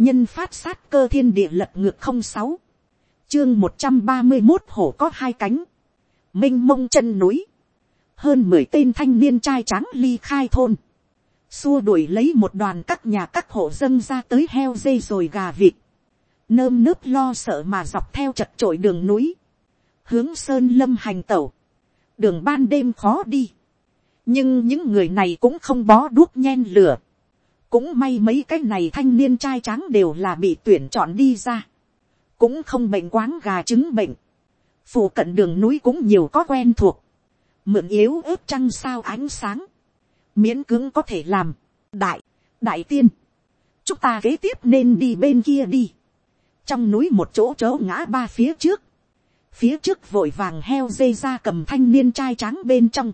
nhân phát sát cơ thiên địa lật ngược không sáu, chương một trăm ba mươi một hổ có hai cánh, m i n h mông chân núi, hơn mười tên thanh niên trai tráng ly khai thôn, xua đuổi lấy một đoàn các nhà các hộ dân ra tới heo dây rồi gà vịt, nơm nớp lo sợ mà dọc theo chật trội đường núi, hướng sơn lâm hành tẩu, đường ban đêm khó đi, nhưng những người này cũng không bó đuốc nhen lửa, cũng may mấy cái này thanh niên trai tráng đều là bị tuyển chọn đi ra. cũng không bệnh quáng gà trứng bệnh. phủ cận đường núi cũng nhiều có quen thuộc. mượn yếu ớt trăng sao ánh sáng. miễn cưỡng có thể làm. đại, đại tiên. chúng ta kế tiếp nên đi bên kia đi. trong núi một chỗ chỗ ngã ba phía trước. phía trước vội vàng heo dây ra cầm thanh niên trai trắng bên trong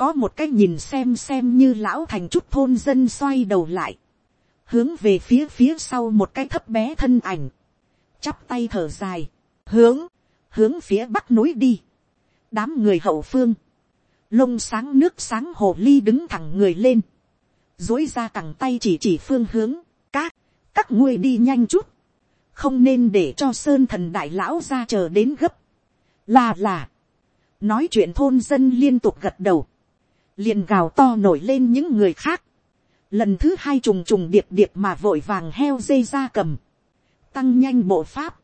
có một cái nhìn xem xem như lão thành chút thôn dân xoay đầu lại, hướng về phía phía sau một cái thấp bé thân ảnh, chắp tay thở dài, hướng, hướng phía bắc núi đi, đám người hậu phương, lông sáng nước sáng hồ ly đứng thẳng người lên, dối ra cẳng tay chỉ chỉ phương hướng, các, các ngươi đi nhanh chút, không nên để cho sơn thần đại lão ra chờ đến gấp, là là, nói chuyện thôn dân liên tục gật đầu, liền gào to nổi lên những người khác, lần thứ hai trùng trùng điệp điệp mà vội vàng heo dây ra cầm, tăng nhanh bộ pháp,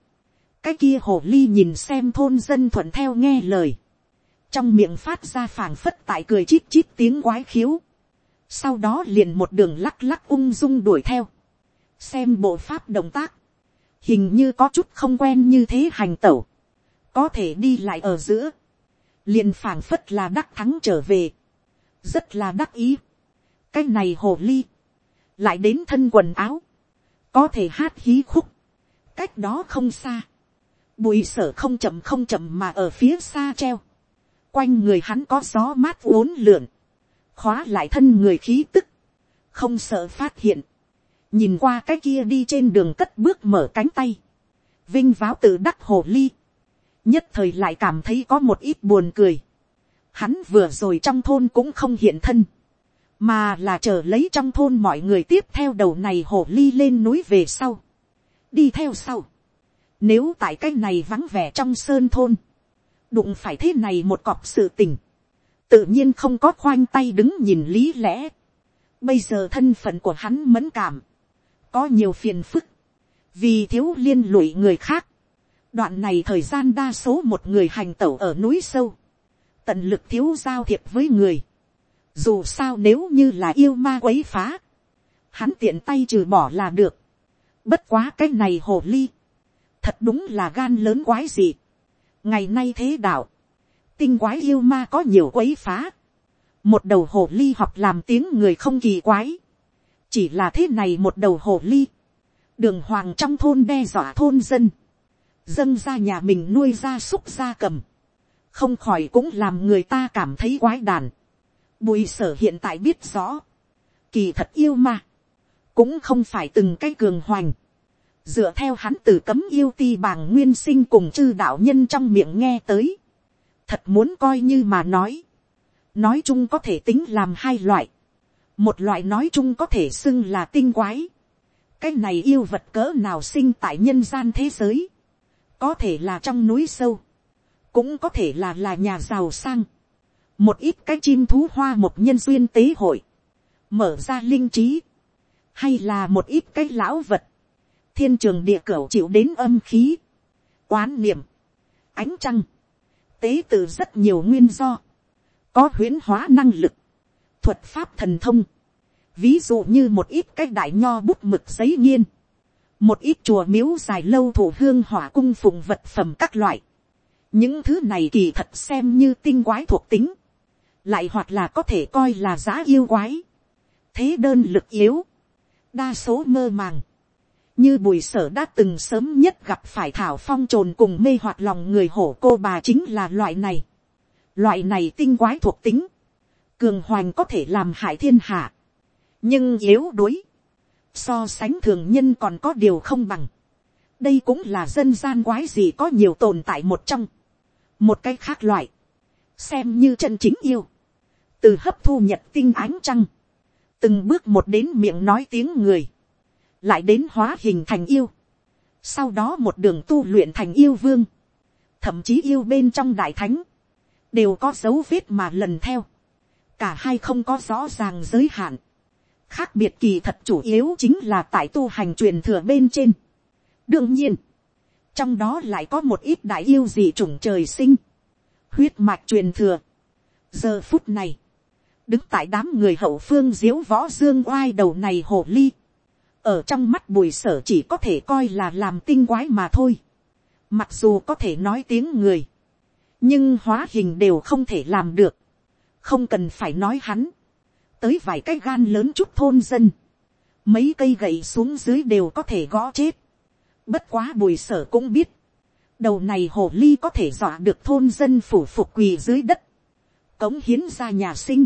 cái kia hồ ly nhìn xem thôn dân thuận theo nghe lời, trong miệng phát ra phảng phất tại cười chít chít tiếng quái khiếu, sau đó liền một đường lắc lắc ung dung đuổi theo, xem bộ pháp động tác, hình như có chút không quen như thế hành tẩu, có thể đi lại ở giữa, liền phảng phất là đắc thắng trở về, rất là đắc ý. cái này hồ ly, lại đến thân quần áo, có thể hát hí khúc, cách đó không xa, bùi sở không chậm không chậm mà ở phía xa treo, quanh người hắn có gió mát uốn lượn, khóa lại thân người khí tức, không sợ phát hiện, nhìn qua cái kia đi trên đường cất bước mở cánh tay, vinh váo tự đắc hồ ly, nhất thời lại cảm thấy có một ít buồn cười, hắn vừa rồi trong thôn cũng không hiện thân, mà là chờ lấy trong thôn mọi người tiếp theo đầu này hồ ly lên núi về sau, đi theo sau. Nếu tại cái này vắng vẻ trong sơn thôn, đụng phải thế này một cọp sự tình, tự nhiên không có khoanh tay đứng nhìn lý lẽ. Bây giờ thân phận của hắn mẫn cảm, có nhiều phiền phức, vì thiếu liên lụy người khác. Đoạn này thời gian đa số một người hành tẩu ở núi sâu, tận lực thiếu giao thiệp với người. Dù sao nếu như là yêu ma quấy phá, hắn tiện tay trừ bỏ là được. Bất quá cái này hồ ly, thật đúng là gan lớn quái gì. ngày nay thế đạo, tinh quái yêu ma có nhiều quấy phá. một đầu hồ ly học làm tiếng người không kỳ quái. chỉ là thế này một đầu hồ ly. đường hoàng trong thôn đe dọa thôn dân. dâng ra nhà mình nuôi ra súc ra cầm không khỏi cũng làm người ta cảm thấy quái đàn. Bùi sở hiện tại biết rõ, kỳ thật yêu mà, cũng không phải từng cái cường hoành. Dựa theo hắn từ cấm yêu ti bàng nguyên sinh cùng chư đạo nhân trong miệng nghe tới. Thật muốn coi như mà nói. Nói chung có thể tính làm hai loại. Một loại nói chung có thể xưng là tinh quái. Cái này yêu vật cỡ nào sinh tại nhân gian thế giới. Có thể là trong núi sâu cũng có thể là là nhà giàu sang, một ít cái chim thú hoa một nhân duyên tế hội, mở ra linh trí, hay là một ít cái lão vật, thiên trường địa cửu chịu đến âm khí, quán niệm, ánh trăng, tế từ rất nhiều nguyên do, có huyễn hóa năng lực, thuật pháp thần thông, ví dụ như một ít cái đại nho bút mực giấy nghiên, một ít chùa miếu dài lâu thủ hương hỏa cung phụng vật phẩm các loại, những thứ này kỳ thật xem như tinh quái thuộc tính, lại hoặc là có thể coi là giá yêu quái, thế đơn lực yếu, đa số mơ màng, như bùi sở đã từng sớm nhất gặp phải thảo phong trồn cùng mê hoạt lòng người hổ cô bà chính là loại này, loại này tinh quái thuộc tính, cường hoành có thể làm hại thiên hạ, nhưng yếu đuối, so sánh thường nhân còn có điều không bằng, đây cũng là dân gian quái gì có nhiều tồn tại một trong một cái khác loại, xem như chân chính yêu, từ hấp thu nhật tinh ánh trăng, từng bước một đến miệng nói tiếng người, lại đến hóa hình thành yêu, sau đó một đường tu luyện thành yêu vương, thậm chí yêu bên trong đại thánh, đều có dấu vết mà lần theo, cả hai không có rõ ràng giới hạn, khác biệt kỳ thật chủ yếu chính là tại tu hành truyền thừa bên trên. đương nhiên, trong đó lại có một ít đại yêu dị chủng trời sinh, huyết mạch truyền thừa. giờ phút này, đứng tại đám người hậu phương diếu võ dương oai đầu này hồ ly, ở trong mắt bùi sở chỉ có thể coi là làm tinh quái mà thôi. mặc dù có thể nói tiếng người, nhưng hóa hình đều không thể làm được, không cần phải nói hắn, tới vài cái gan lớn chút thôn dân, mấy cây gậy xuống dưới đều có thể gõ chết, bất quá bùi sở cũng biết, đầu này hồ ly có thể dọa được thôn dân phủ phục quỳ dưới đất, cống hiến ra nhà sinh,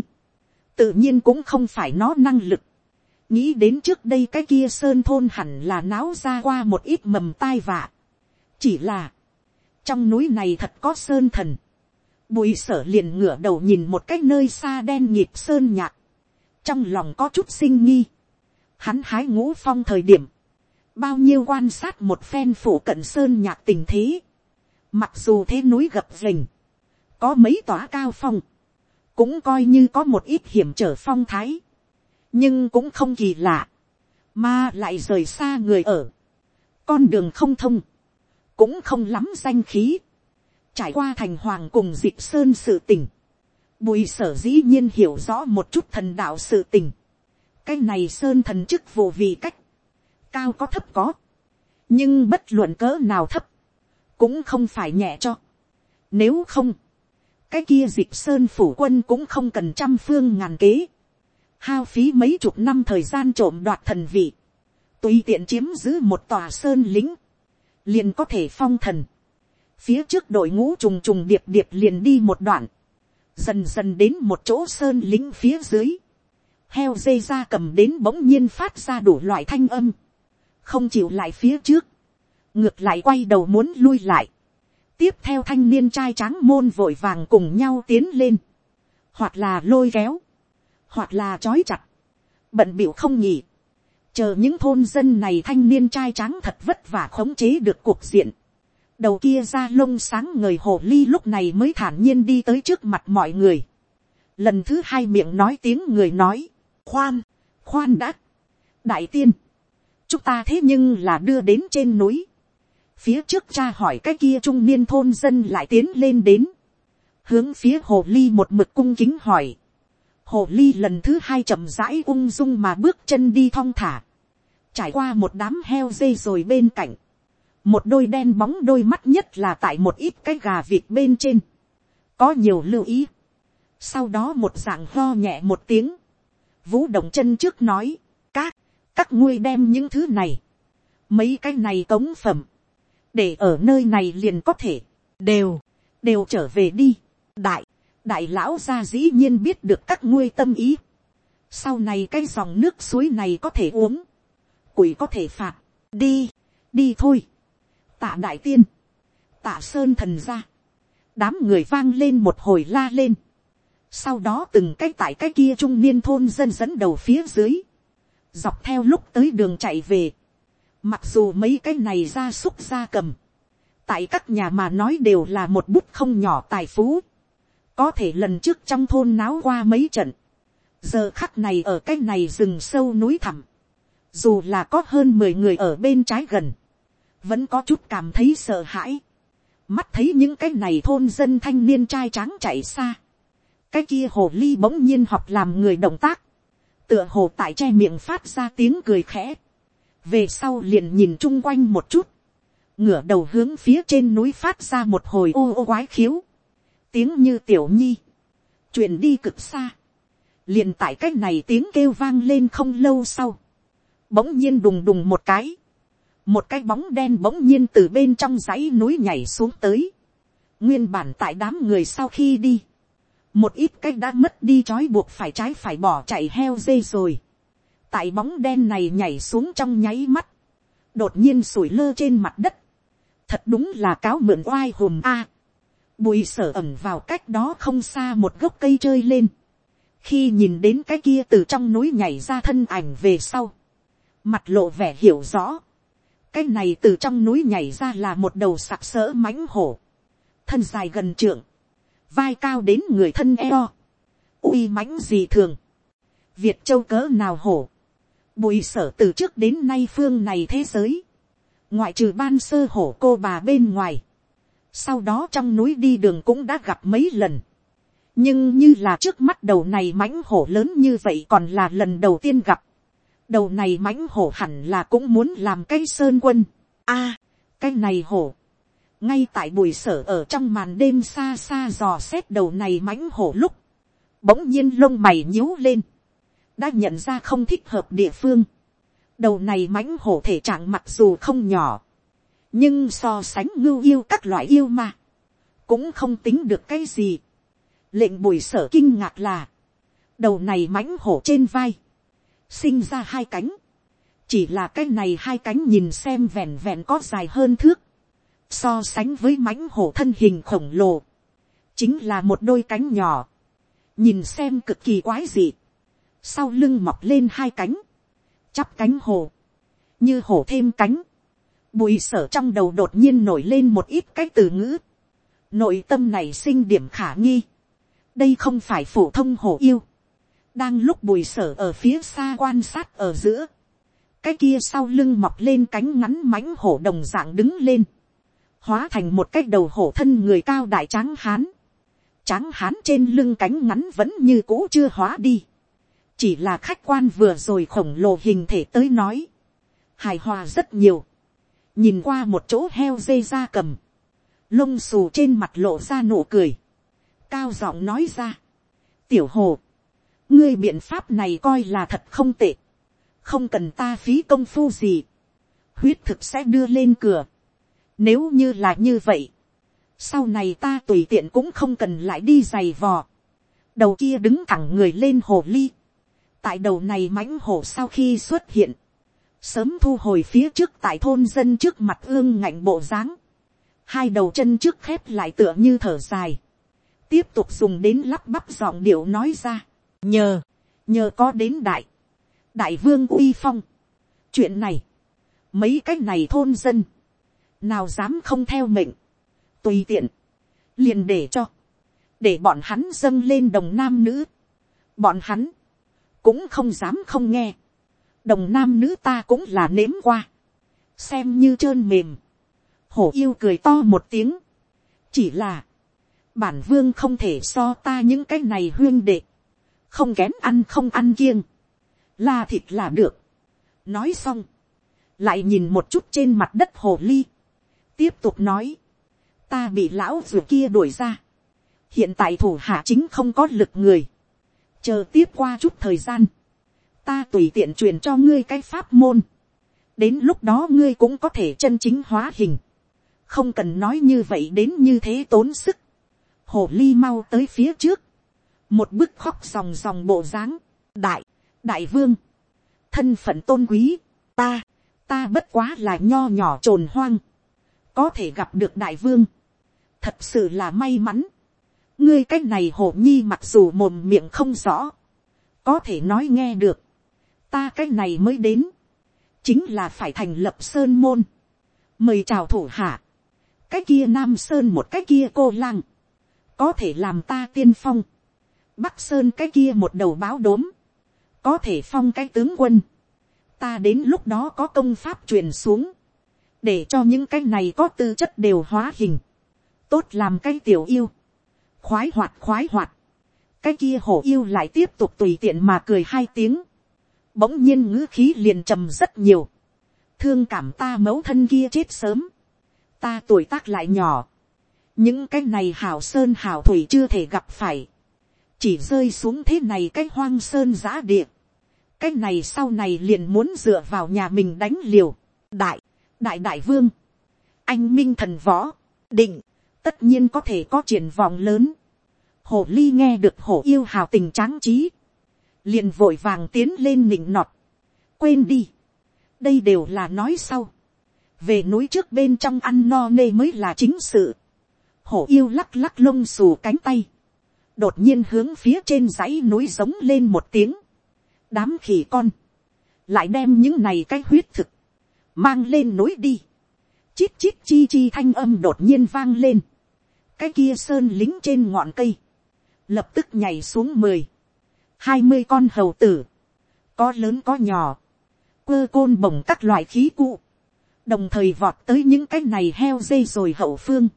tự nhiên cũng không phải nó năng lực, nghĩ đến trước đây cái kia sơn thôn hẳn là náo ra qua một ít mầm tai vạ, chỉ là, trong núi này thật có sơn thần, bùi sở liền ngửa đầu nhìn một cái nơi xa đen nhịp sơn nhạc, trong lòng có chút sinh nghi, hắn hái ngũ phong thời điểm, bao nhiêu quan sát một phen phủ cận sơn nhạc tình thế, mặc dù thế núi gập rình, có mấy tòa cao phong, cũng coi như có một ít hiểm trở phong thái, nhưng cũng không kỳ lạ, mà lại rời xa người ở, con đường không thông, cũng không lắm danh khí, trải qua thành hoàng cùng dịp sơn sự tình, bùi sở dĩ nhiên hiểu rõ một chút thần đạo sự tình, cái này sơn thần chức vụ vì cách, cao có thấp có, nhưng bất luận cỡ nào thấp, cũng không phải nhẹ cho. Nếu không, cái kia dịp sơn phủ quân cũng không cần trăm phương ngàn kế, hao phí mấy chục năm thời gian trộm đoạt thần vị, tùy tiện chiếm giữ một tòa sơn lính, liền có thể phong thần. Phía trước đội ngũ trùng trùng điệp điệp liền đi một đoạn, dần dần đến một chỗ sơn lính phía dưới, heo dây ra cầm đến bỗng nhiên phát ra đủ loại thanh âm, không chịu lại phía trước, ngược lại quay đầu muốn lui lại, tiếp theo thanh niên trai tráng môn vội vàng cùng nhau tiến lên, hoặc là lôi kéo, hoặc là trói chặt, bận biểu không nhỉ, chờ những thôn dân này thanh niên trai tráng thật vất vả khống chế được cuộc diện, đầu kia ra lông sáng người hồ ly lúc này mới thản nhiên đi tới trước mặt mọi người. Lần thứ hai miệng nói tiếng người nói, khoan, khoan đã, đại tiên, chúng ta thế nhưng là đưa đến trên núi. Phía trước cha hỏi cái kia trung niên thôn dân lại tiến lên đến, hướng phía hồ ly một mực cung kính hỏi. Hồ ly lần thứ hai chậm rãi ung dung mà bước chân đi thong thả, trải qua một đám heo dây rồi bên cạnh. Một đôi đen bóng đôi mắt nhất là tại một ít cái gà vịt bên trên, có nhiều lưu ý, sau đó một dạng ho nhẹ một tiếng, vũ động chân trước nói, các, các ngươi đem những thứ này, mấy cái này cống phẩm, để ở nơi này liền có thể, đều, đều trở về đi, đại, đại lão gia dĩ nhiên biết được các ngươi tâm ý, sau này cái dòng nước suối này có thể uống, quỷ có thể phạt, đi, đi thôi, tạ đại tiên, tạ sơn thần ra, đám người vang lên một hồi la lên, sau đó từng cái tại cái kia trung niên thôn dân dẫn đầu phía dưới, dọc theo lúc tới đường chạy về, mặc dù mấy cái này ra súc ra cầm, tại các nhà mà nói đều là một bút không nhỏ tài phú, có thể lần trước trong thôn náo qua mấy trận, giờ khắc này ở cái này rừng sâu núi thẳm, dù là có hơn mười người ở bên trái gần, vẫn có chút cảm thấy sợ hãi. mắt thấy những cái này thôn dân thanh niên trai tráng chạy xa. cái kia hồ ly bỗng nhiên học làm người động tác tựa hồ tại che miệng phát ra tiếng cười khẽ. về sau liền nhìn chung quanh một chút. ngửa đầu hướng phía trên núi phát ra một hồi ô ô quái khiếu. tiếng như tiểu nhi. truyền đi cực xa. liền tại cái này tiếng kêu vang lên không lâu sau. bỗng nhiên đùng đùng một cái một cái bóng đen bỗng nhiên từ bên trong dãy núi nhảy xuống tới. nguyên bản tại đám người sau khi đi, một ít cách đã mất đi trói buộc phải trái phải bỏ chạy heo dê rồi. tại bóng đen này nhảy xuống trong nháy mắt, đột nhiên sủi lơ trên mặt đất. thật đúng là cáo mượn oai hùm a. bùi sở ẩm vào cách đó không xa một gốc cây chơi lên. khi nhìn đến cái kia từ trong núi nhảy ra thân ảnh về sau, mặt lộ vẻ hiểu rõ, cái này từ trong núi nhảy ra là một đầu sặc sỡ mãnh hổ, thân dài gần trượng, vai cao đến người thân eo, uy mãnh gì thường, việt châu cỡ nào hổ, bùi sở từ trước đến nay phương này thế giới, ngoại trừ ban sơ hổ cô bà bên ngoài, sau đó trong núi đi đường cũng đã gặp mấy lần, nhưng như là trước mắt đầu này mãnh hổ lớn như vậy còn là lần đầu tiên gặp, đầu này mãnh hổ hẳn là cũng muốn làm cây sơn quân, a, cái này hổ, ngay tại bùi sở ở trong màn đêm xa xa dò xét đầu này mãnh hổ lúc, bỗng nhiên lông mày nhíu lên, đã nhận ra không thích hợp địa phương, đầu này mãnh hổ thể trạng mặc dù không nhỏ, nhưng so sánh ngưu yêu các loại yêu mà, cũng không tính được cái gì. lệnh bùi sở kinh ngạc là, đầu này mãnh hổ trên vai, sinh ra hai cánh, chỉ là cái này hai cánh nhìn xem vẹn vẹn có dài hơn thước, so sánh với mãnh hổ thân hình khổng lồ, chính là một đôi cánh nhỏ, nhìn xem cực kỳ quái dị, sau lưng mọc lên hai cánh, chắp cánh hồ. Như hổ thêm cánh, bùi sở trong đầu đột nhiên nổi lên một ít cái từ ngữ, nội tâm này sinh điểm khả nghi, đây không phải phổ thông hổ yêu, đang lúc bùi sở ở phía xa quan sát ở giữa, cái kia sau lưng mọc lên cánh ngắn mãnh hổ đồng dạng đứng lên, hóa thành một cái đầu hổ thân người cao đại tráng hán, tráng hán trên lưng cánh ngắn vẫn như cũ chưa hóa đi, chỉ là khách quan vừa rồi khổng lồ hình thể tới nói, hài hòa rất nhiều, nhìn qua một chỗ heo dây da cầm, lông xù trên mặt lộ ra nụ cười, cao giọng nói ra, tiểu hồ, ngươi biện pháp này coi là thật không tệ, không cần ta phí công phu gì, huyết thực sẽ đưa lên cửa, nếu như là như vậy, sau này ta tùy tiện cũng không cần lại đi giày vò, đầu kia đứng thẳng người lên hồ ly, tại đầu này mãnh hổ sau khi xuất hiện, sớm thu hồi phía trước tại thôn dân trước mặt ương ngạnh bộ dáng, hai đầu chân trước khép lại tựa như thở dài, tiếp tục dùng đến lắp bắp giọng điệu nói ra, nhờ, nhờ có đến đại, đại vương uy phong, chuyện này, mấy cái này thôn dân, nào dám không theo mệnh, tùy tiện, liền để cho, để bọn hắn dâng lên đồng nam nữ, bọn hắn, cũng không dám không nghe, đồng nam nữ ta cũng là nếm qua, xem như trơn mềm, hổ yêu cười to một tiếng, chỉ là, bản vương không thể so ta những cái này huyên đệ, không kén ăn không ăn kiêng, là thịt là được. nói xong, lại nhìn một chút trên mặt đất hồ ly, tiếp tục nói, ta bị lão ruột kia đuổi ra, hiện tại thủ hạ chính không có lực người, chờ tiếp qua chút thời gian, ta tùy tiện truyền cho ngươi cái pháp môn, đến lúc đó ngươi cũng có thể chân chính hóa hình, không cần nói như vậy đến như thế tốn sức, hồ ly mau tới phía trước, một bức khóc ròng ròng bộ dáng, đại, đại vương, thân phận tôn quý, ta, ta bất quá là nho nhỏ trồn hoang, có thể gặp được đại vương, thật sự là may mắn, ngươi cái này hổ nhi mặc dù mồm miệng không rõ, có thể nói nghe được, ta cái này mới đến, chính là phải thành lập sơn môn, mời chào thủ hạ, cái kia nam sơn một cái kia cô lang, có thể làm ta tiên phong, bắc sơn cái kia một đầu báo đốm, có thể phong cái tướng quân, ta đến lúc đó có công pháp truyền xuống, để cho những cái này có tư chất đều hóa hình, tốt làm cái tiểu yêu, khoái hoạt khoái hoạt, cái kia hổ yêu lại tiếp tục tùy tiện mà cười hai tiếng, bỗng nhiên ngữ khí liền trầm rất nhiều, thương cảm ta mẫu thân kia chết sớm, ta tuổi tác lại nhỏ, những cái này hảo sơn hảo thủy chưa thể gặp phải, chỉ rơi xuống thế này cái hoang sơn giã địa, cái này sau này liền muốn dựa vào nhà mình đánh liều, đại, đại đại vương, anh minh thần võ, định, tất nhiên có thể có triển vọng lớn, hồ ly nghe được hổ yêu hào tình tráng trí, liền vội vàng tiến lên nịnh nọt, quên đi, đây đều là nói sau, về núi trước bên trong ăn no nê mới là chính sự, hổ yêu lắc lắc lông xù cánh tay, đột nhiên hướng phía trên dãy núi giống lên một tiếng, đám khỉ con, lại đem những này cái huyết thực, mang lên núi đi, chít chít chi chi thanh âm đột nhiên vang lên, cái kia sơn lính trên ngọn cây, lập tức nhảy xuống mười, hai mươi con hầu tử, có lớn có nhỏ, quơ côn bồng các loại khí cụ, đồng thời vọt tới những cái này heo dây rồi hậu phương,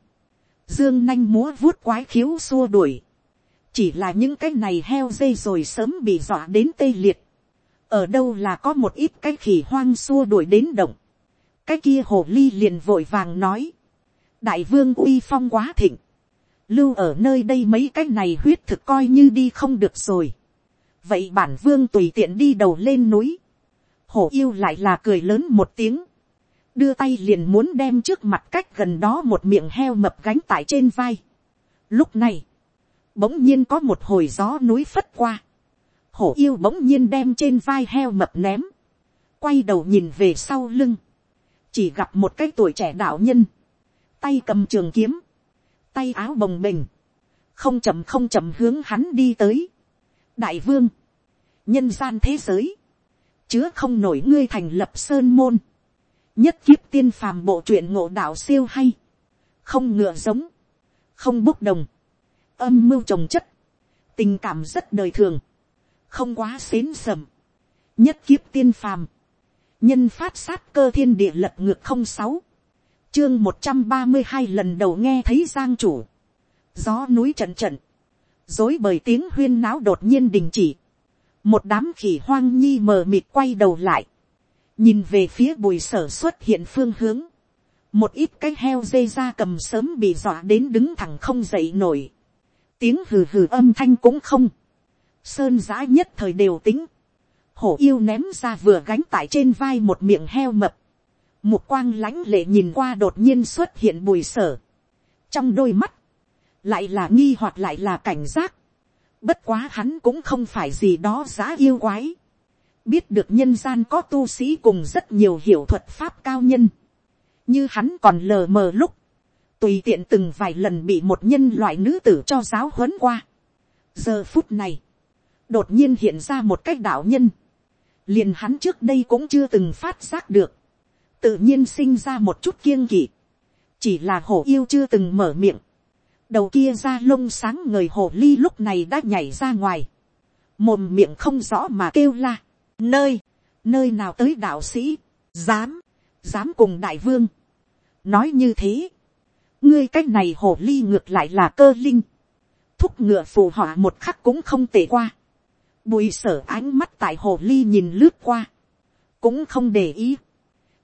dương nanh múa vuốt quái khiếu xua đuổi, chỉ là những cái này heo dây rồi sớm bị dọa đến tê liệt, ở đâu là có một ít cái khỉ hoang xua đuổi đến động, cái kia hồ ly liền vội vàng nói, đại vương uy phong quá thịnh, lưu ở nơi đây mấy cái này huyết thực coi như đi không được rồi, vậy bản vương tùy tiện đi đầu lên núi, hổ yêu lại là cười lớn một tiếng, đưa tay liền muốn đem trước mặt cách gần đó một miệng heo mập gánh tại trên vai. Lúc này, bỗng nhiên có một hồi gió núi phất qua, hổ yêu bỗng nhiên đem trên vai heo mập ném, quay đầu nhìn về sau lưng, chỉ gặp một cái tuổi trẻ đạo nhân, tay cầm trường kiếm, tay áo bồng bềnh, không chậm không chậm hướng hắn đi tới. đại vương, nhân gian thế giới, chứa không nổi ngươi thành lập sơn môn, nhất kiếp tiên phàm bộ truyện ngộ đạo siêu hay, không ngựa giống, không bốc đồng, âm mưu trồng chất, tình cảm rất đời thường, không quá xến sầm, nhất kiếp tiên phàm, nhân phát sát cơ thiên địa lật ngược không sáu, chương một trăm ba mươi hai lần đầu nghe thấy giang chủ, gió núi trận trận, dối bởi tiếng huyên náo đột nhiên đình chỉ, một đám khỉ hoang nhi mờ mịt quay đầu lại, nhìn về phía bùi sở xuất hiện phương hướng, một ít cái heo dê ra cầm sớm bị dọa đến đứng thẳng không dậy nổi, tiếng hừ hừ âm thanh cũng không, sơn giã nhất thời đều tính, hổ yêu ném ra vừa gánh tại trên vai một miệng heo mập, một quang lãnh lệ nhìn qua đột nhiên xuất hiện bùi sở, trong đôi mắt, lại là nghi hoặc lại là cảnh giác, bất quá hắn cũng không phải gì đó giá yêu quái, biết được nhân gian có tu sĩ cùng rất nhiều hiểu thuật pháp cao nhân, như hắn còn lờ mờ lúc, tùy tiện từng vài lần bị một nhân loại nữ tử cho giáo huấn qua. giờ phút này, đột nhiên hiện ra một cách đạo nhân, liền hắn trước đây cũng chưa từng phát giác được, tự nhiên sinh ra một chút kiêng kỵ, chỉ là hổ yêu chưa từng mở miệng, đầu kia ra lông sáng người hổ ly lúc này đã nhảy ra ngoài, mồm miệng không rõ mà kêu la, nơi, nơi nào tới đạo sĩ, dám, dám cùng đại vương. nói như thế, ngươi c á c h này hồ ly ngược lại là cơ linh, thúc ngựa phù họa một khắc cũng không tệ qua, bùi sở ánh mắt tại hồ ly nhìn lướt qua, cũng không để ý,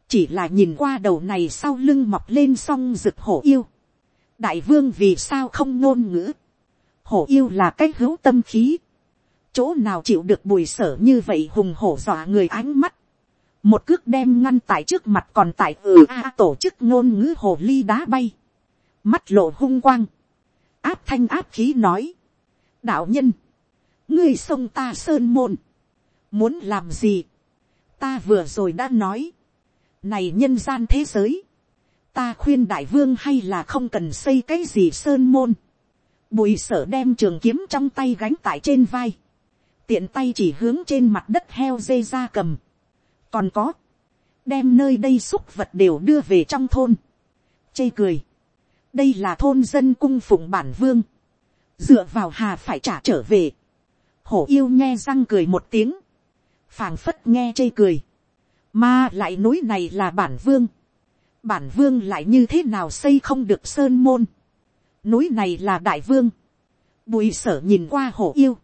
chỉ là nhìn qua đầu này sau lưng mọc lên song rực hổ yêu, đại vương vì sao không ngôn ngữ, hổ yêu là cái hữu tâm khí, chỗ nào chịu được bùi sở như vậy hùng hổ dọa người ánh mắt, một cước đem ngăn tại trước mặt còn tại ừ a à tổ chức ngôn ngữ hồ ly đá bay, mắt lộ hung quang, áp thanh áp khí nói, đạo nhân, ngươi sông ta sơn môn, muốn làm gì, ta vừa rồi đã nói, này nhân gian thế giới, ta khuyên đại vương hay là không cần xây cái gì sơn môn, bùi sở đem trường kiếm trong tay gánh tại trên vai, tiện tay chỉ hướng trên mặt đất heo dê ra cầm. còn có, đem nơi đây xúc vật đều đưa về trong thôn. chê cười, đây là thôn dân cung phụng bản vương, dựa vào hà phải trả trở về hổ yêu nghe răng cười một tiếng, phảng phất nghe chê cười, mà lại núi này là bản vương, bản vương lại như thế nào xây không được sơn môn, núi này là đại vương, bùi sở nhìn qua hổ yêu,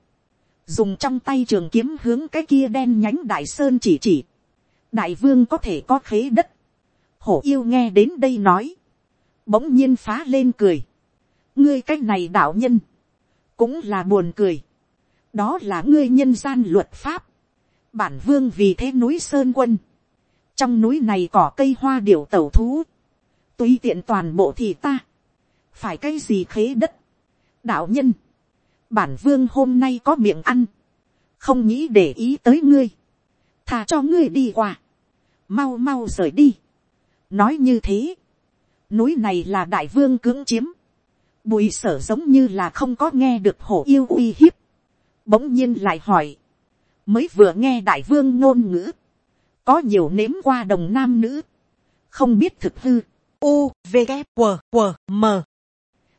dùng trong tay trường kiếm hướng cái kia đen nhánh đại sơn chỉ chỉ, đại vương có thể có khế đất, hổ yêu nghe đến đây nói, bỗng nhiên phá lên cười, ngươi cái này đạo nhân, cũng là buồn cười, đó là ngươi nhân gian luật pháp, bản vương vì thế núi sơn quân, trong núi này có cây hoa điểu tẩu thú, tùy tiện toàn bộ thì ta, phải cái gì khế đất, đạo nhân, bản vương hôm nay có miệng ăn, không nghĩ để ý tới ngươi, thà cho ngươi đi qua, mau mau rời đi. nói như thế, núi này là đại vương cưỡng chiếm, bùi sở giống như là không có nghe được hổ yêu uy hiếp, bỗng nhiên lại hỏi, mới vừa nghe đại vương ngôn ngữ, có nhiều nếm qua đồng nam nữ, không biết thực hư, u, v, g, q, q, m.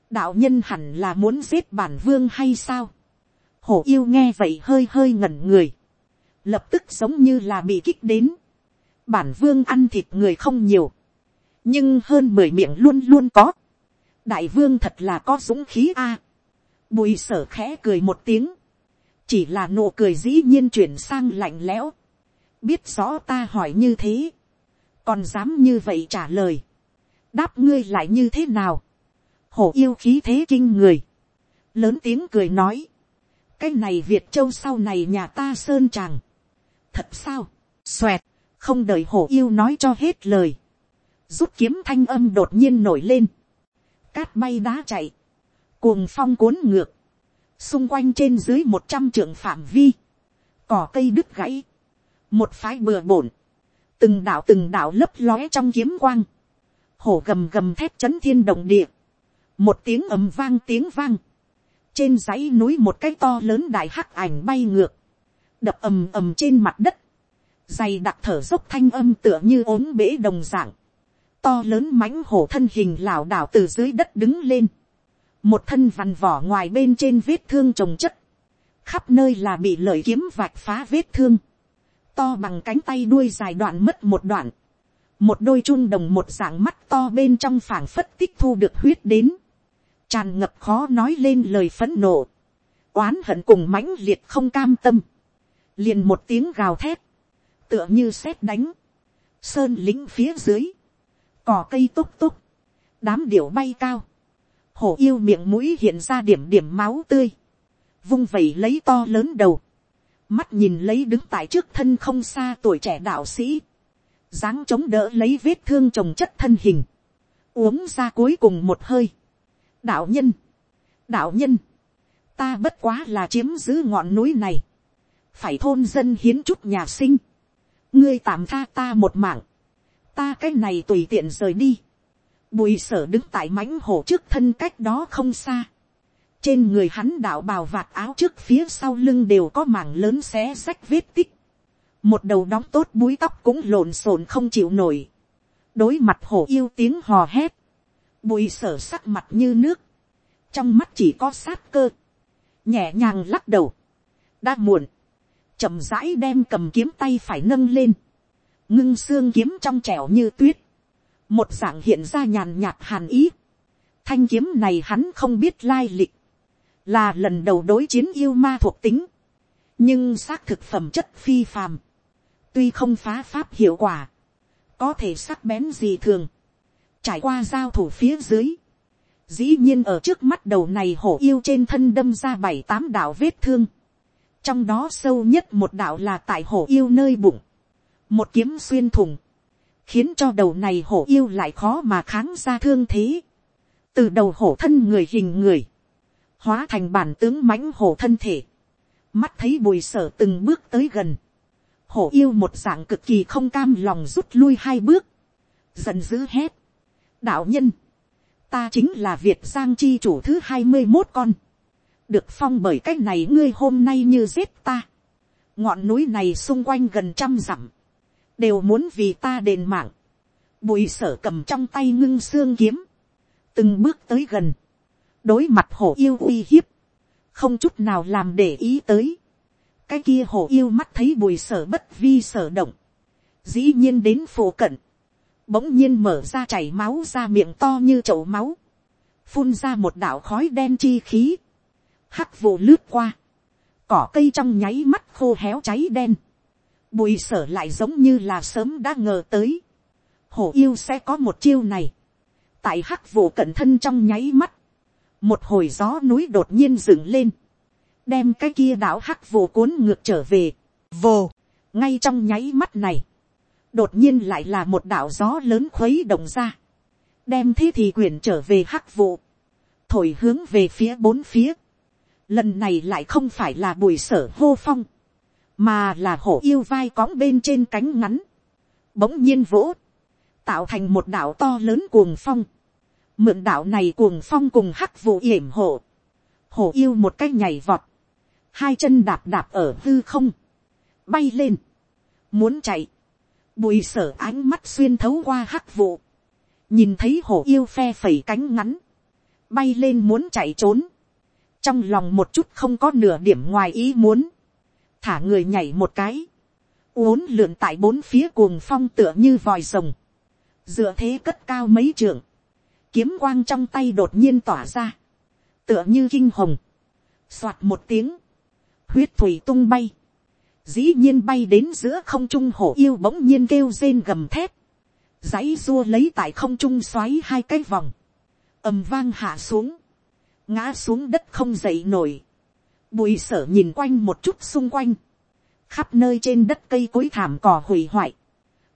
đạo nhân hẳn là muốn giết bản vương hay sao, hổ yêu nghe vậy hơi hơi ngẩn người, lập tức giống như là bị kích đến, bản vương ăn thịt người không nhiều, nhưng hơn mười miệng luôn luôn có, đại vương thật là có dũng khí a, bùi sở khẽ cười một tiếng, chỉ là nụ cười dĩ nhiên chuyển sang lạnh lẽo, biết rõ ta hỏi như thế, còn dám như vậy trả lời, đáp ngươi lại như thế nào, hổ yêu khí thế kinh người, lớn tiếng cười nói, cái này việt châu sau này nhà ta sơn tràng, thật sao, xoẹt, không đợi hổ yêu nói cho hết lời, rút kiếm thanh âm đột nhiên nổi lên, cát bay đá chạy, cuồng phong cuốn ngược, xung quanh trên dưới một trăm trượng phạm vi, cỏ cây đứt gãy, một phái bừa bổn, từng đạo từng đạo lấp lóe trong kiếm quang, hổ gầm gầm thép c h ấ n thiên đồng địa, một tiếng ầm vang tiếng vang, trên dãy núi một cái to lớn đại hắc ảnh bay ngược, đập ầm ầm trên mặt đất, dày đặc thở dốc thanh âm tựa như ốm bể đồng dạng, to lớn mãnh hổ thân hình lảo đảo từ dưới đất đứng lên, một thân vằn vỏ ngoài bên trên vết thương trồng chất, khắp nơi là bị lợi kiếm vạch phá vết thương, to bằng cánh tay đuôi dài đoạn mất một đoạn, một đôi chun đồng một dạng mắt to bên trong phảng phất tích thu được huyết đến, tràn ngập khó nói lên lời phấn nộ, oán hận cùng mãnh liệt không cam tâm, liền một tiếng gào thét, tựa như sét đánh, sơn lính phía dưới, cỏ cây túc túc, đám điểu bay cao, hổ yêu miệng mũi hiện ra điểm điểm máu tươi, vung vẩy lấy to lớn đầu, mắt nhìn lấy đứng tại trước thân không xa tuổi trẻ đạo sĩ, dáng chống đỡ lấy vết thương trồng chất thân hình, uống ra cuối cùng một hơi. đạo nhân, đạo nhân, ta bất quá là chiếm giữ ngọn núi này, phải thôn dân hiến chút nhà sinh, ngươi tạm tha ta một mạng, ta cái này tùy tiện rời đi, bùi sở đứng tại mãnh hổ trước thân cách đó không xa, trên người hắn đạo bào vạt áo trước phía sau lưng đều có mảng lớn xé rách vết tích. Một đầu đóng tốt búi tóc cũng lộn xộn không chịu nổi. Đối mặt hổ yêu tiếng hò hét. Bùi sở sắc mặt như nước. Trong mắt chỉ có sát cơ. Nhẹ nhàng lắc đầu. Đã muộn. chậm rãi đem cầm kiếm tay phải nâng lên. Ngưng xương kiếm trong trẻo như tuyết. Một dạng hiện ra nhàn nhạt hàn ý. Thanh kiếm này hắn không biết lai lịch. Là lần đầu đối chiến yêu ma thuộc tính, nhưng xác thực phẩm chất phi phàm, tuy không phá pháp hiệu quả, có thể sắc bén gì thường, trải qua giao thủ phía dưới, dĩ nhiên ở trước mắt đầu này hổ yêu trên thân đâm ra bảy tám đạo vết thương, trong đó sâu nhất một đạo là tại hổ yêu nơi bụng, một kiếm xuyên thùng, khiến cho đầu này hổ yêu lại khó mà kháng ra thương thế, từ đầu hổ thân người hình người, hóa thành bản tướng mãnh hổ thân thể, mắt thấy bùi sở từng bước tới gần, hổ yêu một dạng cực kỳ không cam lòng rút lui hai bước, giận dữ hét, đạo nhân, ta chính là việt giang chi chủ thứ hai mươi một con, được phong bởi cái này ngươi hôm nay như giết ta, ngọn núi này xung quanh gần trăm dặm, đều muốn vì ta đền mạng, bùi sở cầm trong tay ngưng xương kiếm, từng bước tới gần, đối mặt hổ yêu uy hiếp, không chút nào làm để ý tới. cái kia hổ yêu mắt thấy bùi sở bất vi sở động, dĩ nhiên đến phổ cận, bỗng nhiên mở ra chảy máu ra miệng to như chậu máu, phun ra một đạo khói đen chi khí, hắc vụ lướt qua, cỏ cây trong nháy mắt khô héo cháy đen, bùi sở lại giống như là sớm đã ngờ tới, hổ yêu sẽ có một chiêu này, tại hắc vụ cận thân trong nháy mắt, một hồi gió núi đột nhiên dựng lên, đem cái kia đảo hắc vụ cuốn ngược trở về, vồ, ngay trong nháy mắt này, đột nhiên lại là một đảo gió lớn khuấy động ra, đem thế thì quyển trở về hắc vụ, thổi hướng về phía bốn phía, lần này lại không phải là bùi sở hô phong, mà là hổ yêu vai cóng bên trên cánh ngắn, bỗng nhiên vỗ, tạo thành một đảo to lớn cuồng phong, mượn đảo này cuồng phong cùng hắc vụ yểm hộ, hổ yêu một cái nhảy vọt, hai chân đạp đạp ở hư không, bay lên, muốn chạy, bùi sở ánh mắt xuyên thấu qua hắc vụ, nhìn thấy hổ yêu phe phẩy cánh ngắn, bay lên muốn chạy trốn, trong lòng một chút không có nửa điểm ngoài ý muốn, thả người nhảy một cái, uốn lượn tại bốn phía cuồng phong tựa như vòi rồng, dựa thế cất cao mấy trượng, kiếm quang trong tay đột nhiên tỏa ra, tựa như kinh hồng, soạt một tiếng, huyết thủy tung bay, dĩ nhiên bay đến giữa không trung hổ yêu bỗng nhiên kêu rên gầm thép, dãy dua lấy tại không trung xoáy hai cái vòng, ầm vang hạ xuống, ngã xuống đất không dậy nổi, bùi sở nhìn quanh một chút xung quanh, khắp nơi trên đất cây cối thảm cỏ hủy hoại,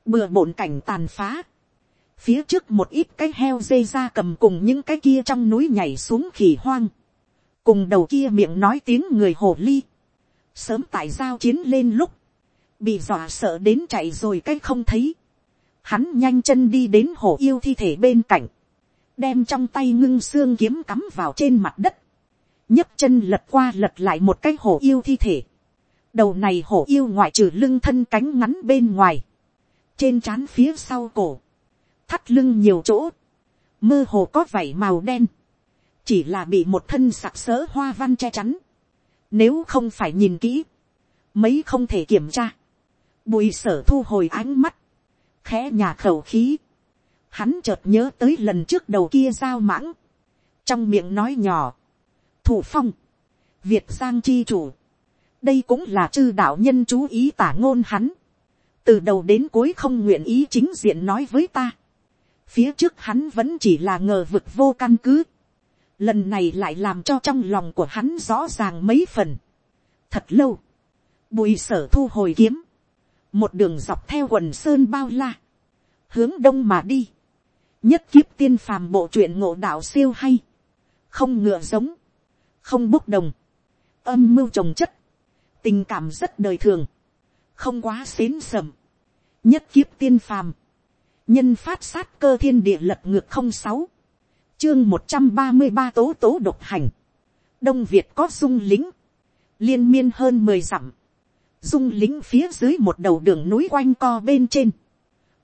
bừa bộn cảnh tàn phá, phía trước một ít cái heo dê ra cầm cùng những cái kia trong núi nhảy xuống khỉ hoang, cùng đầu kia miệng nói tiếng người hồ ly, sớm tại giao chiến lên lúc, bị dọa sợ đến chạy rồi cái không thấy, hắn nhanh chân đi đến hồ yêu thi thể bên cạnh, đem trong tay ngưng xương kiếm cắm vào trên mặt đất, nhấc chân lật qua lật lại một cái hổ yêu thi thể, đầu này hổ yêu ngoại trừ lưng thân cánh ngắn bên ngoài, trên trán phía sau cổ, thắt lưng nhiều chỗ, mơ hồ có vảy màu đen, chỉ là bị một thân sặc sỡ hoa văn che chắn, nếu không phải nhìn kỹ, mấy không thể kiểm tra, bùi sở thu hồi ánh mắt, khẽ nhà khẩu khí, hắn chợt nhớ tới lần trước đầu kia giao mãng, trong miệng nói nhỏ, thủ phong, việt giang chi chủ, đây cũng là chư đạo nhân chú ý tả ngôn hắn, từ đầu đến cuối không nguyện ý chính diện nói với ta, phía trước hắn vẫn chỉ là ngờ vực vô căn cứ, lần này lại làm cho trong lòng của hắn rõ ràng mấy phần. thật lâu, bùi sở thu hồi kiếm, một đường dọc theo quần sơn bao la, hướng đông mà đi, nhất kiếp tiên phàm bộ truyện ngộ đạo siêu hay, không ngựa giống, không bốc đồng, âm mưu trồng chất, tình cảm rất đời thường, không quá xến sầm, nhất kiếp tiên phàm, nhân phát sát cơ thiên địa lật ngược không sáu, chương một trăm ba mươi ba tố tố độc hành, đông việt có dung lính, liên miên hơn mười dặm, dung lính phía dưới một đầu đường núi quanh co bên trên,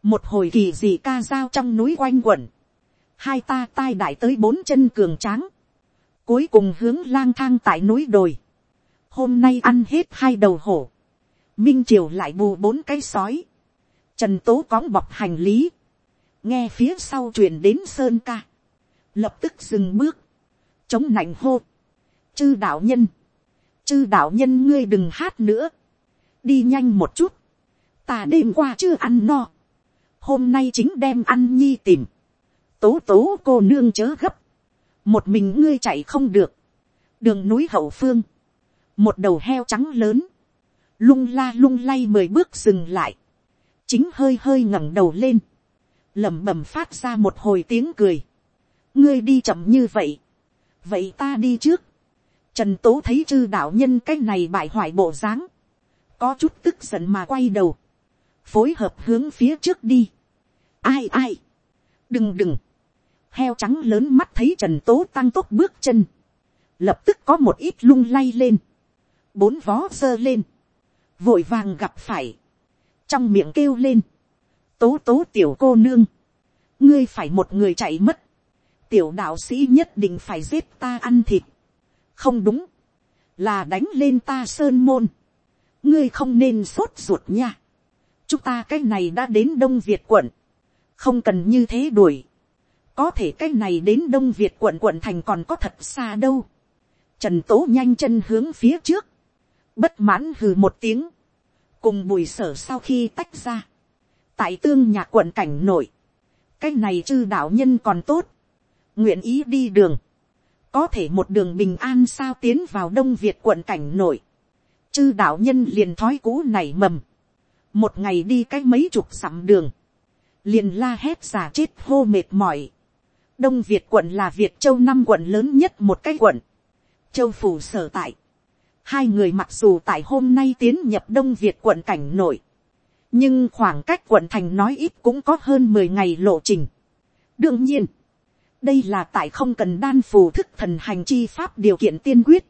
một hồi kỳ dị ca dao trong núi quanh quẩn, hai ta tai đại tới bốn chân cường tráng, cuối cùng hướng lang thang tại núi đồi, hôm nay ăn hết hai đầu hổ, minh triều lại bù bốn cái sói, trần tố cóng bọc hành lý, nghe phía sau truyền đến sơn ca, lập tức dừng bước, chống nạnh hô, chư đạo nhân, chư đạo nhân ngươi đừng hát nữa, đi nhanh một chút, ta đêm qua chưa ăn no, hôm nay chính đem ăn nhi tìm, tố tố cô nương chớ gấp, một mình ngươi chạy không được, đường núi hậu phương, một đầu heo trắng lớn, lung la lung lay mười bước dừng lại, chính hơi hơi ngẩng đầu lên, lẩm bẩm phát ra một hồi tiếng cười, ngươi đi chậm như vậy, vậy ta đi trước, trần tố thấy chư đạo nhân cái này bại hoại bộ dáng, có chút tức giận mà quay đầu, phối hợp hướng phía trước đi, ai ai, đừng đừng, heo trắng lớn mắt thấy trần tố tăng tốc bước chân, lập tức có một ít lung lay lên, bốn vó giơ lên, vội vàng gặp phải, trong miệng kêu lên, tố tố tiểu cô nương, ngươi phải một người chạy mất, tiểu đạo sĩ nhất định phải giết ta ăn thịt, không đúng, là đánh lên ta sơn môn, ngươi không nên sốt ruột nha, chúng ta cái này đã đến đông việt quận, không cần như thế đuổi, có thể cái này đến đông việt quận quận thành còn có thật xa đâu, trần tố nhanh chân hướng phía trước, bất mãn hừ một tiếng, cùng bùi sở sau khi tách ra, tại tương nhà quận cảnh nội, cái này chư đạo nhân còn tốt, nguyện ý đi đường, có thể một đường bình an sao tiến vào đông việt quận cảnh nội, chư đạo nhân liền thói cũ này mầm, một ngày đi cái mấy chục dặm đường, liền la hét giả chết hô mệt mỏi đông việt quận là việt châu năm quận lớn nhất một cái quận, châu phủ sở tại, Hai người mặc dù tại hôm nay tiến nhập Đông Việt quận cảnh nội. Nhưng khoảng cách quận thành nói ít cũng có hơn mười ngày lộ trình. Đương nhiên, đây là tại không cần đan phù thức thần hành chi pháp điều kiện tiên quyết.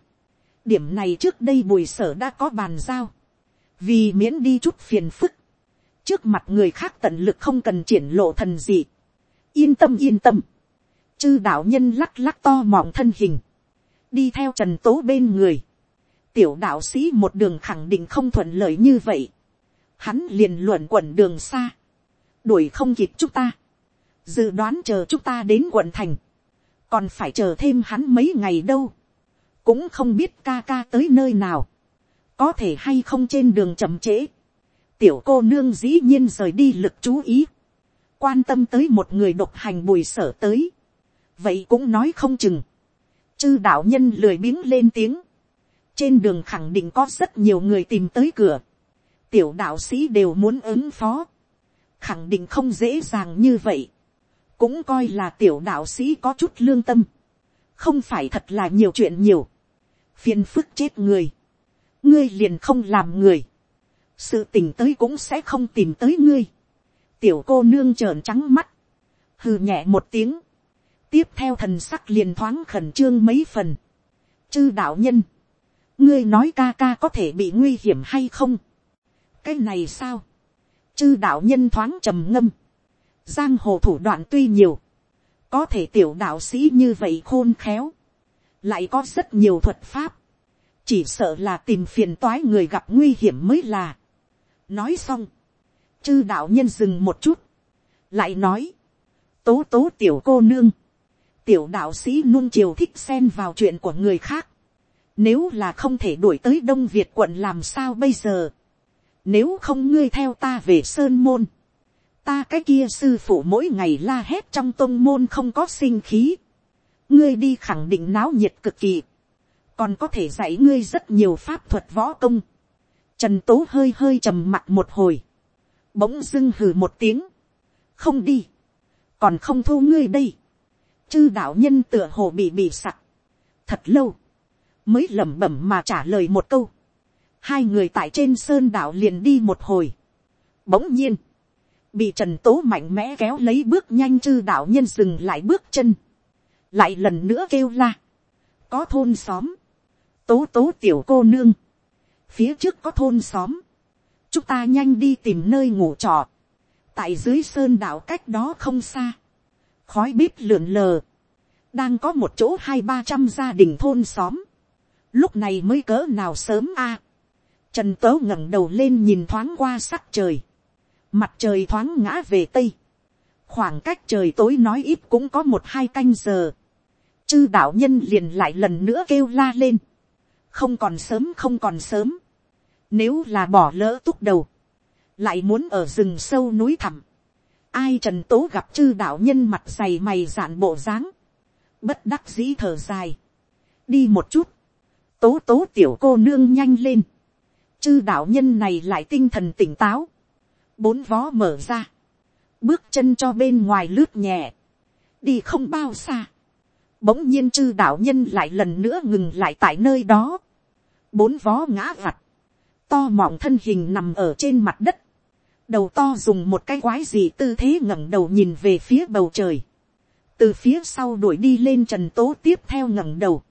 Điểm này trước đây bùi sở đã có bàn giao. Vì miễn đi chút phiền phức. trước mặt người khác tận lực không cần triển lộ thần gì. yên tâm yên tâm chư đạo nhân lắc lắc to mọng thân hình, đi theo trần tố bên người. tiểu đạo sĩ một đường khẳng định không thuận lợi như vậy. hắn liền luẩn quẩn đường xa, đuổi không kịp chúng ta. dự đoán chờ chúng ta đến quận thành, còn phải chờ thêm hắn mấy ngày đâu. cũng không biết ca ca tới nơi nào, có thể hay không trên đường chậm trễ tiểu cô nương dĩ nhiên rời đi lực chú ý, quan tâm tới một người độc hành bùi sở tới, vậy cũng nói không chừng, chư đạo nhân lười biếng lên tiếng, trên đường khẳng định có rất nhiều người tìm tới cửa, tiểu đạo sĩ đều muốn ứng phó, khẳng định không dễ dàng như vậy, cũng coi là tiểu đạo sĩ có chút lương tâm, không phải thật là nhiều chuyện nhiều, phiền phức chết người, ngươi liền không làm người, sự tình tới cũng sẽ không tìm tới ngươi. tiểu cô nương trợn trắng mắt, hừ nhẹ một tiếng, tiếp theo thần sắc liền thoáng khẩn trương mấy phần. chư đạo nhân, ngươi nói ca ca có thể bị nguy hiểm hay không. cái này sao, chư đạo nhân thoáng trầm ngâm, giang hồ thủ đoạn tuy nhiều, có thể tiểu đạo sĩ như vậy khôn khéo, lại có rất nhiều thuật pháp, chỉ sợ là tìm phiền toái người gặp nguy hiểm mới là nói xong, chư đạo nhân dừng một chút, lại nói, tố tố tiểu cô nương, tiểu đạo sĩ nung chiều thích xen vào chuyện của người khác, nếu là không thể đuổi tới đông việt quận làm sao bây giờ, nếu không ngươi theo ta về sơn môn, ta cái kia sư phụ mỗi ngày la hét trong tôn môn không có sinh khí, ngươi đi khẳng định náo nhiệt cực kỳ, còn có thể dạy ngươi rất nhiều pháp thuật võ công, Trần tố hơi hơi trầm mặt một hồi. Bỗng dưng hừ một tiếng. Không đi. Còn không thu ngươi đây. Chư đạo nhân tựa hồ bị bị sặc. Thật lâu. Mới lẩm bẩm mà trả lời một câu. Hai người tại trên sơn đạo liền đi một hồi. Bỗng nhiên. Bị trần tố mạnh mẽ kéo lấy bước nhanh chư đạo nhân dừng lại bước chân. Lại lần nữa kêu la. Có thôn xóm. Tố tố tiểu cô nương phía trước có thôn xóm, chúng ta nhanh đi tìm nơi ngủ trọ, tại dưới sơn đạo cách đó không xa, khói bếp lượn lờ, đang có một chỗ hai ba trăm gia đình thôn xóm, lúc này mới cỡ nào sớm a, trần tớ ngẩng đầu lên nhìn thoáng qua sắc trời, mặt trời thoáng ngã về tây, khoảng cách trời tối nói ít cũng có một hai canh giờ, chư đạo nhân liền lại lần nữa kêu la lên, không còn sớm không còn sớm, nếu là bỏ lỡ túc đầu, lại muốn ở rừng sâu núi thẳm, ai trần tố gặp chư đạo nhân mặt dày mày dạn bộ dáng, bất đắc dĩ thở dài, đi một chút, tố tố tiểu cô nương nhanh lên, chư đạo nhân này lại tinh thần tỉnh táo, bốn vó mở ra, bước chân cho bên ngoài lướt nhẹ, đi không bao xa, bỗng nhiên chư đạo nhân lại lần nữa ngừng lại tại nơi đó, bốn vó ngã vặt, to mọng thân hình nằm ở trên mặt đất, đầu to dùng một cái quái gì tư thế ngẩng đầu nhìn về phía bầu trời, từ phía sau đuổi đi lên trần tố tiếp theo ngẩng đầu,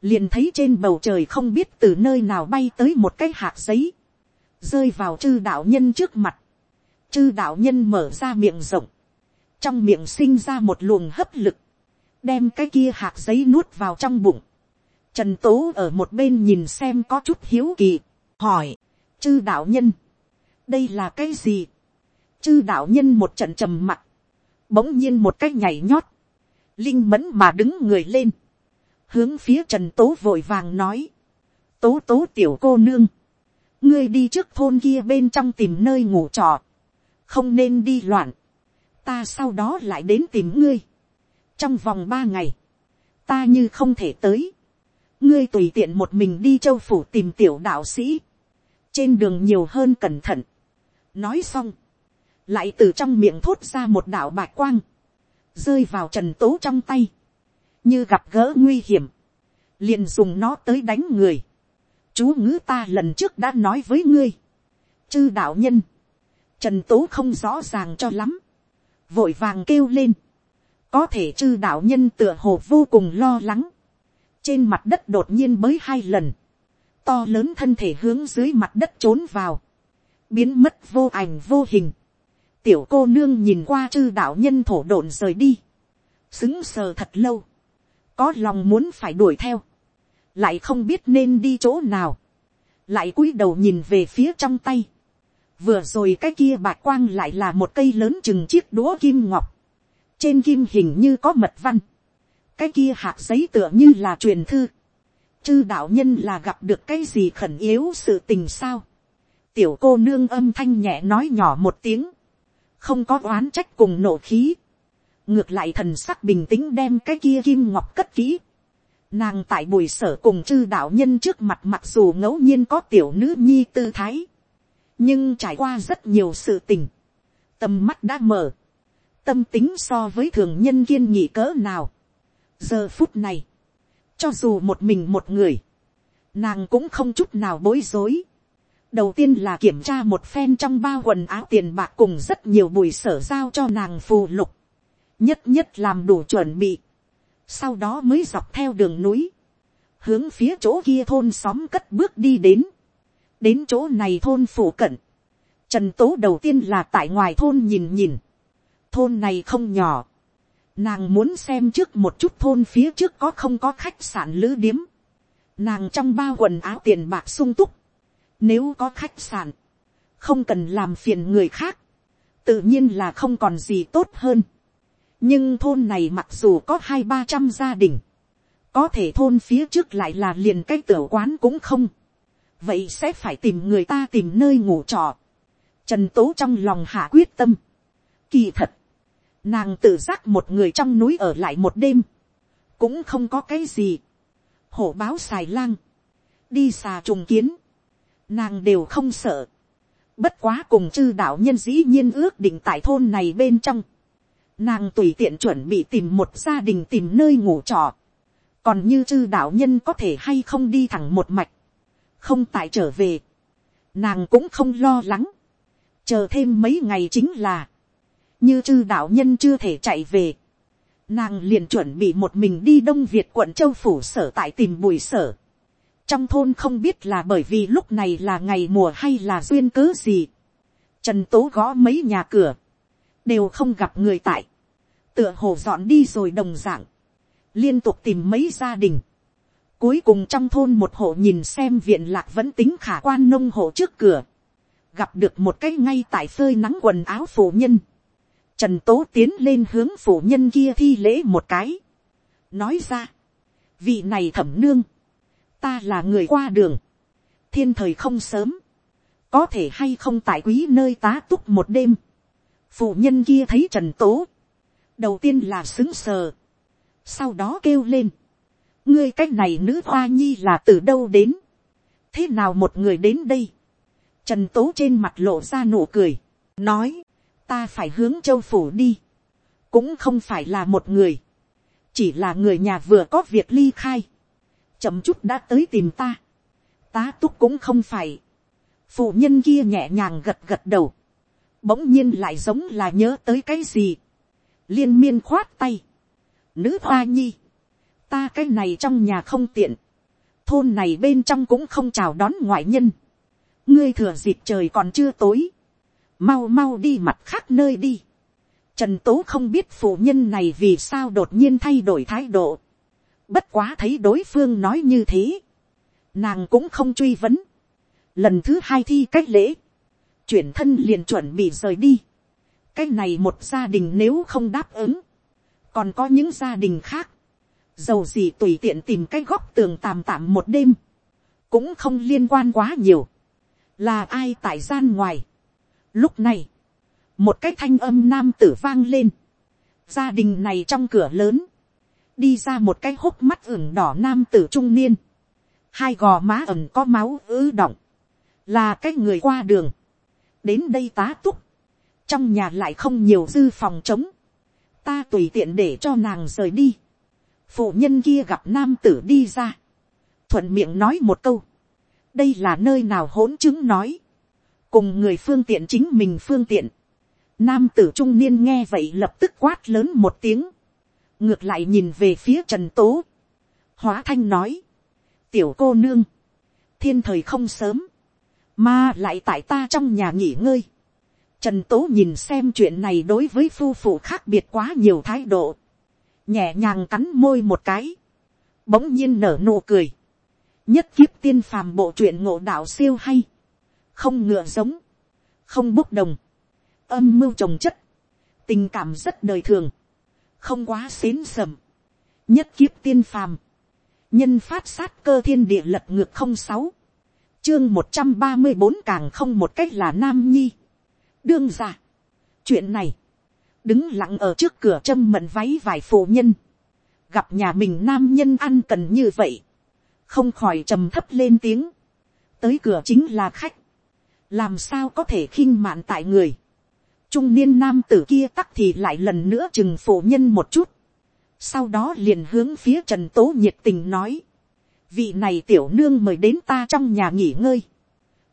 liền thấy trên bầu trời không biết từ nơi nào bay tới một cái hạt giấy, rơi vào chư đạo nhân trước mặt, chư đạo nhân mở ra miệng rộng, trong miệng sinh ra một luồng hấp lực, đem cái kia hạt giấy nuốt vào trong bụng, trần tố ở một bên nhìn xem có chút hiếu kỳ, hỏi, chư đạo nhân, đây là cái gì, chư đạo nhân một trận trầm mặt, bỗng nhiên một cái nhảy nhót, linh mẫn mà đứng người lên, hướng phía trần tố vội vàng nói, tố tố tiểu cô nương, ngươi đi trước thôn kia bên trong tìm nơi ngủ trọ, không nên đi loạn, ta sau đó lại đến tìm ngươi, trong vòng ba ngày, ta như không thể tới, ngươi tùy tiện một mình đi châu phủ tìm tiểu đạo sĩ, trên đường nhiều hơn cẩn thận nói xong, lại từ trong miệng thốt ra một đạo bạch quang, rơi vào trần tố trong tay, như gặp gỡ nguy hiểm, liền dùng nó tới đánh người. chú ngữ ta lần trước đã nói với ngươi, chư đạo nhân, trần tố không rõ ràng cho lắm, vội vàng kêu lên, có thể chư đạo nhân tựa hồ vô cùng lo lắng, trên mặt đất đột nhiên mới hai lần, to lớn thân thể hướng dưới mặt đất trốn vào, biến mất vô ảnh vô hình, tiểu cô nương nhìn qua chư đạo nhân thổ độn rời đi, xứng sờ thật lâu, có lòng muốn phải đuổi theo, lại không biết nên đi chỗ nào, lại cúi đầu nhìn về phía trong tay, vừa rồi cái kia bạc quang lại là một cây lớn chừng chiếc đũa kim ngọc, trên kim hình như có mật văn, cái kia hạt giấy tựa như là truyền thư, chư đạo nhân là gặp được cái gì khẩn yếu sự tình sao, tiểu cô nương âm thanh nhẹ nói nhỏ một tiếng, không có oán trách cùng nổ khí, ngược lại thần sắc bình tĩnh đem cái kia kim ngọc cất kỹ, nàng tại buổi sở cùng chư đạo nhân trước mặt mặc dù ngẫu nhiên có tiểu nữ nhi tư thái, nhưng trải qua rất nhiều sự tình, tầm mắt đã mở, tâm tính so với thường nhân kiên nhị cỡ nào. giờ phút này, cho dù một mình một người, nàng cũng không chút nào bối rối đầu tiên là kiểm tra một phen trong bao quần áo tiền bạc cùng rất nhiều bùi sở giao cho nàng phù lục, nhất nhất làm đủ chuẩn bị, sau đó mới dọc theo đường núi, hướng phía chỗ kia thôn xóm cất bước đi đến, đến chỗ này thôn phủ cận, trần tố đầu tiên là tại ngoài thôn nhìn nhìn, thôn này không nhỏ, nàng muốn xem trước một chút thôn phía trước có không có khách sạn lữ điếm, nàng trong bao quần áo tiền bạc sung túc, nếu có khách sạn, không cần làm phiền người khác, tự nhiên là không còn gì tốt hơn. nhưng thôn này mặc dù có hai ba trăm gia đình, có thể thôn phía trước lại là liền cái tiểu quán cũng không, vậy sẽ phải tìm người ta tìm nơi ngủ trọ. Trần tố trong lòng hạ quyết tâm. Kỳ thật, nàng tự giác một người trong núi ở lại một đêm, cũng không có cái gì. hổ báo xài lang, đi xà trùng kiến, nàng đều không sợ. bất quá cùng chư đạo nhân dĩ nhiên ước định tại thôn này bên trong. nàng tùy tiện chuẩn bị tìm một gia đình tìm nơi ngủ trọ. còn như chư đạo nhân có thể hay không đi thẳng một mạch, không tại trở về, nàng cũng không lo lắng, chờ thêm mấy ngày chính là, như chư đạo nhân chưa thể chạy về, nàng liền chuẩn bị một mình đi đông việt quận châu phủ sở tại tìm bùi sở trong thôn không biết là bởi vì lúc này là ngày mùa hay là duyên cớ gì. trần tố gõ mấy nhà cửa, đều không gặp người tại, tựa hồ dọn đi rồi đồng dạng liên tục tìm mấy gia đình, Cuối cùng trong thôn một hộ nhìn xem viện lạc vẫn tính khả quan nông hộ trước cửa. Gặp được một cái ngay tại phơi nắng quần áo phụ nhân. Trần Tố tiến lên hướng phụ nhân kia thi lễ một cái. Nói ra. Vị này thẩm nương. Ta là người qua đường. Thiên thời không sớm. Có thể hay không tại quý nơi tá túc một đêm. Phụ nhân kia thấy Trần Tố. Đầu tiên là xứng sờ. Sau đó kêu lên ngươi cách này nữ hoa nhi là từ đâu đến, thế nào một người đến đây, trần tố trên mặt lộ ra nụ cười, nói, ta phải hướng châu phủ đi, cũng không phải là một người, chỉ là người nhà vừa có việc ly khai, chậm chút đã tới tìm ta, tá túc cũng không phải, phụ nhân kia nhẹ nhàng gật gật đầu, bỗng nhiên lại giống là nhớ tới cái gì, liên miên khoát tay, nữ hoa nhi, ta cái này trong nhà không tiện, thôn này bên trong cũng không chào đón ngoại nhân, ngươi thừa dịp trời còn chưa tối, mau mau đi mặt khác nơi đi. Trần tố không biết phụ nhân này vì sao đột nhiên thay đổi thái độ, bất quá thấy đối phương nói như thế, nàng cũng không truy vấn, lần thứ hai thi cách lễ, chuyển thân liền chuẩn bị rời đi, cái này một gia đình nếu không đáp ứng, còn có những gia đình khác, dầu gì tùy tiện tìm cái góc tường tạm tạm một đêm, cũng không liên quan quá nhiều, là ai tại gian ngoài. Lúc này, một cái thanh âm nam tử vang lên, gia đình này trong cửa lớn, đi ra một cái hốc mắt ửng đỏ nam tử trung niên, hai gò má ẩn có máu ứ động, là cái người qua đường, đến đây tá túc, trong nhà lại không nhiều dư phòng trống, ta tùy tiện để cho nàng rời đi, phụ nhân kia gặp nam tử đi ra, thuận miệng nói một câu, đây là nơi nào hỗn chứng nói, cùng người phương tiện chính mình phương tiện, nam tử trung niên nghe vậy lập tức quát lớn một tiếng, ngược lại nhìn về phía trần tố, hóa thanh nói, tiểu cô nương, thiên thời không sớm, mà lại tại ta trong nhà nghỉ ngơi. Trần tố nhìn xem chuyện này đối với phu phụ khác biệt quá nhiều thái độ, nhẹ nhàng cắn môi một cái, bỗng nhiên nở nụ cười, nhất kiếp tiên phàm bộ truyện ngộ đạo siêu hay, không ngựa giống, không bốc đồng, âm mưu trồng chất, tình cảm rất đời thường, không quá xến sầm, nhất kiếp tiên phàm, nhân phát sát cơ thiên địa lật ngược không sáu, chương một trăm ba mươi bốn càng không một cách là nam nhi, đương ra, chuyện này, đứng lặng ở trước cửa châm mận váy vài phụ nhân, gặp nhà mình nam nhân ăn cần như vậy, không khỏi trầm thấp lên tiếng, tới cửa chính là khách, làm sao có thể khinh mạn tại người, trung niên nam tử kia tắc thì lại lần nữa chừng phụ nhân một chút, sau đó liền hướng phía trần tố nhiệt tình nói, vị này tiểu nương mời đến ta trong nhà nghỉ ngơi,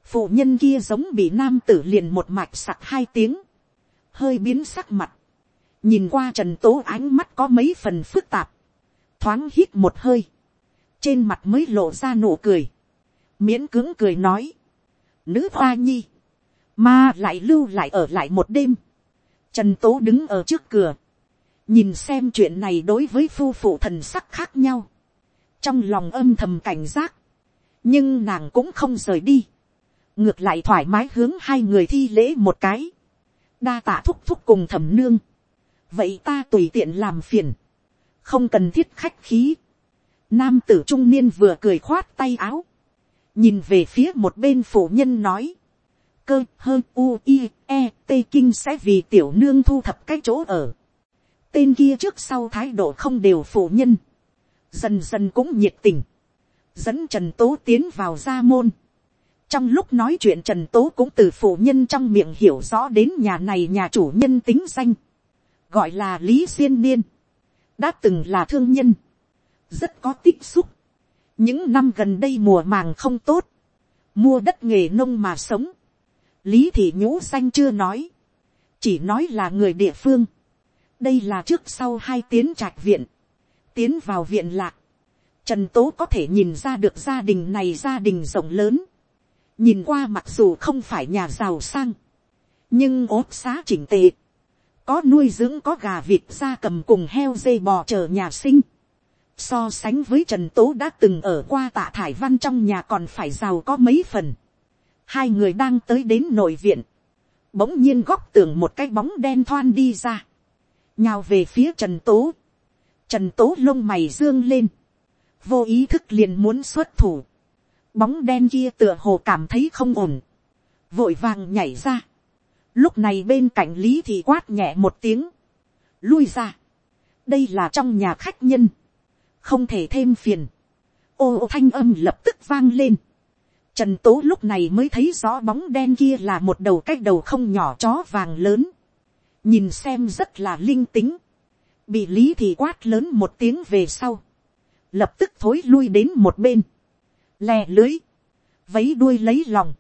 phụ nhân kia giống bị nam tử liền một mạch sặc hai tiếng, hơi biến sắc mặt, nhìn qua trần tố ánh mắt có mấy phần phức tạp, thoáng hít một hơi, trên mặt mới lộ ra nụ cười, miễn cứng cười nói, nữ hoa nhi, mà lại lưu lại ở lại một đêm, trần tố đứng ở trước cửa, nhìn xem chuyện này đối với phu phụ thần sắc khác nhau, trong lòng âm thầm cảnh giác, nhưng nàng cũng không rời đi, ngược lại thoải mái hướng hai người thi lễ một cái, đa tạ thúc thúc cùng thẩm nương, vậy ta tùy tiện làm phiền, không cần thiết khách khí, nam tử trung niên vừa cười khoát tay áo, nhìn về phía một bên phụ nhân nói, cơ hơn u i e t kinh sẽ vì tiểu nương thu thập cái chỗ ở, tên kia trước sau thái độ không đều phụ nhân, dần dần cũng nhiệt tình, dẫn trần tố tiến vào gia môn, trong lúc nói chuyện trần tố cũng từ phụ nhân trong miệng hiểu rõ đến nhà này nhà chủ nhân tính danh, gọi là lý diên niên, đã từng là thương nhân, rất có tích xúc. những năm gần đây mùa màng không tốt, mua đất nghề nông mà sống, lý thị nhũ xanh chưa nói, chỉ nói là người địa phương, đây là trước sau hai tiến trạch viện, tiến vào viện lạc, trần tố có thể nhìn ra được gia đình này gia đình rộng lớn, nhìn qua mặc dù không phải nhà giàu sang, nhưng ốp xá chỉnh tệ, có nuôi dưỡng có gà vịt da cầm cùng heo dây bò chờ nhà sinh, so sánh với trần tố đã từng ở qua tạ thải văn trong nhà còn phải giàu có mấy phần, hai người đang tới đến nội viện, bỗng nhiên góc tường một cái bóng đen thoan đi ra, nhào về phía trần tố, trần tố lông mày dương lên, vô ý thức liền muốn xuất thủ, bóng đen kia tựa hồ cảm thấy không ổn, vội vàng nhảy ra, lúc này bên cạnh lý thì quát nhẹ một tiếng, lui ra, đây là trong nhà khách nhân, không thể thêm phiền, ô ô thanh âm lập tức vang lên, trần tố lúc này mới thấy rõ bóng đen kia là một đầu cách đầu không nhỏ chó vàng lớn, nhìn xem rất là linh tính, bị lý thì quát lớn một tiếng về sau, lập tức thối lui đến một bên, lè lưới, vấy đuôi lấy lòng,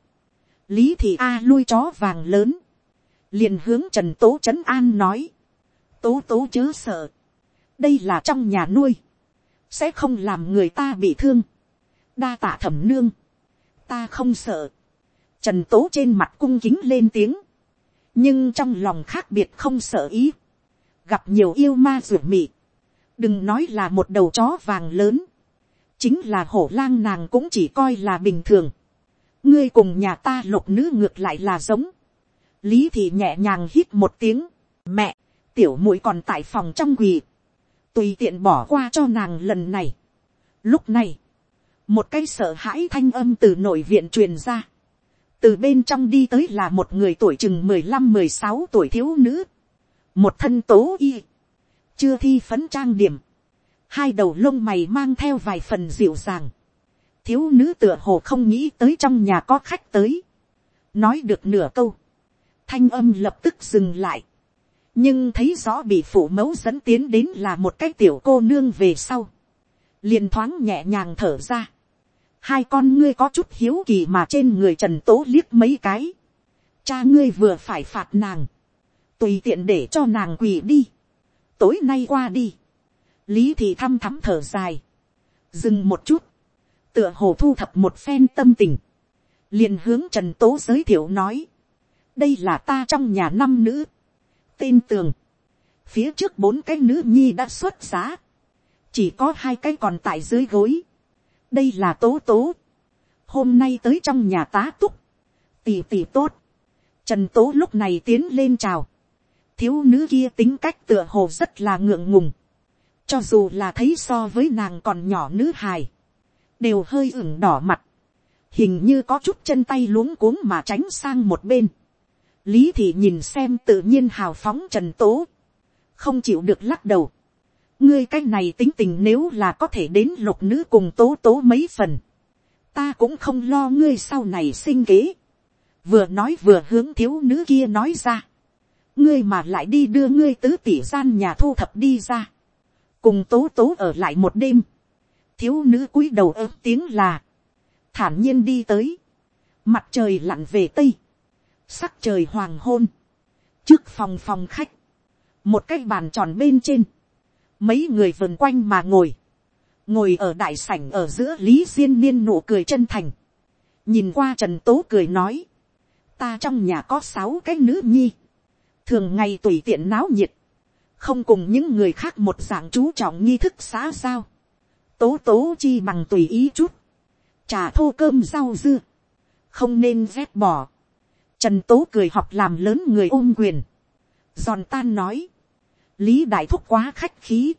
lý thì a lui chó vàng lớn, liền hướng trần tố Trấn an nói, tố tố chớ sợ, đây là trong nhà nuôi, sẽ không làm người ta bị thương, đa tạ thẩm nương, ta không sợ, trần tố trên mặt cung kính lên tiếng, nhưng trong lòng khác biệt không sợ ý, gặp nhiều yêu ma ruột mị, đừng nói là một đầu chó vàng lớn, chính là hổ lang nàng cũng chỉ coi là bình thường, ngươi cùng nhà ta lục nữ ngược lại là giống, lý thì nhẹ nhàng hít một tiếng, mẹ, tiểu muội còn tại phòng trong quỳ, tùy tiện bỏ qua cho nàng lần này. Lúc này, một cái sợ hãi thanh âm từ nội viện truyền ra, từ bên trong đi tới là một người tuổi chừng mười lăm mười sáu tuổi thiếu nữ, một thân tố y, chưa thi phấn trang điểm, hai đầu lông mày mang theo vài phần dịu dàng, thiếu nữ tựa hồ không nghĩ tới trong nhà có khách tới, nói được nửa câu, thanh âm lập tức dừng lại, nhưng thấy rõ bị phụ mẫu dẫn tiến đến là một cái tiểu cô nương về sau, liền thoáng nhẹ nhàng thở ra, hai con ngươi có chút hiếu kỳ mà trên người trần tố liếc mấy cái, cha ngươi vừa phải phạt nàng, tùy tiện để cho nàng quỳ đi, tối nay qua đi, lý thị thăm thắm thở dài, dừng một chút, tựa hồ thu thập một phen tâm tình, liền hướng trần tố giới thiệu nói, đây là ta trong nhà năm nữ, tên tường, phía trước bốn cái nữ nhi đã xuất giá, chỉ có hai cái còn tại dưới gối, đây là tố tố, hôm nay tới trong nhà tá túc, tì tì tốt, trần tố lúc này tiến lên chào, thiếu nữ kia tính cách tựa hồ rất là ngượng ngùng, cho dù là thấy so với nàng còn nhỏ nữ hài, đều hơi ửng đỏ mặt, hình như có chút chân tay luống cuống mà tránh sang một bên. lý thì nhìn xem tự nhiên hào phóng trần tố, không chịu được lắc đầu ngươi cái này tính tình nếu là có thể đến lục nữ cùng tố tố mấy phần, ta cũng không lo ngươi sau này sinh kế. vừa nói vừa hướng thiếu nữ kia nói ra, ngươi mà lại đi đưa ngươi tứ tỷ gian nhà thu thập đi ra, cùng tố tố ở lại một đêm, thiếu nữ cúi đầu ớt tiếng là, thản nhiên đi tới, mặt trời lặn về tây, sắc trời hoàng hôn, trước phòng phòng khách, một cái bàn tròn bên trên, mấy người vần quanh mà ngồi, ngồi ở đại sảnh ở giữa lý diên niên nụ cười chân thành, nhìn qua trần tố cười nói, ta trong nhà có sáu cái nữ nhi, thường ngày tùy tiện náo nhiệt, không cùng những người khác một dạng chú trọng nghi thức xã giao, tố tố chi bằng tùy ý chút, trà thô cơm rau dưa, không nên rét bỏ. Trần tố cười học làm lớn người ôm quyền, giòn tan nói, lý đại thúc quá khách khí,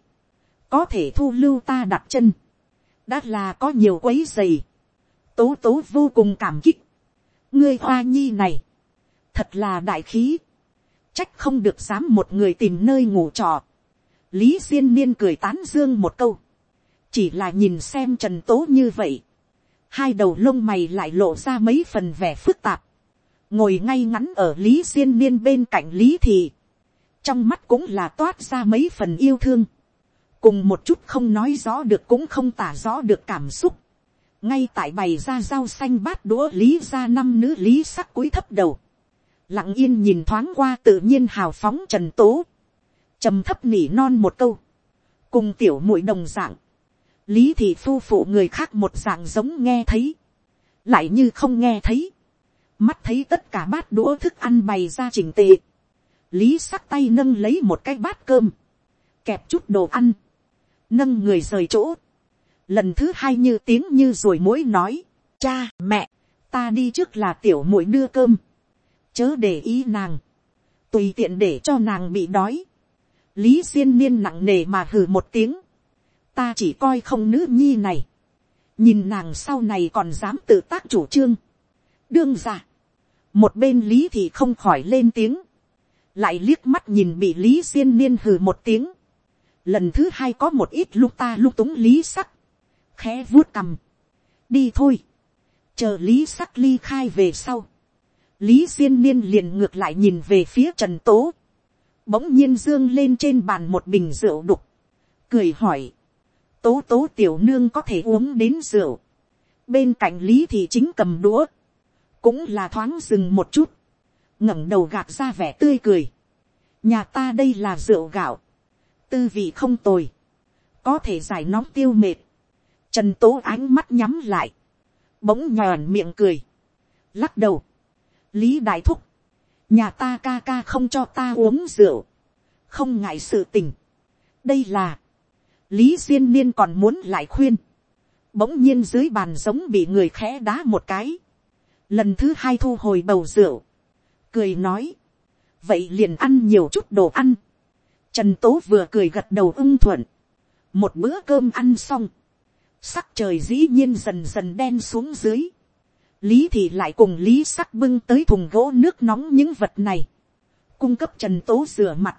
có thể thu lưu ta đặt chân, đã là có nhiều quấy dày, tố tố vô cùng cảm kích, ngươi hoa nhi này, thật là đại khí, trách không được dám một người tìm nơi ngủ trọ, lý diên niên cười tán dương một câu, chỉ là nhìn xem trần tố như vậy, hai đầu lông mày lại lộ ra mấy phần vẻ phức tạp, ngồi ngay ngắn ở lý diên niên bên cạnh lý thì, trong mắt cũng là toát ra mấy phần yêu thương, cùng một chút không nói rõ được cũng không tả rõ được cảm xúc, ngay tại bày ra rau xanh bát đũa lý ra năm nữ lý sắc cúi thấp đầu, lặng yên nhìn thoáng qua tự nhiên hào phóng trần tố, trầm thấp nỉ non một câu, cùng tiểu muội đồng dạng, lý thị phu phụ người khác một dạng giống nghe thấy, lại như không nghe thấy, mắt thấy tất cả bát đũa thức ăn bày ra trình tề, lý sắc tay nâng lấy một cái bát cơm, kẹp chút đồ ăn, nâng người rời chỗ, lần thứ hai như tiếng như rồi mũi nói, cha mẹ, ta đi trước là tiểu mũi đưa cơm, chớ để ý nàng, tùy tiện để cho nàng bị đói, lý diên niên nặng nề mà hừ một tiếng, ta chỉ coi không nữ nhi này, nhìn nàng sau này còn dám tự tác chủ trương, đương ra, một bên lý thì không khỏi lên tiếng, lại liếc mắt nhìn bị lý diên niên hừ một tiếng, lần thứ hai có một ít lúc ta lúc túng lý sắc, khẽ vuốt cằm, đi thôi, chờ lý sắc ly khai về sau, lý diên niên liền ngược lại nhìn về phía trần tố, bỗng nhiên dương lên trên bàn một bình rượu đục, cười hỏi, tố tố tiểu nương có thể uống đến rượu, bên cạnh lý thì chính cầm đũa, cũng là thoáng dừng một chút, ngẩng đầu gạt ra vẻ tươi cười, nhà ta đây là rượu gạo, tư vị không tồi, có thể giải nóng tiêu mệt, trần tố ánh mắt nhắm lại, bỗng nhòn miệng cười, lắc đầu, lý đại thúc, nhà ta ca ca không cho ta uống rượu, không ngại sự tình, đây là, lý diên niên còn muốn lại khuyên, bỗng nhiên dưới bàn giống bị người khẽ đá một cái, lần thứ hai thu hồi bầu rượu, cười nói, vậy liền ăn nhiều chút đồ ăn, trần tố vừa cười gật đầu ưng thuận, một bữa cơm ăn xong, sắc trời dĩ nhiên dần dần đen xuống dưới, lý thì lại cùng lý sắc bưng tới thùng gỗ nước nóng những vật này, cung cấp trần tố rửa mặt,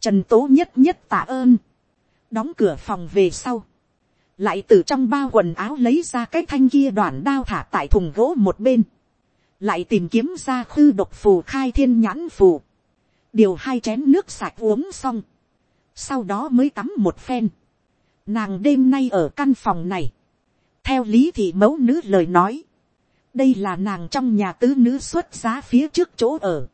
trần tố nhất nhất tạ ơn, đóng cửa phòng về sau, lại từ trong bao quần áo lấy ra cái thanh kia đoạn đao thả tại thùng gỗ một bên, lại tìm kiếm ra khư độc phù khai thiên nhãn phù, điều hai chén nước sạch uống xong, sau đó mới tắm một phen. Nàng đêm nay ở căn phòng này, theo lý thị mẫu nữ lời nói, đây là nàng trong nhà tứ nữ xuất giá phía trước chỗ ở,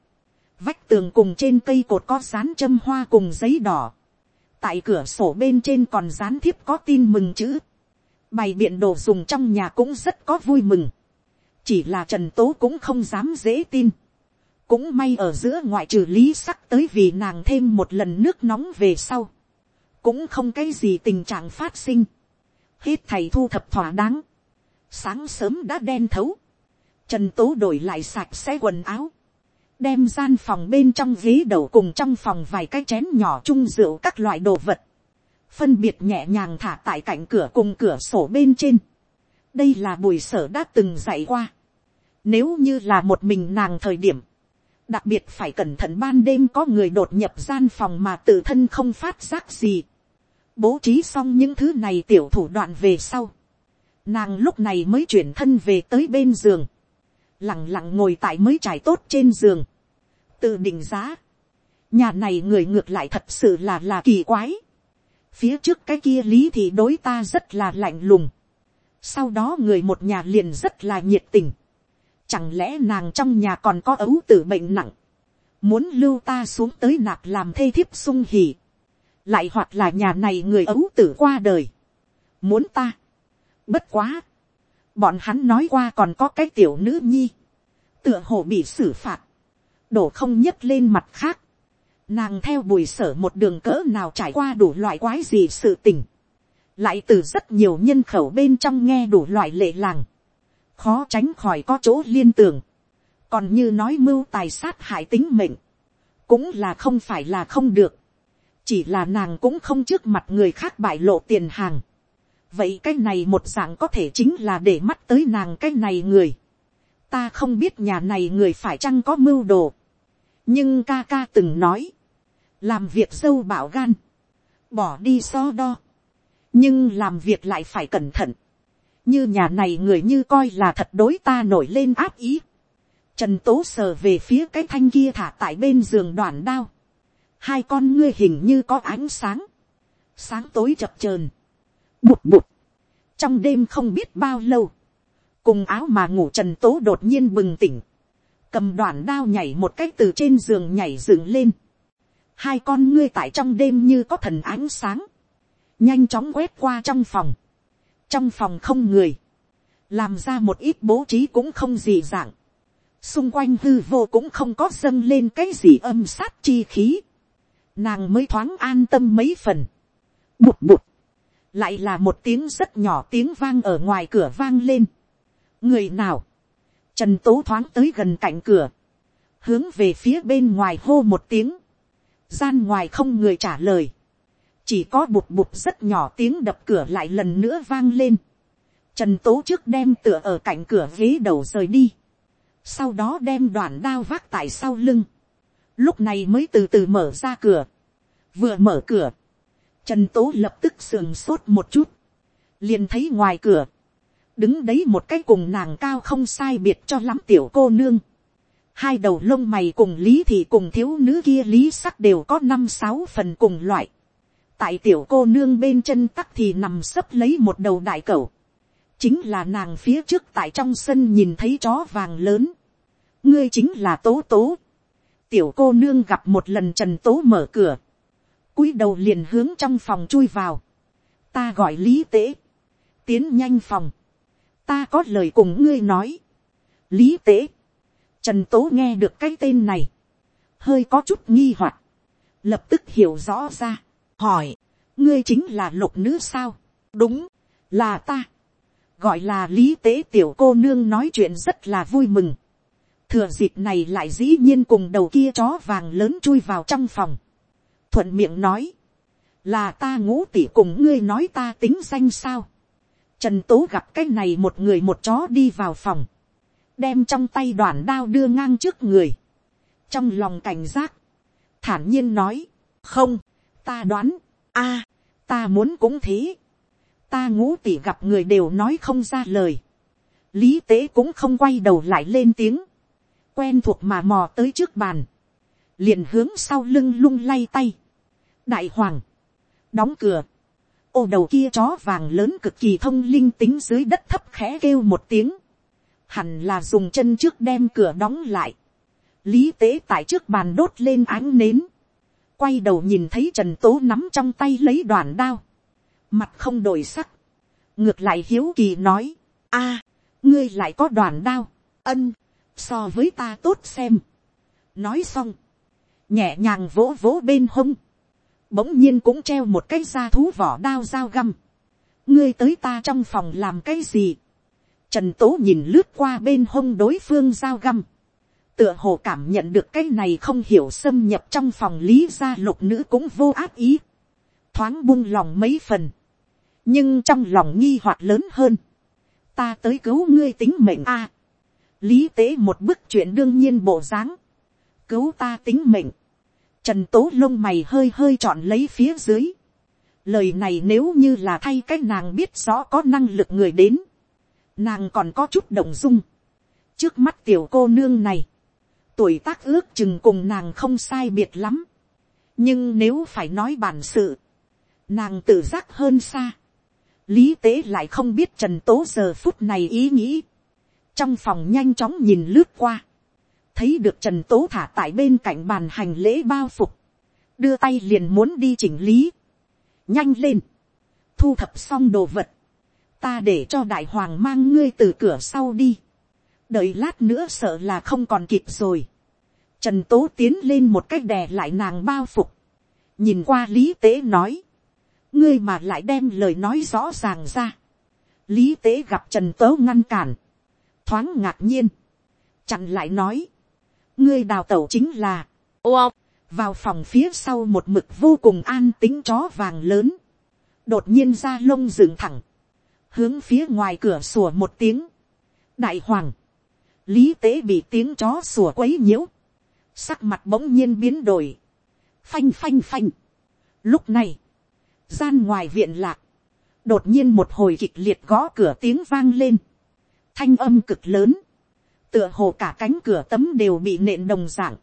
vách tường cùng trên cây cột có dán châm hoa cùng giấy đỏ, tại cửa sổ bên trên còn dán thiếp có tin mừng chữ, bày biện đồ dùng trong nhà cũng rất có vui mừng, chỉ là trần tố cũng không dám dễ tin, cũng may ở giữa ngoại trừ lý sắc tới vì nàng thêm một lần nước nóng về sau, cũng không cái gì tình trạng phát sinh, hết thầy thu thập thỏa đáng, sáng sớm đã đen thấu, trần tố đổi lại sạch sẽ quần áo, đem gian phòng bên trong ghế đầu cùng trong phòng vài cái chén nhỏ chung rượu các loại đồ vật, phân biệt nhẹ nhàng thả tại cạnh cửa cùng cửa sổ bên trên đây là bùi sở đã từng dạy qua. nếu như là một mình nàng thời điểm, đặc biệt phải cẩn thận ban đêm có người đột nhập gian phòng mà tự thân không phát giác gì. bố trí xong những thứ này tiểu thủ đoạn về sau. nàng lúc này mới chuyển thân về tới bên giường. lặng lặng ngồi tại mới trải tốt trên giường. tự định giá. nhà này người ngược lại thật sự là là kỳ quái phía trước cái kia lý thì đối ta rất là lạnh lùng, sau đó người một nhà liền rất là nhiệt tình, chẳng lẽ nàng trong nhà còn có ấu tử bệnh nặng, muốn lưu ta xuống tới nạp làm thê thiếp sung hỉ, lại hoặc là nhà này người ấu tử qua đời, muốn ta, bất quá, bọn hắn nói qua còn có cái tiểu nữ nhi, tựa hồ bị xử phạt, đổ không nhất lên mặt khác, Nàng theo bùi sở một đường cỡ nào trải qua đủ loại quái gì sự tình. Lại từ rất nhiều nhân khẩu bên trong nghe đủ loại lệ làng. Khó tránh khỏi có chỗ liên tưởng. Còn như nói mưu tài sát hại tính mệnh. Cũng là không phải là không được. Chỉ là nàng cũng không trước mặt người khác bại lộ tiền hàng. Vậy cái này một dạng có thể chính là để mắt tới nàng cái này người. Ta không biết nhà này người phải chăng có mưu đồ nhưng ca ca từng nói, làm việc sâu bảo gan, bỏ đi so đo, nhưng làm việc lại phải cẩn thận, như nhà này người như coi là thật đối ta nổi lên áp ý, trần tố sờ về phía cái thanh kia thả tại bên giường đoàn đao, hai con ngươi hình như có ánh sáng, sáng tối chập chờn, bụt bụt, trong đêm không biết bao lâu, cùng áo mà ngủ trần tố đột nhiên bừng tỉnh, cầm đoạn đao nhảy một cách từ trên giường nhảy dựng lên, hai con ngươi tại trong đêm như có thần ánh sáng, nhanh chóng quét qua trong phòng, trong phòng không người, làm ra một ít bố trí cũng không gì dạng, xung quanh hư vô cũng không có dâng lên cái gì âm sát chi khí, nàng mới thoáng an tâm mấy phần, bụt bụt, lại là một tiếng rất nhỏ tiếng vang ở ngoài cửa vang lên, người nào, trần tố thoáng tới gần cạnh cửa, hướng về phía bên ngoài hô một tiếng, gian ngoài không người trả lời, chỉ có bụt bụt rất nhỏ tiếng đập cửa lại lần nữa vang lên, trần tố trước đem tựa ở cạnh cửa ghế đầu rời đi, sau đó đem đoạn đao vác tại sau lưng, lúc này mới từ từ mở ra cửa, vừa mở cửa, trần tố lập tức sườn sốt một chút, liền thấy ngoài cửa, đứng đấy một cái cùng nàng cao không sai biệt cho lắm tiểu cô nương, hai đầu lông mày cùng lý thì cùng thiếu nữ kia lý sắc đều có năm sáu phần cùng loại tại tiểu cô nương bên chân tắc thì nằm sấp lấy một đầu đại cẩu. chính là nàng phía trước tại trong sân nhìn thấy chó vàng lớn. ngươi chính là tố tố. tiểu cô nương gặp một lần trần tố mở cửa. cúi đầu liền hướng trong phòng chui vào. ta gọi lý tế. tiến nhanh phòng. ta có lời cùng ngươi nói. lý tế Trần Tố nghe được cái tên này. Hơi có chút nghi hoặc Lập tức hiểu rõ ra. Hỏi. Ngươi chính là lục nữ sao? Đúng. Là ta. Gọi là lý tế tiểu cô nương nói chuyện rất là vui mừng. Thừa dịp này lại dĩ nhiên cùng đầu kia chó vàng lớn chui vào trong phòng. Thuận miệng nói. Là ta ngũ tỷ cùng ngươi nói ta tính danh sao. Trần Tố gặp cái này một người một chó đi vào phòng đem trong tay đoạn đao đưa ngang trước người, trong lòng cảnh giác, thản nhiên nói, không, ta đoán, a, ta muốn cũng thế, ta ngũ tỷ gặp người đều nói không ra lời, lý tế cũng không quay đầu lại lên tiếng, quen thuộc mà mò tới trước bàn, liền hướng sau lưng lung lay tay, đại hoàng, đóng cửa, ô đầu kia chó vàng lớn cực kỳ thông linh tính dưới đất thấp khẽ kêu một tiếng, hẳn là dùng chân trước đem cửa đóng lại. lý tế tại trước bàn đốt lên ánh nến, quay đầu nhìn thấy trần tố nắm trong tay lấy đoàn đao, mặt không đổi sắc, ngược lại hiếu kỳ nói, a, ngươi lại có đoàn đao, ân, so với ta tốt xem. nói xong, nhẹ nhàng vỗ vỗ bên hông, bỗng nhiên cũng treo một cái da thú vỏ đao dao găm. ngươi tới ta trong phòng làm cái gì. trần tố nhìn lướt qua bên hông đối phương dao găm tựa hồ cảm nhận được cái này không hiểu xâm nhập trong phòng lý gia lục nữ cũng vô ác ý. thoáng buông lòng mấy phần. nhưng trong lòng nghi hoặc lớn hơn. ta tới cứu ngươi tính mệnh a. lý tế một bức chuyện đương nhiên bộ dáng. cứu ta tính mệnh Trần tố lông mày hơi hơi chọn lấy phía dưới. Lời này nếu như là thay cái nàng biết rõ có năng lực người đến. Nàng còn có chút động dung. Trước mắt tiểu cô nương này. Tuổi tác ước chừng cùng nàng không sai biệt lắm. Nhưng nếu phải nói bản sự. Nàng tự giác hơn xa. Lý tế lại không biết trần tố giờ phút này ý nghĩ. Trong phòng nhanh chóng nhìn lướt qua thấy được trần tố thả tại bên cạnh bàn hành lễ bao phục, đưa tay liền muốn đi chỉnh lý, nhanh lên, thu thập xong đồ vật, ta để cho đại hoàng mang ngươi từ cửa sau đi, đợi lát nữa sợ là không còn kịp rồi, trần tố tiến lên một cách đè lại nàng bao phục, nhìn qua lý tế nói, ngươi mà lại đem lời nói rõ ràng ra, lý tế gặp trần tố ngăn cản, thoáng ngạc nhiên, chặn lại nói, ngươi đào tẩu chính là, ô vào phòng phía sau một mực vô cùng an tính chó vàng lớn, đột nhiên ra lông dựng thẳng, hướng phía ngoài cửa sủa một tiếng, đại hoàng, lý tế bị tiếng chó sủa quấy nhiễu, sắc mặt bỗng nhiên biến đổi, phanh phanh phanh. Lúc này, gian ngoài viện lạc, đột nhiên một hồi kịch liệt gõ cửa tiếng vang lên, thanh âm cực lớn, tựa hồ cả cánh cửa tấm đều bị nện đồng dạng,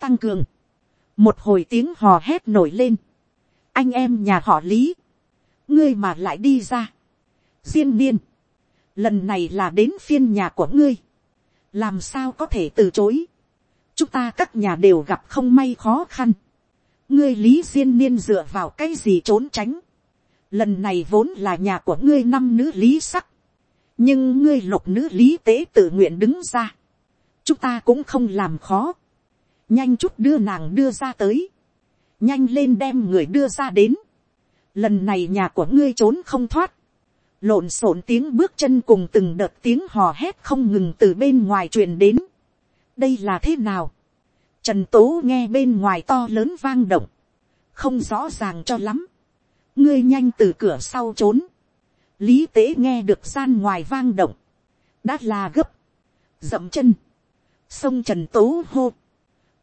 tăng cường, một hồi tiếng hò hét nổi lên, anh em nhà họ lý, ngươi mà lại đi ra, diên niên, lần này là đến phiên nhà của ngươi, làm sao có thể từ chối, chúng ta các nhà đều gặp không may khó khăn, ngươi lý diên niên dựa vào cái gì trốn tránh, lần này vốn là nhà của ngươi năm nữ lý sắc, nhưng ngươi lục nữ lý tế tự nguyện đứng ra, chúng ta cũng không làm khó, nhanh chút đưa nàng đưa ra tới, nhanh lên đem người đưa ra đến, lần này nhà của ngươi trốn không thoát, lộn xộn tiếng bước chân cùng từng đợt tiếng hò hét không ngừng từ bên ngoài truyền đến. đây là thế nào, trần tố nghe bên ngoài to lớn vang động, không rõ ràng cho lắm, ngươi nhanh từ cửa sau trốn, lý tế nghe được gian ngoài vang động, đã là gấp, dậm chân, sông trần tố hô,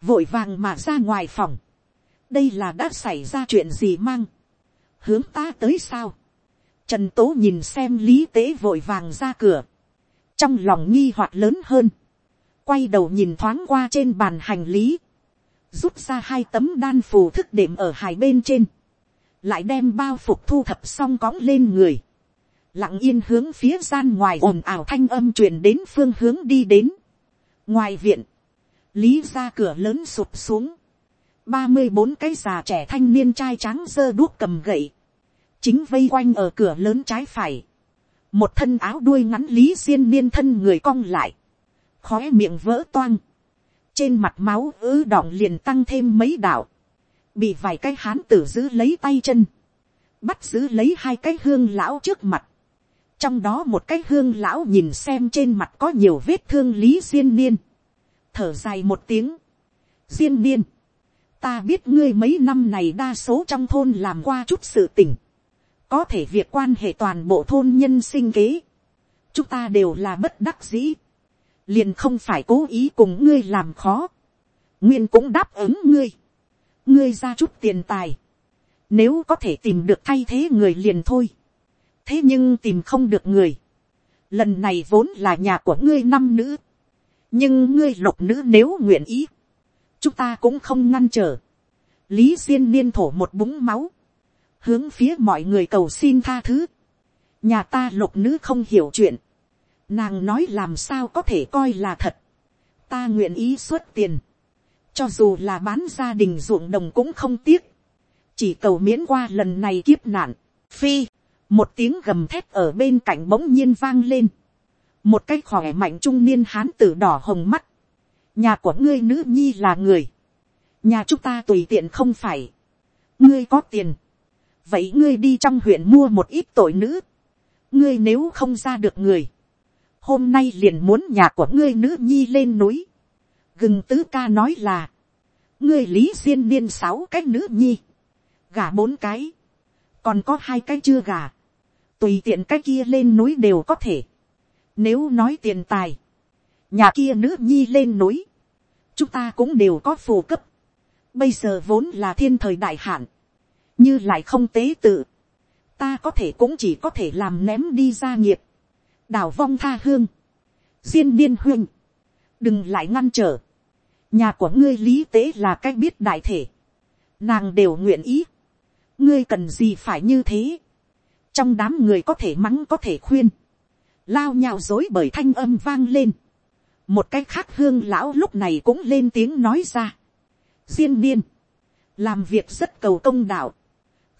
vội vàng mà ra ngoài phòng, đây là đã xảy ra chuyện gì mang, hướng ta tới sao, trần tố nhìn xem lý tế vội vàng ra cửa, trong lòng nghi hoặc lớn hơn, quay đầu nhìn thoáng qua trên bàn hành lý, rút ra hai tấm đan phù thức đệm ở hai bên trên, lại đem bao phục thu thập xong cõng lên người, lặng yên hướng phía gian ngoài ồn ào thanh âm truyền đến phương hướng đi đến. ngoài viện, lý ra cửa lớn sụp xuống, ba mươi bốn cái già trẻ thanh niên trai trắng dơ đuốc cầm gậy, chính vây quanh ở cửa lớn trái phải, một thân áo đuôi ngắn lý duyên niên thân người cong lại, khóe miệng vỡ toang, trên mặt máu ứ đọng liền tăng thêm mấy đạo, bị vài cái hán tử giữ lấy tay chân, bắt giữ lấy hai cái hương lão trước mặt, trong đó một cái hương lão nhìn xem trên mặt có nhiều vết thương lý diên niên, thở dài một tiếng, diên niên, ta biết ngươi mấy năm này đa số trong thôn làm qua chút sự tình, có thể việc quan hệ toàn bộ thôn nhân sinh kế, chúng ta đều là bất đắc dĩ, liền không phải cố ý cùng ngươi làm khó, nguyên cũng đáp ứng ngươi, ngươi ra chút tiền tài, nếu có thể tìm được thay thế người liền thôi, thế nhưng tìm không được người. lần này vốn là nhà của ngươi năm nữ. nhưng ngươi lục nữ nếu nguyện ý, chúng ta cũng không ngăn trở. lý diên niên thổ một búng máu, hướng phía mọi người cầu xin tha thứ. nhà ta lục nữ không hiểu chuyện. nàng nói làm sao có thể coi là thật. ta nguyện ý xuất tiền. cho dù là bán gia đình ruộng đồng cũng không tiếc. chỉ cầu miễn qua lần này kiếp nạn. phi một tiếng gầm thét ở bên cạnh bỗng nhiên vang lên, một cái khỏe mạnh trung niên hán tử đỏ hồng mắt, nhà của ngươi nữ nhi là người, nhà chúng ta tùy tiện không phải, ngươi có tiền, vậy ngươi đi trong huyện mua một ít tội nữ, ngươi nếu không ra được người, hôm nay liền muốn nhà của ngươi nữ nhi lên núi, gừng tứ ca nói là, ngươi lý diên niên sáu cái nữ nhi, gả bốn cái, còn có hai cái chưa gả, tùy tiện cái kia lên núi đều có thể, nếu nói tiền tài, nhà kia nữ nhi lên núi, chúng ta cũng đều có phù cấp, bây giờ vốn là thiên thời đại hạn, như lại không tế tự, ta có thể cũng chỉ có thể làm ném đi gia nghiệp, đào vong tha hương, diên điên huynh, đừng lại ngăn trở, nhà của ngươi lý tế là cách biết đại thể, nàng đều nguyện ý, ngươi cần gì phải như thế, trong đám người có thể mắng có thể khuyên, lao nhào dối bởi thanh âm vang lên, một cái khác hương lão lúc này cũng lên tiếng nói ra, diên biên làm việc rất cầu công đạo,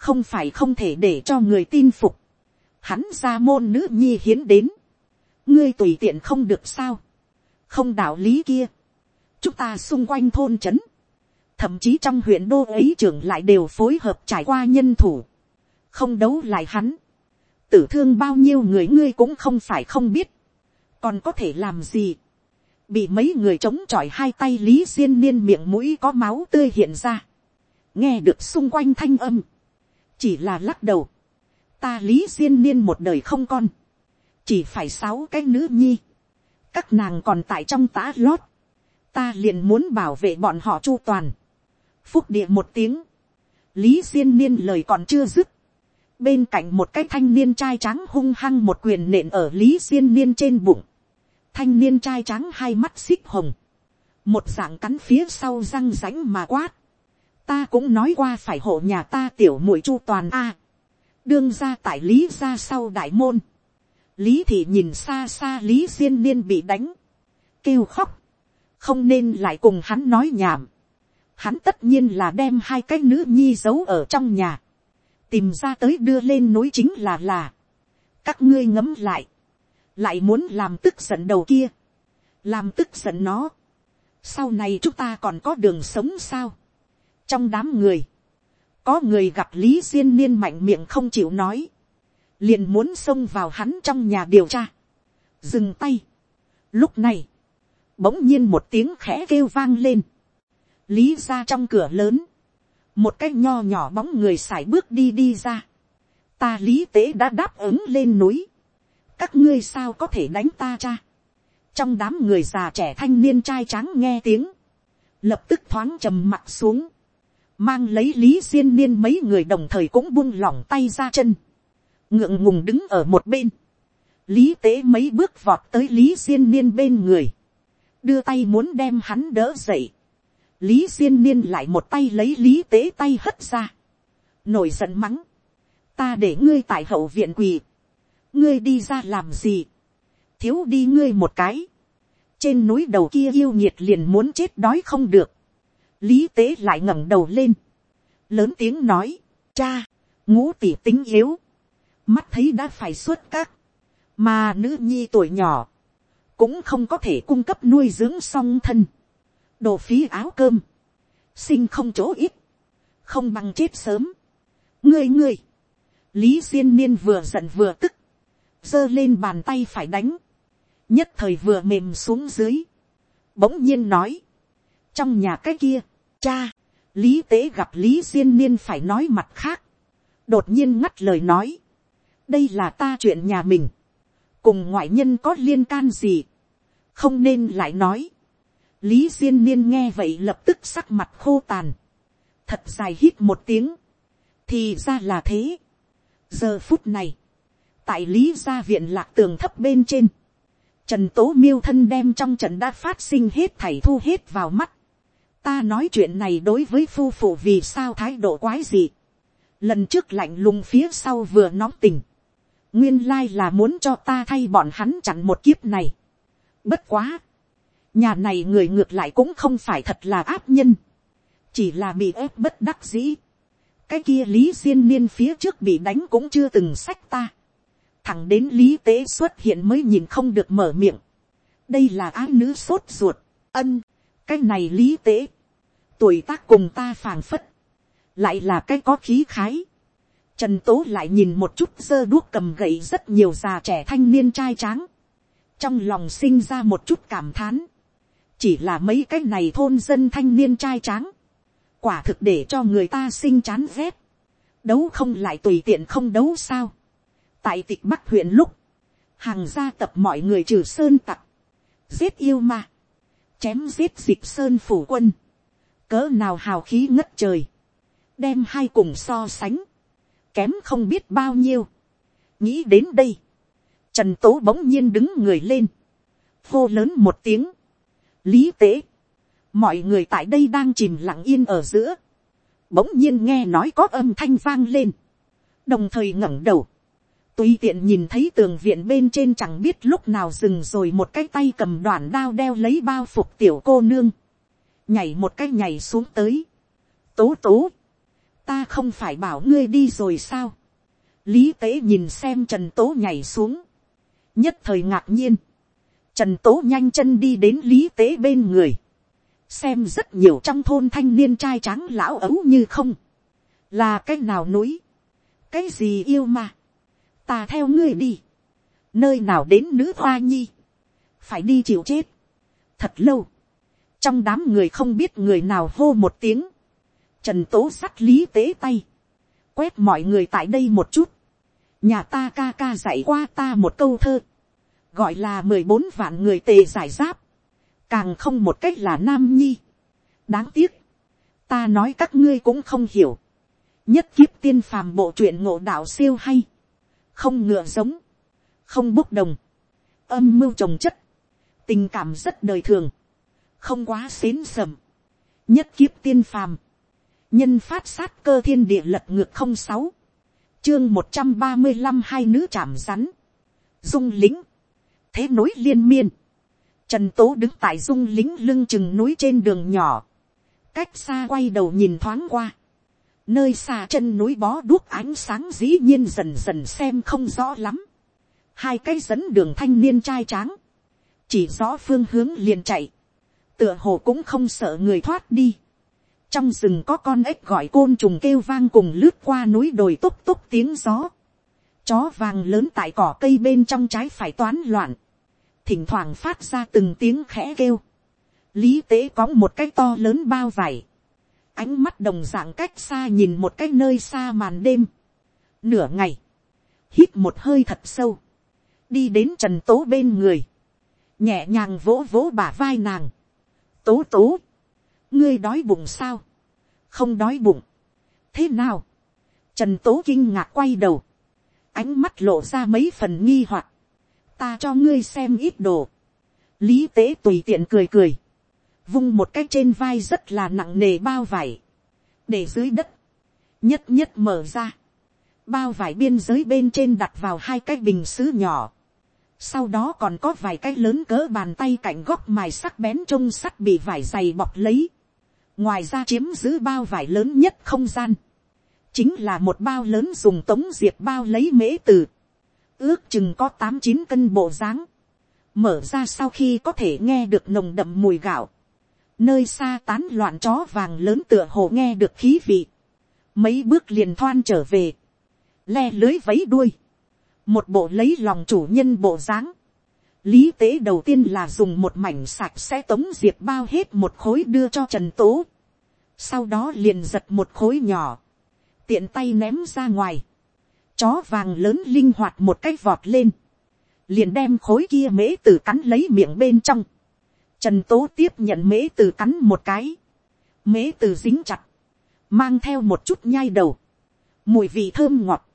không phải không thể để cho người tin phục, hắn ra môn nữ nhi hiến đến, ngươi tùy tiện không được sao, không đạo lý kia, chúng ta xung quanh thôn trấn, thậm chí trong huyện đô ấy trưởng lại đều phối hợp trải qua nhân thủ, không đấu lại hắn, tử thương bao nhiêu người ngươi cũng không phải không biết, còn có thể làm gì, bị mấy người chống chọi hai tay lý diên niên miệng mũi có máu tươi hiện ra, nghe được xung quanh thanh âm, chỉ là lắc đầu, ta lý diên niên một đời không con, chỉ phải sáu cái nữ nhi, các nàng còn tại trong tá lót, ta liền muốn bảo vệ bọn họ chu toàn, phúc địa một tiếng, lý diên niên lời còn chưa dứt, bên cạnh một cái thanh niên trai trắng hung hăng một quyền nện ở lý diên niên trên bụng, thanh niên trai trắng hai mắt xích hồng, một dạng cắn phía sau răng ránh mà quát, ta cũng nói qua phải hộ nhà ta tiểu muội chu toàn a, đương ra tại lý ra sau đại môn, lý thì nhìn xa xa lý diên niên bị đánh, kêu khóc, không nên lại cùng hắn nói nhảm, hắn tất nhiên là đem hai cái nữ nhi giấu ở trong nhà, tìm ra tới đưa lên núi chính là là, các ngươi ngấm lại, lại muốn làm tức giận đầu kia, làm tức giận nó, sau này chúng ta còn có đường sống sao, trong đám người, có người gặp lý duyên niên mạnh miệng không chịu nói, liền muốn xông vào hắn trong nhà điều tra, dừng tay. Lúc này, bỗng nhiên một tiếng khẽ kêu vang lên, lý ra trong cửa lớn, một cái nho nhỏ bóng người x bước đi đi ra, ta lý tế đã đáp ứng lên núi, các ngươi sao có thể đánh ta cha, trong đám người già trẻ thanh niên trai trắng nghe tiếng, lập tức thoáng trầm mặt xuống, mang lấy lý diên niên mấy người đồng thời cũng buông lỏng tay ra chân, ngượng ngùng đứng ở một bên, lý tế mấy bước vọt tới lý diên niên bên người, đưa tay muốn đem hắn đỡ dậy, lý diên niên lại một tay lấy lý tế tay hất ra, nổi giận mắng, ta để ngươi tại hậu viện quỳ, ngươi đi ra làm gì, thiếu đi ngươi một cái, trên núi đầu kia yêu nhiệt liền muốn chết đói không được, lý tế lại ngẩng đầu lên, lớn tiếng nói, cha, ngũ tỷ tính yếu, mắt thấy đã phải xuất các, mà nữ nhi tuổi nhỏ, cũng không có thể cung cấp nuôi dưỡng song thân, đồ phí áo cơm, sinh không chỗ ít, không bằng chết sớm. ngươi ngươi, lý diên niên vừa giận vừa tức, giơ lên bàn tay phải đánh, nhất thời vừa mềm xuống dưới, bỗng nhiên nói, trong nhà cái kia, cha, lý tế gặp lý diên niên phải nói mặt khác, đột nhiên ngắt lời nói, đây là ta chuyện nhà mình, cùng ngoại nhân có liên can gì, không nên lại nói, lý diên niên nghe vậy lập tức sắc mặt khô tàn, thật dài hít một tiếng, thì ra là thế. giờ phút này, tại lý gia viện lạc tường thấp bên trên, trần tố miêu thân đem trong trận đã phát sinh hết thảy thu hết vào mắt, ta nói chuyện này đối với phu phụ vì sao thái độ quái gì. lần trước lạnh lùng phía sau vừa nóng tình. nguyên lai là muốn cho ta thay bọn hắn chặn một kiếp này. bất quá. nhà này người ngược lại cũng không phải thật là áp nhân. chỉ là bị ép bất đắc dĩ. cái kia lý diên niên phía trước bị đánh cũng chưa từng sách ta. thẳng đến lý tế xuất hiện mới nhìn không được mở miệng, đây là ái nữ sốt ruột, ân, cái này lý tế, tuổi tác cùng ta phàng phất, lại là cái có khí khái, Trần Tố lại nhìn một chút dơ đuốc cầm gậy rất nhiều già trẻ thanh niên trai tráng. Trong lòng sinh ra một chút cảm thán. Chỉ là mấy cái này thôn dân thanh niên trai tráng. Quả thực để cho người ta sinh chán ghét. Đấu không lại tùy tiện không đấu sao. Tại tịch Bắc huyện lúc. Hàng gia tập mọi người trừ sơn tặc. Giết yêu ma. Chém giết dịch sơn phủ quân. Cỡ nào hào khí ngất trời. Đem hai cùng so sánh. Kém không biết bao nhiêu. nghĩ đến đây, trần tố bỗng nhiên đứng người lên, hô lớn một tiếng, lý tế, mọi người tại đây đang chìm lặng yên ở giữa, bỗng nhiên nghe nói có âm thanh vang lên, đồng thời ngẩng đầu, tùy tiện nhìn thấy tường viện bên trên chẳng biết lúc nào dừng rồi một cái tay cầm đoàn đao đeo lấy bao phục tiểu cô nương, nhảy một cái nhảy xuống tới, tố tố, ta không phải bảo ngươi đi rồi sao. lý tế nhìn xem trần tố nhảy xuống. nhất thời ngạc nhiên. trần tố nhanh chân đi đến lý tế bên người. xem rất nhiều trong thôn thanh niên trai tráng lão ấu như không. là cái nào núi. cái gì yêu mà ta theo ngươi đi. nơi nào đến nữ hoa nhi. phải đi chịu chết. thật lâu. trong đám người không biết người nào hô một tiếng Trần tố sắt lý tế tay. Quét mọi người tại đây một chút. Nhà ta ca ca dạy qua ta một câu thơ. Gọi là mười bốn vạn người tề giải giáp. Càng không một cách là nam nhi. Đáng tiếc. Ta nói các ngươi cũng không hiểu. Nhất kiếp tiên phàm bộ truyện ngộ đạo siêu hay. Không ngựa giống. Không bốc đồng. Âm mưu trồng chất. Tình cảm rất đời thường. Không quá xến sầm. Nhất kiếp tiên phàm, nhân phát sát cơ thiên địa lật ngược không sáu, chương một trăm ba mươi năm hai nữ chạm rắn, dung lính, thế nối liên miên, trần tố đứng tại dung lính lưng chừng núi trên đường nhỏ, cách xa quay đầu nhìn thoáng qua nơi xa chân núi bó đuốc ánh sáng dĩ nhiên dần dần xem không rõ lắm hai cái dẫn đường thanh niên trai tráng chỉ rõ phương hướng liền chạy tựa hồ cũng không sợ người thoát đi trong rừng có con ếch gọi côn trùng kêu vang cùng lướt qua núi đồi túc túc tiếng gió. Chó vàng lớn tại cỏ cây bên trong trái phải toán loạn. Thỉnh thoảng phát ra từng tiếng khẽ kêu. Lý tế có một cái to lớn bao vải. Ánh mắt đồng dạng cách xa nhìn một cái nơi xa màn đêm. Nửa ngày. Hít một hơi thật sâu. Đi đến trần tố bên người. Nhẹ nhàng vỗ vỗ bả vai nàng. Tố tố ngươi đói bụng sao, không đói bụng, thế nào, trần tố kinh ngạc quay đầu, ánh mắt lộ ra mấy phần nghi hoặc, ta cho ngươi xem ít đồ, lý tế tùy tiện cười cười, vung một cái trên vai rất là nặng nề bao vải, để dưới đất, nhất nhất mở ra, bao vải biên giới bên trên đặt vào hai cái bình xứ nhỏ, sau đó còn có vài cái lớn cỡ bàn tay cạnh góc mài sắc bén trông sắt bị vải dày bọc lấy ngoài ra chiếm giữ bao vải lớn nhất không gian, chính là một bao lớn dùng tống diệp bao lấy mễ từ, ước chừng có tám chín cân bộ dáng, mở ra sau khi có thể nghe được nồng đậm mùi gạo, nơi xa tán loạn chó vàng lớn tựa hồ nghe được khí vị, mấy bước liền thoan trở về, le lưới vấy đuôi, một bộ lấy lòng chủ nhân bộ dáng, lý tế đầu tiên là dùng một mảnh sạch sẽ tống diệp bao hết một khối đưa cho trần tố, sau đó liền giật một khối nhỏ, tiện tay ném ra ngoài, chó vàng lớn linh hoạt một cách vọt lên, liền đem khối kia mễ từ cắn lấy miệng bên trong, trần tố tiếp nhận mễ từ cắn một cái, mễ từ dính chặt, mang theo một chút nhai đầu, mùi vị thơm ngọt,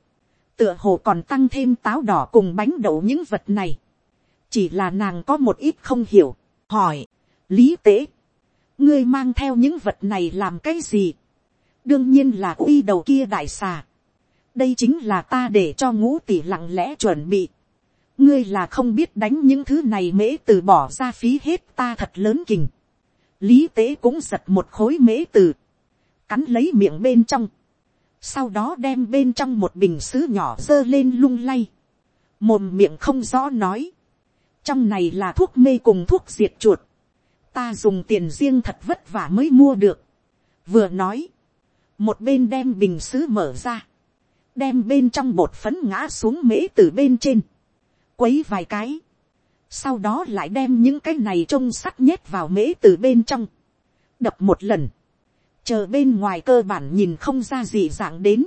tựa hồ còn tăng thêm táo đỏ cùng bánh đậu những vật này, chỉ là nàng có một ít không hiểu, hỏi, lý tế, ngươi mang theo những vật này làm cái gì, đương nhiên là uy đầu kia đại xà, đây chính là ta để cho ngũ tỷ lặng lẽ chuẩn bị, ngươi là không biết đánh những thứ này mễ từ bỏ ra phí hết ta thật lớn kình, lý tế cũng giật một khối mễ từ, cắn lấy miệng bên trong, sau đó đem bên trong một bình xứ nhỏ dơ lên lung lay, mồm miệng không rõ nói, trong này là thuốc mê cùng thuốc diệt chuột, ta dùng tiền riêng thật vất vả mới mua được, vừa nói, một bên đem bình xứ mở ra, đem bên trong bột phấn ngã xuống mễ từ bên trên, quấy vài cái, sau đó lại đem những cái này trông sắt nhét vào mễ từ bên trong, đập một lần, chờ bên ngoài cơ bản nhìn không ra gì dạng đến,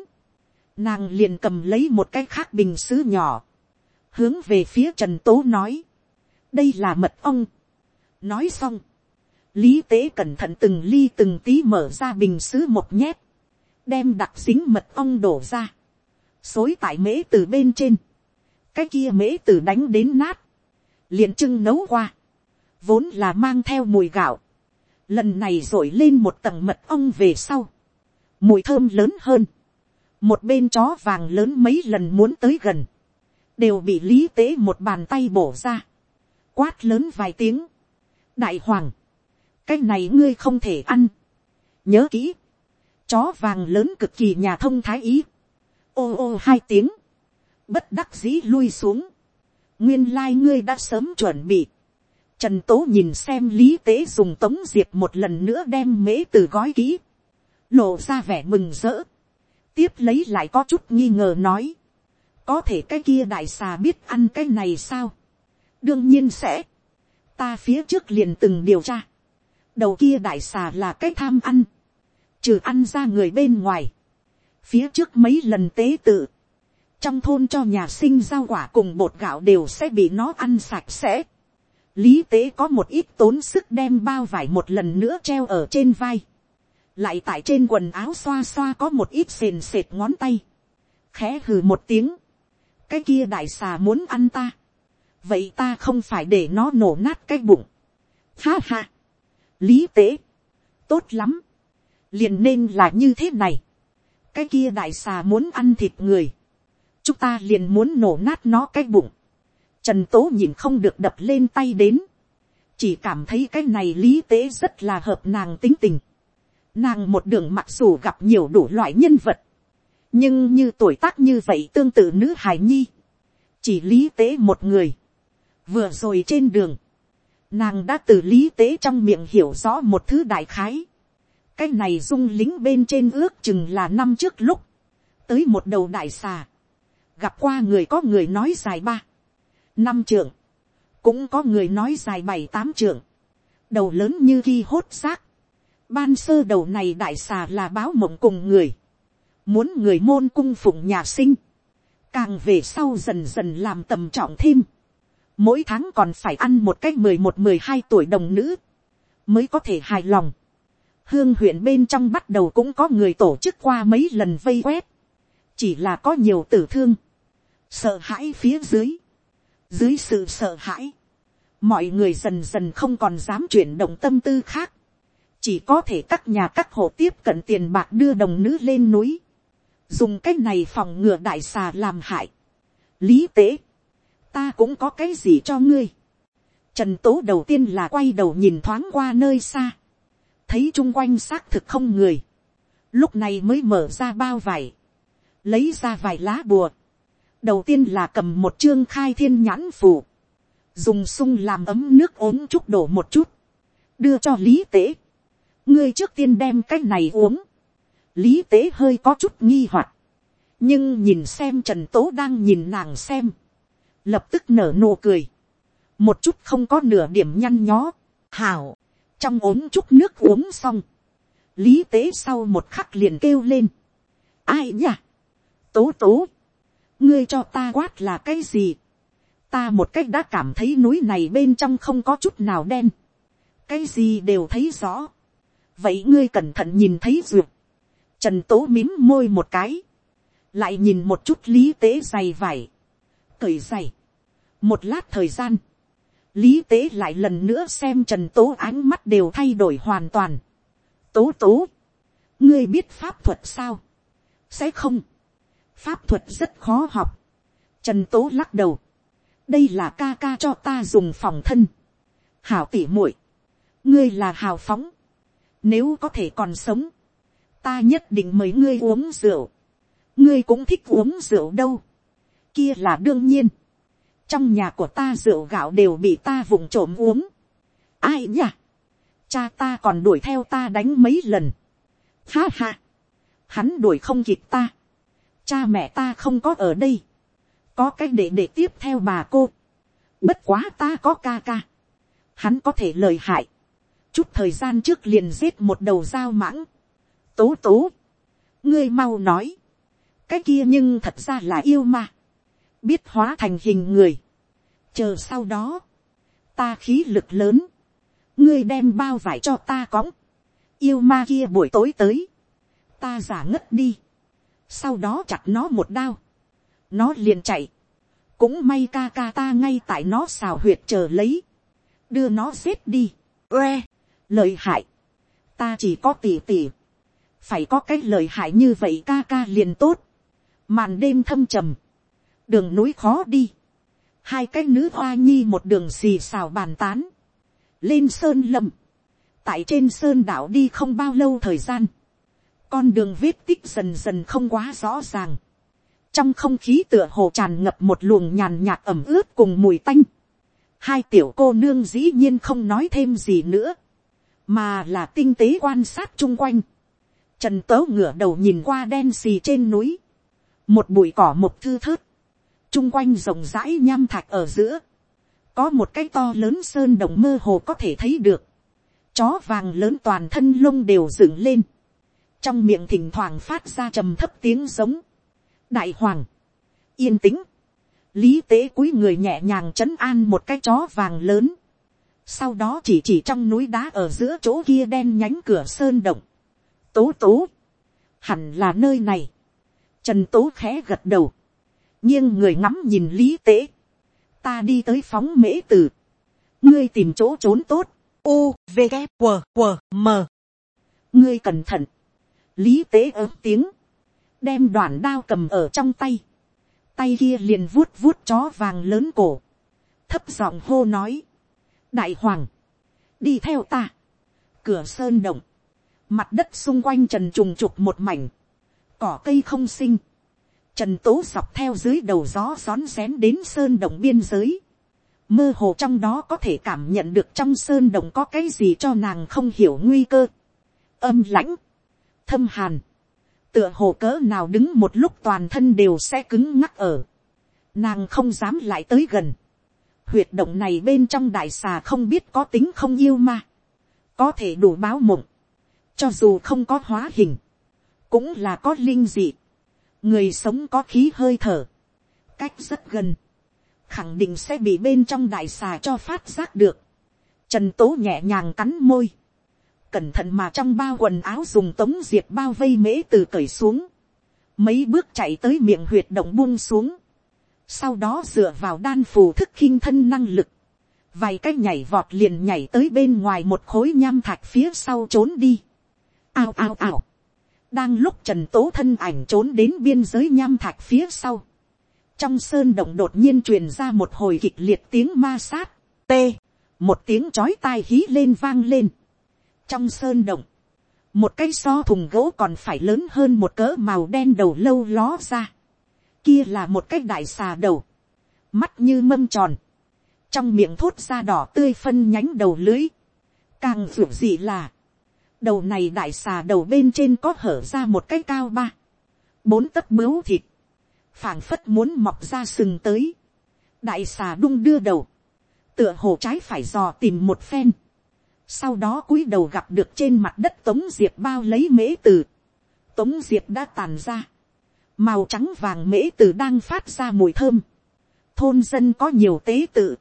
nàng liền cầm lấy một cái khác bình xứ nhỏ, hướng về phía trần tố nói, đây là mật ong. nói xong, lý tế cẩn thận từng ly từng tí mở ra bình xứ một nhét, đem đặc xính mật ong đổ ra, xối tại mễ từ bên trên, cái kia mễ từ đánh đến nát, liền trưng nấu qua, vốn là mang theo mùi gạo, lần này r ộ i lên một tầng mật ong về sau, mùi thơm lớn hơn, một bên chó vàng lớn mấy lần muốn tới gần, đều bị lý tế một bàn tay bổ ra, quát lớn vài tiếng, đại hoàng, cái này ngươi không thể ăn, nhớ kỹ, chó vàng lớn cực kỳ nhà thông thái ý, ô ô hai tiếng, bất đắc dĩ lui xuống, nguyên lai ngươi đã sớm chuẩn bị, trần tố nhìn xem lý tế dùng tống diệp một lần nữa đem mễ từ gói kỹ, lộ ra vẻ mừng rỡ, tiếp lấy lại có chút nghi ngờ nói, có thể cái kia đại xà biết ăn cái này sao, đương nhiên sẽ, ta phía trước liền từng điều tra, đầu kia đại xà là cái tham ăn, trừ ăn ra người bên ngoài, phía trước mấy lần tế tự, trong thôn cho nhà sinh rau quả cùng bột gạo đều sẽ bị nó ăn sạch sẽ. lý tế có một ít tốn sức đem bao vải một lần nữa treo ở trên vai, lại tại trên quần áo xoa xoa có một ít sền sệt ngón tay, khẽ hừ một tiếng, cái kia đại xà muốn ăn ta, vậy ta không phải để nó nổ nát cái bụng. Ha ha, lý tế, tốt lắm, liền nên là như thế này. cái kia đại xà muốn ăn thịt người, chúng ta liền muốn nổ nát nó cái bụng. trần tố nhìn không được đập lên tay đến, chỉ cảm thấy cái này lý tế rất là hợp nàng tính tình. Nàng một đường mặc dù gặp nhiều đủ loại nhân vật, nhưng như tuổi tác như vậy tương tự nữ hài nhi, chỉ lý tế một người, vừa rồi trên đường, nàng đã từ lý tế trong miệng hiểu rõ một thứ đại khái. cái này dung lính bên trên ước chừng là năm trước lúc, tới một đầu đại xà, gặp qua người có người nói dài ba, năm trưởng, cũng có người nói dài bảy tám trưởng, đầu lớn như khi hốt xác, ban sơ đầu này đại xà là báo mộng cùng người, muốn người môn cung phụng nhà sinh, càng về sau dần dần làm tầm trọng thêm, mỗi tháng còn phải ăn một cách mười một mười hai tuổi đồng nữ, mới có thể hài lòng. hương huyện bên trong bắt đầu cũng có người tổ chức qua mấy lần vây quét, chỉ là có nhiều tử thương, sợ hãi phía dưới, dưới sự sợ hãi, mọi người dần dần không còn dám chuyển động tâm tư khác, chỉ có thể các nhà các hộ tiếp cận tiền bạc đưa đồng nữ lên núi, dùng cái này phòng ngừa đại xà làm hại. lý tế, ta cũng có cái gì cho ngươi. trần tố đầu tiên là quay đầu nhìn thoáng qua nơi xa, thấy chung quanh xác thực không người, lúc này mới mở ra bao vải, lấy ra vài lá bùa, đầu tiên là cầm một chương khai thiên nhãn phủ, dùng sung làm ấm nước ốm chút đổ một chút, đưa cho lý tế. ngươi trước tiên đem cái này uống, lý tế hơi có chút nghi hoặc, nhưng nhìn xem trần tố đang nhìn nàng xem, lập tức nở nụ cười, một chút không có nửa điểm nhăn nhó, hảo, trong ốm chút nước uống xong, lý tế sau một khắc liền kêu lên, ai nhỉ, tố tố, ngươi cho ta quát là cái gì, ta một cách đã cảm thấy núi này bên trong không có chút nào đen, cái gì đều thấy rõ, vậy ngươi cẩn thận nhìn thấy duyệt, trần tố mím môi một cái, lại nhìn một chút lý tế dày vải, cởi dày, một lát thời gian, lý tế lại lần nữa xem trần tố ánh mắt đều thay đổi hoàn toàn. tố tố, ngươi biết pháp thuật sao, sẽ không, pháp thuật rất khó học. trần tố lắc đầu, đây là ca ca cho ta dùng phòng thân. hảo tỉ muội, ngươi là hào phóng, nếu có thể còn sống, ta nhất định mời ngươi uống rượu, ngươi cũng thích uống rượu đâu, kia là đương nhiên, trong nhà của ta rượu gạo đều bị ta vùng trộm uống. ai nhỉ? cha ta còn đuổi theo ta đánh mấy lần. ha ha, hắn đuổi không kịp ta cha mẹ ta không có ở đây. có cách để để tiếp theo bà cô. bất quá ta có ca ca. hắn có thể lời hại. chút thời gian trước liền giết một đầu dao mãng. tố tố. ngươi mau nói. cái kia nhưng thật ra là yêu ma biết hóa thành hình người. chờ sau đó, ta khí lực lớn, ngươi đem bao vải cho ta cõng, yêu ma kia buổi tối tới, ta giả ngất đi, sau đó chặt nó một đao, nó liền chạy, cũng may ca ca ta ngay tại nó xào huyệt chờ lấy, đưa nó xếp đi, oe, lời hại, ta chỉ có tỉ tỉ, phải có cái lời hại như vậy ca ca liền tốt, màn đêm thâm trầm, đường núi khó đi, hai cái nữ hoa nhi một đường xì xào bàn tán, lên sơn lâm, tại trên sơn đảo đi không bao lâu thời gian, con đường vết tích dần dần không quá rõ ràng, trong không khí tựa hồ tràn ngập một luồng nhàn nhạt ẩm ướt cùng mùi tanh, hai tiểu cô nương dĩ nhiên không nói thêm gì nữa, mà là tinh tế quan sát chung quanh, trần tớ ngửa đầu nhìn qua đen xì trên núi, một bụi cỏ một thư thớt, chung quanh rộng rãi nham thạch ở giữa, có một cái to lớn sơn đồng mơ hồ có thể thấy được, chó vàng lớn toàn thân lông đều dựng lên, trong miệng thỉnh thoảng phát ra trầm thấp tiếng giống, đại hoàng, yên tĩnh, lý tế cúi người nhẹ nhàng c h ấ n an một cái chó vàng lớn, sau đó chỉ chỉ trong núi đá ở giữa chỗ kia đen nhánh cửa sơn động, tố tố, hẳn là nơi này, trần tố khẽ gật đầu, nghiêng người ngắm nhìn lý tế, ta đi tới phóng mễ tử. Ngươi tìm chỗ trốn tốt, u v g q q m. Ngươi cẩn thận, lý tế ớt tiếng, đem đoàn đao cầm ở trong tay, tay kia liền vuốt vuốt chó vàng lớn cổ, thấp giọng hô nói, đại hoàng, đi theo ta, cửa sơn động, mặt đất xung quanh trần trùng trục một mảnh, cỏ cây không sinh, Trần tố dọc theo dưới đầu gió rón rén đến sơn động biên giới. Mơ hồ trong đó có thể cảm nhận được trong sơn động có cái gì cho nàng không hiểu nguy cơ. Âm lãnh. Thâm hàn. Tựa hồ cỡ nào đứng một lúc toàn thân đều sẽ cứng ngắc ở. Nàng không dám lại tới gần. Huyệt động này bên trong đại xà không biết có tính không yêu ma. Có thể đủ báo mộng. Cho dù không có hóa hình. Cũng là có linh dị người sống có khí hơi thở, cách rất gần, khẳng định sẽ bị bên trong đại xà cho phát giác được. Trần tố nhẹ nhàng cắn môi, cẩn thận mà trong bao quần áo dùng tống diệt bao vây mễ từ cởi xuống, mấy bước chạy tới miệng huyệt động buông xuống, sau đó dựa vào đan phù thức khinh thân năng lực, vài cái nhảy vọt liền nhảy tới bên ngoài một khối nham thạch phía sau trốn đi. ao ao ao. Đang lúc trần tố thân ảnh trốn đến biên giới nham thạch phía sau, trong sơn động đột nhiên truyền ra một hồi kịch liệt tiếng ma sát, t, một tiếng chói tai hí lên vang lên trong sơn động, một cái so thùng gỗ còn phải lớn hơn một cỡ màu đen đầu lâu ló ra, kia là một cái đại xà đầu, mắt như mâm tròn, trong miệng thốt ra đỏ tươi phân nhánh đầu lưới, càng ruột gì là, đầu này đại xà đầu bên trên có hở ra một cái cao ba, bốn tấc bướu thịt, phảng phất muốn mọc ra sừng tới, đại xà đung đưa đầu, tựa hồ trái phải dò tìm một phen, sau đó cúi đầu gặp được trên mặt đất tống diệp bao lấy mễ từ, tống diệp đã tàn ra, màu trắng vàng mễ từ đang phát ra mùi thơm, thôn dân có nhiều tế tự,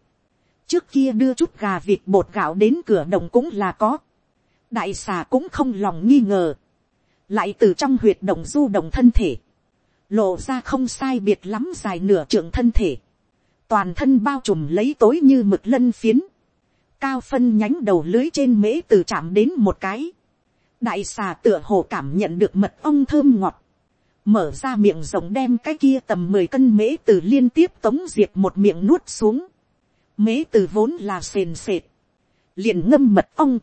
trước kia đưa chút gà vịt bột gạo đến cửa đồng cũng là có, đại xà cũng không lòng nghi ngờ, lại từ trong huyệt động du động thân thể, lộ ra không sai biệt lắm dài nửa trượng thân thể, toàn thân bao trùm lấy tối như mực lân phiến, cao phân nhánh đầu lưới trên mễ từ chạm đến một cái, đại xà tựa hồ cảm nhận được mật ong thơm ngọt, mở ra miệng rộng đem cái kia tầm mười cân mễ từ liên tiếp tống diệt một miệng nuốt xuống, mễ từ vốn là sền sệt, liền ngâm mật ong,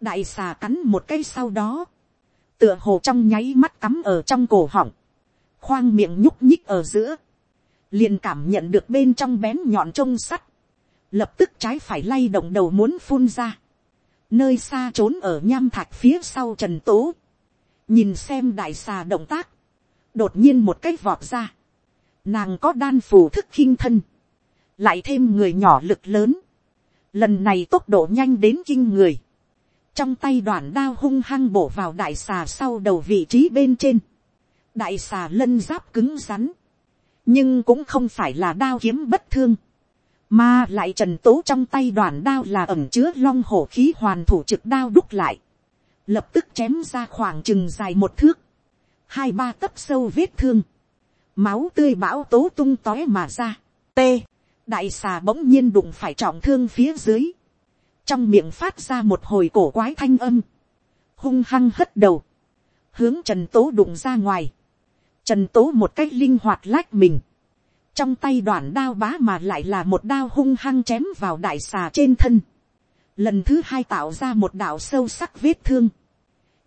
đại xà cắn một cái sau đó, tựa hồ trong nháy mắt cắm ở trong cổ họng, khoang miệng nhúc nhích ở giữa, liền cảm nhận được bên trong bén nhọn trông sắt, lập tức trái phải lay động đầu muốn phun ra, nơi xa trốn ở nham thạch phía sau trần tố, nhìn xem đại xà động tác, đột nhiên một cái vọt ra, nàng có đan phù thức khinh thân, lại thêm người nhỏ lực lớn, lần này tốc độ nhanh đến kinh người, trong tay đoàn đao hung hăng bổ vào đại xà sau đầu vị trí bên trên, đại xà lân giáp cứng rắn, nhưng cũng không phải là đao kiếm bất thương, mà lại trần tố trong tay đoàn đao là ẩm chứa long hổ khí hoàn thủ trực đao đúc lại, lập tức chém ra khoảng chừng dài một thước, hai ba tấc sâu vết thương, máu tươi bão tố tung tói mà ra, t, đại xà bỗng nhiên đụng phải trọng thương phía dưới, trong miệng phát ra một hồi cổ quái thanh âm, hung hăng hất đầu, hướng trần tố đụng ra ngoài, trần tố một cách linh hoạt lách mình, trong tay đoạn đao bá mà lại là một đao hung hăng chém vào đại xà trên thân, lần thứ hai tạo ra một đạo sâu sắc vết thương,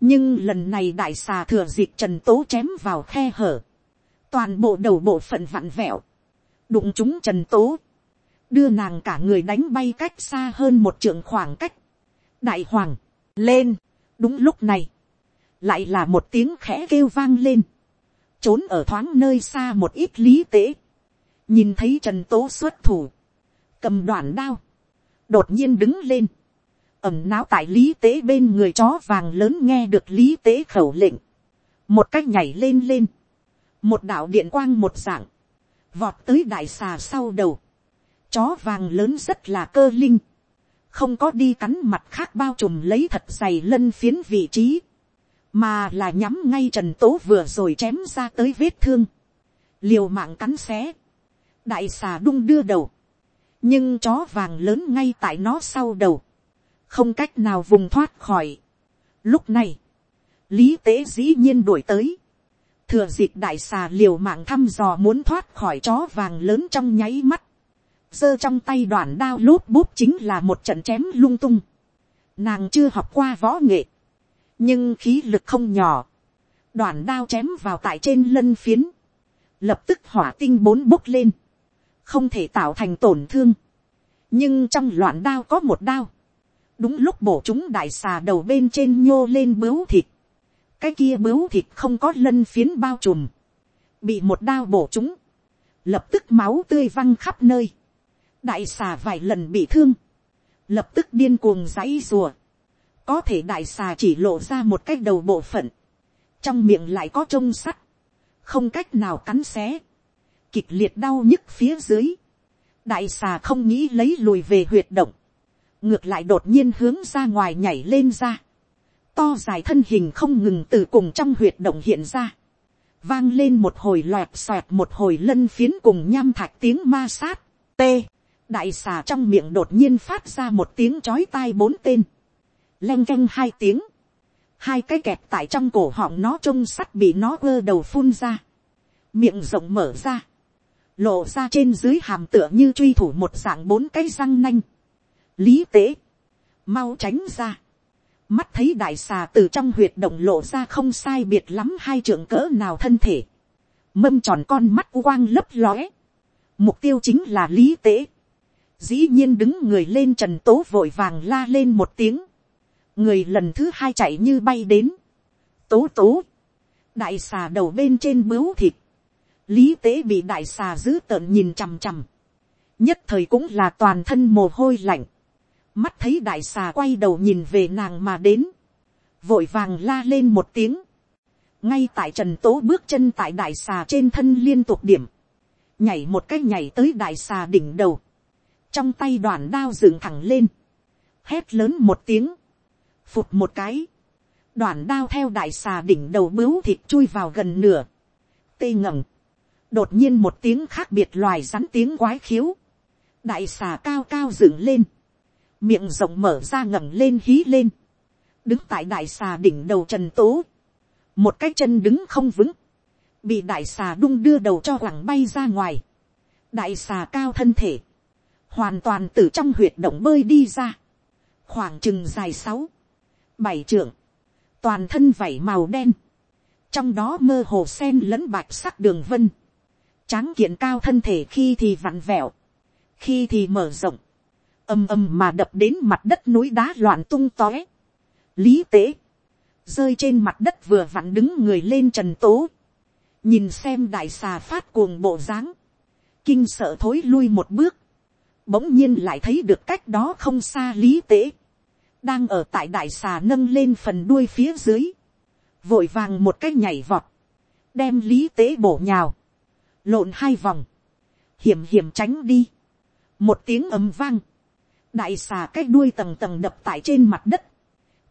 nhưng lần này đại xà thừa dịp trần tố chém vào khe hở, toàn bộ đầu bộ phận vặn vẹo, đụng chúng trần tố, đưa nàng cả người đánh bay cách xa hơn một trượng khoảng cách. đại hoàng, lên, đúng lúc này, lại là một tiếng khẽ kêu vang lên, trốn ở thoáng nơi xa một ít lý tế, nhìn thấy trần tố xuất thủ, cầm đoạn đao, đột nhiên đứng lên, ẩm náo tại lý tế bên người chó vàng lớn nghe được lý tế khẩu lệnh, một cách nhảy lên lên, một đạo điện quang một dạng, vọt tới đại xà sau đầu, chó vàng lớn rất là cơ linh, không có đi cắn mặt khác bao trùm lấy thật dày lân phiến vị trí, mà là nhắm ngay trần tố vừa rồi chém ra tới vết thương, liều mạng cắn xé, đại xà đung đưa đầu, nhưng chó vàng lớn ngay tại nó sau đầu, không cách nào vùng thoát khỏi. Lúc này, lý tế dĩ nhiên đuổi tới, thừa dịp đại xà liều mạng thăm dò muốn thoát khỏi chó vàng lớn trong nháy mắt, giơ trong tay đoàn đao lốp bút chính là một trận chém lung tung. Nàng chưa học qua võ nghệ, nhưng khí lực không nhỏ. Đoàn đao chém vào tại trên lân phiến, lập tức hỏa tinh bốn bốc lên, không thể tạo thành tổn thương. nhưng trong loạn đao có một đao, đúng lúc bổ chúng đại xà đầu bên trên nhô lên bướu thịt, cái kia bướu thịt không có lân phiến bao trùm, bị một đao bổ chúng, lập tức máu tươi văng khắp nơi, đại xà vài lần bị thương, lập tức điên cuồng giãy rùa, có thể đại xà chỉ lộ ra một cái đầu bộ phận, trong miệng lại có trông sắt, không cách nào cắn xé, kịch liệt đau nhức phía dưới, đại xà không nghĩ lấy lùi về huyệt động, ngược lại đột nhiên hướng ra ngoài nhảy lên ra, to dài thân hình không ngừng từ cùng trong huyệt động hiện ra, vang lên một hồi loẹt xoẹt một hồi lân phiến cùng nham thạch tiếng ma sát, t, đại xà trong miệng đột nhiên phát ra một tiếng chói tai bốn tên, leng canh hai tiếng, hai cái kẹp tại trong cổ họng nó trông sắt bị nó ơ đầu phun ra, miệng rộng mở ra, lộ ra trên dưới hàm tựa như truy thủ một dạng bốn cái răng nanh, lý tế, mau tránh ra, mắt thấy đại xà từ trong huyệt động lộ ra không sai biệt lắm hai trưởng cỡ nào thân thể, mâm tròn con mắt quang lấp lóe, mục tiêu chính là lý tế, dĩ nhiên đứng người lên trần tố vội vàng la lên một tiếng, người lần thứ hai chạy như bay đến, tố tố, đại xà đầu bên trên bướu thịt, lý tế bị đại xà giữ tợn nhìn chằm chằm, nhất thời cũng là toàn thân mồ hôi lạnh, mắt thấy đại xà quay đầu nhìn về nàng mà đến, vội vàng la lên một tiếng, ngay tại trần tố bước chân tại đại xà trên thân liên tục điểm, nhảy một cái nhảy tới đại xà đỉnh đầu, trong tay đoàn đao dựng thẳng lên, hét lớn một tiếng, phụt một cái, đoàn đao theo đại xà đỉnh đầu bướu thịt chui vào gần nửa, tê ngẩng, đột nhiên một tiếng khác biệt loài rắn tiếng quái khiếu, đại xà cao cao dựng lên, miệng rộng mở ra ngẩng lên hí lên, đứng tại đại xà đỉnh đầu trần tố, một cái chân đứng không vững, bị đại xà đung đưa đầu cho quẳng bay ra ngoài, đại xà cao thân thể, hoàn toàn từ trong huyệt động bơi đi ra, khoảng chừng dài sáu, bảy trượng, toàn thân vảy màu đen, trong đó mơ hồ sen lẫn bạch sắc đường vân, tráng kiện cao thân thể khi thì vặn vẹo, khi thì mở rộng, ầm ầm mà đập đến mặt đất núi đá loạn tung tóe. lý tế, rơi trên mặt đất vừa vặn đứng người lên trần tố, nhìn xem đại xà phát cuồng bộ dáng, kinh sợ thối lui một bước, bỗng nhiên lại thấy được cách đó không xa lý tế, đang ở tại đại xà nâng lên phần đuôi phía dưới, vội vàng một cái nhảy vọt, đem lý tế bổ nhào, lộn hai vòng, hiểm hiểm tránh đi, một tiếng ấm vang, đại xà cái đuôi tầng tầng đập tại trên mặt đất,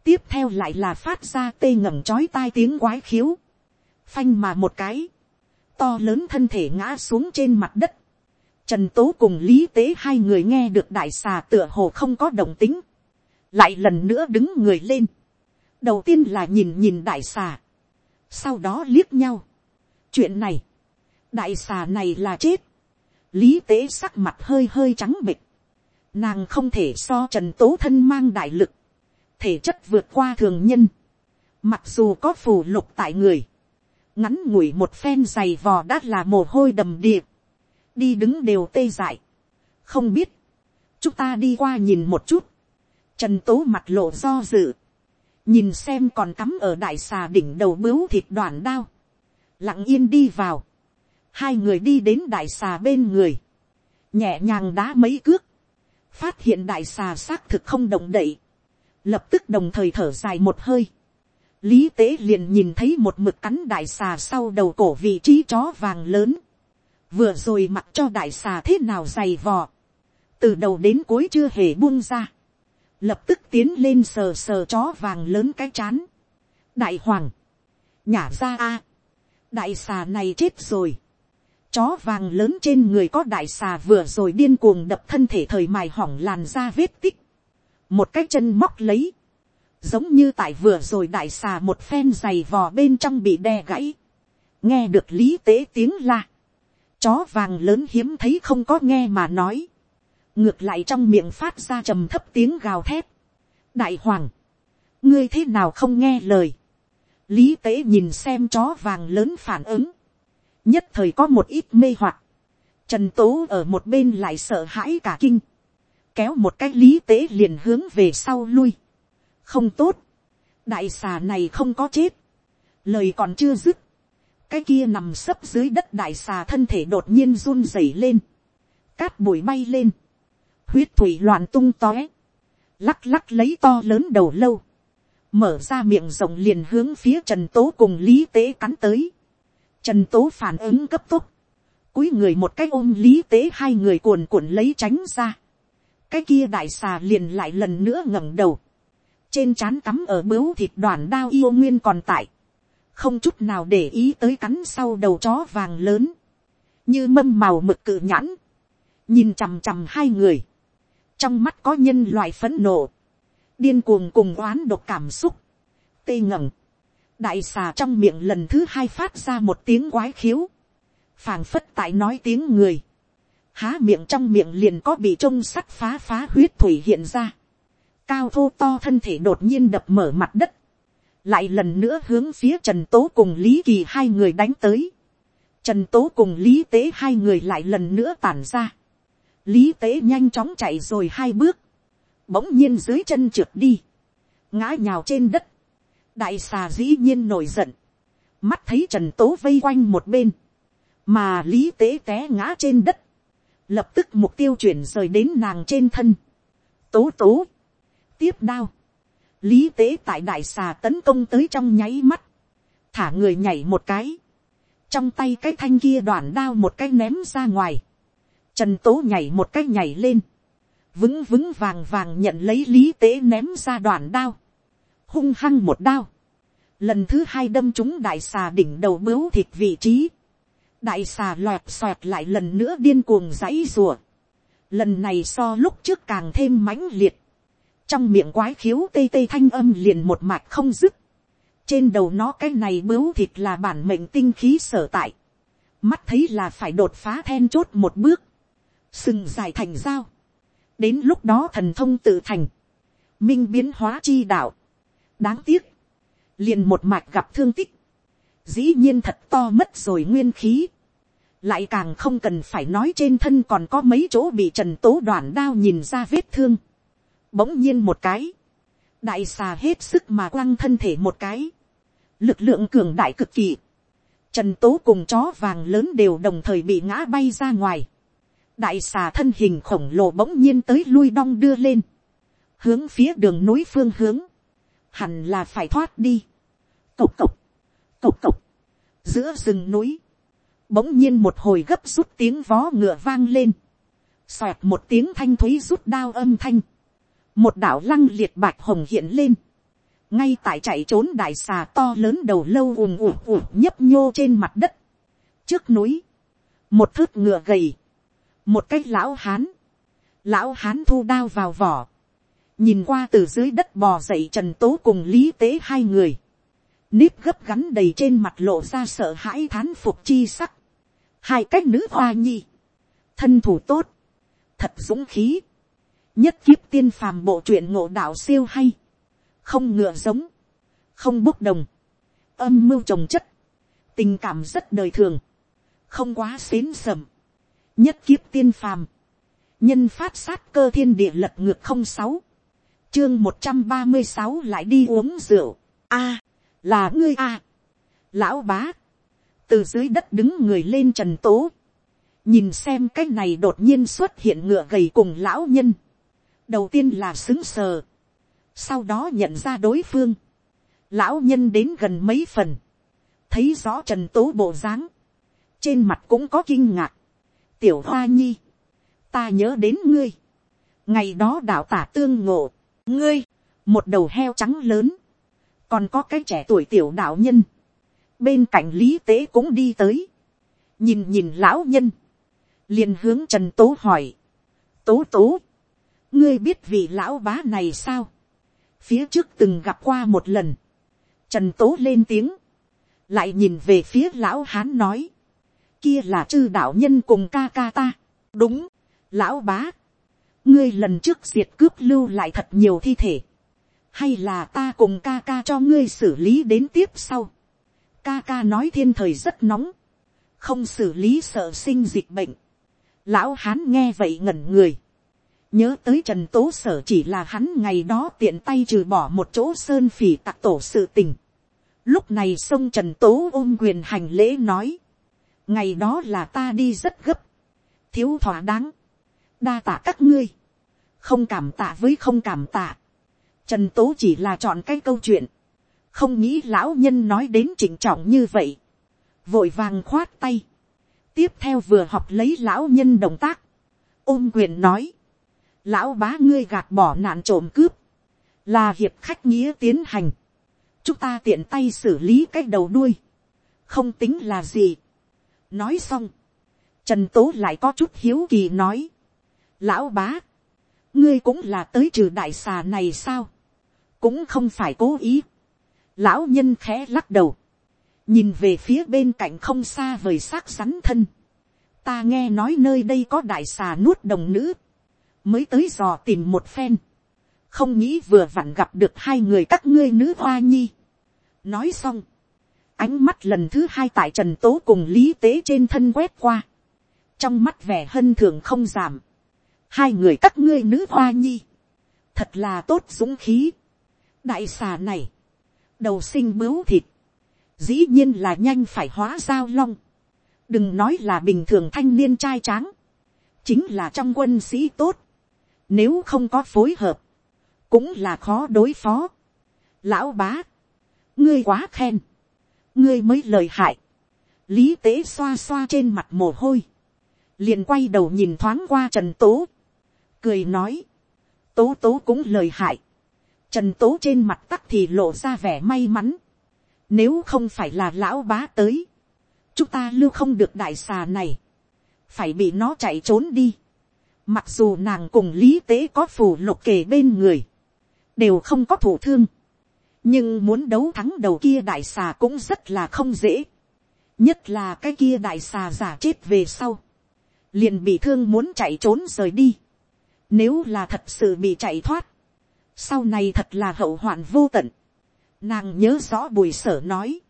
tiếp theo lại là phát ra tê ngẩng chói tai tiếng quái khiếu, phanh mà một cái, to lớn thân thể ngã xuống trên mặt đất, trần tố cùng lý tế hai người nghe được đại xà tựa hồ không có đồng tính, lại lần nữa đứng người lên, đầu tiên là nhìn nhìn đại xà, sau đó liếc nhau. chuyện này, đại xà này là chết, lý tế sắc mặt hơi hơi trắng bịch, nàng không thể so trần tố thân mang đại lực, thể chất vượt qua thường nhân, mặc dù có phù lục tại người, ngắn ngủi một phen dày vò đã là mồ hôi đầm điệp, đi đứng đều tê dại, không biết, chúng ta đi qua nhìn một chút, trần tố mặt lộ do dự, nhìn xem còn cắm ở đại xà đỉnh đầu bướu thịt đoàn đao, lặng yên đi vào, hai người đi đến đại xà bên người, nhẹ nhàng đá mấy cước, phát hiện đại xà xác thực không động đậy, lập tức đồng thời thở dài một hơi, lý tế liền nhìn thấy một mực cắn đại xà sau đầu cổ vị trí chó vàng lớn, vừa rồi mặc cho đại xà thế nào dày vò, từ đầu đến cuối chưa hề buông ra, lập tức tiến lên sờ sờ chó vàng lớn cái chán. đại hoàng, nhả ra a, đại xà này chết rồi, chó vàng lớn trên người có đại xà vừa rồi điên cuồng đập thân thể thời mài hỏng làn ra vết tích, một cái chân móc lấy, giống như tại vừa rồi đại xà một phen dày vò bên trong bị đè gãy, nghe được lý tế tiếng la, chó vàng lớn hiếm thấy không có nghe mà nói, ngược lại trong miệng phát ra trầm thấp tiếng gào thét. đại hoàng, ngươi thế nào không nghe lời. lý tế nhìn xem chó vàng lớn phản ứng, nhất thời có một ít mê hoặc. trần tố ở một bên lại sợ hãi cả kinh, kéo một cái lý tế liền hướng về sau lui. không tốt, đại xà này không có chết, lời còn chưa dứt, cái kia nằm sấp dưới đất đại xà thân thể đột nhiên run rẩy lên, cát bụi bay lên, huyết thủy loạn tung tóe, lắc lắc lấy to lớn đầu lâu, mở ra miệng rộng liền hướng phía trần tố cùng lý tế cắn tới, trần tố phản ứng cấp tốc, cúi người một cái ôm lý tế hai người cuồn cuộn lấy tránh ra, cái kia đại xà liền lại lần nữa ngẩng đầu, trên trán cắm ở bướu thịt đoàn đao yêu nguyên còn tại, không chút nào để ý tới cắn sau đầu chó vàng lớn, như mâm màu mực cự nhãn, nhìn chằm chằm hai người, trong mắt có nhân loại phấn nộ, điên cuồng cùng oán độc cảm xúc, tê ngẩng, đại xà trong miệng lần thứ hai phát ra một tiếng quái khiếu, phảng phất tại nói tiếng người, há miệng trong miệng liền có bị trông sắt phá phá huyết thủy hiện ra, cao thô to thân thể đột nhiên đập mở mặt đất, lại lần nữa hướng phía trần tố cùng lý kỳ hai người đánh tới, trần tố cùng lý tế hai người lại lần nữa tản ra, lý tế nhanh chóng chạy rồi hai bước, bỗng nhiên dưới chân trượt đi, ngã nhào trên đất, đại xà dĩ nhiên nổi giận, mắt thấy trần tố vây quanh một bên, mà lý tế té ngã trên đất, lập tức mục tiêu chuyển rời đến nàng trên thân, tố tố, tiếp đao, lý tế tại đại xà tấn công tới trong nháy mắt, thả người nhảy một cái, trong tay cái thanh kia đoạn đao một cái ném ra ngoài, Trần tố nhảy một cái nhảy lên. Vững vững vàng vàng nhận lấy lý tế ném ra đoạn đao. Hung hăng một đao. Lần thứ hai đâm trúng đại xà đỉnh đầu bướu thịt vị trí. Đại xà loẹt xoẹt lại lần nữa điên cuồng giãy rùa. Lần này so lúc trước càng thêm mãnh liệt. Trong miệng quái khiếu tê tê thanh âm liền một mạch không dứt. Trên đầu nó cái này bướu thịt là bản mệnh tinh khí sở tại. Mắt thấy là phải đột phá then chốt một bước sừng dài thành dao, đến lúc đó thần thông tự thành, minh biến hóa chi đạo, đáng tiếc, liền một mạch gặp thương tích, dĩ nhiên thật to mất rồi nguyên khí, lại càng không cần phải nói trên thân còn có mấy chỗ bị trần tố đoàn đao nhìn ra vết thương, bỗng nhiên một cái, đại xà hết sức mà quăng thân thể một cái, lực lượng cường đại cực kỳ, trần tố cùng chó vàng lớn đều đồng thời bị ngã bay ra ngoài, đại xà thân hình khổng lồ bỗng nhiên tới lui đong đưa lên, hướng phía đường núi phương hướng, hẳn là phải thoát đi, cộc cộc, cộc cộc, giữa rừng núi, bỗng nhiên một hồi gấp rút tiếng vó ngựa vang lên, xoẹt một tiếng thanh thúy rút đao âm thanh, một đảo lăng liệt bạch hồng hiện lên, ngay tại chạy trốn đại xà to lớn đầu lâu ùm ùm ùm nhấp nhô trên mặt đất, trước núi, một thước ngựa gầy, một cái lão hán, lão hán thu đao vào vỏ, nhìn qua từ dưới đất bò dậy trần tố cùng lý tế hai người, nếp gấp gắn đầy trên mặt lộ ra sợ hãi thán phục chi sắc, hai cách nữ hoa nhi, thân thủ tốt, thật dũng khí, nhất kiếp tiên phàm bộ truyện ngộ đạo siêu hay, không ngựa giống, không bốc đồng, âm mưu trồng chất, tình cảm rất đời thường, không quá xến sầm, nhất kiếp tiên phàm, nhân phát sát cơ thiên địa lật ngược không sáu, chương một trăm ba mươi sáu lại đi uống rượu, a, là ngươi a, lão bá, từ dưới đất đứng người lên trần tố, nhìn xem cái này đột nhiên xuất hiện ngựa gầy cùng lão nhân, đầu tiên là xứng sờ, sau đó nhận ra đối phương, lão nhân đến gần mấy phần, thấy rõ trần tố bộ dáng, trên mặt cũng có kinh ngạc, tiểu hoa nhi, ta nhớ đến ngươi, ngày đó đạo tả tương ngộ, ngươi, một đầu heo trắng lớn, còn có cái trẻ tuổi tiểu đạo nhân, bên cạnh lý tế cũng đi tới, nhìn nhìn lão nhân, liền hướng trần tố hỏi, tố tố, ngươi biết vị lão bá này sao, phía trước từng gặp qua một lần, trần tố lên tiếng, lại nhìn về phía lão hán nói, kia là chư đạo nhân cùng ca ca ta, đúng, lão bá, ngươi lần trước diệt cướp lưu lại thật nhiều thi thể, hay là ta cùng ca ca cho ngươi xử lý đến tiếp sau, ca ca nói thiên thời rất nóng, không xử lý sợ sinh dịch bệnh, lão hán nghe vậy ngẩn người, nhớ tới trần tố sở chỉ là hắn ngày đó tiện tay trừ bỏ một chỗ sơn phỉ tặc tổ sự tình. lúc này sông trần tố ôm quyền hành lễ nói, ngày đó là ta đi rất gấp, thiếu thỏa đáng, đa tạ các ngươi, không cảm tạ với không cảm tạ, trần tố chỉ là chọn cái câu chuyện, không nghĩ lão nhân nói đến trịnh trọng như vậy, vội vàng khoát tay, tiếp theo vừa học lấy lão nhân động tác, ôm quyền nói, lão bá ngươi gạt bỏ nạn trộm cướp, là hiệp khách nghĩa tiến hành, chúng ta tiện tay xử lý cái đầu đuôi, không tính là gì. nói xong, trần tố lại có chút hiếu kỳ nói, lão bá, ngươi cũng là tới trừ đại xà này sao, cũng không phải cố ý. lão nhân khẽ lắc đầu, nhìn về phía bên cạnh không xa vời xác sắn thân, ta nghe nói nơi đây có đại xà nuốt đồng nữ, mới tới dò tìm một phen, không nghĩ vừa vặn gặp được hai người các ngươi nữ hoa nhi. nói xong, ánh mắt lần thứ hai tại trần tố cùng lý tế trên thân quét qua, trong mắt vẻ hân thường không giảm, hai người các ngươi nữ hoa nhi, thật là tốt dũng khí, đại xà này, đầu sinh bướu thịt, dĩ nhiên là nhanh phải hóa giao long, đừng nói là bình thường thanh niên trai tráng, chính là trong quân sĩ tốt, nếu không có phối hợp, cũng là khó đối phó. Lão bá, ngươi quá khen, ngươi mới lời hại. Lý tế xoa xoa trên mặt mồ hôi, liền quay đầu nhìn thoáng qua trần tố, cười nói, tố tố cũng lời hại. Trần tố trên mặt tắc thì lộ ra vẻ may mắn. Nếu không phải là lão bá tới, chúng ta lưu không được đại xà này, phải bị nó chạy trốn đi. Mặc dù nàng cùng lý tế có phù lục kề bên người. Đều không có thủ thương. Nhưng muốn đấu thắng đầu kia đại xà cũng rất là không dễ. Nhất là cái kia đại xà giả chết về sau. Liền bị thương muốn chạy trốn rời đi. Nếu là thật sự bị chạy thoát. Sau này thật là hậu hoạn vô tận. Nàng nhớ rõ bùi sở nói.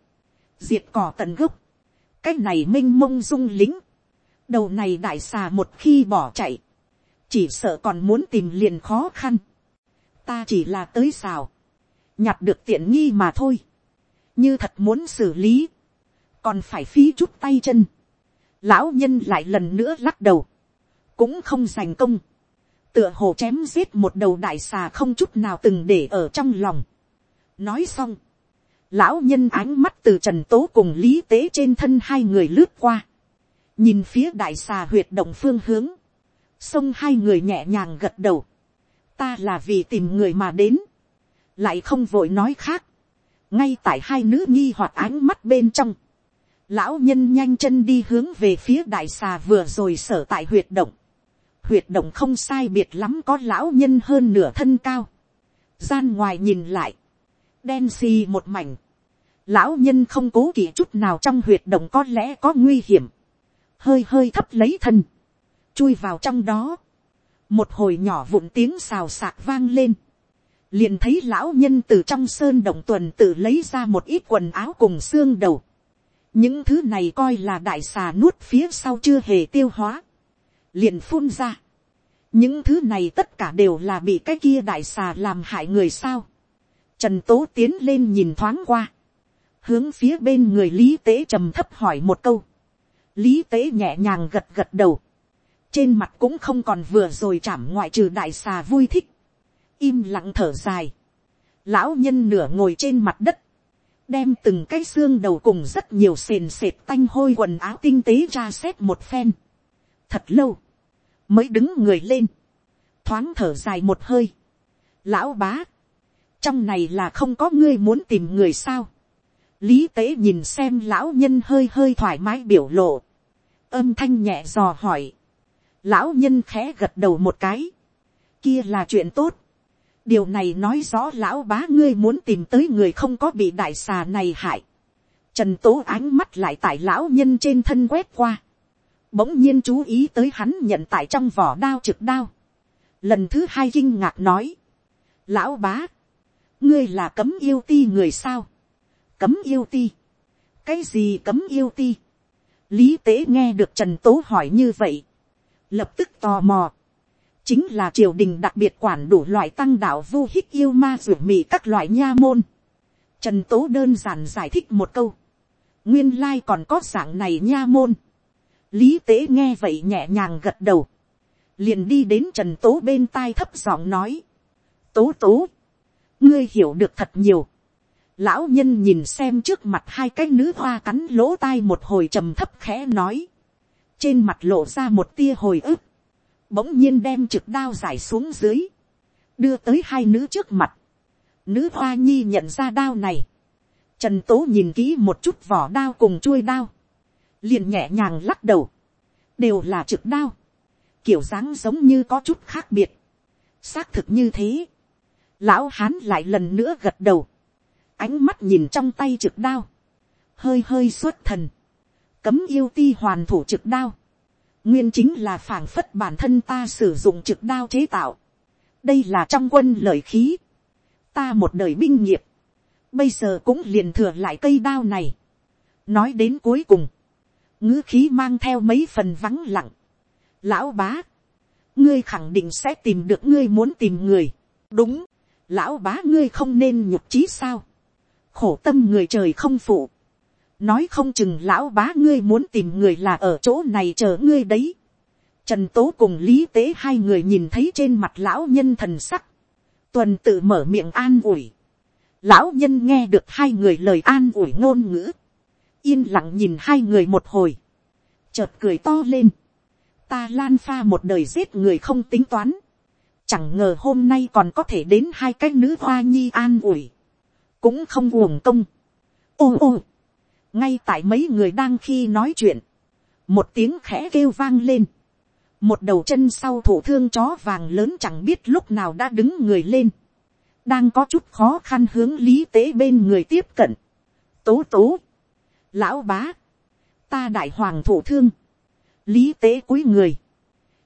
Diệt cỏ tận gốc. Cái này minh mông dung lính đầu này đại xà một khi bỏ chạy, chỉ sợ còn muốn tìm liền khó khăn, ta chỉ là tới xào, nhặt được tiện nghi mà thôi, như thật muốn xử lý, còn phải phí chút tay chân, lão nhân lại lần nữa lắc đầu, cũng không giành công, tựa hồ chém giết một đầu đại xà không chút nào từng để ở trong lòng. nói xong, lão nhân ánh mắt từ trần tố cùng lý tế trên thân hai người lướt qua, nhìn phía đại xà huyệt động phương hướng, xông hai người nhẹ nhàng gật đầu, ta là vì tìm người mà đến, lại không vội nói khác, ngay tại hai nữ nghi hoạt ánh mắt bên trong, lão nhân nhanh chân đi hướng về phía đại xà vừa rồi sở tại huyệt động, huyệt động không sai biệt lắm có lão nhân hơn nửa thân cao, gian ngoài nhìn lại, đen xì một mảnh, lão nhân không cố kỵ chút nào trong huyệt động có lẽ có nguy hiểm, hơi hơi thấp lấy thân, chui vào trong đó, một hồi nhỏ vụn tiếng xào xạc vang lên, liền thấy lão nhân từ trong sơn động tuần tự lấy ra một ít quần áo cùng xương đầu, những thứ này coi là đại xà nuốt phía sau chưa hề tiêu hóa, liền phun ra. những thứ này tất cả đều là bị cái kia đại xà làm hại người sao. trần tố tiến lên nhìn thoáng qua, hướng phía bên người lý tế trầm thấp hỏi một câu, lý tế nhẹ nhàng gật gật đầu, trên mặt cũng không còn vừa rồi chảm ngoại trừ đại xà vui thích, im lặng thở dài, lão nhân nửa ngồi trên mặt đất, đem từng cái xương đầu cùng rất nhiều sền sệt tanh hôi quần áo tinh tế ra xét một phen. Thật lâu, mới đứng người lên, thoáng thở dài một hơi. Lão bá, trong này là không có ngươi muốn tìm người sao. Lý tế nhìn xem lão nhân hơi hơi thoải mái biểu lộ. Âm thanh nhẹ dò hỏi. Lão nhân khẽ gật đầu một cái. Kia là chuyện tốt điều này nói rõ lão bá ngươi muốn tìm tới người không có bị đại xà này hại. Trần tố ánh mắt lại tại lão nhân trên thân quét qua. Bỗng nhiên chú ý tới hắn nhận tại trong vỏ đao trực đao. Lần thứ hai kinh ngạc nói. Lão bá. Ngươi là cấm yêu ti người sao. Cấm yêu ti. Cái gì cấm yêu ti. Lý tế nghe được Trần Tố hỏi như vậy. Lập tức tò mò chính là triều đình đặc biệt quản đủ loại tăng đạo vô hích yêu ma ruột mị các loại nha môn. Trần tố đơn giản giải thích một câu. nguyên lai còn có dạng này nha môn lý tế nghe vậy nhẹ nhàng gật đầu. liền đi đến trần tố bên tai thấp giọng nói. tố tố, ngươi hiểu được thật nhiều. lão nhân nhìn xem trước mặt hai cái nữ hoa cắn lỗ tai một hồi trầm thấp khẽ nói. trên mặt lộ ra một tia hồi ức bỗng nhiên đem trực đao giải xuống dưới, đưa tới hai nữ trước mặt. Nữ hoa nhi nhận ra đao này. Trần tố nhìn kỹ một chút vỏ đao cùng chuôi đao liền nhẹ nhàng lắc đầu. đều là trực đao. kiểu dáng giống như có chút khác biệt. xác thực như thế. lão hán lại lần nữa gật đầu. ánh mắt nhìn trong tay trực đao. hơi hơi xuất thần. cấm yêu ti hoàn thủ trực đao nguyên chính là phảng phất bản thân ta sử dụng trực đao chế tạo. đây là trong quân lợi khí. ta một đời binh nghiệp. bây giờ cũng liền thừa lại cây đao này. nói đến cuối cùng, ngữ khí mang theo mấy phần vắng lặng. lão bá, ngươi khẳng định sẽ tìm được ngươi muốn tìm người. đúng, lão bá ngươi không nên nhục trí sao. khổ tâm người trời không phụ nói không chừng lão bá ngươi muốn tìm người là ở chỗ này chờ ngươi đấy. Trần tố cùng lý tế hai người nhìn thấy trên mặt lão nhân thần sắc. tuần tự mở miệng an ủi. lão nhân nghe được hai người lời an ủi ngôn ngữ yên lặng nhìn hai người một hồi. chợt cười to lên. ta lan pha một đời giết người không tính toán. chẳng ngờ hôm nay còn có thể đến hai cái nữ hoa nhi an ủi. cũng không uổng công. ô ô ngay tại mấy người đang khi nói chuyện, một tiếng khẽ kêu vang lên, một đầu chân sau thủ thương chó vàng lớn chẳng biết lúc nào đã đứng người lên, đang có chút khó khăn hướng lý tế bên người tiếp cận, tố tố, lão bá, ta đại hoàng thủ thương, lý tế cúi người,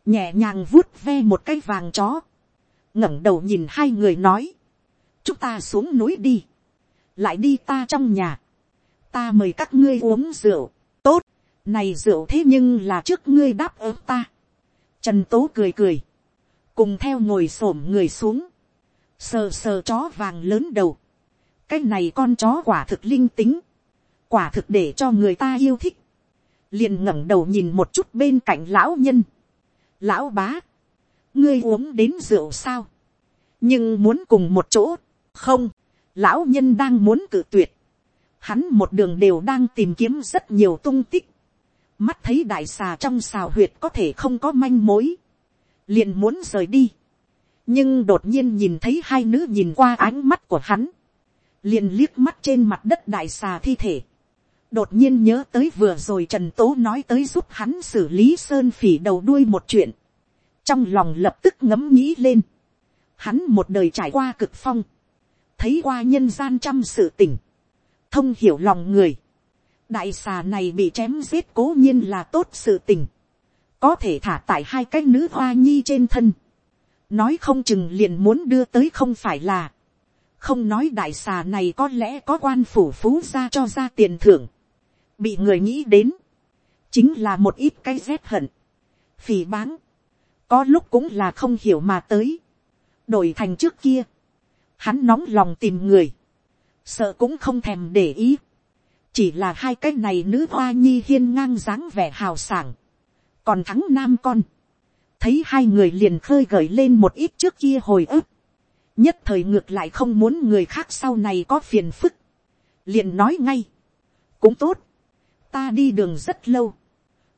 nhẹ nhàng vuốt ve một cái vàng chó, ngẩng đầu nhìn hai người nói, chúng ta xuống núi đi, lại đi ta trong nhà, ta mời các ngươi uống rượu, tốt, này rượu thế nhưng là trước ngươi đáp ứng ta. trần tố cười cười, cùng theo ngồi s ổ m người xuống, sờ sờ chó vàng lớn đầu, cái này con chó quả thực linh tính, quả thực để cho người ta yêu thích, liền ngẩng đầu nhìn một chút bên cạnh lão nhân, lão bá, ngươi uống đến rượu sao, nhưng muốn cùng một chỗ, không, lão nhân đang muốn cự tuyệt, hắn một đường đều đang tìm kiếm rất nhiều tung tích, mắt thấy đại xà trong xào huyệt có thể không có manh mối, liền muốn rời đi, nhưng đột nhiên nhìn thấy hai nữ nhìn qua ánh mắt của hắn, liền liếc mắt trên mặt đất đại xà thi thể, đột nhiên nhớ tới vừa rồi trần tố nói tới giúp hắn xử lý sơn phỉ đầu đuôi một chuyện, trong lòng lập tức ngấm nghĩ lên, hắn một đời trải qua cực phong, thấy qua nhân gian trăm sự tình. Thông hiểu lòng người, đại xà này bị chém giết cố nhiên là tốt sự tình, có thể thả tại hai cái nữ hoa nhi trên thân, nói không chừng liền muốn đưa tới không phải là, không nói đại xà này có lẽ có quan phủ phú ra cho ra tiền thưởng, bị người nghĩ đến, chính là một ít cái rét hận, phì báng, có lúc cũng là không hiểu mà tới, đổi thành trước kia, hắn nóng lòng tìm người, sợ cũng không thèm để ý, chỉ là hai cái này nữ hoa nhi hiên ngang dáng vẻ hào sảng, còn thắng nam con, thấy hai người liền khơi gởi lên một ít trước kia hồi ức, nhất thời ngược lại không muốn người khác sau này có phiền phức, liền nói ngay, cũng tốt, ta đi đường rất lâu,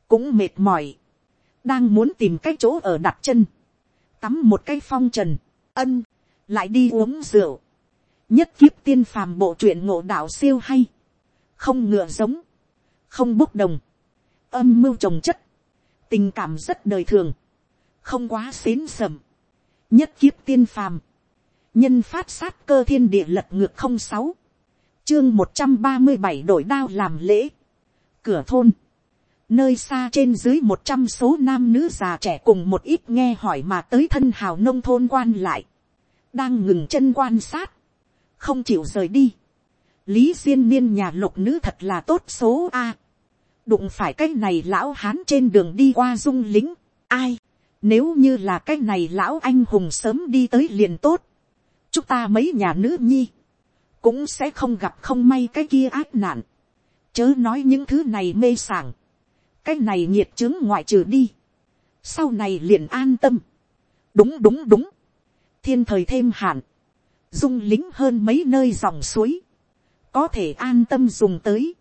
cũng mệt mỏi, đang muốn tìm cái chỗ ở đặt chân, tắm một cái phong trần, ân, lại đi uống rượu, nhất kiếp tiên phàm bộ truyện ngộ đạo siêu hay, không ngựa giống, không bốc đồng, âm mưu trồng chất, tình cảm rất đời thường, không quá xến sầm, nhất kiếp tiên phàm, nhân phát sát cơ thiên địa lật ngược không sáu, chương một trăm ba mươi bảy đổi đao làm lễ, cửa thôn, nơi xa trên dưới một trăm số nam nữ già trẻ cùng một ít nghe hỏi mà tới thân hào nông thôn quan lại, đang ngừng chân quan sát, không chịu rời đi. lý diên niên nhà lục nữ thật là tốt số a. đụng phải cái này lão hán trên đường đi qua dung lính, ai, nếu như là cái này lão anh hùng sớm đi tới liền tốt, chúng ta mấy nhà nữ nhi, cũng sẽ không gặp không may cái kia ác nạn, chớ nói những thứ này mê sảng, cái này nhiệt chứng ngoại trừ đi, sau này liền an tâm, đúng đúng đúng, thiên thời thêm hạn, dung lính hơn mấy nơi dòng suối, có thể an tâm dùng tới,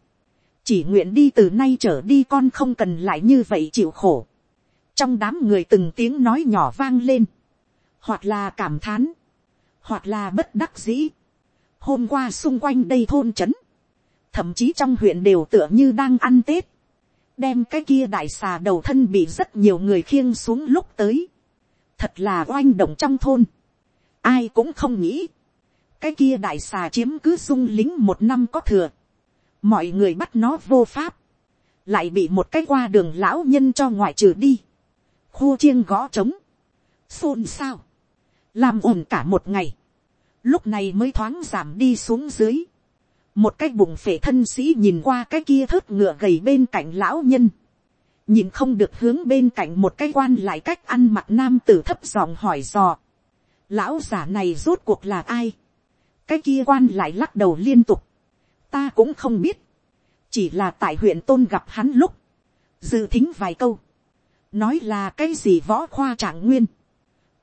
chỉ nguyện đi từ nay trở đi con không cần lại như vậy chịu khổ, trong đám người từng tiếng nói nhỏ vang lên, hoặc là cảm thán, hoặc là bất đắc dĩ. Hôm qua xung quanh đây thôn trấn, thậm chí trong huyện đều tựa như đang ăn tết, đem cái kia đại xà đầu thân bị rất nhiều người khiêng xuống lúc tới, thật là oanh động trong thôn, ai cũng không nghĩ, cái kia đại xà chiếm cứ dung lính một năm có thừa, mọi người bắt nó vô pháp, lại bị một cái qua đường lão nhân cho ngoại trừ đi, khua chiêng gõ trống, xôn xao, làm ồn cả một ngày, lúc này mới thoáng giảm đi xuống dưới, một cái bụng phệ thân sĩ nhìn qua cái kia thớt ngựa gầy bên cạnh lão nhân, nhìn không được hướng bên cạnh một cái quan lại cách ăn mặc nam tử thấp giọng hỏi dò, lão giả này rốt cuộc là ai, cái kia quan lại lắc đầu liên tục, ta cũng không biết, chỉ là tại huyện tôn gặp hắn lúc, dự thính vài câu, nói là cái gì võ khoa trạng nguyên,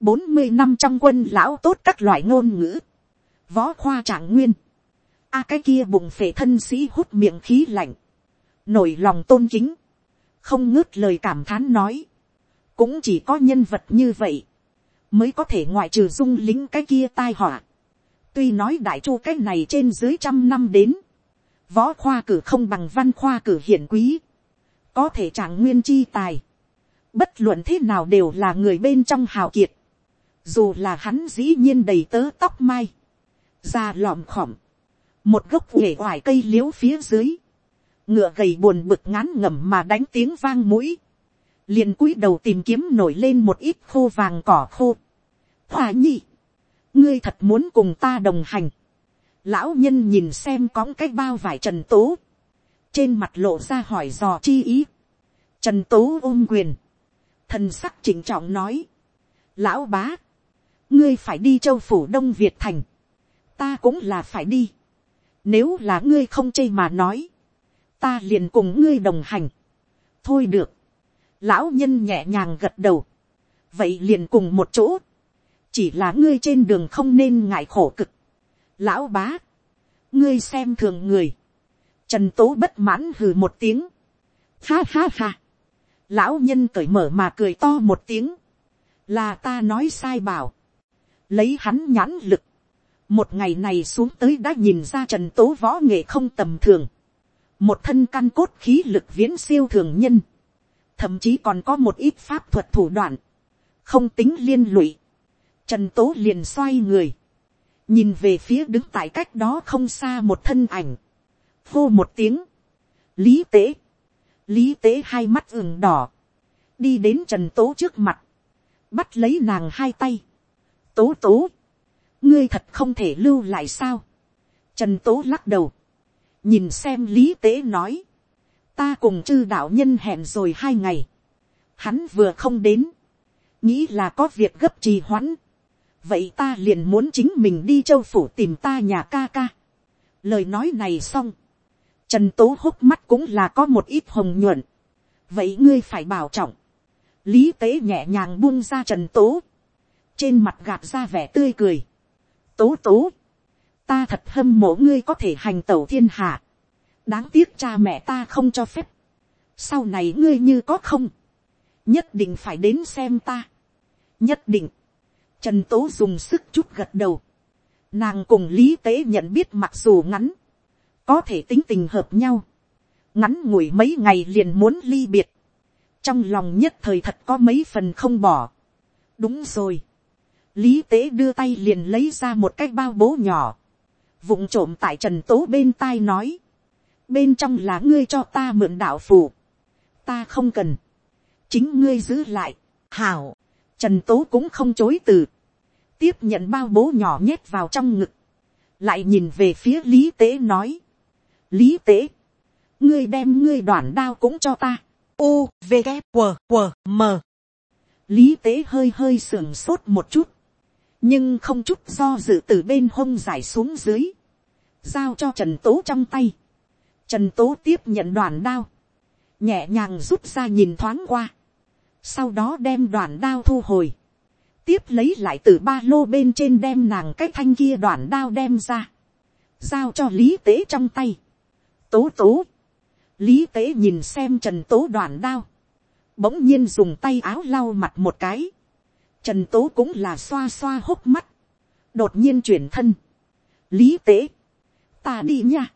bốn mươi năm trong quân lão tốt các loại ngôn ngữ, võ khoa trạng nguyên, a cái kia bụng phệ thân sĩ hút miệng khí lạnh, nổi lòng tôn kính, không ngớt lời cảm thán nói, cũng chỉ có nhân vật như vậy, mới có thể ngoại trừ dung lính cái kia tai họa. tuy nói đại chu cái này trên dưới trăm năm đến, võ khoa cử không bằng văn khoa cử hiển quý, có thể trạng nguyên chi tài, bất luận thế nào đều là người bên trong hào kiệt, dù là hắn dĩ nhiên đầy tớ tóc mai, da lòm khỏm, một gốc uể oải cây liếu phía dưới, ngựa gầy buồn bực ngán ngẩm mà đánh tiếng vang mũi, liền cúi đầu tìm kiếm nổi lên một ít khô vàng cỏ khô. Hòa nhi, ngươi thật muốn cùng ta đồng hành. Lão nhân nhìn xem có cái bao vải trần tố, trên mặt lộ ra hỏi dò chi ý. Trần tố ôm quyền, thần sắc chỉnh trọng nói, lão bá, ngươi phải đi châu phủ đông việt thành, ta cũng là phải đi, nếu là ngươi không chê mà nói, ta liền cùng ngươi đồng hành, thôi được, lão nhân nhẹ nhàng gật đầu, vậy liền cùng một chỗ, chỉ là ngươi trên đường không nên ngại khổ cực, lão bá, ngươi xem thường người, trần tố bất mãn hừ một tiếng, ha ha ha, lão nhân cởi mở mà cười to một tiếng, là ta nói sai bảo, lấy hắn nhãn lực, một ngày này xuống tới đã nhìn ra trần tố võ nghệ không tầm thường, một thân căn cốt khí lực viễn siêu thường nhân, thậm chí còn có một ít pháp thuật thủ đoạn, không tính liên lụy, trần tố liền xoay người, nhìn về phía đứng tại cách đó không xa một thân ảnh, hô một tiếng, lý tế, lý tế hai mắt ửng đỏ, đi đến trần tố trước mặt, bắt lấy nàng hai tay, tố tố, ngươi thật không thể lưu lại sao, trần tố lắc đầu, nhìn xem lý tế nói, ta cùng chư đạo nhân hẹn rồi hai ngày, hắn vừa không đến, nghĩ là có việc gấp trì hoãn, vậy ta liền muốn chính mình đi châu phủ tìm ta nhà ca ca. lời nói này xong, trần tố hốc mắt cũng là có một ít hồng nhuận, vậy ngươi phải bảo trọng, lý tế nhẹ nhàng buông ra trần tố, trên mặt gạt ra vẻ tươi cười, tố tố, ta thật hâm mộ ngươi có thể hành tẩu thiên hạ, đáng tiếc cha mẹ ta không cho phép, sau này ngươi như có không, nhất định phải đến xem ta, nhất định, trần tố dùng sức chút gật đầu, nàng cùng lý tế nhận biết mặc dù ngắn, có thể tính tình hợp nhau, ngắn ngủi mấy ngày liền muốn ly biệt, trong lòng nhất thời thật có mấy phần không bỏ. đúng rồi, lý tế đưa tay liền lấy ra một cái bao bố nhỏ, vụng trộm tại trần tố bên tai nói, bên trong là ngươi cho ta mượn đạo phù, ta không cần, chính ngươi giữ lại, hảo, trần tố cũng không chối từ, tiếp nhận bao bố nhỏ nhét vào trong ngực, lại nhìn về phía lý tế nói, lý tế, ngươi đem ngươi đoàn đao cũng cho ta, u v g q q m. Lý tế hơi hơi sưởng sốt một chút, nhưng không chút do dự từ bên hông giải xuống dưới, giao cho trần tố trong tay, trần tố tiếp nhận đoàn đao, nhẹ nhàng rút ra nhìn thoáng qua, sau đó đem đoàn đao thu hồi, tiếp lấy lại từ ba lô bên trên đem nàng cái thanh kia đoàn đao đem ra, giao cho lý tế trong tay, tố tố, lý tế nhìn xem trần tố đoàn đao, bỗng nhiên dùng tay áo lau mặt một cái, trần tố cũng là xoa xoa hốc mắt, đột nhiên chuyển thân, lý tế, ta đi nha,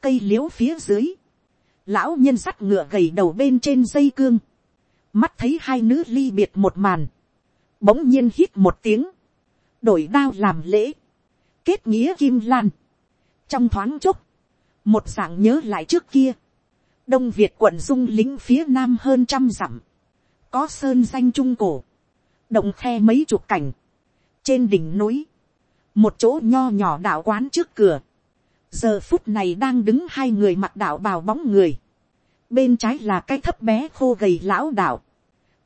cây liễu phía dưới, lão nhân sắt ngựa gầy đầu bên trên dây cương, mắt thấy hai nữ ly biệt một màn, bỗng nhiên hít một tiếng, đổi đao làm lễ, kết nghĩa kim lan, trong thoáng chốc, một dạng nhớ lại trước kia, đông việt quận dung lính phía nam hơn trăm dặm, có sơn danh trung cổ, động khe mấy chục cảnh, trên đỉnh núi, một chỗ nho nhỏ đạo quán trước cửa, giờ phút này đang đứng hai người mặc đạo bào bóng người, bên trái là cái thấp bé khô gầy lão đạo,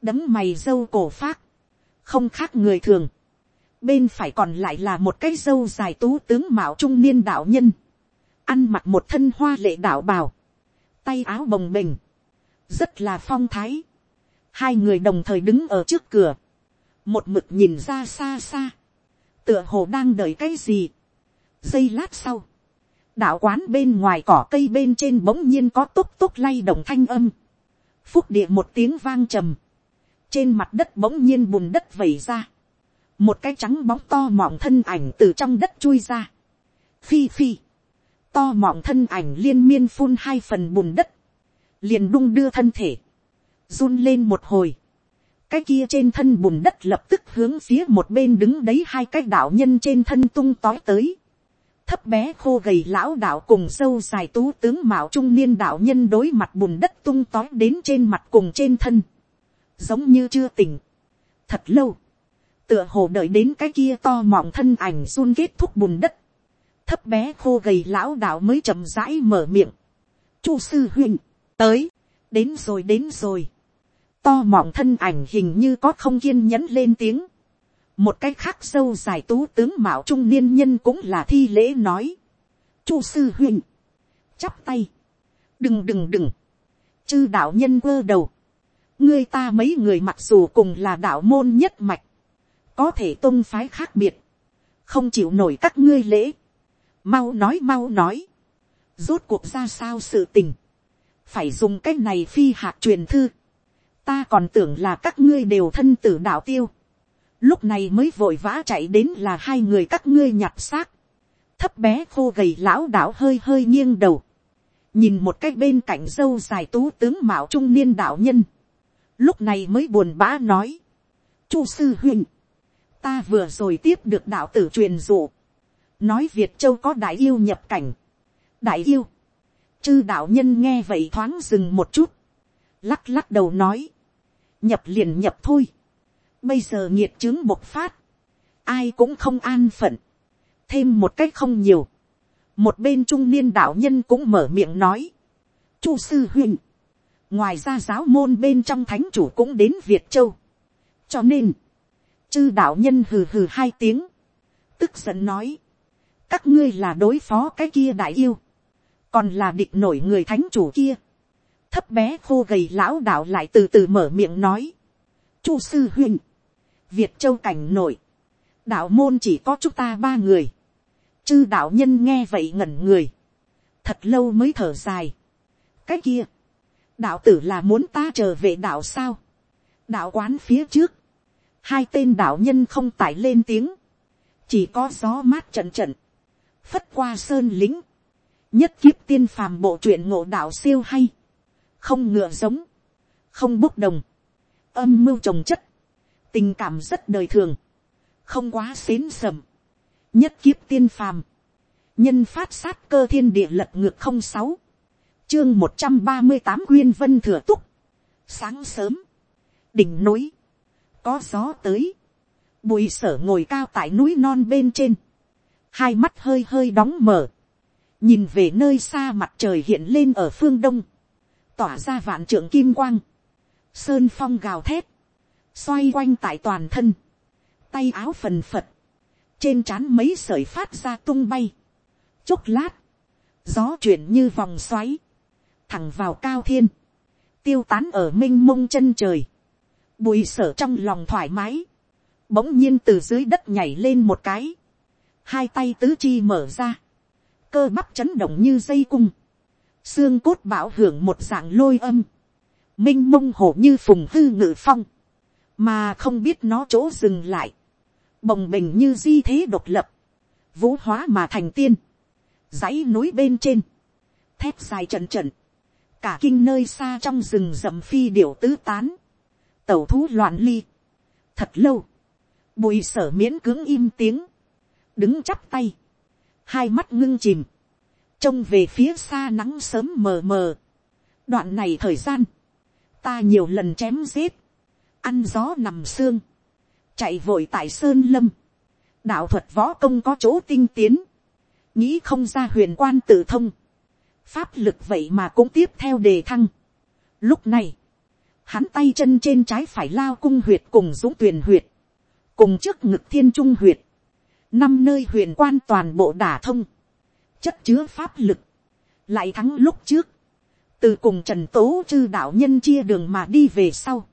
đấm mày dâu cổ phát, không khác người thường, bên phải còn lại là một cái dâu dài tú tướng mạo trung niên đạo nhân, ăn mặc một thân hoa lệ đạo bào, tay áo bồng bềnh, rất là phong thái, hai người đồng thời đứng ở trước cửa, một mực nhìn ra xa xa, tựa hồ đang đợi cái gì. giây lát sau, đạo quán bên ngoài cỏ cây bên trên bỗng nhiên có túc túc lay động thanh âm, phúc địa một tiếng vang trầm, trên mặt đất bỗng nhiên bùn đất vẩy ra, một cái trắng bóng to mọng thân ảnh từ trong đất chui ra, phi phi, to mọng thân ảnh liên miên phun hai phần bùn đất, liền đung đưa thân thể, run lên một hồi, cái kia trên thân bùn đất lập tức hướng phía một bên đứng đấy hai cái đạo nhân trên thân tung tói tới. Thấp bé khô gầy lão đạo cùng sâu dài tú tướng mạo trung niên đạo nhân đối mặt bùn đất tung tói đến trên mặt cùng trên thân. Giống như chưa tỉnh. Thật lâu. Tựa hồ đợi đến cái kia to mọng thân ảnh run kết thúc bùn đất. Thấp bé khô gầy lão đạo mới chậm rãi mở miệng. Chu sư huynh, tới đến rồi đến rồi, to mọng thân ảnh hình như có không kiên nhẫn lên tiếng, một cái khác sâu dài tú tướng mạo trung niên nhân cũng là thi lễ nói, chu sư huynh, chắp tay, đừng đừng đừng, chư đạo nhân quơ đầu, ngươi ta mấy người mặc dù cùng là đạo môn nhất mạch, có thể tôn phái khác biệt, không chịu nổi các ngươi lễ, mau nói mau nói, rốt cuộc ra sao sự tình, phải dùng cái này phi hạt truyền thư, ta còn tưởng là các ngươi đều thân tử đạo tiêu, lúc này mới vội vã chạy đến là hai người các ngươi nhặt xác, thấp bé khô gầy lão đạo hơi hơi nghiêng đầu, nhìn một cái bên cạnh dâu dài tú tướng mạo trung niên đạo nhân, lúc này mới buồn bã nói, chu sư huynh, ta vừa rồi tiếp được đạo tử truyền dụ, nói việt châu có đại yêu nhập cảnh, đại yêu, chư đạo nhân nghe vậy thoáng dừng một chút, lắc lắc đầu nói, nhập liền nhập thôi, bây giờ nhiệt chứng bộc phát, ai cũng không an phận, thêm một cách không nhiều, một bên trung niên đạo nhân cũng mở miệng nói, chu sư huynh, ngoài ra giáo môn bên trong thánh chủ cũng đến việt châu, cho nên, chư đạo nhân hừ hừ hai tiếng, tức giận nói, các ngươi là đối phó cái kia đại yêu, còn là địch nổi người thánh chủ kia, thấp bé khô gầy lão đạo lại từ từ mở miệng nói, chu sư huynh, việt châu cảnh nổi, đạo môn chỉ có chúng ta ba người, chư đạo nhân nghe vậy ngẩn người, thật lâu mới thở dài, cái kia, đạo tử là muốn ta trở về đạo sao, đạo quán phía trước, hai tên đạo nhân không tải lên tiếng, chỉ có gió mát trận trận, phất qua sơn lính, nhất kiếp tiên phàm bộ truyện ngộ đạo siêu hay, không ngựa giống, không bốc đồng, âm mưu trồng chất, tình cảm rất đời thường, không quá xến sầm, nhất kiếp tiên phàm, nhân phát sát cơ thiên địa lật ngược không sáu, chương một trăm ba mươi tám quyên vân thừa túc, sáng sớm, đỉnh núi, có gió tới, bùi sở ngồi cao tại núi non bên trên, hai mắt hơi hơi đóng mở, nhìn về nơi xa mặt trời hiện lên ở phương đông, tỏa ra vạn trượng kim quang, sơn phong gào thét, xoay quanh tại toàn thân, tay áo phần phật, trên trán mấy sợi phát ra tung bay, chốc lát, gió chuyển như vòng xoáy, thẳng vào cao thiên, tiêu tán ở m i n h mông chân trời, bùi sở trong lòng thoải mái, bỗng nhiên từ dưới đất nhảy lên một cái, hai tay tứ chi mở ra, cơ bắp chấn động như dây cung, xương cốt bảo hưởng một dạng lôi âm, m i n h mông hổ như phùng hư ngự phong, mà không biết nó chỗ dừng lại, bồng bình như di thế độc lập, vũ hóa mà thành tiên, dãy núi bên trên, thép dài trận trận, cả kinh nơi xa trong rừng rậm phi điểu tứ tán, tẩu thú loạn ly. thật lâu, bùi sở miễn cưỡng im tiếng, đứng chắp tay, hai mắt ngưng chìm, trông về phía xa nắng sớm mờ mờ. đoạn này thời gian, ta nhiều lần chém giết, ăn gió nằm xương, chạy vội tại sơn lâm, đạo thuật võ công có chỗ tinh tiến, nghĩ không ra huyền quan tự thông, pháp lực vậy mà cũng tiếp theo đề thăng. Lúc này, hắn tay chân trên trái phải lao cung huyệt cùng dũng tuyền huyệt, cùng trước ngực thiên trung huyệt, năm nơi huyền quan toàn bộ đả thông, chất chứa pháp lực, lại thắng lúc trước, từ cùng trần tố chư đạo nhân chia đường mà đi về sau,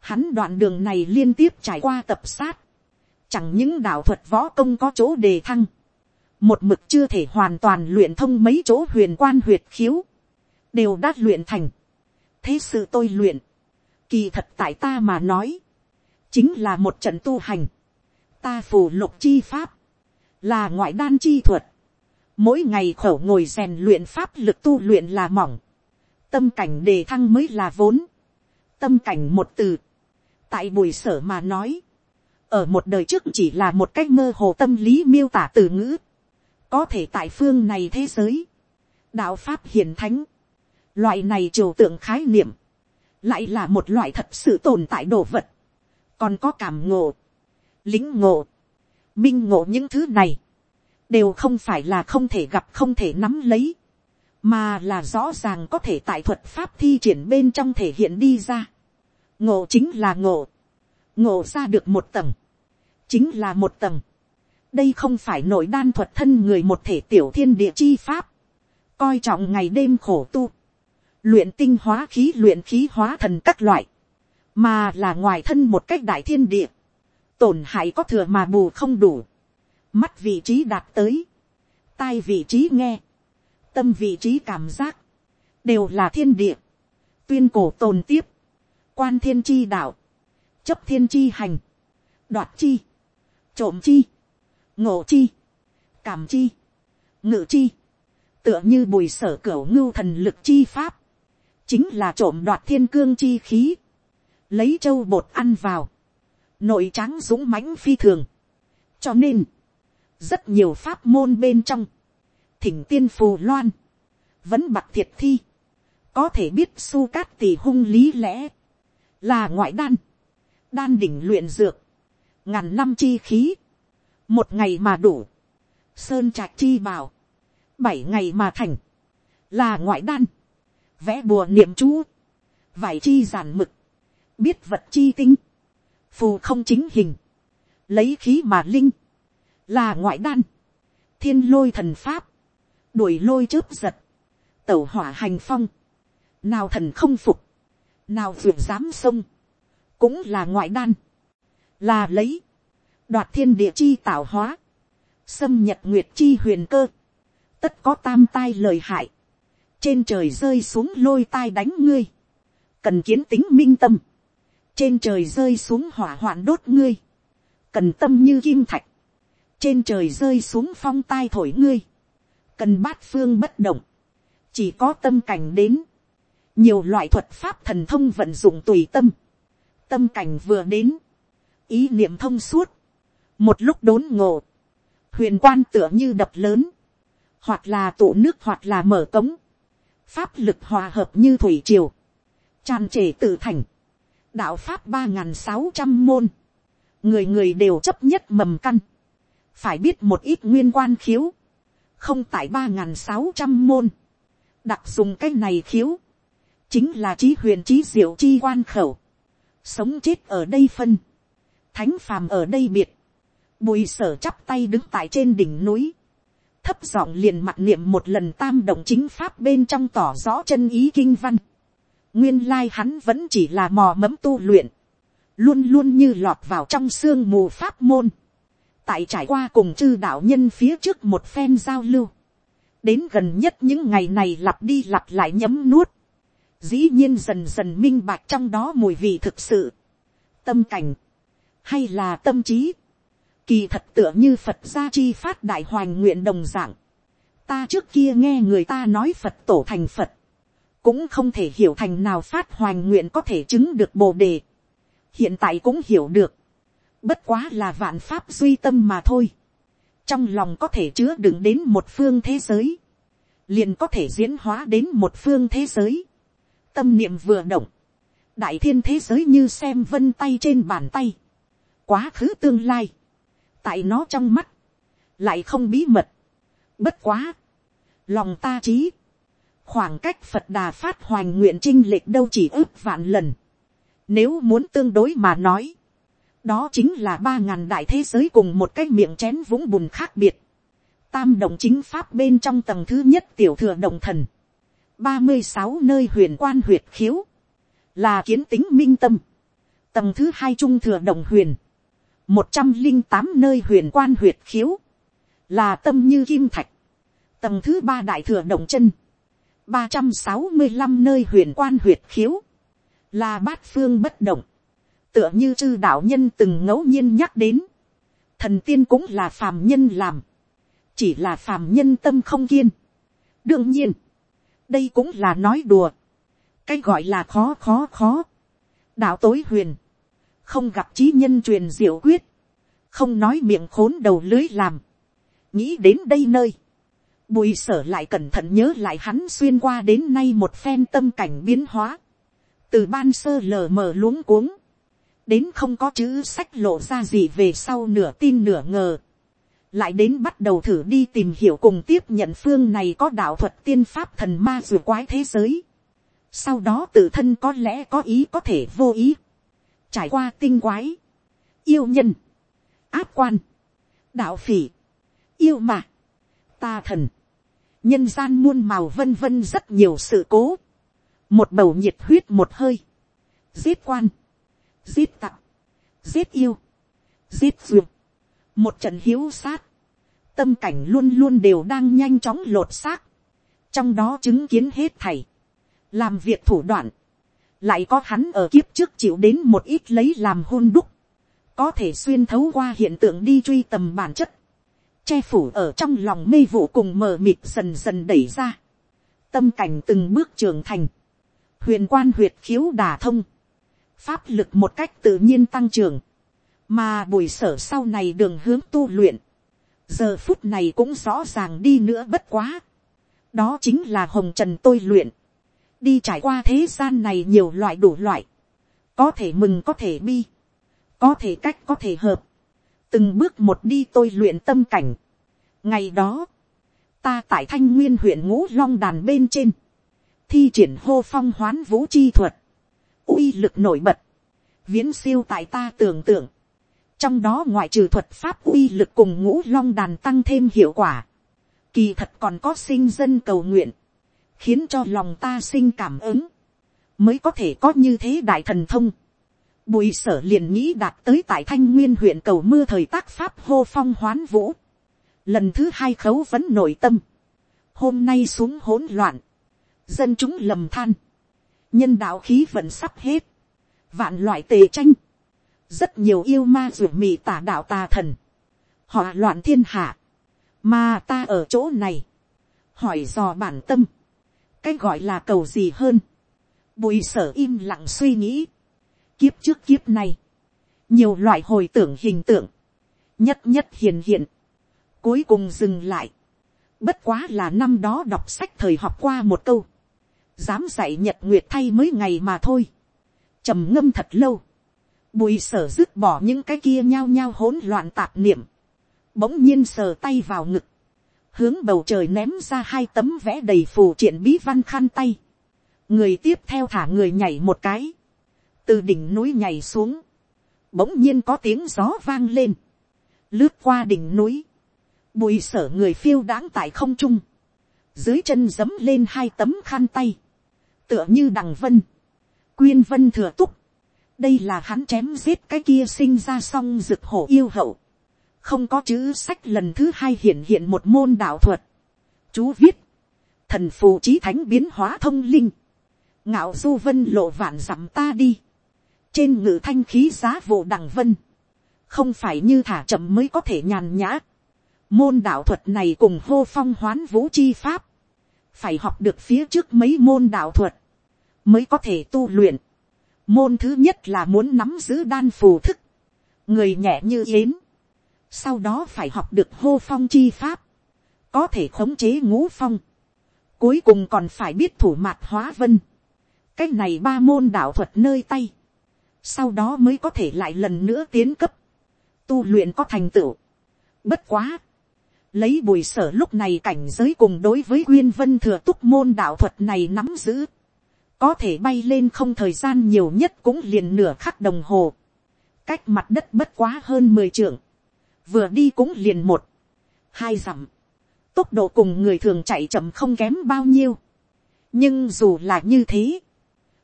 hắn đoạn đường này liên tiếp trải qua tập sát, chẳng những đạo thuật võ công có chỗ đề thăng, một mực chưa thể hoàn toàn luyện thông mấy chỗ huyền quan huyệt khiếu, đều đã luyện thành. thế sự tôi luyện, kỳ thật tại ta mà nói, chính là một trận tu hành, ta phù lục chi pháp, là ngoại đan chi thuật, mỗi ngày khẩu ngồi rèn luyện pháp lực tu luyện là mỏng, tâm cảnh đề thăng mới là vốn, tâm cảnh một từ, tại buổi sở mà nói, ở một đời trước chỉ là một cách mơ hồ tâm lý miêu tả từ ngữ, có thể tại phương này thế giới, đạo pháp hiền thánh, loại này trừu tượng khái niệm, lại là một loại thật sự tồn tại đồ vật, còn có cảm ngộ, lính ngộ, minh ngộ những thứ này, đều không phải là không thể gặp không thể nắm lấy, mà là rõ ràng có thể tại thuật pháp thi triển bên trong thể hiện đi ra. ngộ chính là ngộ, ngộ ra được một tầng, chính là một tầng. đây không phải nội đan thuật thân người một thể tiểu thiên địa chi pháp, coi trọng ngày đêm khổ tu, luyện tinh hóa khí luyện khí hóa thần các loại, mà là ngoài thân một cách đại thiên địa, tổn hại có thừa mà bù không đủ, mắt vị trí đạt tới, tai vị trí nghe, tâm vị trí cảm giác, đều là thiên địa, tuyên cổ tồn tiếp, quan thiên chi đạo, chấp thiên chi hành, đoạt chi, trộm chi, ngộ chi, cảm chi, ngự chi, tựa như bùi sở cửa ngưu thần lực chi pháp, chính là trộm đoạt thiên cương chi khí, lấy châu bột ăn vào, nội tráng dũng mãnh phi thường, cho nên, rất nhiều pháp môn bên trong, thỉnh tiên phù loan, vẫn bạc thiệt thi, có thể biết su cát tỷ hung lý lẽ, là ngoại đan, đan đỉnh luyện dược, ngàn năm chi khí, một ngày mà đủ, sơn trạch chi bảo, bảy ngày mà thành, là ngoại đan, vẽ bùa niệm chú, vải chi giản mực, biết vật chi tinh, phù không chính hình, lấy khí mà linh, là ngoại đan, thiên lôi thần pháp, đuổi lôi chớp giật, tẩu hỏa hành phong, nào thần không phục, nào vượt dám sông, cũng là ngoại đan, là lấy, đoạt thiên địa chi tạo hóa, xâm nhật nguyệt chi huyền cơ, tất có tam tai lời hại, trên trời rơi xuống lôi tai đánh ngươi, cần kiến tính minh tâm, trên trời rơi xuống hỏa hoạn đốt ngươi, cần tâm như kim thạch, trên trời rơi xuống phong tai thổi ngươi, cần bát phương bất động, chỉ có tâm cảnh đến, nhiều loại thuật pháp thần thông vận dụng tùy tâm, tâm cảnh vừa đến, ý niệm thông suốt, một lúc đốn ngộ, huyền quan tựa như đập lớn, hoặc là tụ nước hoặc là mở cống, pháp lực hòa hợp như thủy triều, tràn trề tự thành, đạo pháp ba n g h n sáu trăm môn, người người đều chấp nhất mầm căn, phải biết một ít nguyên quan khiếu, không tại ba n g h n sáu trăm môn, đặc dùng cái này khiếu, chính là trí huyền trí diệu chi quan khẩu, sống chết ở đây phân, thánh phàm ở đây biệt, bùi sở chắp tay đứng tại trên đỉnh núi, thấp giọng liền mặt niệm một lần tam động chính pháp bên trong tỏ rõ chân ý kinh văn. Nguyên lai hắn vẫn chỉ là mò mẫm tu luyện. Luôn luôn như lọt vào trong xương mù pháp môn. Tại trải qua cùng chư đạo nhân phía trước một phen giao lưu. Đến gần nhất những ngày này lặp đi lặp lại nhấm nuốt. Dĩ nhiên dần dần minh bạch trong đó mùi vị thực sự. Tâm cảnh. Hay là tâm trí Kỳ thật tựa như Phật gia chi phát đại hoành nguyện đồng dạng. Ta trước kia nghe người ta nói Phật tổ thành Phật. Cũng không thể hiểu thành nào phát hoành nguyện có thể chứng được bồ đề. Hiện tại cũng hiểu được. Bất quá là vạn pháp duy tâm mà thôi. Trong lòng có thể chứa đựng đến một phương thế giới. Liền có thể diễn hóa đến một phương thế giới. Tâm niệm vừa động. Đại thiên thế giới như xem vân tay trên bàn tay. Quá khứ tương lai tại nó trong mắt, lại không bí mật. Bất quá, lòng ta trí, khoảng cách phật đà phát hoành nguyện trinh lệch đâu chỉ ước vạn lần. Nếu muốn tương đối mà nói, đó chính là ba ngàn đại thế giới cùng một cái miệng chén vũng bùn khác biệt. Tam đồng chính pháp bên trong tầng thứ nhất tiểu thừa đồng thần. ba mươi sáu nơi huyền quan huyệt khiếu. Là kiến tính minh tâm. Tầng thứ hai trung thừa đồng huyền một trăm linh tám nơi huyền quan huyệt khiếu, là tâm như kim thạch, tầng thứ ba đại thừa đồng chân, ba trăm sáu mươi năm nơi huyền quan huyệt khiếu, là bát phương bất động, tựa như chư đạo nhân từng ngẫu nhiên nhắc đến, thần tiên cũng là phàm nhân làm, chỉ là phàm nhân tâm không kiên. đương nhiên, đây cũng là nói đùa, cái gọi là khó khó khó, đạo tối huyền, không gặp trí nhân truyền diệu quyết, không nói miệng khốn đầu lưới làm, nghĩ đến đây nơi, bùi sở lại cẩn thận nhớ lại hắn xuyên qua đến nay một phen tâm cảnh biến hóa, từ ban sơ lờ mờ luống cuống, đến không có chữ sách lộ ra gì về sau nửa tin nửa ngờ, lại đến bắt đầu thử đi tìm hiểu cùng tiếp nhận phương này có đạo thuật tiên pháp thần ma dù quái thế giới. Sau đó tự thân có lẽ có ý có thể vô ý. Trải qua tinh quái. Yêu nhân. Áp quan. Đạo phỉ. Yêu mà. Ta thần. Nhân gian muôn màu vân vân rất nhiều sự cố. Một bầu nhiệt huyết một hơi. Giết quan. Giết tặc. Giết yêu. Giết duyệt một trận hiếu sát, tâm cảnh luôn luôn đều đang nhanh chóng lột xác, trong đó chứng kiến hết thầy, làm việc thủ đoạn, lại có hắn ở kiếp trước chịu đến một ít lấy làm hôn đúc, có thể xuyên thấu qua hiện tượng đi truy tầm bản chất, che phủ ở trong lòng mê vụ cùng mờ mịt dần dần đẩy ra, tâm cảnh từng bước trưởng thành, huyền quan huyệt khiếu đà thông, pháp lực một cách tự nhiên tăng trưởng, mà bùi sở sau này đường hướng tu luyện, giờ phút này cũng rõ ràng đi nữa bất quá, đó chính là hồng trần tôi luyện, đi trải qua thế gian này nhiều loại đủ loại, có thể mừng có thể bi, có thể cách có thể hợp, từng bước một đi tôi luyện tâm cảnh. ngày đó, ta tại thanh nguyên huyện ngũ long đàn bên trên, thi triển hô phong hoán vũ chi thuật, uy lực nổi bật, viễn siêu tại ta tưởng tượng, trong đó ngoại trừ thuật pháp uy lực cùng ngũ long đàn tăng thêm hiệu quả, kỳ thật còn có sinh dân cầu nguyện, khiến cho lòng ta sinh cảm ứng, mới có thể có như thế đại thần thông. Bùi sở liền nghĩ đạt tới tại thanh nguyên huyện cầu mưa thời tác pháp hô phong hoán vũ. Lần thứ hai khấu vẫn nội tâm. Hôm nay xuống hỗn loạn. Dân chúng lầm than. Nhân đạo khí vẫn sắp hết. Vạn loại tề tranh. Rất nhiều yêu ma ruột mì tả đạo tà thần, họ loạn thiên hạ, mà ta ở chỗ này, hỏi dò bản tâm, cái gọi là cầu gì hơn, bùi sở im lặng suy nghĩ, kiếp trước kiếp này, nhiều loại hồi tưởng hình tượng, nhất nhất hiền hiện, cuối cùng dừng lại, bất quá là năm đó đọc sách thời học qua một câu, dám dạy nhật nguyệt thay mới ngày mà thôi, trầm ngâm thật lâu, Bùi sở dứt bỏ những cái kia nhao nhao hỗn loạn tạp niệm. Bỗng nhiên sờ tay vào ngực. Hướng bầu trời ném ra hai tấm vẽ đầy phù triện bí văn khăn tay. Người tiếp theo thả người nhảy một cái. Từ đỉnh núi nhảy xuống. Bỗng nhiên có tiếng gió vang lên. Lướt qua đỉnh núi. Bùi sở người phiêu đãng tại không trung. Dưới chân dấm lên hai tấm khăn tay. Tựa như đằng vân. Quyên vân thừa túc đây là hắn chém giết cái kia sinh ra song rực hổ yêu hậu. không có chữ sách lần thứ hai hiện hiện một môn đạo thuật. chú viết, thần phù trí thánh biến hóa thông linh, ngạo du vân lộ vạn dặm ta đi, trên ngự thanh khí giá vụ đằng vân, không phải như thả chậm mới có thể nhàn nhã. môn đạo thuật này cùng hô phong hoán vũ chi pháp, phải học được phía trước mấy môn đạo thuật, mới có thể tu luyện Môn thứ nhất là muốn nắm giữ đan phù thức. Người nhẹ như yến. Sau đó phải học được hô phong chi pháp. Có thể khống chế ngũ phong. Cuối cùng còn phải biết thủ mạt hóa vân. Cách này ba môn đạo thuật nơi tay. Sau đó mới có thể lại lần nữa tiến cấp. Tu luyện có thành tựu. Bất quá. Lấy bùi sở lúc này cảnh giới cùng đối với nguyên vân thừa túc môn đạo thuật này nắm giữ có thể bay lên không thời gian nhiều nhất cũng liền nửa khắc đồng hồ, cách mặt đất bất quá hơn mười trượng, vừa đi cũng liền một, hai dặm, tốc độ cùng người thường chạy chậm không kém bao nhiêu, nhưng dù là như thế,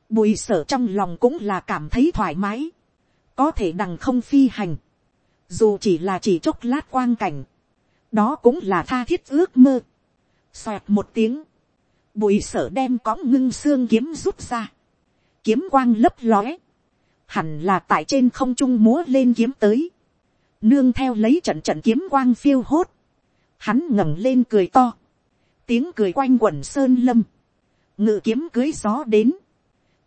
bùi sở trong lòng cũng là cảm thấy thoải mái, có thể đằng không phi hành, dù chỉ là chỉ chốc lát quang cảnh, đó cũng là tha thiết ước mơ, xoẹt một tiếng, bùi sở đem có ngưng xương kiếm rút ra, kiếm quang lấp lóe, hẳn là tại trên không trung múa lên kiếm tới, nương theo lấy trận trận kiếm quang phiêu hốt, hắn ngẩng lên cười to, tiếng cười quanh quẩn sơn lâm, ngự kiếm cưới gió đến,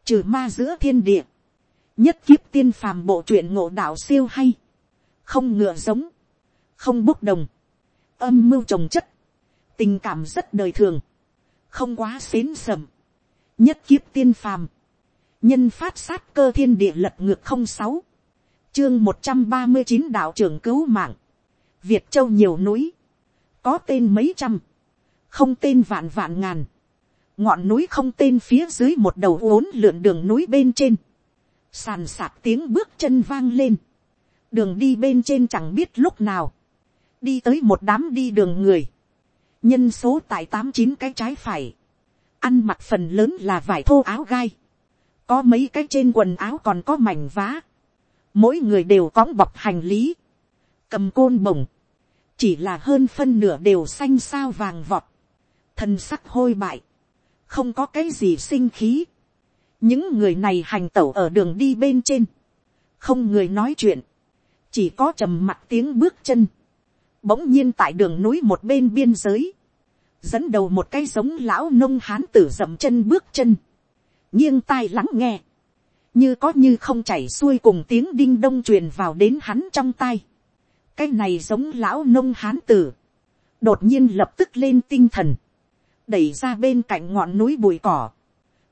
trừ ma giữa thiên địa, nhất kiếp tiên phàm bộ truyện ngộ đạo siêu hay, không ngựa giống, không bốc đồng, âm mưu trồng chất, tình cảm rất đời thường, không quá xến sầm, nhất kiếp tiên phàm, nhân phát sát cơ thiên địa lật ngược không sáu, chương một trăm ba mươi chín đạo trưởng cứu mạng, Việt Châu nhiều núi. Có tên mấy trăm. Không tên vạn vạn ngàn. Ngọn núi không tên phía dưới một đầu uốn lượn đường núi bên trên. Sàn sạc tiếng bước chân vang lên. Đường đi bên trên chẳng biết lúc nào. Đi tới một đám đi đường người. Nhân số tại tám chín cái trái phải. Ăn mặc phần lớn là vải thô áo gai. Có mấy cái trên quần áo còn có mảnh vá. Mỗi người đều cõng bọc hành lý. Cầm côn bổng. Chỉ là hơn phân nửa đều xanh sao vàng vọt. Thân sắc hôi bại. Không có cái gì sinh khí. Những người này hành tẩu ở đường đi bên trên. Không người nói chuyện. Chỉ có trầm mặt tiếng bước chân. Bỗng nhiên tại đường núi một bên biên giới. Dẫn đầu một cái giống lão nông hán tử dậm chân bước chân. nghiêng tai lắng nghe. Như có như không chảy xuôi cùng tiếng đinh đông truyền vào đến hắn trong tai. Cái này giống lão nông hán tử. Đột nhiên lập tức lên tinh thần. Đẩy ra bên cạnh ngọn núi bụi cỏ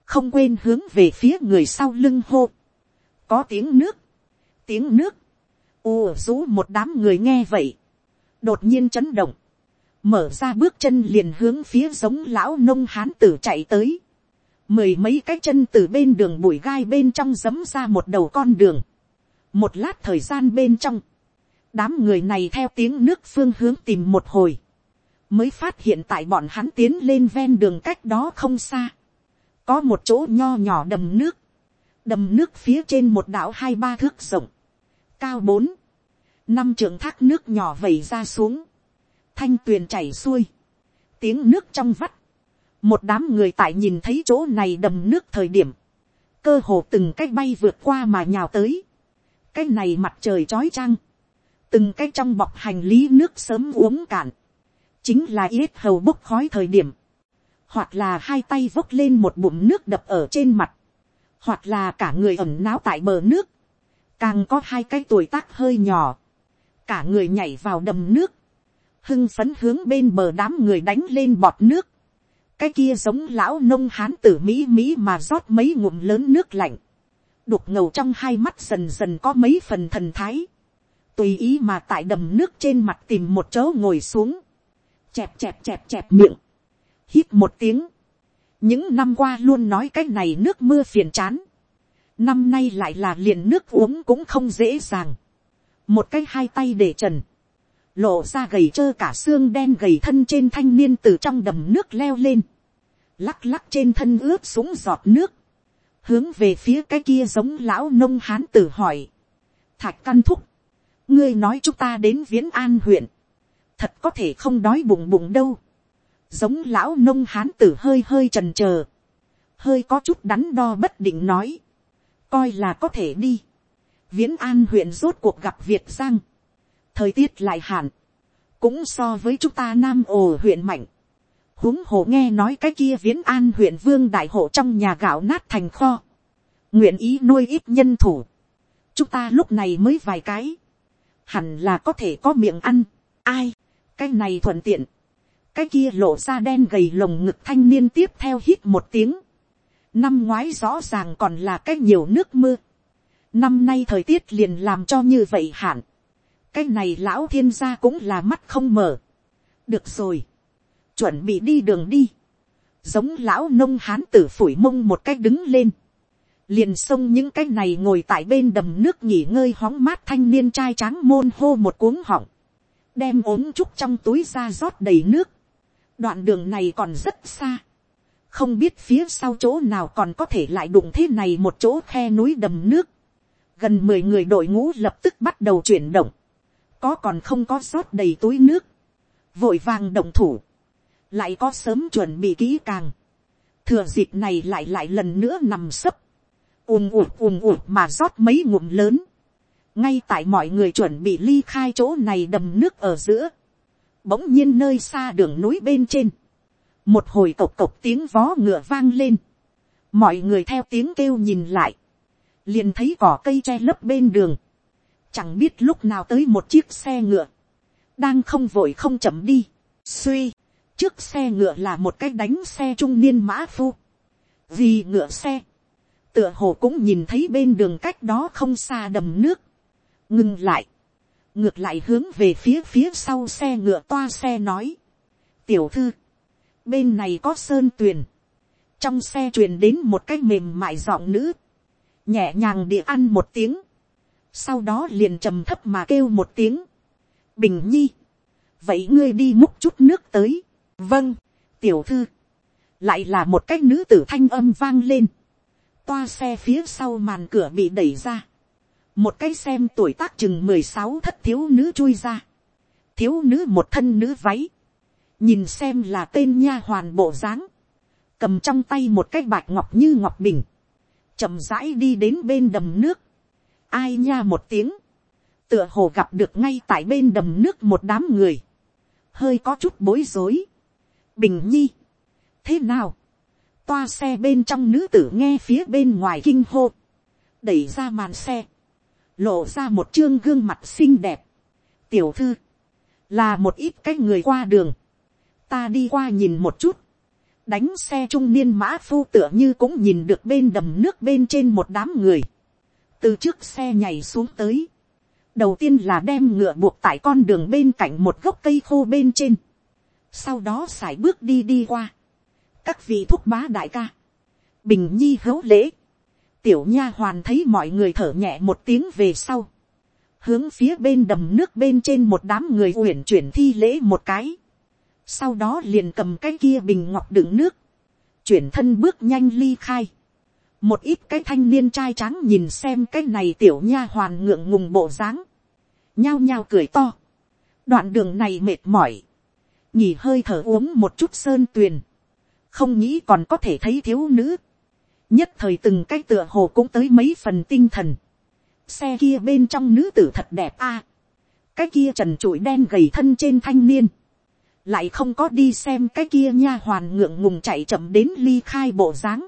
không quên hướng về phía người sau lưng hô, có tiếng nước, tiếng nước, ù rú một đám người nghe vậy, đột nhiên chấn động, mở ra bước chân liền hướng phía giống lão nông hán tử chạy tới, mười mấy cái chân từ bên đường bụi gai bên trong dấm ra một đầu con đường, một lát thời gian bên trong, đám người này theo tiếng nước phương hướng tìm một hồi, mới phát hiện tại bọn hắn tiến lên ven đường cách đó không xa, có một chỗ nho nhỏ đầm nước, đầm nước phía trên một đảo hai ba thước rộng, cao bốn, năm trường thác nước nhỏ vẩy ra xuống, thanh tuyền chảy xuôi, tiếng nước trong vắt, một đám người tại nhìn thấy chỗ này đầm nước thời điểm, cơ hồ từng cái bay vượt qua mà nhào tới, cái này mặt trời trói trăng, từng cái trong bọc hành lý nước sớm uống cạn, chính là yết hầu bốc khói thời điểm, hoặc là hai tay vốc lên một bụng nước đập ở trên mặt, hoặc là cả người ẩm náo tại bờ nước, càng có hai cái tuổi tác hơi nhỏ, cả người nhảy vào đầm nước, hưng phấn hướng bên bờ đám người đánh lên bọt nước, cái kia giống lão nông hán tử mỹ mỹ mà rót mấy ngụm lớn nước lạnh, đục ngầu trong hai mắt dần dần có mấy phần thần thái, tùy ý mà tại đầm nước trên mặt tìm một chỗ ngồi xuống, chẹp chẹp chẹp chẹp miệng, hít một tiếng, những năm qua luôn nói cái này nước mưa phiền chán, năm nay lại là liền nước uống cũng không dễ dàng, một cái hai tay để trần, lộ ra gầy trơ cả xương đen gầy thân trên thanh niên từ trong đầm nước leo lên, lắc lắc trên thân ướp súng giọt nước, hướng về phía cái kia giống lão nông hán tử hỏi, thạch căn thúc, ngươi nói chúng ta đến viễn an huyện, thật có thể không đói bụng bụng đâu, giống lão nông hán tử hơi hơi trần trờ, hơi có chút đắn đo bất định nói, coi là có thể đi, viễn an huyện rốt cuộc gặp việt giang, thời tiết lại hạn, cũng so với chúng ta nam ồ huyện mạnh, huống hồ nghe nói cái kia viễn an huyện vương đại hộ trong nhà gạo nát thành kho, nguyện ý nuôi ít nhân thủ, chúng ta lúc này mới vài cái, hẳn là có thể có miệng ăn, ai, cái này thuận tiện, cái kia lộ ra đen gầy lồng ngực thanh niên tiếp theo hít một tiếng. năm ngoái rõ ràng còn là cái nhiều nước mưa. năm nay thời tiết liền làm cho như vậy hạn cái này lão thiên gia cũng là mắt không mở. được rồi. chuẩn bị đi đường đi. giống lão nông hán tử phủi mông một cách đứng lên. liền xông những cái này ngồi tại bên đầm nước nghỉ ngơi hóng mát thanh niên trai tráng môn hô một cuống họng đem ốm trúc trong túi ra rót đầy nước, đoạn đường này còn rất xa, không biết phía sau chỗ nào còn có thể lại đụng thế này một chỗ khe núi đầm nước, gần mười người đội ngũ lập tức bắt đầu chuyển động, có còn không có rót đầy túi nước, vội vàng động thủ, lại có sớm chuẩn bị kỹ càng, thừa dịp này lại lại lần nữa nằm sấp, ùm ụt ùm ụt mà rót mấy ngụm lớn, ngay tại mọi người chuẩn bị ly khai chỗ này đầm nước ở giữa, bỗng nhiên nơi xa đường núi bên trên, một hồi cộc cộc tiếng vó ngựa vang lên, mọi người theo tiếng kêu nhìn lại, liền thấy cỏ cây che lấp bên đường, chẳng biết lúc nào tới một chiếc xe ngựa, đang không vội không chậm đi, suy, trước xe ngựa là một cái đánh xe trung niên mã phu, vì ngựa xe, tựa hồ cũng nhìn thấy bên đường cách đó không xa đầm nước, ngừng lại, ngược lại hướng về phía phía sau xe ngựa toa xe nói, tiểu thư, bên này có sơn tuyền, trong xe truyền đến một cái mềm mại giọng nữ, nhẹ nhàng địa ăn một tiếng, sau đó liền trầm thấp mà kêu một tiếng, bình nhi, vậy ngươi đi múc chút nước tới, vâng, tiểu thư, lại là một cái nữ tử thanh âm vang lên, toa xe phía sau màn cửa bị đẩy ra, một cái xem tuổi tác chừng mười sáu thất thiếu nữ chui ra, thiếu nữ một thân nữ váy, nhìn xem là tên nha hoàn bộ dáng, cầm trong tay một cái bạch ngọc như ngọc bình, chậm rãi đi đến bên đầm nước, ai nha một tiếng, tựa hồ gặp được ngay tại bên đầm nước một đám người, hơi có chút bối rối. bình nhi, thế nào, toa xe bên trong nữ tử nghe phía bên ngoài kinh hô, đẩy ra màn xe, lộ ra một chương gương mặt xinh đẹp, tiểu thư, là một ít cái người qua đường, ta đi qua nhìn một chút, đánh xe trung niên mã phu tựa như cũng nhìn được bên đầm nước bên trên một đám người, từ trước xe nhảy xuống tới, đầu tiên là đem ngựa buộc tại con đường bên cạnh một gốc cây khô bên trên, sau đó x à i bước đi đi qua, các vị thúc bá đại ca, bình nhi hấu lễ, tiểu nha hoàn thấy mọi người thở nhẹ một tiếng về sau, hướng phía bên đầm nước bên trên một đám người uyển chuyển thi lễ một cái, sau đó liền cầm cái kia bình ngọc đựng nước, chuyển thân bước nhanh ly khai, một ít cái thanh niên trai trắng nhìn xem cái này tiểu nha hoàn ngượng ngùng bộ dáng, nhao nhao cười to, đoạn đường này mệt mỏi, nhỉ hơi thở uống một chút sơn tuyền, không nghĩ còn có thể thấy thiếu nữ, nhất thời từng cái tựa hồ cũng tới mấy phần tinh thần, xe kia bên trong nữ tử thật đẹp a, cái kia trần trụi đen gầy thân trên thanh niên, lại không có đi xem cái kia nha hoàn ngượng ngùng chạy chậm đến ly khai bộ dáng,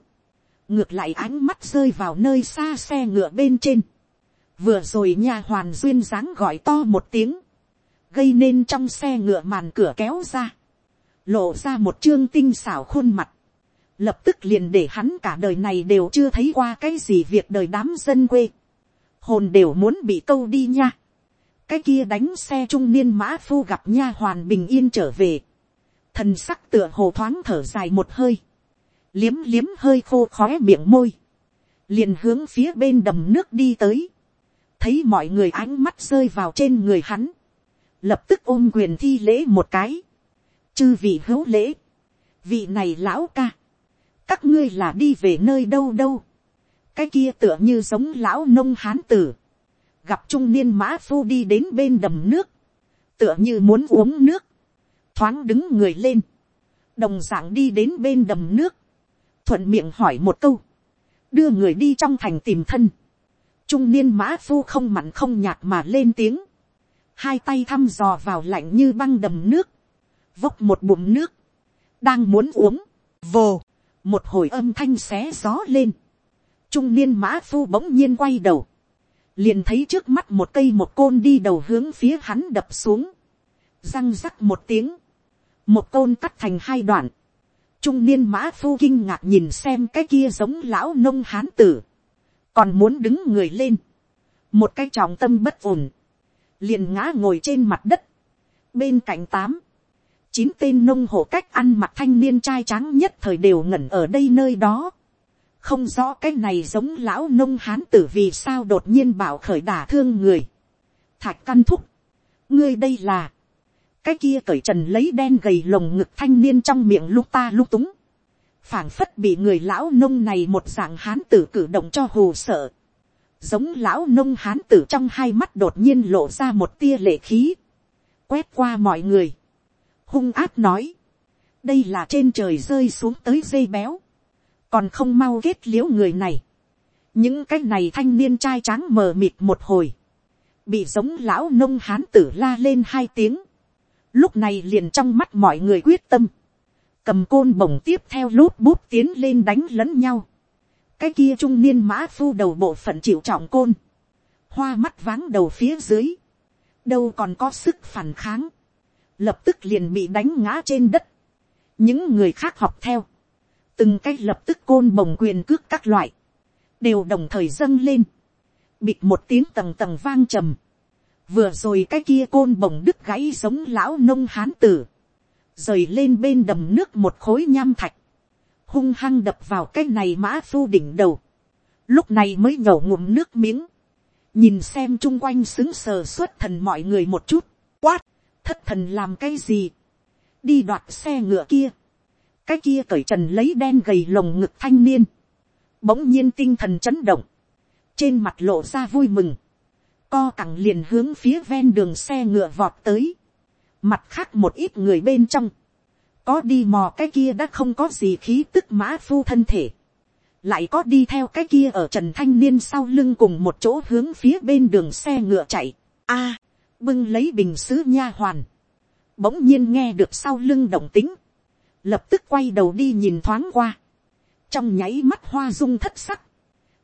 ngược lại ánh mắt rơi vào nơi xa xe ngựa bên trên, vừa rồi nha hoàn duyên dáng gọi to một tiếng, gây nên trong xe ngựa màn cửa kéo ra, lộ ra một chương tinh xảo khuôn mặt, lập tức liền để hắn cả đời này đều chưa thấy qua cái gì việc đời đám dân quê, hồn đều muốn bị câu đi nha, cái kia đánh xe trung niên mã phu gặp nha hoàn bình yên trở về, thần sắc tựa hồ thoáng thở dài một hơi, liếm liếm hơi khô khói miệng môi, liền hướng phía bên đầm nước đi tới, thấy mọi người ánh mắt rơi vào trên người hắn, lập tức ôm quyền thi lễ một cái, chư vị hữu lễ, vị này lão ca, các ngươi là đi về nơi đâu đâu, cái kia tựa như giống lão nông hán tử, gặp trung niên mã phu đi đến bên đầm nước, tựa như muốn uống nước, thoáng đứng người lên, đồng d ạ n g đi đến bên đầm nước, thuận miệng hỏi một câu, đưa người đi trong thành tìm thân, trung niên mã phu không mặn không nhạt mà lên tiếng, hai tay thăm dò vào lạnh như băng đầm nước, vốc một bụng nước, đang muốn uống, vồ, một hồi âm thanh xé gió lên, trung niên mã phu bỗng nhiên quay đầu, liền thấy trước mắt một cây một côn đi đầu hướng phía hắn đập xuống, răng rắc một tiếng, một côn cắt thành hai đoạn, trung niên mã phu kinh ngạc nhìn xem cái kia giống lão nông hán tử, còn muốn đứng người lên, một cái trọng tâm bất ổn, liền ngã ngồi trên mặt đất, bên cạnh tám, chín tên nông hộ cách ăn mặc thanh niên trai trắng nhất thời đều ngẩn ở đây nơi đó, không rõ cái này giống lão nông hán tử vì sao đột nhiên bảo khởi đả thương người. thạch căn thúc, ngươi đây là, cái kia cởi trần lấy đen gầy lồng ngực thanh niên trong miệng lúc ta lúc túng, phảng phất bị người lão nông này một dạng hán tử cử động cho hồ sợ, giống lão nông hán tử trong hai mắt đột nhiên lộ ra một tia lệ khí, quét qua mọi người, hung áp nói, đây là trên trời rơi xuống tới dây béo, còn không mau ghét l i ễ u người này, những cái này thanh niên trai tráng mờ mịt một hồi, bị giống lão nông hán tử la lên hai tiếng, lúc này liền trong mắt mọi người quyết tâm, cầm côn bổng tiếp theo lút bút tiến lên đánh lẫn nhau, cái kia trung niên mã phu đầu bộ phận chịu trọng côn, hoa mắt váng đầu phía dưới, đâu còn có sức phản kháng, lập tức liền bị đánh ngã trên đất, những người khác học theo, từng cái lập tức côn bồng quyền cước các loại, đều đồng thời dâng lên, bịt một tiếng tầng tầng vang trầm, vừa rồi cái kia côn bồng đứt gãy giống lão nông hán tử, rời lên bên đầm nước một khối nham thạch, hung hăng đập vào cái này mã phu đỉnh đầu, lúc này mới nhổ ngụm nước miếng, nhìn xem chung quanh xứng sờ xuất thần mọi người một chút, quát, thất thần làm cái gì, đi đoạt xe ngựa kia, cái kia cởi trần lấy đen gầy lồng ngực thanh niên, bỗng nhiên tinh thần chấn động, trên mặt lộ ra vui mừng, co cẳng liền hướng phía ven đường xe ngựa vọt tới, mặt khác một ít người bên trong, có đi mò cái kia đã không có gì khí tức mã phu thân thể, lại có đi theo cái kia ở trần thanh niên sau lưng cùng một chỗ hướng phía bên đường xe ngựa chạy, a, à, bưng lấy bình sứ nha hoàn, bỗng nhiên nghe được sau lưng động tính, lập tức quay đầu đi nhìn thoáng qua, trong nháy mắt hoa dung thất sắc,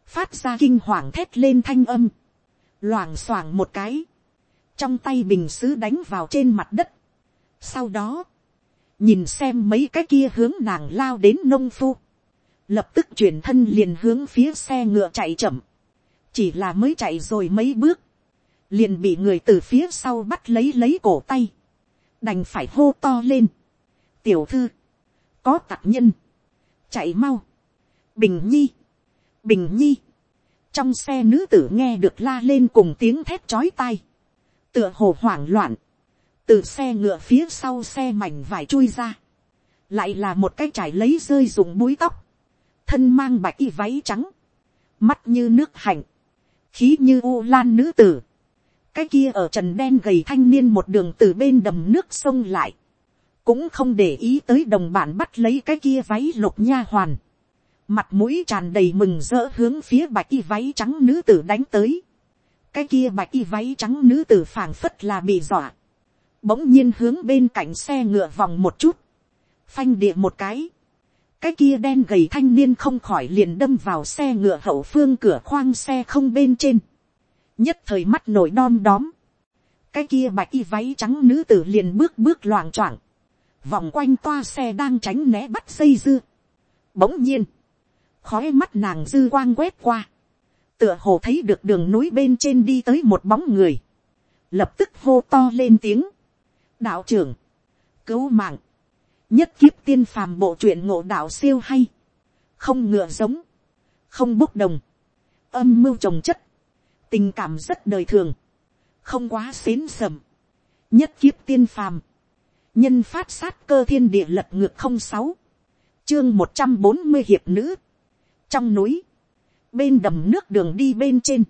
phát ra kinh hoàng thét lên thanh âm, loảng xoảng một cái, trong tay bình xứ đánh vào trên mặt đất. Sau đó, nhìn xem mấy cái kia hướng nàng lao đến nông phu, lập tức chuyển thân liền hướng phía xe ngựa chạy chậm, chỉ là mới chạy rồi mấy bước, liền bị người từ phía sau bắt lấy lấy cổ tay, đành phải hô to lên. tiểu thư, có tạc nhân, chạy mau, bình nhi, bình nhi, trong xe nữ tử nghe được la lên cùng tiếng thét chói tai, tựa hồ hoảng loạn, từ xe ngựa phía sau xe mảnh vải chui ra, lại là một cái trải lấy rơi dùng búi tóc, thân mang bạch y váy trắng, mắt như nước hạnh, khí như u lan nữ tử, cái kia ở trần đen gầy thanh niên một đường từ bên đầm nước sông lại, cũng không để ý tới đồng bạn bắt lấy cái kia váy lục nha hoàn, mặt mũi tràn đầy mừng rỡ hướng phía bạch y váy trắng nữ tử đánh tới, cái kia bạch y váy trắng nữ tử phảng phất là bị dọa, bỗng nhiên hướng bên cạnh xe ngựa vòng một chút, phanh địa một cái, cái kia đen gầy thanh niên không khỏi liền đâm vào xe ngựa hậu phương cửa khoang xe không bên trên, nhất thời mắt nổi đom đóm, cái kia bạch y váy trắng nữ tử liền bước bước loàng choạng, vòng quanh toa xe đang tránh né bắt xây dưa. Bỗng nhiên, khói mắt nàng dư quang quét qua, tựa hồ thấy được đường núi bên trên đi tới một bóng người, lập tức hô to lên tiếng, đạo trưởng, cứu mạng, nhất kiếp tiên phàm bộ truyện ngộ đạo siêu hay, không ngựa giống, không bốc đồng, âm mưu trồng chất, tình cảm rất đời thường, không quá xến sầm, nhất kiếp tiên phàm, nhân phát sát cơ thiên địa lật ngược không sáu, chương một trăm bốn mươi hiệp nữ, trong núi, bên đầm nước đường đi bên trên,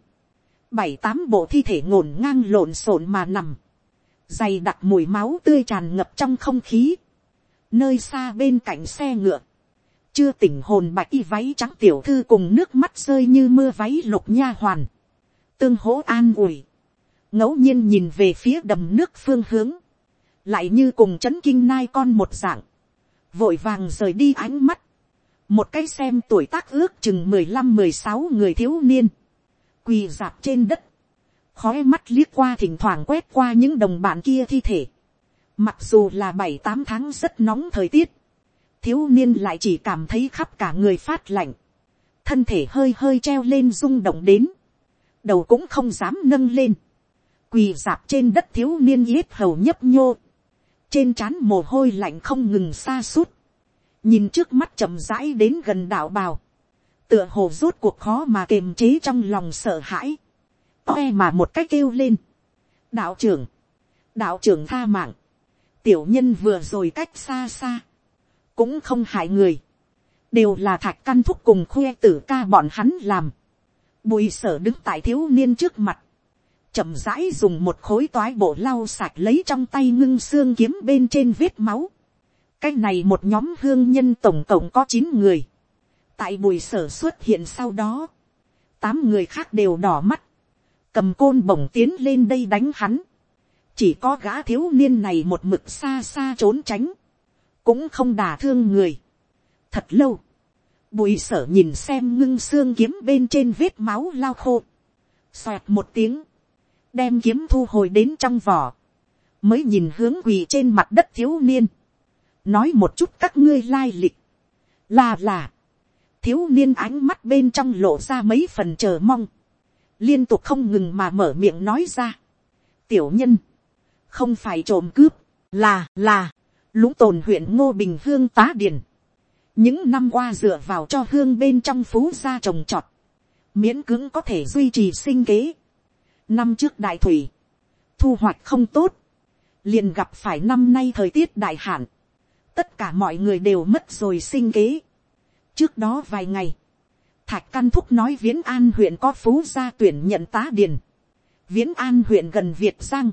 bảy tám bộ thi thể ngổn ngang lộn xộn mà nằm, dày đặc mùi máu tươi tràn ngập trong không khí, nơi xa bên cạnh xe ngựa, chưa tỉnh hồn bạch y váy trắng tiểu thư cùng nước mắt rơi như mưa váy lục nha hoàn, tương hỗ an ủi, ngẫu nhiên nhìn về phía đầm nước phương hướng, lại như cùng c h ấ n kinh nai con một dạng, vội vàng rời đi ánh mắt, một cái xem tuổi tác ước chừng mười lăm mười sáu người thiếu niên, quỳ dạp trên đất, khói mắt liếc qua thỉnh thoảng quét qua những đồng bạn kia thi thể, mặc dù là bảy tám tháng rất nóng thời tiết, thiếu niên lại chỉ cảm thấy khắp cả người phát lạnh, thân thể hơi hơi treo lên rung động đến, đầu cũng không dám nâng lên, quỳ dạp trên đất thiếu niên yết hầu nhấp nhô, trên trán mồ hôi lạnh không ngừng xa suốt, nhìn trước mắt chậm rãi đến gần đạo bào, tựa hồ rốt cuộc khó mà kềm chế trong lòng sợ hãi, oe mà một cách kêu lên, đạo trưởng, đạo trưởng tha mạng, tiểu nhân vừa rồi cách xa xa, cũng không hại người, đều là thạch căn thúc cùng khoe tử ca bọn hắn làm, bùi sở đứng tại thiếu niên trước mặt, chậm rãi dùng một khối toái bộ lau sạch lấy trong tay ngưng xương kiếm bên trên vết máu cái này một nhóm hương nhân tổng cộng có chín người. tại bùi sở xuất hiện sau đó, tám người khác đều đỏ mắt, cầm côn bổng tiến lên đây đánh hắn. chỉ có gã thiếu niên này một mực xa xa trốn tránh, cũng không đả thương người. thật lâu, bùi sở nhìn xem ngưng xương kiếm bên trên vết máu lao khô, xoẹt một tiếng, đem kiếm thu hồi đến trong vỏ, mới nhìn hướng quỳ trên mặt đất thiếu niên, nói một chút các ngươi lai lịch, là là, thiếu niên ánh mắt bên trong lộ ra mấy phần chờ mong, liên tục không ngừng mà mở miệng nói ra, tiểu nhân, không phải trộm cướp, là là, lũng tồn huyện ngô bình hương tá điền, những năm qua dựa vào cho hương bên trong phú gia trồng trọt, miễn cưỡng có thể duy trì sinh kế. năm trước đại thủy, thu hoạch không tốt, liền gặp phải năm nay thời tiết đại hạn, tất cả mọi người đều mất rồi sinh kế. trước đó vài ngày, thạch căn thúc nói viễn an huyện có phú gia tuyển nhận tá điền, viễn an huyện gần việt giang,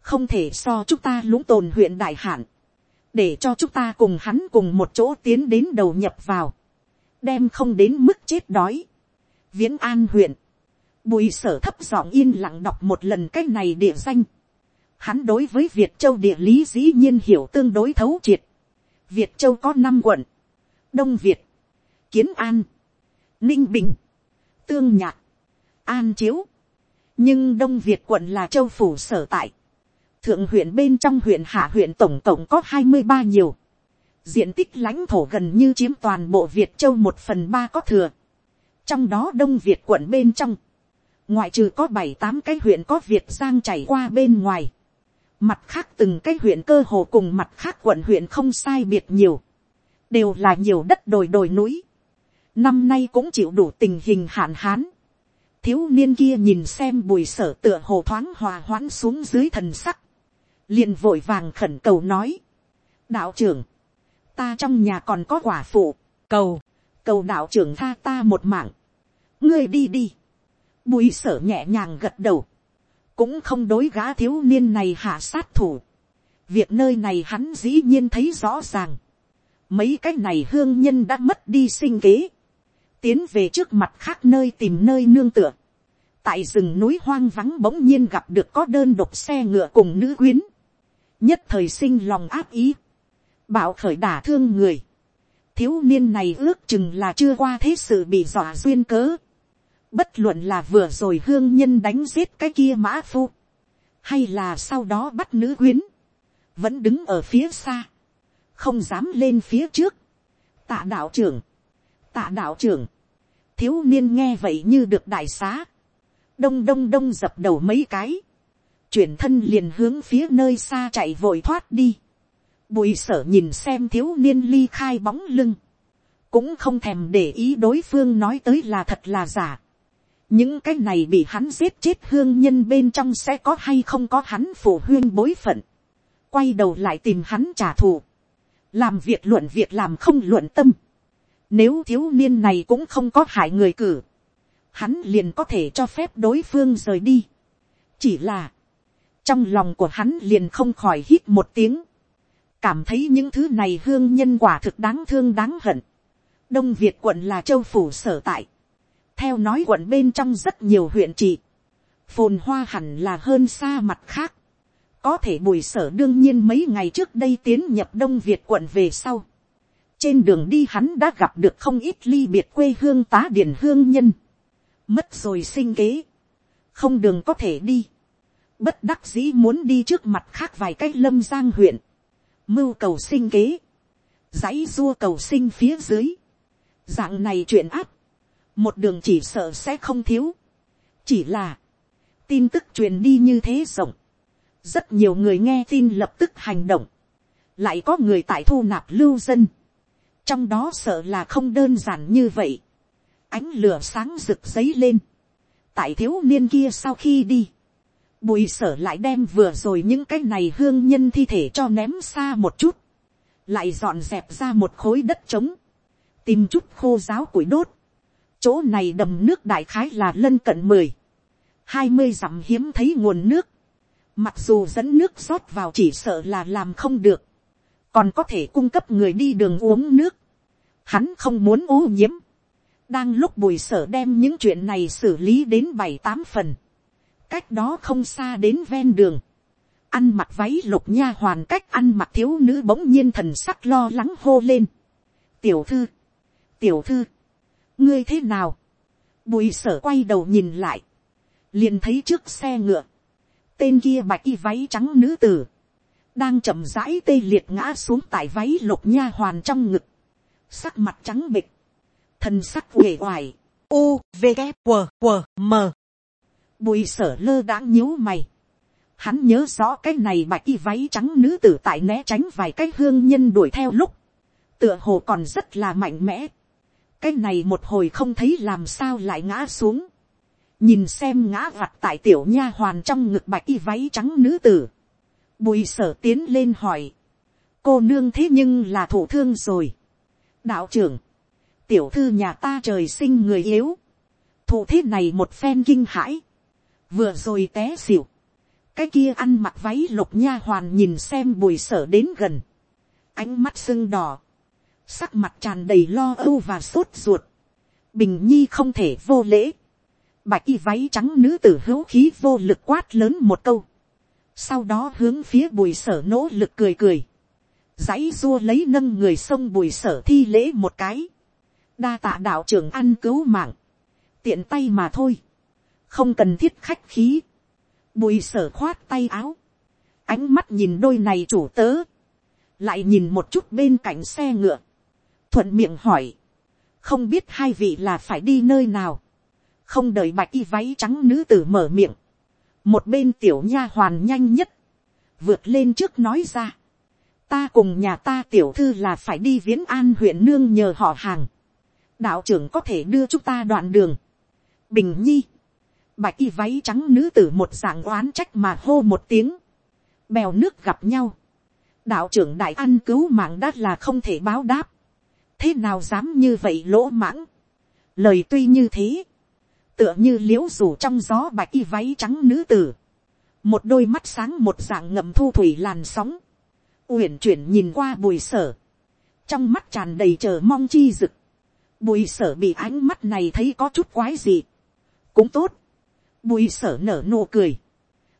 không thể so chúng ta lũng tồn huyện đại hạn, để cho chúng ta cùng hắn cùng một chỗ tiến đến đầu nhập vào, đem không đến mức chết đói. viễn an huyện, bùi sở thấp giọng yên lặng đọc một lần cái này địa danh. hắn đối với việt châu địa lý dĩ nhiên hiểu tương đối thấu triệt việt châu có năm quận, đông việt, kiến an, ninh bình, tương nhạc, an chiếu. nhưng đông việt quận là châu phủ sở tại thượng huyện bên trong huyện hạ huyện tổng cộng có hai mươi ba nhiều. diện tích lãnh thổ gần như chiếm toàn bộ việt châu một phần ba có thừa. trong đó đông việt quận bên trong, ngoại trừ có bảy tám cái huyện có việt giang chảy qua bên ngoài mặt khác từng cái huyện cơ hồ cùng mặt khác quận huyện không sai biệt nhiều. đều là nhiều đất đồi đồi núi. năm nay cũng chịu đủ tình hình hạn hán. Thiếu niên kia nhìn xem bùi sở tựa hồ thoáng hòa hoãn xuống dưới thần sắc. Liền vội vàng khẩn cầu nói, đạo trưởng, ta trong nhà còn có quả phụ, cầu, cầu đạo trưởng tha ta một mạng, ngươi đi đi, bùi sở nhẹ nhàng gật đầu, cũng không đối gã thiếu niên này hạ sát thủ, việc nơi này hắn dĩ nhiên thấy rõ ràng, mấy cái này hương nhân đã mất đi sinh kế, tiến về trước mặt khác nơi tìm nơi nương tựa, tại rừng núi hoang vắng bỗng nhiên gặp được có đơn độc xe ngựa cùng nữ quyến, nhất thời sinh lòng áp ý, bảo khởi đả thương người, thiếu niên này ước chừng là chưa qua thế sự bị dọa duyên cớ, bất luận là vừa rồi hương nhân đánh giết cái kia mã phu, hay là sau đó bắt nữ quyến, vẫn đứng ở phía xa, không dám lên phía trước, tạ đạo trưởng, tạ đạo trưởng, thiếu niên nghe vậy như được đại xá, đông đông đông dập đầu mấy cái, chuyển thân liền hướng phía nơi xa chạy vội thoát đi. Bùi sở nhìn xem thiếu niên ly khai bóng lưng. Cũng không thèm để ý đối phương nói tới là thật là giả. Những cái này bị hắn giết chết hương nhân bên trong sẽ có hay không có hắn phổ huyên bối phận. Quay đầu lại tìm hắn trả thù. Làm việc luận việc làm không luận tâm. Nếu thiếu niên này cũng không có hại người cử. Hắn liền có thể cho phép đối phương rời đi. Chỉ là trong lòng của hắn liền không khỏi hít một tiếng, cảm thấy những thứ này hương nhân quả thực đáng thương đáng hận. đông việt quận là châu phủ sở tại, theo nói quận bên trong rất nhiều huyện trị, phồn hoa hẳn là hơn xa mặt khác, có thể bùi sở đương nhiên mấy ngày trước đây tiến nhập đông việt quận về sau. trên đường đi hắn đã gặp được không ít ly biệt quê hương tá điển hương nhân, mất rồi sinh kế, không đường có thể đi, bất đắc dĩ muốn đi trước mặt khác vài cái lâm giang huyện, mưu cầu sinh kế, dãy rua cầu sinh phía dưới, dạng này chuyện áp, một đường chỉ sợ sẽ không thiếu, chỉ là, tin tức truyền đi như thế rộng, rất nhiều người nghe tin lập tức hành động, lại có người tại thu nạp lưu dân, trong đó sợ là không đơn giản như vậy, ánh lửa sáng rực giấy lên, tại thiếu niên kia sau khi đi, Bùi sở lại đem vừa rồi những cái này hương nhân thi thể cho ném xa một chút. Lại dọn dẹp ra một khối đất trống. Tìm chút khô giáo củi đốt. Chỗ này đầm nước đại khái là lân cận mười hai mươi dặm hiếm thấy nguồn nước. Mặc dù dẫn nước rót vào chỉ sợ là làm không được. Còn có thể cung cấp người đi đường uống nước. Hắn không muốn ô nhiễm. Đang lúc bùi sở đem những chuyện này xử lý đến bảy tám phần cách đó không xa đến ven đường, ăn mặc váy lục nha hoàn cách ăn mặc thiếu nữ bỗng nhiên thần sắc lo lắng hô lên. tiểu thư, tiểu thư, ngươi thế nào, bùi sở quay đầu nhìn lại, liền thấy trước xe ngựa, tên kia bạch y váy trắng nữ tử, đang chậm rãi tê liệt ngã xuống tại váy lục nha hoàn trong ngực, sắc mặt trắng bịch, thần sắc uể oải, u v g q q m. Bùi sở lơ đãng nhíu mày, Hắn nhớ rõ cái này bạch y váy trắng nữ tử tại né tránh vài cái hương nhân đuổi theo lúc. Tựa hồ còn rất là mạnh mẽ. Cái này một hồi không thấy làm sao lại ngã xuống. Nhìn xem ngã vặt tại tiểu nha hoàn trong ngực bạch y váy trắng nữ tử. Bùi sở tiến lên hỏi. Cô nương thế nhưng là thủ thương rồi. Đạo trưởng. Tiểu thư nhà ta trời sinh người yếu. Thủ thế này một phen kinh hãi. Vừa rồi té xỉu cái kia ăn mặc váy lục nha hoàn nhìn xem bùi sở đến gần, ánh mắt sưng đỏ, sắc mặt tràn đầy lo âu và sốt ruột, bình nhi không thể vô lễ, bạch y váy trắng nữ tử hữu khí vô lực quát lớn một câu, sau đó hướng phía bùi sở nỗ lực cười cười, dãy dua lấy nâng người sông bùi sở thi lễ một cái, đa tạ đạo trưởng ăn cứu mạng, tiện tay mà thôi, không cần thiết khách khí, Bùi sở khoát tay áo. Ánh mắt nhìn đôi này chủ tớ. Lại nhìn một chút bên cạnh xe ngựa. Thuận miệng hỏi. Không biết hai vị là phải đi nơi nào. Không đợi bạch y váy trắng nữ tử mở miệng. Một bên tiểu nha hoàn nhanh nhất. Vượt lên trước nói ra. Ta cùng nhà ta tiểu thư là phải đi viễn an huyện nương nhờ họ hàng. Đạo trưởng có thể đưa chúng ta đoạn đường. Bình nhi bạch y váy trắng nữ tử một dạng oán trách mà hô một tiếng, bèo nước gặp nhau, đạo trưởng đại ăn cứu mạng đắt là không thể báo đáp, thế nào dám như vậy lỗ mãng, lời tuy như thế, tựa như l i ễ u rủ trong gió bạch y váy trắng nữ tử, một đôi mắt sáng một dạng ngậm thu thủy làn sóng, uyển chuyển nhìn qua bùi sở, trong mắt tràn đầy chờ mong chi rực, bùi sở bị ánh mắt này thấy có chút quái gì, cũng tốt, Bùi sở nở nụ cười.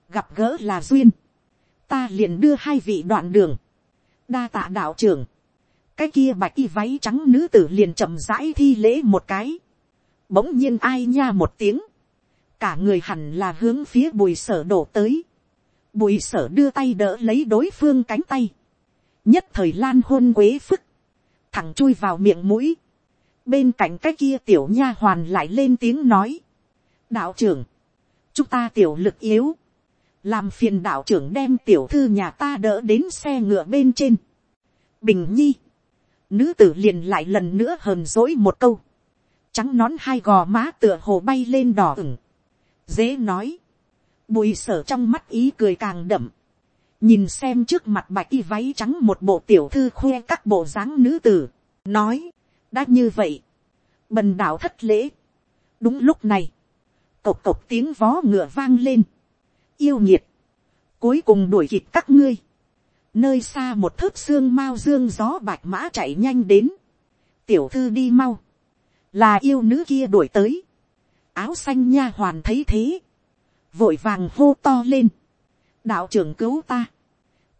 Gặp gỡ là duyên. Ta liền đưa hai vị đoạn đường. Đa tạ đạo trưởng. Cái kia bạch y váy trắng nữ tử liền chậm rãi thi lễ một cái. Bỗng nhiên ai nha một tiếng. Cả người hẳn là hướng phía bùi sở đổ tới. Bùi sở đưa tay đỡ lấy đối phương cánh tay. Nhất thời lan hôn quế phức. Thẳng chui vào miệng mũi. Bên cạnh cái kia tiểu nha hoàn lại lên tiếng nói. Đạo trưởng chúng ta tiểu lực yếu, làm phiền đạo trưởng đem tiểu thư nhà ta đỡ đến xe ngựa bên trên. bình nhi, nữ tử liền lại lần nữa hờn dỗi một câu, trắng nón hai gò má tựa hồ bay lên đỏ ửng, dễ nói, bùi sở trong mắt ý cười càng đậm, nhìn xem trước mặt bạch y váy trắng một bộ tiểu thư khoe các bộ dáng nữ tử, nói, đã như vậy, bần đạo thất lễ. đúng lúc này, cộc cộc tiếng vó ngựa vang lên. Yêu nhiệt. Cuối cùng đuổi kịp các ngươi. Nơi xa một thớt xương mau dương gió bạch mã chạy nhanh đến. Tiểu thư đi mau. Là yêu nữ kia đuổi tới. Áo xanh nha hoàn thấy thế. Vội vàng hô to lên. Đạo trưởng cứu ta.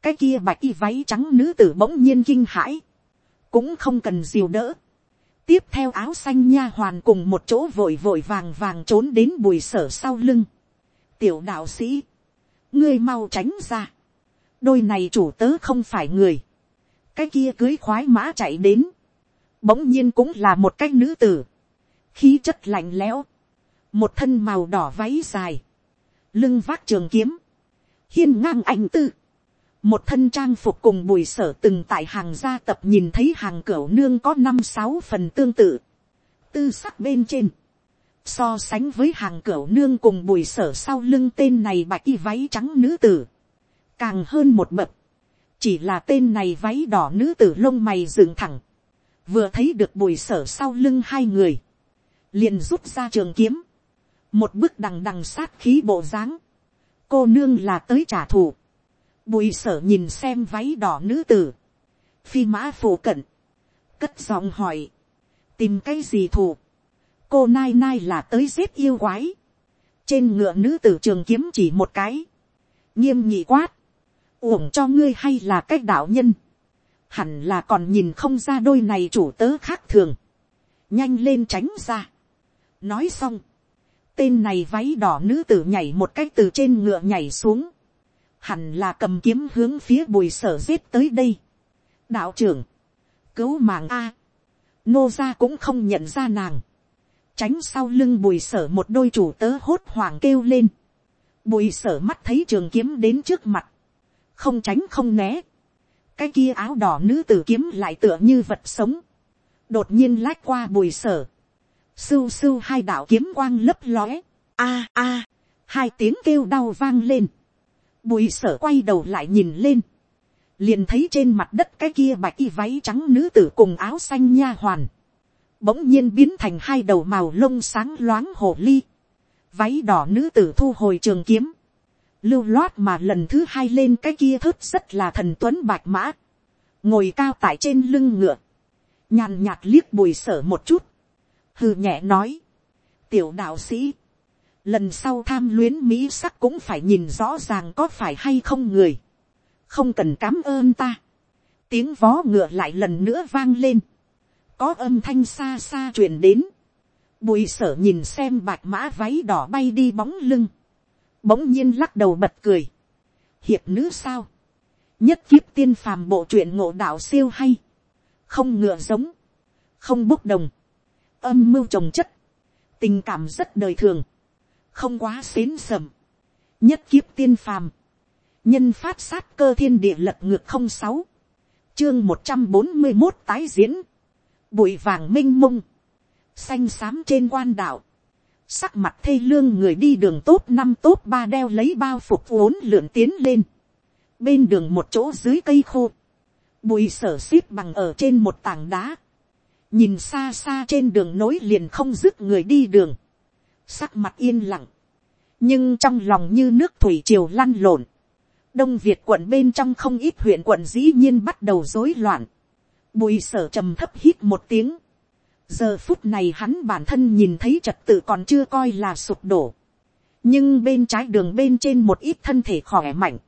Cái kia bạch y váy trắng nữ tử bỗng nhiên kinh hãi. Cũng không cần diều đỡ tiếp theo áo xanh nha hoàn cùng một chỗ vội vội vàng vàng trốn đến bùi sở sau lưng. tiểu đạo sĩ, ngươi mau tránh ra đôi này chủ tớ không phải người. cái kia cưới khoái mã chạy đến. bỗng nhiên cũng là một cái nữ tử. khí chất lạnh lẽo. một thân màu đỏ váy dài. lưng vác trường kiếm. hiên ngang ảnh tư một thân trang phục cùng bùi sở từng tại hàng gia tập nhìn thấy hàng cửa nương có năm sáu phần tương tự, tư sắc bên trên, so sánh với hàng cửa nương cùng bùi sở sau lưng tên này bạch y váy trắng nữ tử, càng hơn một bậc, chỉ là tên này váy đỏ nữ tử lông mày dựng thẳng, vừa thấy được bùi sở sau lưng hai người, liền rút ra trường kiếm, một bức đằng đằng sát khí bộ dáng, cô nương là tới trả thù, Bùi sở nhìn xem váy đỏ nữ tử. Phi mã phủ cận. Cất giọng hỏi. Tìm cái gì thù? Cô nai nai là tới giết yêu quái. Trên ngựa nữ tử trường kiếm chỉ một cái. Nghiêm nhị quát. Uổng cho ngươi hay là cách đạo nhân. Hẳn là còn nhìn không ra đôi này chủ tớ khác thường. Nhanh lên tránh ra. Nói xong. Tên này váy đỏ nữ tử nhảy một cách từ trên ngựa nhảy xuống hẳn là cầm kiếm hướng phía bùi sở giết tới đây. đạo trưởng, cứu mạng a, nô gia cũng không nhận ra nàng, tránh sau lưng bùi sở một đôi chủ tớ hốt hoảng kêu lên, bùi sở mắt thấy trường kiếm đến trước mặt, không tránh không né, cái kia áo đỏ nữ tử kiếm lại tựa như vật sống, đột nhiên lách qua bùi sở, sưu sưu hai đạo kiếm quang lấp lóe, a a, hai tiếng kêu đau vang lên, bùi sở quay đầu lại nhìn lên, liền thấy trên mặt đất cái kia bạch y váy trắng nữ tử cùng áo xanh nha hoàn, bỗng nhiên biến thành hai đầu màu lông sáng loáng hồ ly, váy đỏ nữ tử thu hồi trường kiếm, lưu loát mà lần thứ hai lên cái kia thớt rất là thần tuấn bạch mã, ngồi cao tại trên lưng ngựa, nhàn nhạt liếc bùi sở một chút, hừ nhẹ nói, tiểu đạo sĩ, lần sau tham luyến mỹ sắc cũng phải nhìn rõ ràng có phải hay không người, không cần cám ơn ta, tiếng vó ngựa lại lần nữa vang lên, có âm thanh xa xa truyền đến, bùi sở nhìn xem bạch mã váy đỏ bay đi bóng lưng, bỗng nhiên lắc đầu bật cười, hiệp nữ sao, nhất kiếp tiên phàm bộ truyện ngộ đạo siêu hay, không ngựa giống, không bốc đồng, âm mưu trồng chất, tình cảm rất đời thường, không quá xến sầm, nhất kiếp tiên phàm, nhân phát sát cơ thiên địa lật ngược không sáu, chương một trăm bốn mươi một tái diễn, bụi vàng m i n h mông, xanh xám trên quan đảo sắc mặt thê lương người đi đường tốt năm tốt ba đeo lấy bao phục vốn lượn tiến lên, bên đường một chỗ dưới cây khô, bụi sở xếp bằng ở trên một tảng đá, nhìn xa xa trên đường nối liền không dứt người đi đường, sắc mặt yên lặng, nhưng trong lòng như nước thủy triều lăn lộn, đông việt quận bên trong không ít huyện quận dĩ nhiên bắt đầu rối loạn. bùi sở trầm thấp hít một tiếng giờ phút này hắn bản thân nhìn thấy trật tự còn chưa coi là sụp đổ. nhưng bên trái đường bên trên một ít thân thể khỏe mạnh.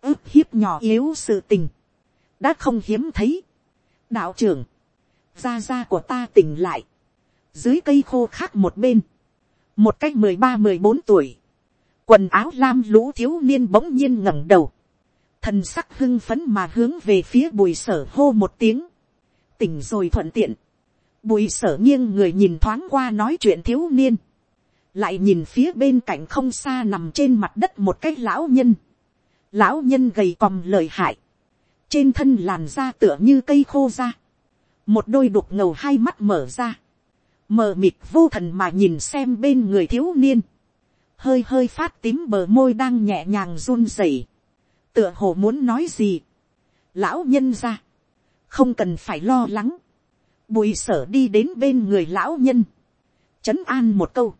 ướp hiếp nhỏ yếu sự tình. đã không hiếm thấy. đạo trưởng, gia gia của ta tỉnh lại. dưới cây khô khác một bên. một cách mười ba mười bốn tuổi quần áo lam lũ thiếu niên bỗng nhiên ngẩng đầu, thần sắc hưng phấn mà hướng về phía bùi sở hô một tiếng, tỉnh rồi thuận tiện, bùi sở nghiêng người nhìn thoáng qua nói chuyện thiếu niên, lại nhìn phía bên cạnh không xa nằm trên mặt đất một cái lão nhân, lão nhân gầy còm lời hại, trên thân làn da tựa như cây khô ra, một đôi đục ngầu hai mắt mở ra, mờ mịt vô thần mà nhìn xem bên người thiếu niên, hơi hơi phát tím bờ môi đang nhẹ nhàng run rẩy, tựa hồ muốn nói gì, lão nhân ra, không cần phải lo lắng, bùi sở đi đến bên người lão nhân, trấn an một câu,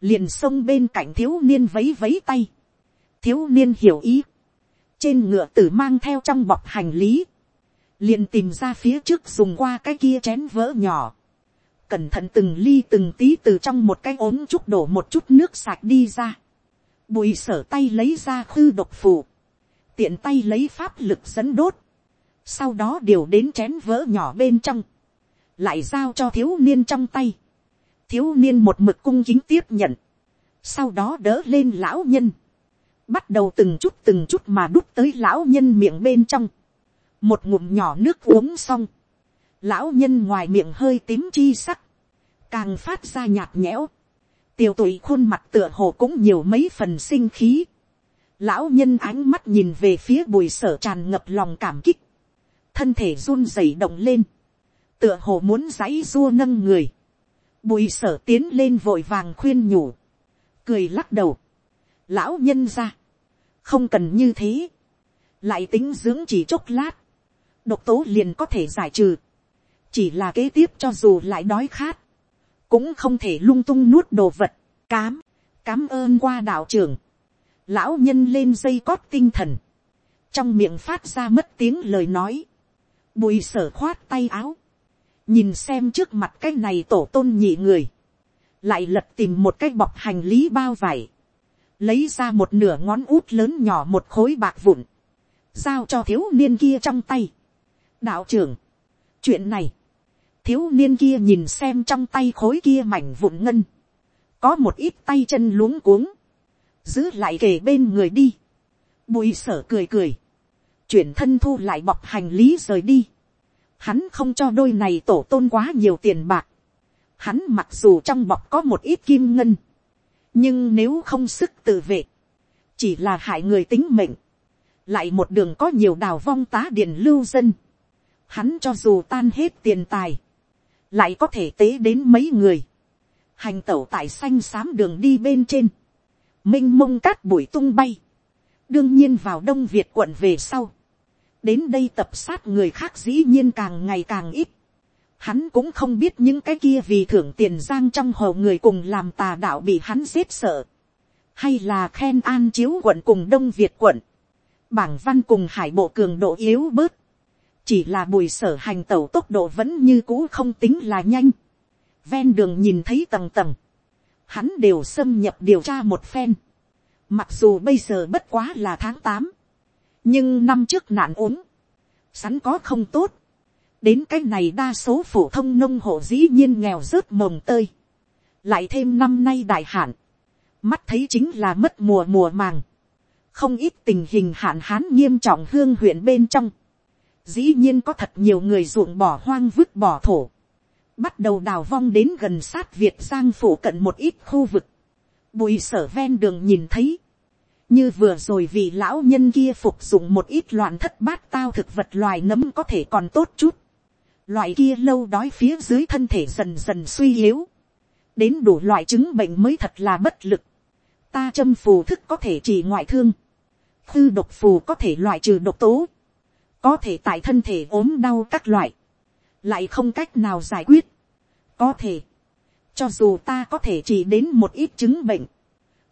liền xông bên cạnh thiếu niên vấy vấy tay, thiếu niên hiểu ý, trên ngựa tử mang theo trong bọc hành lý, liền tìm ra phía trước dùng qua cái kia chén vỡ nhỏ, cẩn thận từng ly từng tí từ trong một cái ốm chút đổ một chút nước sạch đi ra. Bùi sở tay lấy ra khư độc phù. Tiện tay lấy pháp lực dẫn đốt. Sau đó điều đến chén vỡ nhỏ bên trong. Lại giao cho thiếu niên trong tay. Thiếu niên một mực cung kính tiếp nhận. Sau đó đỡ lên lão nhân. Bắt đầu từng chút từng chút mà đút tới lão nhân miệng bên trong. Một ngụm nhỏ nước uống xong lão nhân ngoài miệng hơi tím chi sắc, càng phát ra nhạt nhẽo, tiểu tụy khuôn mặt tựa hồ cũng nhiều mấy phần sinh khí. Lão nhân ánh mắt nhìn về phía bùi sở tràn ngập lòng cảm kích, thân thể run rẩy động lên, tựa hồ muốn giãy dua nâng người, bùi sở tiến lên vội vàng khuyên nhủ, cười lắc đầu, lão nhân ra, không cần như thế, lại tính dưỡng chỉ chốc lát, độc tố liền có thể giải trừ, chỉ là kế tiếp cho dù lại đói khát, cũng không thể lung tung nuốt đồ vật, cám, cám ơn qua đạo trưởng, lão nhân lên dây cót tinh thần, trong miệng phát ra mất tiếng lời nói, bùi sở khoát tay áo, nhìn xem trước mặt cái này tổ tôn nhị người, lại lật tìm một cái bọc hành lý bao vải, lấy ra một nửa ngón út lớn nhỏ một khối bạc vụn, giao cho thiếu niên kia trong tay. đạo trưởng, chuyện này, thiếu niên kia nhìn xem trong tay khối kia mảnh vụn ngân, có một ít tay chân luống cuống, giữ lại kề bên người đi, bùi sở cười cười, chuyển thân thu lại bọc hành lý rời đi, hắn không cho đôi này tổ tôn quá nhiều tiền bạc, hắn mặc dù trong bọc có một ít kim ngân, nhưng nếu không sức tự vệ, chỉ là hại người tính mệnh, lại một đường có nhiều đào vong tá điền lưu dân, hắn cho dù tan hết tiền tài, lại có thể tế đến mấy người, hành tẩu tại xanh xám đường đi bên trên, m i n h mông cát bụi tung bay, đương nhiên vào đông việt quận về sau, đến đây tập sát người khác dĩ nhiên càng ngày càng ít, hắn cũng không biết những cái kia vì thưởng tiền giang trong hồ người cùng làm tà đạo bị hắn giết sợ, hay là khen an chiếu quận cùng đông việt quận, bảng văn cùng hải bộ cường độ yếu bớt, chỉ là bùi sở hành tẩu tốc độ vẫn như cũ không tính là nhanh, ven đường nhìn thấy tầng tầng, hắn đều xâm nhập điều tra một phen. Mặc dù bây giờ bất quá là tháng tám, nhưng năm trước nạn ốm, sắn có không tốt. đến cái này đa số phổ thông nông hộ dĩ nhiên nghèo rớt mồng tơi. lại thêm năm nay đại hạn, mắt thấy chính là mất mùa mùa màng. không ít tình hình hạn hán nghiêm trọng hương huyện bên trong. dĩ nhiên có thật nhiều người ruộng bỏ hoang vứt bỏ thổ bắt đầu đào vong đến gần sát Việt Giang phủ cận một ít khu vực. Bùi sở ven đường nhìn thấy. Như vừa rồi vì lão nhân kia phục dụng một ít loạn thất bát tao thực vật loài nấm có thể còn tốt chút. Loại kia lâu đói phía dưới thân thể dần dần suy yếu. Đến đủ loại chứng bệnh mới thật là bất lực. Ta châm phù thức có thể trị ngoại thương. Tư độc phù có thể loại trừ độc tố. Có thể tại thân thể ốm đau các loại lại không cách nào giải quyết. có thể, cho dù ta có thể chỉ đến một ít chứng bệnh,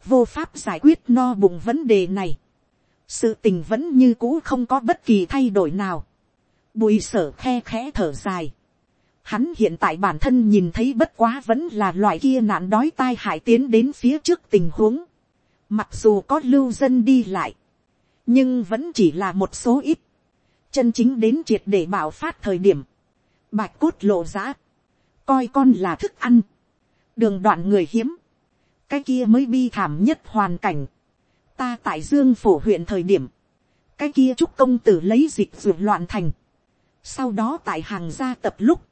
vô pháp giải quyết no bụng vấn đề này, sự tình vẫn như cũ không có bất kỳ thay đổi nào. bùi sở khe khẽ thở dài. Hắn hiện tại bản thân nhìn thấy bất quá vẫn là loại kia nạn đói tai hại tiến đến phía trước tình huống. Mặc dù có lưu dân đi lại, nhưng vẫn chỉ là một số ít. Chân chính đến triệt để bảo phát thời điểm bạch cốt lộ giã, coi con là thức ăn, đường đoạn người hiếm, cái kia mới bi thảm nhất hoàn cảnh, ta tại dương phổ huyện thời điểm, cái kia chúc công tử lấy dịch ruột loạn thành, sau đó tại hàng gia tập lúc,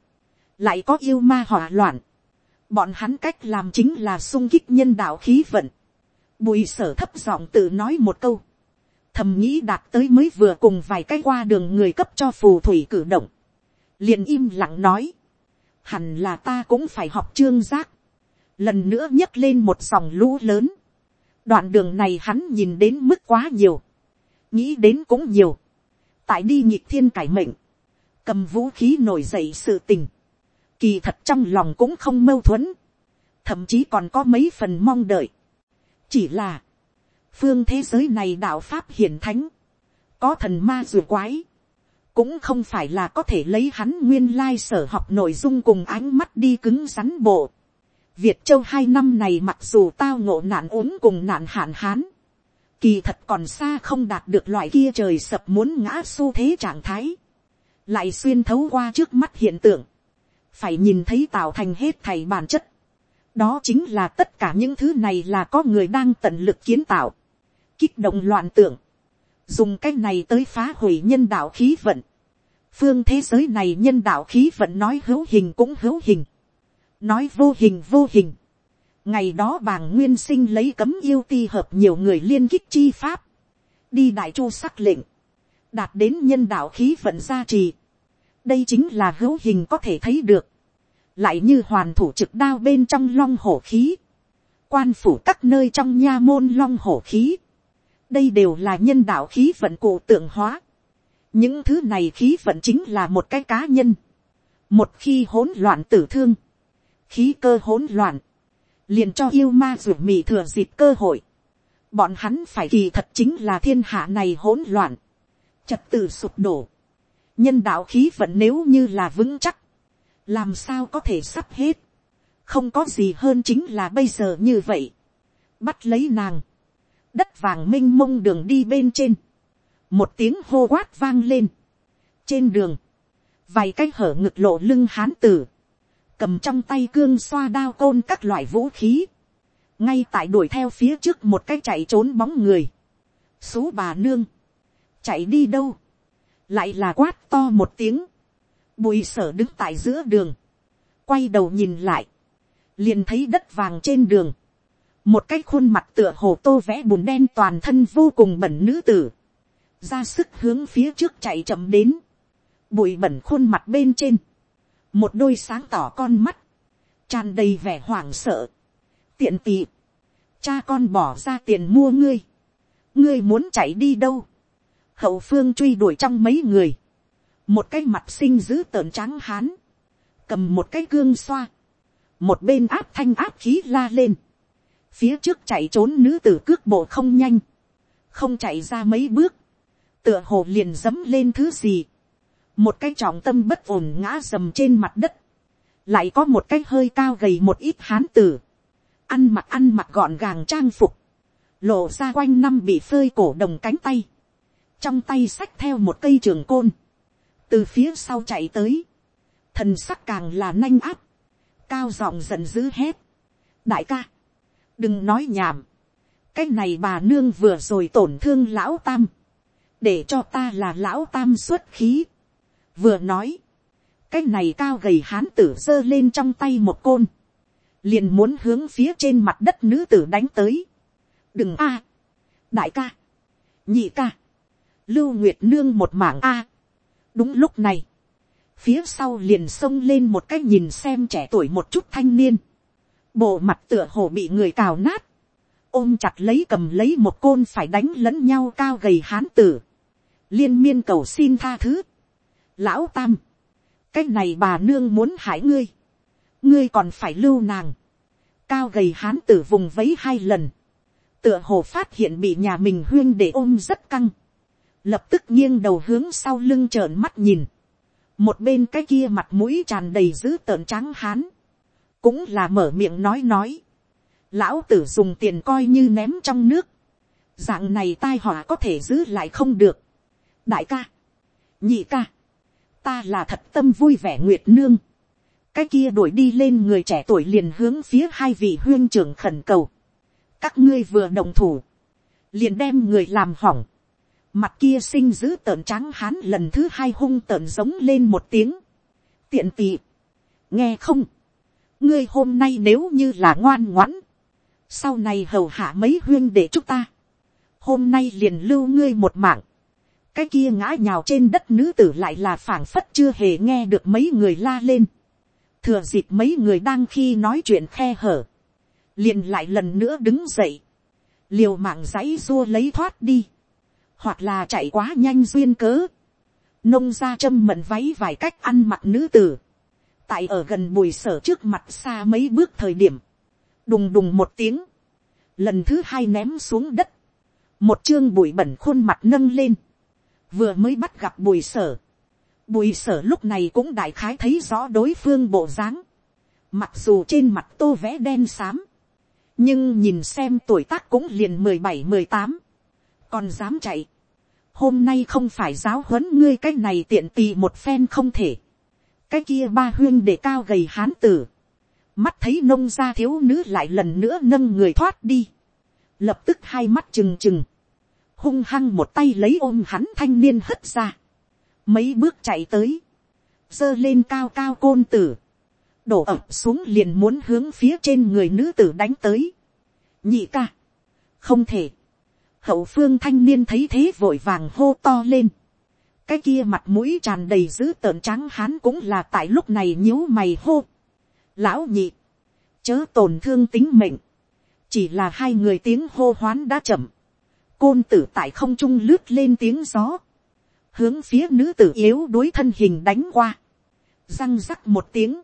lại có yêu ma hỏa loạn, bọn hắn cách làm chính là sung kích nhân đạo khí vận, bùi sở thấp giọng tự nói một câu, thầm nghĩ đạt tới mới vừa cùng vài cái qua đường người cấp cho phù thủy cử động, liền im lặng nói, hẳn là ta cũng phải học trương giác, lần nữa nhấc lên một dòng lũ lớn, đoạn đường này hắn nhìn đến mức quá nhiều, nghĩ đến cũng nhiều, tại đi nhịp thiên cải mệnh, cầm vũ khí nổi dậy sự tình, kỳ thật trong lòng cũng không mâu thuẫn, thậm chí còn có mấy phần mong đợi, chỉ là, phương thế giới này đạo pháp hiển thánh, có thần ma dù quái, cũng không phải là có thể lấy hắn nguyên lai sở học nội dung cùng ánh mắt đi cứng rắn bộ. Việt châu hai năm này mặc dù tao ngộ nạn ốm cùng nạn hạn hán, kỳ thật còn xa không đạt được loại kia trời sập muốn ngã xu thế trạng thái, lại xuyên thấu qua trước mắt hiện tượng, phải nhìn thấy tạo thành hết thầy bản chất. đó chính là tất cả những thứ này là có người đang tận lực kiến tạo, kích động loạn tưởng, dùng cái này tới phá hủy nhân đạo khí vận. phương thế giới này nhân đạo khí vận nói hữu hình cũng hữu hình, nói vô hình vô hình. ngày đó bàng nguyên sinh lấy cấm yêu ti hợp nhiều người liên kích chi pháp, đi đại chu sắc lệnh, đạt đến nhân đạo khí vận gia trì. đây chính là hữu hình có thể thấy được, lại như hoàn thủ trực đao bên trong long hổ khí, quan phủ các nơi trong nha môn long hổ khí, đây đều là nhân đạo khí vận cụ tượng hóa. những thứ này khí vận chính là một cái cá nhân. một khi hỗn loạn tử thương, khí cơ hỗn loạn, liền cho yêu ma ruột mì thừa dịp cơ hội. bọn hắn phải kỳ thật chính là thiên hạ này hỗn loạn, trật tự sụp đổ. nhân đạo khí vận nếu như là vững chắc, làm sao có thể sắp hết. không có gì hơn chính là bây giờ như vậy. bắt lấy nàng, đất vàng minh mông đường đi bên trên, một tiếng hô quát vang lên, trên đường, vài cái hở ngực lộ lưng hán tử, cầm trong tay cương xoa đao côn các loại vũ khí, ngay tại đuổi theo phía trước một cái chạy trốn bóng người, xú bà nương, chạy đi đâu, lại là quát to một tiếng, bùi sở đứng tại giữa đường, quay đầu nhìn lại, liền thấy đất vàng trên đường, một cái khuôn mặt tựa hồ tô vẽ bùn đen toàn thân vô cùng bẩn nữ tử, ra sức hướng phía trước chạy chậm đến, bụi bẩn khuôn mặt bên trên, một đôi sáng tỏ con mắt, tràn đầy vẻ hoảng sợ, tiện tị, cha con bỏ ra tiền mua ngươi, ngươi muốn chạy đi đâu, hậu phương truy đuổi trong mấy người, một cái mặt sinh giữ tợn trắng hán, cầm một cái gương xoa, một bên áp thanh áp khí la lên, phía trước chạy trốn nữ tử cước bộ không nhanh, không chạy ra mấy bước, tựa hồ liền dẫm lên thứ gì, một cái trọng tâm bất ổn ngã dầm trên mặt đất, lại có một cái hơi cao gầy một ít hán tử, ăn mặc ăn mặc gọn gàng trang phục, lộ ra quanh năm bị phơi cổ đồng cánh tay, trong tay xách theo một cây trường côn, từ phía sau chạy tới, thần sắc càng là nanh áp, cao giọng giận dữ hét, đại ca, đừng nói nhảm, cái này bà nương vừa rồi tổn thương lão tam, để cho ta là lão tam xuất khí, vừa nói, cái này cao gầy hán tử giơ lên trong tay một côn, liền muốn hướng phía trên mặt đất nữ tử đánh tới. đừng a, đại ca, nhị ca, lưu nguyệt nương một mảng a. đúng lúc này, phía sau liền xông lên một cái nhìn xem trẻ tuổi một chút thanh niên, bộ mặt tựa hồ bị người cào nát, ôm chặt lấy cầm lấy một côn phải đánh lẫn nhau cao gầy hán tử, liên miên cầu xin tha thứ, lão tam, cái này bà nương muốn hại ngươi, ngươi còn phải lưu nàng, cao gầy hán tử vùng vấy hai lần, tựa hồ phát hiện bị nhà mình huyên để ôm rất căng, lập tức nghiêng đầu hướng sau lưng trợn mắt nhìn, một bên cái kia mặt mũi tràn đầy dữ tợn trắng hán, cũng là mở miệng nói nói, lão tử dùng tiền coi như ném trong nước, dạng này tai họa có thể giữ lại không được, đại ca, nhị ca, ta là thật tâm vui vẻ nguyệt nương, cái kia đuổi đi lên người trẻ tuổi liền hướng phía hai vị huyên trưởng khẩn cầu, các ngươi vừa đồng thủ, liền đem người làm hỏng, mặt kia sinh giữ tợn trắng hán lần thứ hai hung tợn giống lên một tiếng, tiện tị, nghe không, ngươi hôm nay nếu như là ngoan ngoãn, sau này hầu hạ mấy huyên để chúng ta, hôm nay liền lưu ngươi một mạng, cái kia ngã nhào trên đất nữ tử lại là phảng phất chưa hề nghe được mấy người la lên, thừa dịp mấy người đang khi nói chuyện khe hở, liền lại lần nữa đứng dậy, liều mạng giấy rua lấy thoát đi, hoặc là chạy quá nhanh duyên cớ, nông ra châm mận váy vài cách ăn mặc nữ tử, tại ở gần bùi sở trước mặt xa mấy bước thời điểm, đùng đùng một tiếng, lần thứ hai ném xuống đất, một chương bụi bẩn khuôn mặt nâng lên, vừa mới bắt gặp bùi sở, bùi sở lúc này cũng đại khái thấy rõ đối phương bộ dáng, mặc dù trên mặt tô vẽ đen xám, nhưng nhìn xem tuổi tác cũng liền mười bảy mười tám, còn dám chạy, hôm nay không phải giáo huấn ngươi cái này tiện tì một phen không thể, cái kia ba huyên để cao gầy hán tử, mắt thấy nông gia thiếu nữ lại lần nữa nâng người thoát đi, lập tức hai mắt trừng trừng, hung hăng một tay lấy ôm hắn thanh niên hất ra, mấy bước chạy tới, giơ lên cao cao côn tử, đổ ập xuống liền muốn hướng phía trên người nữ tử đánh tới. nhị ca, không thể, hậu phương thanh niên thấy thế vội vàng hô to lên, cái kia mặt mũi tràn đầy dữ tợn trắng hán cũng là tại lúc này nhíu mày hô. lão nhị, chớ tổn thương tính mệnh, chỉ là hai người tiếng hô hoán đã chậm, côn tử tại không trung lướt lên tiếng gió, hướng phía nữ tử yếu đuối thân hình đánh qua, răng rắc một tiếng,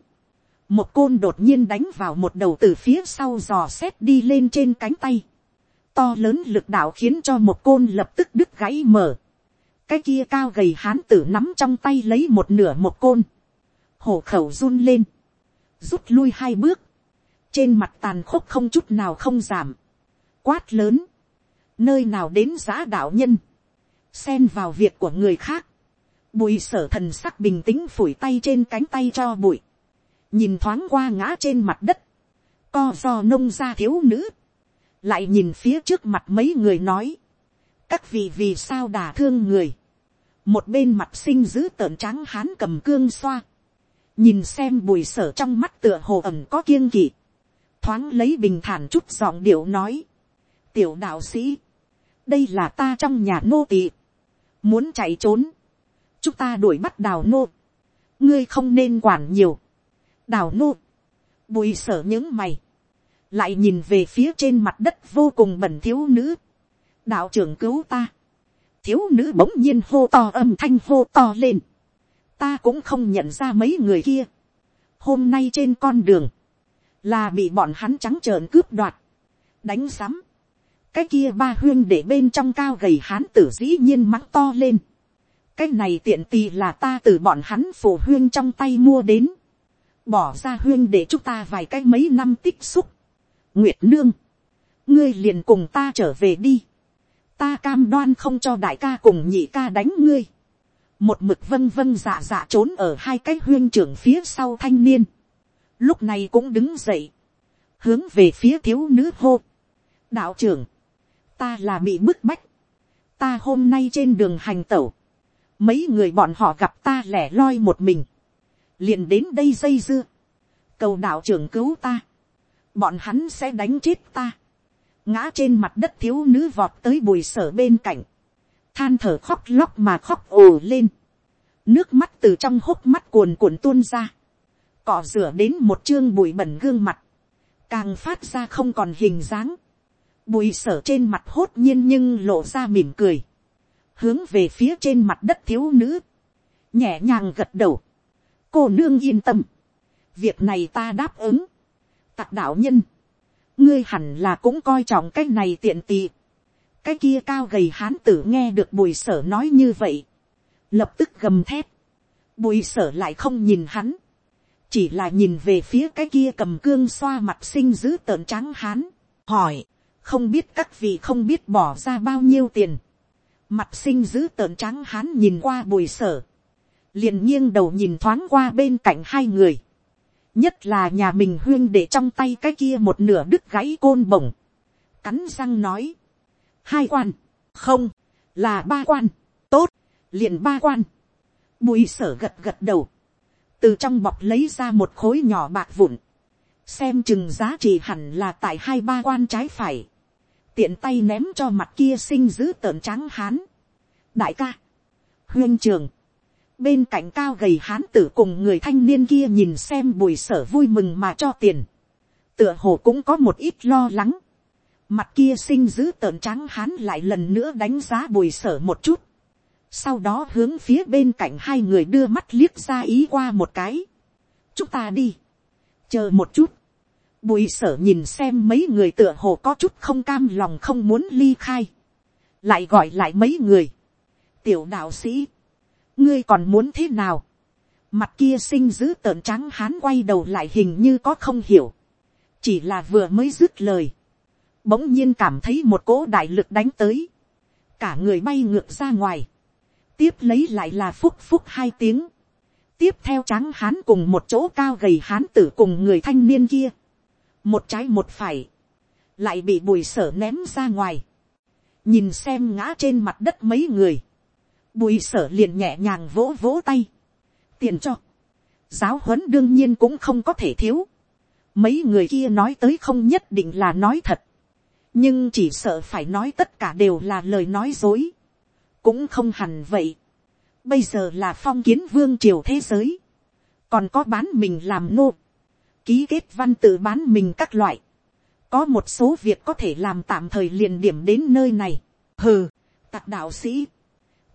một côn đột nhiên đánh vào một đầu từ phía sau dò xét đi lên trên cánh tay, to lớn lực đạo khiến cho một côn lập tức đứt gãy mở, cái kia cao gầy hán tử nắm trong tay lấy một nửa một côn, hổ khẩu run lên, rút lui hai bước, trên mặt tàn khốc không chút nào không giảm, quát lớn, nơi nào đến giã đạo nhân, xen vào việc của người khác, bùi sở thần sắc bình tĩnh phủi tay trên cánh tay cho bụi, nhìn thoáng qua ngã trên mặt đất, co do nông gia thiếu nữ, lại nhìn phía trước mặt mấy người nói, các vị vì sao đả thương người, một bên mặt sinh giữ tợn trắng hán cầm cương xoa, nhìn xem bùi sở trong mắt tựa hồ ẩm có kiêng kỵ, thoáng lấy bình thản chút giọng điệu nói, tiểu đạo sĩ, đây là ta trong nhà nô tỳ, muốn chạy trốn, chúng ta đuổi bắt đào nô, ngươi không nên quản nhiều, đào nô, bùi sở những mày, lại nhìn về phía trên mặt đất vô cùng bẩn thiếu nữ, đạo trưởng cứu ta, thiếu nữ bỗng nhiên hô to âm thanh hô to lên, ta cũng không nhận ra mấy người kia, hôm nay trên con đường, là bị bọn hắn trắng trợn cướp đoạt, đánh sắm, cái kia ba huyên để bên trong cao gầy hán tử dĩ nhiên mắng to lên, cái này tiện tì là ta từ bọn hắn phổ huyên trong tay mua đến, bỏ ra huyên để chúng ta vài cái mấy năm tích xúc, nguyệt nương, ngươi liền cùng ta trở về đi, ta cam đoan không cho đại ca cùng nhị ca đánh ngươi, một mực vâng vâng dạ dạ trốn ở hai cái huyên trưởng phía sau thanh niên, lúc này cũng đứng dậy, hướng về phía thiếu nữ hô. đạo trưởng, ta là bị bức bách, ta hôm nay trên đường hành tẩu, mấy người bọn họ gặp ta lẻ loi một mình, liền đến đây dây dưa, cầu đạo trưởng cứu ta, bọn hắn sẽ đánh chết ta, ngã trên mặt đất thiếu nữ vọt tới bùi sở bên cạnh, than thở khóc lóc mà khóc ồ lên, nước mắt từ trong hốc mắt cuồn cuộn tuôn ra, cỏ rửa đến một chương bụi bẩn gương mặt, càng phát ra không còn hình dáng, Bùi sở trên mặt hốt nhiên nhưng lộ ra mỉm cười, hướng về phía trên mặt đất thiếu nữ, nhẹ nhàng gật đầu, cô nương yên tâm, việc này ta đáp ứng, tặc đạo nhân, ngươi hẳn là cũng coi trọng cái này tiện tị, cái kia cao gầy hán tử nghe được bùi sở nói như vậy, lập tức gầm thép. bùi sở lại không nhìn hắn, chỉ là nhìn về phía cái kia cầm cương xoa mặt sinh giữ tợn trắng hán, hỏi, không biết các vị không biết bỏ ra bao nhiêu tiền, mặt sinh giữ tợn trắng hán nhìn qua bùi sở, liền nghiêng đầu nhìn thoáng qua bên cạnh hai người, nhất là nhà mình huyên để trong tay cái kia một nửa đứt gãy côn bổng, cắn răng nói, hai quan, không, là ba quan, tốt, liền ba quan, bùi sở gật gật đầu, từ trong bọc lấy ra một khối nhỏ bạc vụn, xem chừng giá trị hẳn là tại hai ba quan trái phải, tiện tay ném cho mặt kia sinh giữ tợn trắng hán. đại ca, huyên trường, bên cạnh cao gầy hán tử cùng người thanh niên kia nhìn xem bùi sở vui mừng mà cho tiền, tựa hồ cũng có một ít lo lắng, mặt kia sinh giữ tợn trắng hán lại lần nữa đánh giá bùi sở một chút, sau đó hướng phía bên cạnh hai người đưa mắt liếc ra ý qua một cái. chúng ta đi, chờ một chút, bùi sở nhìn xem mấy người tựa hồ có chút không cam lòng không muốn ly khai, lại gọi lại mấy người, tiểu đạo sĩ, ngươi còn muốn thế nào, mặt kia sinh giữ tợn trắng hán quay đầu lại hình như có không hiểu, chỉ là vừa mới dứt lời, bỗng nhiên cảm thấy một cỗ đại lực đánh tới, cả người bay ngược ra ngoài, tiếp lấy lại là phúc phúc hai tiếng, tiếp theo trắng hán cùng một chỗ cao gầy hán tử cùng người thanh niên kia, một trái một phải, lại bị bùi sở ném ra ngoài, nhìn xem ngã trên mặt đất mấy người, bùi sở liền nhẹ nhàng vỗ vỗ tay, tiền cho, giáo huấn đương nhiên cũng không có thể thiếu, mấy người kia nói tới không nhất định là nói thật, nhưng chỉ sợ phải nói tất cả đều là lời nói dối, cũng không hẳn vậy. Bây giờ là phong kiến vương triều thế giới, còn có bán mình làm nô, ký kết văn tự bán mình các loại, có một số việc có thể làm tạm thời liền điểm đến nơi này. hừ, tặc đạo sĩ,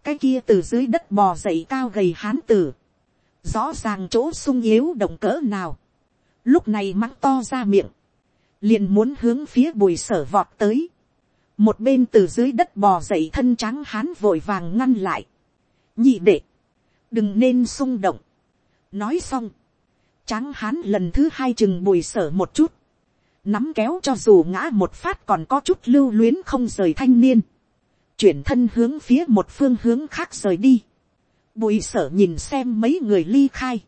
cái kia từ dưới đất bò dậy cao gầy hán tử, rõ ràng chỗ sung yếu động cỡ nào, lúc này mắng to ra miệng, liền muốn hướng phía bùi sở vọt tới, một bên từ dưới đất bò dậy thân trắng hán vội vàng ngăn lại, nhị đệ, đừng nên xung động, nói xong, tráng hán lần thứ hai chừng bùi sở một chút, nắm kéo cho dù ngã một phát còn có chút lưu luyến không rời thanh niên, chuyển thân hướng phía một phương hướng khác rời đi, bùi sở nhìn xem mấy người ly khai,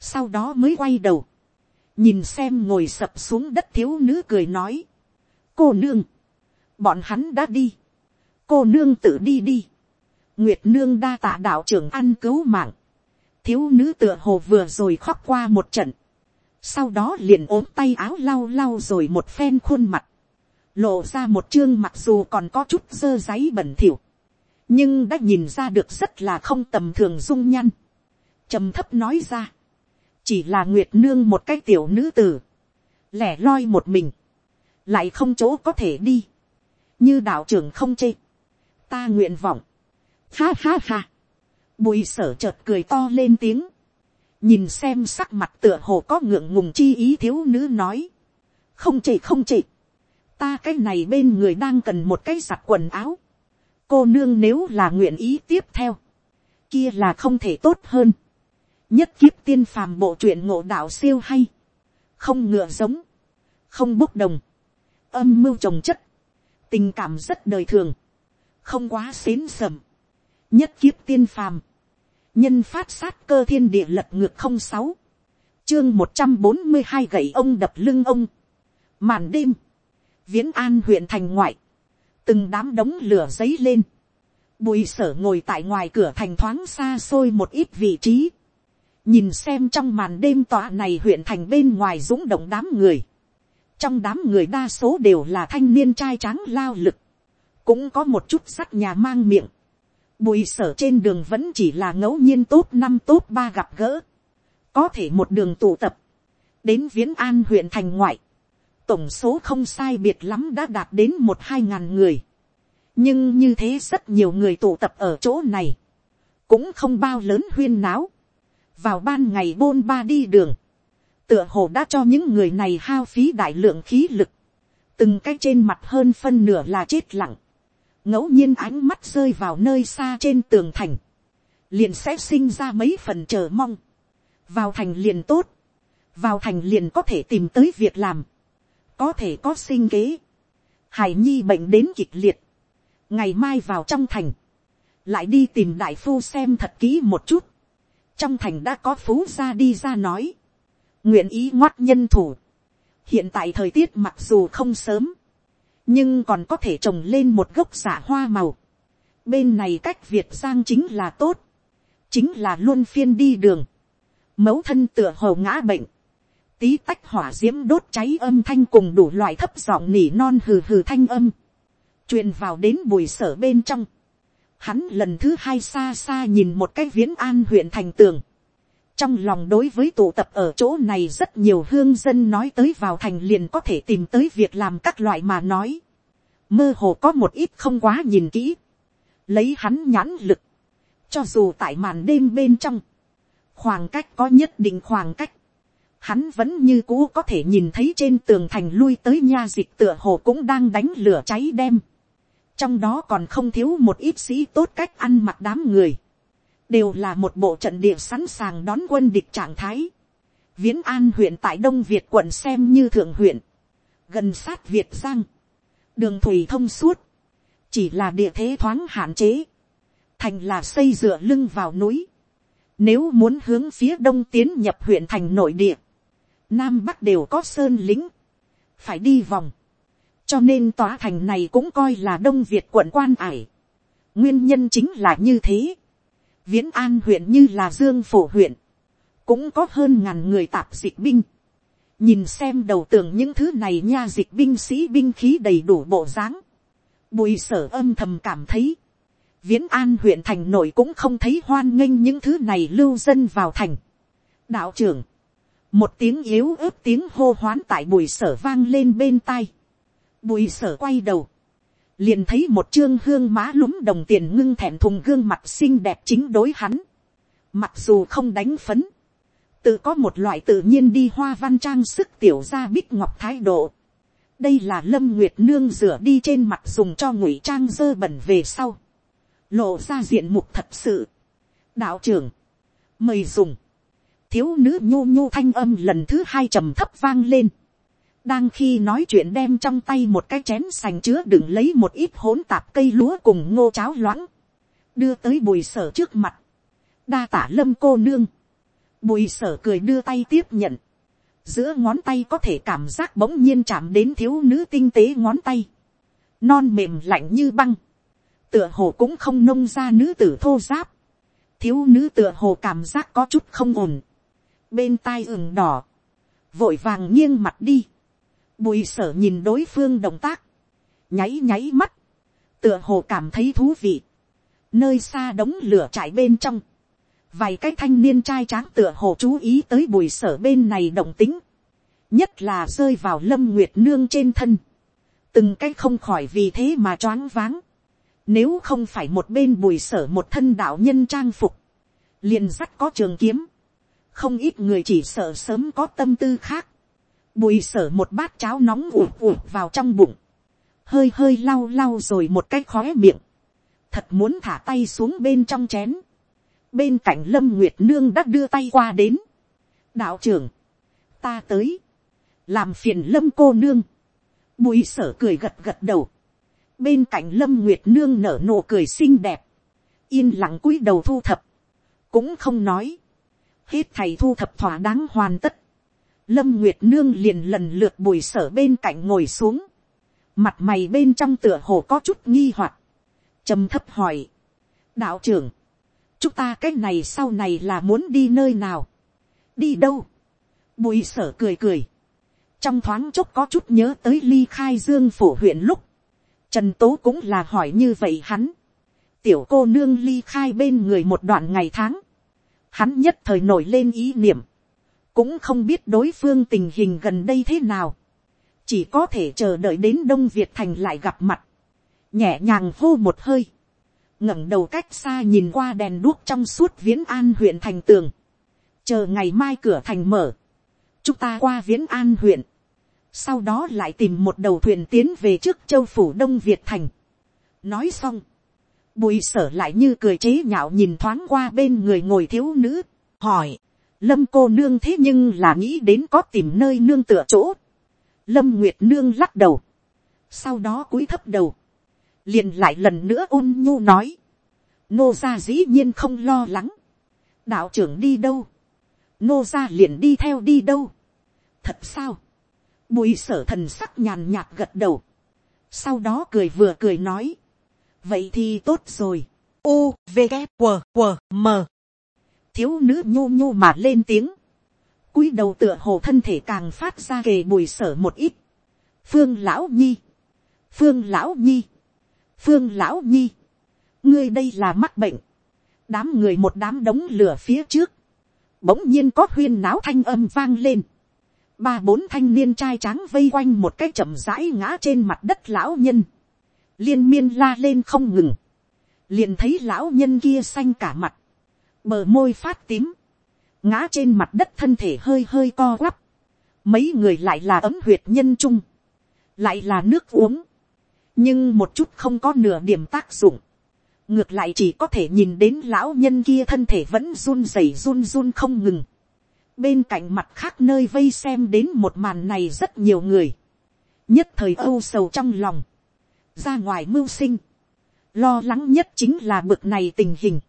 sau đó mới quay đầu, nhìn xem ngồi sập xuống đất thiếu nữ cười nói, cô nương, bọn hắn đã đi, cô nương tự đi đi, nguyệt nương đa tạ đạo trưởng ăn cứu mạng, thiếu nữ tựa hồ vừa rồi khóc qua một trận, sau đó liền ốm tay áo lau lau rồi một phen khuôn mặt, lộ ra một chương mặc dù còn có chút dơ giấy bẩn thỉu, nhưng đã nhìn ra được rất là không tầm thường dung nhăn, trầm thấp nói ra, chỉ là nguyệt nương một cái tiểu nữ tử, lẻ loi một mình, lại không chỗ có thể đi, như đạo trưởng không chê, ta nguyện vọng, ha ha ha, bùi sở chợt cười to lên tiếng, nhìn xem sắc mặt tựa hồ có ngượng ngùng chi ý thiếu nữ nói, không chị không chị. ta cái này bên người đang cần một cái giặt quần áo, cô nương nếu là nguyện ý tiếp theo, kia là không thể tốt hơn, nhất kiếp tiên phàm bộ truyện ngộ đạo siêu hay, không ngựa giống, không bốc đồng, âm mưu trồng chất, tình cảm rất đời thường, không quá xến sầm, nhất kiếp tiên phàm, nhân phát sát cơ thiên địa lật ngược không sáu, chương một trăm bốn mươi hai gậy ông đập lưng ông, màn đêm, viễn an huyện thành ngoại, từng đám đống lửa giấy lên, bùi sở ngồi tại ngoài cửa thành thoáng xa xôi một ít vị trí, nhìn xem trong màn đêm tọa này huyện thành bên ngoài dũng động đám người, trong đám người đa số đều là thanh niên trai tráng lao lực, cũng có một chút sắt nhà mang miệng, bùi sở trên đường vẫn chỉ là ngẫu nhiên tốt năm tốt ba gặp gỡ, có thể một đường tụ tập, đến viễn an huyện thành ngoại, tổng số không sai biệt lắm đã đạt đến một hai ngàn người, nhưng như thế rất nhiều người tụ tập ở chỗ này, cũng không bao lớn huyên náo, vào ban ngày bôn ba đi đường, tựa hồ đã cho những người này hao phí đại lượng khí lực, từng cái trên mặt hơn phân nửa là chết lặng, ngẫu nhiên ánh mắt rơi vào nơi xa trên tường thành, liền sẽ sinh ra mấy phần chờ mong, vào thành liền tốt, vào thành liền có thể tìm tới việc làm, có thể có sinh kế, hải nhi bệnh đến kịch liệt, ngày mai vào trong thành, lại đi tìm đại phu xem thật kỹ một chút, trong thành đã có phú gia đi ra nói, nguyện ý ngoắt nhân thủ, hiện tại thời tiết mặc dù không sớm, nhưng còn có thể trồng lên một gốc giả hoa màu. bên này cách việt giang chính là tốt, chính là luôn phiên đi đường, mẫu thân tựa hồ ngã bệnh, tí tách hỏa d i ễ m đốt cháy âm thanh cùng đủ loại thấp giọng nỉ non hừ hừ thanh âm, truyền vào đến bùi sở bên trong, hắn lần thứ hai xa xa nhìn một cái viễn an huyện thành tường, trong lòng đối với tụ tập ở chỗ này rất nhiều hương dân nói tới vào thành liền có thể tìm tới việc làm các loại mà nói, mơ hồ có một ít không quá nhìn kỹ, lấy hắn nhãn lực, cho dù tại màn đêm bên trong, khoảng cách có nhất định khoảng cách, hắn vẫn như cũ có thể nhìn thấy trên tường thành lui tới nha dịch tựa hồ cũng đang đánh lửa cháy đem. trong đó còn không thiếu một ít sĩ tốt cách ăn mặc đám người đều là một bộ trận địa sẵn sàng đón quân địch trạng thái. viễn an huyện tại đông việt quận xem như thượng huyện. gần sát việt giang. đường thủy thông suốt. chỉ là địa thế thoáng hạn chế. thành là xây dựa lưng vào núi. Nếu muốn hướng phía đông tiến nhập huyện thành nội địa, nam bắc đều có sơn lính, phải đi vòng, cho nên tòa thành này cũng coi là đông việt quận quan ải. nguyên nhân chính là như thế viễn an huyện như là dương phổ huyện, cũng có hơn ngàn người tạp dịch binh. nhìn xem đầu tường những thứ này nha dịch binh sĩ binh khí đầy đủ bộ dáng. bùi sở âm thầm cảm thấy, viễn an huyện thành nội cũng không thấy hoan nghênh những thứ này lưu dân vào thành. đạo trưởng, một tiếng yếu ớt tiếng hô hoán tại bùi sở vang lên bên tai. bùi sở quay đầu, liền thấy một trương hương má lúm đồng tiền ngưng thẹn thùng gương mặt xinh đẹp chính đối hắn. mặc dù không đánh phấn, tự có một loại tự nhiên đi hoa văn trang sức tiểu ra bích ngọc thái độ. đây là lâm nguyệt nương rửa đi trên mặt dùng cho ngụy trang dơ bẩn về sau. lộ ra diện mục thật sự. đạo trưởng, mời dùng thiếu nữ nhô nhô thanh âm lần thứ hai trầm thấp vang lên đang khi nói chuyện đem trong tay một cái chén sành chứa đựng lấy một ít hỗn tạp cây lúa cùng ngô cháo loãng, đưa tới bùi sở trước mặt, đa tả lâm cô nương, bùi sở cười đưa tay tiếp nhận, giữa ngón tay có thể cảm giác bỗng nhiên chạm đến thiếu nữ tinh tế ngón tay, non mềm lạnh như băng, tựa hồ cũng không nông ra nữ tử thô giáp, thiếu nữ tựa hồ cảm giác có chút không ổn, bên tai ửng đỏ, vội vàng nghiêng mặt đi, bùi sở nhìn đối phương động tác, nháy nháy mắt, tựa hồ cảm thấy thú vị, nơi xa đống lửa trải bên trong, vài cái thanh niên trai tráng tựa hồ chú ý tới bùi sở bên này động tính, nhất là rơi vào lâm nguyệt nương trên thân, từng cái không khỏi vì thế mà choáng váng, nếu không phải một bên bùi sở một thân đạo nhân trang phục, liền sắt có trường kiếm, không ít người chỉ sợ sớm có tâm tư khác, bùi sở một bát cháo nóng ủ ủ vào trong bụng, hơi hơi lau lau rồi một cái khóe miệng, thật muốn thả tay xuống bên trong chén, bên cạnh lâm nguyệt nương đã đưa tay qua đến, đạo trưởng, ta tới, làm phiền lâm cô nương, bùi sở cười gật gật đầu, bên cạnh lâm nguyệt nương nở nụ cười xinh đẹp, yên lặng cúi đầu thu thập, cũng không nói, hết thầy thu thập thỏa đáng hoàn tất, lâm nguyệt nương liền lần lượt bùi sở bên cạnh ngồi xuống, mặt mày bên trong tựa hồ có chút nghi hoặc, trầm thấp hỏi, đạo trưởng, chúng ta cái này sau này là muốn đi nơi nào, đi đâu, bùi sở cười cười, trong thoáng chốc có chút nhớ tới ly khai dương phủ huyện lúc, trần tố cũng là hỏi như vậy hắn, tiểu cô nương ly khai bên người một đoạn ngày tháng, hắn nhất thời nổi lên ý niệm, cũng không biết đối phương tình hình gần đây thế nào, chỉ có thể chờ đợi đến đông việt thành lại gặp mặt, nhẹ nhàng hô một hơi, ngẩng đầu cách xa nhìn qua đèn đuốc trong suốt viễn an huyện thành tường, chờ ngày mai cửa thành mở, chúng ta qua viễn an huyện, sau đó lại tìm một đầu thuyền tiến về trước châu phủ đông việt thành. nói xong, bùi sở lại như cười chế nhạo nhìn thoáng qua bên người ngồi thiếu nữ, hỏi, lâm cô nương thế nhưng là nghĩ đến có tìm nơi nương tựa chỗ. lâm nguyệt nương lắc đầu, sau đó cúi thấp đầu, liền lại lần nữa ôn nhu nói, nô gia dĩ nhiên không lo lắng, đạo trưởng đi đâu, nô gia liền đi theo đi đâu, thật sao, bùi sở thần sắc nhàn nhạt gật đầu, sau đó cười vừa cười nói, vậy thì tốt rồi, u v g q q m thiếu nữ nhô nhô mà lên tiếng, cúi đầu tựa hồ thân thể càng phát ra kề bùi sở một ít, phương lão nhi, phương lão nhi, phương lão nhi, ngươi đây là mắc bệnh, đám người một đám đống lửa phía trước, bỗng nhiên có huyên náo thanh âm vang lên, ba bốn thanh niên trai tráng vây quanh một cái chậm rãi ngã trên mặt đất lão nhân, liên miên la lên không ngừng, liền thấy lão nhân kia xanh cả mặt, bờ môi phát tím, ngã trên mặt đất thân thể hơi hơi co quắp, mấy người lại là ấm huyệt nhân trung, lại là nước uống, nhưng một chút không có nửa điểm tác dụng, ngược lại chỉ có thể nhìn đến lão nhân kia thân thể vẫn run rẩy run run không ngừng, bên cạnh mặt khác nơi vây xem đến một màn này rất nhiều người, nhất thời âu sầu trong lòng, ra ngoài mưu sinh, lo lắng nhất chính là bực này tình hình,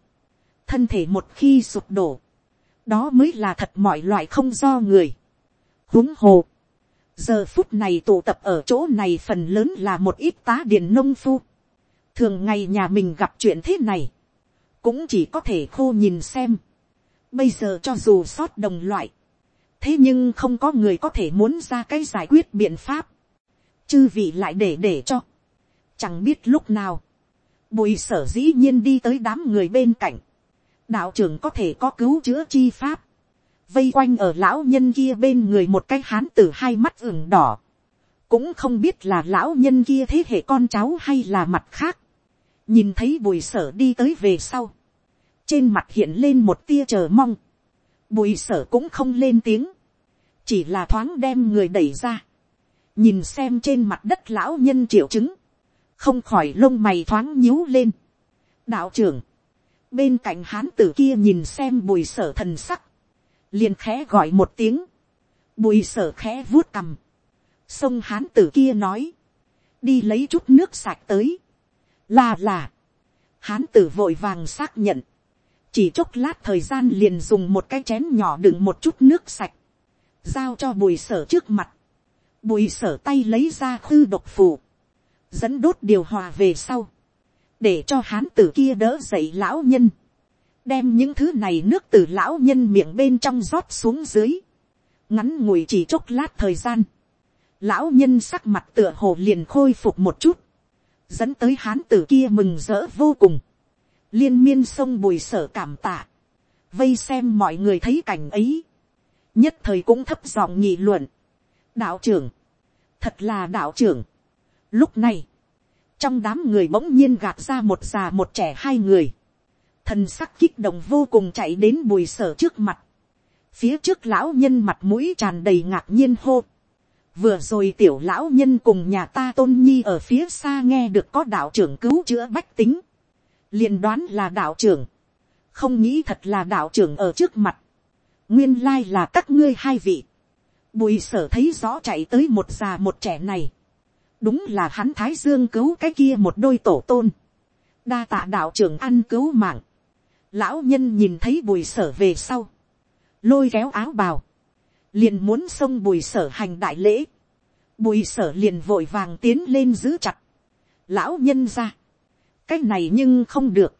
thân thể một khi sụp đổ, đó mới là thật mọi loại không do người. huống hồ, giờ phút này tụ tập ở chỗ này phần lớn là một ít tá điện nông phu, thường ngày nhà mình gặp chuyện thế này, cũng chỉ có thể khô nhìn xem, Bây giờ cho dù sót đồng loại. Thế nhưng không có người có thể muốn ra cái giải quyết biện pháp. Chư vị lại để để cho. Chẳng biết lúc nào. Bùi sở dĩ nhiên đi tới đám người bên cạnh. Đạo trưởng có thể có cứu chữa chi pháp. Vây quanh ở lão nhân kia bên người một cái hán tử hai mắt ửng đỏ. Cũng không biết là lão nhân kia thế hệ con cháu hay là mặt khác. Nhìn thấy bùi sở đi tới về sau trên mặt hiện lên một tia chờ mong, bùi sở cũng không lên tiếng, chỉ là thoáng đem người đẩy ra, nhìn xem trên mặt đất lão nhân triệu chứng, không khỏi lông mày thoáng nhíu lên. đạo trưởng, bên cạnh hán tử kia nhìn xem bùi sở thần sắc, liền khẽ gọi một tiếng, bùi sở khẽ vuốt cằm, sông hán tử kia nói, đi lấy chút nước sạch tới, là là, hán tử vội vàng xác nhận, chỉ chốc lát thời gian liền dùng một cái chén nhỏ đựng một chút nước sạch, giao cho bùi sở trước mặt, bùi sở tay lấy ra khư độc phù, dẫn đốt điều hòa về sau, để cho hán tử kia đỡ dậy lão nhân, đem những thứ này nước từ lão nhân miệng bên trong rót xuống dưới, ngắn ngủi chỉ chốc lát thời gian, lão nhân sắc mặt tựa hồ liền khôi phục một chút, dẫn tới hán tử kia mừng rỡ vô cùng, liên miên sông bùi sở cảm tạ, vây xem mọi người thấy cảnh ấy, nhất thời cũng thấp giọng nghị luận, đạo trưởng, thật là đạo trưởng. Lúc này, trong đám người bỗng nhiên gạt ra một già một trẻ hai người, thần sắc kích động vô cùng chạy đến bùi sở trước mặt, phía trước lão nhân mặt mũi tràn đầy ngạc nhiên hô, vừa rồi tiểu lão nhân cùng nhà ta tôn nhi ở phía xa nghe được có đạo trưởng cứu chữa bách tính, liền đoán là đạo trưởng, không nghĩ thật là đạo trưởng ở trước mặt, nguyên lai là các ngươi hai vị, bùi sở thấy rõ chạy tới một già một trẻ này, đúng là hắn thái dương cứu cái kia một đôi tổ tôn, đa tạ đạo trưởng ăn cứu mạng, lão nhân nhìn thấy bùi sở về sau, lôi kéo áo bào, liền muốn xông bùi sở hành đại lễ, bùi sở liền vội vàng tiến lên giữ chặt, lão nhân ra, cái này nhưng không được,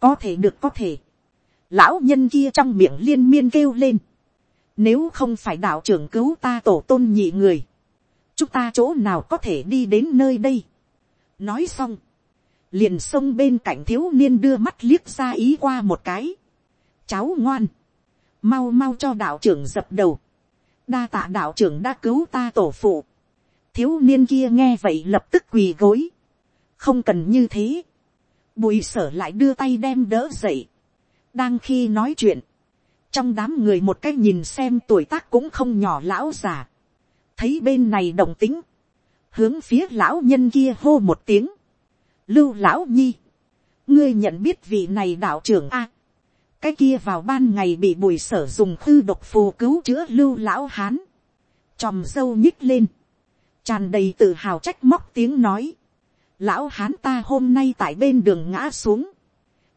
có thể được có thể, lão nhân kia trong miệng liên miên kêu lên, nếu không phải đạo trưởng cứu ta tổ tôn nhị người, chúng ta chỗ nào có thể đi đến nơi đây. nói xong, liền xông bên cạnh thiếu niên đưa mắt liếc ra ý qua một cái. cháu ngoan, mau mau cho đạo trưởng dập đầu, đa tạ đạo trưởng đã cứu ta tổ phụ. thiếu niên kia nghe vậy lập tức quỳ gối, không cần như thế. bùi sở lại đưa tay đem đỡ dậy. đang khi nói chuyện, trong đám người một cái nhìn xem tuổi tác cũng không nhỏ lão già, thấy bên này đồng tính, hướng phía lão nhân kia hô một tiếng, lưu lão nhi, ngươi nhận biết vị này đạo trưởng a, cái kia vào ban ngày bị bùi sở dùng khư độc phù cứu chữa lưu lão hán, tròm dâu nhích lên, tràn đầy tự hào trách móc tiếng nói, lão hán ta hôm nay tại bên đường ngã xuống,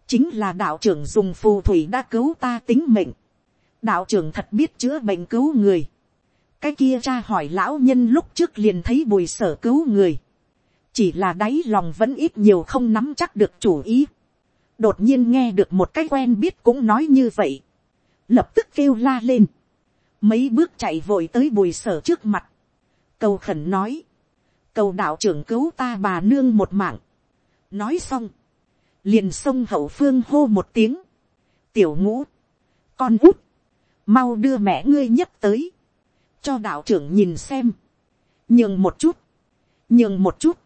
chính là đạo trưởng dùng phù thủy đã cứu ta tính mệnh, đạo trưởng thật biết chữa bệnh cứu người cái kia cha hỏi lão nhân lúc trước liền thấy bùi sở cứu người. chỉ là đáy lòng vẫn ít nhiều không nắm chắc được chủ ý. đột nhiên nghe được một cái quen biết cũng nói như vậy. lập tức kêu la lên. mấy bước chạy vội tới bùi sở trước mặt. cầu khẩn nói. cầu đạo trưởng cứu ta bà nương một mạng. nói xong. liền xông hậu phương hô một tiếng. tiểu ngũ. con út mau đưa mẹ ngươi nhất tới, cho đạo trưởng nhìn xem, nhường một chút, nhường một chút,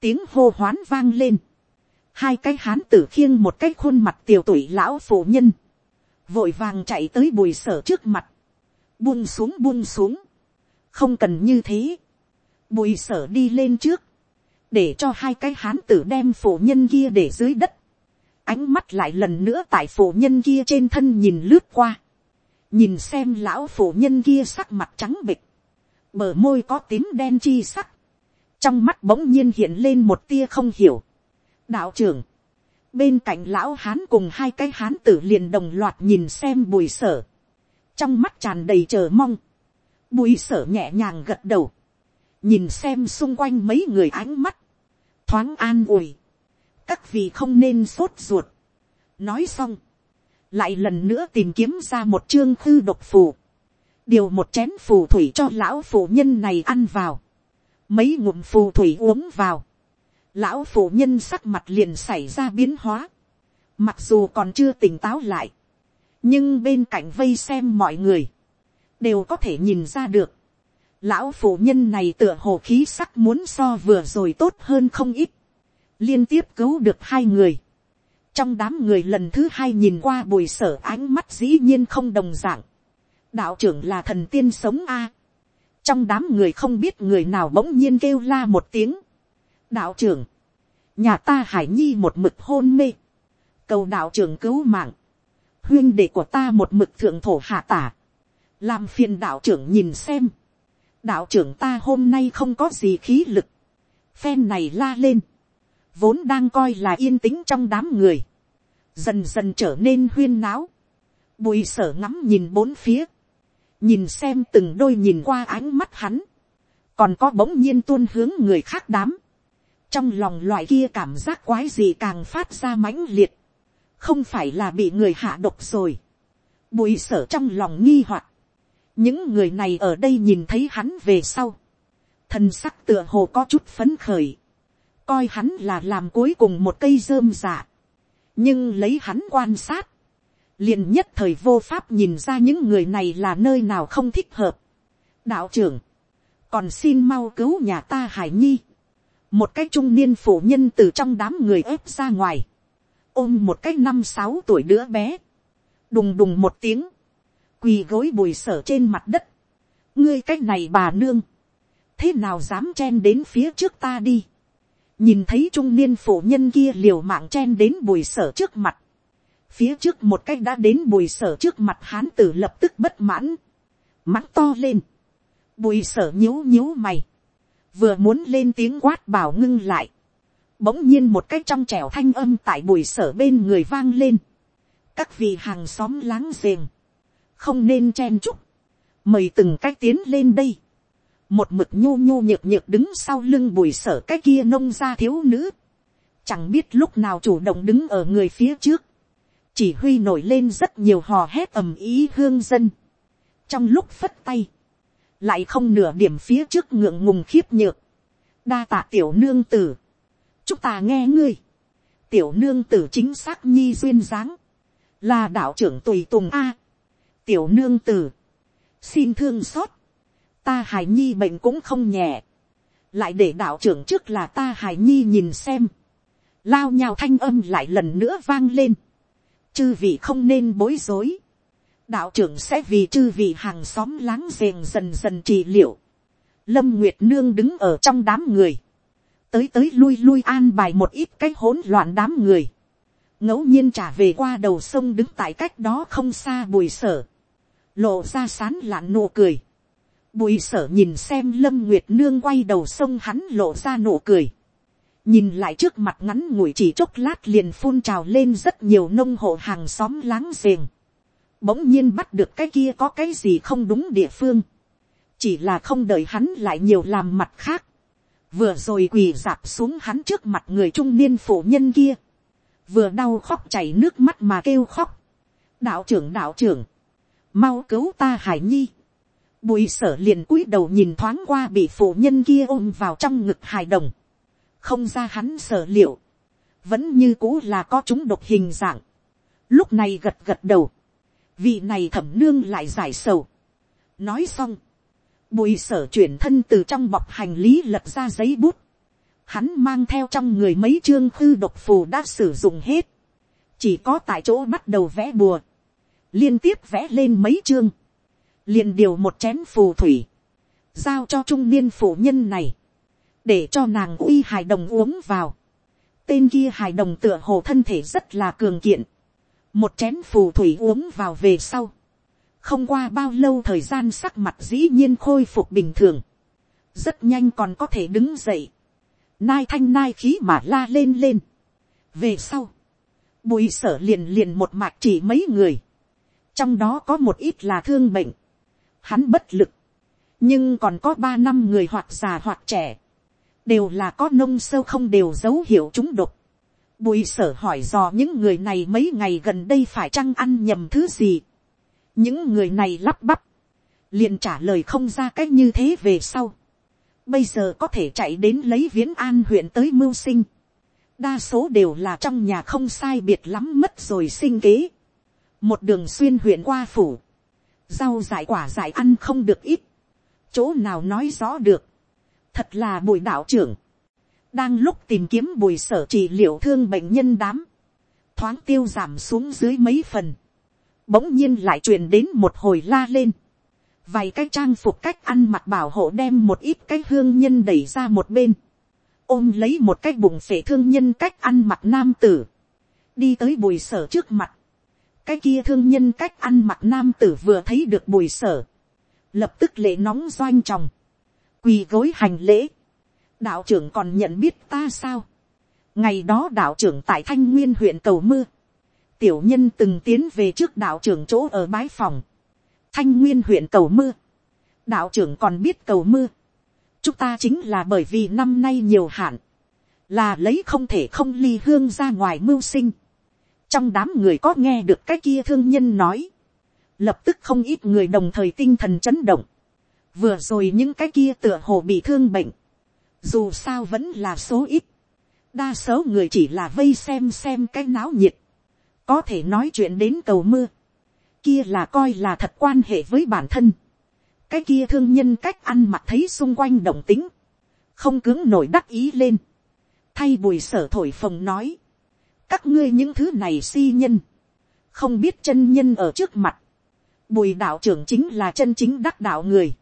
tiếng hô hoán vang lên, hai cái hán tử khiêng một cái khuôn mặt tiều tuổi lão phụ nhân, vội vàng chạy tới bùi sở trước mặt, buông xuống buông xuống, không cần như thế, bùi sở đi lên trước, để cho hai cái hán tử đem phụ nhân kia để dưới đất, ánh mắt lại lần nữa tại phụ nhân kia trên thân nhìn lướt qua, nhìn xem lão phụ nhân kia sắc mặt trắng bịch, bờ môi có tím đen chi sắc, trong mắt bỗng nhiên hiện lên một tia không hiểu. đạo trưởng, bên cạnh lão hán cùng hai cái hán tử liền đồng loạt nhìn xem bùi sở, trong mắt tràn đầy chờ mong, bùi sở nhẹ nhàng gật đầu, nhìn xem xung quanh mấy người ánh mắt, thoáng an ủi, các vị không nên sốt ruột. nói xong, lại lần nữa tìm kiếm ra một chương thư độc phù, điều một chén phù thủy cho lão phụ nhân này ăn vào, mấy ngụm phù thủy uống vào, lão phụ nhân sắc mặt liền xảy ra biến hóa, mặc dù còn chưa tỉnh táo lại, nhưng bên cạnh vây xem mọi người, đều có thể nhìn ra được, lão phụ nhân này tựa hồ khí sắc muốn so vừa rồi tốt hơn không ít, liên tiếp cứu được hai người, trong đám người lần thứ hai nhìn qua bùi sở ánh mắt dĩ nhiên không đồng dạng. đạo trưởng là thần tiên sống a. trong đám người không biết người nào bỗng nhiên kêu la một tiếng. đạo trưởng, nhà ta hải nhi một mực hôn mê. cầu đạo trưởng cứu mạng. huyên đệ của ta một mực thượng thổ hạ tả. làm phiền đạo trưởng nhìn xem. đạo trưởng ta hôm nay không có gì khí lực. phen này la lên vốn đang coi là yên tĩnh trong đám người, dần dần trở nên huyên náo, bùi sở ngắm nhìn bốn phía, nhìn xem từng đôi nhìn qua ánh mắt hắn, còn có bỗng nhiên tuôn hướng người khác đám, trong lòng loại kia cảm giác quái gì càng phát ra mãnh liệt, không phải là bị người hạ độc rồi, bùi sở trong lòng nghi hoặc, những người này ở đây nhìn thấy hắn về sau, thần sắc tựa hồ có chút phấn khởi, coi hắn là làm cuối cùng một cây rơm dạ, nhưng lấy hắn quan sát, liền nhất thời vô pháp nhìn ra những người này là nơi nào không thích hợp. đạo trưởng, còn xin mau cứu nhà ta hải nhi. một cái trung niên phụ nhân từ trong đám người ép ra ngoài, ôm một cái năm sáu tuổi đứa bé, đùng đùng một tiếng, quỳ gối bùi sở trên mặt đất, ngươi cái này bà nương, thế nào dám chen đến phía trước ta đi, nhìn thấy trung niên phụ nhân kia liều mạng chen đến bùi sở trước mặt, phía trước một cách đã đến bùi sở trước mặt hán tử lập tức bất mãn, mắng to lên, bùi sở nhíu nhíu mày, vừa muốn lên tiếng quát bảo ngưng lại, bỗng nhiên một cách trong trẻo thanh âm tại bùi sở bên người vang lên, các vị hàng xóm láng giềng, không nên chen chúc, mời từng cách tiến lên đây, một mực nhô nhô nhược nhược đứng sau lưng bùi sở cái kia nông ra thiếu nữ, chẳng biết lúc nào chủ động đứng ở người phía trước, chỉ huy nổi lên rất nhiều hò hét ầm ý hương dân, trong lúc phất tay, lại không nửa điểm phía trước ngượng ngùng khiếp nhược, đa tạ tiểu nương tử, chúc ta nghe ngươi, tiểu nương tử chính xác nhi duyên dáng, là đạo trưởng tùy tùng a, tiểu nương tử, xin thương xót, ta hài nhi bệnh cũng không nhẹ, lại để đạo trưởng trước là ta hài nhi nhìn xem, lao nhào thanh âm lại lần nữa vang lên, chư vị không nên bối rối, đạo trưởng sẽ vì chư vị hàng xóm láng giềng dần dần trị liệu, lâm nguyệt nương đứng ở trong đám người, tới tới lui lui an bài một ít cái hỗn loạn đám người, ngẫu nhiên trả về qua đầu sông đứng tại cách đó không xa bùi sở, lộ ra sán lạn nụ cười, bùi sở nhìn xem lâm nguyệt nương quay đầu sông hắn lộ ra nụ cười, nhìn lại trước mặt ngắn ngủi chỉ chốc lát liền phun trào lên rất nhiều nông hộ hàng xóm láng giềng, bỗng nhiên bắt được cái kia có cái gì không đúng địa phương, chỉ là không đợi hắn lại nhiều làm mặt khác, vừa rồi quỳ dạp xuống hắn trước mặt người trung niên phụ nhân kia, vừa đau khóc chảy nước mắt mà kêu khóc, đạo trưởng đạo trưởng, mau cứu ta hải nhi, bùi sở liền cúi đầu nhìn thoáng qua bị phụ nhân kia ôm vào trong ngực hài đồng, không ra hắn sở liệu, vẫn như cũ là có chúng độc hình dạng, lúc này gật gật đầu, vị này thẩm nương lại giải sầu. nói xong, bùi sở chuyển thân từ trong bọc hành lý lật ra giấy bút, hắn mang theo trong người mấy chương khư độc phù đã sử dụng hết, chỉ có tại chỗ bắt đầu vẽ bùa, liên tiếp vẽ lên mấy chương, liền điều một chén phù thủy, giao cho trung niên phụ nhân này, để cho nàng uy hài đồng uống vào. Tên kia hài đồng tựa hồ thân thể rất là cường kiện, một chén phù thủy uống vào về sau, không qua bao lâu thời gian sắc mặt dĩ nhiên khôi phục bình thường, rất nhanh còn có thể đứng dậy, nai thanh nai khí mà la lên lên. về sau, bùi sở liền liền một mạc chỉ mấy người, trong đó có một ít là thương bệnh, hắn bất lực, nhưng còn có ba năm người hoặc già hoặc trẻ, đều là có nông sâu không đều dấu hiệu chúng độc, Bùi sở hỏi dò những người này mấy ngày gần đây phải chăng ăn nhầm thứ gì. Những người này lắp bắp. liền trả lời không ra cách như thế về sau. Bây giờ có thể chạy đến lấy viễn an huyện tới mưu sinh. Đa số đều là trong nhà không sai biệt lắm mất rồi sinh kế. Một đường xuyên huyện qua phủ. Rau dại quả dại ăn không được ít. Chỗ nào nói rõ được. Thật là bùi đạo trưởng. Đang lúc tìm kiếm bùi sở trị liệu thương bệnh nhân đám, thoáng tiêu giảm xuống dưới mấy phần, bỗng nhiên lại truyền đến một hồi la lên, vài cái trang phục cách ăn mặc bảo hộ đem một ít cái hương nhân đẩy ra một bên, ôm lấy một cái bụng phể thương nhân cách ăn mặc nam tử, đi tới bùi sở trước mặt, cái kia thương nhân cách ăn mặc nam tử vừa thấy được bùi sở, lập tức lệ nóng doanh tròng, quỳ gối hành lễ, đạo trưởng còn nhận biết ta sao. ngày đó đạo trưởng tại thanh nguyên huyện cầu mưa, tiểu nhân từng tiến về trước đạo trưởng chỗ ở bái phòng, thanh nguyên huyện cầu mưa, đạo trưởng còn biết cầu mưa, chúng ta chính là bởi vì năm nay nhiều hạn, là lấy không thể không ly hương ra ngoài mưu sinh trong đám người có nghe được cái kia thương nhân nói, lập tức không ít người đồng thời tinh thần chấn động, vừa rồi những cái kia tựa hồ bị thương bệnh, dù sao vẫn là số ít, đa số người chỉ là vây xem xem cái náo nhiệt, có thể nói chuyện đến cầu mưa, kia là coi là thật quan hệ với bản thân, cái kia thương nhân cách ăn mặc thấy xung quanh động tính, không cứng nổi đắc ý lên, thay bùi sở thổi phồng nói, các ngươi những thứ này si nhân, không biết chân nhân ở trước mặt, bùi đạo trưởng chính là chân chính đắc đạo người,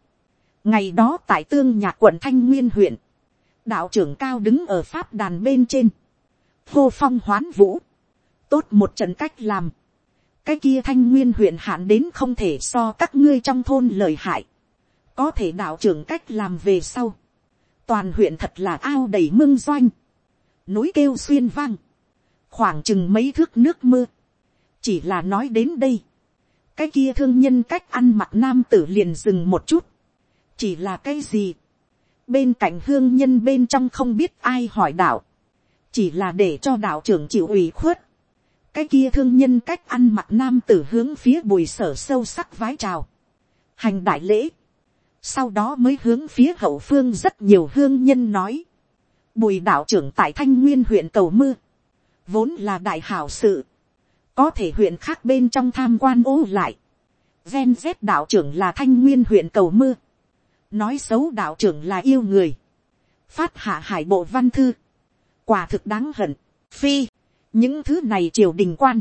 ngày đó tại tương nhạc quận thanh nguyên huyện, đạo trưởng cao đứng ở pháp đàn bên trên, hô phong hoán vũ, tốt một trận cách làm, cái kia thanh nguyên huyện hạn đến không thể so các ngươi trong thôn lời hại, có thể đạo trưởng cách làm về sau, toàn huyện thật là ao đầy mương doanh, núi kêu xuyên vang, khoảng chừng mấy thước nước mưa, chỉ là nói đến đây, cái kia thương nhân cách ăn mặc nam tử liền dừng một chút, chỉ là cái gì, bên cạnh hương nhân bên trong không biết ai hỏi đạo, chỉ là để cho đạo trưởng chịu ủy khuất, cái kia thương nhân cách ăn mặc nam tử hướng phía bùi sở sâu sắc vái chào, hành đại lễ, sau đó mới hướng phía hậu phương rất nhiều hương nhân nói, bùi đạo trưởng tại thanh nguyên huyện cầu mưa, vốn là đại hảo sự, có thể huyện khác bên trong tham quan ô lại, gen z đạo trưởng là thanh nguyên huyện cầu mưa, nói xấu đạo trưởng là yêu người, phát hạ hải bộ văn thư, quả thực đáng hận, phi, những thứ này triều đình quan,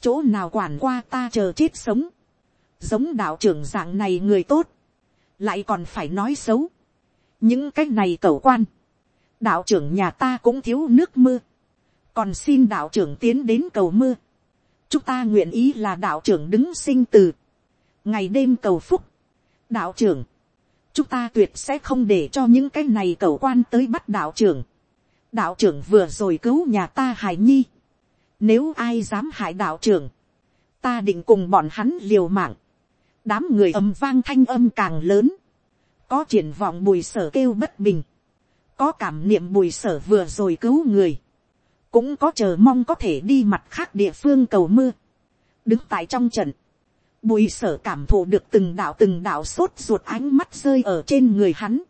chỗ nào quản qua ta chờ chết sống, giống đạo trưởng dạng này người tốt, lại còn phải nói xấu, những cái này cầu quan, đạo trưởng nhà ta cũng thiếu nước mưa, còn xin đạo trưởng tiến đến cầu mưa, chúng ta nguyện ý là đạo trưởng đứng sinh từ, ngày đêm cầu phúc, đạo trưởng, chúng ta tuyệt sẽ không để cho những cái này cầu quan tới bắt đạo trưởng, đạo trưởng vừa rồi cứu nhà ta hải nhi, nếu ai dám hại đạo trưởng, ta định cùng bọn hắn liều mạng, đám người ầm vang thanh âm càng lớn, có triển vọng bùi sở kêu bất bình, có cảm niệm bùi sở vừa rồi cứu người, cũng có chờ mong có thể đi mặt khác địa phương cầu mưa, đứng tại trong trận, bùi sở cảm thụ được từng đạo từng đạo sốt ruột ánh mắt rơi ở trên người hắn,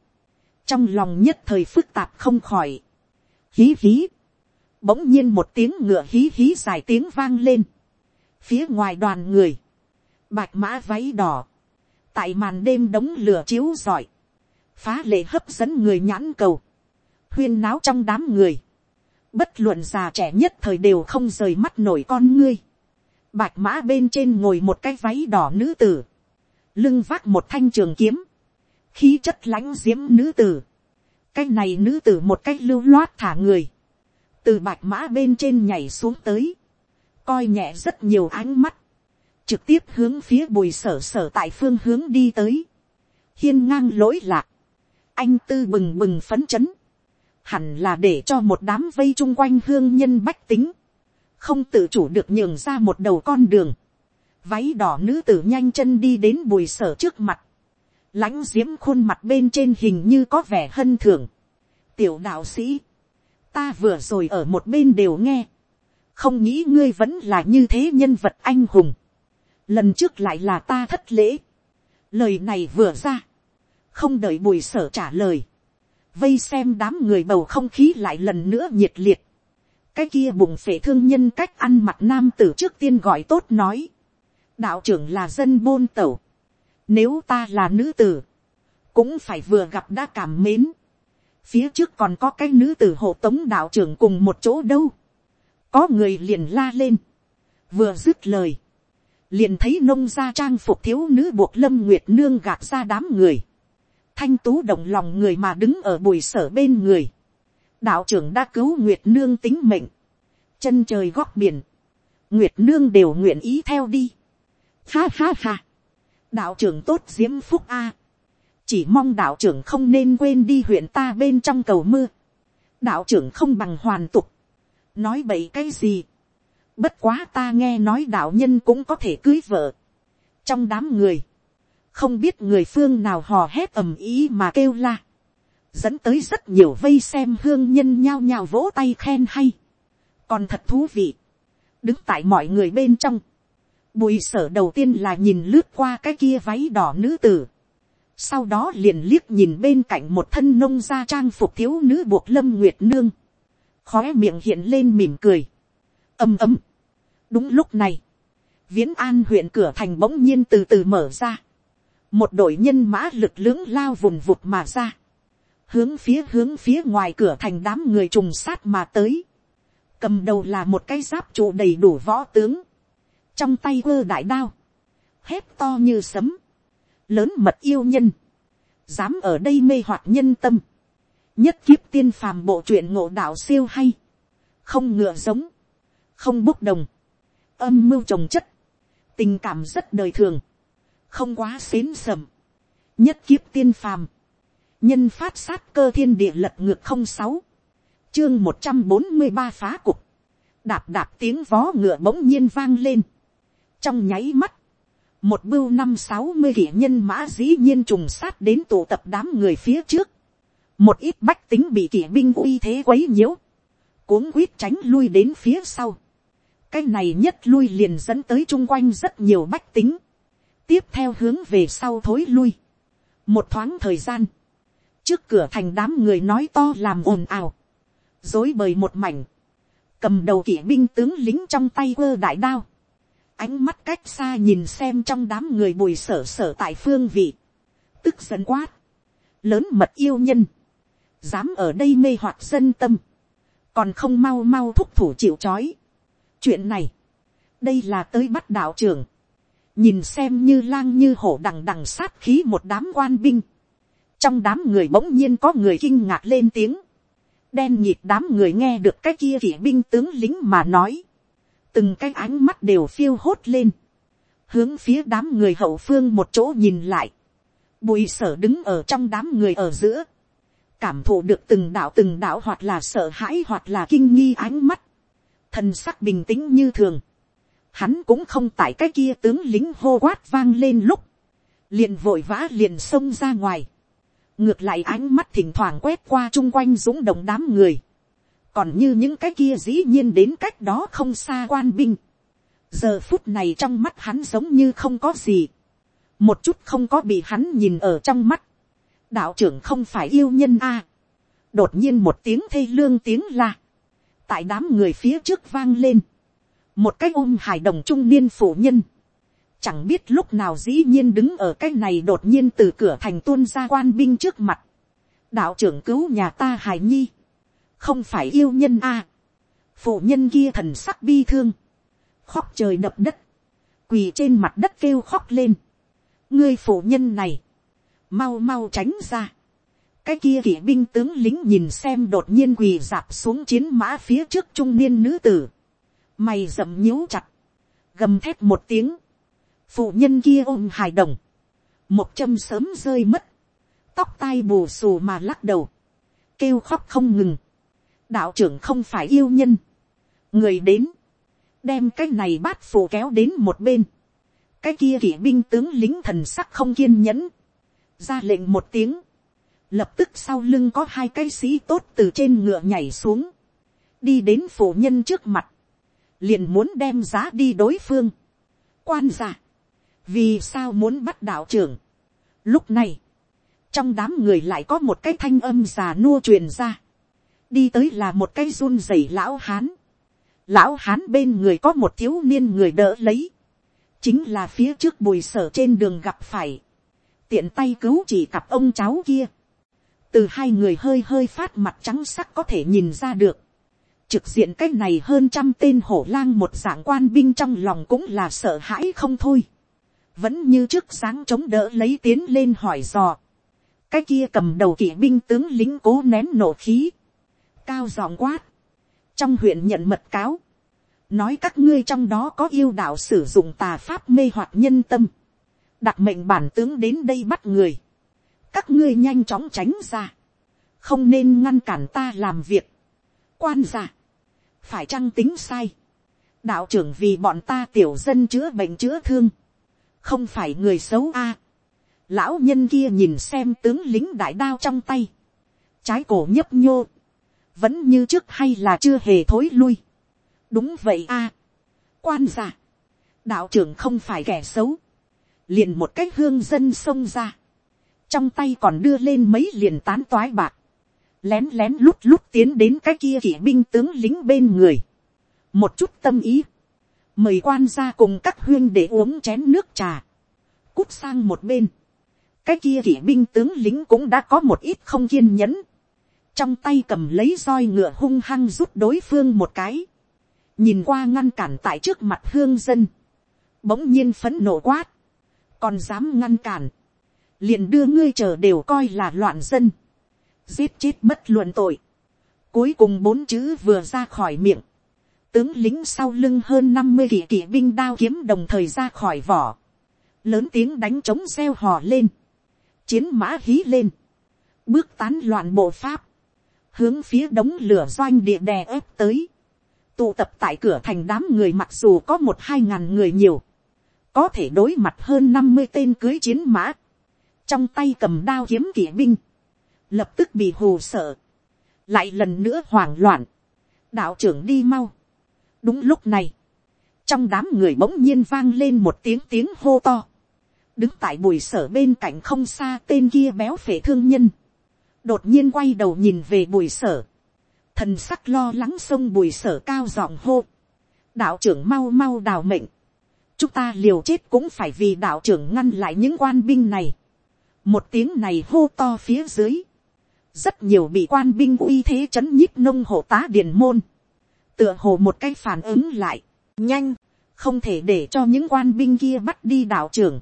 trong lòng nhất thời phức tạp không khỏi, hí hí, bỗng nhiên một tiếng ngựa hí hí dài tiếng vang lên, phía ngoài đoàn người, bạch mã váy đỏ, tại màn đêm đống lửa chiếu giỏi, phá lệ hấp dẫn người nhãn cầu, huyên náo trong đám người, bất luận già trẻ nhất thời đều không rời mắt nổi con ngươi, bạch mã bên trên ngồi một cái váy đỏ nữ tử, lưng vác một thanh trường kiếm, khí chất lãnh diễm nữ tử, cái này nữ tử một cách lưu loát thả người, từ bạch mã bên trên nhảy xuống tới, coi nhẹ rất nhiều ánh mắt, trực tiếp hướng phía bùi sở sở tại phương hướng đi tới, hiên ngang lỗi lạc, anh tư bừng bừng phấn chấn, hẳn là để cho một đám vây chung quanh hương nhân bách tính, không tự chủ được nhường ra một đầu con đường, váy đỏ nữ tử nhanh chân đi đến bùi sở trước mặt, lãnh diễm khuôn mặt bên trên hình như có vẻ hân thường, tiểu đạo sĩ, ta vừa rồi ở một bên đều nghe, không nghĩ ngươi vẫn là như thế nhân vật anh hùng, lần trước lại là ta thất lễ, lời này vừa ra, không đợi bùi sở trả lời, vây xem đám người bầu không khí lại lần nữa nhiệt liệt, cái kia bụng phể thương nhân cách ăn mặc nam tử trước tiên gọi tốt nói, đạo trưởng là dân bôn tẩu, nếu ta là nữ tử, cũng phải vừa gặp đã cảm mến, phía trước còn có cái nữ tử hộ tống đạo trưởng cùng một chỗ đâu, có người liền la lên, vừa dứt lời, liền thấy nông gia trang phục thiếu nữ buộc lâm nguyệt nương gạt ra đám người, thanh tú động lòng người mà đứng ở bùi sở bên người, đạo trưởng đã cứu nguyệt nương tính mệnh, chân trời góc biển, nguyệt nương đều nguyện ý theo đi, ha ha ha, đạo trưởng tốt diễm phúc a, chỉ mong đạo trưởng không nên quên đi huyện ta bên trong cầu mưa, đạo trưởng không bằng hoàn tục, nói bậy cái gì, bất quá ta nghe nói đạo nhân cũng có thể cưới vợ, trong đám người, không biết người phương nào hò hét ầm ý mà kêu la, dẫn tới rất nhiều vây xem hương nhân nhao nhao vỗ tay khen hay, còn thật thú vị, đứng tại mọi người bên trong, bùi sở đầu tiên là nhìn lướt qua cái kia váy đỏ nữ tử. sau đó liền liếc nhìn bên cạnh một thân nông gia trang phục thiếu nữ buộc lâm nguyệt nương. khóe miệng hiện lên mỉm cười. ầm ầm. đúng lúc này, viễn an huyện cửa thành bỗng nhiên từ từ mở ra một đội nhân mã lực lưỡng lao vùng vụt mà ra. hướng phía hướng phía ngoài cửa thành đám người trùng sát mà tới. cầm đầu là một cái giáp trụ đầy đủ võ tướng. Trong tay quơ đại đao, hét to như sấm, lớn mật yêu nhân, dám ở đây mê hoặc nhân tâm, nhất kiếp tiên phàm bộ truyện ngộ đạo siêu hay, không ngựa giống, không bốc đồng, âm mưu trồng chất, tình cảm rất đời thường, không quá xến sầm, nhất kiếp tiên phàm, nhân phát sát cơ thiên địa lật ngược không sáu, chương một trăm bốn mươi ba phá cục, đạp đạp tiếng vó ngựa bỗng nhiên vang lên, trong nháy mắt, một bưu năm sáu mươi kỷ nhân mã dĩ nhiên trùng sát đến tụ tập đám người phía trước, một ít bách tính bị kỷ binh uy thế quấy nhiễu, cuống quýt tránh lui đến phía sau, cái này nhất lui liền dẫn tới chung quanh rất nhiều bách tính, tiếp theo hướng về sau thối lui, một thoáng thời gian, trước cửa thành đám người nói to làm ồn ào, dối bời một mảnh, cầm đầu kỵ binh tướng lính trong tay quơ đại đao, ánh mắt cách xa nhìn xem trong đám người bùi sở sở tại phương vị, tức giận quát, lớn mật yêu nhân, dám ở đây mê hoặc dân tâm, còn không mau mau thúc thủ chịu c h ó i chuyện này, đây là tới bắt đạo trưởng, nhìn xem như lang như hổ đằng đằng sát khí một đám quan binh, trong đám người bỗng nhiên có người kinh ngạc lên tiếng, đen nhịp đám người nghe được cái kia kỵ binh tướng lính mà nói, từng cái ánh mắt đều phiêu hốt lên, hướng phía đám người hậu phương một chỗ nhìn lại, bùi sở đứng ở trong đám người ở giữa, cảm thụ được từng đạo từng đạo hoặc là sợ hãi hoặc là kinh nghi ánh mắt, thần sắc bình tĩnh như thường, hắn cũng không tại cái kia tướng lính hô quát vang lên lúc, liền vội vã liền xông ra ngoài, ngược lại ánh mắt thỉnh thoảng quét qua chung quanh dũng động đám người, còn như những cái kia dĩ nhiên đến cách đó không xa quan binh. giờ phút này trong mắt hắn giống như không có gì. một chút không có bị hắn nhìn ở trong mắt. đạo trưởng không phải yêu nhân a. đột nhiên một tiếng thê lương tiếng la. tại đám người phía trước vang lên một cái ôm hài đồng trung niên phụ nhân. chẳng biết lúc nào dĩ nhiên đứng ở cái này đột nhiên từ cửa thành tuôn ra quan binh trước mặt. đạo trưởng cứu nhà ta hài nhi không phải yêu nhân a. phụ nhân kia thần sắc bi thương, khóc trời đập đất, quỳ trên mặt đất kêu khóc lên. ngươi phụ nhân này, mau mau tránh ra. cái kia kỵ binh tướng lính nhìn xem đột nhiên quỳ dạp xuống chiến mã phía trước trung niên nữ tử mày rậm nhíu chặt, gầm thét một tiếng. phụ nhân kia ôm hài đồng, một châm sớm rơi mất, tóc tai bù xù mà lắc đầu, kêu khóc không ngừng đạo trưởng không phải yêu nhân, người đến, đem cái này bát phù kéo đến một bên, cái kia kỵ binh tướng lính thần sắc không kiên nhẫn, ra lệnh một tiếng, lập tức sau lưng có hai cái sĩ tốt từ trên ngựa nhảy xuống, đi đến phụ nhân trước mặt, liền muốn đem giá đi đối phương, quan giả, vì sao muốn bắt đạo trưởng. Lúc này, trong đám người lại có một cái thanh âm già nua truyền ra, đi tới là một cái run rẩy lão hán. lão hán bên người có một thiếu niên người đỡ lấy. chính là phía trước bùi sở trên đường gặp phải. tiện tay cứu chỉ cặp ông cháu kia. từ hai người hơi hơi phát mặt trắng sắc có thể nhìn ra được trực diện cái này hơn trăm tên hổ lang một dạng quan binh trong lòng cũng là sợ hãi không thôi. vẫn như trước sáng chống đỡ lấy tiến lên hỏi dò. cái kia cầm đầu kỵ binh tướng lính cố nén nổ khí. Cao giọng quát, trong huyện nhận mật cáo, nói các ngươi trong đó có yêu đạo sử dụng tà pháp mê hoặc nhân tâm, đặc mệnh bản tướng đến đây bắt người, các ngươi nhanh chóng tránh ra, không nên ngăn cản ta làm việc, quan giả, phải chăng tính sai, đạo trưởng vì bọn ta tiểu dân chữa bệnh chữa thương, không phải người xấu a, lão nhân kia nhìn xem tướng lính đại đao trong tay, trái cổ nhấp nhô, vẫn như trước hay là chưa hề thối lui. đúng vậy a. quan giả, đạo trưởng không phải kẻ xấu, liền một cách hương dân xông ra, trong tay còn đưa lên mấy liền tán toái bạc, lén lén lút lút tiến đến cái kia kỵ binh tướng lính bên người, một chút tâm ý, mời quan ra cùng các huyên để uống chén nước trà, cút sang một bên, cái kia kỵ binh tướng lính cũng đã có một ít không kiên nhẫn, trong tay cầm lấy roi ngựa hung hăng rút đối phương một cái, nhìn qua ngăn cản tại trước mặt hương dân, bỗng nhiên phấn nộ quát, còn dám ngăn cản, liền đưa ngươi chờ đều coi là loạn dân, giết chết bất luận tội, cuối cùng bốn chữ vừa ra khỏi miệng, tướng lính sau lưng hơn năm mươi kỵ kỵ binh đao kiếm đồng thời ra khỏi vỏ, lớn tiếng đánh trống xeo hò lên, chiến mã hí lên, bước tán loạn bộ pháp, hướng phía đống lửa doanh địa đè ép tới, tụ tập tại cửa thành đám người mặc dù có một hai ngàn người nhiều, có thể đối mặt hơn năm mươi tên cưới chiến mã, trong tay cầm đao kiếm kỵ binh, lập tức bị hù sợ, lại lần nữa hoảng loạn, đạo trưởng đi mau. đúng lúc này, trong đám người bỗng nhiên vang lên một tiếng tiếng hô to, đứng tại bùi sở bên cạnh không xa tên kia béo phể thương nhân, đột nhiên quay đầu nhìn về bùi sở, thần sắc lo lắng sông bùi sở cao giọng hô, đạo trưởng mau mau đào mệnh, chúng ta liều chết cũng phải vì đạo trưởng ngăn lại những quan binh này, một tiếng này hô to phía dưới, rất nhiều bị quan binh uy thế c h ấ n nhíp nông hộ tá điền môn, tựa hồ một cái phản ứng lại, nhanh, không thể để cho những quan binh kia bắt đi đạo trưởng,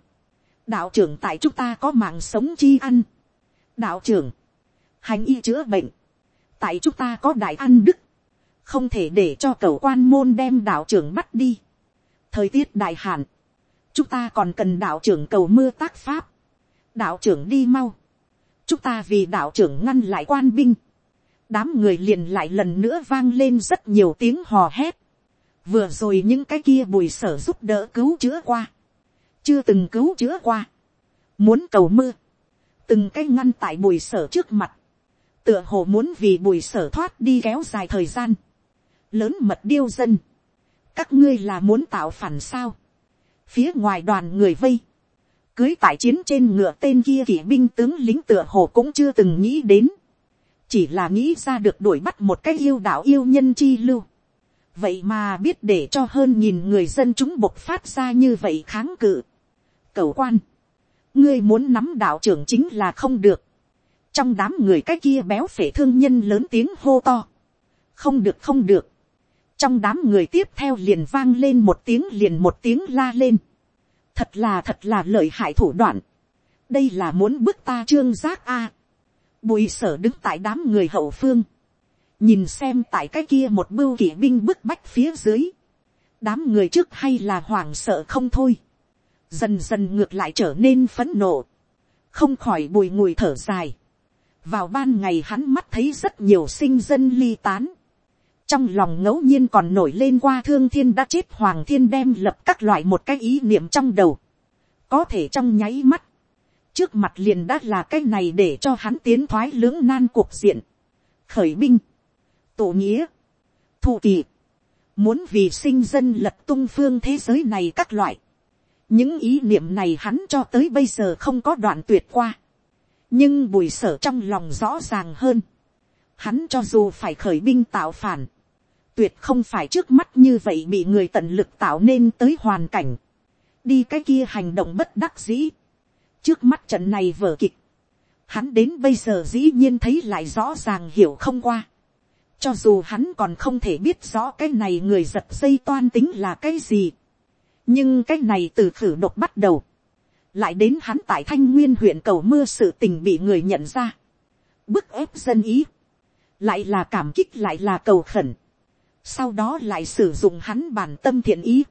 đạo trưởng tại chúng ta có mạng sống chi ăn, đạo trưởng, hành y chữa bệnh, tại chúng ta có đại ăn đức, không thể để cho cầu quan môn đem đạo trưởng bắt đi. thời tiết đại hạn, chúng ta còn cần đạo trưởng cầu mưa tác pháp, đạo trưởng đi mau, chúng ta vì đạo trưởng ngăn lại quan binh, đám người liền lại lần nữa vang lên rất nhiều tiếng hò hét, vừa rồi những cái kia bùi sở giúp đỡ cứu chữa qua, chưa từng cứu chữa qua, muốn cầu mưa, từng cái ngăn tại bùi sở trước mặt, tựa hồ muốn vì bùi sở thoát đi kéo dài thời gian, lớn mật điêu dân, các ngươi là muốn tạo phản sao, phía ngoài đoàn người vây, cưới tại chiến trên ngựa tên kia kỵ binh tướng lính tựa hồ cũng chưa từng nghĩ đến. Chỉ là nghĩ ra được đuổi bắt một cái yêu đạo yêu nhân chi lưu. Vậy mà biết để cho hơn nhìn người dân chúng bộc phát ra như vậy kháng cự. Cầu quan. Ngươi muốn nắm đạo trưởng chính là không được. Trong đám người cái kia béo phể thương nhân lớn tiếng hô to. Không được không được. Trong đám người tiếp theo liền vang lên một tiếng, liền một tiếng la lên thật là thật là lợi hại thủ đoạn, đây là muốn bức ta trương giác a, bùi sở đứng tại đám người hậu phương, nhìn xem tại cái kia một bưu kỵ binh bức bách phía dưới, đám người trước hay là hoảng sợ không thôi, dần dần ngược lại trở nên phấn nộ, không khỏi bùi ngùi thở dài, vào ban ngày hắn mắt thấy rất nhiều sinh dân ly tán, trong lòng ngẫu nhiên còn nổi lên qua thương thiên đã chết hoàng thiên đem lập các loại một cái ý niệm trong đầu, có thể trong nháy mắt, trước mặt liền đã là cái này để cho hắn tiến thoái lưỡng nan cuộc diện, khởi binh, tổ nghĩa, thụ kỳ, muốn vì sinh dân lật tung phương thế giới này các loại, những ý niệm này hắn cho tới bây giờ không có đoạn tuyệt qua, nhưng bùi sở trong lòng rõ ràng hơn, hắn cho dù phải khởi binh tạo phản, tuyệt không phải trước mắt như vậy bị người tận lực tạo nên tới hoàn cảnh. đi cái kia hành động bất đắc dĩ. trước mắt trận này vở kịch. hắn đến bây giờ dĩ nhiên thấy lại rõ ràng hiểu không qua. cho dù hắn còn không thể biết rõ cái này người giật dây toan tính là cái gì. nhưng cái này từ khử độc bắt đầu. lại đến hắn tại thanh nguyên huyện cầu mưa sự tình bị người nhận ra. bức ép dân ý. lại là cảm kích, lại là cầu khẩn sau đó lại sử dụng hắn bản tâm thiện ý,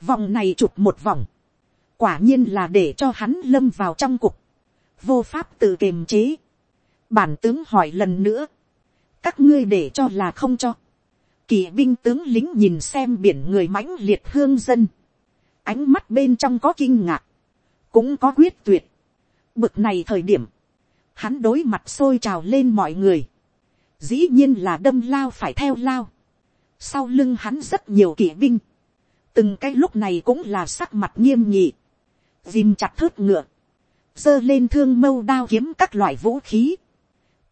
vòng này chụp một vòng, quả nhiên là để cho hắn lâm vào trong cục, vô pháp tự kiềm chế, bản tướng hỏi lần nữa, các ngươi để cho là không cho, kỳ binh tướng lính nhìn xem biển người mãnh liệt hương dân, ánh mắt bên trong có kinh ngạc, cũng có quyết tuyệt, bực này thời điểm, hắn đối mặt sôi trào lên mọi người, dĩ nhiên là đâm lao phải theo lao, sau lưng hắn rất nhiều kỵ binh, từng cái lúc này cũng là sắc mặt nghiêm nhị, dìm chặt thớt ngựa, giơ lên thương mâu đao kiếm các loại vũ khí.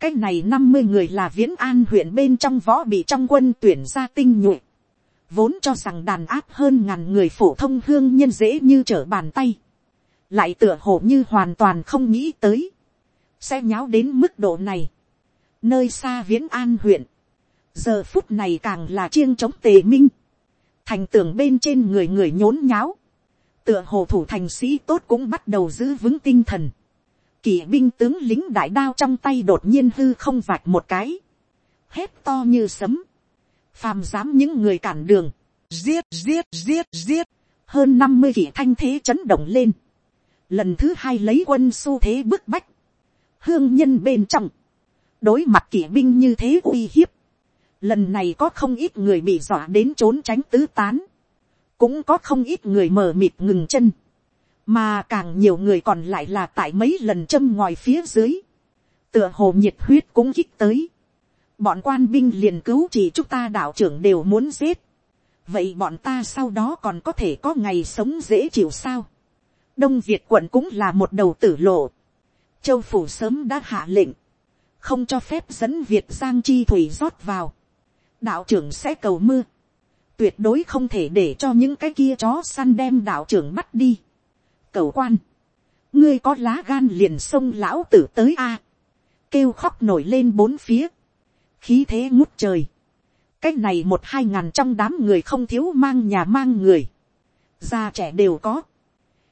cái này năm mươi người là viễn an huyện bên trong võ bị trong quân tuyển ra tinh nhuệ, vốn cho rằng đàn áp hơn ngàn người phổ thông hương nhân dễ như trở bàn tay, lại tựa hồ như hoàn toàn không nghĩ tới, sẽ nháo đến mức độ này. nơi xa viễn an huyện, giờ phút này càng là chiêng chống tề minh, thành tường bên trên người người nhốn nháo, tựa hồ thủ thành sĩ tốt cũng bắt đầu giữ vững tinh thần, kỵ binh tướng lính đại đao trong tay đột nhiên hư không vạch một cái, hét to như sấm, phàm dám những người cản đường, giết giết giết giết, hơn năm mươi kỵ thanh thế chấn động lên, lần thứ hai lấy quân xu thế bức bách, hương nhân bên trong, đối mặt kỵ binh như thế uy hiếp, lần này có không ít người bị dọa đến trốn tránh tứ tán, cũng có không ít người mờ mịt ngừng chân, mà càng nhiều người còn lại là tại mấy lần châm ngoài phía dưới, tựa hồ nhiệt huyết cũng kích tới, bọn quan binh liền cứu chỉ chúng ta đạo trưởng đều muốn giết, vậy bọn ta sau đó còn có thể có ngày sống dễ chịu sao, đông việt quận cũng là một đầu tử lộ, châu phủ sớm đã hạ lệnh, không cho phép dẫn việt giang chi thủy rót vào, đạo trưởng sẽ cầu mưa, tuyệt đối không thể để cho những cái kia chó săn đem đạo trưởng bắt đi. cầu quan, ngươi có lá gan liền sông lão tử tới a, kêu khóc nổi lên bốn phía, khí thế ngút trời, cái này một hai ngàn trong đám người không thiếu mang nhà mang người, già trẻ đều có,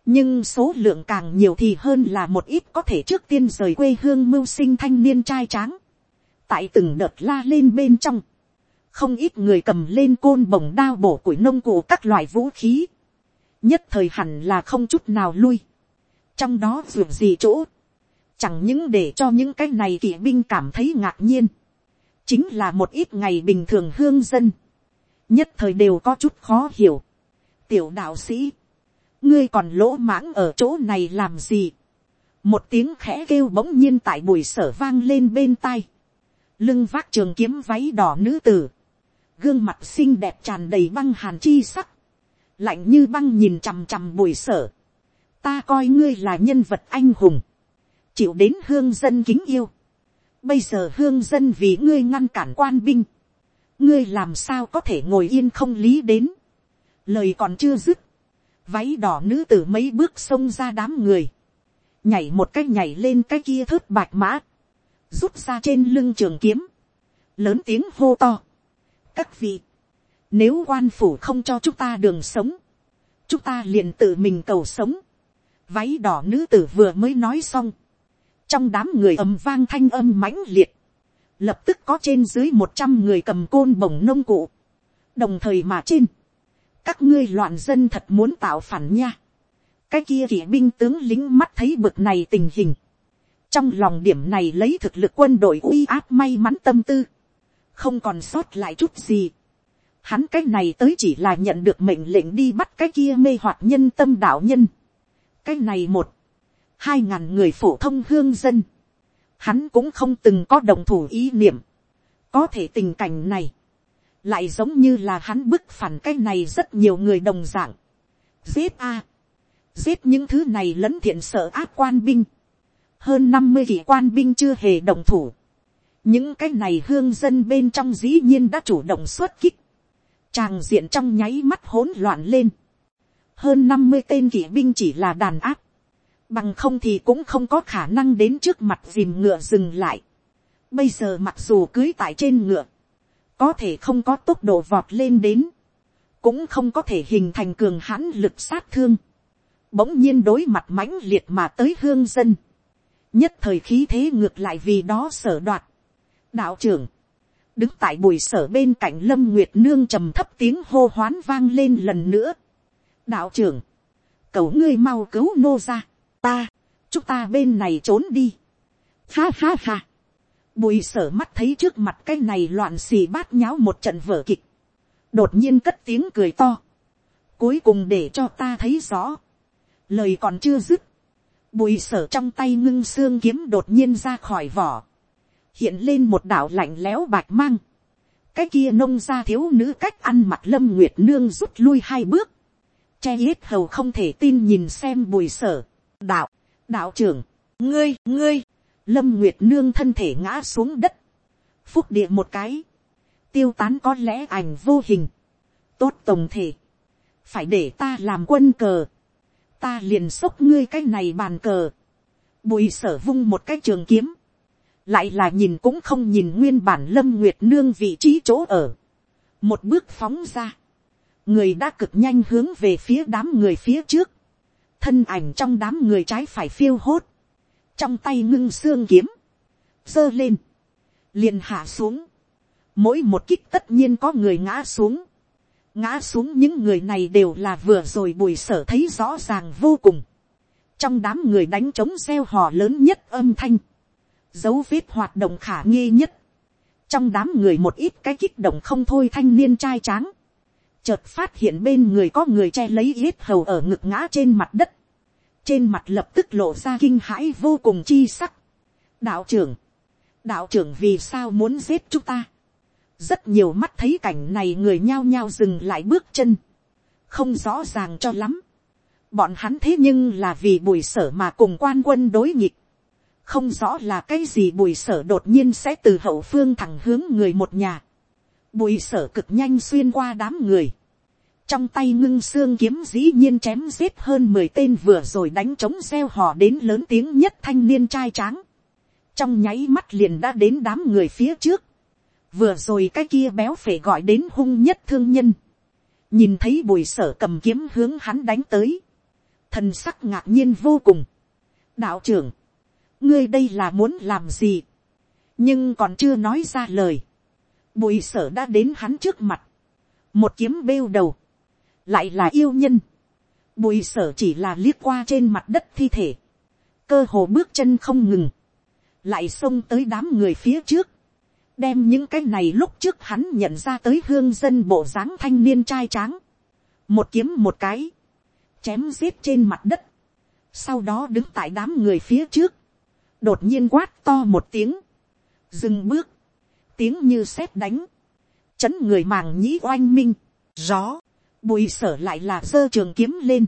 nhưng số lượng càng nhiều thì hơn là một ít có thể trước tiên rời quê hương mưu sinh thanh niên trai tráng, tại từng đợt la lên bên trong, không ít người cầm lên côn bồng đao bổ củi nông cụ các loại vũ khí, nhất thời hẳn là không chút nào lui, trong đó ruộng gì chỗ, chẳng những để cho những cái này kỵ binh cảm thấy ngạc nhiên, chính là một ít ngày bình thường hương dân, nhất thời đều có chút khó hiểu. tiểu đạo sĩ, ngươi còn lỗ mãng ở chỗ này làm gì, một tiếng khẽ kêu bỗng nhiên tại buổi sở vang lên bên tai, lưng vác trường kiếm váy đỏ nữ tử, gương mặt xinh đẹp tràn đầy băng hàn chi sắc, lạnh như băng nhìn chằm chằm bùi sở, ta coi ngươi là nhân vật anh hùng, chịu đến hương dân kính yêu, bây giờ hương dân vì ngươi ngăn cản quan binh, ngươi làm sao có thể ngồi yên không lý đến, lời còn chưa dứt, váy đỏ nữ tử mấy bước xông ra đám người, nhảy một cái nhảy lên cái kia thớt bạch mã, rút ra trên lưng trường kiếm, lớn tiếng hô to, các vị, nếu quan phủ không cho chúng ta đường sống, chúng ta liền tự mình cầu sống. Váy đỏ nữ tử vừa mới nói xong, trong đám người ầm vang thanh âm mãnh liệt, lập tức có trên dưới một trăm người cầm côn bổng nông cụ, đồng thời mà trên, các ngươi loạn dân thật muốn tạo phản nha. cái kia kỵ binh tướng lính mắt thấy bực này tình hình, trong lòng điểm này lấy thực lực quân đội uy áp may mắn tâm tư, không còn sót lại chút gì. Hắn cái này tới chỉ là nhận được mệnh lệnh đi bắt cái kia mê hoặc nhân tâm đạo nhân. cái này một, hai ngàn người phổ thông hương dân. Hắn cũng không từng có đồng thủ ý niệm. Có thể tình cảnh này, lại giống như là hắn bức phản cái này rất nhiều người đồng dạng. Giết a, giết những thứ này lẫn thiện sợ áp quan binh. Hơn năm mươi vị quan binh chưa hề đồng thủ những cái này hương dân bên trong dĩ nhiên đã chủ động xuất kích, tràng diện trong nháy mắt hỗn loạn lên, hơn năm mươi tên kỵ binh chỉ là đàn áp, bằng không thì cũng không có khả năng đến trước mặt dìm ngựa dừng lại. Bây giờ mặc dù cưới tại trên ngựa, có thể không có tốc độ vọt lên đến, cũng không có thể hình thành cường hãn lực sát thương, bỗng nhiên đối mặt mãnh liệt mà tới hương dân, nhất thời khí thế ngược lại vì đó sở đoạt, đạo trưởng, đứng tại bùi sở bên cạnh lâm nguyệt nương trầm thấp tiếng hô hoán vang lên lần nữa. đạo trưởng, cầu ngươi mau cứu nô ra, ta, chúng ta bên này trốn đi. ha ha ha. bùi sở mắt thấy trước mặt cái này loạn xì bát nháo một trận vở kịch, đột nhiên cất tiếng cười to, cuối cùng để cho ta thấy rõ, lời còn chưa dứt, bùi sở trong tay ngưng xương kiếm đột nhiên ra khỏi vỏ, hiện lên một đạo lạnh lẽo bạch mang. cái kia nông ra thiếu nữ cách ăn mặt lâm nguyệt nương rút lui hai bước, che yết hầu không thể tin nhìn xem bùi sở, đạo, đạo trưởng, ngươi, ngươi, lâm nguyệt nương thân thể ngã xuống đất, phúc địa một cái, tiêu tán có lẽ ảnh vô hình, tốt tổng thể, phải để ta làm quân cờ, ta liền xốc ngươi cái này bàn cờ, bùi sở vung một cái trường kiếm, lại là nhìn cũng không nhìn nguyên bản lâm nguyệt nương vị trí chỗ ở, một bước phóng ra, người đã cực nhanh hướng về phía đám người phía trước, thân ảnh trong đám người trái phải phiêu hốt, trong tay ngưng xương kiếm, giơ lên, liền hạ xuống, mỗi một kích tất nhiên có người ngã xuống, ngã xuống những người này đều là vừa rồi bùi sở thấy rõ ràng vô cùng, trong đám người đánh trống gieo hò lớn nhất âm thanh, dấu vết hoạt động khả nghi nhất, trong đám người một ít cái kích động không thôi thanh niên trai tráng, chợt phát hiện bên người có người che lấy yết hầu ở ngực ngã trên mặt đất, trên mặt lập tức lộ ra kinh hãi vô cùng chi sắc. đạo trưởng, đạo trưởng vì sao muốn giết chúng ta. rất nhiều mắt thấy cảnh này người nhao nhao dừng lại bước chân, không rõ ràng cho lắm. bọn hắn thế nhưng là vì bùi sở mà cùng quan quân đối nghịch không rõ là cái gì bùi sở đột nhiên sẽ từ hậu phương thẳng hướng người một nhà. bùi sở cực nhanh xuyên qua đám người trong tay ngưng xương kiếm dĩ nhiên chém giết hơn mười tên vừa rồi đánh trống xeo hò đến lớn tiếng nhất thanh niên trai tráng. trong nháy mắt liền đã đến đám người phía trước. vừa rồi cái kia béo phải gọi đến hung nhất thương nhân. nhìn thấy bùi sở cầm kiếm hướng hắn đánh tới. thần sắc ngạc nhiên vô cùng. đạo trưởng, ngươi đây là muốn làm gì. nhưng còn chưa nói ra lời. bùi sở đã đến hắn trước mặt. một kiếm bêu đầu lại là yêu nhân. Bùi sở chỉ là liếc qua trên mặt đất thi thể, cơ hồ bước chân không ngừng, lại xông tới đám người phía trước, đem những cái này lúc trước hắn nhận ra tới hương dân bộ dáng thanh niên trai tráng, một kiếm một cái, chém giết trên mặt đất, sau đó đứng tại đám người phía trước, đột nhiên quát to một tiếng, dừng bước, tiếng như sét đánh, chấn người màng nhĩ oanh minh, gió, bùi sở lại là giơ trường kiếm lên,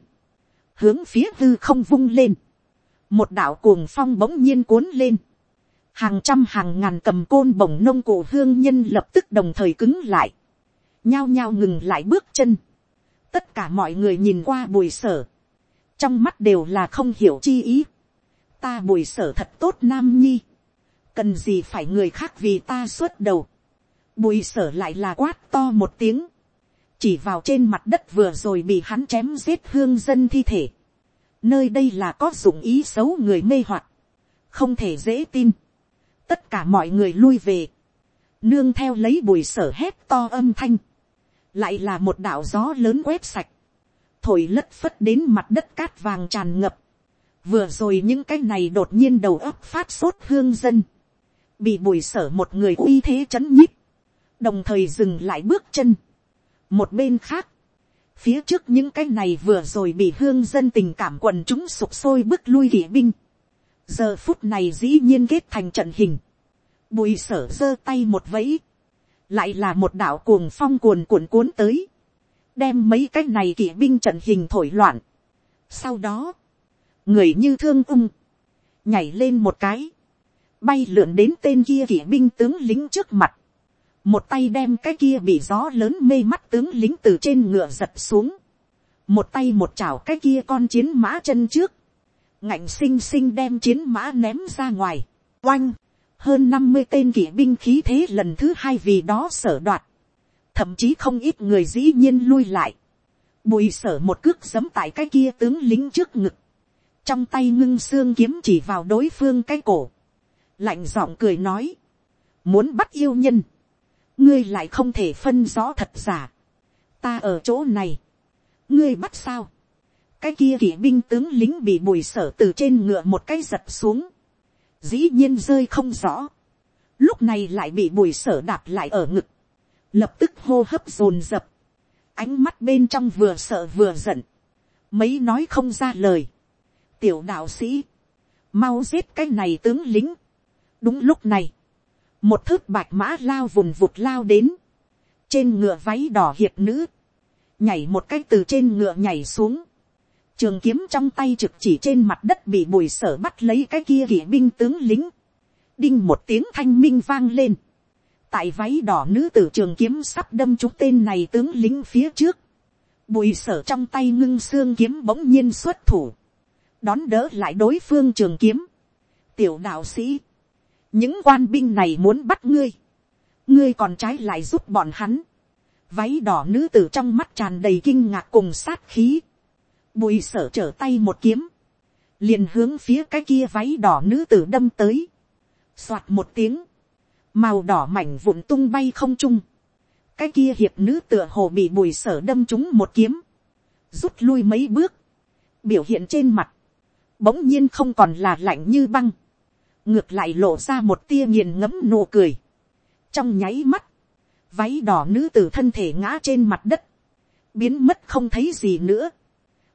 hướng phía hư không vung lên, một đạo cuồng phong bỗng nhiên cuốn lên, hàng trăm hàng ngàn cầm côn bổng nông cổ hương nhân lập tức đồng thời cứng lại, nhao nhao ngừng lại bước chân, tất cả mọi người nhìn qua bùi sở, trong mắt đều là không hiểu chi ý, ta bùi sở thật tốt nam nhi, cần gì phải người khác vì ta xuất đầu, bùi sở lại là quát to một tiếng, chỉ vào trên mặt đất vừa rồi bị hắn chém giết hương dân thi thể. nơi đây là có dụng ý xấu người mê hoặc, không thể dễ tin. tất cả mọi người lui về, nương theo lấy bùi sở hét to âm thanh, lại là một đạo gió lớn quét sạch, thổi lất phất đến mặt đất cát vàng tràn ngập, vừa rồi những cái này đột nhiên đầu óc phát sốt hương dân, bị bùi sở một người uy thế c h ấ n nhíp, đồng thời dừng lại bước chân, một bên khác, phía trước những cái này vừa rồi bị hương dân tình cảm quần chúng sụp sôi bước lui kỵ binh. giờ phút này dĩ nhiên kết thành trận hình. bùi sở giơ tay một vẫy. lại là một đạo cuồng phong cuồn cuộn cuốn tới. đem mấy cái này kỵ binh trận hình thổi loạn. sau đó, người như thương ung, nhảy lên một cái, bay lượn đến tên kia kỵ binh tướng lính trước mặt. Một tay đem cái kia bị gió lớn mê mắt tướng lính từ trên ngựa giật xuống, một tay một chảo cái kia con chiến mã chân trước, ngạnh xinh xinh đem chiến mã ném ra ngoài, oanh, hơn năm mươi tên kỵ binh khí thế lần thứ hai vì đó sở đoạt, thậm chí không ít người dĩ nhiên lui lại, bùi sở một cước giấm tại cái kia tướng lính trước ngực, trong tay ngưng xương kiếm chỉ vào đối phương cái cổ, lạnh giọng cười nói, muốn bắt yêu nhân, ngươi lại không thể phân rõ thật giả. ta ở chỗ này, ngươi bắt sao. cái kia kỵ binh tướng lính bị bùi sở từ trên ngựa một cái giật xuống, dĩ nhiên rơi không rõ. lúc này lại bị bùi sở đạp lại ở ngực, lập tức hô hấp dồn dập, ánh mắt bên trong vừa sợ vừa giận, mấy nói không ra lời tiểu đạo sĩ, mau giết cái này tướng lính. đúng lúc này, một thước bạch mã lao vùng vụt lao đến, trên ngựa váy đỏ hiệp nữ, nhảy một cái từ trên ngựa nhảy xuống, trường kiếm trong tay trực chỉ trên mặt đất bị bùi sở bắt lấy cái kia kỵ binh tướng lính, đinh một tiếng thanh minh vang lên, tại váy đỏ nữ tử trường kiếm sắp đâm trúng tên này tướng lính phía trước, bùi sở trong tay ngưng xương kiếm bỗng nhiên xuất thủ, đón đỡ lại đối phương trường kiếm, tiểu đạo sĩ, những quan binh này muốn bắt ngươi, ngươi còn trái lại giúp bọn hắn, váy đỏ nữ tử trong mắt tràn đầy kinh ngạc cùng sát khí, bùi sở trở tay một kiếm, liền hướng phía cái kia váy đỏ nữ tử đâm tới, soạt một tiếng, màu đỏ mảnh vụn tung bay không trung, cái kia hiệp nữ tựa hồ bị bùi sở đâm trúng một kiếm, rút lui mấy bước, biểu hiện trên mặt, bỗng nhiên không còn là lạnh như băng, ngược lại lộ ra một tia nghiền ngẫm nụ cười, trong nháy mắt, váy đỏ nữ tử thân thể ngã trên mặt đất, biến mất không thấy gì nữa,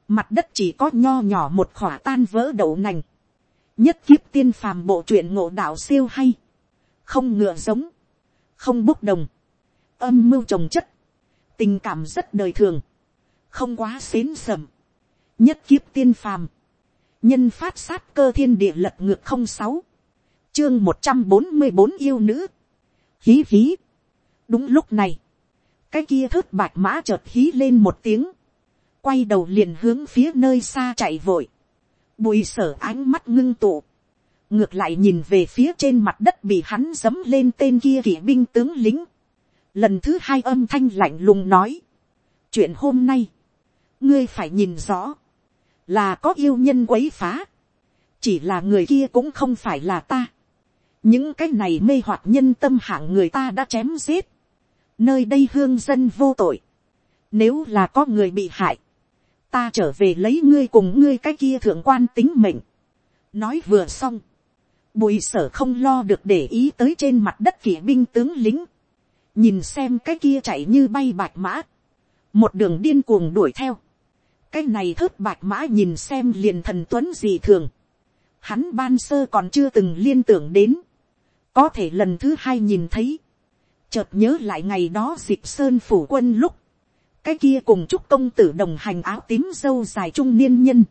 mặt đất chỉ có nho nhỏ một khỏa tan vỡ đậu nành, nhất kiếp tiên phàm bộ truyện ngộ đạo siêu hay, không ngựa giống, không bốc đồng, âm mưu trồng chất, tình cảm rất đời thường, không quá xến sầm, nhất kiếp tiên phàm, nhân phát sát cơ thiên địa lật ngược không sáu, chương một trăm bốn mươi bốn yêu nữ, hí hí, đúng lúc này, cái kia thớt bạch mã chợt hí lên một tiếng, quay đầu liền hướng phía nơi xa chạy vội, bùi sở ánh mắt ngưng tụ, ngược lại nhìn về phía trên mặt đất bị hắn dấm lên tên kia kỵ binh tướng lính, lần thứ hai âm thanh lạnh lùng nói, chuyện hôm nay, ngươi phải nhìn rõ, là có yêu nhân quấy phá, chỉ là người kia cũng không phải là ta, những cái này mê hoặc nhân tâm hạng người ta đã chém giết, nơi đây hương dân vô tội, nếu là có người bị hại, ta trở về lấy ngươi cùng ngươi cái kia thượng quan tính mệnh. nói vừa xong, bùi sở không lo được để ý tới trên mặt đất kỵ binh tướng lính, nhìn xem cái kia chạy như bay bạch mã, một đường điên cuồng đuổi theo, cái này thớt bạch mã nhìn xem liền thần tuấn gì thường, hắn ban sơ còn chưa từng liên tưởng đến, có thể lần thứ hai nhìn thấy, chợt nhớ lại ngày đó dịp sơn phủ quân lúc, cái kia cùng chúc công tử đồng hành áo tím dâu dài trung niên nhân,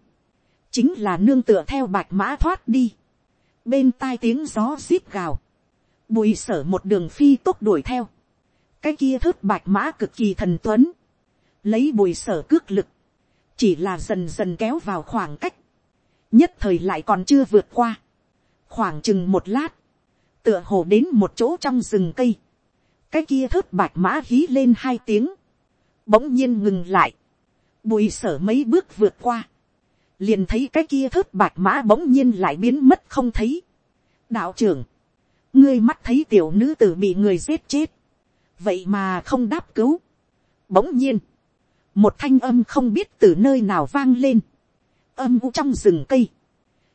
chính là nương tựa theo bạch mã thoát đi, bên tai tiếng gió xít gào, bùi sở một đường phi tốc đuổi theo, cái kia thớt bạch mã cực kỳ thần tuấn, lấy bùi sở cước lực, chỉ là dần dần kéo vào khoảng cách, nhất thời lại còn chưa vượt qua, khoảng chừng một lát, tựa hồ đến một chỗ trong rừng cây, cái kia thớt bạch mã hí lên hai tiếng, bỗng nhiên ngừng lại, bùi sở mấy bước vượt qua, liền thấy cái kia thớt bạch mã bỗng nhiên lại biến mất không thấy. đạo trưởng, ngươi mắt thấy tiểu nữ tử bị người giết chết, vậy mà không đáp cứu. bỗng nhiên, một thanh âm không biết từ nơi nào vang lên, âm u trong rừng cây,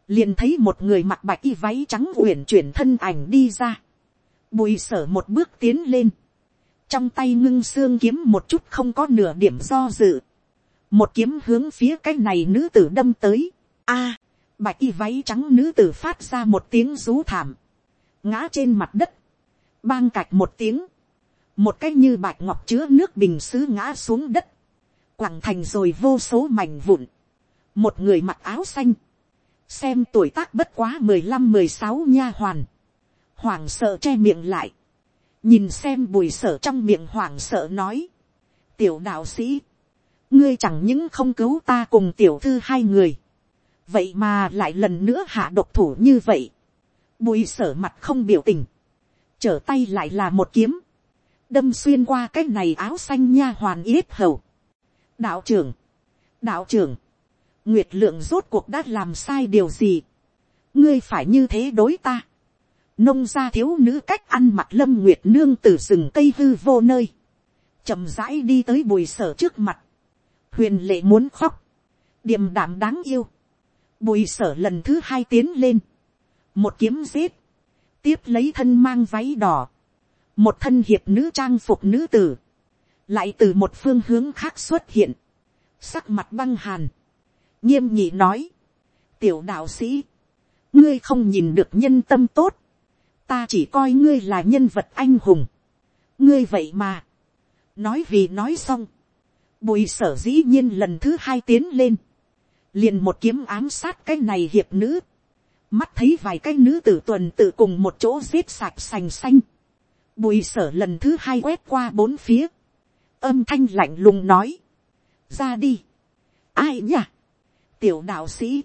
liền thấy một người mặc bạch y váy trắng uyển chuyển thân ảnh đi ra, bùi sở một bước tiến lên, trong tay ngưng xương kiếm một chút không có nửa điểm do dự, một kiếm hướng phía cái này nữ tử đâm tới, a, bạch y váy trắng nữ tử phát ra một tiếng rú thảm, ngã trên mặt đất, bang cạch một tiếng, một cái như bạch ngọc chứa nước bình xứ ngã xuống đất, quảng thành rồi vô số mảnh vụn, một người mặc áo xanh, xem tuổi tác bất quá mười lăm mười sáu nha hoàn, hoảng sợ che miệng lại, nhìn xem bùi sở trong miệng hoảng sợ nói, tiểu đạo sĩ, ngươi chẳng những không cứu ta cùng tiểu thư hai người, vậy mà lại lần nữa hạ độc thủ như vậy, bùi sở mặt không biểu tình, trở tay lại là một kiếm, đâm xuyên qua cái này áo xanh nha hoàn yết hầu đạo trưởng, đạo trưởng, nguyệt lượng rốt cuộc đã làm sai điều gì, ngươi phải như thế đối ta, nông gia thiếu nữ cách ăn mặc lâm nguyệt nương từ rừng cây hư vô nơi, chậm rãi đi tới bùi sở trước mặt, huyền lệ muốn khóc, điềm đảm đáng yêu, bùi sở lần thứ hai tiến lên, một kiếm giết, tiếp lấy thân mang váy đỏ, một thân hiệp nữ trang phục nữ tử, lại từ một phương hướng khác xuất hiện, sắc mặt băng hàn, nghiêm nhị nói, tiểu đạo sĩ, ngươi không nhìn được nhân tâm tốt, ta chỉ coi ngươi là nhân vật anh hùng, ngươi vậy mà, nói vì nói xong, bùi sở dĩ nhiên lần thứ hai tiến lên, liền một kiếm ám sát cái này hiệp nữ, mắt thấy vài cái nữ tử tuần tự cùng một chỗ giết sạch sành xanh, bùi sở lần thứ hai quét qua bốn phía, âm thanh lạnh lùng nói, ra đi, ai nhỉ, tiểu đạo sĩ,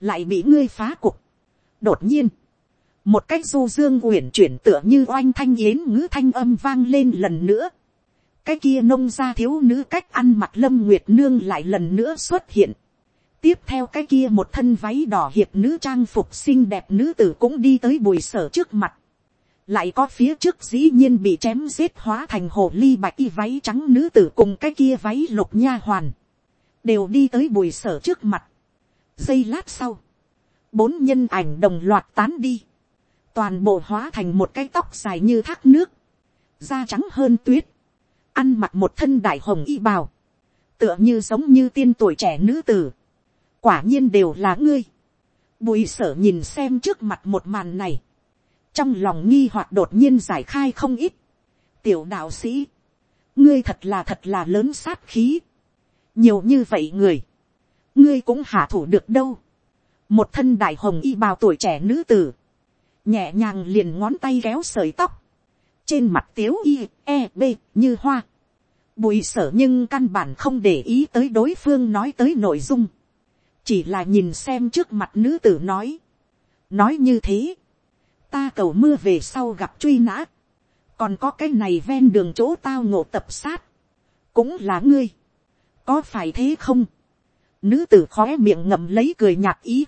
lại bị ngươi phá cục, đột nhiên, một cách du dương uyển chuyển tựa như oanh thanh yến ngữ thanh âm vang lên lần nữa, cái kia nông gia thiếu nữ cách ăn mặc lâm nguyệt nương lại lần nữa xuất hiện. tiếp theo cái kia một thân váy đỏ hiệp nữ trang phục xinh đẹp nữ tử cũng đi tới bùi sở trước mặt lại có phía trước dĩ nhiên bị chém giết hóa thành hồ ly bạch y váy trắng nữ tử cùng cái kia váy lục nha hoàn. đều đi tới bùi sở trước mặt. giây lát sau, bốn nhân ảnh đồng loạt tán đi. toàn bộ hóa thành một cái tóc dài như thác nước. da trắng hơn tuyết ăn mặc một thân đại hồng y bào, tựa như giống như tiên tuổi trẻ nữ tử, quả nhiên đều là ngươi. Bùi sở nhìn xem trước mặt một màn này, trong lòng nghi hoặc đột nhiên giải khai không ít. tiểu đạo sĩ, ngươi thật là thật là lớn sát khí, nhiều như vậy người, ngươi cũng hạ thủ được đâu. một thân đại hồng y bào tuổi trẻ nữ tử, nhẹ nhàng liền ngón tay kéo sợi tóc, trên mặt tiếu y e b như hoa. bùi sở nhưng căn bản không để ý tới đối phương nói tới nội dung. chỉ là nhìn xem trước mặt nữ tử nói. nói như thế ta cầu mưa về sau gặp truy nã. còn có cái này ven đường chỗ tao ngộ tập sát. cũng là ngươi. có phải thế không. nữ tử khó miệng ngậm lấy cười nhạt ý.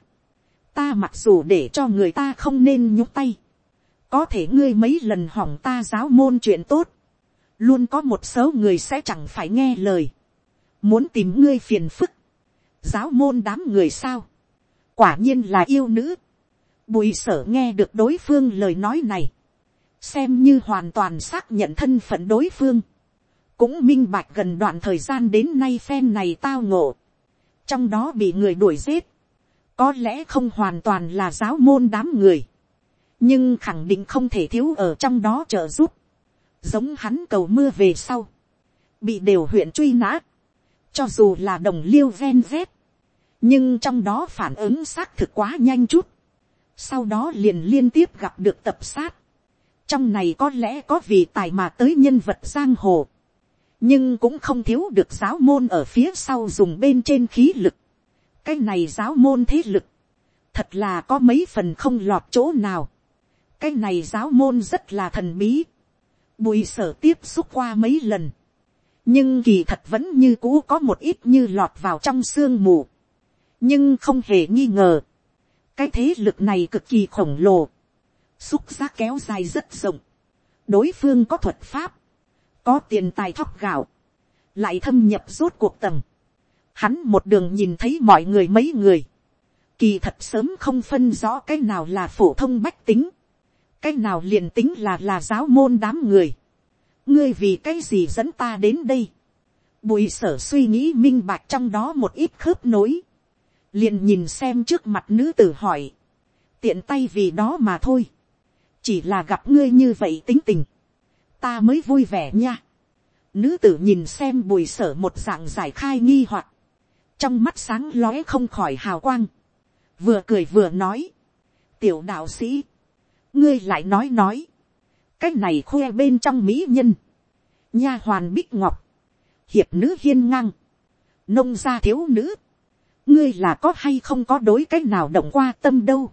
ta mặc dù để cho người ta không nên nhúc tay có thể ngươi mấy lần hỏng ta giáo môn chuyện tốt, luôn có một số người sẽ chẳng phải nghe lời, muốn tìm ngươi phiền phức, giáo môn đám người sao, quả nhiên là yêu nữ, bùi sở nghe được đối phương lời nói này, xem như hoàn toàn xác nhận thân phận đối phương, cũng minh bạch gần đoạn thời gian đến nay phen này tao ngộ, trong đó bị người đuổi giết, có lẽ không hoàn toàn là giáo môn đám người, nhưng khẳng định không thể thiếu ở trong đó trợ giúp, giống hắn cầu mưa về sau, bị đều huyện truy nã, cho dù là đồng liêu ven vét, nhưng trong đó phản ứng xác thực quá nhanh chút, sau đó liền liên tiếp gặp được tập sát, trong này có lẽ có vì tài mà tới nhân vật giang hồ, nhưng cũng không thiếu được giáo môn ở phía sau dùng bên trên khí lực, cái này giáo môn thế lực, thật là có mấy phần không lọt chỗ nào, cái này giáo môn rất là thần bí, bùi sở tiếp xúc qua mấy lần, nhưng kỳ thật vẫn như cũ có một ít như lọt vào trong sương mù, nhưng không hề nghi ngờ, cái thế lực này cực kỳ khổng lồ, xúc giác kéo dài rất rộng, đối phương có thuật pháp, có tiền tài thóc gạo, lại thâm nhập rốt cuộc tầng, hắn một đường nhìn thấy mọi người mấy người, kỳ thật sớm không phân rõ cái nào là phổ thông bách tính, cái nào liền tính là là giáo môn đám người, ngươi vì cái gì dẫn ta đến đây, bùi sở suy nghĩ minh bạch trong đó một ít khớp nối, liền nhìn xem trước mặt nữ tử hỏi, tiện tay vì đó mà thôi, chỉ là gặp ngươi như vậy tính tình, ta mới vui vẻ nha. Nữ tử nhìn xem bùi sở một dạng giải khai nghi hoặc, trong mắt sáng lóe không khỏi hào quang, vừa cười vừa nói, tiểu đạo sĩ, ngươi lại nói nói, cái này khoe bên trong mỹ nhân, nha hoàn bích ngọc, hiệp nữ hiên ngang, nông gia thiếu nữ, ngươi là có hay không có đối cái nào động qua tâm đâu,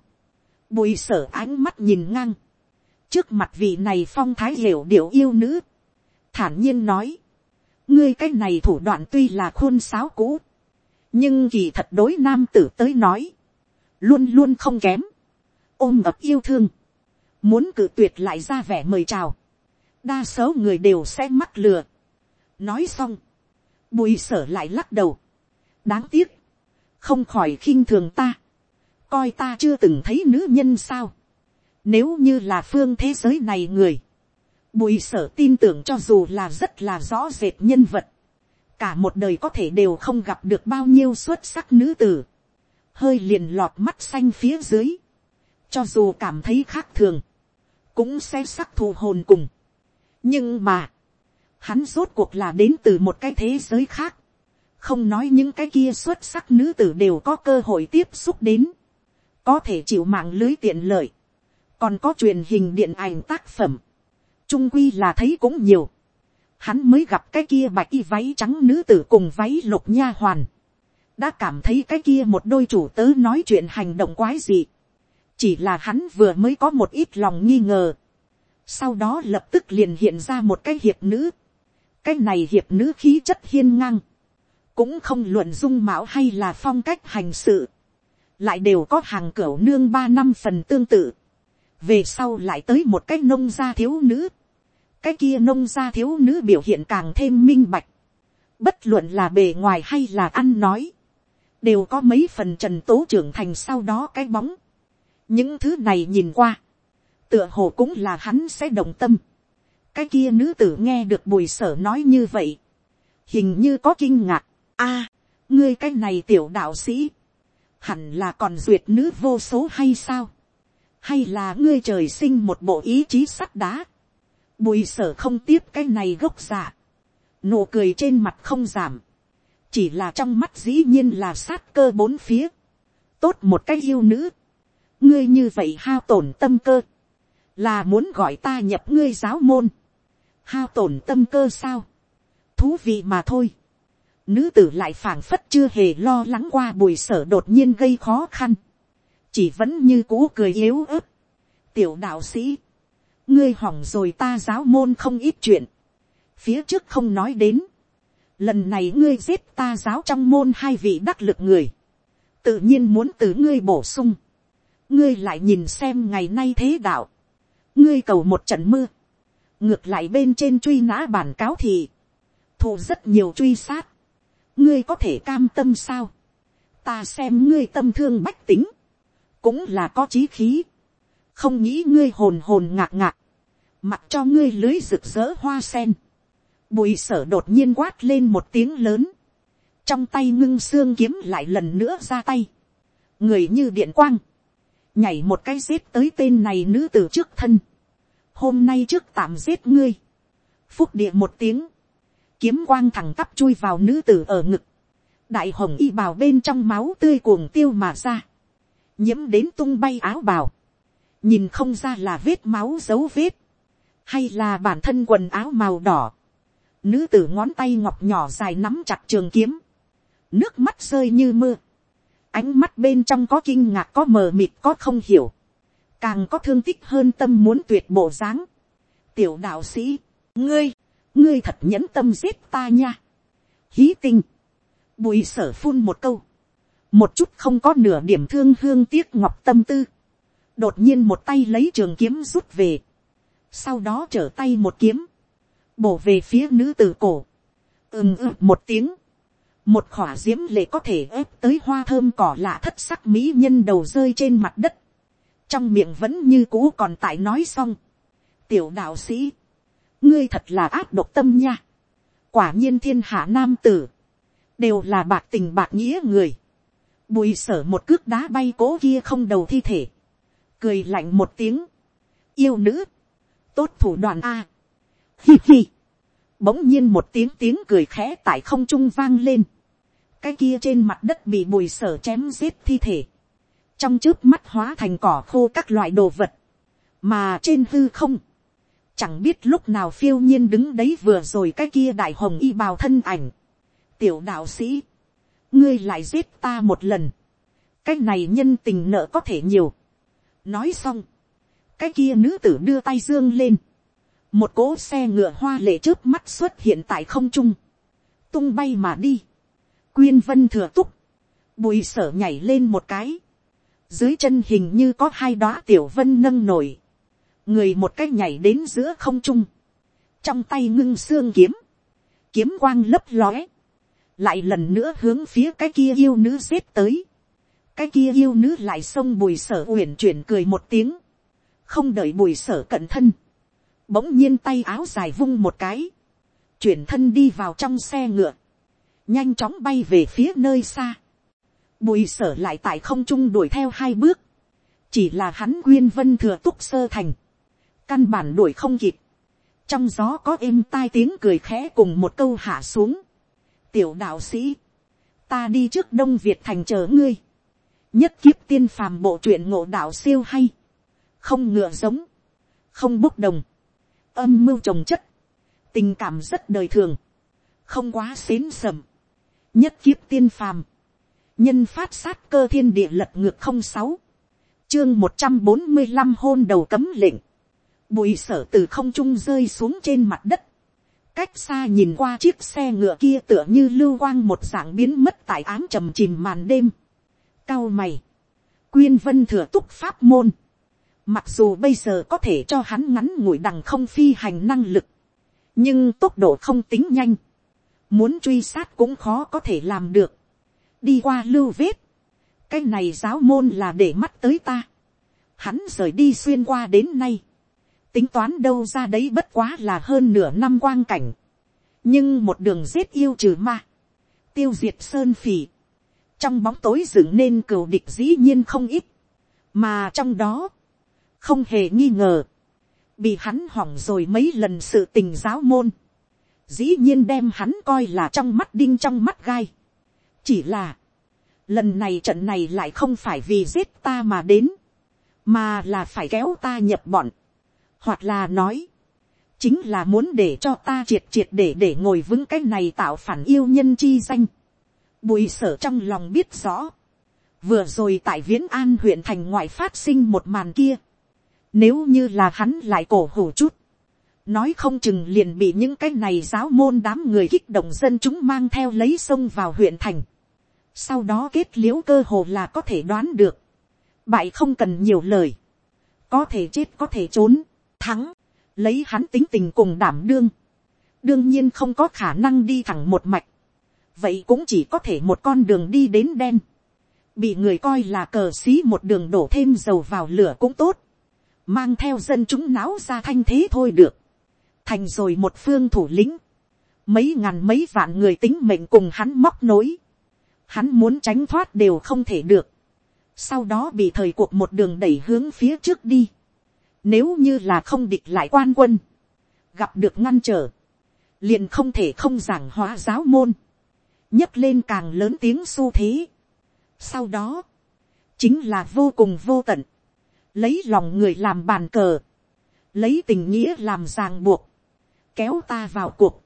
bùi sở ánh mắt nhìn ngang, trước mặt vị này phong thái hiểu điệu yêu nữ, thản nhiên nói, ngươi cái này thủ đoạn tuy là khuôn sáo cũ, nhưng kỳ thật đối nam tử tới nói, luôn luôn không kém, ôm ập yêu thương, muốn cự tuyệt lại ra vẻ mời chào, đa số người đều sẽ mắc lừa. nói xong, bùi sở lại lắc đầu, đáng tiếc, không khỏi khinh thường ta, coi ta chưa từng thấy nữ nhân sao, nếu như là phương thế giới này người, bùi sở tin tưởng cho dù là rất là rõ rệt nhân vật, cả một đời có thể đều không gặp được bao nhiêu xuất sắc nữ tử, hơi liền lọt mắt xanh phía dưới, cho dù cảm thấy khác thường, cũng sẽ sắc thù hồn cùng. nhưng mà, hắn rốt cuộc là đến từ một cái thế giới khác, không nói những cái kia xuất sắc nữ tử đều có cơ hội tiếp xúc đến, có thể chịu mạng lưới tiện lợi, còn có truyền hình điện ảnh tác phẩm, trung quy là thấy cũng nhiều, hắn mới gặp cái kia bạch y váy trắng nữ tử cùng váy lục nha hoàn, đã cảm thấy cái kia một đôi chủ tớ nói chuyện hành động quái gì, chỉ là hắn vừa mới có một ít lòng nghi ngờ, sau đó lập tức liền hiện ra một cái hiệp nữ, cái này hiệp nữ khí chất hiên ngang, cũng không luận dung mạo hay là phong cách hành sự, lại đều có hàng cửa nương ba năm phần tương tự, về sau lại tới một cái nông gia thiếu nữ, cái kia nông gia thiếu nữ biểu hiện càng thêm minh bạch, bất luận là bề ngoài hay là ăn nói, đều có mấy phần trần tố trưởng thành sau đó cái bóng, những thứ này nhìn qua, tựa hồ cũng là hắn sẽ đồng tâm, cái kia nữ tử nghe được bùi sở nói như vậy, hình như có kinh ngạc, a, ngươi cái này tiểu đạo sĩ, hẳn là còn duyệt nữ vô số hay sao, hay là ngươi trời sinh một bộ ý chí sắt đá, bùi sở không tiếp cái này gốc giả, nụ cười trên mặt không giảm, chỉ là trong mắt dĩ nhiên là sát cơ bốn phía, tốt một cái yêu nữ, ngươi như vậy hao tổn tâm cơ, là muốn gọi ta nhập ngươi giáo môn, hao tổn tâm cơ sao, thú vị mà thôi, nữ tử lại phảng phất chưa hề lo lắng qua bùi sở đột nhiên gây khó khăn, chỉ vẫn như cũ cười yếu ớt, tiểu đạo sĩ, ngươi hỏng rồi ta giáo môn không ít chuyện, phía trước không nói đến, lần này ngươi giết ta giáo trong môn hai vị đắc lực người, tự nhiên muốn từ ngươi bổ sung, ngươi lại nhìn xem ngày nay thế đạo, ngươi cầu một trận mưa, ngược lại bên trên truy nã bản cáo thì, thù rất nhiều truy sát, ngươi có thể cam tâm sao, ta xem ngươi tâm thương bách tính, cũng là có chí khí, không nghĩ ngươi hồn hồn ngạc ngạc, mặc cho ngươi lưới rực rỡ hoa sen, bùi sở đột nhiên quát lên một tiếng lớn, trong tay ngưng xương kiếm lại lần nữa ra tay, người như điện quang, nhảy một cái giết tới tên này nữ tử trước thân, hôm nay trước tạm giết ngươi, phúc địa một tiếng, kiếm quang thẳng tắp chui vào nữ tử ở ngực, đại hồng y bào bên trong máu tươi cuồng tiêu mà ra, nhiễm đến tung bay áo bào, nhìn không ra là vết máu dấu vết, hay là bản thân quần áo màu đỏ, nữ tử ngón tay ngọc nhỏ dài nắm chặt trường kiếm, nước mắt rơi như mưa, ánh mắt bên trong có kinh ngạc có mờ mịt có không hiểu, càng có thương tích hơn tâm muốn tuyệt bộ dáng. tiểu đạo sĩ, ngươi, ngươi thật nhẫn tâm giết ta nha. hí tinh, bùi sở phun một câu, một chút không có nửa điểm thương hương tiếc ngọc tâm tư, đột nhiên một tay lấy trường kiếm rút về, sau đó trở tay một kiếm, bổ về phía nữ tử cổ, ừm ừm một tiếng, một khỏa diễm lệ có thể ép tới hoa thơm cỏ lạ thất sắc mỹ nhân đầu rơi trên mặt đất, trong miệng vẫn như cũ còn tại nói xong, tiểu đạo sĩ, ngươi thật là áp độc tâm nha, quả nhiên thiên hạ nam tử, đều là bạc tình bạc nghĩa người, bùi sở một cước đá bay cố kia không đầu thi thể, cười lạnh một tiếng, yêu nữ, tốt thủ đoàn a, hi hi, bỗng nhiên một tiếng tiếng cười khẽ tại không trung vang lên. cái kia trên mặt đất bị bùi sở chém giết thi thể. trong trước mắt hóa thành cỏ khô các loại đồ vật. mà trên hư không, chẳng biết lúc nào phiêu nhiên đứng đấy vừa rồi cái kia đại hồng y bào thân ảnh. tiểu đạo sĩ, ngươi lại giết ta một lần. cái này nhân tình nợ có thể nhiều. nói xong, cái kia nữ tử đưa tay dương lên một cỗ xe ngựa hoa lệ trước mắt xuất hiện tại không trung, tung bay mà đi, quyên vân thừa túc, bùi sở nhảy lên một cái, dưới chân hình như có hai đóa tiểu vân nâng nổi, người một cái nhảy đến giữa không trung, trong tay ngưng xương kiếm, kiếm quang lấp lóe, lại lần nữa hướng phía cái kia yêu nữ xếp tới, cái kia yêu nữ lại xông bùi sở uyển chuyển cười một tiếng, không đợi bùi sở cận thân, bỗng nhiên tay áo dài vung một cái, chuyển thân đi vào trong xe ngựa, nhanh chóng bay về phía nơi xa, bùi sở lại tại không trung đuổi theo hai bước, chỉ là hắn quyên vân thừa túc sơ thành, căn bản đuổi không kịp, trong gió có êm tai tiếng cười khẽ cùng một câu hạ xuống. tiểu đạo sĩ, ta đi trước đông việt thành chờ ngươi, nhất kiếp tiên phàm bộ truyện ngộ đạo siêu hay, không ngựa giống, không bốc đồng, âm mưu trồng chất, tình cảm rất đời thường, không quá xến sầm, nhất kiếp tiên phàm, nhân phát sát cơ thiên địa lật ngược không sáu, chương một trăm bốn mươi năm hôn đầu cấm lệnh, bụi sở từ không trung rơi xuống trên mặt đất, cách xa nhìn qua chiếc xe ngựa kia tựa như lưu quang một dạng biến mất tại áng trầm chìm màn đêm. Cao mày, quyên vân thừa túc pháp môn, mặc dù bây giờ có thể cho hắn ngắn ngủi đằng không phi hành năng lực, nhưng tốc độ không tính nhanh, muốn truy sát cũng khó có thể làm được, đi qua lưu vết, cái này giáo môn là để mắt tới ta, hắn rời đi xuyên qua đến nay, tính toán đâu ra đấy bất quá là hơn nửa năm quang cảnh, nhưng một đường giết yêu trừ ma, tiêu diệt sơn phì, trong bóng tối dựng nên cừu địch dĩ nhiên không ít, mà trong đó, không hề nghi ngờ, bị hắn hỏng rồi mấy lần sự tình giáo môn, dĩ nhiên đem hắn coi là trong mắt đinh trong mắt gai. chỉ là, lần này trận này lại không phải vì giết ta mà đến, mà là phải kéo ta nhập bọn, hoặc là nói, chính là muốn để cho ta triệt triệt để để ngồi vững cái này tạo phản yêu nhân chi danh. Bùi sở trong lòng biết rõ, vừa rồi tại viễn an huyện thành ngoại phát sinh một màn kia, nếu như là hắn lại cổ hủ chút, nói không chừng liền bị những cái này giáo môn đám người kích động dân chúng mang theo lấy sông vào huyện thành. Sau đó kết liễu cơ hồ là có thể đoán được. Bại không cần nhiều lời. Có thể chết có thể trốn thắng, lấy hắn tính tình cùng đảm đương, đương nhiên không có khả năng đi thẳng một mạch, vậy cũng chỉ có thể một con đường đi đến đen, bị người coi là cờ xí một đường đổ thêm dầu vào lửa cũng tốt, mang theo dân chúng náo ra thanh thế thôi được, thành rồi một phương thủ lĩnh, mấy ngàn mấy vạn người tính mệnh cùng hắn móc nối, hắn muốn tránh thoát đều không thể được, sau đó bị thời cuộc một đường đẩy hướng phía trước đi, nếu như là không địch lại quan quân. Gặp được ngăn trở. Liền không thể không giảng hóa giáo môn. nhấc lên càng lớn tiếng xu thế. Sau đó. Chính là vô cùng vô tận. Lấy lòng người làm bàn cờ. Lấy tình nghĩa làm ràng buộc. Kéo ta vào cuộc.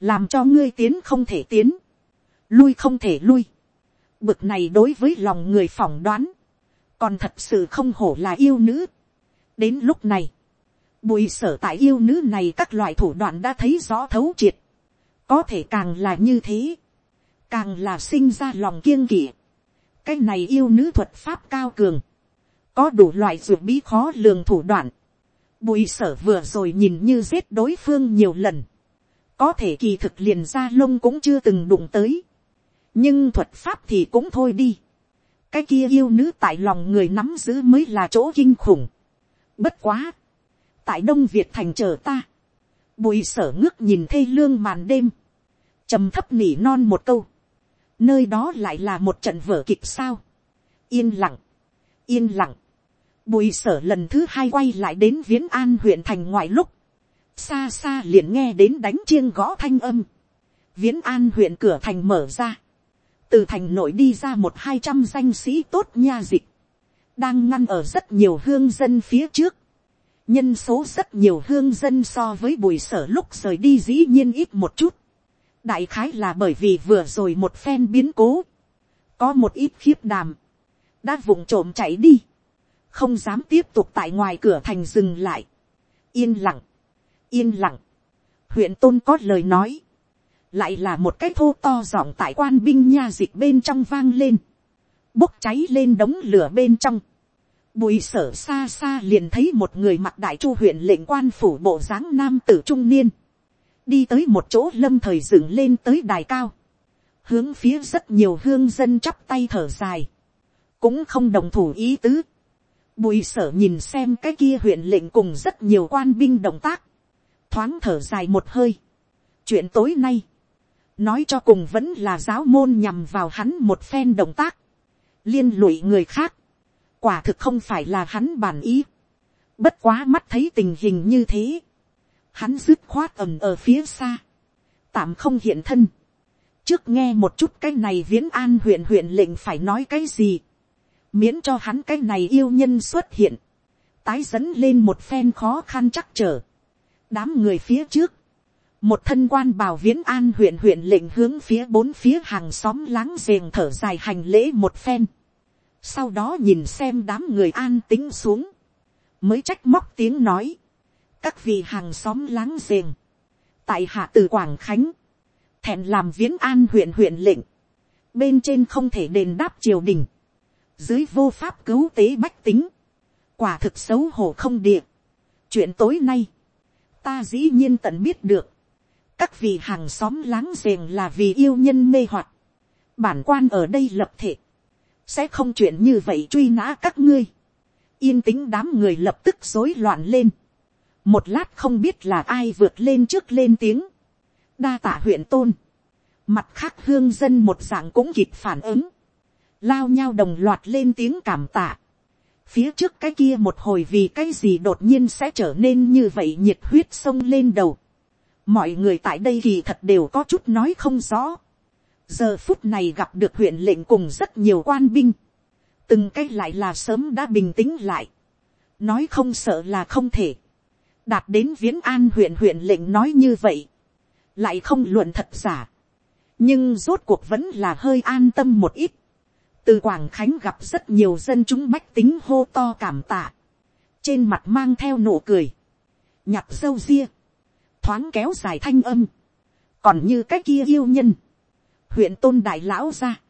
Làm cho ngươi tiến không thể tiến. Lui không thể lui. Bực này đối với lòng người phỏng đoán còn thật sự không hổ là yêu nữ đến lúc này, bùi sở tại yêu nữ này các loại thủ đoạn đã thấy rõ thấu triệt, có thể càng là như thế, càng là sinh ra lòng kiêng kỵ, cái này yêu nữ thuật pháp cao cường, có đủ loại ruột bí khó lường thủ đoạn, bùi sở vừa rồi nhìn như giết đối phương nhiều lần, có thể kỳ thực liền ra lông cũng chưa từng đụng tới, nhưng thuật pháp thì cũng thôi đi, cái kia yêu nữ tại lòng người nắm giữ mới là chỗ kinh khủng, Bất quá. Tại Đông Việt thành chờ ta. Bùi sở ngước nhìn thê lương màn đêm. trầm thấp nỉ non một câu. Nơi đó lại là một trận vở kịch sao. Yên lặng. Yên lặng. Bùi sở lần thứ hai quay lại đến Viễn An huyện thành ngoài lúc. Xa xa liền nghe đến đánh chiêng gõ thanh âm. Viễn An huyện cửa thành mở ra. Từ thành nội đi ra một hai trăm danh sĩ tốt nha dịch đang ngăn ở rất nhiều hương dân phía trước. nhân số rất nhiều hương dân so với bùi sở lúc rời đi dĩ nhiên ít một chút. đại khái là bởi vì vừa rồi một phen biến cố. có một ít khiếp đàm. đã vụng trộm chạy đi. không dám tiếp tục tại ngoài cửa thành dừng lại. yên lặng. yên lặng. huyện tôn có lời nói. lại là một cái thô to giọng tại quan binh nha dịch bên trong vang lên bốc cháy lên đống lửa bên trong. Bùi sở xa xa liền thấy một người mặc đại chu huyện lệnh quan phủ bộ dáng nam tử trung niên. Đi tới một chỗ lâm thời dựng lên tới đài cao. Hướng phía rất nhiều hương dân chắp tay thở dài. Cũng không đồng thủ ý tứ. Bùi sở nhìn xem cái kia huyện lệnh cùng rất nhiều quan binh động tác. Thoáng thở dài một hơi. Chuyện tối nay. Nói cho cùng vẫn là giáo môn nhằm vào hắn một phen động tác liên lụy người khác, quả thực không phải là hắn bản ý, bất quá mắt thấy tình hình như thế, hắn dứt khoát ẩm ở phía xa, tạm không hiện thân, trước nghe một chút cái này viễn an huyện huyện lệnh phải nói cái gì, miễn cho hắn cái này yêu nhân xuất hiện, tái dẫn lên một phen khó khăn chắc trở, đám người phía trước, một thân quan bảo viễn an huyện huyện lệnh hướng phía bốn phía hàng xóm láng giềng thở dài hành lễ một phen, sau đó nhìn xem đám người an tính xuống, mới trách móc tiếng nói, các vị hàng xóm láng giềng, tại hạ từ quảng khánh, thẹn làm viễn an huyện huyện lệnh, bên trên không thể đền đáp triều đình, dưới vô pháp cứu tế bách tính, quả thực xấu hổ không địa. chuyện tối nay, ta dĩ nhiên tận biết được, các vị hàng xóm láng giềng là vì yêu nhân mê hoặc, bản quan ở đây lập thể, sẽ không chuyện như vậy truy nã các ngươi, yên tĩnh đám người lập tức rối loạn lên, một lát không biết là ai vượt lên trước lên tiếng, đa tả huyện tôn, mặt khác hương dân một dạng cũng kịp phản ứng, lao nhau đồng loạt lên tiếng cảm tạ, phía trước cái kia một hồi vì cái gì đột nhiên sẽ trở nên như vậy nhiệt huyết sông lên đầu, mọi người tại đây kỳ thật đều có chút nói không rõ, giờ phút này gặp được huyện lệnh cùng rất nhiều quan binh, từng cái lại là sớm đã bình tĩnh lại, nói không sợ là không thể, đạt đến viễn an huyện huyện lệnh nói như vậy, lại không luận thật giả, nhưng rốt cuộc vẫn là hơi an tâm một ít, từ quảng khánh gặp rất nhiều dân chúng bách tính hô to cảm tạ, trên mặt mang theo nụ cười, nhặt dâu ria, thoáng kéo dài thanh âm, còn như cái kia yêu nhân, huyện tôn đại lão ra,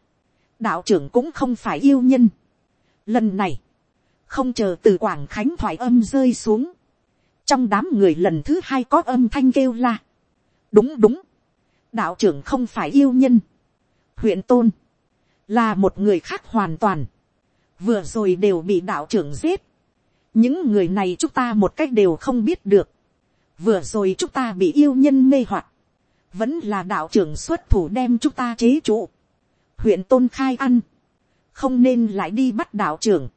đạo trưởng cũng không phải yêu nhân. Lần này, không chờ từ quảng khánh thoại âm rơi xuống, trong đám người lần thứ hai có âm thanh kêu la. đúng đúng, đạo trưởng không phải yêu nhân, huyện tôn, là một người khác hoàn toàn, vừa rồi đều bị đạo trưởng giết, những người này chúng ta một cách đều không biết được, vừa rồi chúng ta bị yêu nhân mê hoặc, vẫn là đạo trưởng xuất thủ đem chúng ta chế trụ, huyện tôn khai ăn, không nên lại đi bắt đạo trưởng,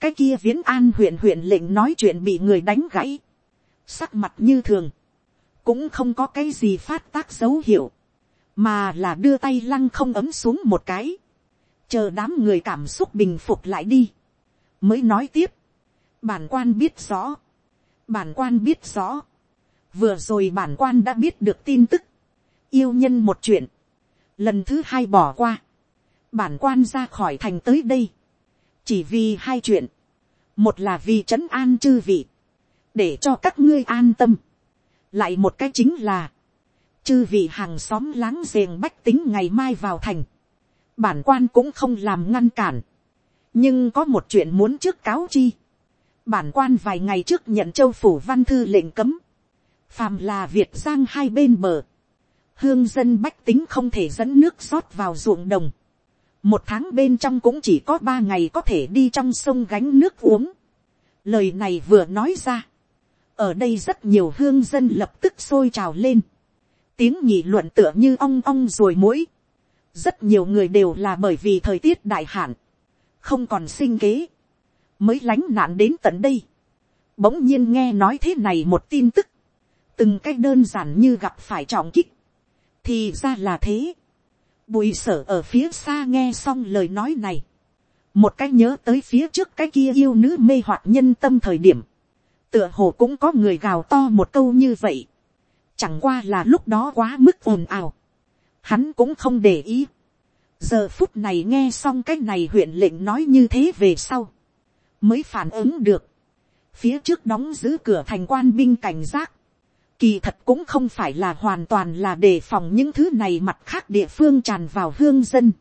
cái kia viễn an huyện huyện lệnh nói chuyện bị người đánh gãy, sắc mặt như thường, cũng không có cái gì phát tác dấu hiệu, mà là đưa tay lăng không ấm xuống một cái, chờ đám người cảm xúc bình phục lại đi, mới nói tiếp, bản quan biết rõ, bản quan biết rõ, vừa rồi bản quan đã biết được tin tức, yêu nhân một chuyện, lần thứ hai bỏ qua, bản quan ra khỏi thành tới đây, chỉ vì hai chuyện, một là vì trấn an chư vị, để cho các ngươi an tâm, lại một cái chính là, chư vị hàng xóm láng giềng bách tính ngày mai vào thành, bản quan cũng không làm ngăn cản, nhưng có một chuyện muốn trước cáo chi, bản quan vài ngày trước nhận châu phủ văn thư lệnh cấm, phàm là việt giang hai bên bờ, hương dân bách tính không thể dẫn nước rót vào ruộng đồng, một tháng bên trong cũng chỉ có ba ngày có thể đi trong sông gánh nước uống. Lời này vừa nói ra, ở đây rất nhiều hương dân lập tức sôi trào lên, tiếng nhị luận tựa như ong ong rồi mũi, rất nhiều người đều là bởi vì thời tiết đại hạn, không còn sinh kế, mới lánh nạn đến tận đây. Bỗng nhiên nghe nói thế này một tin tức, từng cách đơn giản như gặp phải trọng kích, thì ra là thế. Bùi sở ở phía xa nghe xong lời nói này, một cách nhớ tới phía trước cái kia yêu nữ mê hoặc nhân tâm thời điểm, tựa hồ cũng có người gào to một câu như vậy, chẳng qua là lúc đó quá mức ồn ào, hắn cũng không để ý. giờ phút này nghe xong cái này huyện lệnh nói như thế về sau, mới phản ứng được, phía trước đóng giữ cửa thành quan binh cảnh giác, kỳ thật cũng không phải là hoàn toàn là đề phòng những thứ này mặt khác địa phương tràn vào hương dân,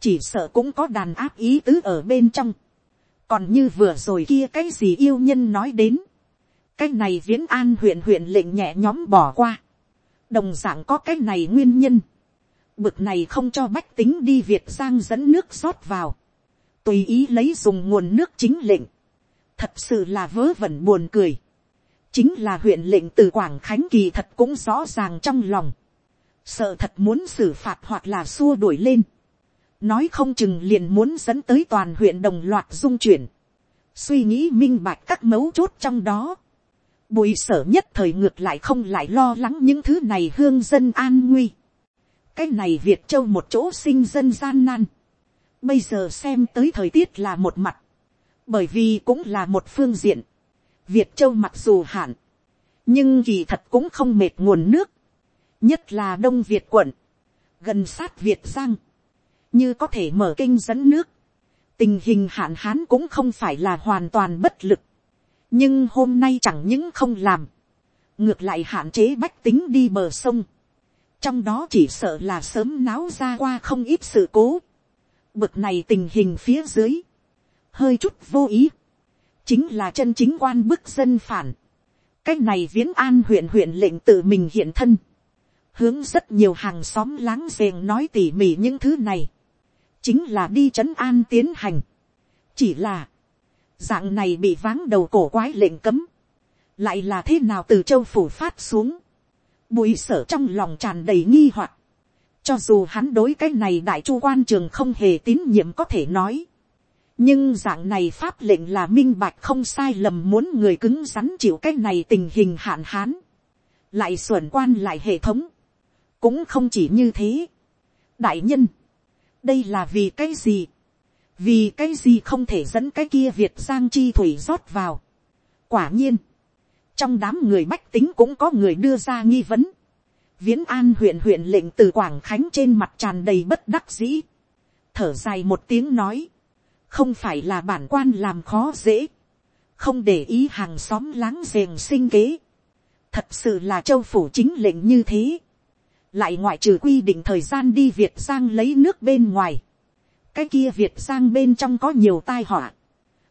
chỉ sợ cũng có đàn áp ý tứ ở bên trong, còn như vừa rồi kia cái gì yêu nhân nói đến, cái này viễn an huyện huyện lệnh nhẹ nhóm bỏ qua, đồng d ạ n g có cái này nguyên nhân, bực này không cho bách tính đi việt giang dẫn nước rót vào, tùy ý lấy dùng nguồn nước chính lệnh, thật sự là vớ vẩn buồn cười, chính là huyện lệnh từ quảng khánh kỳ thật cũng rõ ràng trong lòng, sợ thật muốn xử phạt hoặc là xua đuổi lên, nói không chừng liền muốn dẫn tới toàn huyện đồng loạt dung chuyển, suy nghĩ minh bạch các mấu chốt trong đó, bùi sở nhất thời ngược lại không lại lo lắng những thứ này hương dân an nguy. cái này việt châu một chỗ sinh dân gian nan. bây giờ xem tới thời tiết là một mặt. bởi vì cũng là một phương diện việt châu mặc dù hạn. nhưng kỳ thật cũng không mệt nguồn nước. nhất là đông việt quận. gần sát việt giang. như có thể mở kinh dẫn nước. tình hình hạn hán cũng không phải là hoàn toàn bất lực nhưng hôm nay chẳng những không làm, ngược lại hạn chế bách tính đi bờ sông, trong đó chỉ sợ là sớm náo ra qua không ít sự cố, bực này tình hình phía dưới, hơi chút vô ý, chính là chân chính quan bức dân phản, cách này viễn an huyện huyện lệnh tự mình hiện thân, hướng rất nhiều hàng xóm láng giềng nói tỉ mỉ những thứ này, chính là đi trấn an tiến hành, chỉ là, dạng này bị váng đầu cổ quái lệnh cấm, lại là thế nào từ châu phủ phát xuống, bùi sở trong lòng tràn đầy nghi hoặc, cho dù hắn đối cái này đại chu quan trường không hề tín nhiệm có thể nói, nhưng dạng này pháp lệnh là minh bạch không sai lầm muốn người cứng rắn chịu cái này tình hình hạn hán, lại xuẩn quan lại hệ thống, cũng không chỉ như thế. đại nhân, đây là vì cái gì, vì cái gì không thể dẫn cái kia việt giang chi thủy rót vào. quả nhiên, trong đám người bách tính cũng có người đưa ra nghi vấn. viễn an huyện huyện lệnh từ quảng khánh trên mặt tràn đầy bất đắc dĩ. thở dài một tiếng nói, không phải là bản quan làm khó dễ, không để ý hàng xóm láng giềng sinh kế. thật sự là châu phủ chính lệnh như thế. lại ngoại trừ quy định thời gian đi việt giang lấy nước bên ngoài. Cái kia việt giang bên trong có nhiều tai họa,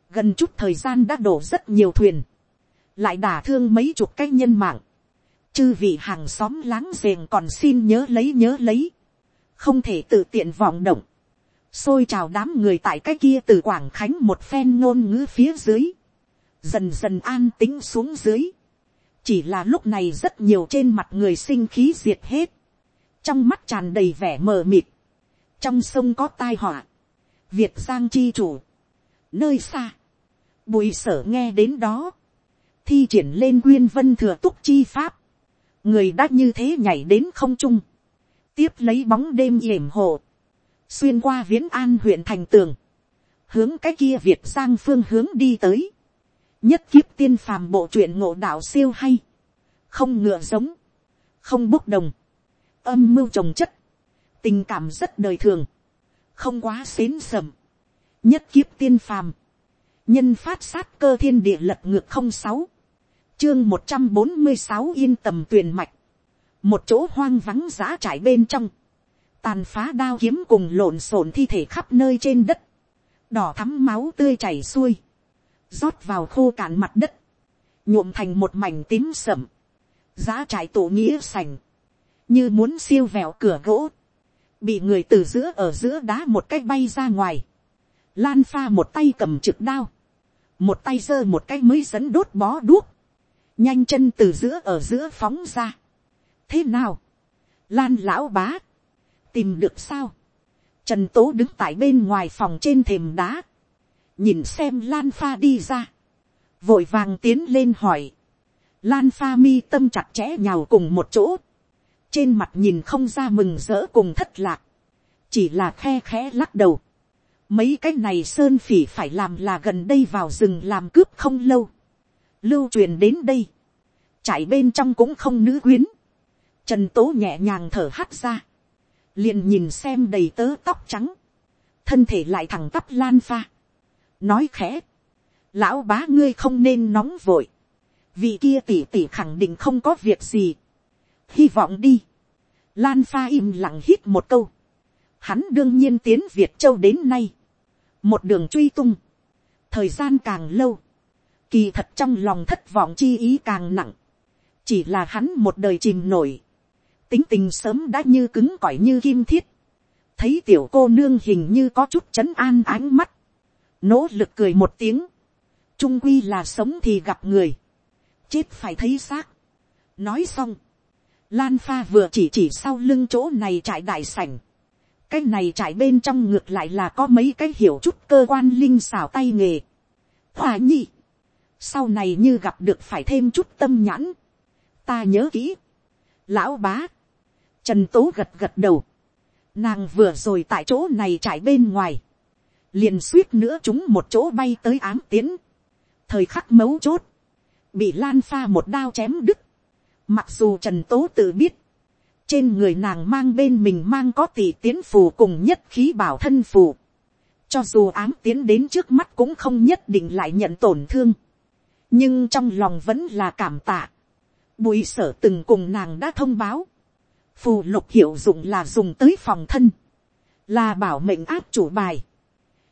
gần chút thời gian đã đổ rất nhiều thuyền, lại đả thương mấy chục cái nhân mạng, chư vị hàng xóm láng giềng còn xin nhớ lấy nhớ lấy, không thể tự tiện vọng động, xôi chào đám người tại cái kia từ quảng khánh một phen ngôn ngữ phía dưới, dần dần an tính xuống dưới, chỉ là lúc này rất nhiều trên mặt người sinh khí diệt hết, trong mắt tràn đầy vẻ mờ mịt, trong sông có tai họa, Việt Giang chi chủ. Nơi xa. Bùi sở nghe đến đó. Thi triển lên quyên vân thừa túc chi pháp. Người đã như thế nhảy đến không trung. Tiếp lấy bóng đêm yểm hộ. Xuyên qua viễn an huyện thành tường. Hướng cái kia Việt Giang phương hướng đi tới. Nhất kiếp tiên phàm bộ truyện ngộ đạo siêu hay. Không ngựa giống. Không bốc đồng. Âm mưu trồng chất. Tình cảm rất đời thường không quá xến sầm, nhất kiếp tiên phàm, nhân phát sát cơ thiên địa lật ngược không sáu, chương một trăm bốn mươi sáu yên tầm tuyền mạch, một chỗ hoang vắng giá trải bên trong, tàn phá đao kiếm cùng lộn xộn thi thể khắp nơi trên đất, đỏ thắm máu tươi chảy xuôi, rót vào khô cạn mặt đất, nhuộm thành một mảnh tím sẩm, giá trải tổ nghĩa sành, như muốn siêu vẹo cửa gỗ, bị người từ giữa ở giữa đá một cái bay ra ngoài, lan pha một tay cầm trực đao, một tay giơ một cái mới dẫn đốt bó đuốc, nhanh chân từ giữa ở giữa phóng ra. thế nào, lan lão bá, tìm được sao, trần tố đứng tại bên ngoài phòng trên thềm đá, nhìn xem lan pha đi ra, vội vàng tiến lên hỏi, lan pha mi tâm chặt chẽ nhào cùng một chỗ, trên mặt nhìn không ra mừng rỡ cùng thất lạc, chỉ là khe khẽ lắc đầu. Mấy cái này sơn phỉ phải làm là gần đây vào rừng làm cướp không lâu, lưu truyền đến đây, trải bên trong cũng không nữ quyến, trần tố nhẹ nhàng thở hắt ra, liền nhìn xem đầy tớ tóc trắng, thân thể lại thẳng tắp lan pha, nói khẽ, lão bá ngươi không nên nóng vội, vì kia tỉ tỉ khẳng định không có việc gì, hy vọng đi. Lan pha im lặng hít một câu. Hắn đương nhiên tiến Việt Châu đến nay. Một đường truy tung. Thời gian càng lâu. Kỳ thật trong lòng thất vọng chi ý càng nặng. Chỉ là hắn một đời chìm nổi. Tính tình sớm đã như cứng cỏi như kim thiết. Thấy tiểu cô nương hình như có chút chấn an ánh mắt. Nỗ lực cười một tiếng. Trung quy là sống thì gặp người. Chết phải thấy xác. Nói xong Lan pha vừa chỉ chỉ sau lưng chỗ này trại đại sảnh. Cái này trại bên trong ngược lại là có mấy cái hiểu chút cơ quan linh xảo tay nghề. Hòa nhi. sau này như gặp được phải thêm chút tâm nhãn, ta nhớ kỹ, lão bá, trần tố gật gật đầu, nàng vừa rồi tại chỗ này trải bên ngoài, liền suýt nữa chúng một chỗ bay tới ám tiến, thời khắc mấu chốt, bị lan pha một đao chém đứt, mặc dù trần tố tự biết, trên người nàng mang bên mình mang có tỷ tiến phù cùng nhất khí bảo thân phù, cho dù ám tiến đến trước mắt cũng không nhất định lại nhận tổn thương, nhưng trong lòng vẫn là cảm tạ. Bùi sở từng cùng nàng đã thông báo, phù lục hiệu dụng là dùng tới phòng thân, là bảo mệnh áp chủ bài,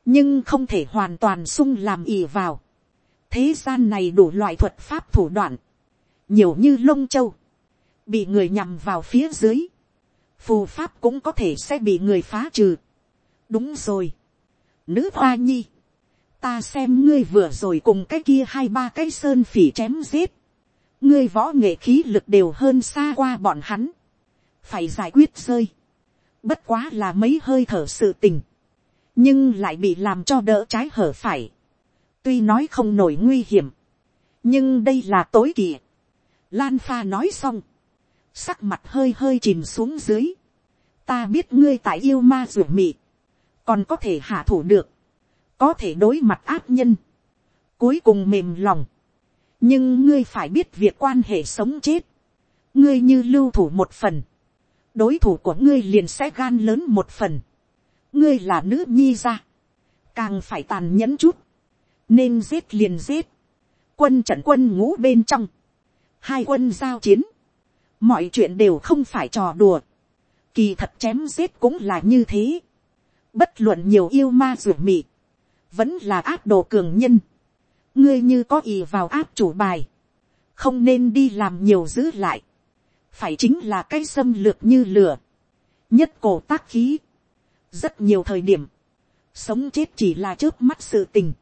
nhưng không thể hoàn toàn sung làm ì vào. thế gian này đủ loại thuật pháp thủ đoạn, nhiều như lông châu, bị người nhằm vào phía dưới, phù pháp cũng có thể sẽ bị người phá trừ. đúng rồi, nữ hoa nhi, ta xem ngươi vừa rồi cùng cái kia hai ba cái sơn phỉ chém giết, ngươi võ nghệ khí lực đều hơn xa qua bọn hắn, phải giải quyết rơi, bất quá là mấy hơi thở sự tình, nhưng lại bị làm cho đỡ trái hở phải, tuy nói không nổi nguy hiểm, nhưng đây là tối kỵ. Lan pha nói xong, sắc mặt hơi hơi chìm xuống dưới, ta biết ngươi tại yêu ma ruột mị, còn có thể hạ thủ được, có thể đối mặt áp nhân, cuối cùng mềm lòng, nhưng ngươi phải biết việc quan hệ sống chết, ngươi như lưu thủ một phần, đối thủ của ngươi liền sẽ gan lớn một phần, ngươi là nữ nhi ra, càng phải tàn nhẫn chút, nên giết liền giết, quân trận quân ngũ bên trong, hai quân giao chiến, mọi chuyện đều không phải trò đùa, kỳ thật chém giết cũng là như thế, bất luận nhiều yêu ma ruột mị, vẫn là áp đồ cường nhân, ngươi như có ý vào áp chủ bài, không nên đi làm nhiều giữ lại, phải chính là cái xâm lược như lửa, nhất cổ tác khí, rất nhiều thời điểm, sống chết chỉ là trước mắt sự tình,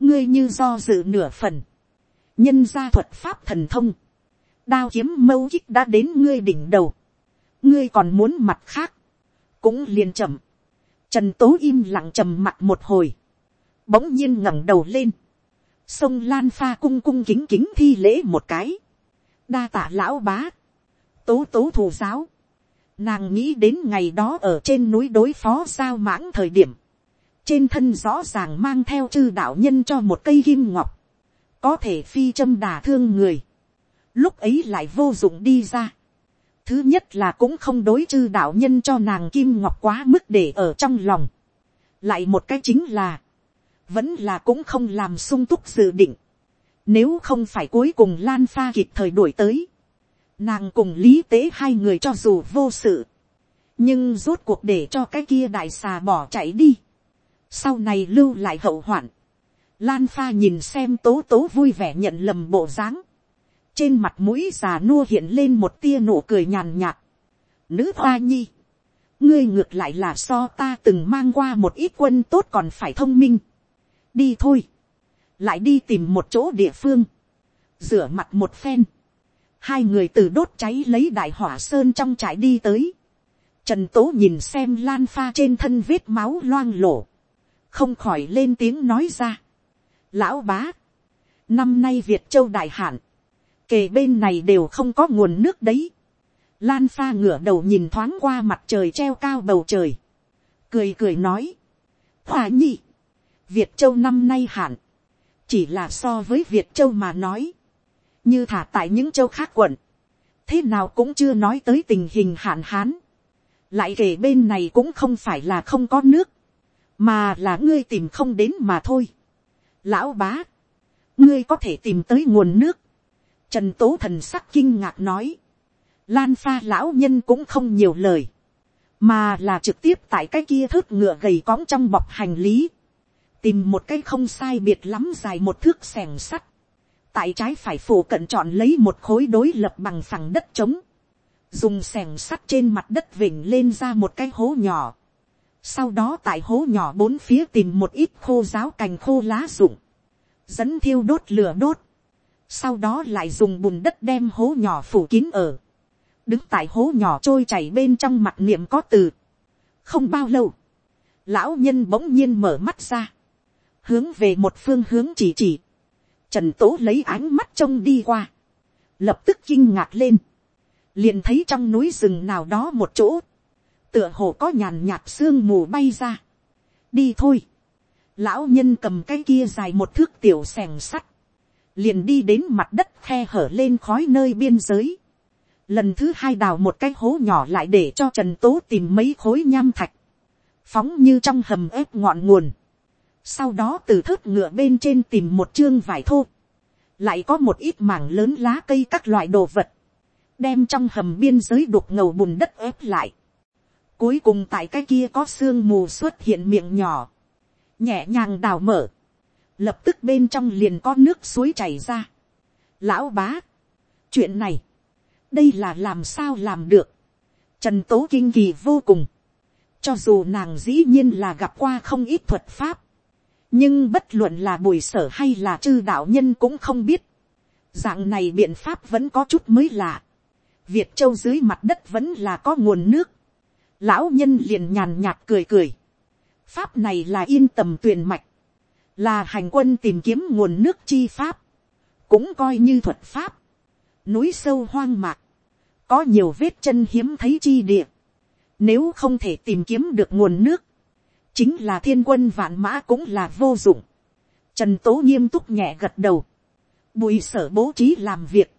ngươi như do dự nửa phần, nhân gia thuật pháp thần thông, đao kiếm mâu kích đã đến ngươi đỉnh đầu, ngươi còn muốn mặt khác, cũng liền chậm, trần tố im lặng trầm mặt một hồi, bỗng nhiên ngẩng đầu lên, sông lan pha cung cung kính kính thi lễ một cái, đa tạ lão bá, tố tố thù giáo, nàng nghĩ đến ngày đó ở trên núi đối phó sao mãng thời điểm, trên thân rõ ràng mang theo chư đạo nhân cho một cây kim ngọc, có thể phi châm đà thương người, lúc ấy lại vô dụng đi ra. Thứ nhất là cũng không đối chư đạo nhân cho nàng kim ngọc quá mức để ở trong lòng. Lại một cái chính là, vẫn là cũng không làm sung túc dự định. Nếu không phải cuối cùng Lan Pha kịp thời đuổi tới. Nàng cùng lý tế hai người cho dù vô sự. Nhưng rốt cuộc để cho cái kia đại xà bỏ chạy đi. Sau này lưu lại hậu hoạn. Lan Pha nhìn xem tố tố vui vẻ nhận lầm bộ dáng. Trên mặt mũi già nua hiện lên một tia nụ cười nhàn nhạt. Nữ hoa nhi. Ngươi ngược lại là so ta từng mang qua một ít quân tốt còn phải thông minh đi thôi, lại đi tìm một chỗ địa phương, rửa mặt một phen, hai người từ đốt cháy lấy đại hỏa sơn trong trại đi tới, trần tố nhìn xem lan pha trên thân vết máu loang lổ, không khỏi lên tiếng nói ra, lão bá, năm nay việt châu đại hạn, kề bên này đều không có nguồn nước đấy, lan pha ngửa đầu nhìn thoáng qua mặt trời treo cao bầu trời, cười cười nói, hòa nhi, Việt Châu năm nay hạn. Chỉ là so với Việt Châu mà nói. Như thả tại những châu khác quận. Thế nào cũng chưa nói tới tình hình hạn hán. Lại kể bên này cũng không phải là không có nước. Mà là ngươi tìm không đến mà thôi. Lão bá. Ngươi có thể tìm tới nguồn nước. Trần Tố Thần sắc kinh ngạc nói. Lan pha lão nhân cũng không nhiều lời. Mà là trực tiếp tại cái kia thớt ngựa gầy cóng trong bọc hành lý tìm một cái không sai biệt lắm dài một thước xẻng sắt, tại trái phải phủ cận chọn lấy một khối đối lập bằng phẳng đất trống, dùng xẻng sắt trên mặt đất vỉnh lên ra một cái hố nhỏ, sau đó tại hố nhỏ bốn phía tìm một ít khô giáo cành khô lá rụng, dẫn thiêu đốt lửa đốt, sau đó lại dùng bùn đất đem hố nhỏ phủ kín ở, đứng tại hố nhỏ trôi chảy bên trong mặt niệm có từ. không bao lâu, lão nhân bỗng nhiên mở mắt ra, hướng về một phương hướng chỉ chỉ, Trần tố lấy ánh mắt trông đi qua. Lập tức kinh ngạc lên. Liền thấy trong núi rừng nào đó một chỗ. Tựa hồ có nhàn nhạt sương mù bay ra. Đi thôi. Lão nhân cầm cái kia dài một thước tiểu sẻng sắt. Liền đi đến mặt đất khe hở lên khói nơi biên giới. Lần thứ hai đào một cái hố nhỏ lại để cho Trần Tố tìm mấy khối nham thạch. Phóng như trong hầm ép ngọn nguồn sau đó từ thớt ngựa bên trên tìm một chương vải thô, lại có một ít mảng lớn lá cây các loại đồ vật, đem trong hầm biên giới đục ngầu bùn đất ép lại. Cuối cùng tại cái kia có sương mù xuất hiện miệng nhỏ, nhẹ nhàng đào mở, lập tức bên trong liền có nước suối chảy ra. Lão bá, chuyện này, đây là làm sao làm được. Trần tố kinh kỳ vô cùng, cho dù nàng dĩ nhiên là gặp qua không ít thuật pháp, nhưng bất luận là bùi sở hay là chư đạo nhân cũng không biết, dạng này biện pháp vẫn có chút mới lạ, việt châu dưới mặt đất vẫn là có nguồn nước, lão nhân liền nhàn nhạt cười cười, pháp này là yên tầm tuyền mạch, là hành quân tìm kiếm nguồn nước chi pháp, cũng coi như thuật pháp, núi sâu hoang mạc, có nhiều vết chân hiếm thấy chi địa, nếu không thể tìm kiếm được nguồn nước, chính là thiên quân vạn mã cũng là vô dụng. Trần tố nghiêm túc nhẹ gật đầu, bùi sở bố trí làm việc,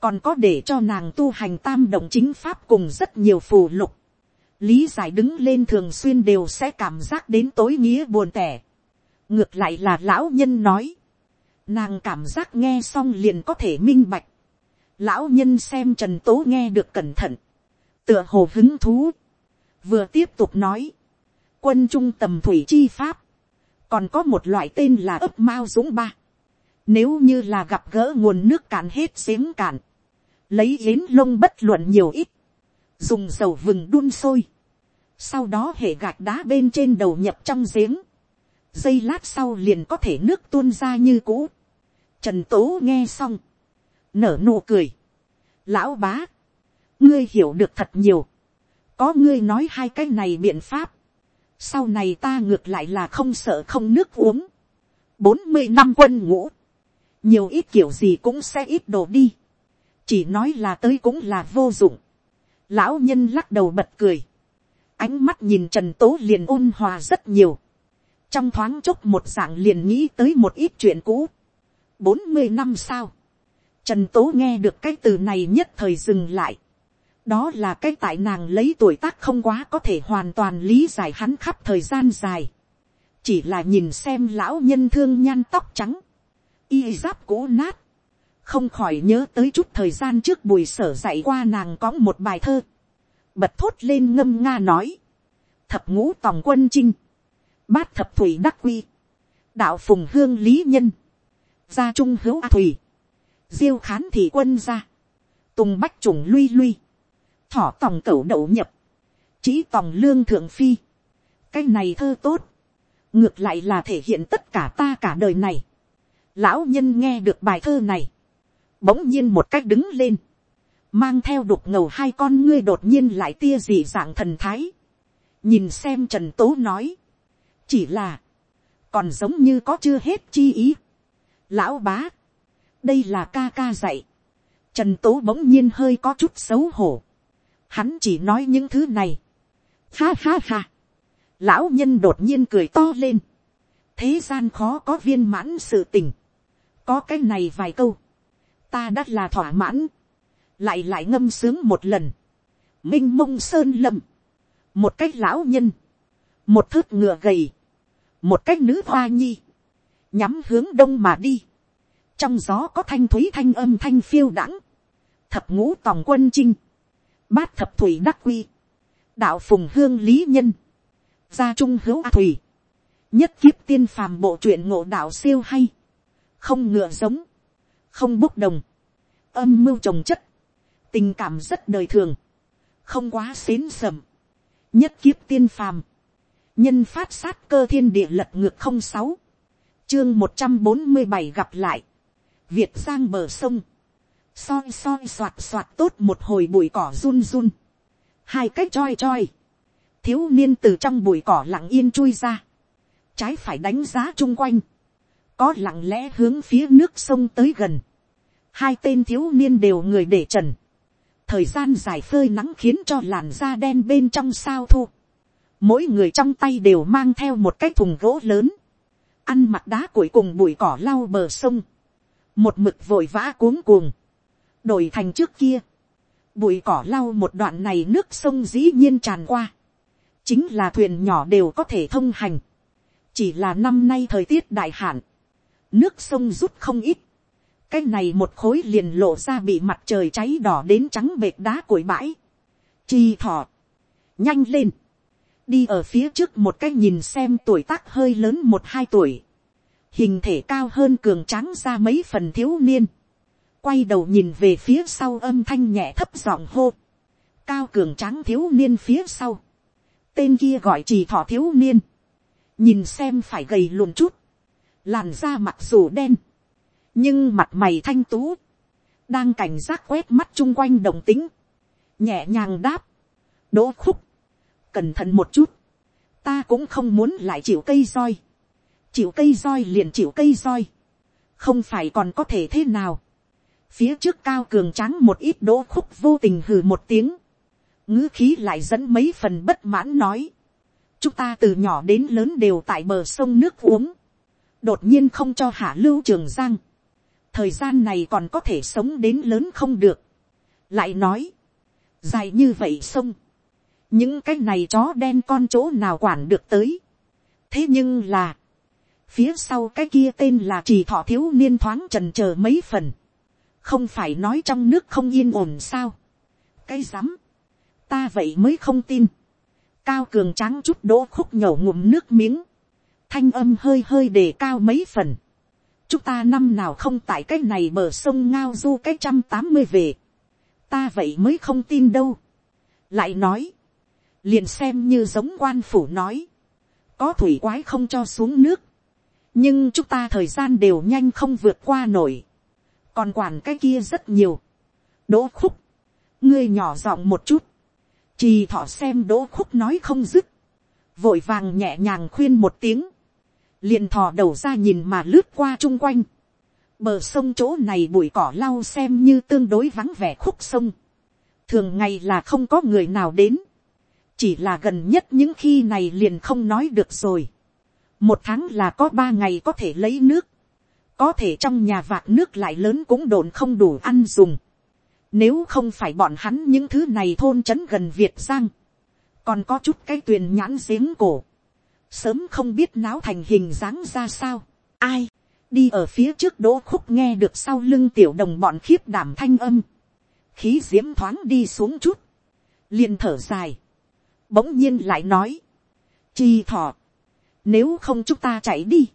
còn có để cho nàng tu hành tam động chính pháp cùng rất nhiều phù lục. lý giải đứng lên thường xuyên đều sẽ cảm giác đến tối nghĩa buồn tẻ. ngược lại là lão nhân nói, nàng cảm giác nghe xong liền có thể minh bạch. lão nhân xem trần tố nghe được cẩn thận, tựa hồ hứng thú, vừa tiếp tục nói, quân trung tầm thủy chi pháp, còn có một loại tên là ấp mao dũng ba. Nếu như là gặp gỡ nguồn nước cạn hết giếng cạn, lấy yến lông bất luận nhiều ít, dùng dầu vừng đun sôi, sau đó hệ gạch đá bên trên đầu nhập trong giếng, giây lát sau liền có thể nước tuôn ra như cũ. Trần tố nghe xong, nở nụ cười, lão bá, ngươi hiểu được thật nhiều, có ngươi nói hai cái này biện pháp, sau này ta ngược lại là không sợ không nước uống, bốn mươi năm quân ngũ, nhiều ít kiểu gì cũng sẽ ít đổ đi, chỉ nói là tới cũng là vô dụng, lão nhân lắc đầu bật cười, ánh mắt nhìn trần tố liền ôn hòa rất nhiều, trong thoáng chốc một dạng liền nghĩ tới một ít chuyện cũ, bốn mươi năm sao, trần tố nghe được cái từ này nhất thời dừng lại, đó là cái tại nàng lấy tuổi tác không quá có thể hoàn toàn lý giải hắn khắp thời gian dài. chỉ là nhìn xem lão nhân thương nhan tóc trắng, y giáp cũ nát, không khỏi nhớ tới chút thời gian trước bùi sở dạy qua nàng có một bài thơ, bật thốt lên ngâm nga nói, thập ngũ tòng quân chinh, bát thập thủy đắc quy, đạo phùng hương lý nhân, gia trung hữu a thủy, diêu khán thị quân gia, tùng bách chủng lui lui thỏ tòng cẩu đậu nhập, chỉ tòng lương thượng phi, cái này thơ tốt, ngược lại là thể hiện tất cả ta cả đời này. Lão nhân nghe được bài thơ này, bỗng nhiên một cách đứng lên, mang theo đục ngầu hai con ngươi đột nhiên lại tia dị dạng thần thái, nhìn xem trần tố nói, chỉ là, còn giống như có chưa hết chi ý. Lão bá, đây là ca ca dạy, trần tố bỗng nhiên hơi có chút xấu hổ, Hắn chỉ nói những thứ này. Ha ha ha. Lão nhân đột nhiên cười to lên. Thế gian khó có viên mãn sự tình. Có cái này vài câu. Ta đã là thỏa mãn. Lại lại ngâm sướng một lần. Minh mông sơn lâm. Một cách lão nhân. Một thước ngựa gầy. Một cách nữ hoa nhi. Nhắm hướng đông mà đi. Trong gió có thanh thúy thanh âm thanh phiêu đãng Thập ngũ tòng quân chinh bát thập thủy đắc quy, đạo phùng hương lý nhân, gia trung hữu a thủy, nhất kiếp tiên phàm bộ truyện ngộ đạo siêu hay, không ngựa giống, không bốc đồng, âm mưu trồng chất, tình cảm rất đời thường, không quá xến sầm, nhất kiếp tiên phàm, nhân phát sát cơ thiên địa lật ngược không sáu, chương một trăm bốn mươi bảy gặp lại, việt giang bờ sông, soi soi soạt soạt tốt một hồi bụi cỏ run run, hai cách choi choi, thiếu niên từ trong bụi cỏ lặng yên chui ra, trái phải đánh giá chung quanh, có lặng lẽ hướng phía nước sông tới gần, hai tên thiếu niên đều người để trần, thời gian dài phơi nắng khiến cho làn da đen bên trong sao thu, mỗi người trong tay đều mang theo một cái thùng gỗ lớn, ăn mặt đá cuối cùng bụi cỏ lau bờ sông, một mực vội vã cuống cuồng, đổi thành trước kia, bụi cỏ lau một đoạn này nước sông dĩ nhiên tràn qua, chính là thuyền nhỏ đều có thể thông hành, chỉ là năm nay thời tiết đại hạn, nước sông rút không ít, cái này một khối liền lộ ra bị mặt trời cháy đỏ đến trắng bệt đá củi bãi, chi thọ, nhanh lên, đi ở phía trước một cái nhìn xem tuổi tác hơi lớn một hai tuổi, hình thể cao hơn cường tráng ra mấy phần thiếu niên, quay đầu nhìn về phía sau âm thanh nhẹ thấp giọng hô, cao cường tráng thiếu niên phía sau, tên kia gọi chỉ thọ thiếu niên, nhìn xem phải gầy lùn chút, làn da mặc dù đen, nhưng mặt mày thanh tú, đang cảnh giác quét mắt chung quanh đồng tính, nhẹ nhàng đáp, đỗ khúc, cẩn thận một chút, ta cũng không muốn lại chịu cây roi, chịu cây roi liền chịu cây roi, không phải còn có thể thế nào, phía trước cao cường trắng một ít đỗ khúc vô tình hừ một tiếng, ngữ khí lại dẫn mấy phần bất mãn nói, chúng ta từ nhỏ đến lớn đều tại bờ sông nước uống, đột nhiên không cho hạ lưu trường giang, thời gian này còn có thể sống đến lớn không được, lại nói, dài như vậy sông, những cái này chó đen con chỗ nào quản được tới, thế nhưng là, phía sau cái kia tên là chỉ thọ thiếu niên thoáng trần c h ờ mấy phần, không phải nói trong nước không yên ổn sao, cái rắm, ta vậy mới không tin, cao cường tráng chút đỗ khúc nhổ ngụm nước miếng, thanh âm hơi hơi đề cao mấy phần, chúng ta năm nào không tại cái này bờ sông ngao du cái trăm tám mươi về, ta vậy mới không tin đâu, lại nói, liền xem như giống quan phủ nói, có thủy quái không cho xuống nước, nhưng chúng ta thời gian đều nhanh không vượt qua nổi, còn quản cái kia rất nhiều. đỗ khúc, ngươi nhỏ giọng một chút, chỉ thọ xem đỗ khúc nói không dứt, vội vàng nhẹ nhàng khuyên một tiếng, liền thò đầu ra nhìn mà lướt qua chung quanh, bờ sông chỗ này bụi cỏ lau xem như tương đối vắng vẻ khúc sông, thường ngày là không có người nào đến, chỉ là gần nhất những khi này liền không nói được rồi. Một tháng là có ba ngày có thể lấy nước, có thể trong nhà vạc nước lại lớn cũng đồn không đủ ăn dùng, nếu không phải bọn hắn những thứ này thôn trấn gần việt giang, còn có chút cái tuyền nhãn giếng cổ, sớm không biết náo thành hình dáng ra sao, ai, đi ở phía trước đỗ khúc nghe được sau lưng tiểu đồng bọn khiếp đảm thanh âm, khí diễm thoáng đi xuống chút, liền thở dài, bỗng nhiên lại nói, chi thọ, nếu không chúng ta chạy đi.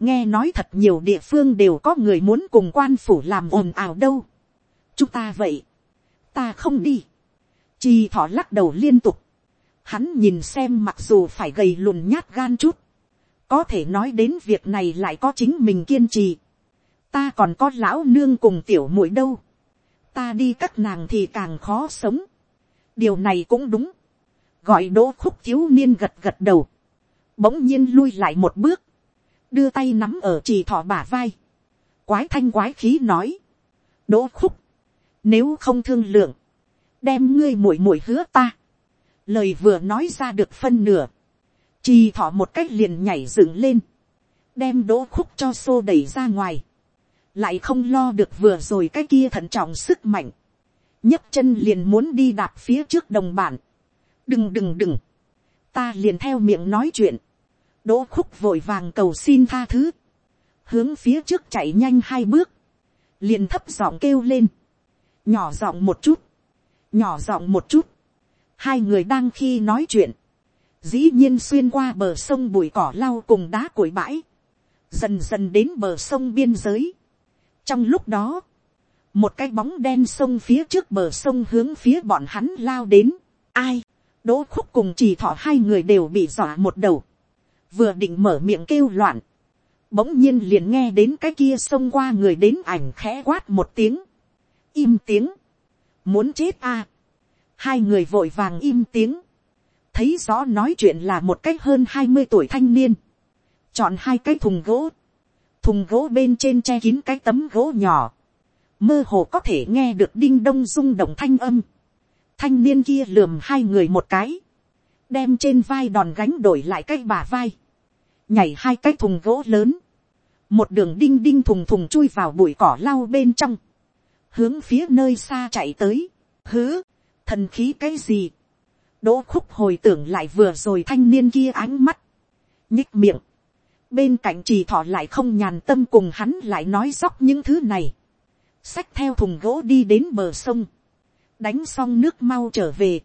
Nghe nói thật nhiều địa phương đều có người muốn cùng quan phủ làm ồn ào đâu. Chúng ta vậy. Ta không đi. Chi thọ lắc đầu liên tục. Hắn nhìn xem mặc dù phải gầy lùn nhát gan chút. Có thể nói đến việc này lại có chính mình kiên trì. Ta còn có lão nương cùng tiểu muội đâu. Ta đi các nàng thì càng khó sống. Điều này cũng đúng. Gọi đỗ khúc thiếu niên gật gật đầu bỗng nhiên lui lại một bước, đưa tay nắm ở trì thọ bả vai, quái thanh quái khí nói, đỗ khúc, nếu không thương lượng, đem ngươi muội muội hứa ta, lời vừa nói ra được phân nửa, trì thọ một cách liền nhảy dựng lên, đem đỗ khúc cho xô đẩy ra ngoài, lại không lo được vừa rồi cái kia thận trọng sức mạnh, nhấc chân liền muốn đi đạp phía trước đồng bản, đừng đừng đừng, ta liền theo miệng nói chuyện, đỗ khúc vội vàng cầu xin tha thứ, hướng phía trước chạy nhanh hai bước, liền thấp giọng kêu lên, nhỏ giọng một chút, nhỏ giọng một chút, hai người đang khi nói chuyện, dĩ nhiên xuyên qua bờ sông bụi cỏ lau cùng đá củi bãi, dần dần đến bờ sông biên giới. trong lúc đó, một cái bóng đen sông phía trước bờ sông hướng phía bọn hắn lao đến, ai, đỗ khúc cùng chỉ thọ hai người đều bị dọa một đầu, vừa định mở miệng kêu loạn, bỗng nhiên liền nghe đến cái kia xông qua người đến ảnh khẽ quát một tiếng, im tiếng, muốn chết a, hai người vội vàng im tiếng, thấy rõ nói chuyện là một cách hơn hai mươi tuổi thanh niên, chọn hai cái thùng gỗ, thùng gỗ bên trên che kín cái tấm gỗ nhỏ, mơ hồ có thể nghe được đinh đông rung động thanh âm, thanh niên kia lườm hai người một cái, đem trên vai đòn gánh đổi lại cái bà vai, nhảy hai cái thùng gỗ lớn, một đường đinh đinh thùng thùng chui vào bụi cỏ lau bên trong, hướng phía nơi xa chạy tới, hứ, thần khí cái gì, đỗ khúc hồi tưởng lại vừa rồi thanh niên kia ánh mắt, nhích miệng, bên cạnh trì thọ lại không nhàn tâm cùng hắn lại nói dóc những thứ này, xách theo thùng gỗ đi đến bờ sông, đánh xong nước mau trở về,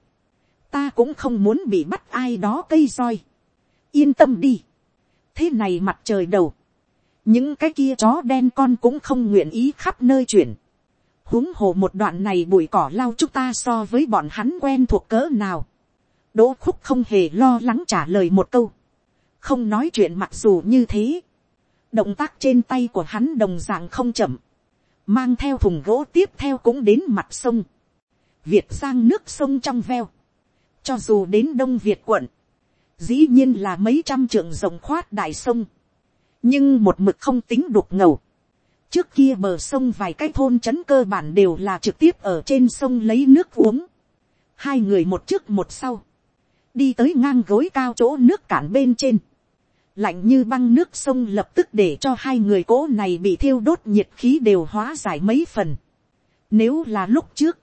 ta cũng không muốn bị bắt ai đó cây roi, yên tâm đi, thế này mặt trời đầu, những cái kia chó đen con cũng không nguyện ý khắp nơi chuyển, huống hồ một đoạn này bụi cỏ lau chúng ta so với bọn hắn quen thuộc cỡ nào, đỗ khúc không hề lo lắng trả lời một câu, không nói chuyện mặc dù như thế, động tác trên tay của hắn đồng d ạ n g không chậm, mang theo thùng gỗ tiếp theo cũng đến mặt sông, việt sang nước sông trong veo, cho dù đến đông việt quận, dĩ nhiên là mấy trăm trượng rồng khoát đại sông, nhưng một mực không tính đục ngầu, trước kia bờ sông vài cái thôn trấn cơ bản đều là trực tiếp ở trên sông lấy nước uống, hai người một trước một sau, đi tới ngang gối cao chỗ nước cản bên trên, lạnh như băng nước sông lập tức để cho hai người cố này bị thiêu đốt nhiệt khí đều hóa giải mấy phần. Nếu là lúc trước,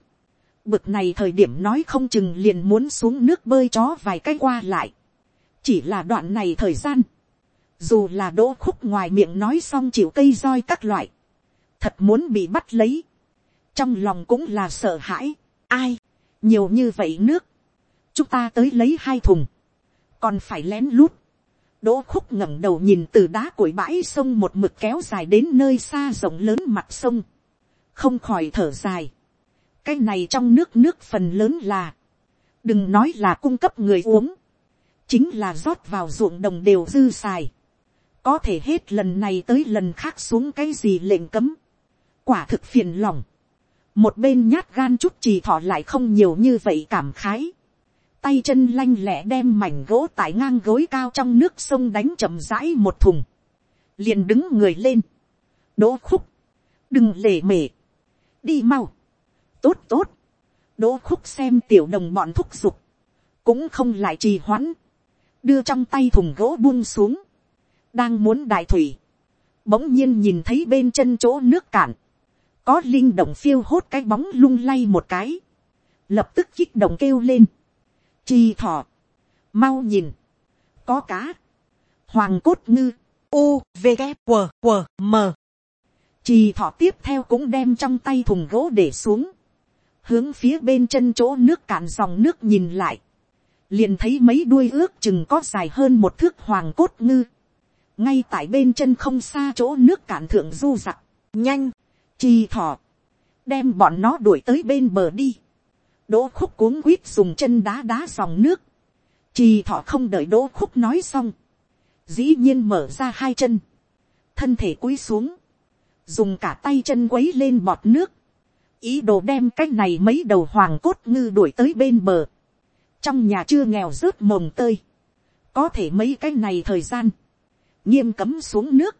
bực này thời điểm nói không chừng liền muốn xuống nước bơi chó vài cái qua lại. Chỉ là đoạn này thời gian, dù là đỗ khúc ngoài miệng nói xong chịu cây roi các loại, thật muốn bị bắt lấy, trong lòng cũng là sợ hãi, ai, nhiều như vậy nước, chúng ta tới lấy hai thùng, còn phải lén lút, Đỗ khúc ngẩng đầu nhìn từ đá củi bãi sông một mực kéo dài đến nơi xa rộng lớn mặt sông. Không khỏi thở dài. Cái này trong nước nước phần lớn là. Đừng nói là cung cấp người uống. Chính là rót vào ruộng đồng đều dư xài. Có thể hết lần này tới lần khác xuống cái gì lệnh cấm. Quả thực phiền lòng. Một bên nhát gan chút trì thọ lại không nhiều như vậy cảm khái tay chân lanh lẹ đem mảnh gỗ tại ngang gối cao trong nước sông đánh chậm rãi một thùng, liền đứng người lên, đỗ khúc, đừng lề mề, đi mau, tốt tốt, đỗ khúc xem tiểu đồng bọn thúc giục, cũng không lại trì hoãn, đưa trong tay thùng gỗ buông xuống, đang muốn đại thủy, bỗng nhiên nhìn thấy bên chân chỗ nước cạn, có linh động phiêu hốt cái bóng lung lay một cái, lập tức kích động kêu lên, chi thọ, mau nhìn, có cá, hoàng cốt ngư, u, v, g, W, W, m. trì thọ tiếp theo cũng đem trong tay thùng gỗ để xuống, hướng phía bên chân chỗ nước cạn dòng nước nhìn lại, liền thấy mấy đuôi ước chừng có dài hơn một thước hoàng cốt ngư, ngay tại bên chân không xa chỗ nước cạn thượng du giặc, nhanh, chi thọ, đem bọn nó đuổi tới bên bờ đi, đỗ khúc cuống quýt dùng chân đá đá dòng nước, trì thọ không đợi đỗ khúc nói xong, dĩ nhiên mở ra hai chân, thân thể cúi xuống, dùng cả tay chân quấy lên bọt nước, ý đồ đem cái này mấy đầu hoàng cốt ngư đuổi tới bên bờ, trong nhà chưa nghèo rớt mồng tơi, có thể mấy cái này thời gian, nghiêm cấm xuống nước,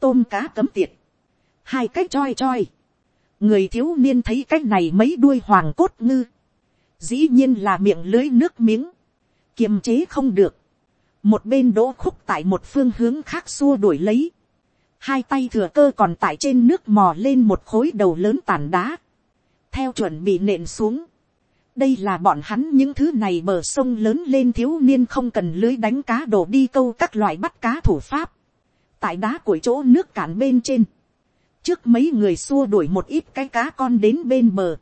tôm cá cấm tiệt, hai cái choi choi, người thiếu niên thấy cái này mấy đuôi hoàng cốt ngư, dĩ nhiên là miệng lưới nước miếng, kiềm chế không được, một bên đỗ khúc tại một phương hướng khác xua đuổi lấy, hai tay thừa cơ còn tại trên nước mò lên một khối đầu lớn tàn đá, theo chuẩn bị nện xuống, đây là bọn hắn những thứ này bờ sông lớn lên thiếu niên không cần lưới đánh cá đổ đi câu các loại bắt cá thủ pháp, tại đá của chỗ nước cạn bên trên, trước mấy người xua đuổi một ít cái cá con đến bên bờ,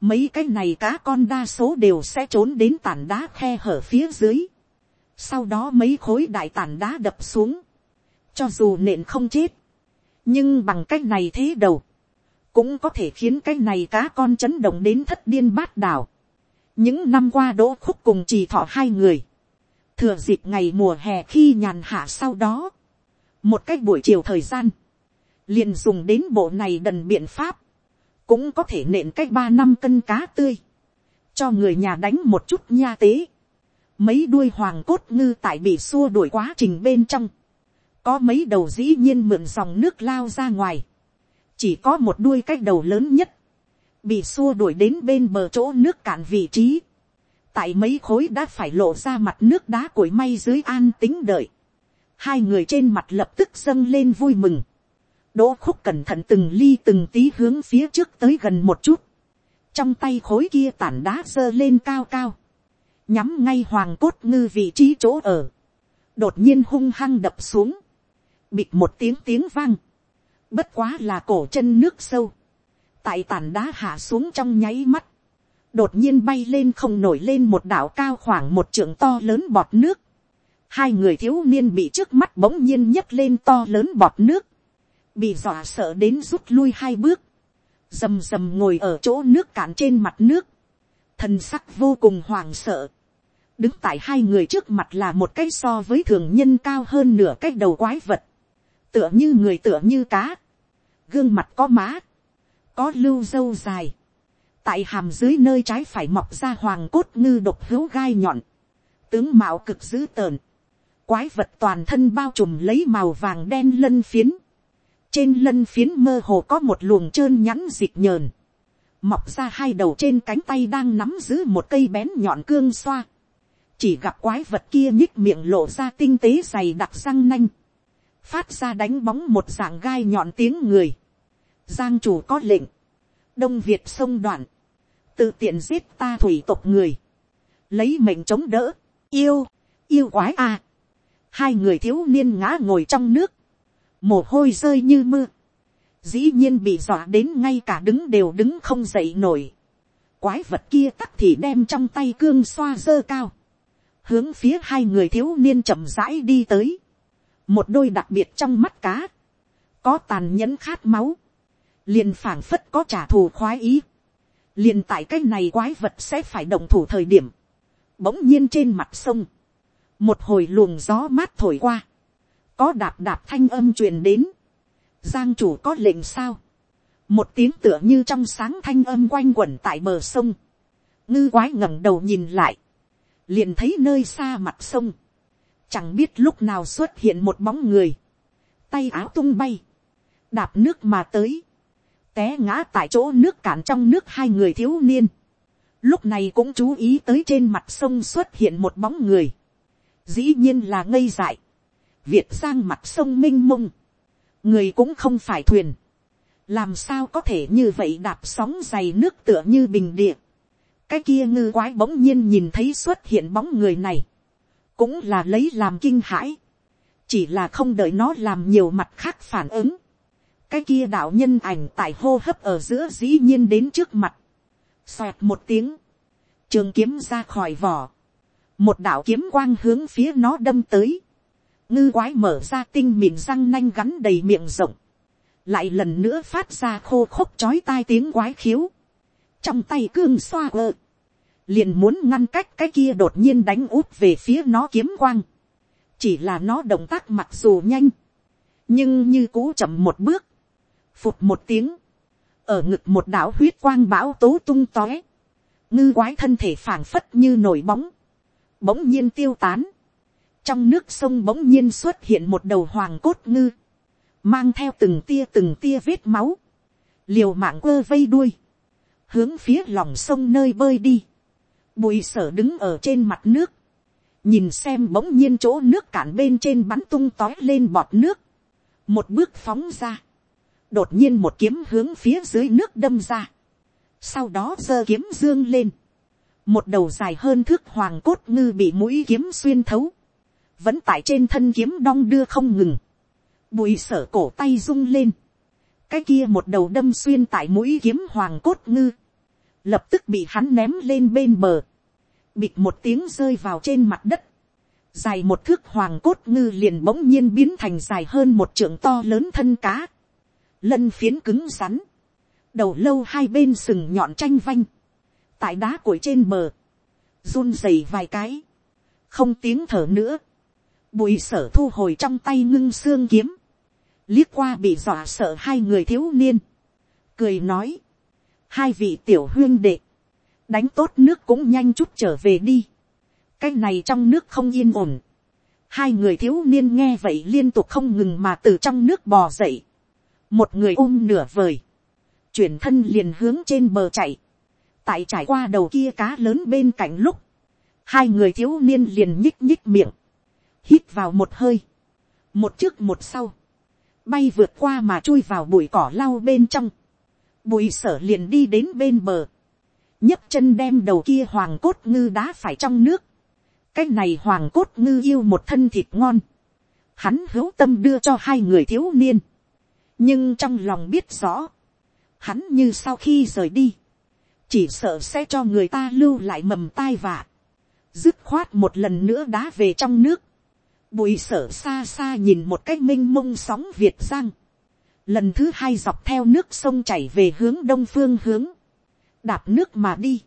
mấy cái này cá con đa số đều sẽ trốn đến tảng đá khe hở phía dưới, sau đó mấy khối đại tảng đá đập xuống, cho dù nện không chết, nhưng bằng cách này thế đầu, cũng có thể khiến cái này cá con chấn động đến thất điên bát đảo. những năm qua đỗ khúc cùng trì thọ hai người, thừa dịp ngày mùa hè khi nhàn hạ sau đó, một cách buổi chiều thời gian, liền dùng đến bộ này đần biện pháp, cũng có thể nện cách ba năm cân cá tươi, cho người nhà đánh một chút nha tế. Mấy đuôi hoàng cốt ngư tại bị xua đuổi quá trình bên trong, có mấy đầu dĩ nhiên mượn dòng nước lao ra ngoài, chỉ có một đuôi cách đầu lớn nhất, bị xua đuổi đến bên bờ chỗ nước cạn vị trí, tại mấy khối đã phải lộ ra mặt nước đá cổi may dưới an tính đợi, hai người trên mặt lập tức dâng lên vui mừng, đỗ khúc cẩn thận từng ly từng tí hướng phía trước tới gần một chút, trong tay khối kia tản đá giơ lên cao cao, nhắm ngay hoàng cốt ngư vị trí chỗ ở, đột nhiên hung hăng đập xuống, bịt một tiếng tiếng vang, bất quá là cổ chân nước sâu, tại tàn đá hạ xuống trong nháy mắt, đột nhiên bay lên không nổi lên một đảo cao khoảng một trượng to lớn bọt nước, hai người thiếu niên bị trước mắt bỗng nhiên nhấc lên to lớn bọt nước, bị dọa sợ đến rút lui hai bước, rầm rầm ngồi ở chỗ nước cạn trên mặt nước, thần sắc vô cùng hoảng sợ, đứng tại hai người trước mặt là một cái so với thường nhân cao hơn nửa cái đầu quái vật, tựa như người tựa như cá, gương mặt có má, có lưu dâu dài, tại hàm dưới nơi trái phải mọc ra hoàng cốt ngư độc hữu gai nhọn, tướng mạo cực dữ tợn, quái vật toàn thân bao trùm lấy màu vàng đen lân phiến, trên lân phiến mơ hồ có một luồng trơn nhẵn dịch nhờn, mọc ra hai đầu trên cánh tay đang nắm giữ một cây bén nhọn cương xoa, chỉ gặp quái vật kia nhích miệng lộ ra tinh tế dày đặc răng nanh, phát ra đánh bóng một dạng gai nhọn tiếng người, giang chủ có lệnh, đông việt sông đoạn, tự tiện giết ta thủy tộc người, lấy mệnh chống đỡ, yêu, yêu quái a, hai người thiếu niên ngã ngồi trong nước, mồ hôi rơi như mưa, dĩ nhiên bị dọa đến ngay cả đứng đều đứng không dậy nổi, quái vật kia tắc thì đem trong tay cương xoa dơ cao, hướng phía hai người thiếu niên chậm rãi đi tới, một đôi đặc biệt trong mắt cá, có tàn nhẫn khát máu, liền phảng phất có trả thù khoái ý, liền tại cái này quái vật sẽ phải động thủ thời điểm, bỗng nhiên trên mặt sông, một hồi luồng gió mát thổi qua, có đạp đạp thanh âm truyền đến, giang chủ có lệnh sao, một tiếng tựa như trong sáng thanh âm quanh quẩn tại bờ sông, ngư quái ngẩng đầu nhìn lại, liền thấy nơi xa mặt sông, chẳng biết lúc nào xuất hiện một bóng người, tay áo tung bay, đạp nước mà tới, té ngã tại chỗ nước cạn trong nước hai người thiếu niên, lúc này cũng chú ý tới trên mặt sông xuất hiện một bóng người, dĩ nhiên là ngây dại, việt sang mặt sông m i n h mông, người cũng không phải thuyền, làm sao có thể như vậy đạp sóng dày nước tựa như bình địa, cái kia ngư quái bỗng nhiên nhìn thấy xuất hiện bóng người này, cũng là lấy làm kinh hãi, chỉ là không đợi nó làm nhiều mặt khác phản ứng, cái kia đạo nhân ảnh tại hô hấp ở giữa dĩ nhiên đến trước mặt, xoẹt một tiếng, trường kiếm ra khỏi vỏ, một đạo kiếm quang hướng phía nó đâm tới, ngư quái mở ra tinh mịn răng nanh gắn đầy miệng rộng, lại lần nữa phát ra khô khốc chói tai tiếng quái khiếu, trong tay cương xoa ơ, liền muốn ngăn cách cái kia đột nhiên đánh úp về phía nó kiếm quang, chỉ là nó động tác mặc dù nhanh, nhưng như cú chậm một bước, phụt một tiếng, ở ngực một đảo huyết quang bão tố tung tóe, ngư quái thân thể phảng phất như nổi bóng, bỗng nhiên tiêu tán, trong nước sông bỗng nhiên xuất hiện một đầu hoàng cốt ngư, mang theo từng tia từng tia vết máu, liều mạng quơ vây đuôi, hướng phía lòng sông nơi bơi đi, bùi sở đứng ở trên mặt nước, nhìn xem bỗng nhiên chỗ nước cạn bên trên bắn tung tói lên bọt nước, một bước phóng ra, đột nhiên một kiếm hướng phía dưới nước đâm ra, sau đó giơ kiếm dương lên, một đầu dài hơn thước hoàng cốt ngư bị mũi kiếm xuyên thấu, vẫn tại trên thân kiếm đong đưa không ngừng, bùi sở cổ tay rung lên, cái kia một đầu đâm xuyên tại mũi kiếm hoàng cốt ngư, lập tức bị hắn ném lên bên bờ, bịt một tiếng rơi vào trên mặt đất, dài một thước hoàng cốt ngư liền bỗng nhiên biến thành dài hơn một trượng to lớn thân cá, lân phiến cứng rắn, đầu lâu hai bên sừng nhọn tranh vanh, tại đá cội trên bờ, run rẩy vài cái, không tiếng thở nữa, bùi sở thu hồi trong tay ngưng xương kiếm, liếc qua bị dọa sợ hai người thiếu niên, cười nói, hai vị tiểu huyên đệ, đánh tốt nước cũng nhanh chút trở về đi, cái này trong nước không yên ổn, hai người thiếu niên nghe vậy liên tục không ngừng mà từ trong nước bò dậy, một người ôm nửa vời, chuyển thân liền hướng trên bờ chạy, tại trải qua đầu kia cá lớn bên cạnh lúc, hai người thiếu niên liền nhích nhích miệng, hít vào một hơi, một trước một sau, bay vượt qua mà chui vào bụi cỏ lau bên trong, Bùi sở liền đi đến bên bờ, nhấc chân đem đầu kia hoàng cốt ngư đá phải trong nước, cái này hoàng cốt ngư yêu một thân thịt ngon, hắn hữu tâm đưa cho hai người thiếu niên, nhưng trong lòng biết rõ, hắn như sau khi rời đi, chỉ sợ sẽ cho người ta lưu lại mầm tai vạ, dứt khoát một lần nữa đá về trong nước, bùi sở xa xa nhìn một cái m i n h mông sóng việt giang, lần thứ hai dọc theo nước sông chảy về hướng đông phương hướng, đạp nước mà đi,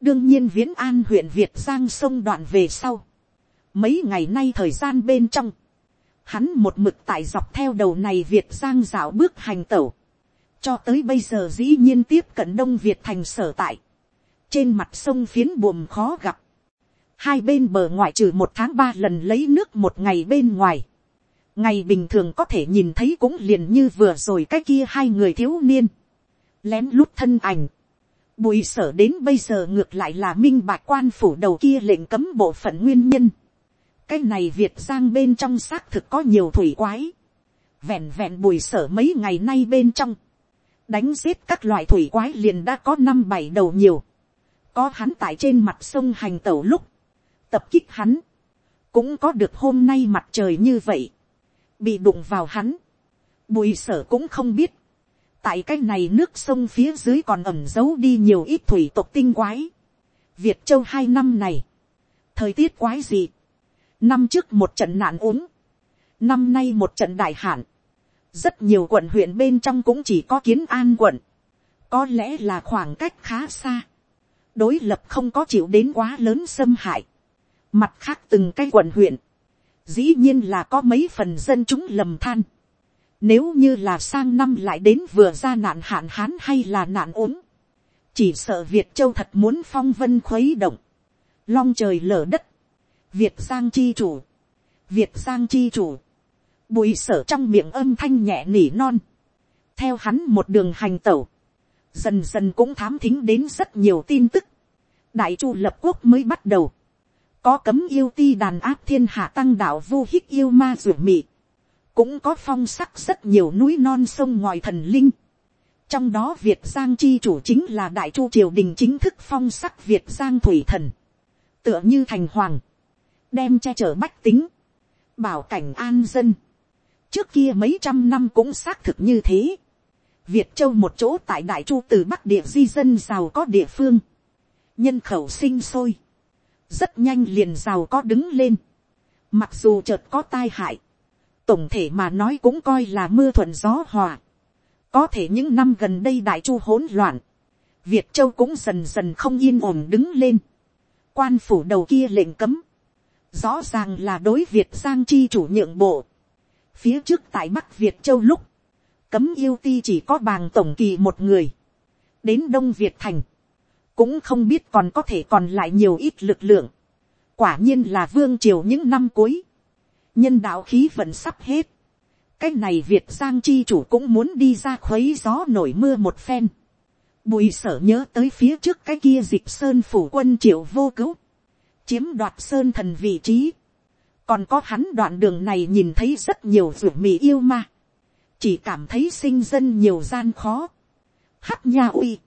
đương nhiên viễn an huyện việt giang sông đoạn về sau, mấy ngày nay thời gian bên trong, hắn một mực tại dọc theo đầu này việt giang dạo bước hành tẩu, cho tới bây giờ dĩ nhiên tiếp cận đông việt thành sở tại, trên mặt sông phiến buồm khó gặp, hai bên bờ ngoại trừ một tháng ba lần lấy nước một ngày bên ngoài ngày bình thường có thể nhìn thấy cũng liền như vừa rồi cái kia hai người thiếu niên. lén lút thân ảnh. bùi sở đến bây giờ ngược lại là minh bạc quan phủ đầu kia lệnh cấm bộ phận nguyên nhân. cái này việt giang bên trong xác thực có nhiều thủy quái. vẹn vẹn bùi sở mấy ngày nay bên trong. đánh giết các loại thủy quái liền đã có năm bảy đầu nhiều. có hắn tại trên mặt sông hành tẩu lúc tập kích hắn, cũng có được hôm nay mặt trời như vậy, bị đụng vào hắn, bùi sở cũng không biết, tại cái này nước sông phía dưới còn ẩm giấu đi nhiều ít thủy tộc tinh quái, việt châu hai năm này, thời tiết quái gì, năm trước một trận nạn ốm, năm nay một trận đại hạn, rất nhiều quận huyện bên trong cũng chỉ có kiến an quận, có lẽ là khoảng cách khá xa, đối lập không có chịu đến quá lớn xâm hại, Mặt khác từng cái quận huyện. Dĩ nhiên là có mấy phần dân chúng lầm than. Nếu như là sang năm lại đến vừa ra nạn hạn hán hay là nạn ốm. Chỉ sợ Việt Châu thật muốn phong vân khuấy động. Long trời lở đất. Việt Giang chi chủ. Việt Giang chi chủ. Bùi sở trong miệng âm thanh nhẹ nỉ non. Theo hắn một đường hành tẩu. Dần dần cũng thám thính đến rất nhiều tin tức. Đại chu lập quốc mới bắt đầu có cấm yêu ti đàn áp thiên hạ tăng đạo vô hích yêu ma ruột mị, cũng có phong sắc rất nhiều núi non sông ngoài thần linh. trong đó việt giang chi chủ chính là đại chu triều đình chính thức phong sắc việt giang thủy thần, tựa như thành hoàng, đem che chở bách tính, bảo cảnh an dân. trước kia mấy trăm năm cũng xác thực như thế. việt châu một chỗ tại đại chu từ bắc địa di dân giàu có địa phương, nhân khẩu sinh sôi, rất nhanh liền giàu có đứng lên, mặc dù chợt có tai hại, tổng thể mà nói cũng coi là mưa thuận gió hòa, có thể những năm gần đây đại chu hỗn loạn, việt châu cũng dần dần không yên ổn đứng lên, quan phủ đầu kia lệnh cấm, rõ ràng là đối việt giang chi chủ nhượng bộ, phía trước tại bắc việt châu lúc, cấm yêu ti chỉ có bàng tổng kỳ một người, đến đông việt thành, cũng không biết còn có thể còn lại nhiều ít lực lượng. quả nhiên là vương triều những năm cuối, nhân đạo khí vẫn sắp hết. cái này việt giang chi chủ cũng muốn đi ra khuấy gió nổi mưa một phen. bùi sở nhớ tới phía trước cái kia dịp sơn phủ quân triệu vô cứu, chiếm đoạt sơn thần vị trí. còn có hắn đoạn đường này nhìn thấy rất nhiều ruột mì yêu ma, chỉ cảm thấy sinh dân nhiều gian khó. hắt nha uy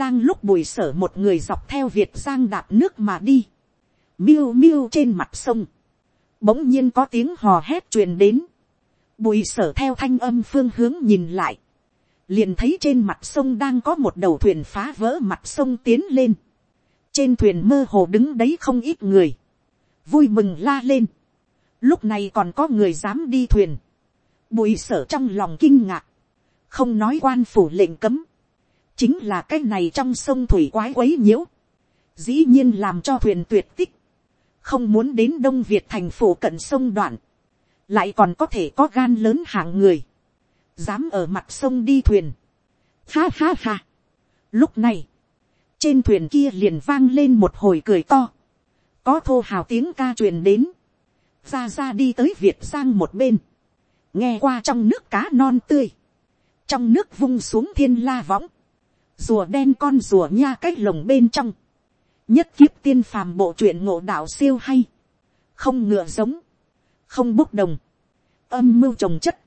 đang lúc bùi sở một người dọc theo việt giang đạp nước mà đi, miêu miêu trên mặt sông, bỗng nhiên có tiếng hò hét truyền đến, bùi sở theo thanh âm phương hướng nhìn lại, liền thấy trên mặt sông đang có một đầu thuyền phá vỡ mặt sông tiến lên, trên thuyền mơ hồ đứng đấy không ít người, vui mừng la lên, lúc này còn có người dám đi thuyền, bùi sở trong lòng kinh ngạc, không nói quan phủ lệnh cấm, chính là cái này trong sông thủy quái quấy nhiễu, dĩ nhiên làm cho thuyền tuyệt tích, không muốn đến đông việt thành phủ cận sông đoạn, lại còn có thể có gan lớn hạng người, dám ở mặt sông đi thuyền. Ha ha ha. Lúc này, trên thuyền kia liền vang lên một hồi cười to, có thô hào tiếng ca truyền đến, ra ra đi tới việt giang một bên, nghe qua trong nước cá non tươi, trong nước vung xuống thiên la võng, rùa đen con rùa nha cách lồng bên trong, nhất kiếp tiên phàm bộ truyện ngộ đạo siêu hay, không ngựa giống, không bốc đồng, âm mưu trồng chất,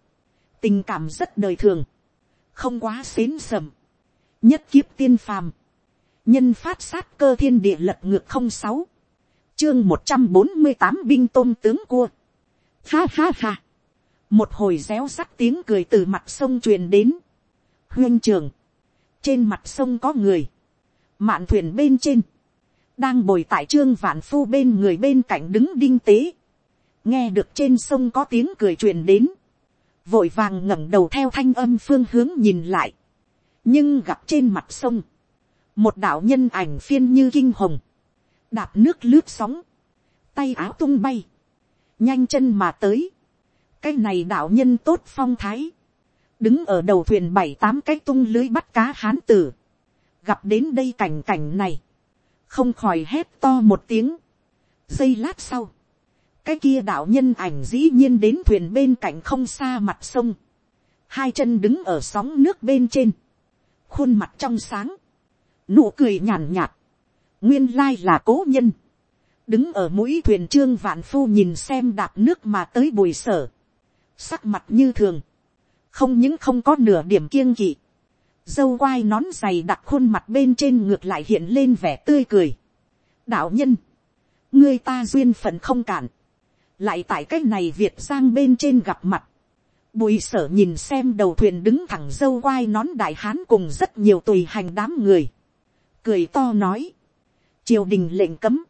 tình cảm rất đời thường, không quá xến sầm, nhất kiếp tiên phàm, nhân phát sát cơ thiên địa lật ngược không sáu, chương một trăm bốn mươi tám binh tôm tướng cua, ha ha ha, một hồi réo sắt tiếng cười từ mặt sông truyền đến, huyên trường, trên mặt sông có người, mạn thuyền bên trên, đang bồi tại trương vạn phu bên người bên cạnh đứng đinh tế, nghe được trên sông có tiếng cười truyền đến, vội vàng ngẩng đầu theo thanh âm phương hướng nhìn lại, nhưng gặp trên mặt sông, một đạo nhân ảnh phiên như kinh hồng, đạp nước lướt sóng, tay áo tung bay, nhanh chân mà tới, cái này đạo nhân tốt phong thái, đứng ở đầu thuyền bảy tám cái tung lưới bắt cá hán tử, gặp đến đây cảnh cảnh này, không khỏi hét to một tiếng, giây lát sau, cái kia đạo nhân ảnh dĩ nhiên đến thuyền bên cạnh không xa mặt sông, hai chân đứng ở sóng nước bên trên, khuôn mặt trong sáng, nụ cười nhàn nhạt, nguyên lai là cố nhân, đứng ở mũi thuyền trương vạn phu nhìn xem đạp nước mà tới bùi sở, sắc mặt như thường, không những không có nửa điểm kiêng kỵ, dâu quai nón dày đặt khuôn mặt bên trên ngược lại hiện lên vẻ tươi cười. đạo nhân, ngươi ta duyên phận không cản, lại tại cái này việt giang bên trên gặp mặt, bùi sở nhìn xem đầu thuyền đứng thẳng dâu quai nón đại hán cùng rất nhiều tùy hành đám người, cười to nói, triều đình lệnh cấm,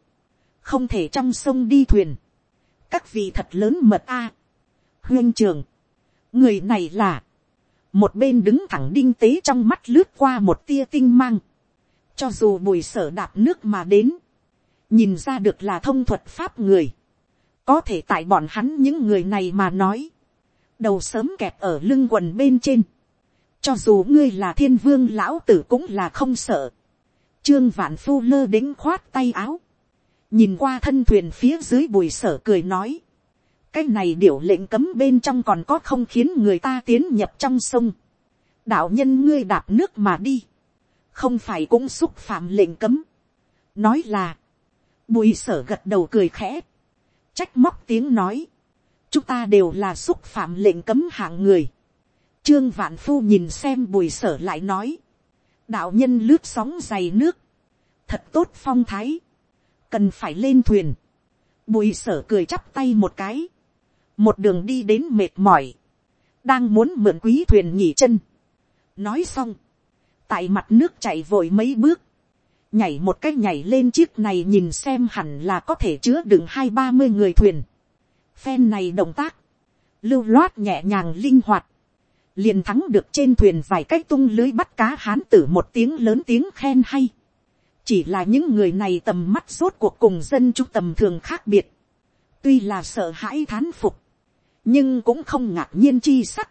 không thể trong sông đi thuyền, các vị thật lớn mật a, huyên trường, người này là, một bên đứng thẳng đinh tế trong mắt lướt qua một tia tinh mang, cho dù bùi sở đạp nước mà đến, nhìn ra được là thông thuật pháp người, có thể tại bọn hắn những người này mà nói, đầu sớm kẹp ở lưng quần bên trên, cho dù ngươi là thiên vương lão tử cũng là không sợ, trương vạn phu lơ đĩnh khoát tay áo, nhìn qua thân thuyền phía dưới bùi sở cười nói, cái này điều lệnh cấm bên trong còn có không khiến người ta tiến nhập trong sông. đạo nhân ngươi đạp nước mà đi, không phải cũng xúc phạm lệnh cấm. nói là, bùi sở gật đầu cười khẽ, trách móc tiếng nói, chúng ta đều là xúc phạm lệnh cấm hạng người. trương vạn phu nhìn xem bùi sở lại nói, đạo nhân lướt sóng dày nước, thật tốt phong thái, cần phải lên thuyền. Bùi sở cười chắp tay một cái, một đường đi đến mệt mỏi, đang muốn mượn quý thuyền nghỉ chân. nói xong, tại mặt nước chạy vội mấy bước, nhảy một cái nhảy lên chiếc này nhìn xem hẳn là có thể chứa đựng hai ba mươi người thuyền. phen này động tác, lưu loát nhẹ nhàng linh hoạt, liền thắng được trên thuyền vài cái tung lưới bắt cá hán tử một tiếng lớn tiếng khen hay. chỉ là những người này tầm mắt rốt cuộc cùng dân chúng tầm thường khác biệt. tuy là sợ hãi thán phục, nhưng cũng không ngạc nhiên chi sắc,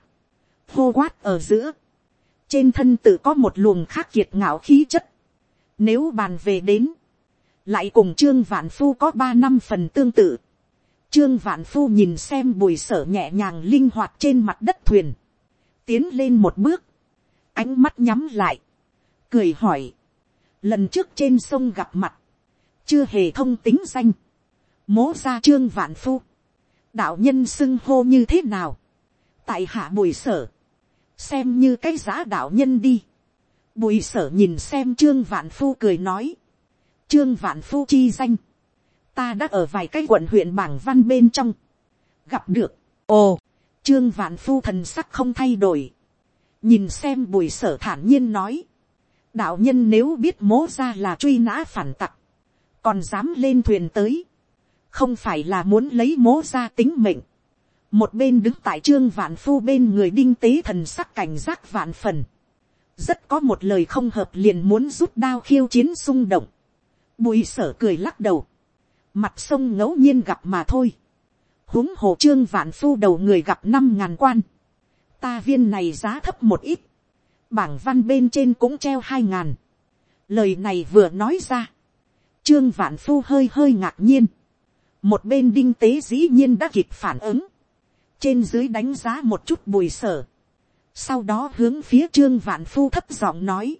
hô quát ở giữa, trên thân tự có một luồng khác kiệt ngạo khí chất, nếu bàn về đến, lại cùng trương vạn phu có ba năm phần tương tự, trương vạn phu nhìn xem bùi sở nhẹ nhàng linh hoạt trên mặt đất thuyền, tiến lên một bước, ánh mắt nhắm lại, cười hỏi, lần trước trên sông gặp mặt, chưa hề thông tính danh, mố ra trương vạn phu, đạo nhân xưng hô như thế nào, tại hạ bùi sở, xem như cái giá đạo nhân đi, bùi sở nhìn xem trương vạn phu cười nói, trương vạn phu chi danh, ta đã ở vài cái quận huyện bảng văn bên trong, gặp được, ồ, trương vạn phu thần sắc không thay đổi, nhìn xem bùi sở thản nhiên nói, đạo nhân nếu biết mố ra là truy nã phản tặc, còn dám lên thuyền tới, không phải là muốn lấy mố ra tính mệnh. một bên đứng tại trương vạn phu bên người đinh tế thần sắc cảnh giác vạn phần. rất có một lời không hợp liền muốn rút đao khiêu chiến xung động. bùi sở cười lắc đầu. mặt sông ngẫu nhiên gặp mà thôi. huống hồ trương vạn phu đầu người gặp năm ngàn quan. ta viên này giá thấp một ít. bảng văn bên trên cũng treo hai ngàn. lời này vừa nói ra. trương vạn phu hơi hơi ngạc nhiên một bên đinh tế dĩ nhiên đã kịp phản ứng, trên dưới đánh giá một chút bùi sở, sau đó hướng phía trương vạn phu thấp giọng nói,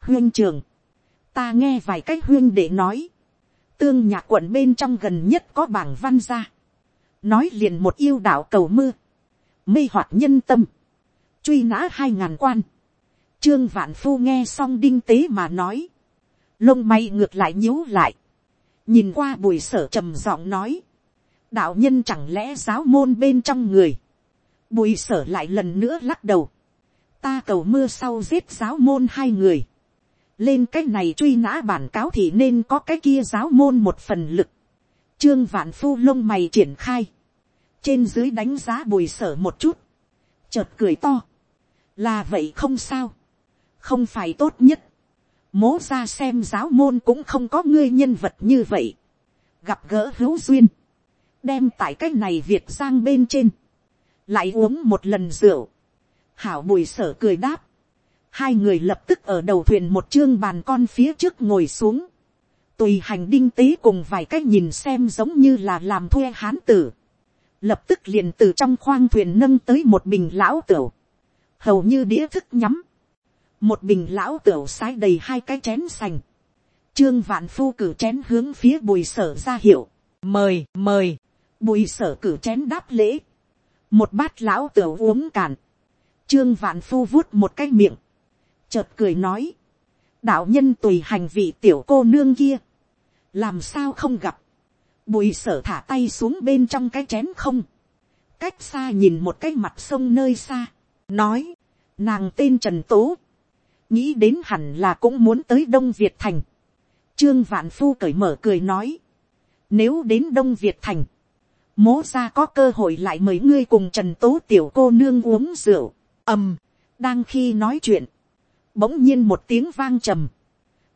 huyên trường, ta nghe vài cách huyên để nói, tương nhạc quận bên trong gần nhất có bảng văn ra, nói liền một yêu đạo cầu mưa, mê hoạt nhân tâm, truy nã hai ngàn quan, trương vạn phu nghe xong đinh tế mà nói, lông may ngược lại nhíu lại, nhìn qua bùi sở trầm giọng nói, đạo nhân chẳng lẽ giáo môn bên trong người, bùi sở lại lần nữa lắc đầu, ta cầu mưa sau giết giáo môn hai người, lên cái này truy nã bản cáo thì nên có cái kia giáo môn một phần lực, trương vạn phu lông mày triển khai, trên dưới đánh giá bùi sở một chút, chợt cười to, là vậy không sao, không phải tốt nhất, mố ra xem giáo môn cũng không có ngươi nhân vật như vậy, gặp gỡ hữu duyên, đem tại cái này việt sang bên trên, lại uống một lần rượu, hảo bùi sở cười đáp, hai người lập tức ở đầu thuyền một chương bàn con phía trước ngồi xuống, tùy hành đinh tế cùng vài cách nhìn xem giống như là làm thuê hán tử, lập tức liền từ trong khoang thuyền nâng tới một bình lão tửu, hầu như đĩa thức nhắm, một bình lão tửu sái đầy hai cái chén sành, trương vạn phu cử chén hướng phía bùi sở ra hiệu, mời mời, bùi sở cử chén đáp lễ, một bát lão tửu uống cạn, trương vạn phu vuốt một cái miệng, chợt cười nói, đạo nhân tùy hành vị tiểu cô nương kia, làm sao không gặp, bùi sở thả tay xuống bên trong cái chén không, cách xa nhìn một cái mặt sông nơi xa, nói, nàng tên trần tố, nghĩ đến hẳn là cũng muốn tới đông việt thành, trương vạn phu cởi mở cười nói, nếu đến đông việt thành, mố ra có cơ hội lại mời ngươi cùng trần tố tiểu cô nương uống rượu, ầm, đang khi nói chuyện, bỗng nhiên một tiếng vang trầm,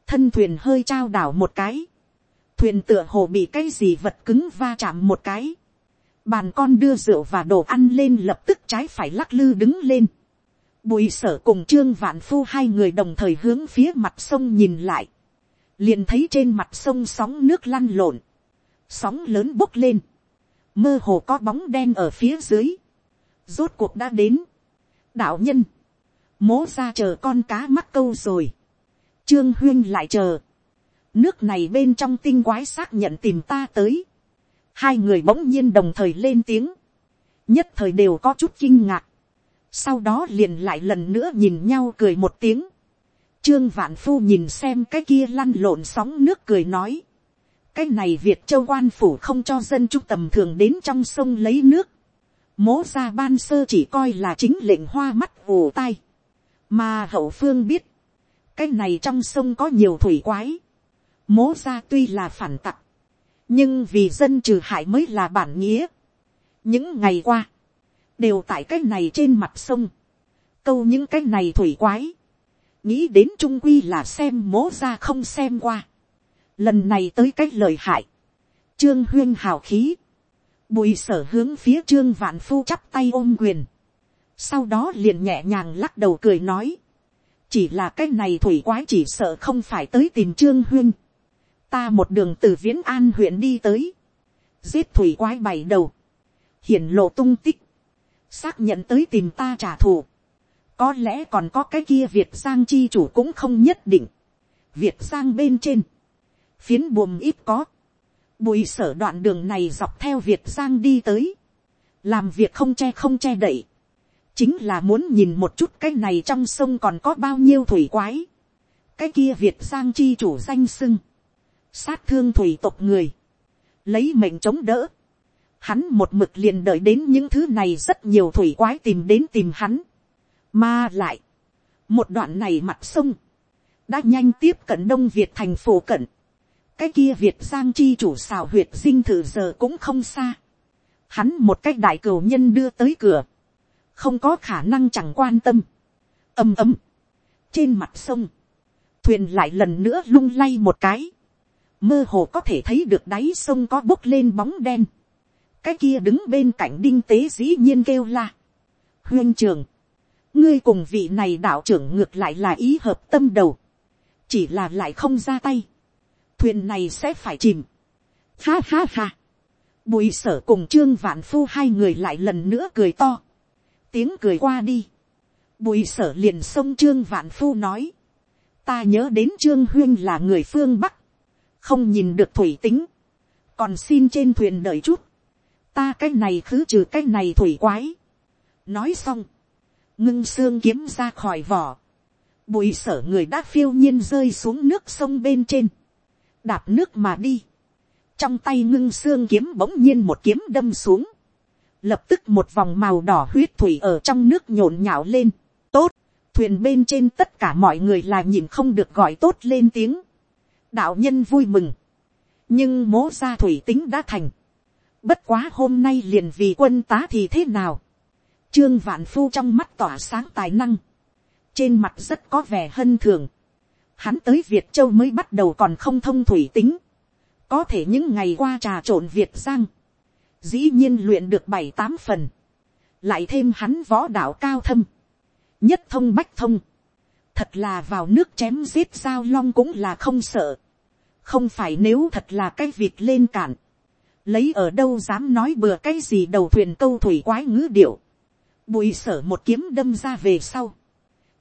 thân thuyền hơi trao đảo một cái, thuyền tựa hồ bị cái gì vật cứng va chạm một cái, bàn con đưa rượu và đồ ăn lên lập tức trái phải lắc lư đứng lên, bùi sở cùng trương vạn phu hai người đồng thời hướng phía mặt sông nhìn lại, liền thấy trên mặt sông sóng nước lăn lộn, sóng lớn bốc lên, mơ hồ có bóng đen ở phía dưới, rốt cuộc đã đến, đạo nhân, mố ra chờ con cá mắc câu rồi, trương huyên lại chờ, nước này bên trong tinh quái xác nhận tìm ta tới, hai người bỗng nhiên đồng thời lên tiếng, nhất thời đều có chút kinh ngạc, sau đó liền lại lần nữa nhìn nhau cười một tiếng, trương vạn phu nhìn xem cái kia lăn lộn sóng nước cười nói, cái này việt châu quan phủ không cho dân trung tầm thường đến trong sông lấy nước, mố ra ban sơ chỉ coi là chính lệnh hoa mắt vù tai, mà hậu phương biết, cái này trong sông có nhiều thủy quái, mố ra tuy là phản tặc, nhưng vì dân trừ hại mới là bản nghĩa. những ngày qua, đều tại cái này trên mặt sông, câu những cái này thủy quái, nghĩ đến trung quy là xem mố ra không xem qua, lần này tới cái lời hại, trương huyên hào khí, bùi sở hướng phía trương vạn phu chắp tay ôm quyền, sau đó liền nhẹ nhàng lắc đầu cười nói, chỉ là cái này thủy quái chỉ sợ không phải tới tìm trương huyên, ta một đường từ viễn an huyện đi tới, giết thủy quái bảy đầu, hiển lộ tung tích, xác nhận tới tìm ta trả thù, có lẽ còn có cái kia việt giang chi chủ cũng không nhất định, việt giang bên trên, phiến buồm ít có, bùi sở đoạn đường này dọc theo việt giang đi tới, làm việc không che không che đậy, chính là muốn nhìn một chút cái này trong sông còn có bao nhiêu thủy quái, cái kia việt giang chi chủ danh sưng, sát thương thủy tộc người, lấy mệnh chống đỡ, hắn một mực liền đợi đến những thứ này rất nhiều thủy quái tìm đến tìm hắn, mà lại, một đoạn này mặt sông, đã nhanh tiếp cận đông việt thành phố cận, cái kia việt giang chi chủ xào huyệt dinh thử giờ cũng không xa, hắn một cách đại cửu nhân đưa tới cửa, không có khả năng chẳng quan tâm, Âm ấm. trên mặt sông, thuyền lại lần nữa lung lay một cái, mơ hồ có thể thấy được đáy sông có bốc lên bóng đen, cái kia đứng bên cạnh đinh tế dĩ nhiên kêu la, huyên trường, ngươi cùng vị này đạo trưởng ngược lại là ý hợp tâm đầu, chỉ là lại không ra tay, thuyền này sẽ phải chìm, ha ha ha, bùi sở cùng trương vạn phu hai người lại lần nữa cười to, tiếng cười qua đi, bùi sở liền xông trương vạn phu nói, ta nhớ đến trương huyên là người phương bắc, không nhìn được thủy tính, còn xin trên thuyền đợi chút, ta cái này khứ trừ cái này thủy quái. nói xong, ngưng xương kiếm ra khỏi vỏ, bụi sở người đã phiêu nhiên rơi xuống nước sông bên trên, đạp nước mà đi, trong tay ngưng xương kiếm bỗng nhiên một kiếm đâm xuống, lập tức một vòng màu đỏ huyết thủy ở trong nước nhộn nhạo lên, tốt, thuyền bên trên tất cả mọi người là nhìn không được gọi tốt lên tiếng, đạo nhân vui mừng, nhưng mố ra thủy tính đã thành, bất quá hôm nay liền vì quân tá thì thế nào, trương vạn phu trong mắt tỏa sáng tài năng, trên mặt rất có vẻ hân thường, hắn tới việt châu mới bắt đầu còn không thông thủy tính, có thể những ngày qua trà trộn việt giang, dĩ nhiên luyện được bảy tám phần, lại thêm hắn võ đạo cao thâm, nhất thông bách thông, thật là vào nước chém giết sao long cũng là không sợ, không phải nếu thật là cái việc lên cản, lấy ở đâu dám nói bừa cái gì đầu thuyền câu thủy quái ngữ điệu, bùi sở một kiếm đâm ra về sau,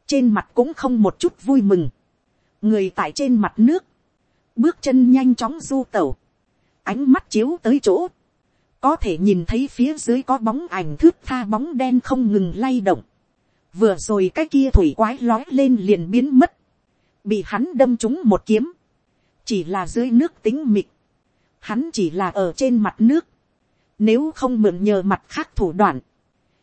trên mặt cũng không một chút vui mừng, người tại trên mặt nước, bước chân nhanh chóng du tẩu, ánh mắt chiếu tới chỗ, có thể nhìn thấy phía dưới có bóng ảnh thước tha bóng đen không ngừng lay động, vừa rồi cái kia thủy quái lói lên liền biến mất, bị hắn đâm trúng một kiếm, chỉ là dưới nước tính mịt, hắn chỉ là ở trên mặt nước, nếu không mượn nhờ mặt khác thủ đoạn,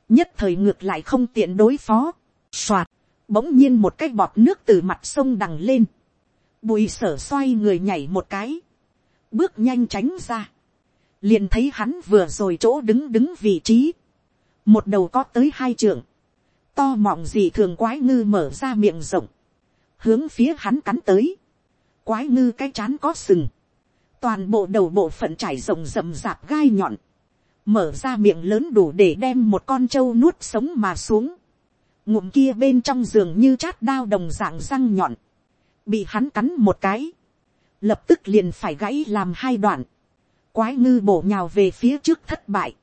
nhất thời ngược lại không tiện đối phó, soạt, bỗng nhiên một cái bọt nước từ mặt sông đằng lên, bùi sở xoay người nhảy một cái, bước nhanh tránh ra, liền thấy hắn vừa rồi chỗ đứng đứng vị trí, một đầu có tới hai trường, to mọng gì thường quái ngư mở ra miệng rộng, hướng phía hắn cắn tới, quái ngư cái chán có sừng, toàn bộ đầu bộ phận trải rộng rậm rạp gai nhọn, mở ra miệng lớn đủ để đem một con trâu nuốt sống mà xuống, ngụm kia bên trong giường như chát đao đồng dạng răng nhọn, bị hắn cắn một cái, lập tức liền phải gãy làm hai đoạn, quái ngư bổ nhào về phía trước thất bại,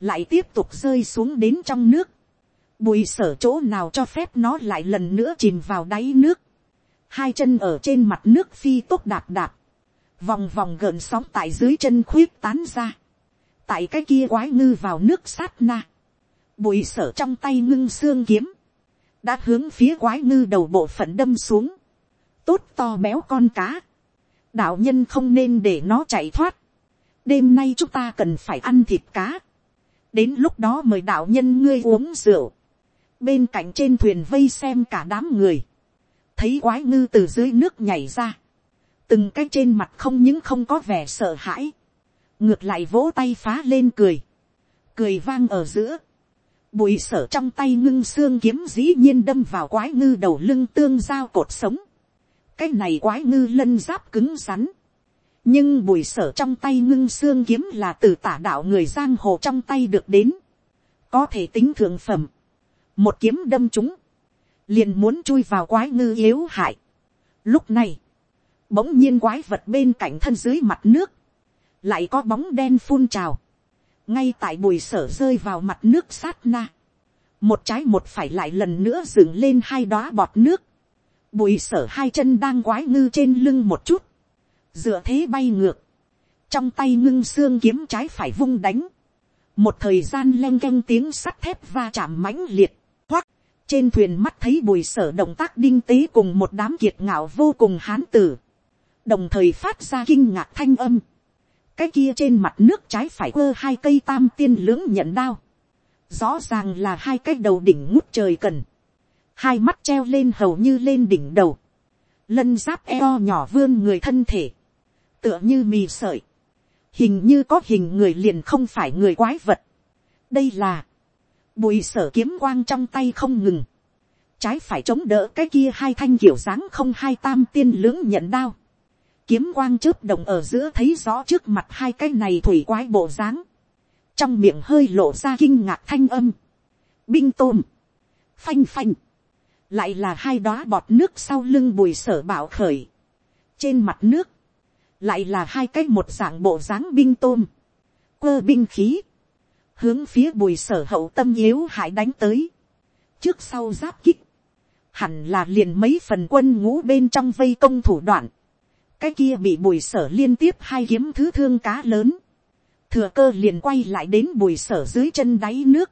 lại tiếp tục rơi xuống đến trong nước, bùi sở chỗ nào cho phép nó lại lần nữa chìm vào đáy nước, hai chân ở trên mặt nước phi tốt đạp đạp, vòng vòng gợn sóng tại dưới chân khuyết tán ra, tại cái kia quái ngư vào nước sát na, bụi sở trong tay ngưng xương kiếm, đã hướng phía quái ngư đầu bộ phận đâm xuống, tốt to béo con cá, đạo nhân không nên để nó chạy thoát, đêm nay chúng ta cần phải ăn thịt cá, đến lúc đó mời đạo nhân ngươi uống rượu, bên cạnh trên thuyền vây xem cả đám người, thấy quái ngư từ dưới nước nhảy ra, từng cái trên mặt không những không có vẻ sợ hãi, ngược lại vỗ tay phá lên cười, cười vang ở giữa, bụi sở trong tay ngưng xương kiếm dĩ nhiên đâm vào quái ngư đầu lưng tương giao cột sống, cái này quái ngư lân giáp cứng rắn, nhưng bùi sở trong tay ngưng xương kiếm là từ tả đạo người giang hồ trong tay được đến, có thể tính thượng phẩm, một kiếm đâm chúng, liền muốn chui vào quái ngư yếu hại. Lúc này, bỗng nhiên quái vật bên cạnh thân dưới mặt nước, lại có bóng đen phun trào, ngay tại bùi sở rơi vào mặt nước sát na, một trái một phải lại lần nữa dựng lên hai đoá bọt nước, bùi sở hai chân đang quái ngư trên lưng một chút, dựa thế bay ngược, trong tay ngưng xương kiếm trái phải vung đánh, một thời gian leng keng tiếng sắt thép va chạm mãnh liệt, hoắc, trên thuyền mắt thấy bùi sở động tác đinh tế cùng một đám kiệt ngạo vô cùng hán tử, đồng thời phát ra kinh ngạc thanh âm, cái kia trên mặt nước trái phải quơ hai cây tam tiên lưỡng nhận đao, rõ ràng là hai cái đầu đỉnh ngút trời cần, hai mắt treo lên hầu như lên đỉnh đầu, lân giáp eo nhỏ vươn người thân thể, tựa như mì sợi, hình như có hình người liền không phải người quái vật. đây là, bùi sở kiếm quang trong tay không ngừng, trái phải chống đỡ cái kia hai thanh kiểu dáng không hai tam tiên lưỡng nhận đao, kiếm quang chớp động ở giữa thấy rõ trước mặt hai cái này thủy quái bộ dáng, trong miệng hơi lộ ra kinh ngạc thanh âm, binh tôm, phanh phanh, lại là hai đóa bọt nước sau lưng bùi sở bảo khởi, trên mặt nước, lại là hai cái một dạng bộ dáng binh tôm, quơ binh khí, hướng phía bùi sở hậu tâm yếu hại đánh tới, trước sau giáp kích, hẳn là liền mấy phần quân ngũ bên trong vây công thủ đoạn, cái kia bị bùi sở liên tiếp hai kiếm thứ thương cá lớn, thừa cơ liền quay lại đến bùi sở dưới chân đáy nước,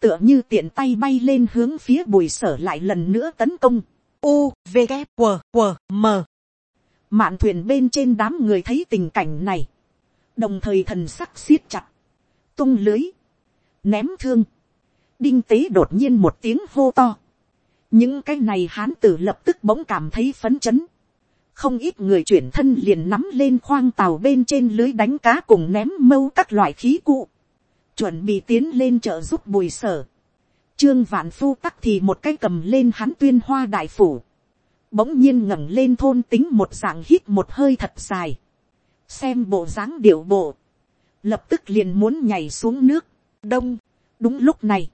tựa như tiện tay bay lên hướng phía bùi sở lại lần nữa tấn công. U, V, g W, W, M. Mạn thuyền bên trên đám người thấy tình cảnh này. Đồng thời thần sắc siết chặt. Tung lưới. Ném thương. Đinh tế đột nhiên một tiếng hô to. Những cái này hán tử lập tức bỗng cảm thấy phấn chấn. Không ít người chuyển thân liền nắm lên khoang tàu bên trên lưới đánh cá cùng ném mâu các loại khí cụ chuẩn bị tiến lên trợ giúp bùi sở. Trương vạn phu tắc thì một cái cầm lên hắn tuyên hoa đại phủ. Bỗng nhiên ngẩng lên thôn tính một dạng hít một hơi thật dài. Xem bộ dáng điệu bộ. Lập tức liền muốn nhảy xuống nước. Đông. Đúng lúc này.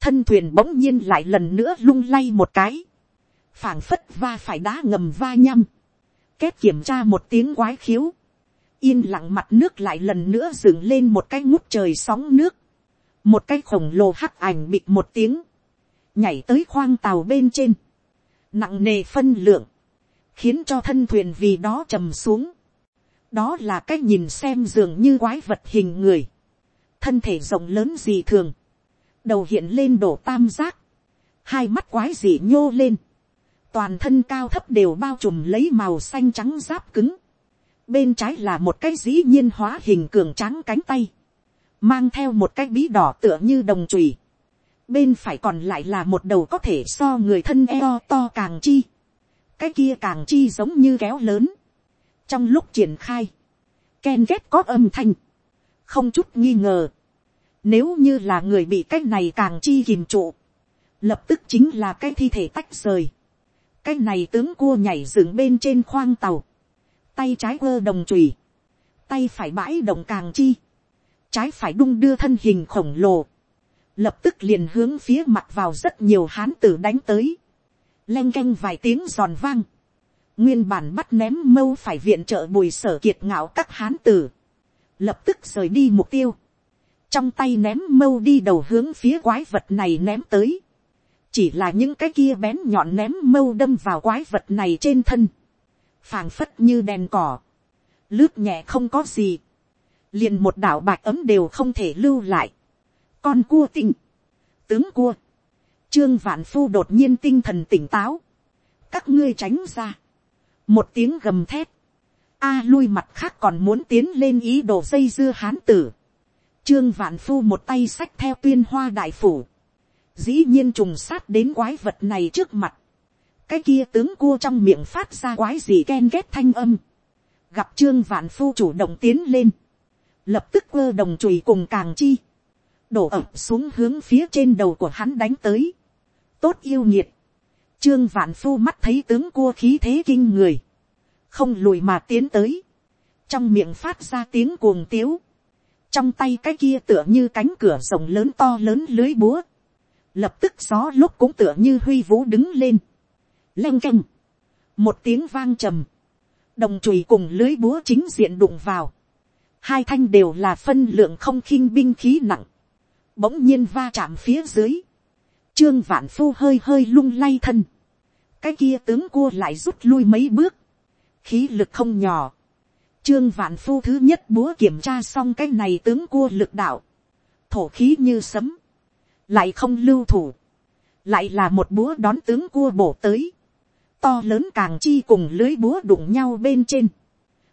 Thân thuyền bỗng nhiên lại lần nữa lung lay một cái. phảng phất va phải đá ngầm va nhăm. Kết kiểm tra một tiếng quái khiếu. Yên lặng mặt nước lại lần nữa dựng lên một cái ngút trời sóng nước, một cái khổng lồ hắc ảnh bịt một tiếng, nhảy tới khoang tàu bên trên, nặng nề phân lượng, khiến cho thân thuyền vì đó trầm xuống. đó là cái nhìn xem dường như quái vật hình người, thân thể rộng lớn gì thường, đầu hiện lên đổ tam giác, hai mắt quái dị nhô lên, toàn thân cao thấp đều bao trùm lấy màu xanh trắng giáp cứng, bên trái là một cái dĩ nhiên hóa hình cường tráng cánh tay, mang theo một cái bí đỏ tựa như đồng chùy, bên phải còn lại là một đầu có thể so người thân eo to càng chi, cái kia càng chi giống như kéo lớn, trong lúc triển khai, ken ghét có âm thanh, không chút nghi ngờ, nếu như là người bị cái này càng chi kìm trụ, lập tức chính là cái thi thể tách rời, cái này tướng cua nhảy dựng bên trên khoang tàu, tay trái quơ đồng chùy, tay phải bãi động càng chi, trái phải đung đưa thân hình khổng lồ, lập tức liền hướng phía mặt vào rất nhiều hán tử đánh tới, len canh vài tiếng giòn vang, nguyên bản bắt ném mâu phải viện trợ bùi sở kiệt ngạo các hán tử, lập tức rời đi mục tiêu, trong tay ném mâu đi đầu hướng phía quái vật này ném tới, chỉ là những cái kia bén nhọn ném mâu đâm vào quái vật này trên thân, phảng phất như đèn cỏ, lướt nhẹ không có gì, liền một đảo bạc ấm đều không thể lưu lại. con cua tinh, tướng cua, trương vạn phu đột nhiên tinh thần tỉnh táo, các ngươi tránh ra, một tiếng gầm thét, a lui mặt khác còn muốn tiến lên ý đồ dây dưa hán tử, trương vạn phu một tay xách theo tuyên hoa đại phủ, dĩ nhiên trùng sát đến quái vật này trước mặt, cái kia tướng cua trong miệng phát ra quái gì ken ghét thanh âm, gặp trương vạn phu chủ động tiến lên, lập tức quơ đồng chùi cùng càng chi, đổ ập xuống hướng phía trên đầu của hắn đánh tới, tốt yêu nhiệt, trương vạn phu mắt thấy tướng cua khí thế kinh người, không lùi mà tiến tới, trong miệng phát ra tiếng cuồng tiếu, trong tay cái kia tựa như cánh cửa rồng lớn to lớn lưới búa, lập tức gió lúc cũng tựa như huy vũ đứng lên, leng canh, một tiếng vang trầm, đồng chùy cùng lưới búa chính diện đụng vào, hai thanh đều là phân lượng không khinh binh khí nặng, bỗng nhiên va chạm phía dưới, trương vạn phu hơi hơi lung lay thân, cái kia tướng cua lại rút lui mấy bước, khí lực không nhỏ, trương vạn phu thứ nhất búa kiểm tra xong cái này tướng cua lực đạo, thổ khí như sấm, lại không lưu thủ, lại là một búa đón tướng cua bổ tới, to lớn càng chi cùng lưới búa đụng nhau bên trên,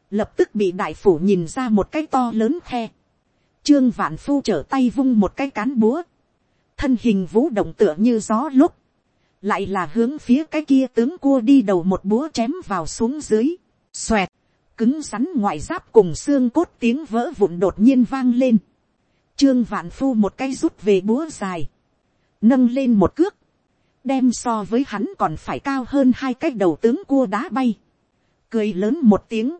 lập tức bị đại phủ nhìn ra một cái to lớn khe, trương vạn phu trở tay vung một cái cán búa, thân hình vũ động tựa như gió lúc, lại là hướng phía cái kia tướng cua đi đầu một búa chém vào xuống dưới, xoẹt, cứng rắn ngoại giáp cùng xương cốt tiếng vỡ vụn đột nhiên vang lên, trương vạn phu một cái rút về búa dài, nâng lên một cước, đem so với hắn còn phải cao hơn hai cái đầu tướng cua đá bay, cười lớn một tiếng,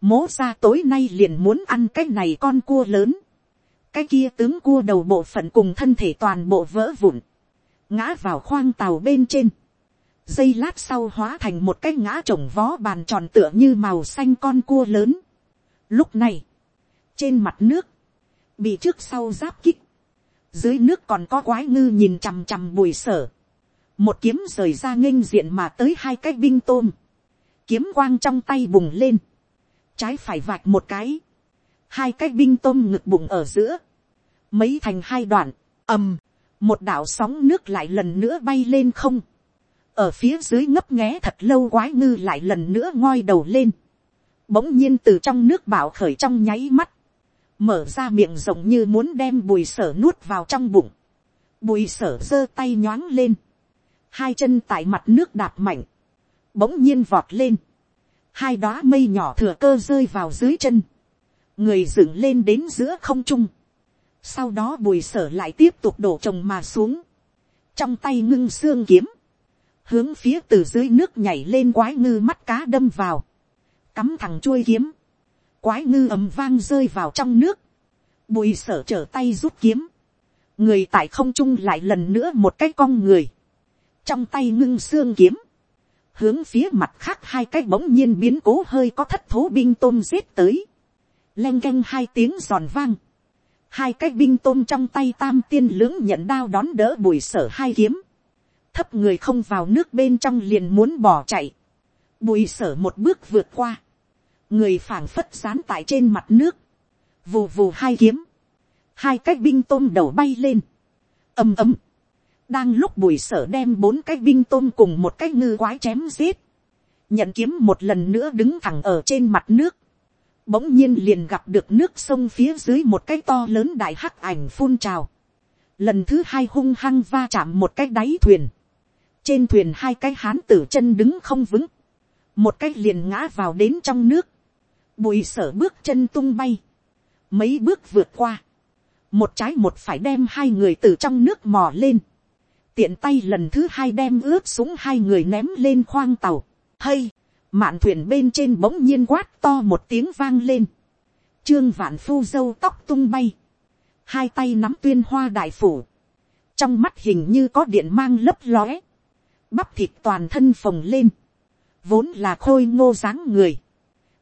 mố ra tối nay liền muốn ăn cái này con cua lớn, cái kia tướng cua đầu bộ phận cùng thân thể toàn bộ vỡ vụn, ngã vào khoang tàu bên trên, giây lát sau hóa thành một cái ngã trồng vó bàn tròn tựa như màu xanh con cua lớn. Lúc này, trên mặt nước, bị trước sau giáp kích, dưới nước còn có quái ngư nhìn chằm chằm bùi sở, một kiếm rời ra nghênh diện mà tới hai cái binh tôm, kiếm quang trong tay bùng lên, trái phải vạch một cái, hai cái binh tôm ngực bụng ở giữa, mấy thành hai đoạn, ầm, một đảo sóng nước lại lần nữa bay lên không, ở phía dưới ngấp nghé thật lâu quái ngư lại lần nữa ngoi đầu lên, bỗng nhiên từ trong nước bảo khởi trong nháy mắt, mở ra miệng rộng như muốn đem bùi sở nuốt vào trong bụng, bùi sở giơ tay nhoáng lên, hai chân tại mặt nước đạp mạnh, bỗng nhiên vọt lên, hai đóa mây nhỏ thừa cơ rơi vào dưới chân, người dựng lên đến giữa không trung, sau đó bùi sở lại tiếp tục đổ chồng mà xuống, trong tay ngưng xương kiếm, hướng phía từ dưới nước nhảy lên quái ngư mắt cá đâm vào, cắm thẳng chuôi kiếm, quái ngư ầm vang rơi vào trong nước, bùi sở trở tay rút kiếm, người tại không trung lại lần nữa một cái cong người, trong tay ngưng xương kiếm, hướng phía mặt khác hai cái bỗng nhiên biến cố hơi có thất thố binh tôm giết tới, leng canh hai tiếng giòn vang, hai cái binh tôm trong tay tam tiên lưỡng nhận đao đón đỡ bùi sở hai kiếm, thấp người không vào nước bên trong liền muốn bỏ chạy, bùi sở một bước vượt qua, người phảng phất dán tại trên mặt nước, vù vù hai kiếm, hai cái binh tôm đầu bay lên, ầm ầm, đang lúc bùi sở đem bốn cái binh tôm cùng một cái ngư quái chém giết, nhận kiếm một lần nữa đứng thẳng ở trên mặt nước, bỗng nhiên liền gặp được nước sông phía dưới một cái to lớn đại hắc ảnh phun trào, lần thứ hai hung hăng va chạm một cái đáy thuyền, trên thuyền hai cái hán tử chân đứng không vững, một cái liền ngã vào đến trong nước, bùi sở bước chân tung bay, mấy bước vượt qua, một trái một phải đem hai người từ trong nước mò lên, tiện tay lần thứ hai đem ướp súng hai người ném lên khoang tàu, hay, mạn thuyền bên trên bỗng nhiên quát to một tiếng vang lên, trương vạn phu dâu tóc tung bay, hai tay nắm tuyên hoa đại phủ, trong mắt hình như có điện mang lấp lóe, bắp thịt toàn thân phồng lên, vốn là khôi ngô dáng người,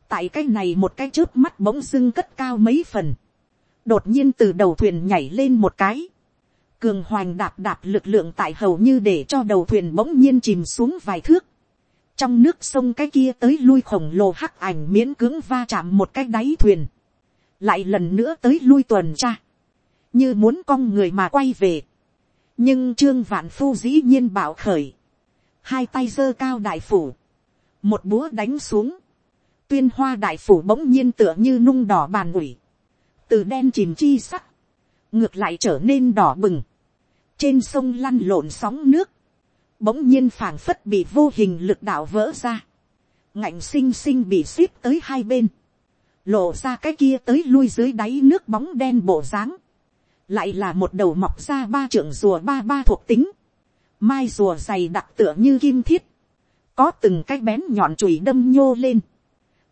tại cái này một cái trước mắt bỗng dưng cất cao mấy phần, đột nhiên từ đầu thuyền nhảy lên một cái, cường hoành đạp đạp lực lượng tại hầu như để cho đầu thuyền bỗng nhiên chìm xuống vài thước, trong nước sông cái kia tới lui khổng lồ hắc ảnh miễn cưỡng va chạm một cái đáy thuyền, lại lần nữa tới lui tuần tra, như muốn con người mà quay về, nhưng trương vạn phu dĩ nhiên bảo khởi, hai tay giơ cao đại phủ, một búa đánh xuống, tuyên hoa đại phủ bỗng nhiên tựa như nung đỏ bàn ủi, từ đen chìm chi sắc, ngược lại trở nên đỏ bừng, trên sông lăn lộn sóng nước, bỗng nhiên phảng phất bị vô hình lực đạo vỡ ra, ngạnh xinh xinh bị ship tới hai bên, lộ ra cái kia tới lui dưới đáy nước bóng đen bộ dáng, lại là một đầu mọc ra ba trưởng rùa ba ba thuộc tính, mai rùa dày đặc tựa như kim thiết, có từng cái bén nhọn chùi đâm nhô lên,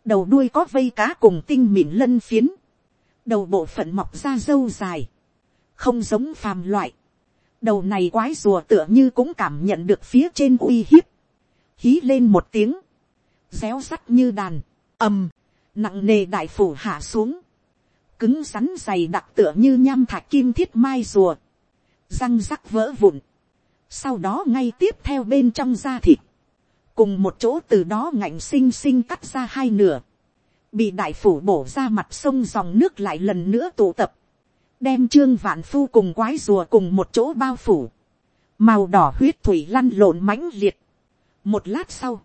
đầu đuôi có vây cá cùng tinh mịn lân phiến, đầu bộ phận mọc ra dâu dài, không giống phàm loại, đầu này quái rùa tựa như cũng cảm nhận được phía trên uy hiếp, hí lên một tiếng, réo sắt như đàn, ầm, nặng nề đại phủ hạ xuống, cứng rắn dày đặc tựa như nham thạch kim thiết mai rùa, răng rắc vỡ vụn, sau đó ngay tiếp theo bên trong da thịt, cùng một chỗ từ đó ngạnh xinh xinh cắt ra hai nửa, bị đại phủ bổ ra mặt sông dòng nước lại lần nữa tụ tập, đem trương vạn phu cùng quái rùa cùng một chỗ bao phủ, màu đỏ huyết thủy lăn lộn mãnh liệt. một lát sau,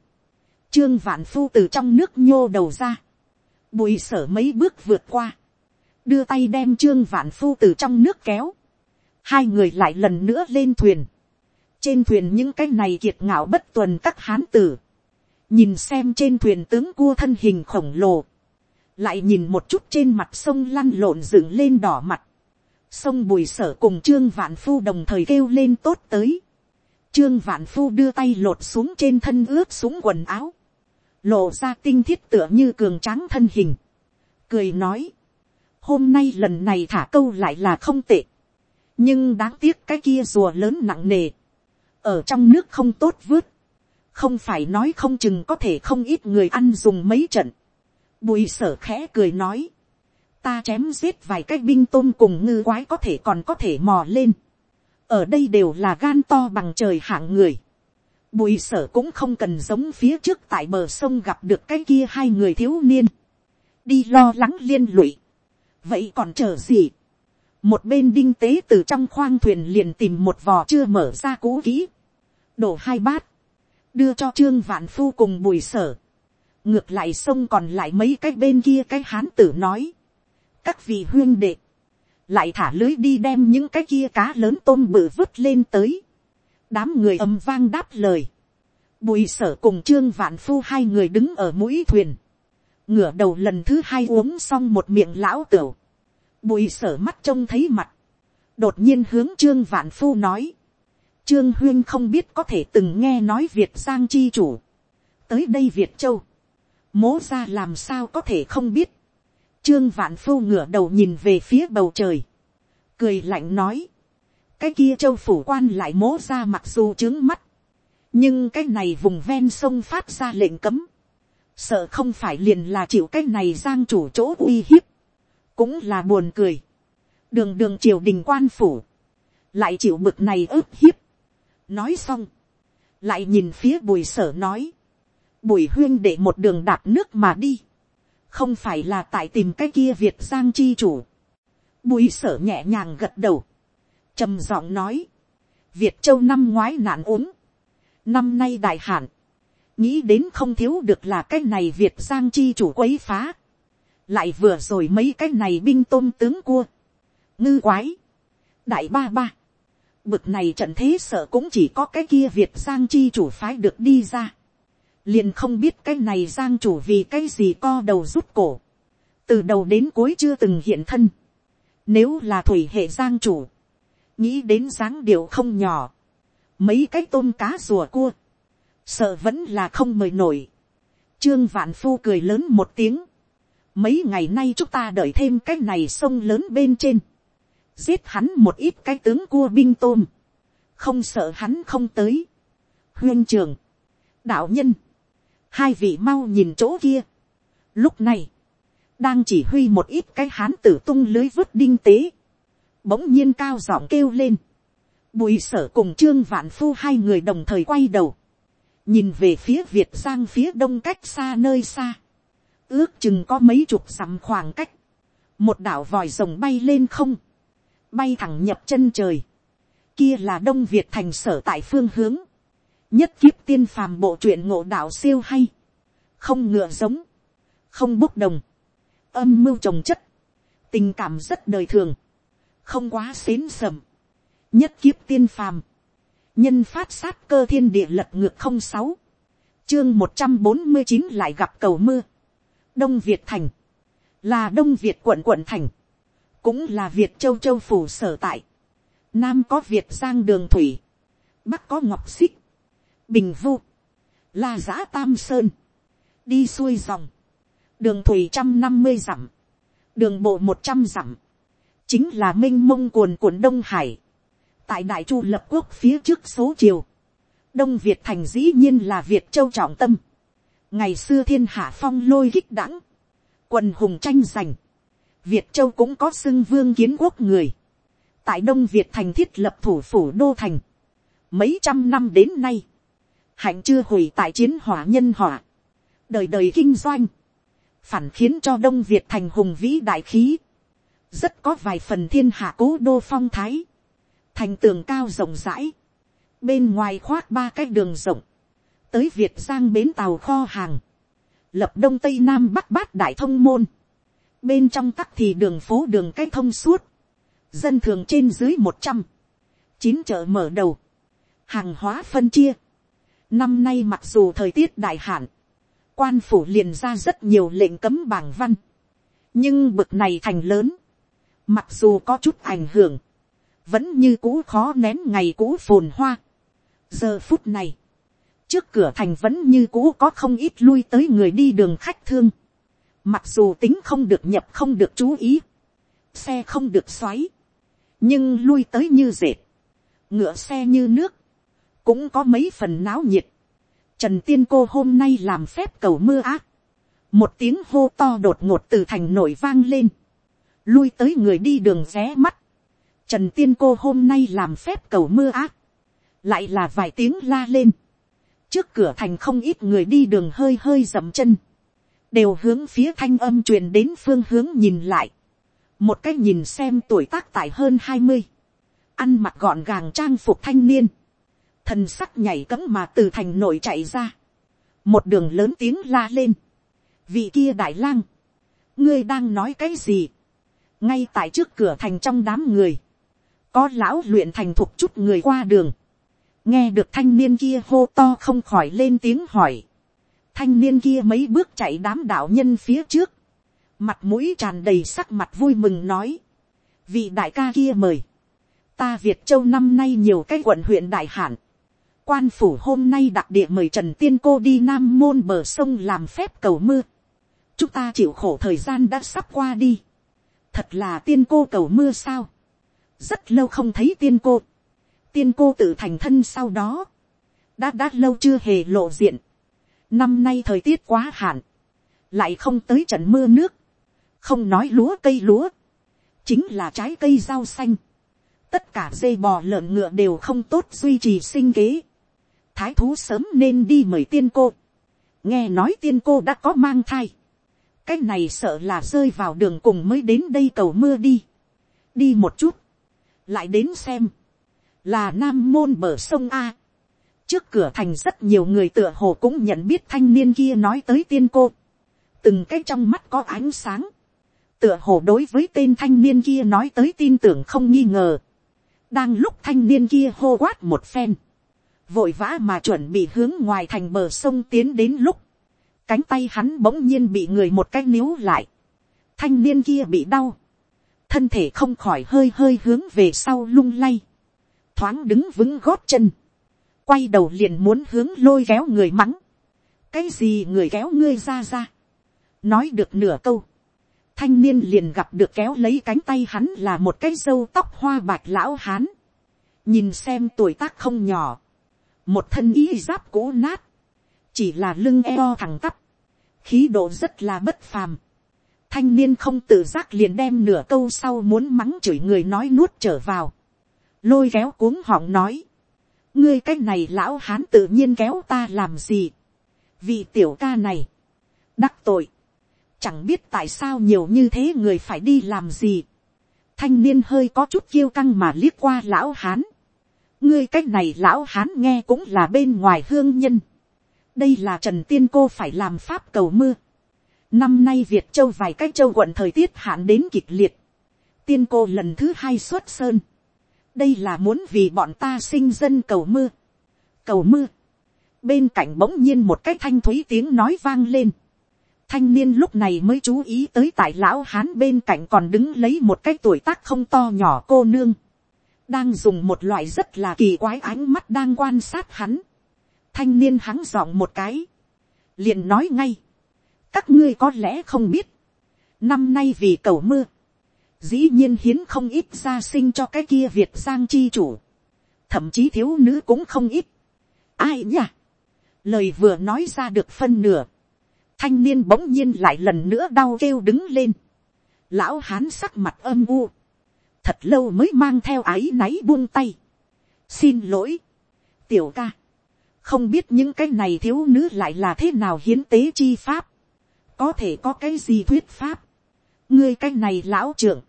trương vạn phu từ trong nước nhô đầu ra, bùi sở mấy bước vượt qua, đưa tay đem trương vạn phu từ trong nước kéo, hai người lại lần nữa lên thuyền, trên thuyền những cái này kiệt ngạo bất tuần các hán tử, nhìn xem trên thuyền tướng cua thân hình khổng lồ, lại nhìn một chút trên mặt sông lăn lộn dựng lên đỏ mặt, sông bùi sở cùng trương vạn phu đồng thời kêu lên tốt tới, trương vạn phu đưa tay lột xuống trên thân ướp xuống quần áo, lộ ra tinh thiết tựa như cường tráng thân hình, cười nói, hôm nay lần này thả câu lại là không tệ, nhưng đáng tiếc cái kia rùa lớn nặng nề, ở trong nước không tốt vớt, không phải nói không chừng có thể không ít người ăn dùng mấy trận, bùi sở khẽ cười nói, ta chém giết vài cái binh tôm cùng ngư quái có thể còn có thể mò lên. ở đây đều là gan to bằng trời hạng người. bùi sở cũng không cần giống phía trước tại bờ sông gặp được cái kia hai người thiếu niên. đi lo lắng liên lụy. vậy còn chờ gì một bên đinh tế từ trong khoang thuyền liền tìm một vò chưa mở ra cũ kỹ. đổ hai bát. đưa cho trương vạn phu cùng bùi sở. Ngược lại sông còn lại mấy cái bên kia cái hán tử nói, các vị huyên đệ, lại thả lưới đi đem những cái kia cá lớn tôm bự vứt lên tới, đám người ầm vang đáp lời, bùi sở cùng trương vạn phu hai người đứng ở mũi thuyền, ngửa đầu lần thứ hai uống xong một miệng lão tửu, bùi sở mắt trông thấy mặt, đột nhiên hướng trương vạn phu nói, trương huyên không biết có thể từng nghe nói việt giang chi chủ, tới đây việt châu, mố ra làm sao có thể không biết. trương vạn phu ngửa đầu nhìn về phía bầu trời, cười lạnh nói, cái kia châu phủ quan lại mố ra mặc dù trướng mắt, nhưng cái này vùng ven sông phát ra lệnh cấm, sợ không phải liền là chịu cái này giang chủ chỗ uy hiếp, cũng là buồn cười, đường đường triều đình quan phủ, lại chịu bực này ức hiếp, nói xong, lại nhìn phía bùi sở nói, bùi huyên để một đường đạp nước mà đi, không phải là tại tìm cái kia việt giang chi chủ. bùi sở nhẹ nhàng gật đầu, trầm giọng nói, việt châu năm ngoái nạn ốm. năm nay đại hạn, nghĩ đến không thiếu được là cái này việt giang chi chủ quấy phá, lại vừa rồi mấy cái này binh tôm tướng cua, ngư quái, đại ba ba, bực này trận thế sợ cũng chỉ có cái kia việt giang chi chủ phái được đi ra. Liền không biết cái này giang chủ vì cái gì co đầu rút cổ, từ đầu đến cuối chưa từng hiện thân, nếu là thủy hệ giang chủ, nghĩ đến dáng điệu không nhỏ, mấy cái tôm cá rùa cua, sợ vẫn là không mời nổi. Trương vạn phu cười lớn một tiếng, mấy ngày nay chúng ta đợi thêm cái này sông lớn bên trên, giết hắn một ít cái tướng cua binh tôm, không sợ hắn không tới. huyên trường, đạo nhân, hai vị mau nhìn chỗ kia. Lúc này, đang chỉ huy một ít cái hán tử tung lưới vứt đinh tế. Bỗng nhiên cao giọng kêu lên. Bùi sở cùng trương vạn phu hai người đồng thời quay đầu. Nhìn về phía Việt Giang phía đông cách xa nơi xa. Ước chừng có mấy chục dặm khoảng cách. Một đảo vòi rồng bay lên không. Bay thẳng nhập chân trời. Kia là Đông Việt thành sở tại phương hướng. Nhất kiếp tiên phàm bộ truyện ngộ đạo siêu hay, không ngựa giống, không bốc đồng, âm mưu trồng chất, tình cảm rất đời thường, không quá xến sầm, nhất kiếp tiên phàm, nhân phát sát cơ thiên địa lật ngược không sáu, chương một trăm bốn mươi chín lại gặp cầu mưa, đông việt thành, là đông việt quận quận thành, cũng là việt châu châu phủ sở tại, nam có việt giang đường thủy, bắc có ngọc xích, bình vu, la giã tam sơn, đi xuôi dòng, đường thủy trăm năm mươi dặm, đường bộ một trăm dặm, chính là m i n h mông cuồn cuộn đông hải, tại đại chu lập quốc phía trước số chiều, đông việt thành dĩ nhiên là việt châu trọng tâm, ngày xưa thiên hạ phong lôi kích đẳng quần hùng tranh giành, việt châu cũng có xưng vương kiến quốc người, tại đông việt thành thiết lập thủ phủ đô thành, mấy trăm năm đến nay, hạnh chưa hủy tại chiến hỏa nhân hỏa, đời đời kinh doanh, phản khiến cho đông việt thành hùng vĩ đại khí, rất có vài phần thiên hạ cố đô phong thái, thành tường cao rộng rãi, bên ngoài khoác ba cái đường rộng, tới việt giang bến tàu kho hàng, lập đông tây nam bắc bát đại thông môn, bên trong tắc thì đường phố đường cái thông suốt, dân thường trên dưới một trăm, chín chợ mở đầu, hàng hóa phân chia, Năm nay mặc dù thời tiết đại hạn, quan phủ liền ra rất nhiều lệnh cấm bảng văn. Nhưng bực này thành lớn, mặc dù có chút ảnh hưởng, vẫn như cũ khó nén ngày cũ phồn hoa. Giờ phút này, trước cửa thành vẫn như cũ có không ít lui tới người đi đường khách thương. Mặc dù tính không được nhập không được chú ý, xe không được xoáy, nhưng lui tới như dệt, ngựa xe như nước, cũng có mấy phần náo nhiệt. Trần tiên cô hôm nay làm phép cầu mưa ác. Một tiếng hô to đột ngột từ thành nổi vang lên. lui tới người đi đường ré mắt, trần tiên cô hôm nay làm phép cầu mưa ác, lại là vài tiếng la lên, trước cửa thành không ít người đi đường hơi hơi dậm chân, đều hướng phía thanh âm truyền đến phương hướng nhìn lại, một cách nhìn xem tuổi tác tại hơn hai mươi, ăn mặc gọn gàng trang phục thanh niên, thần sắc nhảy cấm mà từ thành nội chạy ra, một đường lớn tiếng la lên, vị kia đại lang, ngươi đang nói cái gì, ngay tại trước cửa thành trong đám người, có lão luyện thành thục chút người qua đường, nghe được thanh niên kia hô to không khỏi lên tiếng hỏi, thanh niên kia mấy bước chạy đám đạo nhân phía trước, mặt mũi tràn đầy sắc mặt vui mừng nói, vị đại ca kia mời, ta việt châu năm nay nhiều cái quận huyện đại hạn, quan phủ hôm nay đặc địa mời trần tiên cô đi nam môn bờ sông làm phép cầu mưa, chúng ta chịu khổ thời gian đã sắp qua đi, thật là tiên cô cầu mưa sao, rất lâu không thấy tiên cô, tiên cô tự thành thân sau đó, đã đã lâu chưa hề lộ diện, năm nay thời tiết quá hạn, lại không tới trận mưa nước, không nói lúa cây lúa, chính là trái cây rau xanh, tất cả dây bò lợn ngựa đều không tốt duy trì sinh kế, thái thú sớm nên đi mời tiên cô, nghe nói tiên cô đã có mang thai, cái này sợ là rơi vào đường cùng mới đến đây cầu mưa đi, đi một chút, lại đến xem, là nam môn bờ sông a, trước cửa thành rất nhiều người tựa hồ cũng nhận biết thanh niên kia nói tới tiên cô, từng cái trong mắt có ánh sáng, tựa hồ đối với tên thanh niên kia nói tới tin tưởng không nghi ngờ, đang lúc thanh niên kia hô quát một phen, vội vã mà chuẩn bị hướng ngoài thành bờ sông tiến đến lúc, cánh tay hắn bỗng nhiên bị người một cái níu lại, thanh niên kia bị đau, thân thể không khỏi hơi hơi hướng về sau lung lay, thoáng đứng vững gót chân, quay đầu liền muốn hướng lôi kéo người mắng, cái gì người kéo ngươi ra ra, nói được nửa câu, thanh niên liền gặp được kéo lấy cánh tay hắn là một cái râu tóc hoa bạch lão hán, nhìn xem tuổi tác không nhỏ, một thân y giáp cũ nát, chỉ là lưng eo thẳng tắp, khí độ rất là bất phàm, thanh niên không tự giác liền đem nửa câu sau muốn mắng chửi người nói nuốt trở vào, lôi kéo cuống họng nói, ngươi cái này lão hán tự nhiên kéo ta làm gì, vì tiểu ca này, đắc tội, chẳng biết tại sao nhiều như thế người phải đi làm gì, thanh niên hơi có chút kiêu căng mà liếc qua lão hán, ngươi cái này lão hán nghe cũng là bên ngoài hương nhân, đây là trần tiên cô phải làm pháp cầu mưa, năm nay việt châu vài cái châu quận thời tiết hạn đến kịch liệt, tiên cô lần thứ hai xuất sơn, đây là muốn vì bọn ta sinh dân cầu mưa, cầu mưa, bên cạnh bỗng nhiên một cái thanh thúy tiếng nói vang lên, thanh niên lúc này mới chú ý tới tại lão hán bên cạnh còn đứng lấy một cái tuổi tác không to nhỏ cô nương, đang dùng một loại rất là kỳ quái ánh mắt đang quan sát hắn, thanh niên hắn giọng một cái, liền nói ngay, các ngươi có lẽ không biết, năm nay vì cầu mưa, dĩ nhiên hiến không ít gia sinh cho cái kia việt giang chi chủ, thậm chí thiếu nữ cũng không ít. ai nhỉ? lời vừa nói ra được phân nửa, thanh niên bỗng nhiên lại lần nữa đau kêu đứng lên, lão hán sắc mặt âm u, thật lâu mới mang theo ái náy buông tay, xin lỗi, tiểu ca, không biết những cái này thiếu nữ lại là thế nào hiến tế chi pháp, có thể có cái gì thuyết pháp, ngươi cái này lão trưởng,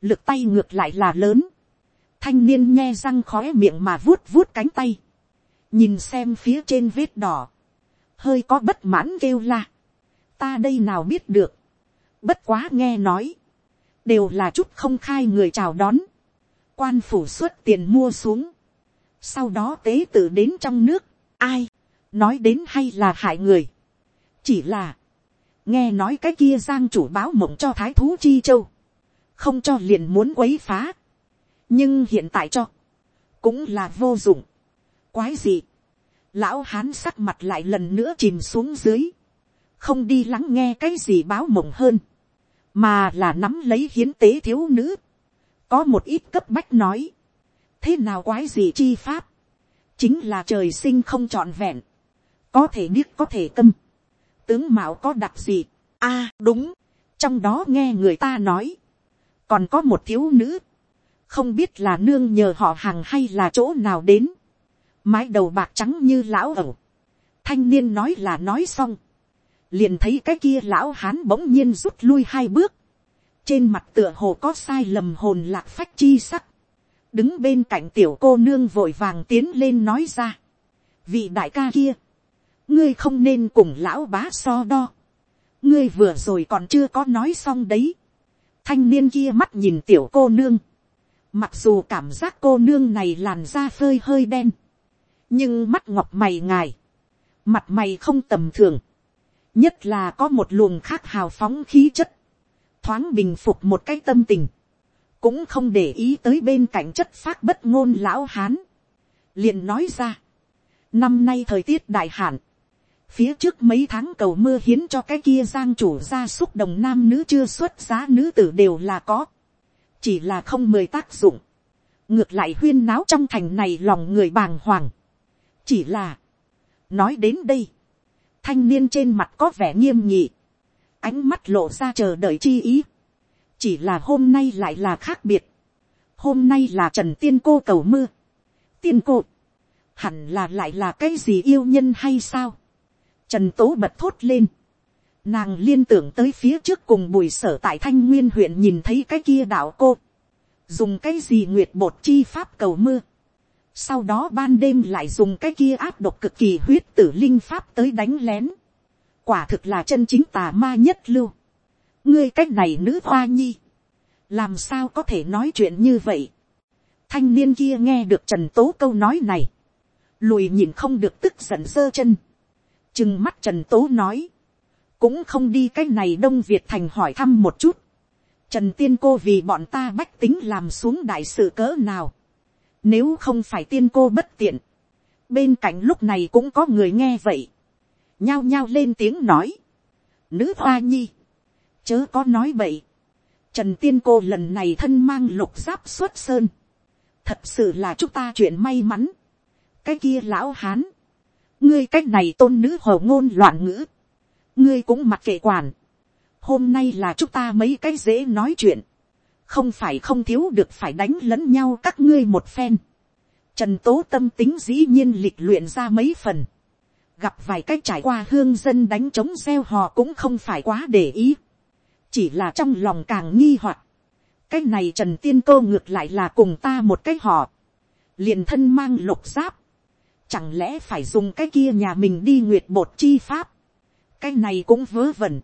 lực tay ngược lại là lớn, thanh niên nghe răng khói miệng mà vuốt vuốt cánh tay, nhìn xem phía trên vết đỏ, hơi có bất mãn kêu la, ta đây nào biết được, bất quá nghe nói, đều là chút không khai người chào đón, quan phủ xuất tiền mua xuống, sau đó tế tử đến trong nước, ai, nói đến hay là hại người, chỉ là, nghe nói cái kia giang chủ báo mộng cho thái thú chi châu, không cho liền muốn quấy phá, nhưng hiện tại cho, cũng là vô dụng, quái gì, lão hán sắc mặt lại lần nữa chìm xuống dưới, không đi lắng nghe cái gì báo mộng hơn, mà là nắm lấy hiến tế thiếu nữ, có một ít cấp bách nói, thế nào quái gì chi pháp, chính là trời sinh không trọn vẹn, có thể điếc có thể câm, tướng mạo có đặc gì, a à, đúng, trong đó nghe người ta nói, còn có một thiếu nữ, không biết là nương nhờ họ hàng hay là chỗ nào đến, mái đầu bạc trắng như lão ẩu, thanh niên nói là nói xong, liền thấy cái kia lão hán bỗng nhiên rút lui hai bước, trên mặt tựa hồ có sai lầm hồn lạc phách chi sắc, đứng bên cạnh tiểu cô nương vội vàng tiến lên nói ra, vị đại ca kia, ngươi không nên cùng lão bá so đo, ngươi vừa rồi còn chưa có nói xong đấy, thanh niên kia mắt nhìn tiểu cô nương, mặc dù cảm giác cô nương này làn da phơi hơi đen, nhưng mắt ngọc mày ngài, mặt mày không tầm thường, nhất là có một luồng khác hào phóng khí chất, thoáng bình phục một cái tâm tình, cũng không để ý tới bên cạnh chất phát bất ngôn lão hán, liền nói ra, năm nay thời tiết đại hạn, phía trước mấy tháng cầu mưa hiến cho cái kia giang chủ gia súc đồng nam nữ chưa xuất giá nữ tử đều là có, chỉ là không mời tác dụng, ngược lại huyên náo trong thành này lòng người bàng hoàng, chỉ là, nói đến đây, thanh niên trên mặt có vẻ nghiêm nhị, ánh mắt lộ ra chờ đợi chi ý, chỉ là hôm nay lại là khác biệt, hôm nay là trần tiên cô cầu mưa, tiên cô, hẳn là lại là cái gì yêu nhân hay sao, trần tố bật thốt lên, nàng liên tưởng tới phía trước cùng bùi sở tại thanh nguyên huyện nhìn thấy cái kia đạo cô, dùng cái gì nguyệt bột chi pháp cầu mưa, sau đó ban đêm lại dùng cái kia áp độc cực kỳ huyết tử linh pháp tới đánh lén, quả thực là chân chính tà ma nhất lưu, ngươi cách này nữ hoa nhi, làm sao có thể nói chuyện như vậy, thanh niên kia nghe được trần tố câu nói này, lùi nhìn không được tức giận dơ chân, chừng mắt trần tố nói, cũng không đi cái này đông việt thành hỏi thăm một chút, trần tiên cô vì bọn ta bách tính làm xuống đại sự cỡ nào, nếu không phải tiên cô bất tiện, bên cạnh lúc này cũng có người nghe vậy, nhao nhao lên tiếng nói, nữ hoa nhi, chớ có nói vậy, trần tiên cô lần này thân mang lục giáp xuất sơn, thật sự là chúng ta chuyện may mắn, cái kia lão hán, ngươi cách này tôn nữ hồ ngôn loạn ngữ, ngươi cũng mặc kệ quản, hôm nay là chúng ta mấy cái dễ nói chuyện, không phải không thiếu được phải đánh lẫn nhau các ngươi một phen. Trần tố tâm tính dĩ nhiên lịch luyện ra mấy phần, gặp vài cách trải qua hương dân đánh trống gieo họ cũng không phải quá để ý, chỉ là trong lòng càng nghi hoặc, cái này trần tiên cô ngược lại là cùng ta một cái họ, liền thân mang lục giáp, chẳng lẽ phải dùng cái kia nhà mình đi nguyệt bột chi pháp, cái này cũng vớ vẩn,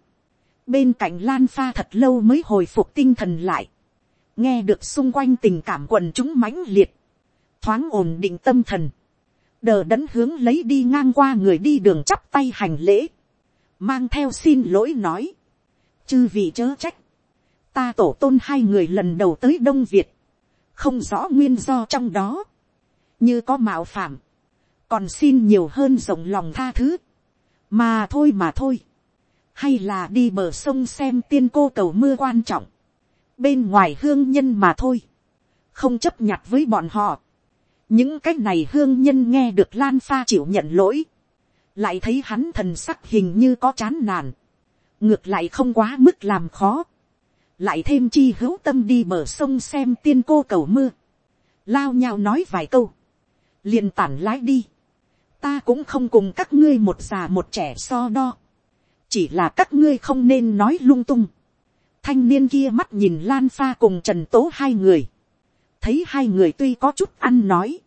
bên cạnh lan pha thật lâu mới hồi phục tinh thần lại, nghe được xung quanh tình cảm quần chúng mãnh liệt, thoáng ổn định tâm thần, đờ đẫn hướng lấy đi ngang qua người đi đường chắp tay hành lễ, mang theo xin lỗi nói, chư vị chớ trách, ta tổ tôn hai người lần đầu tới đông việt, không rõ nguyên do trong đó, như có mạo phạm, còn xin nhiều hơn rộng lòng tha thứ, mà thôi mà thôi, hay là đi bờ sông xem tiên cô cầu mưa quan trọng, bên ngoài hương nhân mà thôi, không chấp nhặt với bọn họ. những cái này hương nhân nghe được lan pha chịu nhận lỗi, lại thấy hắn thần sắc hình như có chán nản, ngược lại không quá mức làm khó, lại thêm chi hữu tâm đi bờ sông xem tiên cô cầu mưa, lao nhau nói vài câu, liền tản lái đi, ta cũng không cùng các ngươi một già một trẻ so đo, chỉ là các ngươi không nên nói lung tung, thanh niên kia mắt nhìn lan pha cùng trần tố hai người, thấy hai người tuy có chút ăn nói,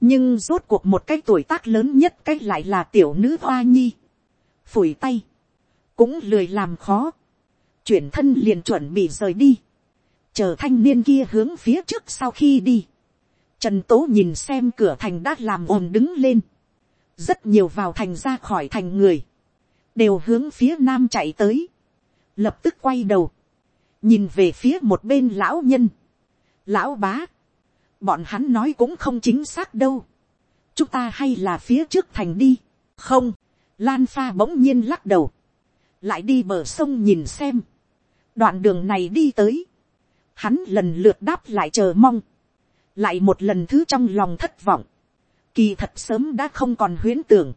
nhưng rốt cuộc một cái tuổi tác lớn nhất cái lại là tiểu nữ hoa nhi, phủi tay, cũng lười làm khó, chuyển thân liền chuẩn bị rời đi, chờ thanh niên kia hướng phía trước sau khi đi, trần tố nhìn xem cửa thành đã làm ồn đứng lên, rất nhiều vào thành ra khỏi thành người, đều hướng phía nam chạy tới, lập tức quay đầu, nhìn về phía một bên lão nhân, lão bá, bọn hắn nói cũng không chính xác đâu, chúng ta hay là phía trước thành đi, không, lan pha bỗng nhiên lắc đầu, lại đi bờ sông nhìn xem, đoạn đường này đi tới, hắn lần lượt đáp lại chờ mong, lại một lần thứ trong lòng thất vọng, kỳ thật sớm đã không còn huyễn tưởng,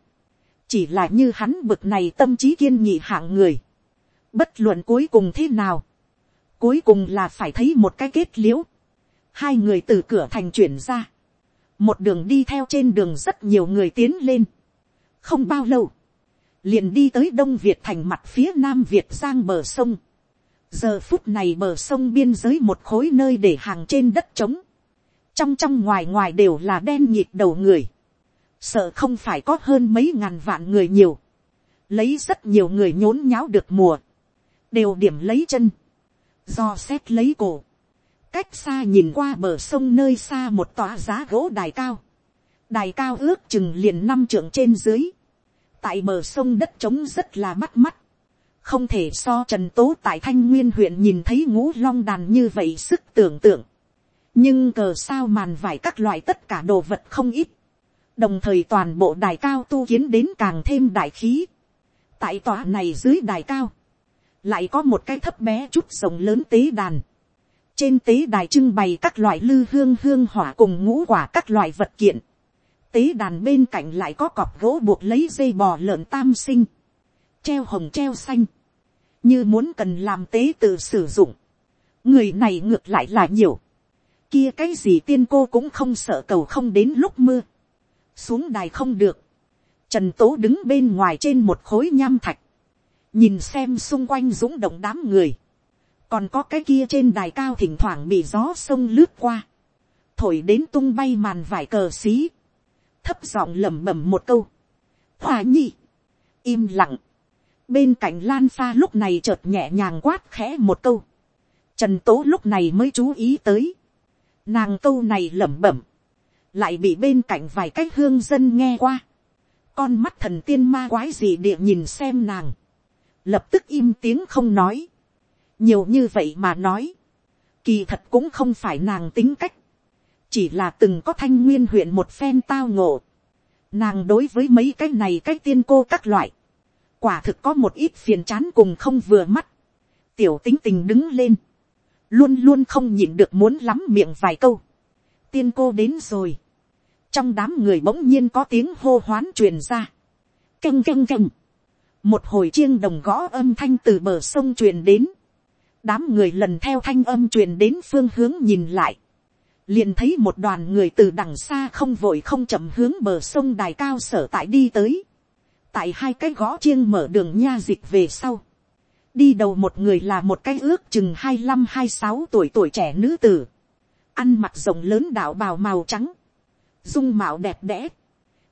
chỉ là như hắn bực này tâm trí kiên nhị hạng người, bất luận cuối cùng thế nào, Cuối cùng là phải thấy một cái kết liễu. Hai người từ cửa thành chuyển ra. Một đường đi theo trên đường rất nhiều người tiến lên. Không bao lâu. Liền đi tới Đông Việt thành mặt phía Nam Việt Giang bờ sông. Giờ phút này bờ sông biên giới một khối nơi để hàng trên đất trống. Trong trong ngoài ngoài đều là đen nhịp đầu người. Sợ không phải có hơn mấy ngàn vạn người nhiều. Lấy rất nhiều người nhốn nháo được mùa. Đều điểm lấy chân do xét lấy cổ, cách xa nhìn qua bờ sông nơi xa một tòa giá gỗ đài cao, đài cao ước chừng liền năm trượng trên dưới, tại bờ sông đất trống rất là bắt mắt, không thể so trần tố tại thanh nguyên huyện nhìn thấy ngũ long đàn như vậy sức tưởng tượng, nhưng cờ sao màn vải các loại tất cả đồ vật không ít, đồng thời toàn bộ đài cao tu kiến đến càng thêm đại khí, tại tòa này dưới đài cao, lại có một cái thấp bé chút rồng lớn tế đàn. trên tế đài trưng bày các loại lư hương hương hỏa cùng ngũ quả các loại vật kiện. tế đàn bên cạnh lại có cọp gỗ buộc lấy dây bò lợn tam sinh, treo hồng treo xanh, như muốn cần làm tế tự sử dụng. người này ngược lại là nhiều kia cái gì tiên cô cũng không sợ cầu không đến lúc mưa. xuống đài không được. Trần tố đứng bên ngoài trên một khối nham thạch. Nhìn xem xung quanh dũng động đám người, còn có cái kia trên đài cao thỉnh thoảng bị gió sông lướt qua, thổi đến tung bay màn vải cờ xí, thấp giọng lẩm bẩm một câu, hòa nhi, im lặng, bên cạnh lan pha lúc này chợt nhẹ nhàng quát khẽ một câu, trần tố lúc này mới chú ý tới, nàng câu này lẩm bẩm, lại bị bên cạnh vài cách hương dân nghe qua, con mắt thần tiên ma quái gì địa nhìn xem nàng, lập tức im tiếng không nói. nhiều như vậy mà nói, kỳ thật cũng không phải nàng tính cách, chỉ là từng có thanh nguyên huyện một phen tao ngộ. Nàng đối với mấy cái này cái tiên cô các loại, quả thực có một ít phiền chán cùng không vừa mắt. tiểu tính tình đứng lên, luôn luôn không nhịn được muốn lắm miệng vài câu. tiên cô đến rồi, trong đám người bỗng nhiên có tiếng hô hoán truyền ra. canh canh canh một hồi chiêng đồng gõ âm thanh từ bờ sông truyền đến, đám người lần theo thanh âm truyền đến phương hướng nhìn lại, liền thấy một đoàn người từ đằng xa không vội không chậm hướng bờ sông đài cao sở tại đi tới, tại hai cái gõ chiêng mở đường nha dịch về sau, đi đầu một người là một cái ước chừng hai mươi năm hai sáu tuổi tuổi trẻ nữ tử, ăn mặc rộng lớn đạo bào màu trắng, dung mạo đẹp đẽ,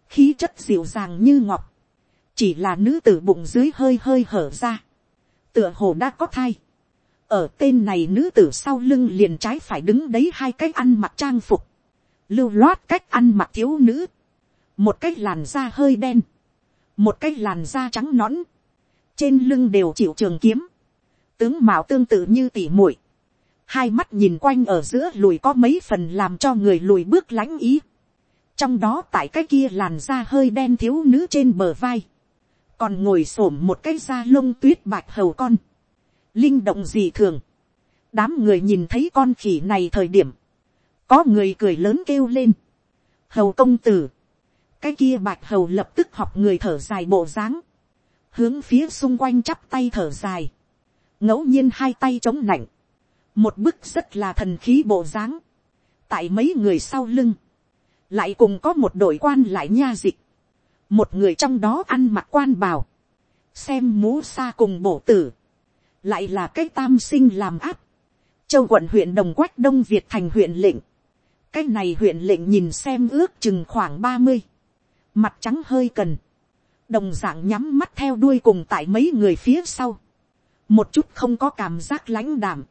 khí chất dịu dàng như ngọc, chỉ là nữ tử bụng dưới hơi hơi hở ra, tựa hồ đã có thai. ở tên này nữ tử sau lưng liền trái phải đứng đấy hai cái ăn mặc trang phục, lưu loát cách ăn mặc thiếu nữ, một cái làn da hơi đen, một cái làn da trắng nõn, trên lưng đều chịu trường kiếm, tướng mạo tương tự như tỉ muội, hai mắt nhìn quanh ở giữa lùi có mấy phần làm cho người lùi bước lãnh ý, trong đó tại cái kia làn da hơi đen thiếu nữ trên bờ vai, còn ngồi s ổ m một cái da lông tuyết bạch hầu con, linh động gì thường, đám người nhìn thấy con khỉ này thời điểm, có người cười lớn kêu lên, hầu công tử, cái kia bạch hầu lập tức học người thở dài bộ dáng, hướng phía xung quanh chắp tay thở dài, ngẫu nhiên hai tay chống nạnh, một bức rất là thần khí bộ dáng, tại mấy người sau lưng, lại cùng có một đội quan lại nha dịch, một người trong đó ăn mặc quan bào, xem mũ xa cùng bổ tử, lại là cái tam sinh làm áp, châu quận huyện đồng quách đông việt thành huyện lệnh, cái này huyện lệnh nhìn xem ước chừng khoảng ba mươi, mặt trắng hơi cần, đồng dạng nhắm mắt theo đuôi cùng tại mấy người phía sau, một chút không có cảm giác lãnh đảm,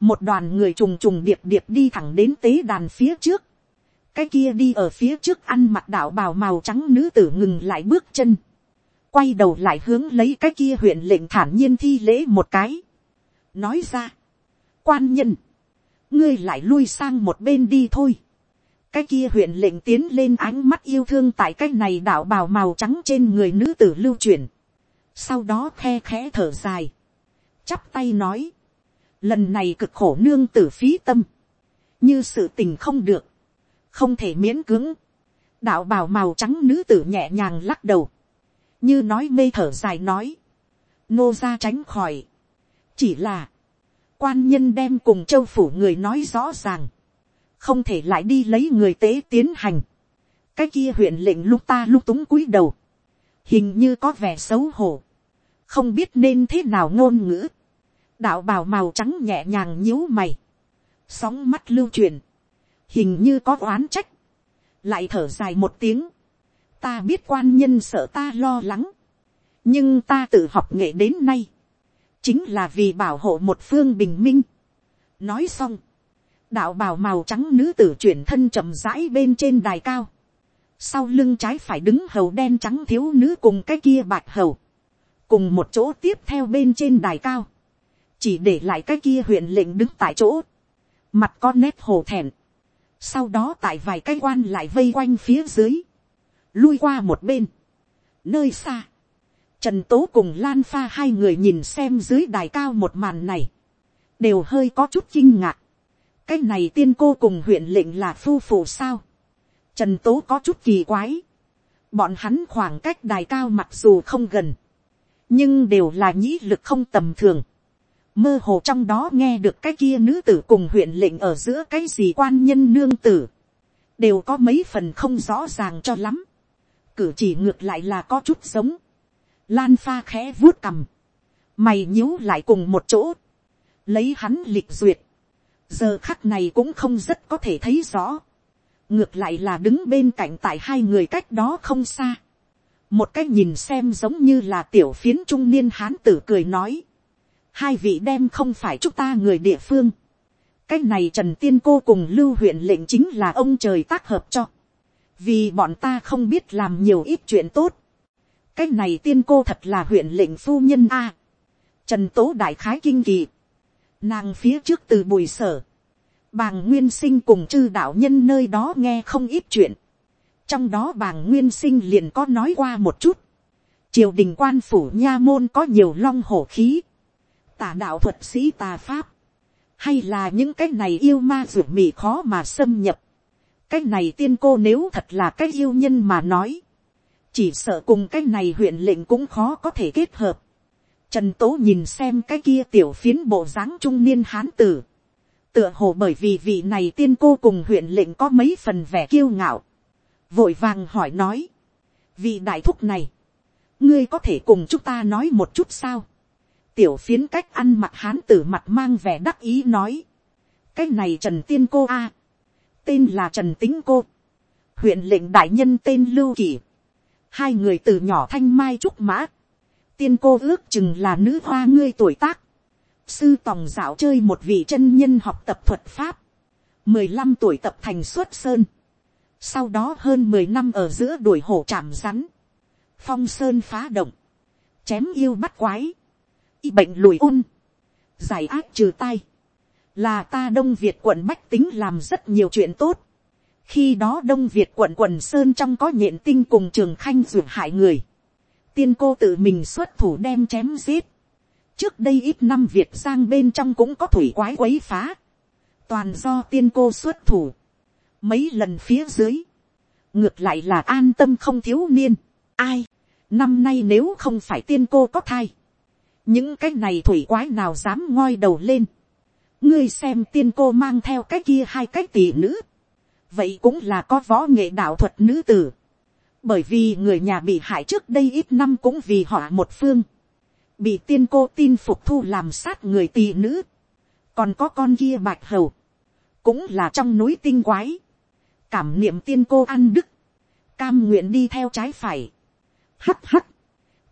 một đoàn người trùng trùng điệp điệp đi thẳng đến tế đàn phía trước, cái kia đi ở phía trước ăn mặt đạo bào màu trắng nữ tử ngừng lại bước chân, quay đầu lại hướng lấy cái kia huyện lệnh thản nhiên thi lễ một cái, nói ra, quan nhân, ngươi lại lui sang một bên đi thôi, cái kia huyện lệnh tiến lên ánh mắt yêu thương tại cái này đạo bào màu trắng trên người nữ tử lưu truyền, sau đó khe khẽ thở dài, chắp tay nói, lần này cực khổ nương tử phí tâm, như sự tình không được, không thể miễn cưỡng, đạo bào màu trắng nữ tử nhẹ nhàng lắc đầu, như nói mê thở dài nói, nô ra tránh khỏi, chỉ là, quan nhân đem cùng châu phủ người nói rõ ràng, không thể lại đi lấy người tế tiến hành, cái kia huyện lệnh lúc ta lúc túng cúi đầu, hình như có vẻ xấu hổ, không biết nên thế nào ngôn ngữ, đạo bào màu trắng nhẹ nhàng nhíu mày, sóng mắt lưu truyền, hình như có oán trách, lại thở dài một tiếng, ta biết quan nhân sợ ta lo lắng, nhưng ta tự học nghệ đến nay, chính là vì bảo hộ một phương bình minh. nói xong, đạo bào màu trắng nữ tử chuyển thân chậm rãi bên trên đài cao, sau lưng trái phải đứng hầu đen trắng thiếu nữ cùng cái kia bạch hầu, cùng một chỗ tiếp theo bên trên đài cao, chỉ để lại cái kia huyện lệnh đứng tại chỗ, mặt con nét hồ thẹn, sau đó tại vài cái quan lại vây quanh phía dưới, lui qua một bên, nơi xa, trần tố cùng lan pha hai người nhìn xem dưới đài cao một màn này, đều hơi có chút kinh ngạc, cái này tiên cô cùng huyện lệnh là phu phụ sao, trần tố có chút kỳ quái, bọn hắn khoảng cách đài cao mặc dù không gần, nhưng đều là nhĩ lực không tầm thường, mơ hồ trong đó nghe được cái kia nữ tử cùng huyện lệnh ở giữa cái gì quan nhân nương tử, đều có mấy phần không rõ ràng cho lắm, cử chỉ ngược lại là có chút giống, lan pha khẽ vuốt cầm. mày nhíu lại cùng một chỗ, lấy hắn lịch duyệt, giờ khắc này cũng không rất có thể thấy rõ, ngược lại là đứng bên cạnh tại hai người cách đó không xa, một cách nhìn xem giống như là tiểu phiến trung niên hán tử cười nói, hai vị đem không phải chúc ta người địa phương. cái này trần tiên cô cùng lưu huyện lệnh chính là ông trời tác hợp cho. vì bọn ta không biết làm nhiều ít chuyện tốt. cái này tiên cô thật là huyện lệnh phu nhân a. trần tố đại khái kinh kỳ nàng phía trước từ bùi sở. bàng nguyên sinh cùng chư đạo nhân nơi đó nghe không ít chuyện. trong đó bàng nguyên sinh liền có nói qua một chút. triều đình quan phủ nha môn có nhiều long hổ khí tà đạo thuật sĩ tà pháp, hay là những cái này yêu ma ruột mì khó mà xâm nhập. cái này tiên cô nếu thật là cái yêu nhân mà nói, chỉ sợ cùng cái này huyện lệnh cũng khó có thể kết hợp. Trần tố nhìn xem cái kia tiểu phiến bộ dáng trung niên hán tử. tựa hồ bởi vì vị này tiên cô cùng huyện lệnh có mấy phần vẻ kiêu ngạo. vội vàng hỏi nói. vị đại thúc này, ngươi có thể cùng chúng ta nói một chút sao tiểu phiến cách ăn mặc hán tử mặt mang vẻ đắc ý nói. cái này trần tiên cô a. tên là trần tính cô. huyện lệnh đại nhân tên lưu kỷ. hai người từ nhỏ thanh mai trúc mã tiên cô ước chừng là nữ hoa ngươi tuổi tác. sư tòng dạo chơi một vị chân nhân học tập thuật pháp. mười lăm tuổi tập thành xuất sơn. sau đó hơn mười năm ở giữa đuổi hổ chạm rắn. phong sơn phá động. chém yêu bắt quái y bệnh lùi un. giải ác trừ tai, là ta đông việt quận bách tính làm rất nhiều chuyện tốt. khi đó đông việt quận quần sơn trong có nhện tinh cùng trường khanh ruột hại người, tiên cô tự mình xuất thủ đem chém giết. trước đây ít năm việt sang bên trong cũng có thủy quái quấy phá, toàn do tiên cô xuất thủ, mấy lần phía dưới, ngược lại là an tâm không thiếu niên, ai, năm nay nếu không phải tiên cô có thai, những cái này thủy quái nào dám ngoi đầu lên, ngươi xem tiên cô mang theo cái kia hai cái tỷ nữ, vậy cũng là có võ nghệ đạo thuật nữ tử, bởi vì người nhà bị hại trước đây ít năm cũng vì họ một phương, bị tiên cô tin phục thu làm sát người tỳ nữ, còn có con kia bạch hầu, cũng là trong núi tinh quái, cảm niệm tiên cô ăn đức, cam nguyện đi theo trái phải, hắt hắt,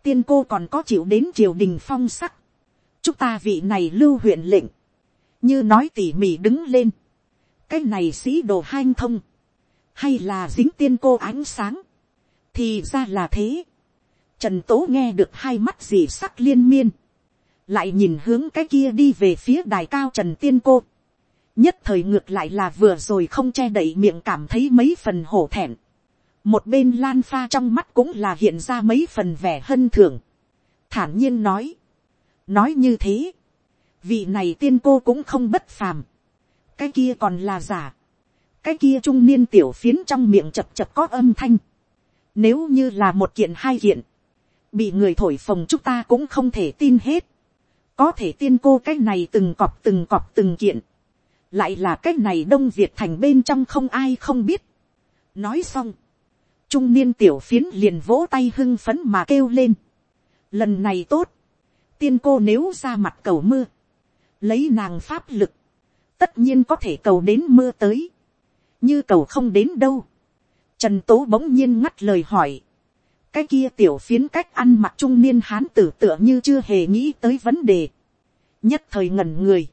tiên cô còn có chịu đến triều đình phong sắc, chúng ta vị này lưu huyện lệnh, như nói tỉ mỉ đứng lên, cái này sĩ đồ hanh thông, hay là dính tiên cô ánh sáng, thì ra là thế. Trần tố nghe được hai mắt dì sắc liên miên, lại nhìn hướng cái kia đi về phía đài cao trần tiên cô, nhất thời ngược lại là vừa rồi không che đậy miệng cảm thấy mấy phần hổ thẹn, một bên lan pha trong mắt cũng là hiện ra mấy phần vẻ hân thường, thản nhiên nói, nói như thế, vị này tiên cô cũng không bất phàm, cái kia còn là giả, cái kia trung niên tiểu phiến trong miệng chập chập có âm thanh, nếu như là một kiện hai kiện, bị người thổi phồng chúng ta cũng không thể tin hết, có thể tiên cô cái này từng cọp từng cọp từng kiện, lại là cái này đông việt thành bên trong không ai không biết. nói xong, trung niên tiểu phiến liền vỗ tay hưng phấn mà kêu lên. lần này tốt, tiên cô nếu ra mặt cầu mưa, lấy nàng pháp lực, tất nhiên có thể cầu đến mưa tới, như cầu không đến đâu. Trần tố bỗng nhiên ngắt lời hỏi, cái kia tiểu phiến cách ăn mặc trung niên hán tử tựa như chưa hề nghĩ tới vấn đề, nhất thời ngẩn người,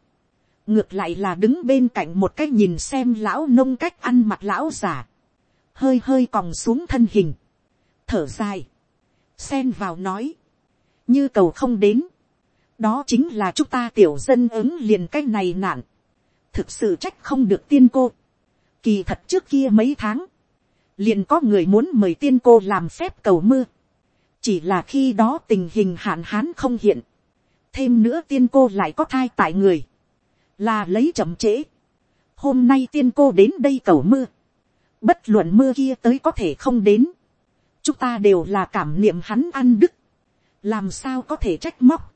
ngược lại là đứng bên cạnh một cái nhìn xem lão nông cách ăn mặc lão giả, hơi hơi còng xuống thân hình, thở dài, xen vào nói, như cầu không đến, đó chính là chúng ta tiểu dân ứng liền cái này nạn, thực sự trách không được tiên cô, kỳ thật trước kia mấy tháng, liền có người muốn mời tiên cô làm phép cầu mưa, chỉ là khi đó tình hình hạn hán không hiện, thêm nữa tiên cô lại có thai tại người, là lấy chậm trễ. hôm nay tiên cô đến đây cầu mưa, bất luận mưa kia tới có thể không đến, chúng ta đều là cảm niệm hắn ăn đức, làm sao có thể trách móc,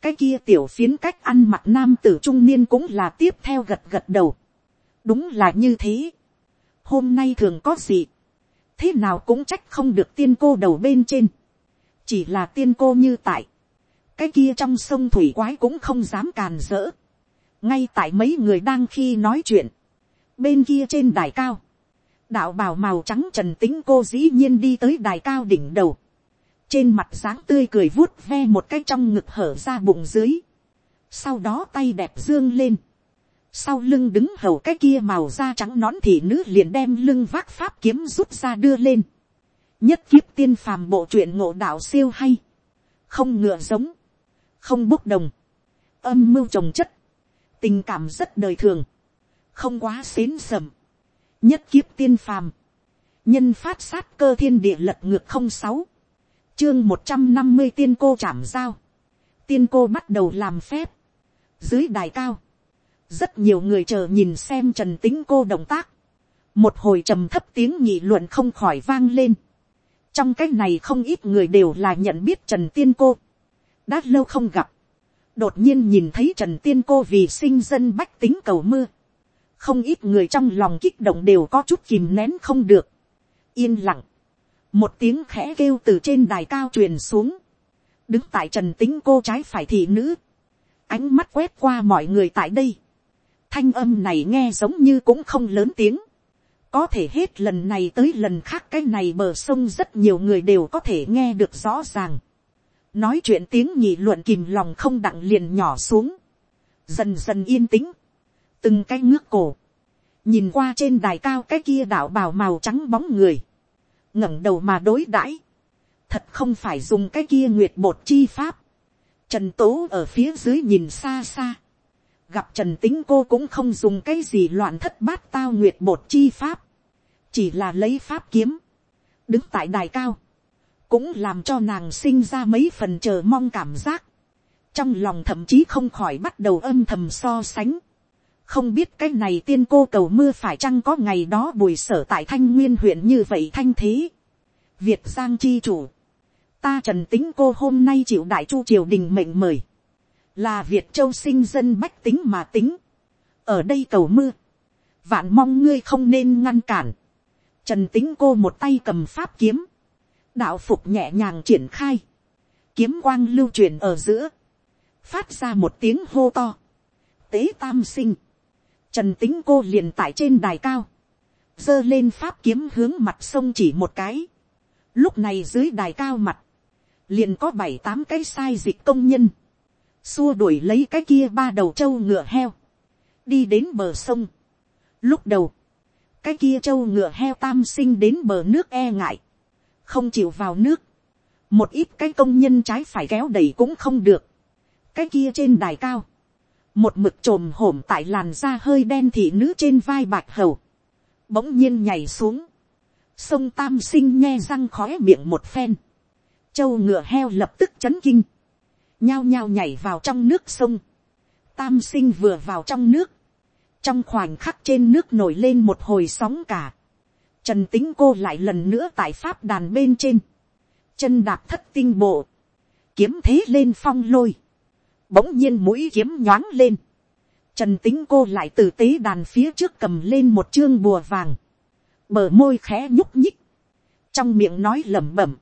cái kia tiểu phiến cách ăn mặc nam tử trung niên cũng là tiếp theo gật gật đầu, đúng là như thế, hôm nay thường có gì, thế nào cũng trách không được tiên cô đầu bên trên, chỉ là tiên cô như tại, cái kia trong sông thủy quái cũng không dám càn rỡ, ngay tại mấy người đang khi nói chuyện, bên kia trên đài cao, đạo bào màu trắng trần tính cô dĩ nhiên đi tới đài cao đỉnh đầu, trên mặt dáng tươi cười vuốt ve một cái trong ngực hở ra bụng dưới, sau đó tay đẹp dương lên, sau lưng đứng hầu cái kia màu da trắng nón thì nữ liền đem lưng vác pháp kiếm rút ra đưa lên, nhất kiếp tiên phàm bộ truyện ngộ đạo siêu hay, không ngựa giống, không bốc đồng, âm mưu trồng chất, tình cảm rất đời thường, không quá xến sầm, nhất kiếp tiên phàm, nhân phát sát cơ thiên địa lật ngược không sáu, chương một trăm năm mươi tiên cô chạm giao, tiên cô bắt đầu làm phép, dưới đài cao, rất nhiều người chờ nhìn xem trần tính cô động tác, một hồi trầm thấp tiếng nhị luận không khỏi vang lên, trong cái này không ít người đều là nhận biết trần tiên cô, đã lâu không gặp, đột nhiên nhìn thấy trần tiên cô vì sinh dân bách tính cầu mưa, không ít người trong lòng kích động đều có chút kìm nén không được, yên lặng, một tiếng khẽ kêu từ trên đài cao truyền xuống, đứng tại trần tính cô trái phải thị nữ, ánh mắt quét qua mọi người tại đây, thanh âm này nghe giống như cũng không lớn tiếng, có thể hết lần này tới lần khác cái này bờ sông rất nhiều người đều có thể nghe được rõ ràng, nói chuyện tiếng nhị luận kìm lòng không đặng liền nhỏ xuống, dần dần yên tĩnh, từng cái ngước cổ, nhìn qua trên đài cao cái kia đảo bào màu trắng bóng người, ngẩng đầu mà đối đãi, thật không phải dùng cái kia nguyệt bột chi pháp, trần tố ở phía dưới nhìn xa xa, gặp trần tính cô cũng không dùng cái gì loạn thất bát tao nguyệt bột chi pháp, chỉ là lấy pháp kiếm, đứng tại đài cao, cũng làm cho nàng sinh ra mấy phần chờ mong cảm giác, trong lòng thậm chí không khỏi bắt đầu âm thầm so sánh, không biết cái này tiên cô cầu mưa phải chăng có ngày đó bùi sở tại thanh nguyên huyện như vậy thanh thế. Việt giang chi chủ. Ta trần tính cô hôm nay chịu đại chu triều đình mệnh mời. Là Việt châu sinh dân bách tính mà tính. Ở đây cầu mưa. Vạn mong ngươi không nên ngăn cản. Trần tính cô một tay cầm pháp kiếm. Đạo phục nhẹ nhàng triển khai. Kiếm quang lưu truyền ở giữa. Phát ra một tiếng hô to. Tế tam sinh Trần tính cô liền tại trên đài cao. giơ lên pháp kiếm hướng mặt sông chỉ một cái. Lúc này dưới đài cao mặt. Liền có bảy tám cái sai dịch công nhân. Xua đuổi lấy cái kia ba đầu trâu ngựa heo. Đi đến bờ sông. Lúc đầu. Cái kia trâu ngựa heo tam sinh đến bờ nước e ngại. Không chịu vào nước. Một ít cái công nhân trái phải kéo đẩy cũng không được. Cái kia trên đài cao một mực trồm hổm tại làn da hơi đen thị nữ trên vai bạc hầu, bỗng nhiên nhảy xuống, sông tam sinh nghe răng khói miệng một phen, châu ngựa heo lập tức chấn kinh, nhao nhao nhảy vào trong nước sông, tam sinh vừa vào trong nước, trong khoảnh khắc trên nước nổi lên một hồi sóng cả, trần tính cô lại lần nữa tại pháp đàn bên trên, chân đạp thất tinh bộ, kiếm thế lên phong lôi, bỗng nhiên mũi kiếm nhoáng lên, trần tính cô lại từ tế đàn phía trước cầm lên một chương bùa vàng, bờ môi khẽ nhúc nhích, trong miệng nói lẩm bẩm,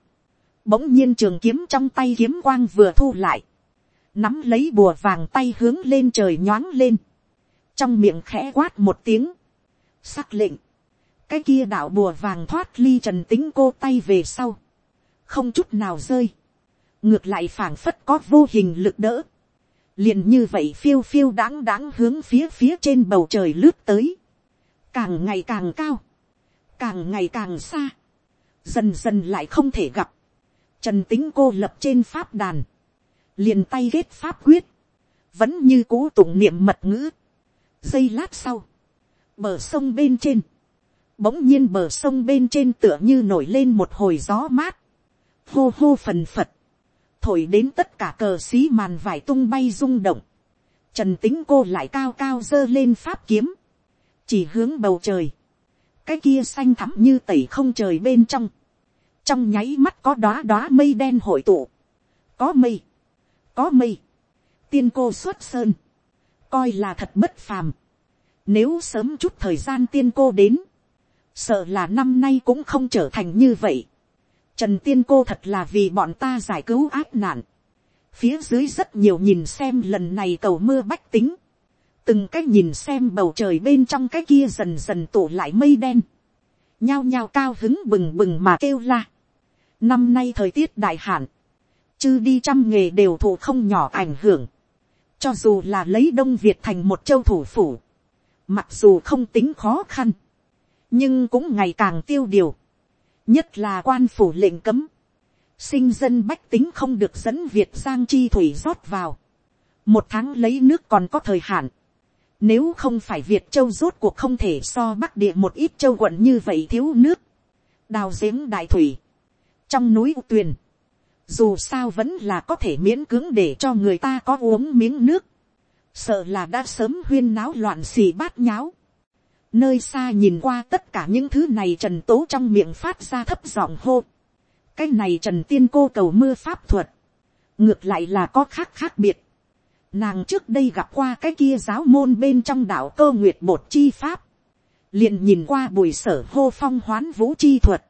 bỗng nhiên trường kiếm trong tay kiếm quang vừa thu lại, nắm lấy bùa vàng tay hướng lên trời nhoáng lên, trong miệng khẽ quát một tiếng, sắc lệnh, cái kia đạo bùa vàng thoát ly trần tính cô tay về sau, không chút nào rơi, ngược lại phảng phất có vô hình lực đỡ, liền như vậy phiêu phiêu đáng đáng hướng phía phía trên bầu trời lướt tới, càng ngày càng cao, càng ngày càng xa, dần dần lại không thể gặp, trần tính cô lập trên pháp đàn, liền tay ghét pháp quyết, vẫn như cố tụng niệm mật ngữ. giây lát sau, bờ sông bên trên, bỗng nhiên bờ sông bên trên tựa như nổi lên một hồi gió mát, hô hô phần phật, thổi đến tất cả cờ xí màn vải tung bay rung động, trần tính cô lại cao cao giơ lên pháp kiếm, chỉ hướng bầu trời, cái kia xanh thẳm như tẩy không trời bên trong, trong nháy mắt có đoá đoá mây đen hội tụ, có mây, có mây, tiên cô xuất sơn, coi là thật bất phàm, nếu sớm chút thời gian tiên cô đến, sợ là năm nay cũng không trở thành như vậy. Trần tiên cô thật là vì bọn ta giải cứu áp nạn. Phía dưới rất nhiều nhìn xem lần này cầu mưa bách tính. Từng cách nhìn xem bầu trời bên trong cái kia dần dần tụ lại mây đen. Nhao nhao cao hứng bừng bừng mà kêu la. Năm nay thời tiết đại hạn. Chư đi trăm nghề đều thụ không nhỏ ảnh hưởng. Cho dù là lấy Đông Việt thành một châu thủ phủ. Mặc dù không tính khó khăn nhưng cũng ngày càng tiêu điều, nhất là quan phủ lệnh cấm, sinh dân bách tính không được dẫn việt giang chi thủy rót vào, một tháng lấy nước còn có thời hạn, nếu không phải việt châu rốt cuộc không thể so bắc địa một ít châu quận như vậy thiếu nước, đào giếng đại thủy, trong núi tuyền, dù sao vẫn là có thể miễn cưỡng để cho người ta có uống miếng nước, sợ là đã sớm huyên náo loạn xì bát nháo, Nơi xa nhìn qua tất cả những thứ này trần tố trong miệng phát ra thấp giọng hô. Cái này trần tiên cô cầu mưa pháp thuật. Ngược lại là có khác khác biệt. Nàng trước đây gặp qua cái kia giáo môn bên trong đạo cơ nguyệt bột chi pháp. liền nhìn qua bùi sở hô phong hoán vũ chi thuật.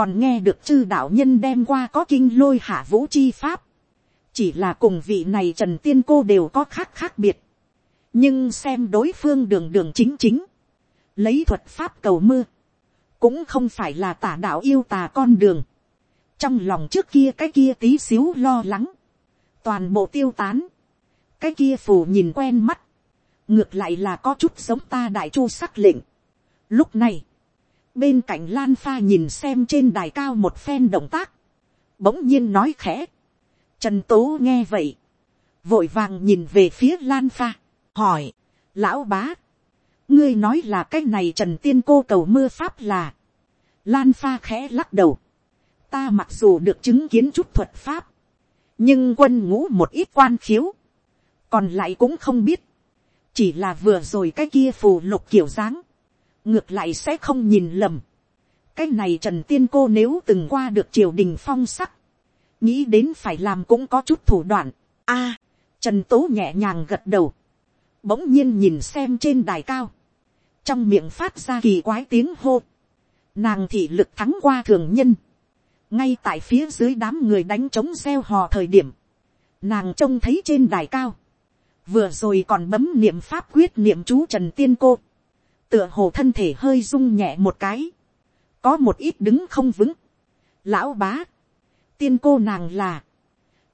Còn nghe được chư đạo nhân đem qua có kinh lôi hạ vũ chi pháp. Chỉ là cùng vị này trần tiên cô đều có khác khác biệt. Nhưng xem đối phương đường đường chính chính lấy thuật pháp cầu mưa, cũng không phải là tả đạo yêu tà con đường, trong lòng trước kia cái kia tí xíu lo lắng, toàn bộ tiêu tán, cái kia phù nhìn quen mắt, ngược lại là có chút giống ta đại chu sắc lệnh. Lúc này, bên cạnh lan pha nhìn xem trên đài cao một phen động tác, bỗng nhiên nói khẽ, trần tố nghe vậy, vội vàng nhìn về phía lan pha, hỏi, lão bá, ngươi nói là cái này trần tiên cô cầu mưa pháp là, lan pha khẽ lắc đầu, ta mặc dù được chứng kiến chút thuật pháp, nhưng quân ngũ một ít quan khiếu, còn lại cũng không biết, chỉ là vừa rồi cái kia phù lục kiểu dáng, ngược lại sẽ không nhìn lầm. cái này trần tiên cô nếu từng qua được triều đình phong sắc, nghĩ đến phải làm cũng có chút thủ đoạn. a, trần tố nhẹ nhàng gật đầu, bỗng nhiên nhìn xem trên đài cao, trong miệng phát ra kỳ quái tiếng hô, nàng thị lực thắng qua thường nhân, ngay tại phía dưới đám người đánh trống gieo hò thời điểm, nàng trông thấy trên đài cao, vừa rồi còn bấm niệm pháp quyết niệm chú trần tiên cô, tựa hồ thân thể hơi rung nhẹ một cái, có một ít đứng không vững, lão bá, tiên cô nàng là,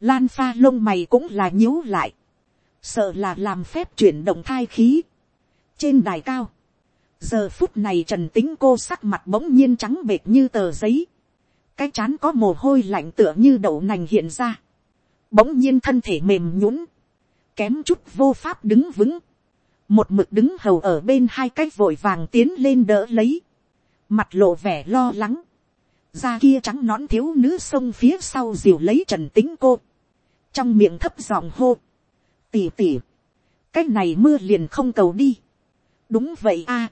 lan pha lông mày cũng là nhíu lại, sợ là làm phép chuyển động thai khí, trên đài cao, giờ phút này trần tính cô sắc mặt bỗng nhiên trắng bệt như tờ giấy, cái chán có mồ hôi lạnh tựa như đậu nành hiện ra, bỗng nhiên thân thể mềm nhũng, kém chút vô pháp đứng vững, một mực đứng hầu ở bên hai cái vội vàng tiến lên đỡ lấy, mặt lộ vẻ lo lắng, da kia trắng nón thiếu nữ sông phía sau diều lấy trần tính cô, trong miệng thấp giọng hô, tỉ tỉ, cái này mưa liền không cầu đi, đúng vậy a,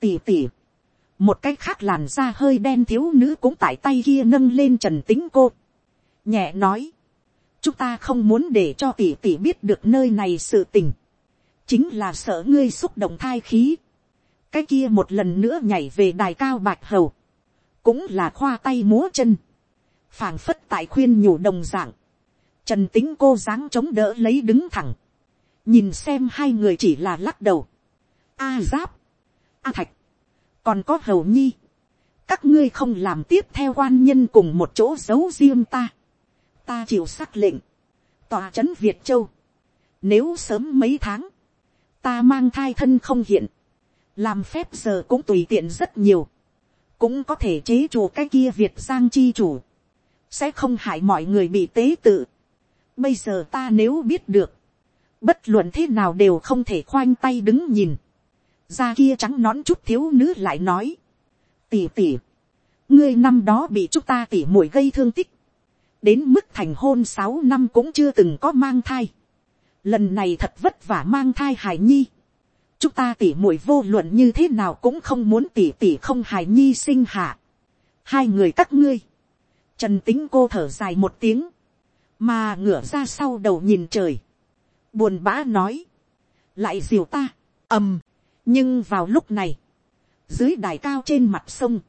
tỉ tỉ. Một cách khác làn da hơi đen thiếu nữ cũng tại tay kia nâng lên trần tính cô. Nhẹ nói. chúng ta không muốn để cho tỷ tỷ biết được nơi này sự tình, chính là sợ ngươi xúc động thai khí, cái kia một lần nữa nhảy về đài cao bạch hầu, cũng là khoa tay múa chân, phảng phất tại khuyên nhủ đồng dạng, trần tính cô dáng chống đỡ lấy đứng thẳng, nhìn xem hai người chỉ là lắc đầu, a giáp, a thạch, còn có hầu nhi, các ngươi không làm tiếp theo quan nhân cùng một chỗ giấu riêng ta, ta chịu sắc lệnh, tòa c h ấ n việt châu, nếu sớm mấy tháng, ta mang thai thân không hiện, làm phép giờ cũng tùy tiện rất nhiều, cũng có thể chế chủ cái kia việt giang chi chủ, sẽ không hại mọi người bị tế tự. Bây giờ ta nếu biết được, bất luận thế nào đều không thể khoanh tay đứng nhìn, ra kia trắng nón chút thiếu nữ lại nói, tỉ tỉ, ngươi năm đó bị chúng ta tỉ mũi gây thương tích, đến mức thành hôn sáu năm cũng chưa từng có mang thai lần này thật vất vả mang thai hải nhi. chúng ta tỉ mũi vô luận như thế nào cũng không muốn tỉ tỉ không hải nhi sinh hạ. hai người các ngươi. trần tính cô thở dài một tiếng, mà ngửa ra sau đầu nhìn trời. buồn bã nói, lại diều ta, ầm, nhưng vào lúc này, dưới đài cao trên mặt sông,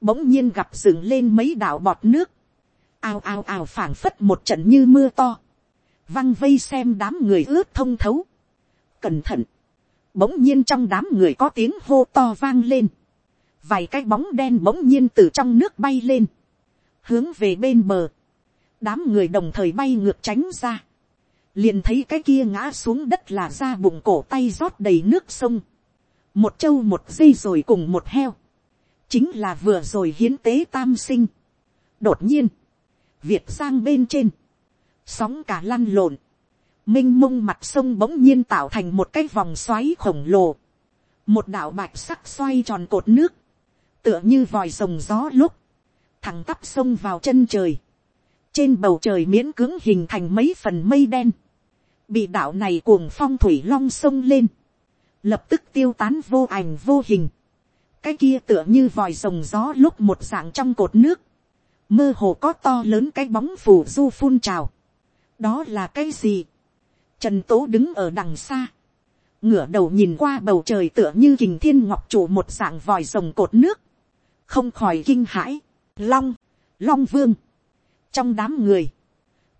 bỗng nhiên gặp dựng lên mấy đảo bọt nước, ào ào ào phảng phất một trận như mưa to, văng vây xem đám người ướt thông thấu. Cẩn thận, bỗng nhiên trong đám người có tiếng hô to vang lên, vài cái bóng đen bỗng nhiên từ trong nước bay lên, hướng về bên bờ, đám người đồng thời bay ngược tránh ra, liền thấy cái kia ngã xuống đất là ra bụng cổ tay rót đầy nước sông, một trâu một dây rồi cùng một heo, chính là vừa rồi hiến tế tam sinh. đột nhiên, Việt sang bên trên. Sóng cả lăn lộn. Minh mông mặt sông bỗng nhiên tạo thành một cái vòng xoáy khổng lồ. Một đảo bạch sắc xoay tròn cột nước. Tựa như vòi rồng gió lúc. Thẳng tắp sông vào chân trời. Trên bầu trời miễn cưỡng hình thành mấy phần mây đen. Bị đảo này cuồng phong thủy long sông lên. Lập tức tiêu tán vô ảnh vô hình. Cái kia tựa như vòi rồng gió lúc một dạng trong cột nước mơ hồ có to lớn cái bóng phủ du phun trào đó là cái gì. trần tố đứng ở đằng xa. ngửa đầu nhìn qua bầu trời tựa như kình thiên ngọc trụ một dạng vòi rồng cột nước. không khỏi kinh hãi. long, long vương. trong đám người,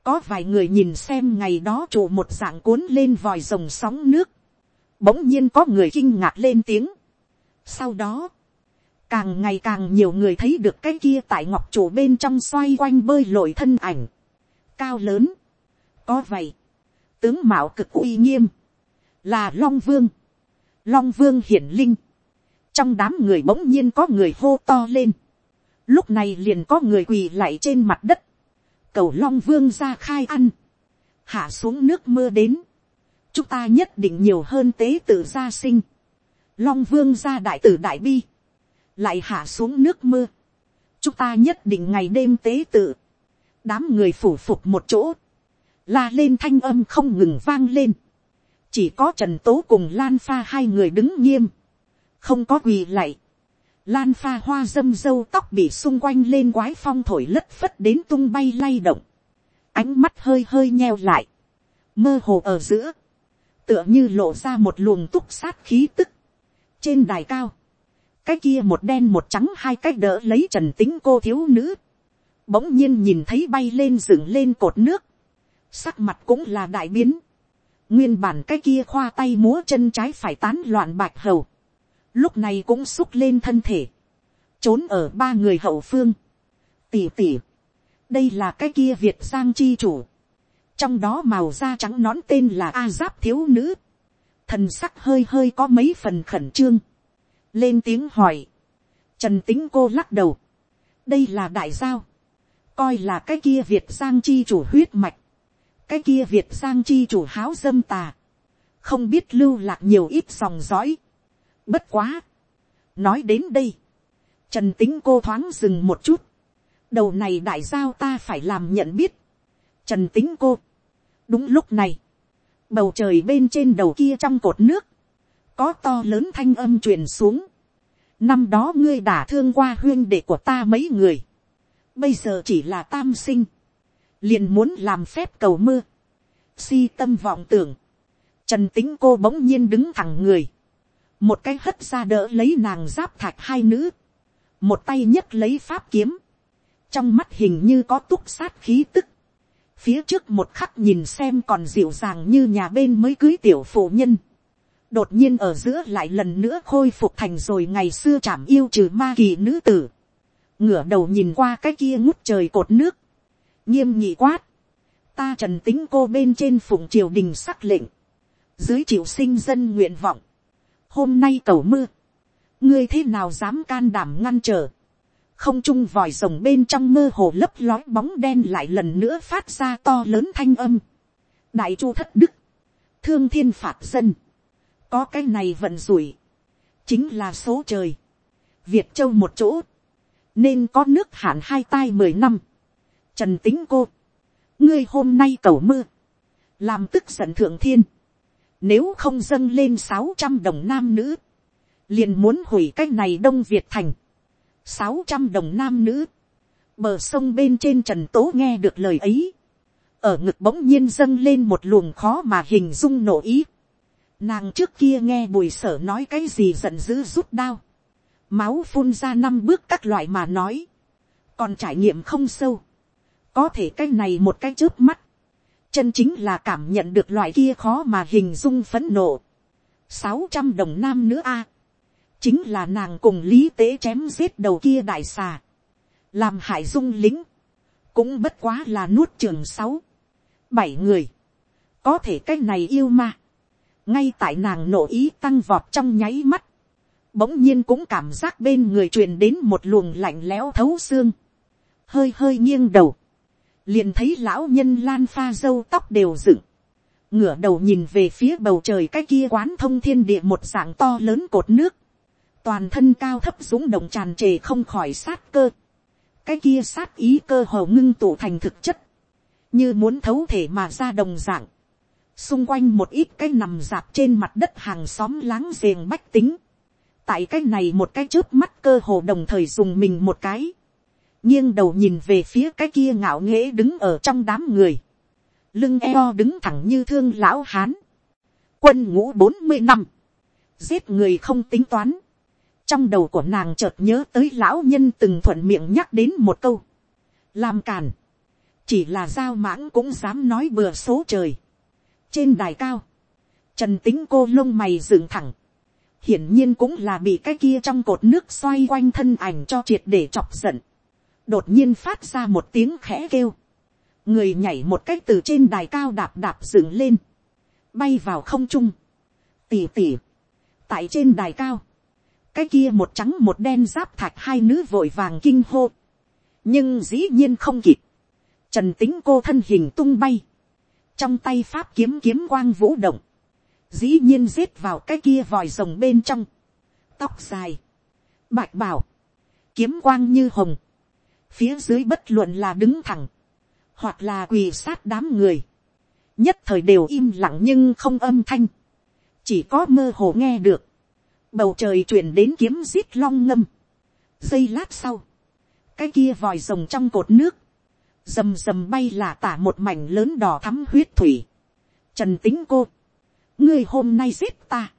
có vài người nhìn xem ngày đó trụ một dạng cuốn lên vòi rồng sóng nước. bỗng nhiên có người kinh ngạc lên tiếng. sau đó, càng ngày càng nhiều người thấy được cái kia tại ngọc trụ bên trong xoay quanh bơi lội thân ảnh, cao lớn, có vậy, tướng mạo cực uy nghiêm, là long vương, long vương hiển linh, trong đám người bỗng nhiên có người hô to lên, lúc này liền có người quỳ lại trên mặt đất, cầu long vương ra khai ăn, hạ xuống nước mưa đến, chúng ta nhất định nhiều hơn tế tự gia sinh, long vương ra đại tử đại bi, lại hạ xuống nước mưa, chúng ta nhất định ngày đêm tế tự, đám người phủ phục một chỗ, la lên thanh âm không ngừng vang lên, chỉ có trần tố cùng lan pha hai người đứng nghiêm, không có quỳ lạy, lan pha hoa dâm dâu tóc bị xung quanh lên quái phong thổi lất phất đến tung bay lay động, ánh mắt hơi hơi nheo lại, mơ hồ ở giữa, tựa như lộ ra một luồng túc sát khí tức, trên đài cao, cái kia một đen một trắng hai cái đỡ lấy trần tính cô thiếu nữ, bỗng nhiên nhìn thấy bay lên dựng lên cột nước, sắc mặt cũng là đại biến, nguyên bản cái kia khoa tay múa chân trái phải tán loạn bạch hầu, lúc này cũng xúc lên thân thể, trốn ở ba người hậu phương, tỉ tỉ, đây là cái kia việt giang chi chủ, trong đó màu da trắng nón tên là a giáp thiếu nữ, thần sắc hơi hơi có mấy phần khẩn trương, lên tiếng hỏi, trần tính cô lắc đầu, đây là đại giao, coi là cái kia việt giang chi chủ huyết mạch, cái kia việt giang chi chủ háo dâm tà, không biết lưu lạc nhiều ít dòng dõi, bất quá, nói đến đây, trần tính cô thoáng dừng một chút, đầu này đại giao ta phải làm nhận biết, trần tính cô, đúng lúc này, bầu trời bên trên đầu kia trong cột nước, có to lớn thanh âm truyền xuống. Năm đó ngươi đã thương qua huyên đệ của ta mấy người. Bây giờ chỉ là tam sinh liền muốn làm phép cầu mưa, si tâm vọng tưởng, trần tính cô bỗng nhiên đứng thẳng người, một cái hất ra đỡ lấy nàng giáp thạch hai nữ, một tay nhấc lấy pháp kiếm, trong mắt hình như có túc sát khí tức, phía trước một khắc nhìn xem còn dịu dàng như nhà bên mới cưới tiểu phụ nhân, đột nhiên ở giữa lại lần nữa khôi phục thành rồi ngày xưa chảm yêu trừ ma kỳ nữ tử, ngửa đầu nhìn qua cái kia ngút trời cột nước, nghiêm nhị quát, ta trần tính cô bên trên phụng triều đình sắc lệnh, dưới triều sinh dân nguyện vọng, hôm nay cầu mưa, ngươi thế nào dám can đảm ngăn trở, không trung vòi rồng bên trong mơ hồ lấp lói bóng đen lại lần nữa phát ra to lớn thanh âm. đại chu thất đức, thương thiên phạt dân, có cái này vận rủi, chính là số trời, việt châu một chỗ, nên có nước hạn hai tai mười năm, trần tính cô, ngươi hôm nay cầu mưa, làm tức giận thượng thiên, nếu không dâng lên sáu trăm đồng nam nữ, liền muốn hủy cái này đông việt thành, sáu trăm đồng nam nữ, bờ sông bên trên trần tố nghe được lời ấy, ở ngực bỗng nhiên dâng lên một luồng khó mà hình dung nổ ý. Nàng trước kia nghe bùi sở nói cái gì giận dữ rút đao, máu phun ra năm bước các loại mà nói, còn trải nghiệm không sâu, có thể cái này một cái trước mắt, chân chính là cảm nhận được loại kia khó mà hình dung phấn nộ. sáu trăm đồng nam nữa a, chính là nàng cùng lý tế chém giết đầu kia đại xà, làm hại dung lính, cũng bất quá là nuốt trường sáu, bảy người, có thể cái này yêu ma, ngay tại nàng nộ ý tăng vọt trong nháy mắt, bỗng nhiên cũng cảm giác bên người truyền đến một luồng lạnh lẽo thấu xương, hơi hơi nghiêng đầu, liền thấy lão nhân lan pha dâu tóc đều dựng, ngửa đầu nhìn về phía bầu trời cái kia quán thông thiên địa một dạng to lớn cột nước, toàn thân cao thấp dũng động tràn trề không khỏi sát cơ, cái kia sát ý cơ hồ ngưng tụ thành thực chất, như muốn thấu thể mà ra đồng dạng, xung quanh một ít cái nằm dạp trên mặt đất hàng xóm láng giềng bách tính, tại cái này một cái trước mắt cơ hồ đồng thời dùng mình một cái, nghiêng đầu nhìn về phía cái kia ngạo nghễ đứng ở trong đám người, lưng eo đứng thẳng như thương lão hán, quân ngũ bốn mươi năm, giết người không tính toán, trong đầu của nàng chợt nhớ tới lão nhân từng thuận miệng nhắc đến một câu, làm càn, chỉ là giao mãng cũng dám nói bừa số trời, trên đài cao, trần tính cô lông mày dựng thẳng, hiển nhiên cũng là bị cái kia trong cột nước xoay quanh thân ảnh cho triệt để chọc giận, đột nhiên phát ra một tiếng khẽ kêu, người nhảy một cách từ trên đài cao đạp đạp dựng lên, bay vào không trung, tỉ tỉ, tại trên đài cao, cái kia một trắng một đen giáp thạch hai nữ vội vàng kinh hô, nhưng dĩ nhiên không kịp, trần tính cô thân hình tung bay, trong tay pháp kiếm kiếm quang vũ động, dĩ nhiên giết vào cái kia vòi rồng bên trong, tóc dài, bạch bảo, kiếm quang như hồng, phía dưới bất luận là đứng thẳng, hoặc là quỳ sát đám người, nhất thời đều im lặng nhưng không âm thanh, chỉ có mơ hồ nghe được, bầu trời chuyển đến kiếm giết long ngâm, giây lát sau, cái kia vòi rồng trong cột nước, rầm rầm bay là tả một mảnh lớn đỏ thắm huyết thủy, trần tính cô, ngươi hôm nay giết ta,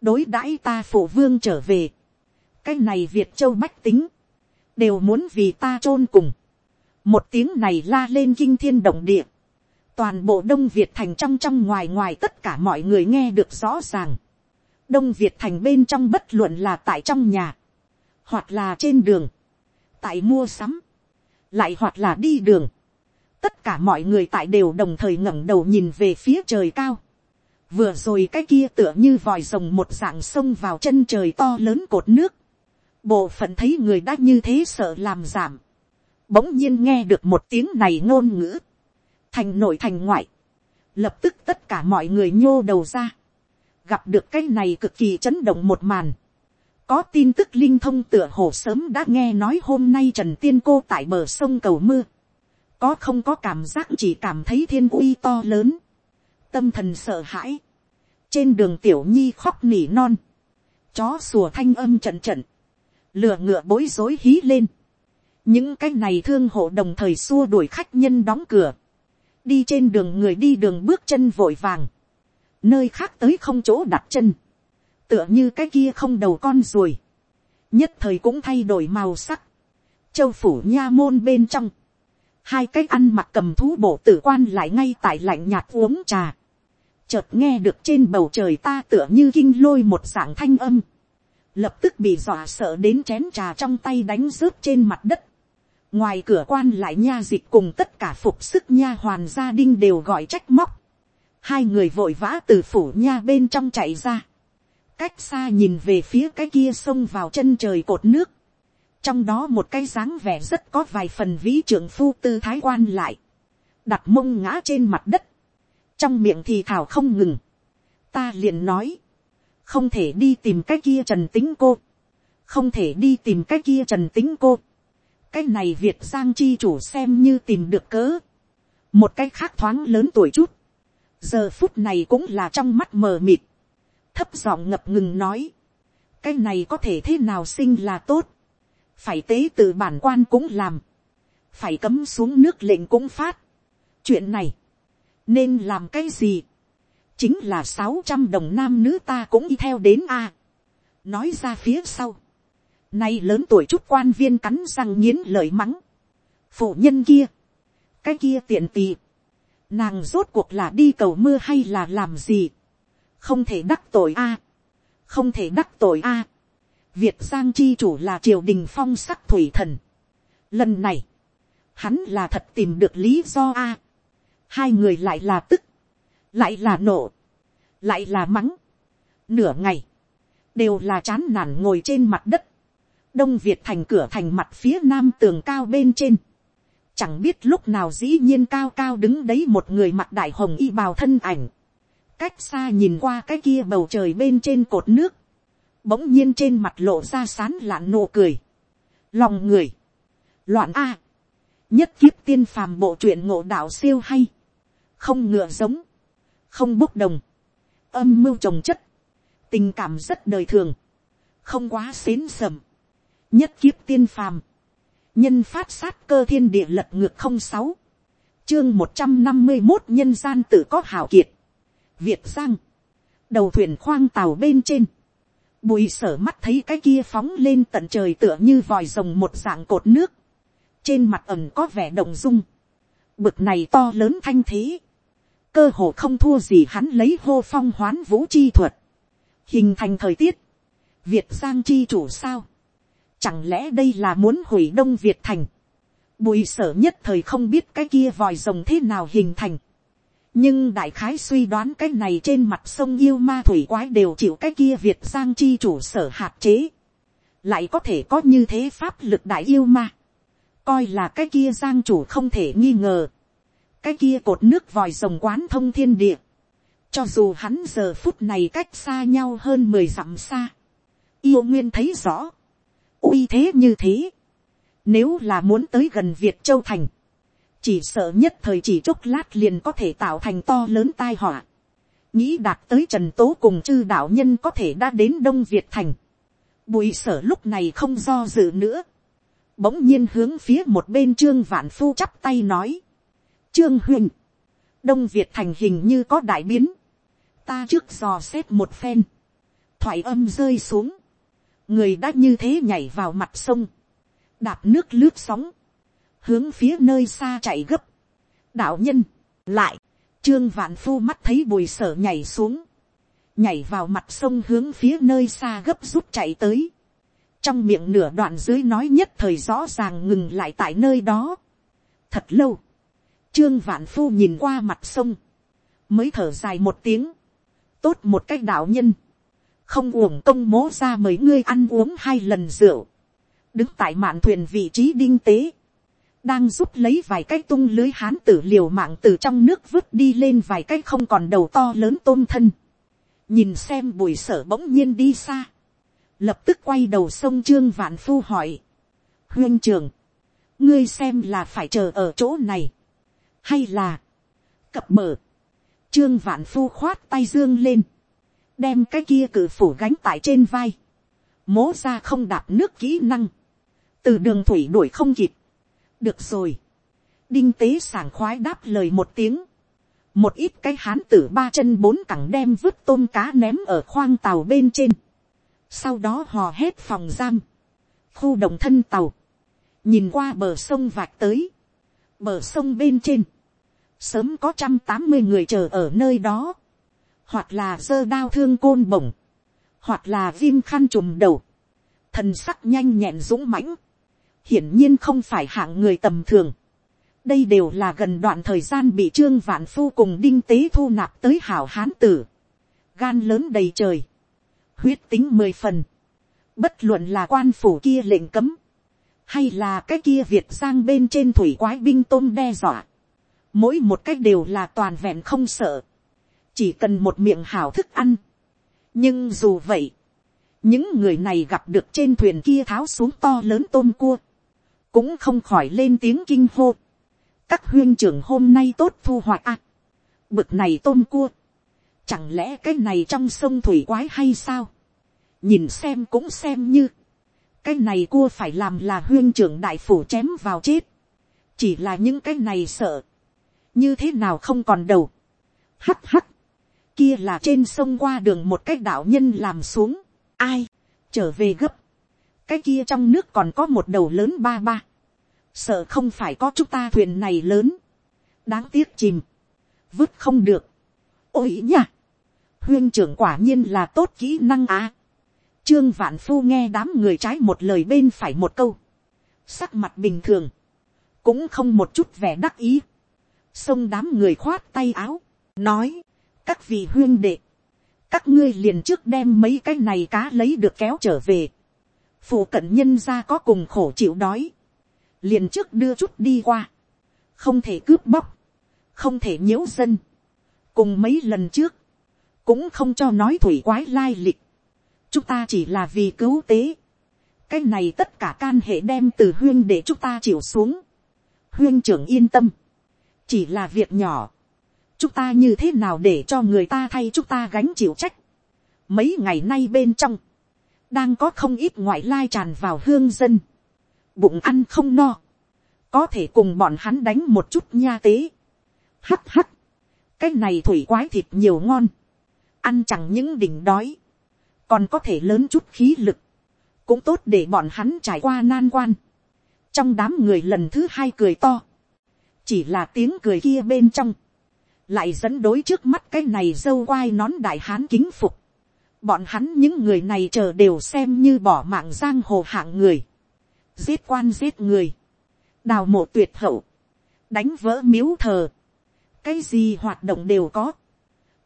đối đãi ta phụ vương trở về, cái này việt châu bách tính, đều muốn vì ta chôn cùng. một tiếng này la lên kinh thiên động địa. toàn bộ đông việt thành trong trong ngoài ngoài tất cả mọi người nghe được rõ ràng. đông việt thành bên trong bất luận là tại trong nhà, hoặc là trên đường, tại mua sắm, lại hoặc là đi đường. tất cả mọi người tại đều đồng thời ngẩng đầu nhìn về phía trời cao. vừa rồi cái kia tựa như vòi rồng một dạng sông vào chân trời to lớn cột nước bộ phận thấy người đã như thế sợ làm giảm, bỗng nhiên nghe được một tiếng này ngôn ngữ, thành nội thành ngoại, lập tức tất cả mọi người nhô đầu ra, gặp được cái này cực kỳ chấn động một màn, có tin tức linh thông tựa hồ sớm đã nghe nói hôm nay trần tiên cô tại bờ sông cầu mưa, có không có cảm giác chỉ cảm thấy thiên uy to lớn, tâm thần sợ hãi, trên đường tiểu nhi khóc nỉ non, chó sủa thanh âm trận trận, lừa ngựa bối rối hí lên, những cái này thương hộ đồng thời xua đuổi khách nhân đóng cửa, đi trên đường người đi đường bước chân vội vàng, nơi khác tới không chỗ đặt chân, tựa như cái kia không đầu con ruồi, nhất thời cũng thay đổi màu sắc, châu phủ nha môn bên trong, hai cái ăn mặc cầm thú bộ tử quan lại ngay tại lạnh nhạt uống trà, chợt nghe được trên bầu trời ta tựa như kinh lôi một dạng thanh âm, lập tức bị dọa sợ đến chén trà trong tay đánh rớt trên mặt đất, ngoài cửa quan lại nha dịch cùng tất cả phục sức nha hoàn gia đình đều gọi trách móc, hai người vội vã từ phủ nha bên trong chạy ra, cách xa nhìn về phía cái kia xông vào chân trời cột nước, trong đó một cái dáng vẻ rất có vài phần vĩ trưởng phu tư thái quan lại, đặt mông ngã trên mặt đất, trong miệng thì thảo không ngừng, ta liền nói, không thể đi tìm cái kia trần tính cô, không thể đi tìm cái kia trần tính cô, cái này việt giang chi chủ xem như tìm được cớ, một cái khác thoáng lớn tuổi chút, giờ phút này cũng là trong mắt mờ mịt, thấp giọng ngập ngừng nói, cái này có thể thế nào sinh là tốt, phải tế từ bản quan cũng làm, phải cấm xuống nước lệnh cũng phát. chuyện này, nên làm cái gì, chính là sáu trăm đồng nam nữ ta cũng y theo đến a. nói ra phía sau, nay lớn tuổi chút quan viên cắn răng nghiến lợi mắng, phụ nhân kia, cái kia tiện tì, nàng rốt cuộc là đi cầu mưa hay là làm gì, không thể đắc tội a, không thể đắc tội a. Việt Giang chi chủ là triều đình phong sắc thủy thần. Lần này, hắn là thật tìm được lý do a. Hai người lại là tức, lại là nộ, lại là mắng. Nửa ngày, đều là chán nản ngồi trên mặt đất. Đông Việt thành cửa thành mặt phía nam tường cao bên trên. Chẳng biết lúc nào dĩ nhiên cao cao đứng đấy một người mặt đại hồng y bào thân ảnh. Cách xa nhìn qua cái kia bầu trời bên trên cột nước bỗng nhiên trên mặt lộ ra sán lạn nụ cười. Lòng người, loạn a, nhất kiếp tiên phàm bộ truyện ngộ đạo siêu hay, không ngựa giống, không bốc đồng, âm mưu trồng chất, tình cảm rất đời thường, không quá xến sầm, nhất kiếp tiên phàm, nhân phát sát cơ thiên địa lật ngược không sáu, chương một trăm năm mươi một nhân gian tự có hảo kiệt, việt giang, đầu thuyền khoang tàu bên trên, Bùi sở mắt thấy cái kia phóng lên tận trời tựa như vòi rồng một dạng cột nước. Trên mặt ẩm có vẻ động dung. Bực này to lớn thanh thế. Cơ hồ không thua gì hắn lấy hô phong hoán vũ chi thuật. Hình thành thời tiết. Việt Giang chi chủ sao? Chẳng lẽ đây là muốn hủy đông Việt thành? Bùi sở nhất thời không biết cái kia vòi rồng thế nào hình thành nhưng đại khái suy đoán cái này trên mặt sông yêu ma thủy quái đều chịu cái kia việt giang chi chủ sở hạt chế lại có thể có như thế pháp lực đại yêu ma coi là cái kia giang chủ không thể nghi ngờ cái kia cột nước vòi rồng quán thông thiên địa cho dù hắn giờ phút này cách xa nhau hơn mười dặm xa, yêu nguyên thấy rõ uy thế như thế nếu là muốn tới gần việt châu thành, chỉ sợ nhất thời chỉ chốc lát liền có thể tạo thành to lớn tai họa. nghĩ đạt tới trần tố cùng chư đạo nhân có thể đã đến đông việt thành. bùi sở lúc này không do dự nữa. bỗng nhiên hướng phía một bên trương vạn phu chắp tay nói trương huỳnh đông việt thành hình như có đại biến. ta trước dò xét một phen. thoại âm rơi xuống. người đã như thế nhảy vào mặt sông. đạp nước lướt sóng hướng phía nơi xa chạy gấp. đạo nhân, lại, trương vạn phu mắt thấy bùi sở nhảy xuống, nhảy vào mặt sông hướng phía nơi xa gấp rút chạy tới. trong miệng nửa đoạn dưới nói nhất thời rõ ràng ngừng lại tại nơi đó. thật lâu, trương vạn phu nhìn qua mặt sông, mới thở dài một tiếng, tốt một cách đạo nhân, không uổng công mố ra mấy ngươi ăn uống hai lần rượu, đứng tại mạn thuyền vị trí đinh tế, đang giúp lấy vài cái tung lưới hán tử liều mạng từ trong nước vứt đi lên vài cái không còn đầu to lớn tôm thân. nhìn xem bùi sở bỗng nhiên đi xa. lập tức quay đầu sông trương vạn phu hỏi. huyên trường, ngươi xem là phải chờ ở chỗ này, hay là, cập mở, trương vạn phu khoát tay dương lên, đem cái kia cử phủ gánh tại trên vai, mố ra không đạp nước kỹ năng, từ đường thủy đuổi không kịp, được rồi, đinh tế sảng khoái đáp lời một tiếng, một ít cái hán tử ba chân bốn cẳng đem vứt tôm cá ném ở khoang tàu bên trên, sau đó hò hét phòng giam, khu đồng thân tàu, nhìn qua bờ sông vạch tới, bờ sông bên trên, sớm có trăm tám mươi người chờ ở nơi đó, hoặc là giơ đao thương côn bổng, hoặc là viêm khăn trùm đầu, thần sắc nhanh nhẹn dũng mãnh, hiển nhiên không phải hạng người tầm thường. đây đều là gần đoạn thời gian bị trương vạn phu cùng đinh tế thu nạp tới hảo hán tử, gan lớn đầy trời, huyết tính mười phần, bất luận là quan phủ kia lệnh cấm, hay là cái kia việt giang bên trên thủy quái binh tôm đe dọa, mỗi một cách đều là toàn vẹn không sợ, chỉ cần một miệng hảo thức ăn. nhưng dù vậy, những người này gặp được trên thuyền kia tháo xuống to lớn tôm cua, cũng không khỏi lên tiếng kinh hô. các huyên trưởng hôm nay tốt thu hoạch à. bực này tôm cua, chẳng lẽ cái này trong sông thủy quái hay sao, nhìn xem cũng xem như, cái này cua phải làm là huyên trưởng đại phủ chém vào chết, chỉ là những cái này sợ, như thế nào không còn đầu, hắt hắt, kia là trên sông qua đường một cái đạo nhân làm xuống, ai, trở về gấp, cái kia trong nước còn có một đầu lớn ba ba, sợ không phải có chúng ta thuyền này lớn, đáng tiếc chìm, vứt không được, ôi nhá, huyên trưởng quả nhiên là tốt kỹ năng á, trương vạn phu nghe đám người trái một lời bên phải một câu, sắc mặt bình thường, cũng không một chút vẻ đắc ý, xông đám người khoát tay áo, nói, các vị huyên đệ, các ngươi liền trước đem mấy cái này cá lấy được kéo trở về, phụ cận nhân ra có cùng khổ chịu đói, liền trước đưa chút đi qua, không thể cướp bóc, không thể nhiễu dân, cùng mấy lần trước, cũng không cho nói thủy quái lai lịch, chúng ta chỉ là vì cứu tế, cái này tất cả can hệ đem từ huyên để chúng ta chịu xuống, huyên trưởng yên tâm, chỉ là việc nhỏ, chúng ta như thế nào để cho người ta thay chúng ta gánh chịu trách. mấy ngày nay bên trong, đang có không ít ngoại lai tràn vào hương dân, bụng ăn không no, có thể cùng bọn hắn đánh một chút nha tế. hắt hắt, cái này thủy quái thịt nhiều ngon, ăn chẳng những đỉnh đói, còn có thể lớn chút khí lực, cũng tốt để bọn hắn trải qua nan quan. trong đám người lần thứ hai cười to, chỉ là tiếng cười kia bên trong, lại dẫn đối trước mắt cái này dâu quai nón đại hán kính phục. bọn hắn những người này chờ đều xem như bỏ mạng giang hồ hạng người, giết quan giết người, đào mộ tuyệt hậu, đánh vỡ miếu thờ, cái gì hoạt động đều có,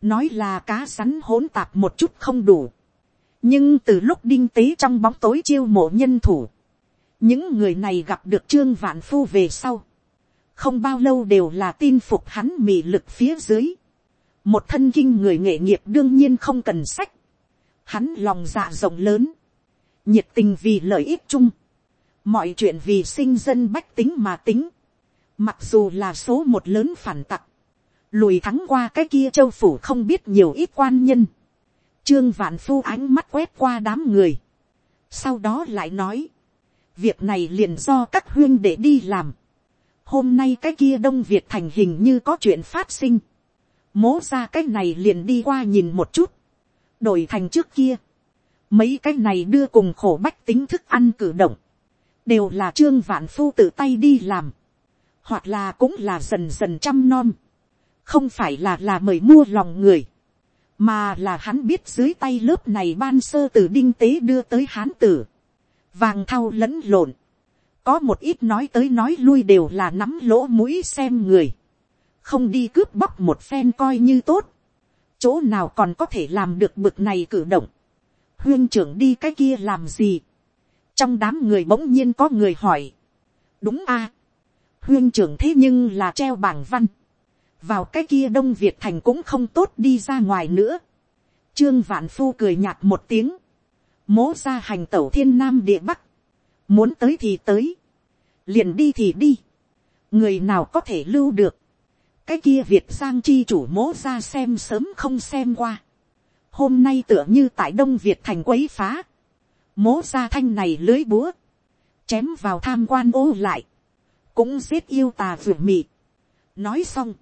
nói là cá sắn hỗn tạp một chút không đủ, nhưng từ lúc đinh tế trong bóng tối chiêu mộ nhân thủ, những người này gặp được trương vạn phu về sau, không bao lâu đều là tin phục hắn mị lực phía dưới. một thân kinh người nghệ nghiệp đương nhiên không cần sách. hắn lòng dạ rộng lớn, nhiệt tình vì lợi ích chung, mọi chuyện vì sinh dân bách tính mà tính, mặc dù là số một lớn phản tặc, lùi thắng qua cái kia châu phủ không biết nhiều ít quan nhân, trương vạn phu ánh mắt quét qua đám người, sau đó lại nói, việc này liền do các huyên để đi làm, hôm nay cái kia đông việt thành hình như có chuyện phát sinh, mố ra cái này liền đi qua nhìn một chút, đổi thành trước kia, mấy cái này đưa cùng khổ bách tính thức ăn cử động, đều là trương vạn phu tự tay đi làm, hoặc là cũng là dần dần chăm nom, không phải là là mời mua lòng người, mà là hắn biết dưới tay lớp này ban sơ từ đinh tế đưa tới hán tử, vàng thau lẫn lộn, có một ít nói tới nói lui đều là nắm lỗ mũi xem người, không đi cướp bóc một phen coi như tốt, chỗ nào còn có thể làm được bực này cử động, huyên trưởng đi cái kia làm gì, trong đám người bỗng nhiên có người hỏi, đúng a, huyên trưởng thế nhưng là treo bảng văn, vào cái kia đông việt thành cũng không tốt đi ra ngoài nữa, trương vạn phu cười nhạt một tiếng, mố ra hành tẩu thiên nam địa bắc, muốn tới thì tới, liền đi thì đi, người nào có thể lưu được, cái kia việt giang chi chủ mố ra xem sớm không xem qua, hôm nay tựa như tại đông việt thành quấy phá, mố ra thanh này lưới búa, chém vào tham quan ô lại, cũng giết yêu tà vượt mị. nói xong,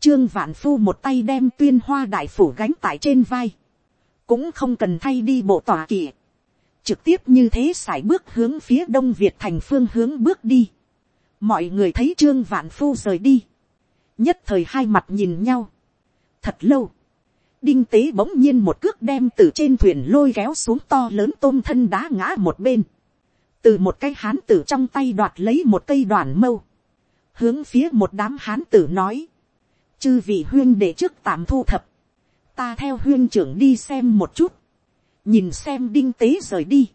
trương vạn phu một tay đem tuyên hoa đại phủ gánh tại trên vai, cũng không cần thay đi bộ tòa kỵ, trực tiếp như thế sải bước hướng phía đông việt thành phương hướng bước đi. mọi người thấy trương vạn phu rời đi, nhất thời hai mặt nhìn nhau, thật lâu, đinh tế bỗng nhiên một cước đem từ trên thuyền lôi kéo xuống to lớn tôm thân đá ngã một bên, từ một cái hán tử trong tay đoạt lấy một cây đoàn mâu, hướng phía một đám hán tử nói, chư vị huyên để trước tạm thu thập, ta theo huyên trưởng đi xem một chút, nhìn xem đinh tế rời đi,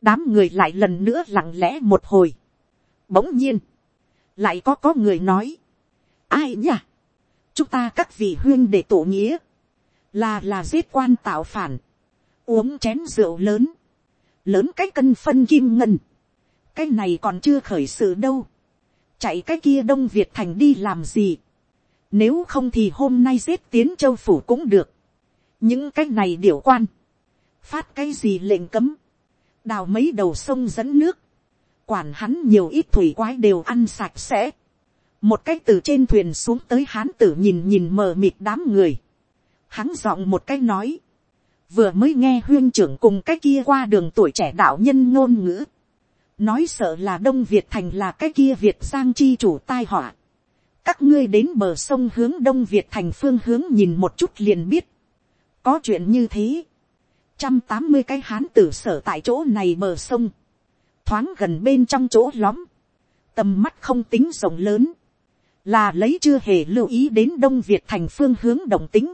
đám người lại lần nữa lặng lẽ một hồi, bỗng nhiên, lại có có người nói, ai nhỉ, chúng ta các vị huyên để tổ nghĩa, là là giết quan tạo phản, uống chén rượu lớn, lớn cái cân phân kim ngân, cái này còn chưa khởi sự đâu, chạy cái kia đông việt thành đi làm gì, nếu không thì hôm nay giết tiến châu phủ cũng được, những cái này điểu quan, phát cái gì lệnh cấm, đào mấy đầu sông dẫn nước, quản hắn nhiều ít thủy quái đều ăn sạch sẽ, một cái từ trên thuyền xuống tới hán tử nhìn nhìn mờ mịt đám người, hắn giọng một cái nói, vừa mới nghe huyên trưởng cùng cái kia qua đường tuổi trẻ đạo nhân ngôn ngữ, nói sợ là đông việt thành là cái kia việt sang chi chủ tai họa, các ngươi đến bờ sông hướng đông việt thành phương hướng nhìn một chút liền biết, có chuyện như thế, trăm tám mươi cái hán tử sở tại chỗ này bờ sông, thoáng gần bên trong chỗ lõm, tầm mắt không tính rộng lớn, là lấy chưa hề lưu ý đến đông việt thành phương hướng đồng tính,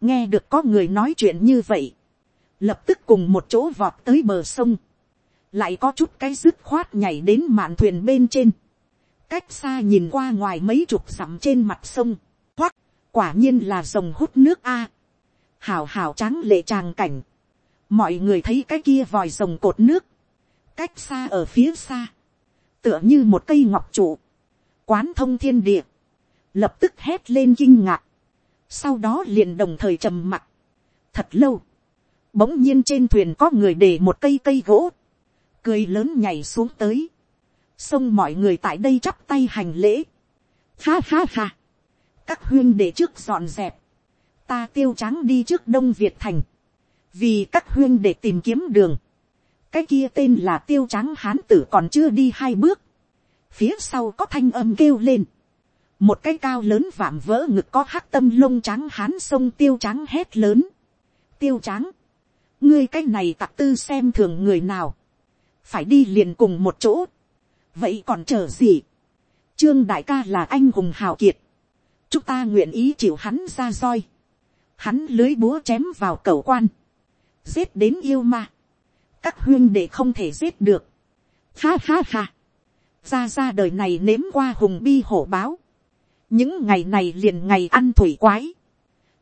nghe được có người nói chuyện như vậy, lập tức cùng một chỗ vọt tới bờ sông, lại có chút cái dứt khoát nhảy đến mạn thuyền bên trên, cách xa nhìn qua ngoài mấy chục dặm trên mặt sông, hoặc quả nhiên là dòng hút nước a, hào hào tráng lệ tràng cảnh, mọi người thấy cái kia vòi rồng cột nước, cách xa ở phía xa, tựa như một cây ngọc trụ, quán thông thiên địa, lập tức hét lên kinh ngạc, sau đó liền đồng thời trầm mặt, thật lâu, bỗng nhiên trên thuyền có người để một cây cây gỗ, cười lớn nhảy xuống tới, xông mọi người tại đây chắp tay hành lễ, ha ha ha, các huyên để trước dọn dẹp, ta tiêu trắng đi trước đông việt thành, vì các huyên để tìm kiếm đường, cái kia tên là tiêu trắng hán tử còn chưa đi hai bước, phía sau có thanh âm kêu lên, một cái cao lớn vạm vỡ ngực có hắc tâm lông trắng hán sông tiêu trắng hét lớn, tiêu trắng, ngươi cái này tặc tư xem thường người nào, phải đi liền cùng một chỗ, vậy còn chờ gì, trương đại ca là anh hùng hào kiệt, chúng ta nguyện ý chịu hắn ra roi, hắn lưới búa chém vào cầu quan, giết đến yêu ma, các huyên để không thể giết được, ha ha ha, ra ra đời này nếm qua hùng bi hổ báo, những ngày này liền ngày ăn thủy quái,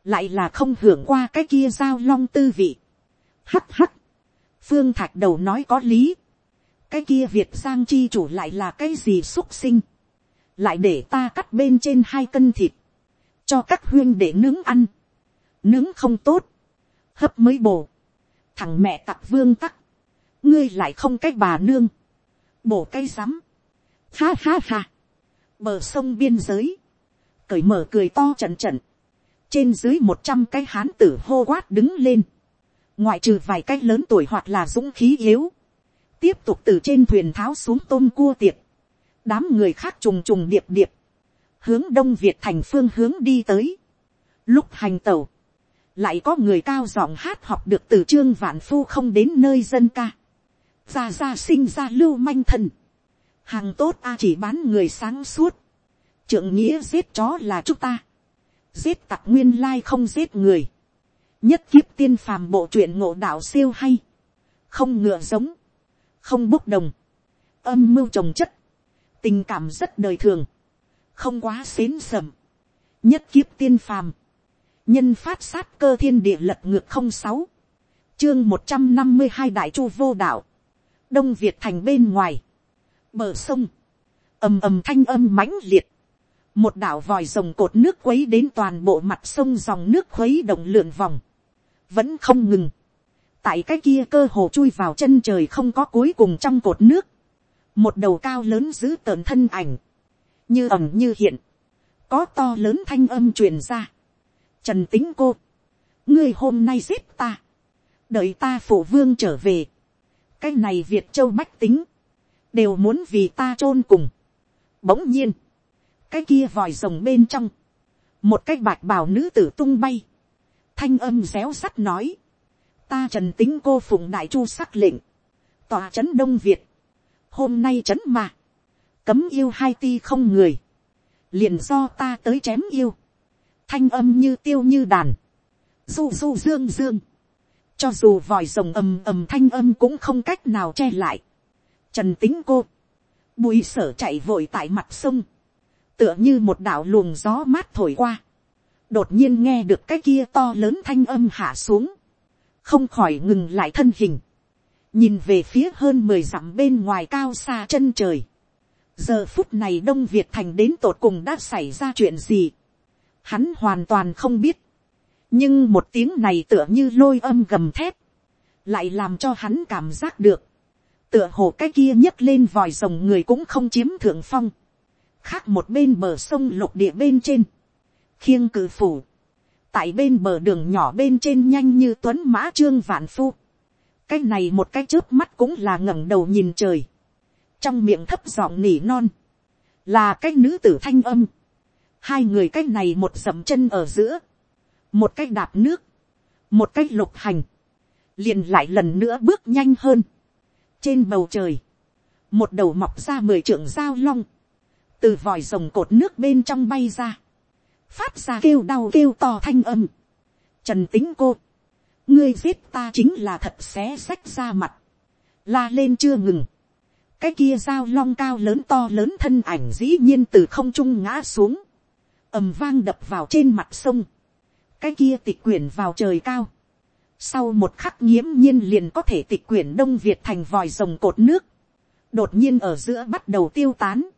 lại là không hưởng qua cái kia giao long tư vị. hắt hắt, phương thạch đầu nói có lý, cái kia việt giang chi chủ lại là cái gì xúc sinh, lại để ta cắt bên trên hai cân thịt, cho các huyên để nướng ăn, nướng không tốt, hấp mới bổ, thằng mẹ tặc vương tắc, ngươi lại không cái bà nương, bổ cây rắm, ha ha ha, bờ sông biên giới, cởi mở cười to trận trận, trên dưới một trăm cái hán tử hô quát đứng lên, ngoại trừ vài cái lớn tuổi hoặc là dũng khí yếu, tiếp tục từ trên thuyền tháo xuống tôm cua tiệc, đám người khác trùng trùng điệp điệp, hướng đông việt thành phương hướng đi tới, lúc hành tàu, lại có người cao giọng hát học được từ trương vạn phu không đến nơi dân ca, ra ra sinh ra lưu manh thần, hàng tốt a chỉ bán người sáng suốt, trượng nghĩa giết chó là chúng ta, giết tặc nguyên lai không giết người, nhất kiếp tiên phàm bộ truyện ngộ đạo siêu hay, không ngựa giống, không bốc đồng, âm mưu trồng chất, tình cảm rất đời thường, không quá xến sầm, nhất kiếp tiên phàm, nhân phát sát cơ thiên địa lật ngược không sáu, chương một trăm năm mươi hai đại chu vô đạo, đông việt thành bên ngoài, bờ sông, ầm ầm thanh âm mãnh liệt, một đảo vòi rồng cột nước quấy đến toàn bộ mặt sông dòng nước khuấy động lượn vòng, vẫn không ngừng, tại cái kia cơ hồ chui vào chân trời không có cuối cùng trong cột nước, một đầu cao lớn giữ tợn thân ảnh, như ẩm như hiện, có to lớn thanh âm truyền ra. Trần tính cô, ngươi hôm nay giết ta, đợi ta phổ vương trở về, cái này việt châu bách tính, đều muốn vì ta chôn cùng. Bỗng nhiên, cái kia vòi rồng bên trong, một cái bạch bào nữ tử tung bay, thanh âm réo sắt nói, ta trần tính cô phụng đại chu sắc lệnh, tòa trấn đông việt, hôm nay trấn mà, cấm yêu hai ti không người, liền do ta tới chém yêu, thanh âm như tiêu như đàn, du du dương dương, cho dù vòi rồng ầm ầm thanh âm cũng không cách nào che lại, trần tính cô, bùi sở chạy vội tại mặt sông, tựa như một đạo luồng gió mát thổi qua, đột nhiên nghe được cái kia to lớn thanh âm hạ xuống, không khỏi ngừng lại thân hình, nhìn về phía hơn mười dặm bên ngoài cao xa chân trời, giờ phút này đông việt thành đến tột cùng đã xảy ra chuyện gì, hắn hoàn toàn không biết, nhưng một tiếng này tựa như lôi âm gầm thép, lại làm cho hắn cảm giác được, tựa hồ cái kia nhấc lên vòi rồng người cũng không chiếm thượng phong, khác một bên bờ sông lục địa bên trên, khiêng cử phủ, tại bên bờ đường nhỏ bên trên nhanh như tuấn mã trương vạn phu, cái này một cái trước mắt cũng là ngẩng đầu nhìn trời, trong miệng thấp giọng nỉ non, là cái nữ tử thanh âm, hai người cái này một dậm chân ở giữa, một cái đạp nước, một cái lục hành, liền lại lần nữa bước nhanh hơn, trên bầu trời, một đầu mọc ra mười trượng dao long, từ vòi rồng cột nước bên trong bay ra, phát ra kêu đau kêu to thanh âm. Trần tính cô, ngươi giết ta chính là thật xé xách ra mặt, la lên chưa ngừng. cái kia dao long cao lớn to lớn thân ảnh dĩ nhiên từ không trung ngã xuống, ầm vang đập vào trên mặt sông, cái kia tịch quyển vào trời cao. Sau một khắc nghiễm nhiên liền có thể tịch quyển Đông Việt thành vòi rồng cột nước. Đột nhiên ở giữa bắt đầu tiêu tán.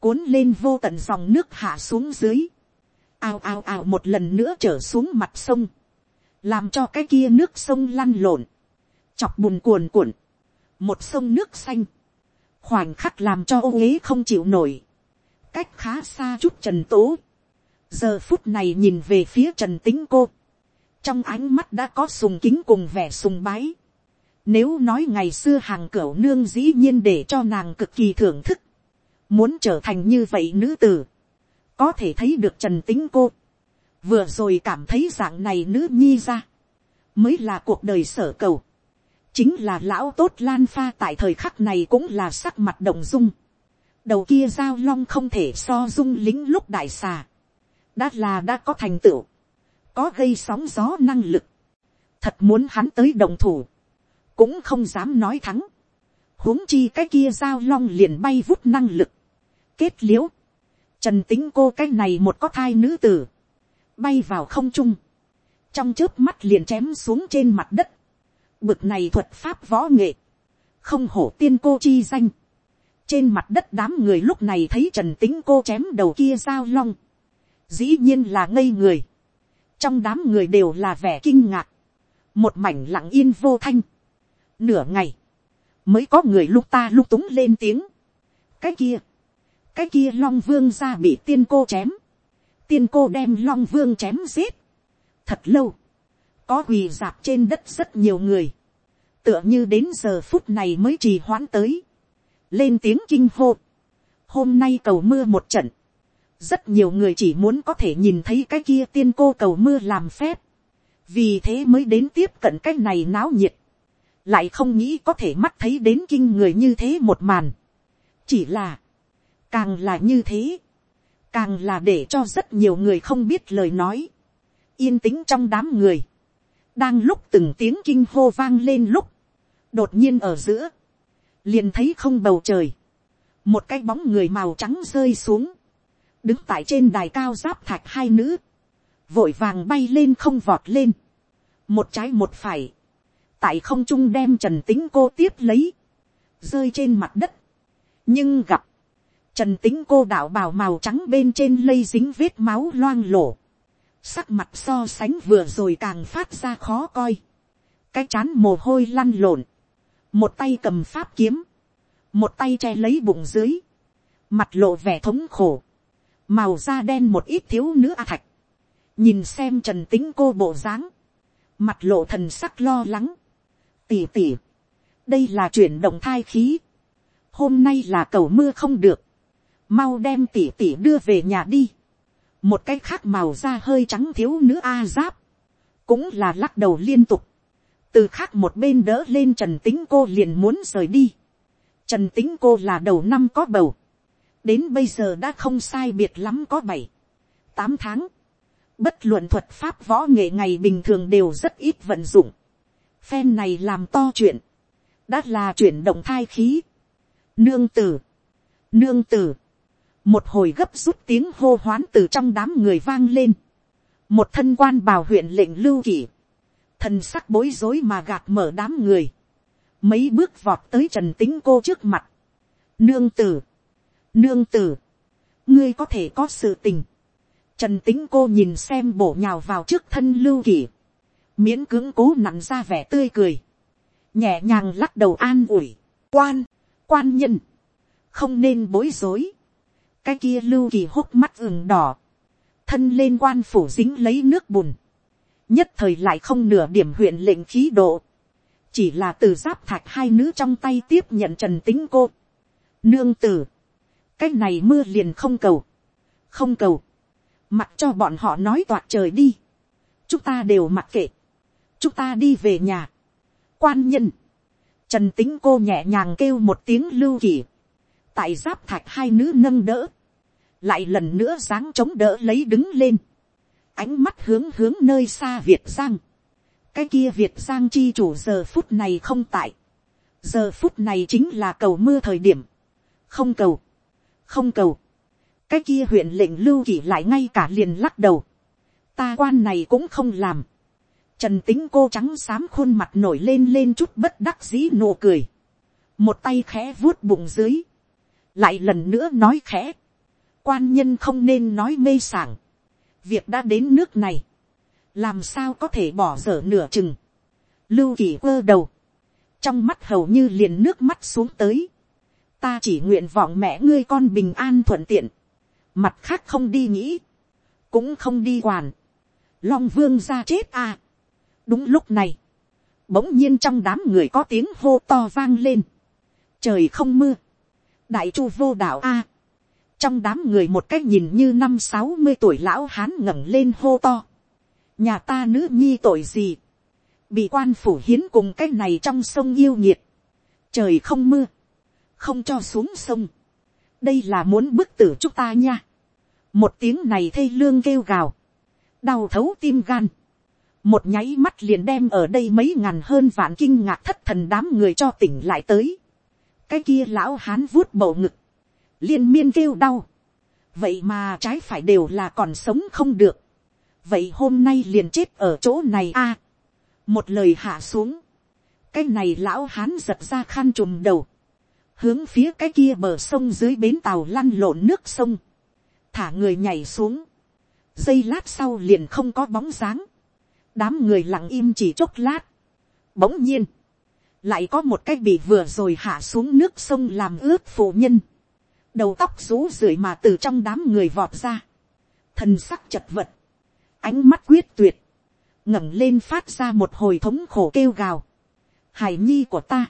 Cuốn lên vô tận dòng nước hạ xuống dưới. Ao ao ao một lần nữa trở xuống mặt sông. Làm cho cái kia nước sông lăn lộn. Chọc bùn cuồn cuộn. Một sông nước xanh. Khoảnh khắc làm cho ô uế không chịu nổi. Cách khá xa chút trần tố. Giờ phút này nhìn về phía trần tính cô trong ánh mắt đã có sùng kính cùng vẻ sùng bái. Nếu nói ngày xưa hàng cửu nương dĩ nhiên để cho nàng cực kỳ thưởng thức. Muốn trở thành như vậy nữ tử. Có thể thấy được trần tính cô. Vừa rồi cảm thấy dạng này nữ nhi ra. Mới là cuộc đời sở cầu. Chính là lão tốt lan pha tại thời khắc này cũng là sắc mặt động dung. Đầu kia giao long không thể so dung lính lúc đại xà. Đã là đã có thành tựu có gây sóng gió năng lực. Thật muốn hắn tới đồng thủ. Cũng không dám nói thắng. huống chi cái kia giao long liền bay vút năng lực. Kết liễu. Trần tính cô cái này một có thai nữ tử. Bay vào không trung. Trong chớp mắt liền chém xuống trên mặt đất. Bực này thuật pháp võ nghệ. Không hổ tiên cô chi danh. Trên mặt đất đám người lúc này thấy trần tính cô chém đầu kia giao long. Dĩ nhiên là ngây người. Trong đám người đều là vẻ kinh ngạc, một mảnh lặng yên vô thanh, nửa ngày, mới có người lúc ta lúc túng lên tiếng, cái kia, cái kia long vương ra bị tiên cô chém, tiên cô đem long vương chém giết, thật lâu, có quỳ dạp trên đất rất nhiều người, tựa như đến giờ phút này mới trì hoãn tới, lên tiếng kinh hô, hôm nay cầu mưa một trận, rất nhiều người chỉ muốn có thể nhìn thấy cái kia tiên cô cầu mưa làm phép, vì thế mới đến tiếp cận cái này náo nhiệt, lại không nghĩ có thể mắt thấy đến kinh người như thế một màn, chỉ là, càng là như thế, càng là để cho rất nhiều người không biết lời nói, yên tĩnh trong đám người, đang lúc từng tiếng kinh hô vang lên lúc, đột nhiên ở giữa, liền thấy không bầu trời, một cái bóng người màu trắng rơi xuống, đứng tại trên đài cao giáp thạch hai nữ, vội vàng bay lên không vọt lên, một trái một phải, tại không trung đem trần tính cô tiếp lấy, rơi trên mặt đất, nhưng gặp, trần tính cô đạo bào màu trắng bên trên lây dính vết máu loang lổ, sắc mặt so sánh vừa rồi càng phát ra khó coi, cái chán mồ hôi lăn lộn, một tay cầm pháp kiếm, một tay che lấy bụng dưới, mặt lộ vẻ thống khổ, màu da đen một ít thiếu nữ a thạch, nhìn xem trần tính cô bộ dáng, mặt lộ thần sắc lo lắng, tỉ tỉ, đây là chuyển động thai khí, hôm nay là cầu mưa không được, mau đem tỉ tỉ đưa về nhà đi, một cái khác màu da hơi trắng thiếu nữ a giáp, cũng là lắc đầu liên tục, từ khác một bên đỡ lên trần tính cô liền muốn rời đi, trần tính cô là đầu năm có bầu, đến bây giờ đã không sai biệt lắm có bảy, tám tháng, bất luận thuật pháp võ nghệ ngày bình thường đều rất ít vận dụng, phen này làm to chuyện, đã là chuyển động thai khí, nương tử, nương tử, một hồi gấp rút tiếng hô hoán từ trong đám người vang lên, một thân quan bào huyện lệnh lưu kỷ, thần sắc bối rối mà gạt mở đám người, mấy bước vọt tới trần tính cô trước mặt, nương tử, nương tử, ngươi có thể có sự tình, trần tính cô nhìn xem bổ nhào vào trước thân lưu kỷ, miễn cưỡng cố nặn ra vẻ tươi cười, nhẹ nhàng lắc đầu an ủi, quan, quan nhân, không nên bối rối, cái kia lưu kỳ hốc mắt ửng đỏ, thân lên quan phủ dính lấy nước bùn, nhất thời lại không nửa điểm huyện lệnh khí độ, chỉ là từ giáp thạch hai nữ trong tay tiếp nhận trần tính cô. Nương tử, cái này mưa liền không cầu, không cầu, mặc cho bọn họ nói toạc trời đi, chúng ta đều mặc kệ, chúng ta đi về nhà, quan nhân, trần tính cô nhẹ nhàng kêu một tiếng lưu kỳ, tại giáp thạch hai nữ nâng đỡ, lại lần nữa dáng chống đỡ lấy đứng lên, ánh mắt hướng hướng nơi xa việt giang, cái kia việt giang chi chủ giờ phút này không tại, giờ phút này chính là cầu mưa thời điểm, không cầu, không cầu, cái kia huyện lệnh lưu kỷ lại ngay cả liền lắc đầu, ta quan này cũng không làm, trần tính cô trắng xám khuôn mặt nổi lên lên chút bất đắc dĩ nụ cười, một tay khẽ vuốt bụng dưới, lại lần nữa nói khẽ, quan nhân không nên nói mê sảng, việc đã đến nước này, làm sao có thể bỏ dở nửa chừng, lưu kỳ quơ đầu, trong mắt hầu như liền nước mắt xuống tới, ta chỉ nguyện vọng mẹ ngươi con bình an thuận tiện, mặt khác không đi nghĩ, cũng không đi quản, long vương ra chết à. đúng lúc này, bỗng nhiên trong đám người có tiếng hô to vang lên, trời không mưa, đại chu vô đạo a, trong đám người một cách nhìn như năm sáu mươi tuổi lão hán ngẩng lên hô to, nhà ta nữ nhi tội gì, bị quan phủ hiến cùng cái này trong sông yêu nhiệt, trời không mưa, không cho xuống sông, đây là muốn bức tử chúng ta nha, một tiếng này thê lương kêu gào, đau thấu tim gan, một nháy mắt liền đem ở đây mấy ngàn hơn vạn kinh ngạc thất thần đám người cho tỉnh lại tới, cái kia lão hán vuốt bầu ngực, liên miên kêu đau, vậy mà trái phải đều là còn sống không được, vậy hôm nay liền chết ở chỗ này a, một lời hạ xuống, cái này lão hán giật ra khăn trùm đầu, hướng phía cái kia bờ sông dưới bến tàu lăn lộn nước sông, thả người nhảy xuống, giây lát sau liền không có bóng dáng, đám người lặng im chỉ chốc lát, bỗng nhiên, lại có một cái bị vừa rồi hạ xuống nước sông làm ướt phụ nhân, đầu tóc rú rượi mà từ trong đám người vọt ra, thần sắc chật vật, ánh mắt quyết tuyệt, ngẩng lên phát ra một hồi thống khổ kêu gào, hải nhi của ta,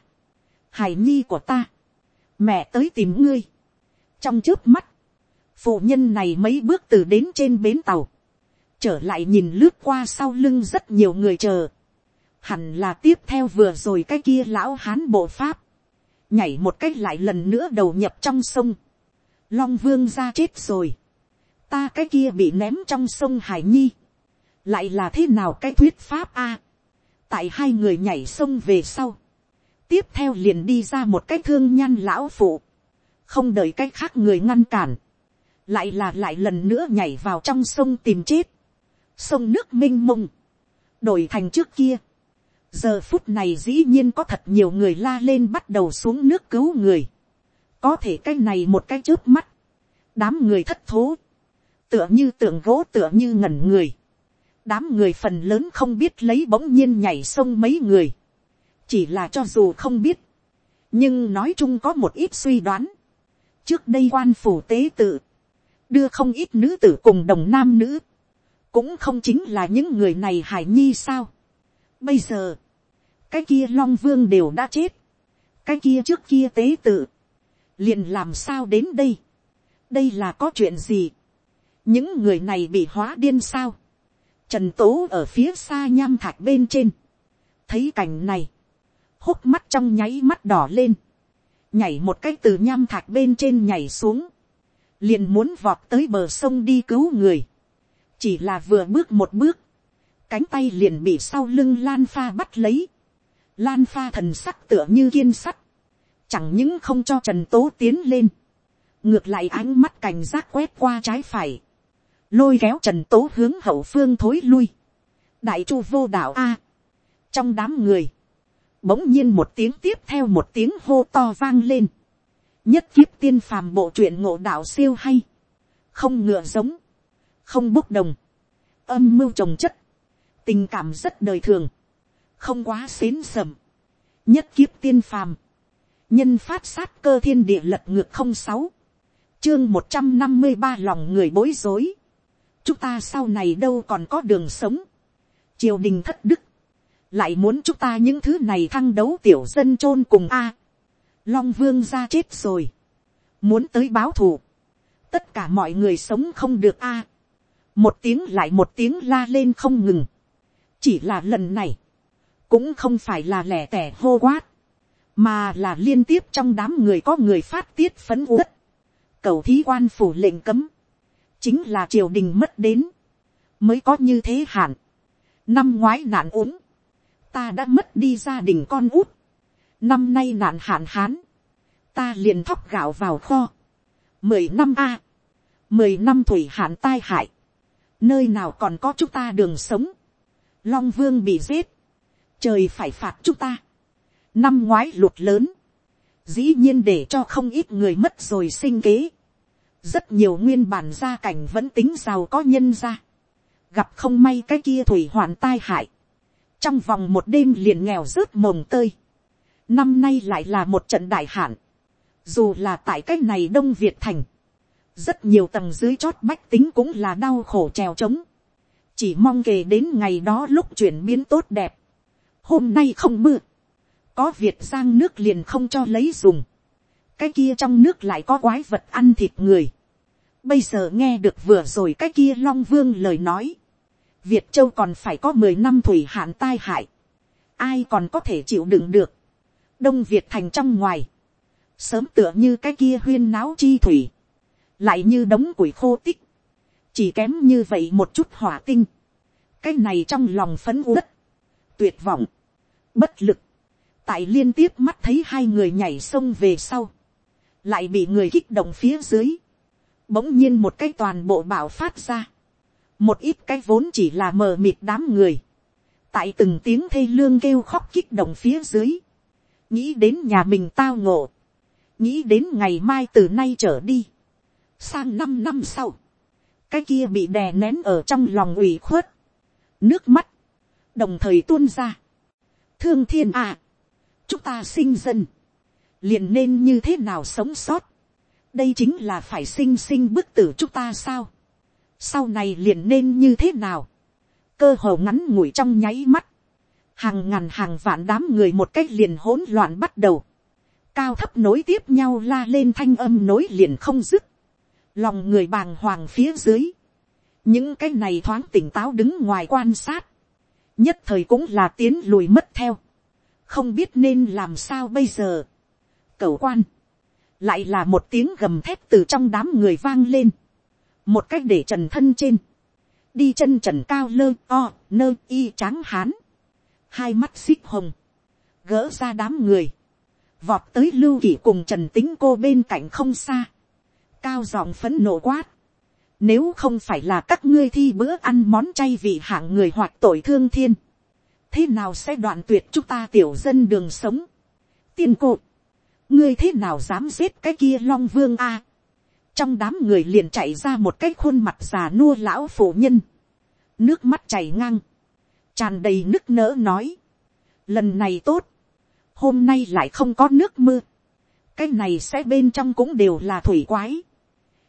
hải nhi của ta, mẹ tới tìm ngươi, trong trước mắt, phụ nhân này mấy bước từ đến trên bến tàu, trở lại nhìn lướt qua sau lưng rất nhiều người chờ, hẳn là tiếp theo vừa rồi cái kia lão hán bộ pháp, nhảy một cách lại lần nữa đầu nhập trong sông, long vương ra chết rồi, ta cái kia bị ném trong sông hải nhi, lại là thế nào cái thuyết pháp a, tại hai người nhảy sông về sau, tiếp theo liền đi ra một cái thương nhăn lão phụ, không đợi cái khác người ngăn cản, lại là lại lần nữa nhảy vào trong sông tìm chết, sông nước m i n h mông, đổi thành trước kia, giờ phút này dĩ nhiên có thật nhiều người la lên bắt đầu xuống nước cứu người. có thể cái này một cái trước mắt, đám người thất thố, tựa như tượng gỗ tựa như ngẩn người. đám người phần lớn không biết lấy bỗng nhiên nhảy sông mấy người chỉ là cho dù không biết, nhưng nói chung có một ít suy đoán. trước đây quan phủ tế tự, đưa không ít nữ tử cùng đồng nam nữ, cũng không chính là những người này hải nhi sao. bây giờ, cái kia long vương đều đã chết, cái kia trước kia tế tự, liền làm sao đến đây, đây là có chuyện gì, những người này bị hóa điên sao, trần tố ở phía xa nham thạch bên trên, thấy cảnh này, hốc mắt trong nháy mắt đỏ lên, nhảy một cái từ nham thạch bên trên nhảy xuống, liền muốn vọt tới bờ sông đi cứu người, chỉ là vừa bước một bước, cánh tay liền bị sau lưng lan pha bắt lấy, lan pha thần sắc tựa như kiên sắt, chẳng những không cho trần tố tiến lên, ngược lại ánh mắt cảnh giác quét qua trái phải, lôi kéo trần tố hướng hậu phương thối lui, đại chu vô đạo a, trong đám người, bỗng nhiên một tiếng tiếp theo một tiếng hô to vang lên, nhất kiếp tiên phàm bộ truyện ngộ đạo siêu hay, không ngựa giống, không bốc đồng, âm mưu trồng chất, tình cảm rất đời thường, không quá xến sầm, nhất kiếp tiên phàm, nhân phát sát cơ thiên địa lật ngược không sáu, chương một trăm năm mươi ba lòng người bối rối, chúng ta sau này đâu còn có đường sống, triều đình thất đức, lại muốn chúng ta những thứ này thăng đấu tiểu dân chôn cùng a, long vương ra chết rồi, muốn tới báo thù, tất cả mọi người sống không được a, một tiếng lại một tiếng la lên không ngừng, chỉ là lần này, cũng không phải là lẻ tẻ hô quát, mà là liên tiếp trong đám người có người phát tiết phấn uất, cầu thí quan phủ lệnh cấm, chính là triều đình mất đến, mới có như thế hạn, năm ngoái nạn uống, ta đã mất đi gia đình con út, năm nay nạn hạn hán, ta liền thóc gạo vào kho, mười năm a, mười năm thủy hạn tai hại, nơi nào còn có chúng ta đường sống, long vương bị giết, trời phải phạt chúng ta, năm ngoái lụt lớn, dĩ nhiên để cho không ít người mất rồi sinh kế, rất nhiều nguyên bản gia cảnh vẫn tính giàu có nhân ra, gặp không may cái kia thủy hoàn tai hại, trong vòng một đêm liền nghèo rớt mồng tơi, năm nay lại là một trận đại hạn, dù là tại cái này đông việt thành, rất nhiều tầng dưới chót bách tính cũng là đau khổ trèo trống, chỉ mong kề đến ngày đó lúc chuyển biến tốt đẹp, hôm nay không mưa, có việt giang nước liền không cho lấy dùng, cái kia trong nước lại có quái vật ăn thịt người, bây giờ nghe được vừa rồi cái kia long vương lời nói, việt châu còn phải có mười năm thủy hạn tai hại, ai còn có thể chịu đựng được, đông việt thành trong ngoài, sớm tựa như cái kia huyên náo chi thủy, lại như đống củi khô tích, chỉ kém như vậy một chút hỏa tinh, cái này trong lòng phấn uất, tuyệt vọng, bất lực, tại liên tiếp mắt thấy hai người nhảy sông về sau, lại bị người kích động phía dưới, bỗng nhiên một cái toàn bộ bạo phát ra, một ít cái vốn chỉ là mờ mịt đám người, tại từng tiếng thê lương kêu khóc kích động phía dưới, nghĩ đến nhà mình tao ngộ, nghĩ đến ngày mai từ nay trở đi, sang năm năm sau, cái kia bị đè nén ở trong lòng ủy khuất, nước mắt, đồng thời tuôn ra, thương thiên à, chúng ta sinh dân, liền nên như thế nào sống sót, đây chính là phải sinh sinh bức tử chúng ta sao, sau này liền nên như thế nào, cơ hồ ngắn ngủi trong nháy mắt, hàng ngàn hàng vạn đám người một cách liền hỗn loạn bắt đầu, cao thấp nối tiếp nhau la lên thanh âm nối liền không dứt, lòng người bàng hoàng phía dưới, những cái này thoáng tỉnh táo đứng ngoài quan sát, nhất thời cũng là tiến lùi mất theo, không biết nên làm sao bây giờ. cầu quan, lại là một tiếng gầm thép từ trong đám người vang lên, một cách để trần thân trên, đi chân trần cao lơ o nơ y tráng hán, hai mắt xích hồng, gỡ ra đám người, vọt tới lưu kỷ cùng trần tính cô bên cạnh không xa, cao giọng phấn nộ quát, nếu không phải là các ngươi thi bữa ăn món chay vị hạng người hoặc tội thương thiên, thế nào sẽ đoạn tuyệt chúng ta tiểu dân đường sống. tiên cột, ngươi thế nào dám giết cái kia long vương a trong đám người liền chạy ra một cái khuôn mặt già nua lão phụ nhân, nước mắt chảy ngang, tràn đầy nức nỡ nói, lần này tốt, hôm nay lại không có nước mưa, cái này sẽ bên trong cũng đều là thủy quái,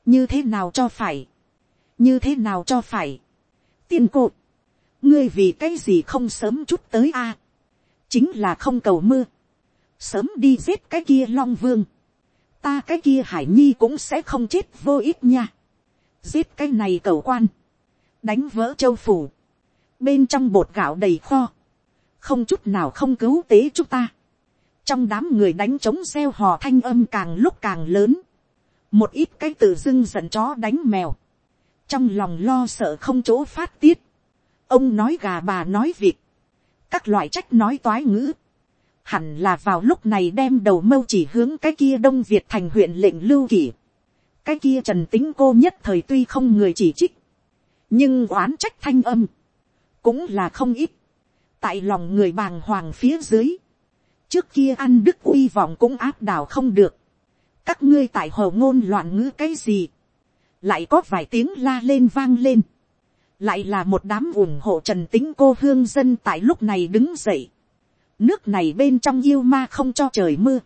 như thế nào cho phải, như thế nào cho phải, tiên cột ngươi vì cái gì không sớm chút tới a, chính là không cầu mưa, sớm đi giết cái kia long vương, ta cái kia hải nhi cũng sẽ không chết vô ích nha, giết cái này cầu quan, đánh vỡ châu phủ, bên trong bột gạo đầy kho, không chút nào không cứu tế chúng ta, trong đám người đánh trống xeo hò thanh âm càng lúc càng lớn, một ít cái tự dưng giận chó đánh mèo, trong lòng lo sợ không chỗ phát tiết, ông nói gà bà nói vịt, các loại trách nói toái ngữ, hẳn là vào lúc này đem đầu mâu chỉ hướng cái kia đông việt thành huyện lệnh lưu kỷ, cái kia trần tính cô nhất thời tuy không người chỉ trích, nhưng oán trách thanh âm, cũng là không ít, tại lòng người bàng hoàng phía dưới, trước kia ăn đức uy vọng cũng áp đảo không được, các ngươi tại hồ ngôn loạn ngữ cái gì, lại có vài tiếng la lên vang lên, lại là một đám ủng hộ trần tính cô hương dân tại lúc này đứng dậy, nước này bên trong yêu ma không cho trời mưa,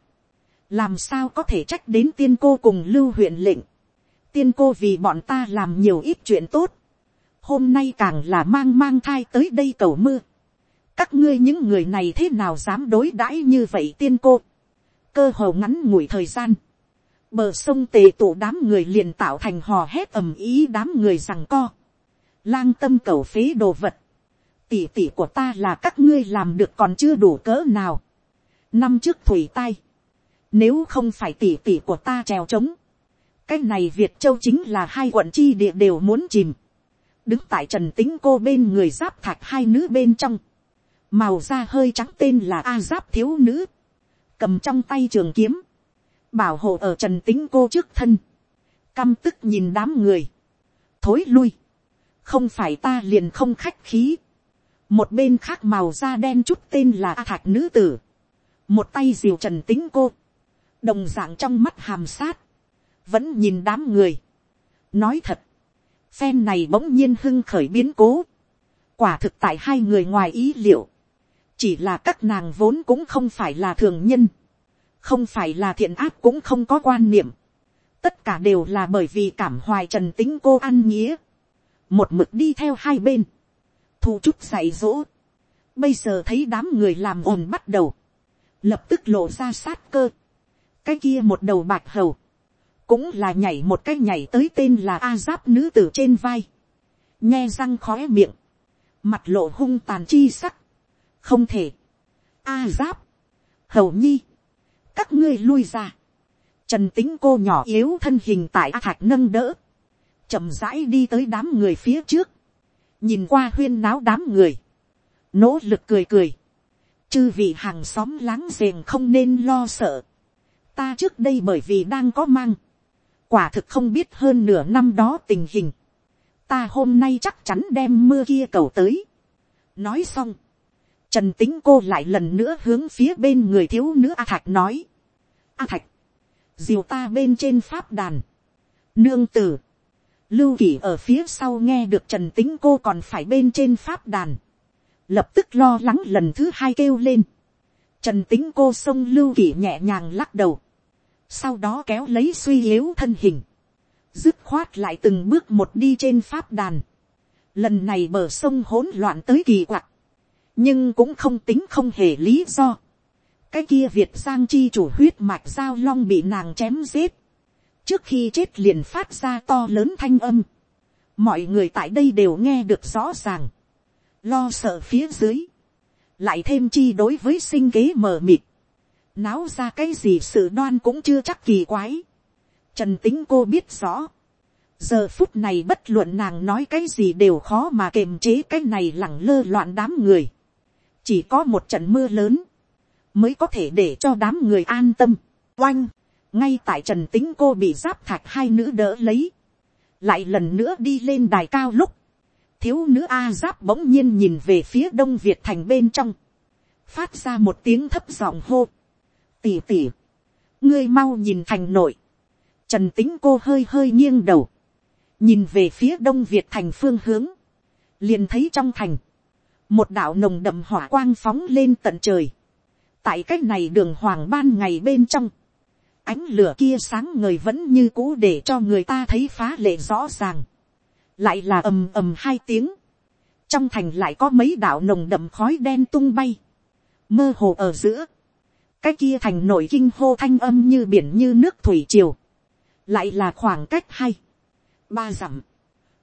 làm sao có thể trách đến tiên cô cùng lưu huyện lệnh, tiên cô vì bọn ta làm nhiều ít chuyện tốt, hôm nay càng là mang mang thai tới đây cầu mưa, các ngươi những người này thế nào dám đối đãi như vậy tiên cô, cơ hồ ngắn ngủi thời gian, bờ sông tề tụ đám người liền tạo thành hò hét ầm ý đám người rằng co, lang tâm cầu phế đồ vật, tỉ tỉ của ta là các ngươi làm được còn chưa đủ cỡ nào, năm trước thủy tai, nếu không phải tỉ tỉ của ta trèo trống, cái này việt châu chính là hai quận chi địa đều muốn chìm, đứng tại trần tính cô bên người giáp thạch hai nữ bên trong, màu da hơi trắng tên là a giáp thiếu nữ, cầm trong tay trường kiếm, bảo hộ ở trần tính cô trước thân, căm tức nhìn đám người, thối lui, không phải ta liền không khách khí, một bên khác màu da đen chút tên là a thạch nữ tử, một tay diều trần tính cô, đồng d ạ n g trong mắt hàm sát, vẫn nhìn đám người, nói thật, phen này bỗng nhiên hưng khởi biến cố, quả thực tại hai người ngoài ý liệu, chỉ là các nàng vốn cũng không phải là thường nhân, không phải là thiện ác cũng không có quan niệm, tất cả đều là bởi vì cảm hoài trần tính cô ăn nghĩa, một mực đi theo hai bên, thu chút dạy dỗ. Bây giờ thấy đám người làm ồn bắt đầu. Lập tức lộ ra sát cơ. Cái kia một đầu bạch hầu. Cũng là nhảy một cái nhảy tới tên là A Giáp nữ tử trên vai. Nhe răng khóe miệng. Mặt lộ hung tàn chi sắc. Không thể. A Giáp. Hầu nhi. Các ngươi lui ra. Trần tính cô nhỏ yếu thân hình tại A Thạch nâng đỡ. chậm rãi đi tới đám người phía trước nhìn qua huyên náo đám người, nỗ lực cười cười, chư vị hàng xóm láng giềng không nên lo sợ, ta trước đây bởi vì đang có mang, quả thực không biết hơn nửa năm đó tình hình, ta hôm nay chắc chắn đem mưa kia cầu tới. nói xong, trần tính cô lại lần nữa hướng phía bên người thiếu nữ a thạch nói, a thạch, diều ta bên trên pháp đàn, nương tử, Lưu Kỳ ở phía sau nghe được Trần Tính cô còn phải bên trên pháp đàn. Lập tức lo lắng lần thứ hai kêu lên. Trần Tính cô xông Lưu Kỳ nhẹ nhàng lắc đầu. Sau đó kéo lấy suy yếu thân hình. Dứt khoát lại từng bước một đi trên pháp đàn. Lần này bờ sông hỗn loạn tới kỳ quặc. Nhưng cũng không tính không hề lý do. Cái kia Việt Giang chi chủ huyết mạch giao long bị nàng chém giết trước khi chết liền phát ra to lớn thanh âm, mọi người tại đây đều nghe được rõ ràng, lo sợ phía dưới, lại thêm chi đối với sinh kế mờ mịt, náo ra cái gì sự đoan cũng chưa chắc kỳ quái, trần tính cô biết rõ, giờ phút này bất luận nàng nói cái gì đều khó mà kềm chế cái này lẳng lơ loạn đám người, chỉ có một trận mưa lớn, mới có thể để cho đám người an tâm, oanh, ngay tại trần tính cô bị giáp thạch hai nữ đỡ lấy, lại lần nữa đi lên đài cao lúc, thiếu nữ a giáp bỗng nhiên nhìn về phía đông việt thành bên trong, phát ra một tiếng thấp giọng hô, tỉ tỉ, ngươi mau nhìn thành nội, trần tính cô hơi hơi nghiêng đầu, nhìn về phía đông việt thành phương hướng, liền thấy trong thành, một đạo nồng đậm hỏa quang phóng lên tận trời, tại cái này đường hoàng ban ngày bên trong, ánh lửa kia sáng ngời vẫn như cũ để cho người ta thấy phá lệ rõ ràng, lại là ầm ầm hai tiếng, trong thành lại có mấy đạo nồng đậm khói đen tung bay, mơ hồ ở giữa, cái kia thành nổi kinh hô thanh âm như biển như nước thủy triều, lại là khoảng cách hay, ba dặm,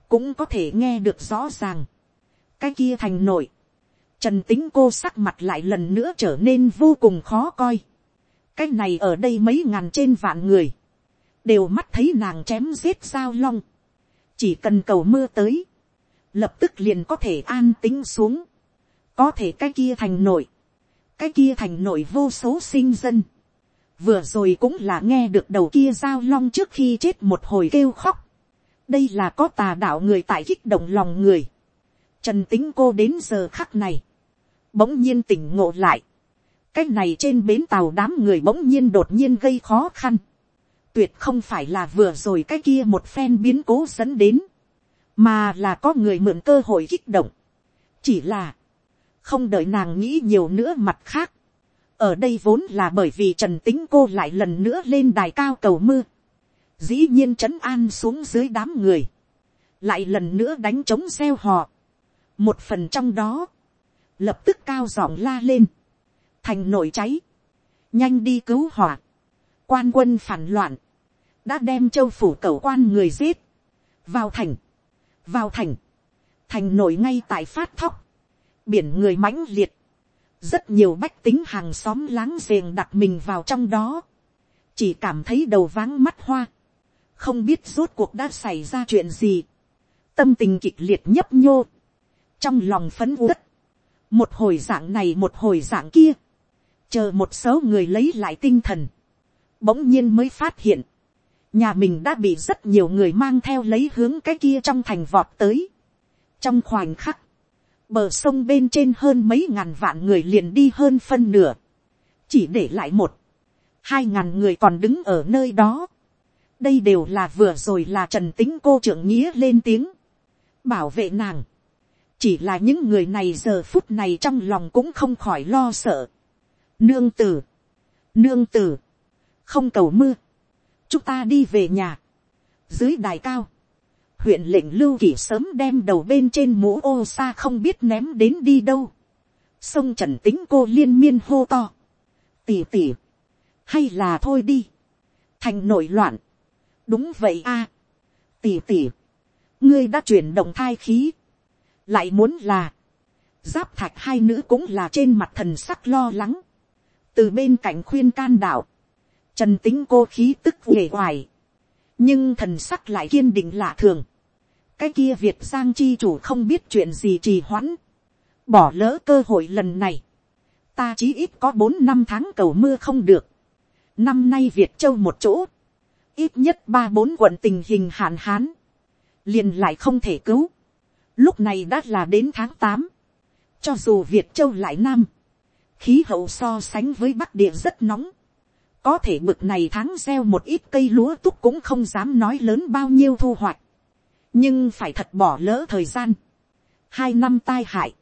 cũng có thể nghe được rõ ràng, cái kia thành nổi, trần tính cô sắc mặt lại lần nữa trở nên vô cùng khó coi, cái này ở đây mấy ngàn trên vạn người, đều mắt thấy nàng chém giết sao long, chỉ cần cầu mưa tới, lập tức liền có thể an tính xuống, có thể cái kia thành nội. Cái kia thành nội vô số sinh dân, vừa rồi cũng là nghe được đầu kia giao long trước khi chết một hồi kêu khóc, đây là có tà đạo người tại kích động lòng người, trần tính cô đến giờ khắc này, bỗng nhiên tỉnh ngộ lại, cái này trên bến tàu đám người bỗng nhiên đột nhiên gây khó khăn, tuyệt không phải là vừa rồi cái kia một phen biến cố dẫn đến, mà là có người mượn cơ hội kích động, chỉ là, không đợi nàng nghĩ nhiều nữa mặt khác, ở đây vốn là bởi vì trần tính cô lại lần nữa lên đài cao cầu mưa, dĩ nhiên trấn an xuống dưới đám người, lại lần nữa đánh trống xeo họ, một phần trong đó, lập tức cao giọng la lên, thành nổi cháy, nhanh đi cứu hỏa, quan quân phản loạn, đã đem châu phủ cầu quan người giết, vào thành, vào thành, thành nổi ngay tại phát thóc, biển người mãnh liệt, rất nhiều bách tính hàng xóm láng giềng đặt mình vào trong đó, chỉ cảm thấy đầu váng mắt hoa, không biết rốt cuộc đã xảy ra chuyện gì, tâm tình kịch liệt nhấp nhô, trong lòng phấn uất, một hồi dạng này một hồi dạng kia, chờ một số người lấy lại tinh thần, bỗng nhiên mới phát hiện, nhà mình đã bị rất nhiều người mang theo lấy hướng cái kia trong thành vọt tới. trong khoảnh khắc, bờ sông bên trên hơn mấy ngàn vạn người liền đi hơn phân nửa, chỉ để lại một, hai ngàn người còn đứng ở nơi đó. đây đều là vừa rồi là trần tính cô trưởng nghĩa lên tiếng, bảo vệ nàng. chỉ là những người này giờ phút này trong lòng cũng không khỏi lo sợ nương tử, nương tử, không cầu mưa, chúng ta đi về nhà. dưới đài cao, huyện lệnh lưu kỷ sớm đem đầu bên trên mũ ô xa không biết ném đến đi đâu. sông trần tính cô liên miên hô to. tỉ tỉ, hay là thôi đi. thành nổi loạn. đúng vậy a. tỉ tỉ, ngươi đã chuyển động thai khí. lại muốn là, giáp thạch hai nữ cũng là trên mặt thần sắc lo lắng từ bên cạnh khuyên can đạo, trần tính cô khí tức uể hoài, nhưng thần sắc lại kiên định lạ thường. cái kia việt giang chi chủ không biết chuyện gì trì hoãn, bỏ lỡ cơ hội lần này, ta chí ít có bốn năm tháng cầu mưa không được, năm nay việt châu một chỗ, ít nhất ba bốn quận tình hình hạn hán, liền lại không thể cứu, lúc này đã là đến tháng tám, cho dù việt châu lại nam, khí hậu so sánh với bắc địa rất nóng, có thể bực này tháng gieo một ít cây lúa túc cũng không dám nói lớn bao nhiêu thu hoạch. nhưng phải thật bỏ lỡ thời gian. hai năm tai hại.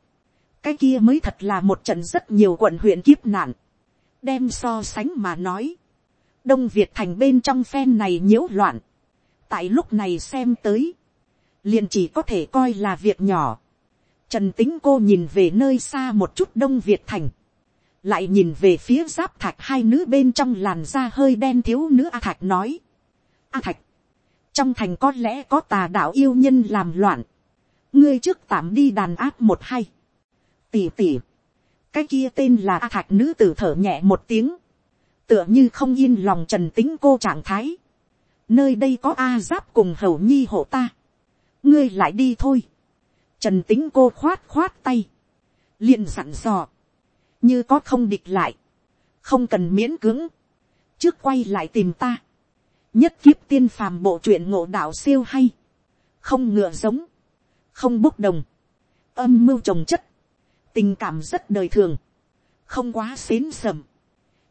cái kia mới thật là một trận rất nhiều quận huyện kiếp nạn. đem so sánh mà nói. đông việt thành bên trong phen này nhiễu loạn. tại lúc này xem tới. liền chỉ có thể coi là việc nhỏ. trần tính cô nhìn về nơi xa một chút đông việt thành lại nhìn về phía giáp thạch hai nữ bên trong làn da hơi đen thiếu nữ a thạch nói. a thạch, trong thành có lẽ có tà đạo yêu nhân làm loạn, ngươi trước tạm đi đàn áp một hay, tỉ tỉ, cái kia tên là a thạch nữ tử thở nhẹ một tiếng, tựa như không yên lòng trần tính cô trạng thái, nơi đây có a giáp cùng hầu nhi hộ ta, ngươi lại đi thôi, trần tính cô khoát khoát tay, liền sẵn dò, như có không địch lại, không cần miễn cưỡng, trước quay lại tìm ta, nhất kiếp tiên phàm bộ truyện ngộ đạo siêu hay, không ngựa giống, không bốc đồng, âm mưu trồng chất, tình cảm rất đời thường, không quá xến sầm,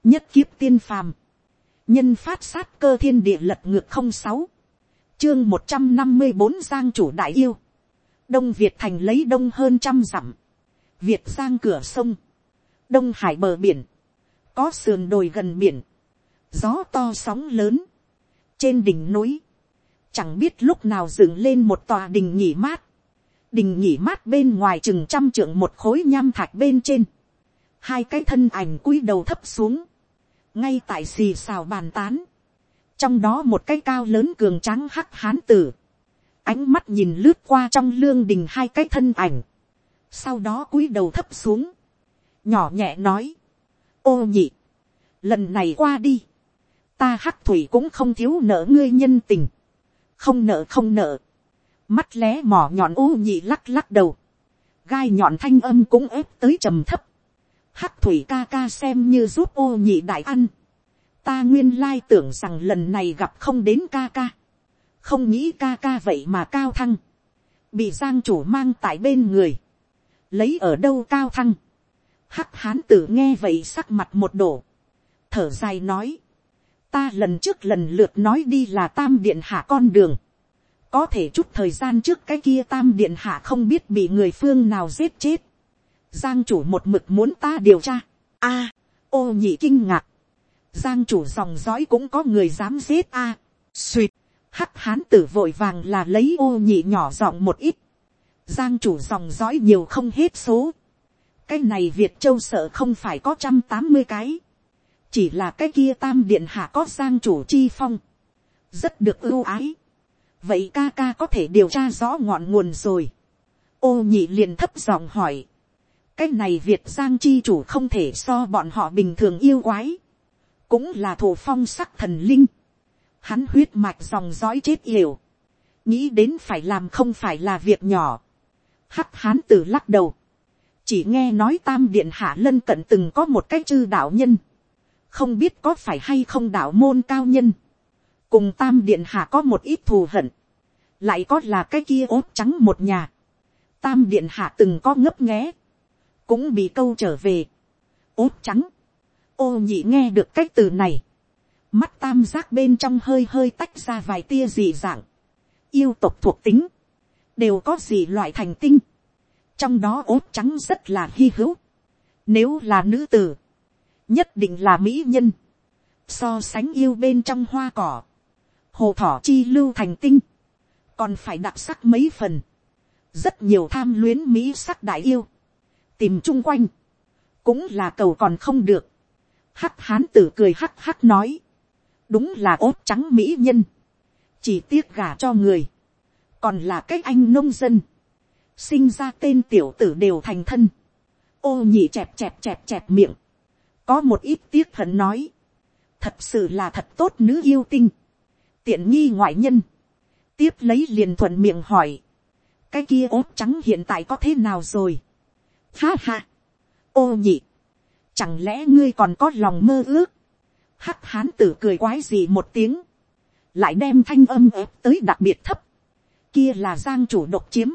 nhất kiếp tiên phàm, nhân phát sát cơ thiên địa lật ngược không sáu, chương một trăm năm mươi bốn giang chủ đại yêu, đông việt thành lấy đông hơn trăm dặm, việt giang cửa sông, đông hải bờ biển, có sườn đồi gần biển, gió to sóng lớn, trên đỉnh núi, chẳng biết lúc nào dựng lên một tòa đình nghỉ mát, đình nghỉ mát bên ngoài chừng trăm trượng một khối nham thạch bên trên, hai cái thân ảnh cúi đầu thấp xuống, ngay tại xì xào bàn tán, trong đó một cái cao lớn cường tráng hắc hán tử, ánh mắt nhìn lướt qua trong lương đình hai cái thân ảnh, sau đó cúi đầu thấp xuống, nhỏ nhẹ nói, ô nhị, lần này qua đi, ta hắc thủy cũng không thiếu nợ ngươi nhân tình, không nợ không nợ, mắt lé mỏ nhọn ô nhị lắc lắc đầu, gai nhọn thanh âm cũng ép tới trầm thấp, hắc thủy ca ca xem như giúp ô nhị đại ăn, ta nguyên lai tưởng rằng lần này gặp không đến ca ca, không nghĩ ca ca vậy mà cao thăng, bị giang chủ mang tại bên người, lấy ở đâu cao thăng, hắc hán tử nghe vậy sắc mặt một đổ, thở dài nói, ta lần trước lần lượt nói đi là tam điện hạ con đường, có thể chút thời gian trước cái kia tam điện hạ không biết bị người phương nào giết chết, giang chủ một mực muốn ta điều tra, a, ô nhị kinh ngạc, giang chủ dòng dõi cũng có người dám giết a, Xuyệt. hắc hán tử vội vàng là lấy ô nhị nhỏ giọng một ít, giang chủ dòng dõi nhiều không hết số, cái này việt châu sợ không phải có trăm tám mươi cái, chỉ là cái kia tam điện hạ có sang chủ chi phong, rất được ưu ái, vậy ca ca có thể điều tra rõ ngọn nguồn rồi, ô nhị liền thấp giọng hỏi, cái này việt giang chi chủ không thể so bọn họ bình thường yêu quái, cũng là thủ phong sắc thần linh, hắn huyết mạch dòng dõi chết yểu, nghĩ đến phải làm không phải là việc nhỏ, hắc hán tử lắc đầu, chỉ nghe nói tam điện hạ lân cận từng có một cái chư đạo nhân, không biết có phải hay không đạo môn cao nhân, cùng tam điện hạ có một ít thù hận, lại có là cái kia ốt trắng một nhà, tam điện hạ từng có ngấp nghé, cũng bị câu trở về, ốt trắng, ô nhị nghe được cái từ này, mắt tam giác bên trong hơi hơi tách ra vài tia dị dạng, yêu tộc thuộc tính, đều có gì loại thành tinh, trong đó ốp trắng rất là hy hữu, nếu là nữ tử, nhất định là mỹ nhân, so sánh yêu bên trong hoa cỏ, hồ thỏ chi lưu thành tinh, còn phải đặc sắc mấy phần, rất nhiều tham luyến mỹ sắc đại yêu, tìm chung quanh, cũng là cầu còn không được, hắc hán tử cười hắc hắc nói, đúng là ốp trắng mỹ nhân, chỉ tiếc gả cho người, còn là cách anh nông dân, sinh ra tên tiểu tử đều thành thân, ô nhị chẹp chẹp chẹp chẹp miệng, có một ít tiếc hận nói, thật sự là thật tốt nữ yêu tinh, tiện nghi ngoại nhân, tiếp lấy liền thuận miệng hỏi, cái kia ốp trắng hiện tại có thế nào rồi, ha ha, ô nhị, chẳng lẽ ngươi còn có lòng mơ ước, hắc hán tử cười quái gì một tiếng, lại đem thanh âm ép tới đặc biệt thấp, kia là giang chủ độc chiếm,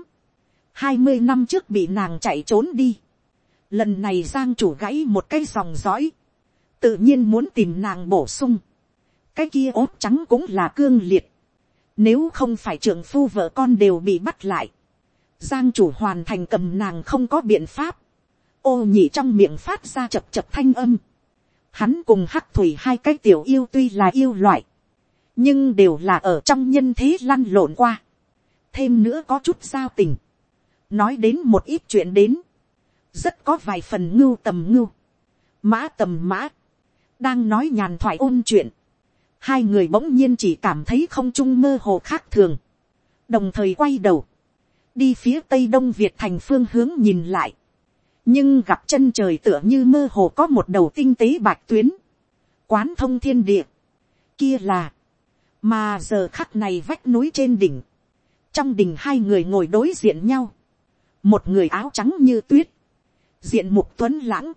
hai mươi năm trước bị nàng chạy trốn đi, lần này giang chủ gãy một cái dòng dõi, tự nhiên muốn tìm nàng bổ sung, cái kia ốt trắng cũng là cương liệt, nếu không phải trưởng phu vợ con đều bị bắt lại, giang chủ hoàn thành cầm nàng không có biện pháp, ô nhị trong miệng phát ra chập chập thanh âm, hắn cùng hắc thủy hai cái tiểu yêu tuy là yêu loại, nhưng đều là ở trong nhân thế lăn lộn qua, thêm nữa có chút giao tình, nói đến một ít chuyện đến, rất có vài phần ngưu tầm ngưu, mã tầm mã, đang nói nhàn thoại ôn chuyện, hai người bỗng nhiên chỉ cảm thấy không trung mơ hồ khác thường, đồng thời quay đầu, đi phía tây đông việt thành phương hướng nhìn lại, nhưng gặp chân trời tựa như mơ hồ có một đầu tinh tế bạch tuyến, quán thông thiên địa, kia là, mà giờ khắc này vách núi trên đỉnh, trong đỉnh hai người ngồi đối diện nhau, một người áo trắng như tuyết, diện mục tuấn lãng,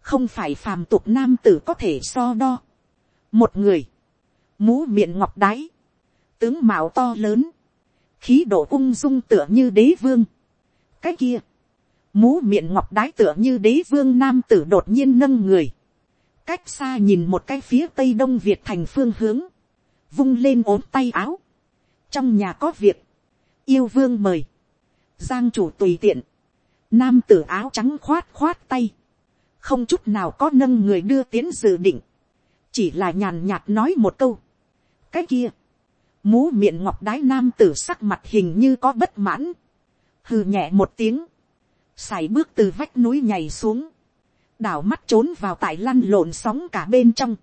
không phải phàm tục nam tử có thể so đo, một người, mũ miệng ngọc đáy, tướng mạo to lớn, khí độ ung dung tựa như đế vương, cái kia, mũ miệng ngọc đái tựa như đế vương nam tử đột nhiên nâng người, cách xa nhìn một cái phía tây đông việt thành phương hướng, vung lên ốm tay áo, trong nhà có việc, yêu vương mời, giang chủ tùy tiện, nam tử áo trắng khoát khoát tay, không chút nào có nâng người đưa tiến dự định, chỉ là nhàn nhạt nói một câu. cái kia, mú miệng ngọc đái nam tử sắc mặt hình như có bất mãn, hừ nhẹ một tiếng, sải bước từ vách núi nhảy xuống, đảo mắt trốn vào tại lăn lộn sóng cả bên trong,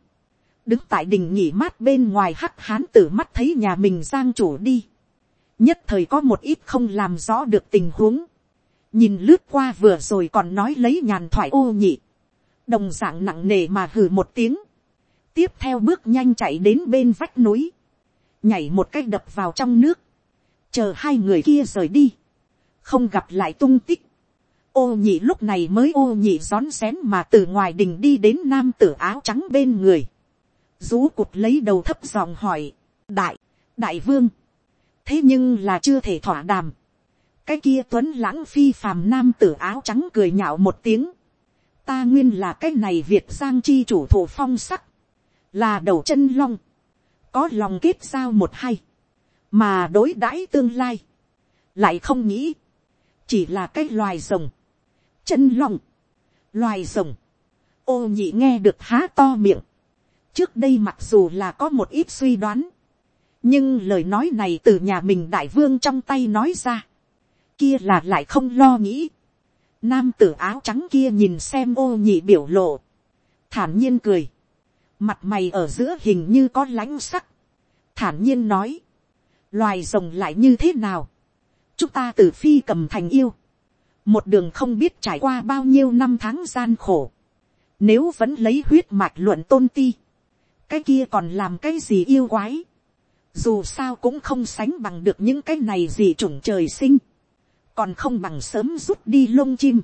đứng tại đình nghỉ mát bên ngoài hắc hán tử mắt thấy nhà mình giang chủ đi, nhất thời có một ít không làm rõ được tình huống, nhìn lướt qua vừa rồi còn nói lấy nhàn thoại ô nhị, đồng d ạ n g nặng nề mà hừ một tiếng, tiếp theo bước nhanh chạy đến bên vách núi, nhảy một cách đập vào trong nước, chờ hai người kia rời đi, không gặp lại tung tích, ô nhị lúc này mới ô nhị rón xén mà từ ngoài đình đi đến nam tử áo trắng bên người, rú cụt lấy đầu thấp giọng hỏi, đại, đại vương, thế nhưng là chưa thể thỏa đàm, cái kia tuấn lãng phi phàm nam tử áo trắng cười nhạo một tiếng. ta nguyên là cái này việt giang chi chủ thủ phong sắc, là đầu chân long, có lòng kết giao một hay, mà đối đãi tương lai, lại không nghĩ, chỉ là cái loài rồng, chân long, loài rồng, ô nhị nghe được há to miệng, trước đây mặc dù là có một ít suy đoán, nhưng lời nói này từ nhà mình đại vương trong tay nói ra, kia là lại không lo nghĩ. Nam tử áo trắng kia nhìn xem ô nhị biểu lộ. Thản nhiên cười. Mặt mày ở giữa hình như có lãnh sắc. Thản nhiên nói. Loài rồng lại như thế nào? Chúng ta từ phi cầm thành yêu. Một đường không biết trải qua bao nhiêu năm tháng gian khổ. Nếu vẫn lấy huyết mạch luận tôn ti. Cái kia còn làm cái gì yêu quái? Dù sao cũng không sánh bằng được những cái này gì chủng trời sinh. Còn không bằng sớm rút đi lông chim,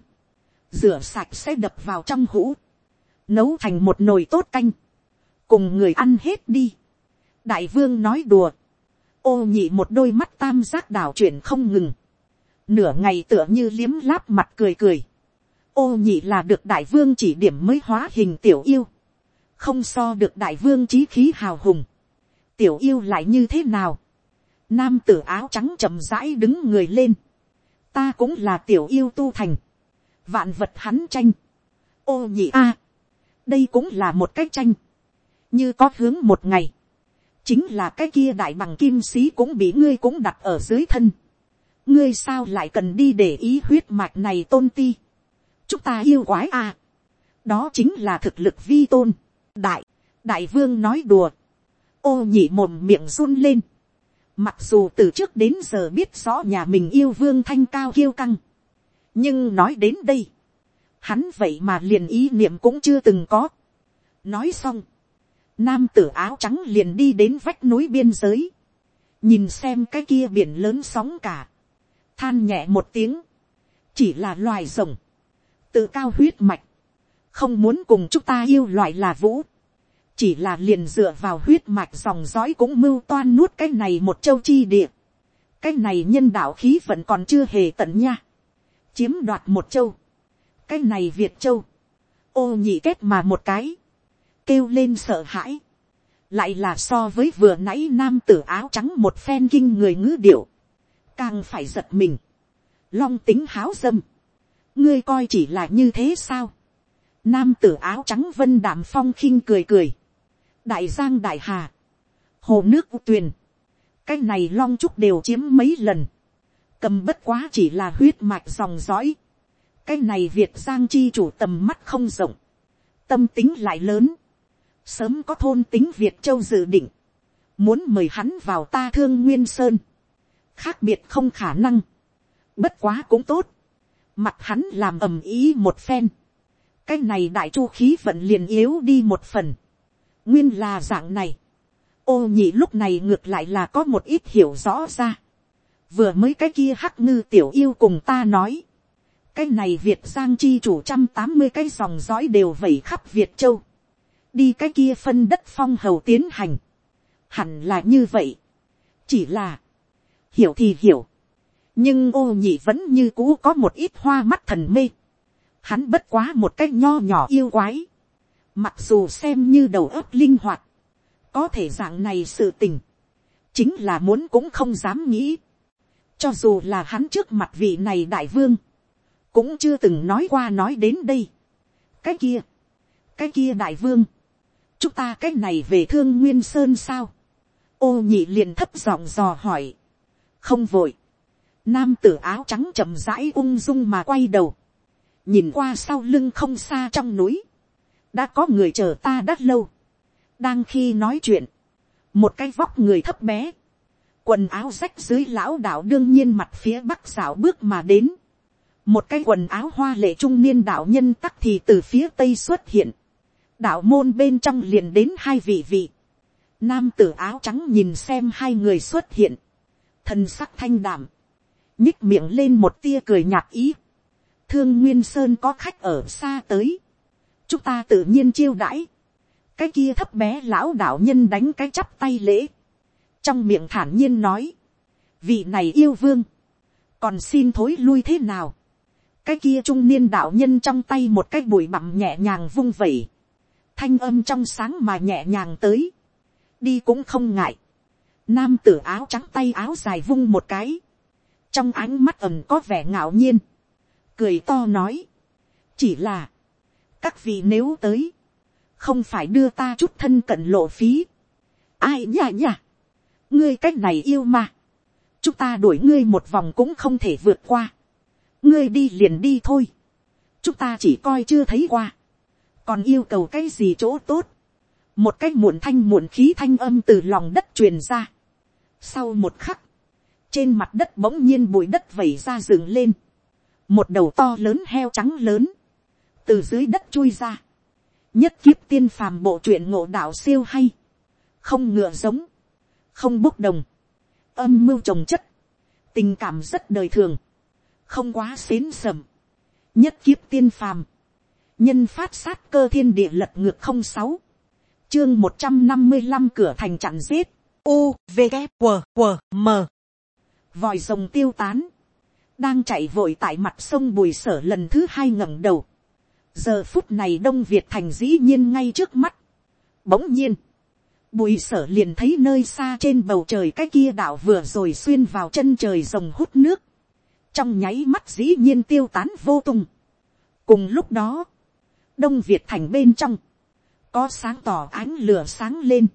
rửa sạch sẽ đập vào trong hũ, nấu thành một nồi tốt canh, cùng người ăn hết đi. đại vương nói đùa, ô nhị một đôi mắt tam giác đảo chuyển không ngừng, nửa ngày tựa như liếm láp mặt cười cười, ô nhị là được đại vương chỉ điểm mới hóa hình tiểu yêu, không so được đại vương trí khí hào hùng, tiểu yêu lại như thế nào, nam tử áo trắng chậm rãi đứng người lên, ta cũng là tiểu yêu tu thành, vạn vật hắn tranh, ô nhị a, đây cũng là một cái tranh, như có hướng một ngày, chính là cái kia đại bằng kim sĩ cũng bị ngươi cũng đặt ở dưới thân, ngươi sao lại cần đi để ý huyết mạch này tôn ti, chúng ta yêu quái a, đó chính là thực lực vi tôn, đại, đại vương nói đùa, ô nhị mồm miệng run lên, Mặc dù từ trước đến giờ biết rõ nhà mình yêu vương thanh cao kiêu căng. Nhưng nói đến đây. Hắn vậy mà liền ý niệm cũng chưa từng có. Nói xong. Nam tử áo trắng liền đi đến vách núi biên giới. Nhìn xem cái kia biển lớn sóng cả. Than nhẹ một tiếng. Chỉ là loài rồng. Tự cao huyết mạch. Không muốn cùng chúng ta yêu loại là vũ chỉ là liền dựa vào huyết mạch dòng dõi cũng mưu toan nuốt cái này một châu chi địa. cái này nhân đạo khí vẫn còn chưa hề tận nha. chiếm đoạt một châu. cái này việt châu. ô nhị kết mà một cái. kêu lên sợ hãi. lại là so với vừa nãy nam tử áo trắng một phen kinh người ngữ điệu. càng phải giật mình. long tính háo dâm. ngươi coi chỉ là như thế sao. Nam tử áo trắng vân đảm phong khinh cười cười đại giang đại hà, hồ nước u tuyền, cái này long trúc đều chiếm mấy lần, cầm bất quá chỉ là huyết mạch dòng dõi, cái này việt giang chi chủ tầm mắt không rộng, tâm tính lại lớn, sớm có thôn tính việt châu dự định, muốn mời hắn vào ta thương nguyên sơn, khác biệt không khả năng, bất quá cũng tốt, mặt hắn làm ầm ý một phen, cái này đại chu khí vận liền yếu đi một phần, nguyên là dạng này. ô nhị lúc này ngược lại là có một ít hiểu rõ ra. vừa mới cái kia hắc ngư tiểu yêu cùng ta nói. cái này việt giang chi chủ trăm tám mươi cái dòng dõi đều vẩy khắp việt châu. đi cái kia phân đất phong hầu tiến hành. hẳn là như vậy. chỉ là, hiểu thì hiểu. nhưng ô nhị vẫn như cũ có một ít hoa mắt thần mê. hắn bất quá một cái nho nhỏ yêu quái Mặc dù xem như đầu óc linh hoạt. Có thể dạng này sự tình. Chính là muốn cũng không dám nghĩ. Cho dù là hắn trước mặt vị này đại vương. Cũng chưa từng nói qua nói đến đây. cái kia, cái kia đại vương, chúng ta cái này về thương nguyên sơn sao, ô nhị liền thấp giọng dò hỏi, không vội, nam tử áo trắng chậm rãi ung dung mà quay đầu, nhìn qua sau lưng không xa trong núi, đã có người chờ ta đã lâu, đang khi nói chuyện, một cái vóc người thấp bé, quần áo rách dưới lão đạo đương nhiên mặt phía bắc xảo bước mà đến, một cái quần áo hoa lệ trung niên đạo nhân tắc thì từ phía tây xuất hiện, đạo môn bên trong liền đến hai vị vị, nam tử áo trắng nhìn xem hai người xuất hiện, thần sắc thanh đảm, nhích miệng lên một tia cười nhạt ý, thương nguyên sơn có khách ở xa tới, chúng ta tự nhiên chiêu đãi, cái kia thấp bé lão đạo nhân đánh cái chắp tay lễ, trong miệng thản nhiên nói, vị này yêu vương, còn xin thối lui thế nào, cái kia trung niên đạo nhân trong tay một cái bụi bặm nhẹ nhàng vung vẩy, thanh âm trong sáng mà nhẹ nhàng tới, đi cũng không ngại, nam tử áo trắng tay áo dài vung một cái, trong ánh mắt ẩm có vẻ ngạo nhiên, cười to nói, chỉ là, các vị nếu tới, không phải đưa ta chút thân cận lộ phí, ai nhả nhả, ngươi c á c h này yêu mà, chúng ta đuổi ngươi một vòng cũng không thể vượt qua, ngươi đi liền đi thôi, chúng ta chỉ coi chưa thấy qua, còn yêu cầu cái gì chỗ tốt, một cái muộn thanh muộn khí thanh âm từ lòng đất truyền ra. Sau một khắc, trên mặt đất bỗng nhiên bụi đất vẩy ra dựng lên, một đầu to lớn heo trắng lớn, từ dưới đất chui ra, nhất kiếp tiên phàm bộ truyện ngộ đạo siêu hay, không ngựa giống, không bốc đồng, âm mưu trồng chất, tình cảm rất đời thường, không quá xến sầm, nhất kiếp tiên phàm, nhân phát sát cơ thiên địa lật ngược không sáu, chương một trăm năm mươi năm cửa thành chặn giết, u v g q q m. Vòi rồng tiêu tán, đang chạy vội tại mặt sông bùi sở lần thứ hai ngẩng đầu, giờ phút này đông việt thành dĩ nhiên ngay trước mắt, bỗng nhiên, bùi sở liền thấy nơi xa trên bầu trời cái kia đảo vừa rồi xuyên vào chân trời rồng hút nước, trong nháy mắt dĩ nhiên tiêu tán vô tung. cùng lúc đó, đông việt thành bên trong, có sáng tỏ ánh lửa sáng lên.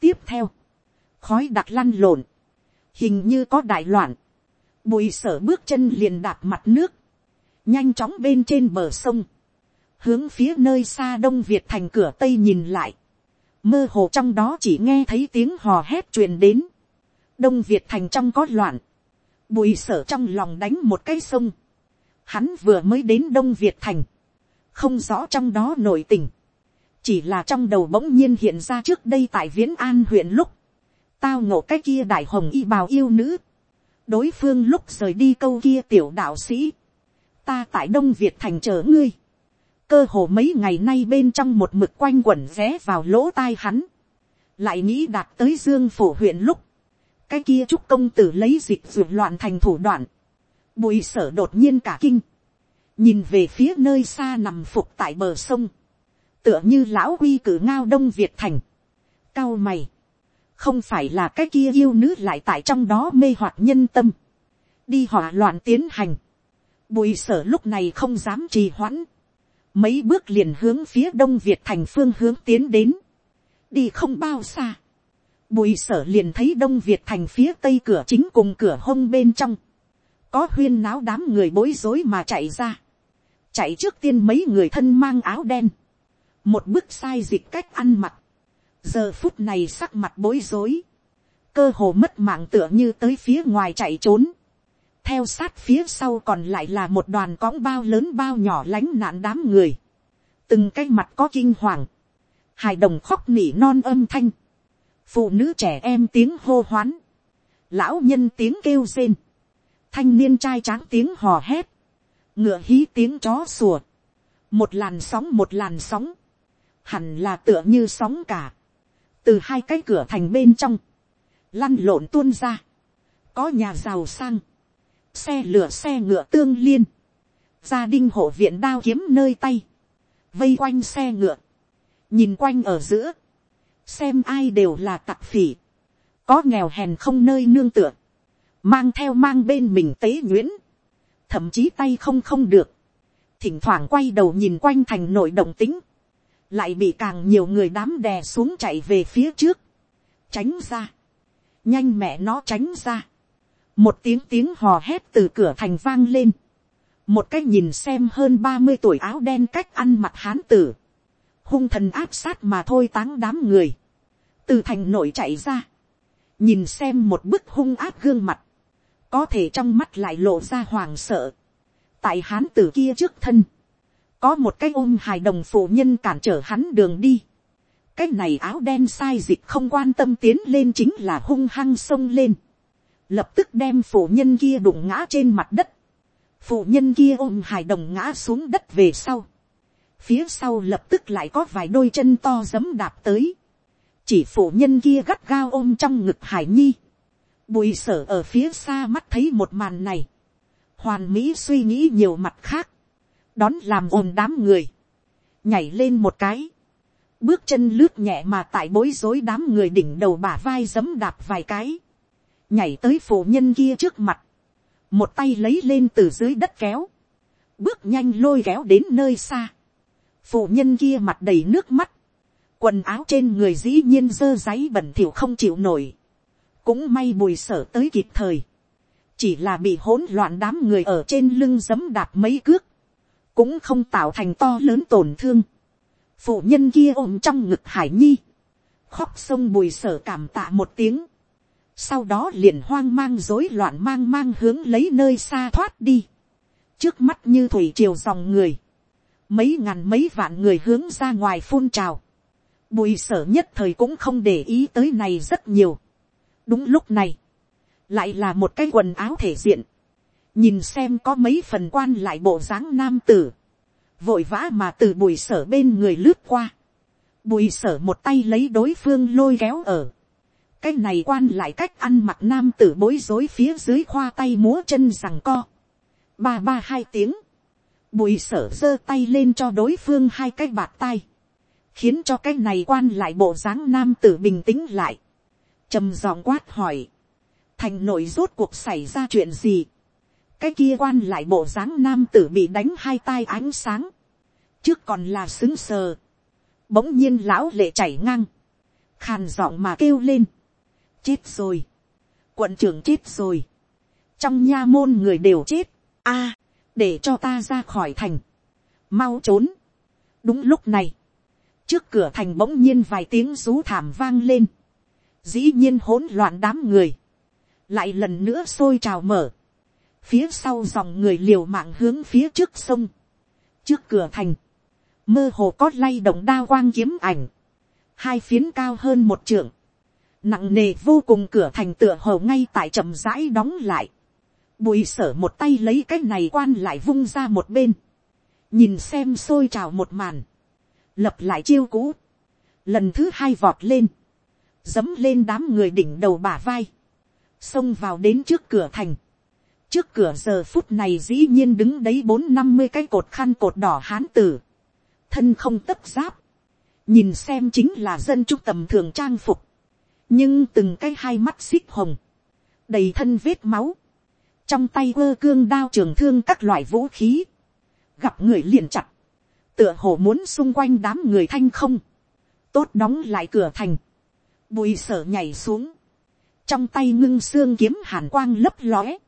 tiếp theo, khói đặc lăn lộn, hình như có đại loạn, bùi sở bước chân liền đạp mặt nước, nhanh chóng bên trên bờ sông, hướng phía nơi xa đông việt thành cửa tây nhìn lại, mơ hồ trong đó chỉ nghe thấy tiếng hò hét truyền đến, đông việt thành trong có loạn, bùi sở trong lòng đánh một cái sông, hắn vừa mới đến đông việt thành, không rõ trong đó nội tình, chỉ là trong đầu bỗng nhiên hiện ra trước đây tại viễn an huyện lúc, tao ngộ cái kia đại hồng y bào yêu nữ, đối phương lúc rời đi câu kia tiểu đạo sĩ, ta tại đông việt thành chờ ngươi, cơ hồ mấy ngày nay bên trong một mực quanh quẩn ré vào lỗ tai hắn, lại nghĩ đạt tới dương phủ huyện lúc, cái kia chúc công tử lấy dịch ruột loạn thành thủ đoạn, bùi sở đột nhiên cả kinh, nhìn về phía nơi xa nằm phục tại bờ sông, tựa như lão quy cử ngao đông việt thành, cao mày, không phải là cái kia yêu nữ lại tại trong đó mê hoặc nhân tâm, đi hỏa loạn tiến hành, bùi sở lúc này không dám trì hoãn, mấy bước liền hướng phía đông việt thành phương hướng tiến đến, đi không bao xa, bùi sở liền thấy đông việt thành phía tây cửa chính cùng cửa hông bên trong, có huyên náo đám người bối rối mà chạy ra, chạy trước tiên mấy người thân mang áo đen, một bước sai dịch cách ăn mặc, giờ phút này sắc mặt bối rối, cơ hồ mất mạng tựa như tới phía ngoài chạy trốn, theo sát phía sau còn lại là một đoàn cõng bao lớn bao nhỏ lánh nạn đám người, từng cái mặt có kinh hoàng, hài đồng khóc nỉ non âm thanh, phụ nữ trẻ em tiếng hô hoán, lão nhân tiếng kêu rên, thanh niên trai tráng tiếng hò hét, ngựa hí tiếng chó sủa, một làn sóng một làn sóng, hẳn là tựa như sóng cả, từ hai cái cửa thành bên trong, lăn lộn tuôn ra, có nhà giàu sang, xe lửa xe ngựa tương liên, gia đình hộ viện đao kiếm nơi tay, vây quanh xe ngựa, nhìn quanh ở giữa, xem ai đều là tặc phỉ, có nghèo hèn không nơi nương tựa, mang theo mang bên mình tế nhuyễn, thậm chí tay không không được, thỉnh thoảng quay đầu nhìn quanh thành nội động tính, lại bị càng nhiều người đám đè xuống chạy về phía trước, tránh ra, nhanh mẹ nó tránh ra, một tiếng tiếng hò hét từ cửa thành vang lên, một cái nhìn xem hơn ba mươi tuổi áo đen cách ăn mặc hán tử, hung thần áp sát mà thôi táng đám người, từ thành nội chạy ra, nhìn xem một bức hung áp gương mặt, có thể trong mắt lại lộ ra hoàng sợ, tại hán tử kia trước thân, có một cái ôm hài đồng phụ nhân cản trở hắn đường đi, cái này áo đen sai dịch không quan tâm tiến lên chính là hung hăng xông lên, lập tức đem phụ nhân kia đụng ngã trên mặt đất, phụ nhân kia ôm hài đồng ngã xuống đất về sau, phía sau lập tức lại có vài đôi chân to giấm đạp tới, chỉ phụ nhân kia gắt gao ôm trong ngực hải nhi, bùi sở ở phía xa mắt thấy một màn này, hoàn mỹ suy nghĩ nhiều mặt khác, đón làm ồn đám người, nhảy lên một cái, bước chân lướt nhẹ mà tại bối rối đám người đỉnh đầu bả vai giấm đạp vài cái, nhảy tới phụ nhân kia trước mặt, một tay lấy lên từ dưới đất kéo, bước nhanh lôi kéo đến nơi xa, phụ nhân kia mặt đầy nước mắt, quần áo trên người dĩ nhiên dơ giấy bẩn thỉu không chịu nổi, cũng may bùi sở tới kịp thời, chỉ là bị hỗn loạn đám người ở trên lưng giấm đạp mấy cước, cũng không tạo thành to lớn tổn thương. phụ nhân kia ôm trong ngực hải nhi, khóc sông bùi sở cảm tạ một tiếng, sau đó liền hoang mang rối loạn mang mang hướng lấy nơi xa thoát đi, trước mắt như thủy triều dòng người, mấy ngàn mấy vạn người hướng ra ngoài phun trào, bùi sở nhất thời cũng không để ý tới này rất nhiều. đúng lúc này, lại là một cái quần áo thể diện, nhìn xem có mấy phần quan lại bộ dáng nam tử, vội vã mà từ bùi sở bên người lướt qua, bùi sở một tay lấy đối phương lôi kéo ở, cái này quan lại cách ăn mặc nam tử bối rối phía dưới khoa tay múa chân rằng co, ba ba hai tiếng, bùi sở giơ tay lên cho đối phương hai cái bạt tay, khiến cho cái này quan lại bộ dáng nam tử bình tĩnh lại, trầm giọng quát hỏi, thành nội rốt cuộc xảy ra chuyện gì, cái kia quan lại bộ dáng nam tử bị đánh hai tay ánh sáng, trước còn là xứng sờ, bỗng nhiên lão lệ chảy ngang, khàn giọng mà kêu lên, chết rồi, quận trưởng chết rồi, trong nha môn người đều chết, a, à, để cho ta ra khỏi thành, mau trốn. đúng lúc này, trước cửa thành bỗng nhiên vài tiếng rú thảm vang lên, dĩ nhiên hỗn loạn đám người, lại lần nữa sôi trào mở, phía sau dòng người liều mạng hướng phía trước sông, trước cửa thành, mơ hồ có lay động đa quang kiếm ảnh, hai phiến cao hơn một trượng, nặng nề vô cùng cửa thành tựa hồ ngay tại chậm rãi đóng lại, bùi sở một tay lấy cái này quan lại vung ra một bên, nhìn xem xôi trào một màn, lập lại chiêu cũ, lần thứ hai vọt lên, dấm lên đám người đỉnh đầu bả vai, xông vào đến trước cửa thành, trước cửa giờ phút này dĩ nhiên đứng đấy bốn năm mươi cái cột khăn cột đỏ hán tử, thân không tấp giáp, nhìn xem chính là dân trung tầm thường trang phục, nhưng từng cái hai mắt xích hồng, đầy thân vết máu, trong tay quơ cương đao trường thương các loại vũ khí, gặp người liền chặt, tựa hồ muốn xung quanh đám người thanh không, tốt đóng lại cửa thành, bùi sở nhảy xuống, trong tay ngưng xương kiếm hàn quang lấp lóe,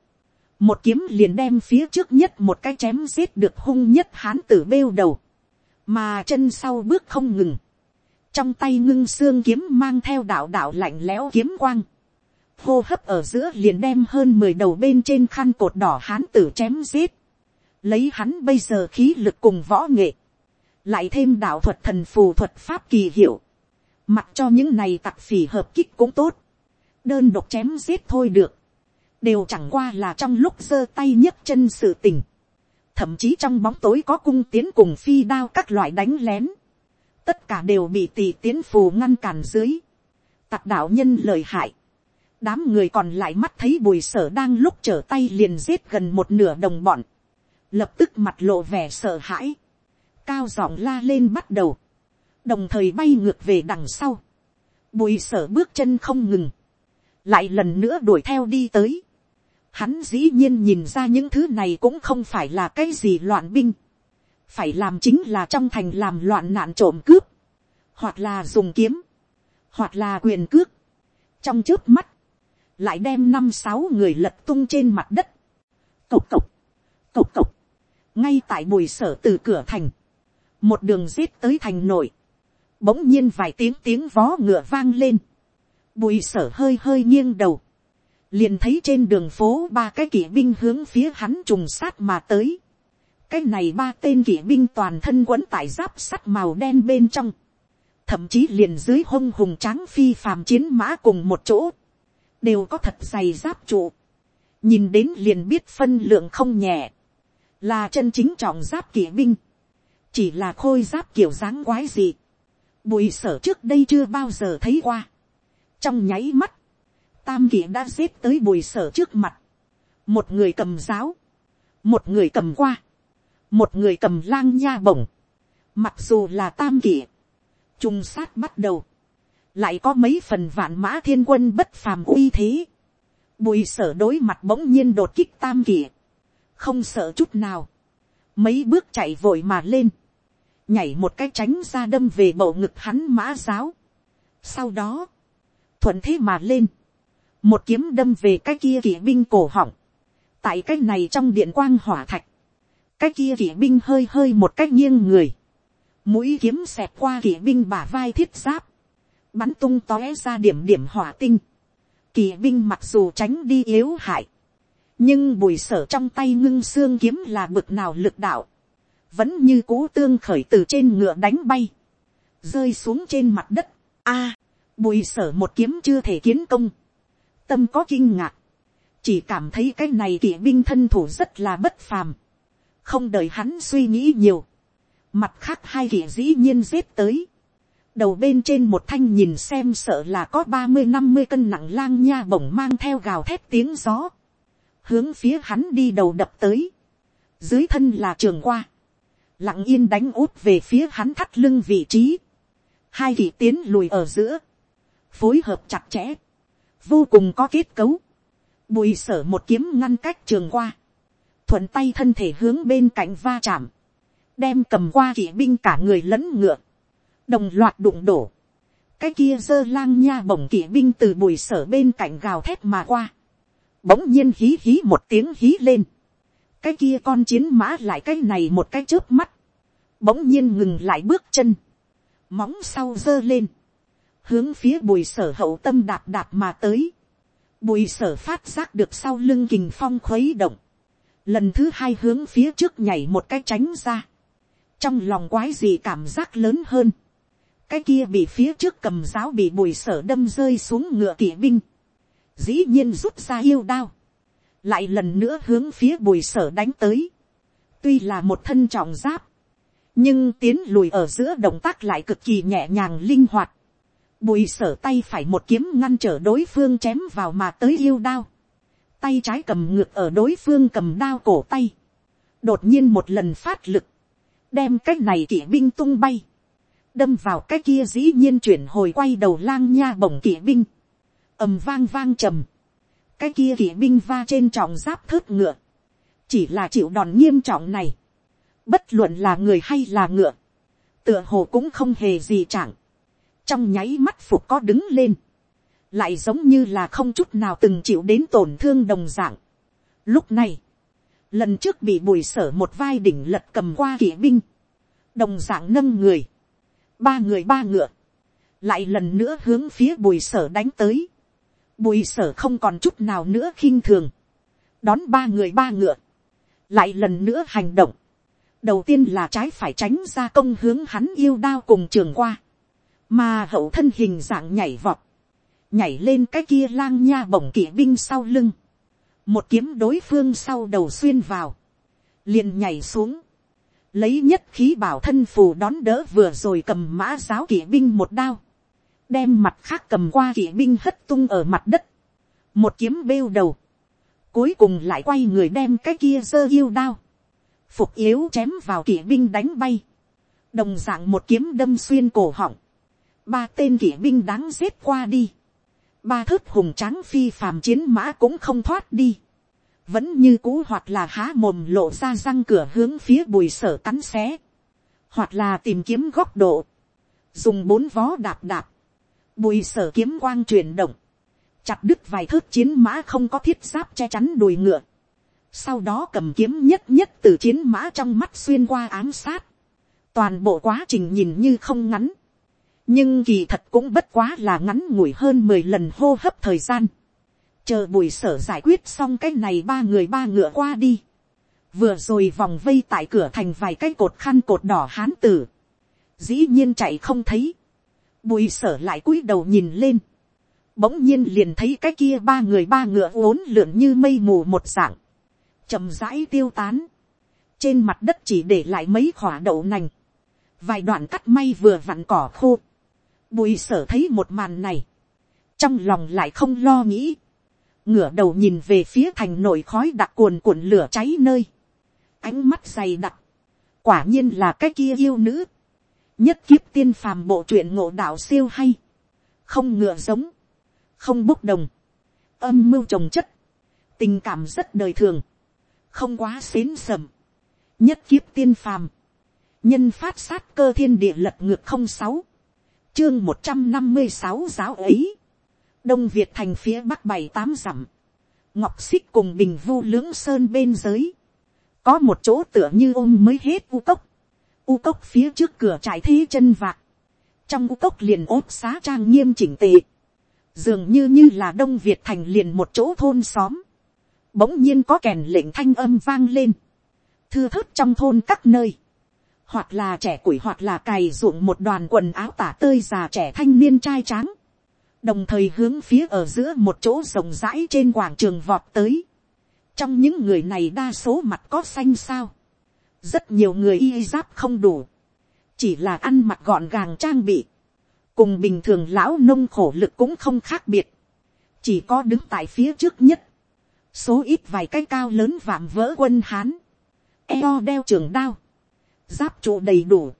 một kiếm liền đem phía trước nhất một cái chém giết được hung nhất hán tử bêu đầu, mà chân sau bước không ngừng, trong tay ngưng xương kiếm mang theo đạo đạo lạnh lẽo kiếm quang, hô hấp ở giữa liền đem hơn mười đầu bên trên khăn cột đỏ hán tử chém giết, lấy hắn bây giờ khí lực cùng võ nghệ, lại thêm đạo thuật thần phù thuật pháp kỳ hiệu, mặc cho những này tặc phỉ hợp kích cũng tốt, đơn độc chém giết thôi được, đều chẳng qua là trong lúc giơ tay nhấc chân sự tình, thậm chí trong bóng tối có cung tiến cùng phi đao các loại đánh lén, tất cả đều bị tỷ tiến phù ngăn cản dưới, tặc đạo nhân lời hại, đám người còn lại mắt thấy bùi sở đang lúc trở tay liền giết gần một nửa đồng bọn, lập tức mặt lộ vẻ sợ hãi, cao giọng la lên bắt đầu, đồng thời bay ngược về đằng sau, bùi sở bước chân không ngừng, lại lần nữa đuổi theo đi tới, hắn dĩ nhiên nhìn ra những thứ này cũng không phải là cái gì loạn binh, phải làm chính là trong thành làm loạn nạn trộm cướp, hoặc là dùng kiếm, hoặc là quyền cước, trong trước mắt, lại đem năm sáu người lật tung trên mặt đất, cộc cộc, cộc cộc, ngay tại bùi sở từ cửa thành, một đường giết tới thành nội, bỗng nhiên vài tiếng tiếng vó ngựa vang lên, bùi sở hơi hơi nghiêng đầu, liền thấy trên đường phố ba cái kỵ binh hướng phía hắn trùng sát mà tới cái này ba tên kỵ binh toàn thân quấn tại giáp sắt màu đen bên trong, thậm chí liền dưới hông hùng tráng phi phàm chiến mã cùng một chỗ, đều có thật dày giáp trụ, nhìn đến liền biết phân lượng không nhẹ, là chân chính trọng giáp kỵ binh, chỉ là khôi giáp kiểu dáng quái gì, bùi sở trước đây chưa bao giờ thấy qua, trong nháy mắt, tam kỵ đã xếp tới bùi sở trước mặt, một người cầm giáo, một người cầm qua, một người cầm lang nha bổng, mặc dù là tam kỵ, trùng sát bắt đầu, lại có mấy phần vạn mã thiên quân bất phàm uy thế, bùi sở đối mặt bỗng nhiên đột kích tam kỵ, không sợ chút nào, mấy bước chạy vội mà lên, nhảy một cái tránh ra đâm về bầu ngực hắn mã giáo, sau đó, thuận thế mà lên, một kiếm đâm về cái kia kỵ binh cổ họng, tại cái này trong điện quang hỏa thạch, cái kia kỵ binh hơi hơi một cách nghiêng người, mũi kiếm xẹt qua kỵ binh bả vai thiết giáp, bắn tung tóe ra điểm điểm hỏa tinh, kỵ binh mặc dù tránh đi yếu hại, nhưng bùi sở trong tay ngưng xương kiếm là bực nào lực đạo, vẫn như cú tương khởi từ trên ngựa đánh bay, rơi xuống trên mặt đất. A, bùi sở một kiếm chưa thể kiến công, tâm có kinh ngạc, chỉ cảm thấy cái này kỵ binh thân thủ rất là bất phàm, không đợi hắn suy nghĩ nhiều, mặt khác hai kỷ dĩ nhiên giết tới, đầu bên trên một thanh nhìn xem sợ là có ba mươi năm mươi cân nặng lang nha bổng mang theo gào thét tiếng gió, hướng phía hắn đi đầu đập tới, dưới thân là trường qua, lặng yên đánh út về phía hắn thắt lưng vị trí, hai kỷ tiến lùi ở giữa, phối hợp chặt chẽ, vô cùng có kết cấu, bùi sở một kiếm ngăn cách trường qua, thuận tay thân thể hướng bên cạnh va chạm, đem cầm qua kỵ binh cả người lẫn ngựa, đồng loạt đụng đổ, cái kia giơ lang nha bổng kỵ binh từ bùi sở bên cạnh gào thét mà qua, bỗng nhiên hí hí một tiếng hí lên, cái kia con chiến mã lại cái này một cái trước mắt, bỗng nhiên ngừng lại bước chân, móng sau giơ lên, hướng phía bùi sở hậu tâm đạp đạp mà tới, bùi sở phát giác được sau lưng kình phong khuấy động, lần thứ hai hướng phía trước nhảy một cái tránh ra, trong lòng quái gì cảm giác lớn hơn, cái kia bị phía trước cầm giáo bị bùi sở đâm rơi xuống ngựa kỵ binh, dĩ nhiên rút ra yêu đao, lại lần nữa hướng phía bùi sở đánh tới, tuy là một thân trọng giáp, nhưng tiến lùi ở giữa động tác lại cực kỳ nhẹ nhàng linh hoạt, bùi sở tay phải một kiếm ngăn trở đối phương chém vào mà tới yêu đao, tay trái cầm ngược ở đối phương cầm đao cổ tay, đột nhiên một lần phát lực, đem cái này kỵ binh tung bay, đâm vào cái kia dĩ nhiên chuyển hồi quay đầu lang nha bổng kỵ binh, ầm vang vang trầm, cái kia kỵ binh va trên trọng giáp thớt ngựa, chỉ là chịu đòn nghiêm trọng này, bất luận là người hay là ngựa, tựa hồ cũng không hề gì chẳng, trong nháy mắt phục có đứng lên, lại giống như là không chút nào từng chịu đến tổn thương đồng dạng. Lúc này, lần trước bị bùi sở một vai đỉnh lật cầm qua kỵ binh, đồng dạng nâng người, ba người ba ngựa, lại lần nữa hướng phía bùi sở đánh tới, bùi sở không còn chút nào nữa khinh thường, đón ba người ba ngựa, lại lần nữa hành động, đầu tiên là trái phải tránh ra công hướng hắn yêu đao cùng trường qua, mà hậu thân hình dạng nhảy vọt, nhảy lên cái kia lang nha bổng kỵ binh sau lưng, một kiếm đối phương sau đầu xuyên vào, liền nhảy xuống, lấy nhất khí bảo thân phù đón đỡ vừa rồi cầm mã giáo kỵ binh một đao, đem mặt khác cầm qua kỵ binh hất tung ở mặt đất, một kiếm bêu đầu, cuối cùng lại quay người đem cái kia giơ yêu đao, phục yếu chém vào kỵ binh đánh bay, đồng d ạ n g một kiếm đâm xuyên cổ họng, ba tên kỵ binh đáng giết qua đi, ba thước hùng tráng phi phàm chiến mã cũng không thoát đi, vẫn như cũ hoặc là há mồm lộ ra răng cửa hướng phía bùi sở cắn xé, hoặc là tìm kiếm góc độ, dùng bốn vó đạp đạp, bùi sở kiếm quang chuyển động, chặt đứt vài thước chiến mã không có thiết giáp che chắn đùi ngựa, sau đó cầm kiếm nhất nhất từ chiến mã trong mắt xuyên qua ám sát, toàn bộ quá trình nhìn như không ngắn, nhưng kỳ thật cũng bất quá là ngắn ngủi hơn mười lần hô hấp thời gian, chờ bùi sở giải quyết xong cái này ba người ba ngựa qua đi, vừa rồi vòng vây tại cửa thành vài cái cột khăn cột đỏ hán tử, dĩ nhiên chạy không thấy, bùi sở lại cúi đầu nhìn lên, bỗng nhiên liền thấy cái kia ba người ba ngựa uốn lượn như mây mù một dạng, chậm rãi tiêu tán, trên mặt đất chỉ để lại mấy khỏa đậu nành, vài đoạn cắt may vừa vặn cỏ khô, bùi sở thấy một màn này, trong lòng lại không lo nghĩ, ngửa đầu nhìn về phía thành nổi khói đặc cuồn cuộn lửa cháy nơi, ánh mắt dày đặc, quả nhiên là cái kia yêu nữ, nhất kiếp tiên phàm bộ truyện ngộ đạo siêu hay, không ngựa giống, không bốc đồng, âm mưu trồng chất, tình cảm rất đời thường, không quá xến sầm, nhất kiếp tiên phàm, nhân phát sát cơ thiên địa lật ngược không sáu, chương một trăm năm mươi sáu giáo ấy, đông việt thành phía bắc bảy tám dặm, ngọc xích cùng bình vu lưỡng sơn bên dưới. Có một chỗ tựa như ôm mới hết u cốc, u cốc phía trước cửa trải thế chân vạc, trong u cốc liền ốt xá trang nghiêm chỉnh tề, dường như như là đông việt thành liền một chỗ thôn xóm, bỗng nhiên có kèn lệnh thanh âm vang lên, thư thớt trong thôn các nơi, hoặc là trẻ củi hoặc là cày ruộng một đoàn quần áo tả tơi già trẻ thanh niên trai tráng, đồng thời hướng phía ở giữa một chỗ rộng rãi trên quảng trường vọt tới. trong những người này đa số mặt có xanh sao, rất nhiều người y giáp không đủ, chỉ là ăn mặc gọn gàng trang bị, cùng bình thường lão nông khổ lực cũng không khác biệt, chỉ có đứng tại phía trước nhất, số ít vài cái cao lớn vạm vỡ quân hán, eo đeo trường đao, giáp trụ đầy đủ,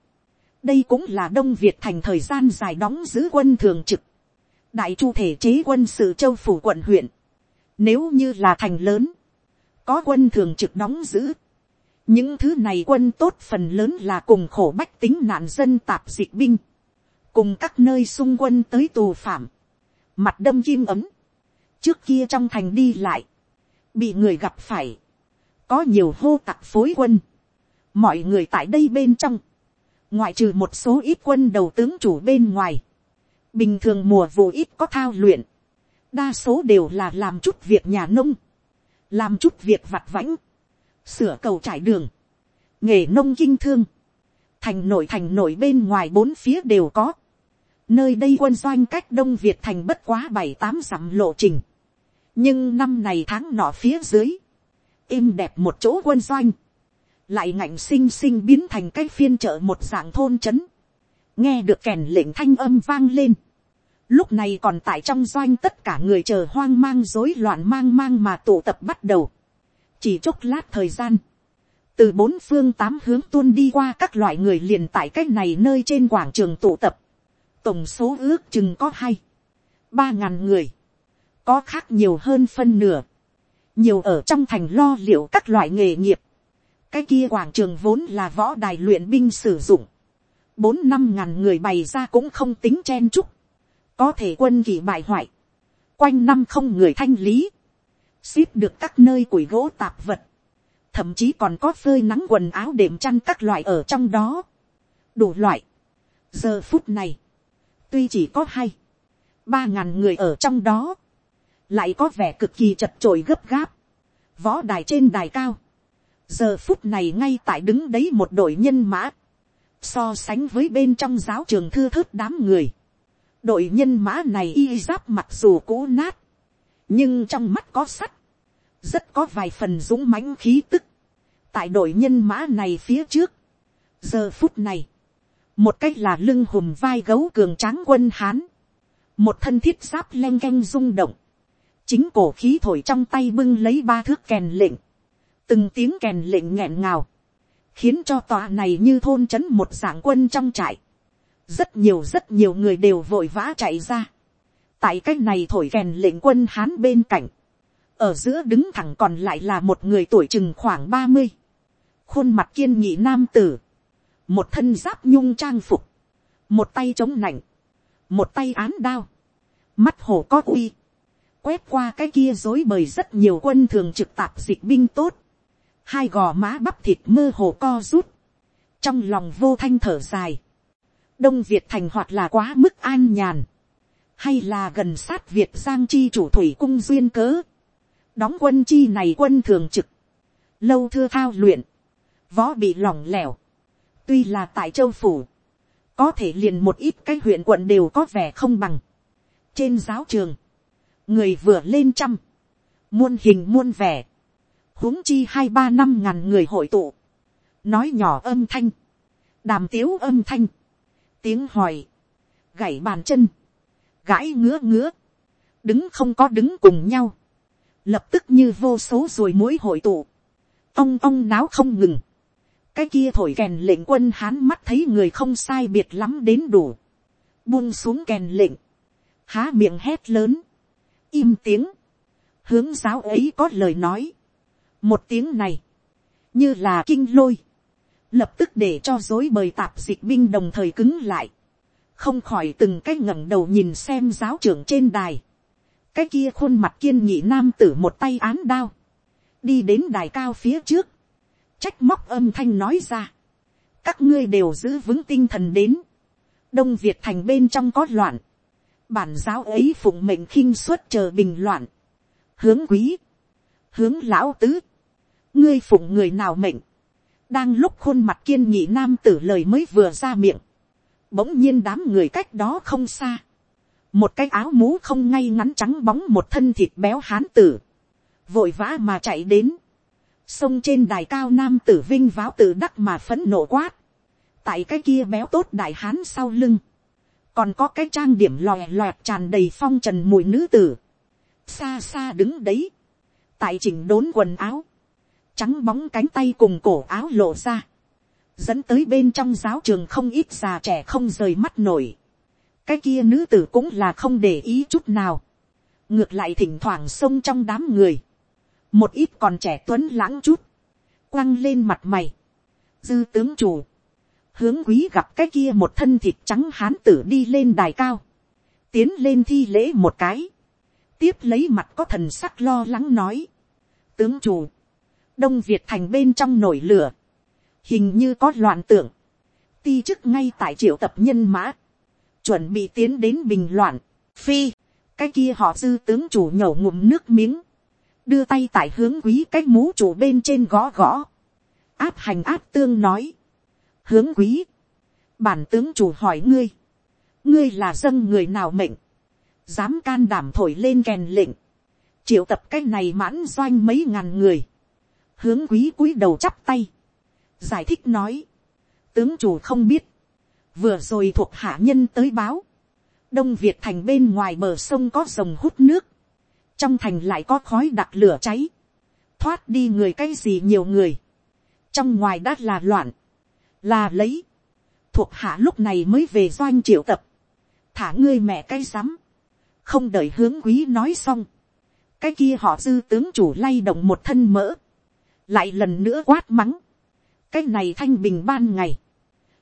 đây cũng là đông việt thành thời gian dài đóng giữ quân thường trực, đại chu thể chế quân sự châu phủ quận huyện, nếu như là thành lớn, có quân thường trực đóng giữ, những thứ này quân tốt phần lớn là cùng khổ bách tính nạn dân tạp dịch binh, cùng các nơi xung quân tới tù phạm, mặt đâm kim ấm, trước kia trong thành đi lại, bị người gặp phải, có nhiều hô tặc phối quân, mọi người tại đây bên trong, ngoại trừ một số ít quân đầu tướng chủ bên ngoài, bình thường mùa vụ ít có thao luyện, đa số đều là làm chút việc nhà nông, làm chút việc vặt vãnh, sửa cầu trải đường, nghề nông kinh thương, thành nội thành nội bên ngoài bốn phía đều có, nơi đây quân doanh cách đông việt thành bất quá bảy tám dặm lộ trình, nhưng năm này tháng nọ phía dưới, êm đẹp một chỗ quân doanh, lại ngạnh xinh xinh biến thành cái phiên chợ một dạng thôn trấn, nghe được kèn lệnh thanh âm vang lên, lúc này còn tại trong doanh tất cả người chờ hoang mang rối loạn mang mang mà tụ tập bắt đầu, chỉ chốc lát thời gian, từ bốn phương tám hướng tuôn đi qua các loại người liền tại cái này nơi trên quảng trường tụ tập, tổng số ước chừng có hai, ba ngàn người, có khác nhiều hơn phân nửa, nhiều ở trong thành lo liệu các loại nghề nghiệp, cái kia quảng trường vốn là võ đài luyện binh sử dụng, bốn năm ngàn người bày ra cũng không tính chen chúc, có thể quân kỳ bại hoại, quanh năm không người thanh lý, ship được các nơi củi gỗ tạp vật, thậm chí còn có phơi nắng quần áo đệm chăn các loại ở trong đó, đủ loại. giờ phút này, tuy chỉ có hai, ba ngàn người ở trong đó, lại có vẻ cực kỳ chật trội gấp gáp, võ đài trên đài cao, giờ phút này ngay tại đứng đấy một đội nhân mã, so sánh với bên trong giáo trường thư thớt đám người, đội nhân mã này y giáp mặc dù cũ nát, nhưng trong mắt có sắt, rất có vài phần dũng mãnh khí tức, tại đội nhân mã này phía trước, giờ phút này, một cách là lưng hùm vai gấu cường tráng quân hán, một thân thiết giáp len canh rung động, chính cổ khí thổi trong tay bưng lấy ba thước kèn lệnh, từng tiếng kèn lệnh nghẹn ngào, khiến cho tòa này như thôn trấn một dạng quân trong trại, rất nhiều rất nhiều người đều vội vã chạy ra, tại cái này thổi kèn lệnh quân hán bên cạnh, ở giữa đứng thẳng còn lại là một người tuổi chừng khoảng ba mươi, khuôn mặt kiên nghị nam tử, một thân giáp nhung trang phục, một tay chống nạnh, một tay án đao, mắt hổ có uy, quét qua cái kia dối bời rất nhiều quân thường trực tạp dịch binh tốt, hai gò má bắp thịt mơ hồ co rút, trong lòng vô thanh thở dài, đông việt thành hoặc là quá mức an nhàn, hay là gần sát việt giang chi chủ thủy cung duyên cớ, đóng quân chi này quân thường trực, lâu thưa thao luyện, võ bị lỏng lẻo, tuy là tại châu phủ, có thể liền một ít cái huyện quận đều có vẻ không bằng. trên giáo trường, người vừa lên trăm, muôn hình muôn vẻ, huống chi hai ba năm ngàn người hội tụ, nói nhỏ âm thanh, đàm tiếu âm thanh, tiếng hỏi, gảy bàn chân, gãi ngứa ngứa, đứng không có đứng cùng nhau, lập tức như vô số ruồi mối hội tụ, ông ông náo không ngừng, cái kia thổi kèn lệnh quân hán mắt thấy người không sai biệt lắm đến đủ, buông xuống kèn lệnh, há miệng hét lớn, im tiếng, hướng giáo ấy có lời nói, một tiếng này, như là kinh lôi, lập tức để cho dối bời tạp dịch binh đồng thời cứng lại, không khỏi từng cái ngẩng đầu nhìn xem giáo trưởng trên đài, cái kia khuôn mặt kiên nhị nam tử một tay án đao, đi đến đài cao phía trước, trách móc âm thanh nói ra, các ngươi đều giữ vững tinh thần đến, đông việt thành bên trong có loạn, bản giáo ấy phụng mệnh khinh suất chờ bình loạn, hướng quý, hướng lão tứ, ngươi phụng người nào mệnh, đang lúc khuôn mặt kiên nhị nam tử lời mới vừa ra miệng, bỗng nhiên đám người cách đó không xa, một cái áo mũ không ngay ngắn trắng bóng một thân thịt béo hán tử, vội vã mà chạy đến, sông trên đài cao nam tử vinh váo tự đắc mà phấn nộ quát, tại cái kia béo tốt đại hán sau lưng, còn có cái trang điểm lòe loẹt tràn đầy phong trần mùi nữ tử, xa xa đứng đấy, tại chỉnh đốn quần áo, trắng bóng cánh tay cùng cổ áo lộ ra, dẫn tới bên trong giáo trường không ít già trẻ không rời mắt nổi, cái kia nữ tử cũng là không để ý chút nào, ngược lại thỉnh thoảng xông trong đám người, một ít còn trẻ tuấn lãng chút, quăng lên mặt mày, dư tướng chủ, hướng quý gặp cái kia một thân thịt trắng hán tử đi lên đài cao, tiến lên thi lễ một cái, tiếp lấy mặt có thần sắc lo lắng nói, tướng chủ, đông việt thành bên trong nổi lửa, hình như có loạn tưởng, ti chức ngay tại triệu tập nhân mã, chuẩn bị tiến đến bình loạn, phi, cái kia họ dư tướng chủ nhổ ngụm nước miếng, đưa tay tại hướng quý cái mũ chủ bên trên gõ gõ, áp hành áp tương nói, hướng quý, bản tướng chủ hỏi ngươi, ngươi là dân người nào mệnh, dám can đảm thổi lên kèn lệnh, triệu tập cái này mãn doanh mấy ngàn người, hướng quý cúi đầu chắp tay, giải thích nói, tướng chủ không biết, vừa rồi thuộc hạ nhân tới báo, đông việt thành bên ngoài bờ sông có rồng hút nước, trong thành lại có khói đặc lửa cháy, thoát đi người cái gì nhiều người, trong ngoài đã là loạn, là lấy, thuộc hạ lúc này mới về doanh triệu tập, thả ngươi mẹ cái rắm, không đợi hướng quý nói xong, cái kia họ dư tướng chủ lay động một thân mỡ, lại lần nữa quát mắng, cái này thanh bình ban ngày,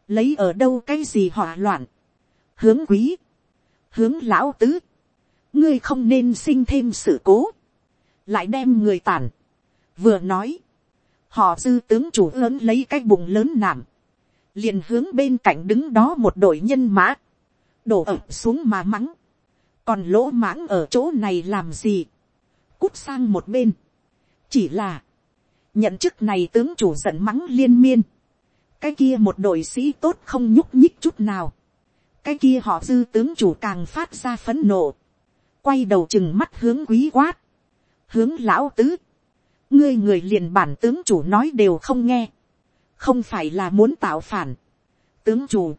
lấy ở đâu cái gì hỏa loạn, hướng quý, hướng lão tứ, ngươi không nên sinh thêm sự cố, lại đem người tàn, vừa nói, họ dư tướng chủ lớn lấy cái bụng lớn nảm, liền hướng bên cạnh đứng đó một đội nhân mã, đổ ập xuống mà mắng, còn lỗ mãng ở chỗ này làm gì, cút sang một bên, chỉ là, nhận chức này tướng chủ giận mắng liên miên, cái kia một đội sĩ tốt không nhúc nhích chút nào, cái kia họ dư tướng chủ càng phát ra phấn nộ, quay đầu chừng mắt hướng quý quát, hướng lão tứ, ngươi người liền bản tướng chủ nói đều không nghe, không phải là muốn tạo phản, tướng chủ,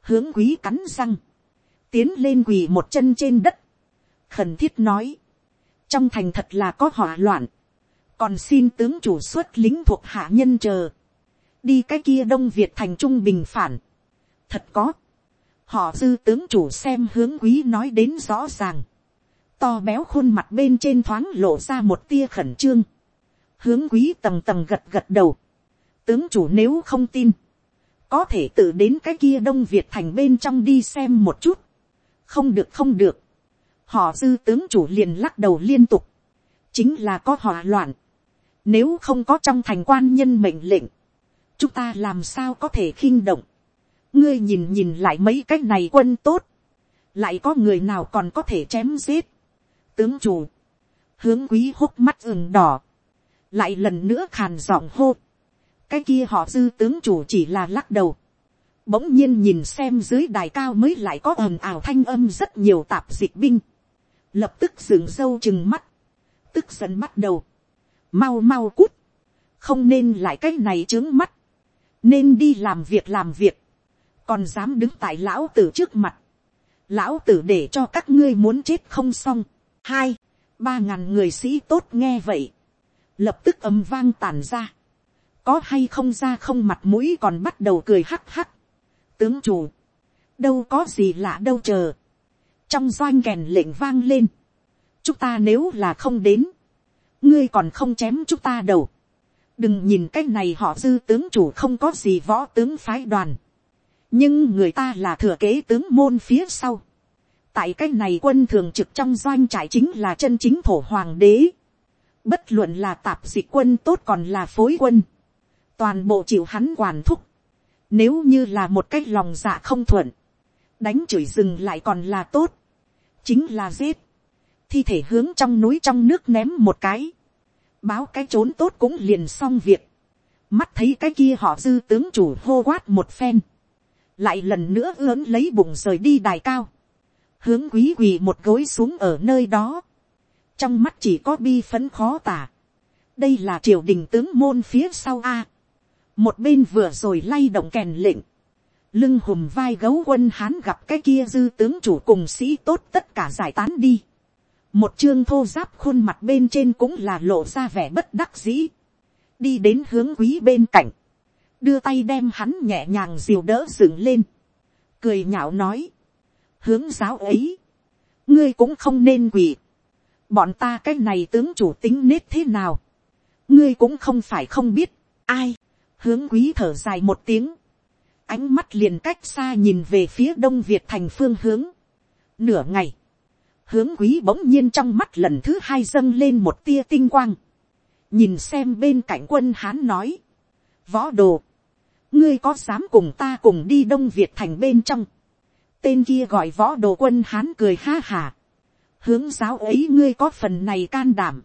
hướng quý cắn răng, tiến lên quỳ một chân trên đất, khẩn thiết nói, trong thành thật là có hỏa loạn, còn xin tướng chủ xuất lính thuộc hạ nhân chờ, đi cái kia đông việt thành trung bình phản, thật có, họ dư tướng chủ xem hướng quý nói đến rõ ràng, to béo khuôn mặt bên trên thoáng lộ ra một tia khẩn trương, hướng quý tầng tầng gật gật đầu, tướng chủ nếu không tin, có thể tự đến cái kia đông việt thành bên trong đi xem một chút, không được không được, họ dư tướng chủ liền lắc đầu liên tục, chính là có hỏa loạn, nếu không có trong thành quan nhân mệnh lệnh, chúng ta làm sao có thể khinh động, ngươi nhìn nhìn lại mấy cái này quân tốt, lại có người nào còn có thể chém giết, tướng chủ, hướng quý hốc mắt ửng đỏ, lại lần nữa khàn giọng hô, cái kia họ dư tướng chủ chỉ là lắc đầu, bỗng nhiên nhìn xem dưới đài cao mới lại có ầm ào thanh âm rất nhiều tạp dịch binh, lập tức dừng dâu chừng mắt, tức giận bắt đầu, mau mau cút, không nên lại cái này trướng mắt, nên đi làm việc làm việc, còn dám đứng tại lão tử trước mặt, lão tử để cho các ngươi muốn chết không xong, hai, ba ngàn người sĩ tốt nghe vậy, lập tức ấm vang tàn ra, có hay không ra không mặt mũi còn bắt đầu cười hắc hắc, tướng chủ, đâu có gì lạ đâu chờ, trong doanh kèn lệnh vang lên, chúng ta nếu là không đến, ngươi còn không chém chúng ta đầu, đừng nhìn cái này họ dư tướng chủ không có gì võ tướng phái đoàn, nhưng người ta là thừa kế tướng môn phía sau, tại cái này quân thường trực trong doanh trại chính là chân chính thổ hoàng đế, bất luận là tạp dịch quân tốt còn là phối quân, toàn bộ chịu hắn quản thúc, nếu như là một cái lòng dạ không thuận, đánh chửi rừng lại còn là tốt, chính là giết, thi thể hướng trong núi trong nước ném một cái, báo cái trốn tốt cũng liền xong việc, mắt thấy cái kia họ dư tướng chủ hô quát một phen, lại lần nữa ướn lấy bụng rời đi đài cao, hướng quý quỳ một gối xuống ở nơi đó, trong mắt chỉ có bi phấn khó tả, đây là triều đình tướng môn phía sau a, một bên vừa rồi lay động kèn lệnh, lưng hùm vai gấu quân hán gặp cái kia dư tướng chủ cùng sĩ tốt tất cả giải tán đi, một chương thô giáp khuôn mặt bên trên cũng là lộ ra vẻ bất đắc dĩ, đi đến hướng quý bên cạnh, đưa tay đem hắn nhẹ nhàng dìu đỡ dựng lên, cười nhạo nói, hướng giáo ấy, ngươi cũng không nên quỳ, bọn ta cái này tướng chủ tính nết thế nào, ngươi cũng không phải không biết, ai, hướng quý thở dài một tiếng, ánh mắt liền cách xa nhìn về phía đông việt thành phương hướng, nửa ngày, hướng quý bỗng nhiên trong mắt lần thứ hai dâng lên một tia tinh quang, nhìn xem bên cạnh quân hán nói, võ đồ, ngươi có dám cùng ta cùng đi đông việt thành bên trong, tên kia gọi võ đồ quân hán cười ha hà, hướng giáo ấy ngươi có phần này can đảm,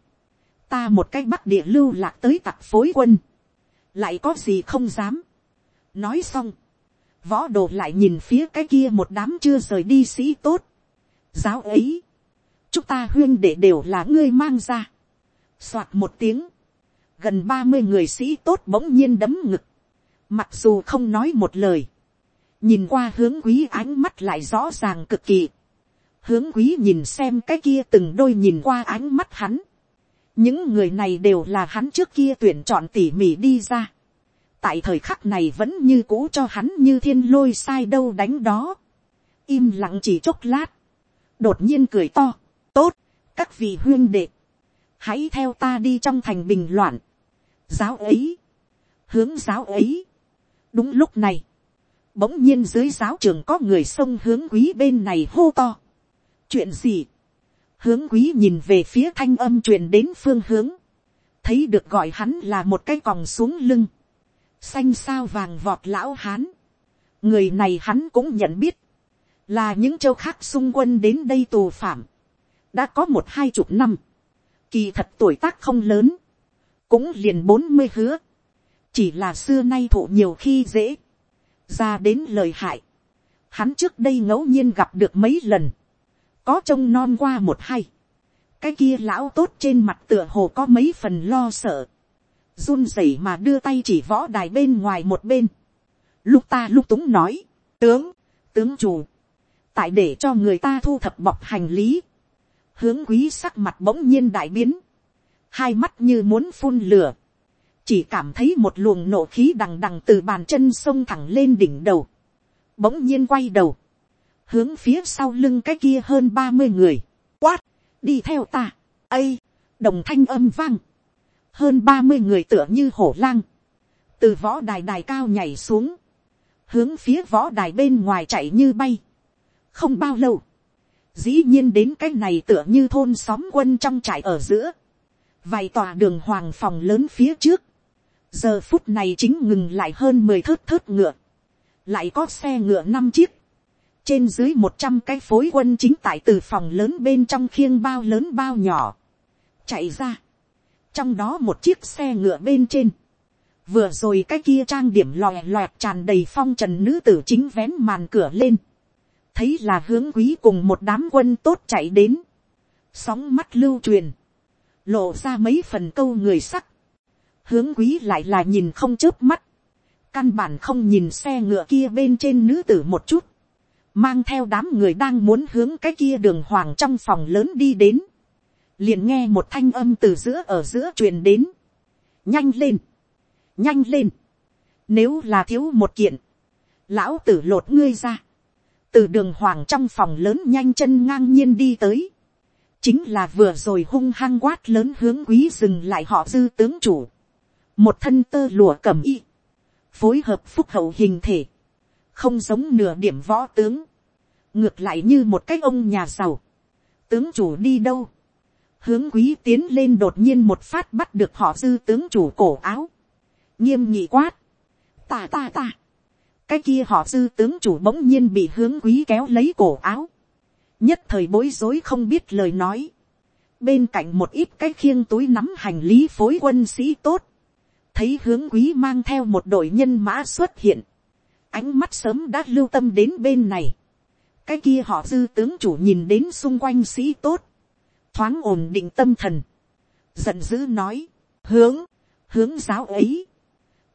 ta một cái bắc địa lưu lạc tới tặc phối quân, lại có gì không dám. nói xong, võ đồ lại nhìn phía cái kia một đám chưa rời đi sĩ tốt. giáo ấy, chúng ta huyên để đều là ngươi mang ra. soạt một tiếng, gần ba mươi người sĩ tốt bỗng nhiên đấm ngực, mặc dù không nói một lời, nhìn qua hướng quý ánh mắt lại rõ ràng cực kỳ, hướng quý nhìn xem cái kia từng đôi nhìn qua ánh mắt hắn, những người này đều là hắn trước kia tuyển chọn tỉ mỉ đi ra. tại thời khắc này vẫn như cũ cho hắn như thiên lôi sai đâu đánh đó. im lặng chỉ chốc lát. đột nhiên cười to. tốt, các vị huyên đệ. hãy theo ta đi trong thành bình loạn. giáo ấy. hướng giáo ấy. đúng lúc này. bỗng nhiên dưới giáo trường có người xông hướng quý bên này hô to. chuyện gì hướng quý nhìn về phía thanh âm truyền đến phương hướng, thấy được gọi hắn là một cái còng xuống lưng, xanh sao vàng vọt lão hán, người này hắn cũng nhận biết, là những châu khác xung quân đến đây tù phạm, đã có một hai chục năm, kỳ thật tuổi tác không lớn, cũng liền bốn mươi hứa, chỉ là xưa nay thụ nhiều khi dễ, ra đến lời hại, hắn trước đây ngẫu nhiên gặp được mấy lần, có trông non qua một hay, cái kia lão tốt trên mặt tựa hồ có mấy phần lo sợ, run rẩy mà đưa tay chỉ võ đài bên ngoài một bên, lúc ta lúc túng nói, tướng, tướng chủ, tại để cho người ta thu thập bọc hành lý, hướng quý sắc mặt bỗng nhiên đại biến, hai mắt như muốn phun lửa, chỉ cảm thấy một luồng nộ khí đằng đằng từ bàn chân sông thẳng lên đỉnh đầu, bỗng nhiên quay đầu, hướng phía sau lưng cái kia hơn ba mươi người, quát, đi theo ta, ây, đồng thanh âm vang, hơn ba mươi người tựa như hổ lang, từ võ đài đài cao nhảy xuống, hướng phía võ đài bên ngoài chạy như bay. không bao lâu, dĩ nhiên đến cái này tựa như thôn xóm quân trong trại ở giữa, vài tòa đường hoàng phòng lớn phía trước, giờ phút này chính ngừng lại hơn mười thớt thớt ngựa, lại có xe ngựa năm chiếc, trên dưới một trăm cái phối quân chính tại từ phòng lớn bên trong khiêng bao lớn bao nhỏ, chạy ra, trong đó một chiếc xe ngựa bên trên, vừa rồi cái kia trang điểm lòe loẹt tràn đầy phong trần nữ tử chính vén màn cửa lên, thấy là hướng quý cùng một đám quân tốt chạy đến, sóng mắt lưu truyền, lộ ra mấy phần câu người sắc, hướng quý lại là nhìn không chớp mắt, căn bản không nhìn xe ngựa kia bên trên nữ tử một chút, mang theo đám người đang muốn hướng cái kia đường hoàng trong phòng lớn đi đến, liền nghe một thanh âm từ giữa ở giữa truyền đến, nhanh lên, nhanh lên, nếu là thiếu một kiện, lão tử lột ngươi ra, từ đường hoàng trong phòng lớn nhanh chân ngang nhiên đi tới, chính là vừa rồi hung hăng quát lớn hướng quý dừng lại họ dư tướng chủ, một thân tơ lụa cầm y, phối hợp phúc hậu hình thể, không giống nửa điểm võ tướng, ngược lại như một cái ông nhà giàu, tướng chủ đi đâu, hướng quý tiến lên đột nhiên một phát bắt được họ dư tướng chủ cổ áo, nghiêm nghị quát, ta ta ta, cái kia họ dư tướng chủ bỗng nhiên bị hướng quý kéo lấy cổ áo, nhất thời bối rối không biết lời nói, bên cạnh một ít cái khiêng túi nắm hành lý phối quân sĩ tốt, thấy hướng quý mang theo một đội nhân mã xuất hiện, ánh mắt sớm đã lưu tâm đến bên này, cái kia họ dư tướng chủ nhìn đến xung quanh sĩ tốt, thoáng ổn định tâm thần, giận dữ nói, hướng, hướng giáo ấy,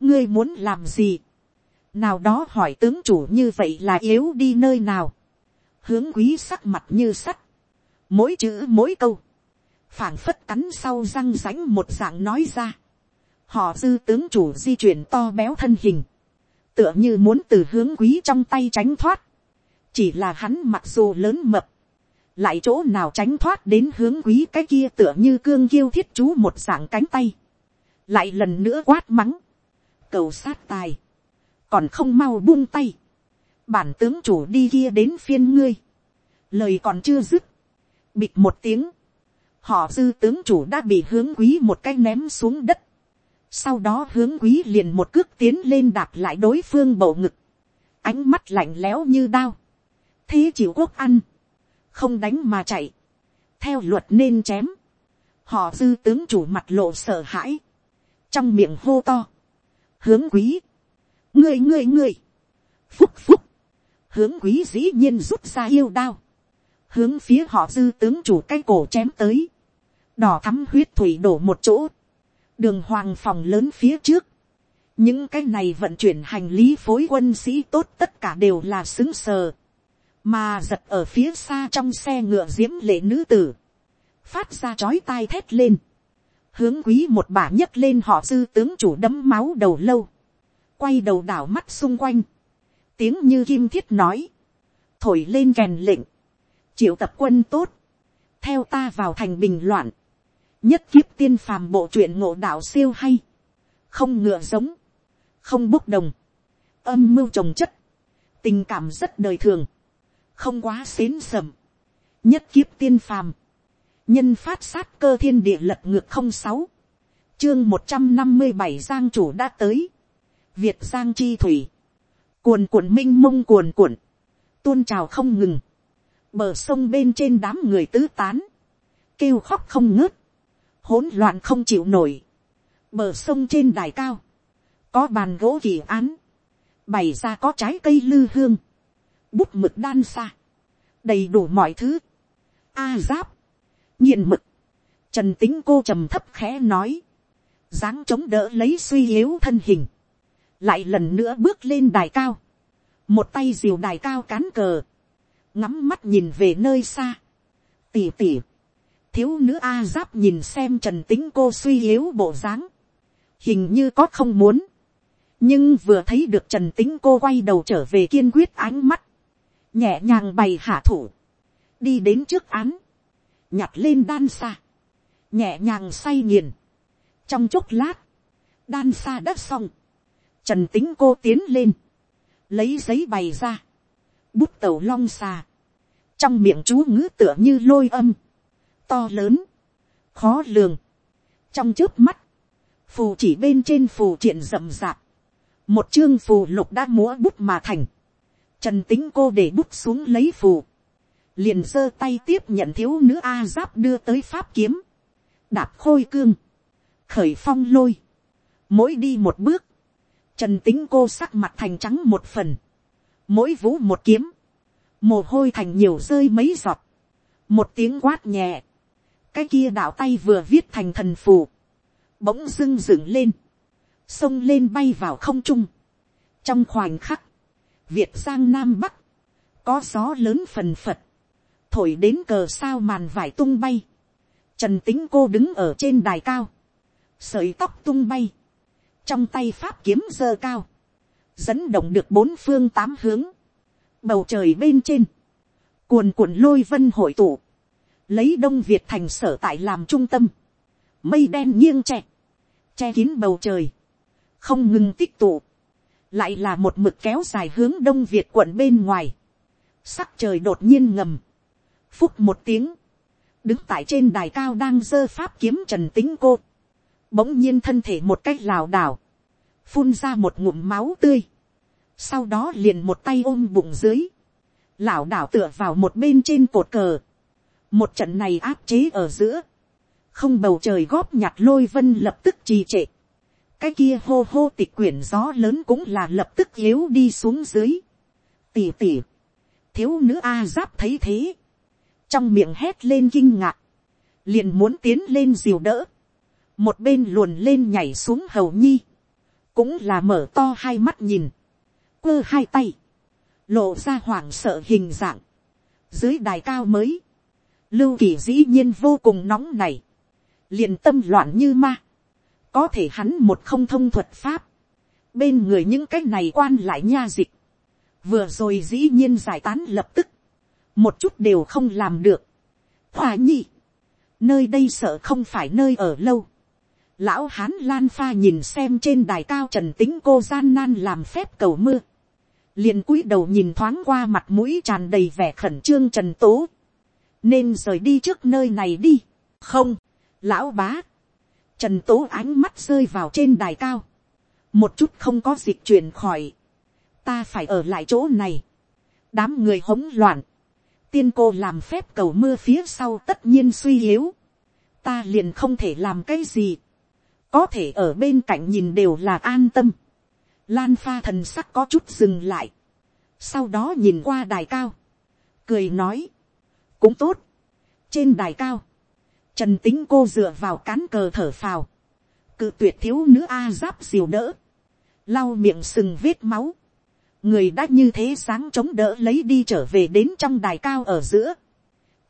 ngươi muốn làm gì, nào đó hỏi tướng chủ như vậy là yếu đi nơi nào, hướng quý sắc mặt như sắt, mỗi chữ mỗi câu, phảng phất cắn sau răng ránh một dạng nói ra, họ dư tướng chủ di chuyển to béo thân hình, tựa như muốn từ hướng quý trong tay tránh thoát, chỉ là hắn mặc dù lớn mập, lại chỗ nào tránh thoát đến hướng quý cái kia tựa như cương kiêu thiết chú một dạng cánh tay, lại lần nữa quát mắng, cầu sát tài, còn không mau buông tay, bản tướng chủ đi kia đến phiên ngươi, lời còn chưa dứt, bịt một tiếng, họ dư tướng chủ đã bị hướng quý một cái ném xuống đất, sau đó hướng quý liền một cước tiến lên đạp lại đối phương bầu ngực, ánh mắt lạnh lẽo như đao, thế chịu quốc ăn, không đánh mà chạy, theo luật nên chém, họ dư tướng chủ mặt lộ sợ hãi, trong miệng hô to, hướng quý, ngươi ngươi ngươi, phúc phúc, hướng quý dĩ nhiên rút ra yêu đao, hướng phía họ dư tướng chủ cái cổ chém tới, đỏ thắm huyết thủy đổ một chỗ, đường hoàng phòng lớn phía trước, những cái này vận chuyển hành lý phối quân sĩ tốt tất cả đều là xứng sờ, mà giật ở phía xa trong xe ngựa diễm lệ nữ tử, phát ra chói tai thét lên, hướng quý một bà nhấc lên họ dư tướng chủ đấm máu đầu lâu, quay đầu đảo mắt xung quanh, tiếng như kim thiết nói, thổi lên kèn lệnh, triệu tập quân tốt, theo ta vào thành bình loạn, nhất kiếp tiên phàm bộ truyện ngộ đạo siêu hay, không ngựa giống, không bốc đồng, âm mưu trồng chất, tình cảm rất đời thường, không quá xến sầm, nhất kiếp tiên phàm, nhân phát sát cơ thiên địa lật ngược không sáu, chương một trăm năm mươi bảy giang chủ đã tới, việt giang chi thủy, cuồn cuộn m i n h mông cuồn cuộn, tuôn trào không ngừng, bờ sông bên trên đám người tứ tán, kêu khóc không ngớt, hỗn loạn không chịu nổi, bờ sông trên đài cao, có bàn gỗ kỳ án, bày ra có trái cây lư hương, bút mực đan xa, đầy đủ mọi thứ, a giáp, nghiền mực, trần tính cô trầm thấp khẽ nói, dáng chống đỡ lấy suy yếu thân hình, lại lần nữa bước lên đài cao, một tay diều đài cao cán cờ, ngắm mắt nhìn về nơi xa, tỉ tỉ, thiếu nữ a giáp nhìn xem trần tính cô suy yếu bộ dáng, hình như có không muốn, nhưng vừa thấy được trần tính cô quay đầu trở về kiên quyết ánh mắt, nhẹ nhàng bày hạ thủ, đi đến trước án, nhặt lên đan xa, nhẹ nhàng say nghiền, trong chốc lát, đan xa đất xong, trần tính cô tiến lên, lấy giấy bày ra, bút tàu long xà, trong miệng chú ngữ tựa như lôi âm, to lớn, khó lường, trong trước mắt, phù chỉ bên trên phù triện rậm rạp, một chương phù lục đã múa bút mà thành, trần tính cô để bút xuống lấy phù, liền giơ tay tiếp nhận thiếu nữ a giáp đưa tới pháp kiếm, đạp khôi cương, khởi phong lôi, mỗi đi một bước, trần tính cô sắc mặt thành trắng một phần, mỗi vũ một kiếm, mồ hôi thành nhiều rơi mấy giọt, một tiếng quát nhẹ, cái kia đạo tay vừa viết thành thần phù, bỗng dưng dựng lên, xông lên bay vào không trung. trong khoảnh khắc, việt giang nam bắc, có gió lớn phần phật, thổi đến cờ sao màn vải tung bay, trần tính cô đứng ở trên đài cao, sợi tóc tung bay, trong tay pháp kiếm giơ cao, dẫn động được bốn phương tám hướng, bầu trời bên trên, cuồn cuộn lôi vân hội tụ, lấy đông việt thành sở tại làm trung tâm, mây đen nghiêng che che kín bầu trời, không ngừng tích tụ, lại là một mực kéo dài hướng đông việt quận bên ngoài, sắc trời đột nhiên ngầm, phúc một tiếng, đứng tại trên đài cao đang giơ pháp kiếm trần tính cô, bỗng nhiên thân thể một cách lảo đảo, phun ra một ngụm máu tươi, sau đó liền một tay ôm bụng dưới, lảo đảo tựa vào một bên trên cột cờ, một trận này áp chế ở giữa, không bầu trời góp nhặt lôi vân lập tức trì trệ, cái kia hô hô tịch quyển gió lớn cũng là lập tức yếu đi xuống dưới, tỉ tỉ, thiếu nữ a giáp thấy thế, trong miệng hét lên kinh ngạc, liền muốn tiến lên diều đỡ, một bên luồn lên nhảy xuống hầu nhi, cũng là mở to hai mắt nhìn, quơ hai tay, lộ ra hoảng sợ hình dạng, dưới đài cao mới, lưu kỳ dĩ nhiên vô cùng nóng này, liền tâm loạn như ma, có thể hắn một không thông thuật pháp, bên người những cái này quan lại nha dịch, vừa rồi dĩ nhiên giải tán lập tức, một chút đều không làm được. Hòa nhi, nơi đây sợ không phải nơi ở lâu. Lão hán lan pha nhìn xem trên đài cao trần tính cô gian nan làm phép cầu mưa. liền cúi đầu nhìn thoáng qua mặt mũi tràn đầy vẻ khẩn trương trần tố nên rời đi trước nơi này đi. không, lão bá. Trần tố ánh mắt rơi vào trên đài cao. một chút không có dịch chuyển khỏi. ta phải ở lại chỗ này. đám người hỗn loạn tiên cô làm phép cầu mưa phía sau tất nhiên suy yếu, ta liền không thể làm cái gì, có thể ở bên cạnh nhìn đều là an tâm, lan pha thần sắc có chút dừng lại, sau đó nhìn qua đài cao, cười nói, cũng tốt, trên đài cao, trần tính cô dựa vào cán cờ thở phào, cự tuyệt thiếu nữ a giáp diều đỡ, lau miệng sừng vết máu, người đã như thế sáng chống đỡ lấy đi trở về đến trong đài cao ở giữa,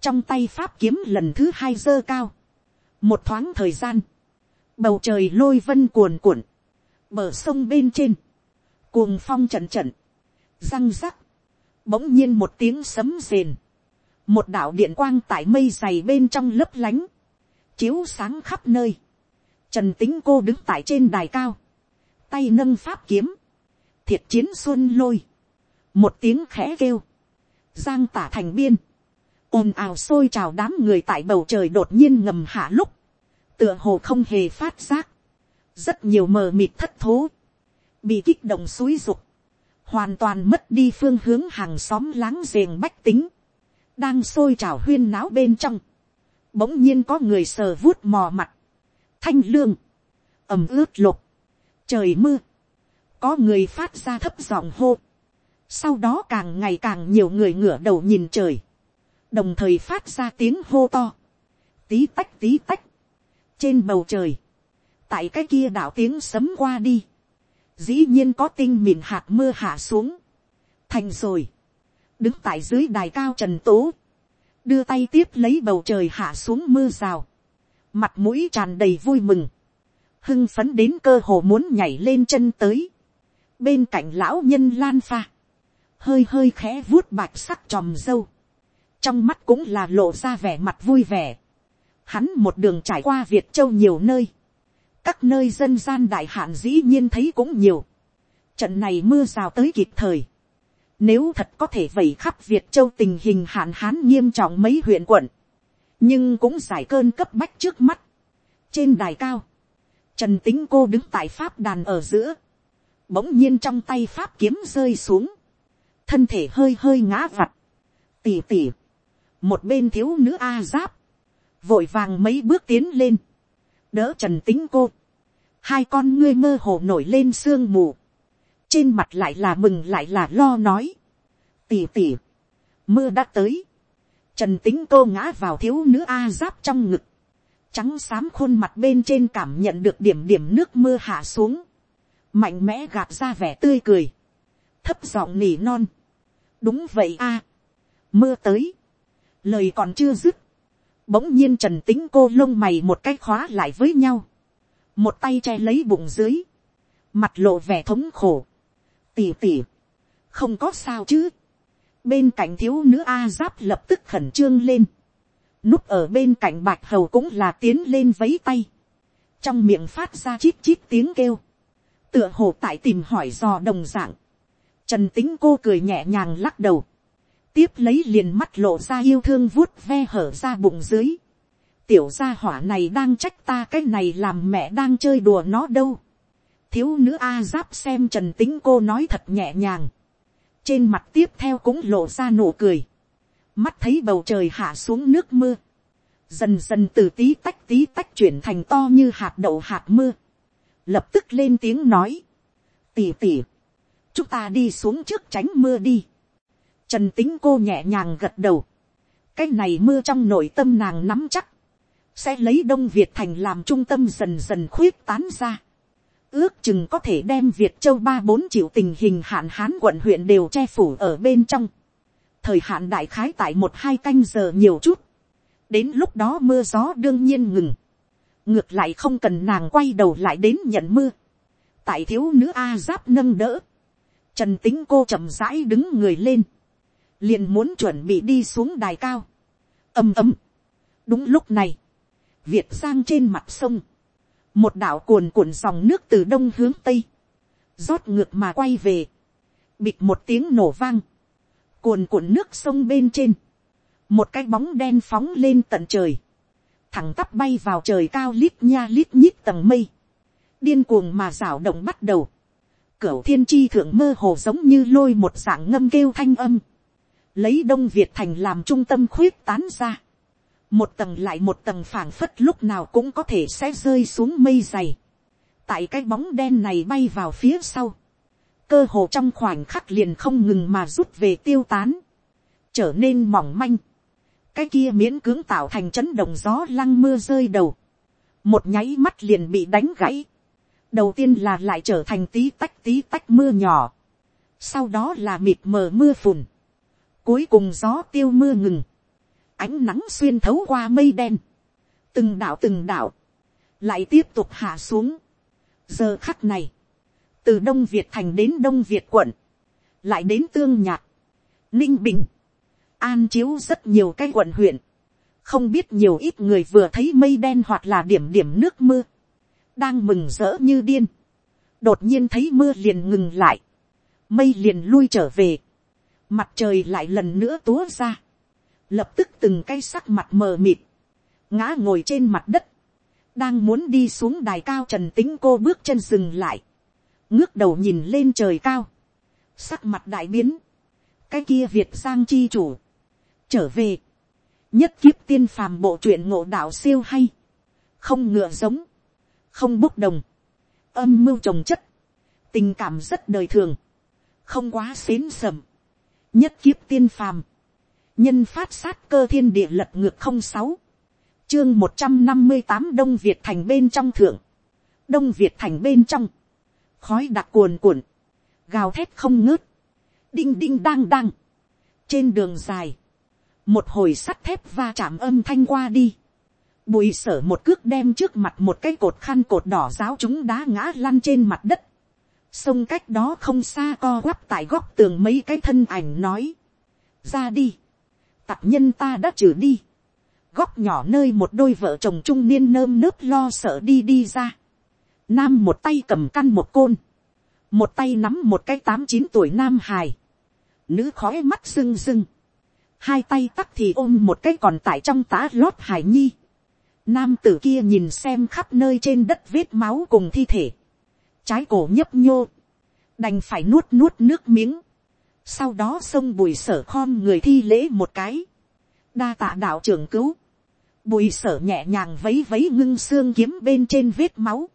trong tay pháp kiếm lần thứ hai dơ cao, một thoáng thời gian, bầu trời lôi vân cuồn cuộn, bờ sông bên trên, cuồng phong trận trận, răng rắc, bỗng nhiên một tiếng sấm rền, một đạo điện quang tại mây dày bên trong lấp lánh, chiếu sáng khắp nơi, trần tính cô đứng tại trên đài cao, tay nâng pháp kiếm, thiệt chiến xuân lôi, một tiếng khẽ kêu, giang tả thành biên, ồn ào xôi trào đám người tại bầu trời đột nhiên ngầm hạ lúc, tựa hồ không hề phát giác, rất nhiều mờ mịt thất thố, bị kích động suối rục, hoàn toàn mất đi phương hướng hàng xóm láng giềng bách tính, đang sôi trào huyên náo bên trong, bỗng nhiên có người sờ vuốt mò mặt, thanh lương, ẩm ướt lục, trời mưa, có người phát ra thấp giọng hô, sau đó càng ngày càng nhiều người ngửa đầu nhìn trời, đồng thời phát ra tiếng hô to, tí tách tí tách, trên bầu trời, tại cái kia đảo tiếng sấm qua đi, dĩ nhiên có tinh mịn hạt mưa hạ xuống, thành rồi, đứng tại dưới đài cao trần tố, đưa tay tiếp lấy bầu trời hạ xuống mưa rào, mặt mũi tràn đầy vui mừng, hưng phấn đến cơ hồ muốn nhảy lên chân tới, bên cạnh lão nhân lan pha, hơi hơi khẽ vuốt bạch sắc tròm dâu, trong mắt cũng là lộ ra vẻ mặt vui vẻ. Hắn một đường trải qua Việt Châu nhiều nơi. Các nơi dân gian đại hạn dĩ nhiên thấy cũng nhiều. Trận này mưa rào tới kịp thời. Nếu thật có thể vẩy khắp Việt Châu tình hình hạn hán nghiêm trọng mấy huyện quận. Nhưng cũng giải cơn cấp bách trước mắt. Trên đài cao. Trần tính cô đứng tại pháp đàn ở giữa. Bỗng nhiên trong tay pháp kiếm rơi xuống. Thân thể hơi hơi ngã vặt. Tỉ tỉ. Một bên thiếu nữ A giáp. Vội vàng mấy bước tiến lên. Đỡ trần tính cô. Hai con ngươi mơ hồ nổi lên sương mù. Trên mặt lại là mừng lại là lo nói. Tỉ tỉ. Mưa đã tới. Trần tính cô ngã vào thiếu nữ A giáp trong ngực. Trắng xám khuôn mặt bên trên cảm nhận được điểm điểm nước mưa hạ xuống, mạnh mẽ gạt ra vẻ tươi cười, thấp giọng nỉ non, đúng vậy a, mưa tới, lời còn chưa dứt, bỗng nhiên trần tính cô lông mày một cái khóa lại với nhau, một tay che lấy bụng dưới, mặt lộ vẻ thống khổ, tỉ tỉ, không có sao chứ, bên cạnh thiếu nữ a giáp lập tức khẩn trương lên, núp ở bên cạnh bạch hầu cũng là tiến lên vấy tay, trong miệng phát ra chít chít tiếng kêu, tựa hồ tại tìm hỏi dò đồng dạng, trần tính cô cười nhẹ nhàng lắc đầu, tiếp lấy liền mắt lộ ra yêu thương vuốt ve hở ra bụng dưới, tiểu gia hỏa này đang trách ta cái này làm mẹ đang chơi đùa nó đâu, thiếu nữ a giáp xem trần tính cô nói thật nhẹ nhàng, trên mặt tiếp theo cũng lộ ra nụ cười, mắt thấy bầu trời hạ xuống nước mưa, dần dần từ tí tách tí tách chuyển thành to như hạt đậu hạt mưa, lập tức lên tiếng nói, tỉ tỉ, chúng ta đi xuống trước tránh mưa đi, trần tính cô nhẹ nhàng gật đầu, cái này mưa trong nội tâm nàng nắm chắc, sẽ lấy đông việt thành làm trung tâm dần dần khuyết tán ra, ước chừng có thể đem việt châu ba bốn triệu tình hình hạn hán quận huyện đều che phủ ở bên trong, thời hạn đại khái tại một hai canh giờ nhiều chút, đến lúc đó mưa gió đương nhiên ngừng, ngược lại không cần nàng quay đầu lại đến nhận mưa, tại thiếu nữ a giáp nâng đỡ, trần tính cô chậm rãi đứng người lên, liền muốn chuẩn bị đi xuống đài cao, ầm ầm, đúng lúc này, việt sang trên mặt sông, một đảo cuồn cuộn dòng nước từ đông hướng tây, rót ngược mà quay về, bịt một tiếng nổ vang, cuồn cuộn nước sông bên trên, một cái bóng đen phóng lên tận trời, thẳng tắp bay vào trời cao lít nha lít nhít tầng mây, điên cuồng mà rảo động bắt đầu, cửu thiên chi thượng mơ hồ giống như lôi một dạng ngâm kêu thanh âm, lấy đông việt thành làm trung tâm khuyết tán ra, một tầng lại một tầng phảng phất lúc nào cũng có thể sẽ rơi xuống mây dày, tại cái bóng đen này bay vào phía sau, cơ hồ trong khoảnh khắc liền không ngừng mà rút về tiêu tán, trở nên mỏng manh, cái kia miễn cưỡng tạo thành chấn động gió lăng mưa rơi đầu, một nháy mắt liền bị đánh gãy, đầu tiên là lại trở thành tí tách tí tách mưa nhỏ, sau đó là mịt mờ mưa phùn, cuối cùng gió tiêu mưa ngừng, ánh nắng xuyên thấu qua mây đen, từng đảo từng đảo, lại tiếp tục hạ xuống. giờ khắc này, từ đông việt thành đến đông việt quận, lại đến tương nhạc, ninh bình, an chiếu rất nhiều cái quận huyện, không biết nhiều ít người vừa thấy mây đen hoặc là điểm điểm nước mưa, đang mừng rỡ như điên, đột nhiên thấy mưa liền ngừng lại, mây liền lui trở về, mặt trời lại lần nữa túa ra, lập tức từng cái sắc mặt mờ mịt, ngã ngồi trên mặt đất, đang muốn đi xuống đài cao trần tính cô bước chân dừng lại, ngước đầu nhìn lên trời cao, sắc mặt đại biến, cái kia việt sang chi chủ, trở về, nhất kiếp tiên phàm bộ truyện ngộ đạo siêu hay, không ngựa giống, không bốc đồng, âm mưu trồng chất, tình cảm rất đời thường, không quá xến sầm, nhất kiếp tiên phàm, nhân phát sát cơ thiên địa lật ngược không sáu, chương một trăm năm mươi tám đông việt thành bên trong thượng, đông việt thành bên trong, khói đặc cuồn cuộn, gào thét không ngớt, đinh đinh đang đang, trên đường dài, một hồi sắt thép va chạm âm thanh qua đi, bùi sở một cước đem trước mặt một cái cột khăn cột đỏ giáo chúng đá ngã lăn trên mặt đất, sông cách đó không xa co quắp tại góc tường mấy cái thân ảnh nói, ra đi, tặc nhân ta đã trừ đi, góc nhỏ nơi một đôi vợ chồng trung niên nơm nớp lo sợ đi đi ra, nam một tay cầm căn một côn, một tay nắm một cái tám chín tuổi nam hài, nữ khói mắt rưng rưng, hai tay tắc thì ôm một cái còn tại trong tá lót hải nhi, nam tử kia nhìn xem khắp nơi trên đất vết máu cùng thi thể, trái cổ nhấp nhô, đành phải nuốt nuốt nước miếng, sau đó xông bùi sở khom người thi lễ một cái, đa tạ đạo trưởng cứu, bùi sở nhẹ nhàng vấy vấy ngưng xương kiếm bên trên vết máu,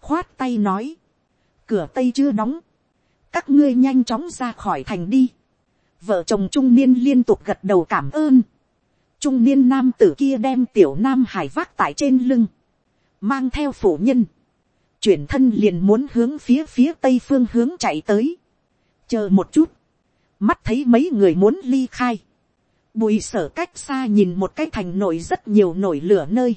khoát tay nói, cửa tây chưa đóng, các ngươi nhanh chóng ra khỏi thành đi, vợ chồng trung niên liên tục gật đầu cảm ơn, trung niên nam tử kia đem tiểu nam hải vác tại trên lưng, mang theo phụ nhân, chuyển thân liền muốn hướng phía phía tây phương hướng chạy tới, chờ một chút, mắt thấy mấy người muốn ly khai, bùi sở cách xa nhìn một cái thành nổi rất nhiều nổi lửa nơi,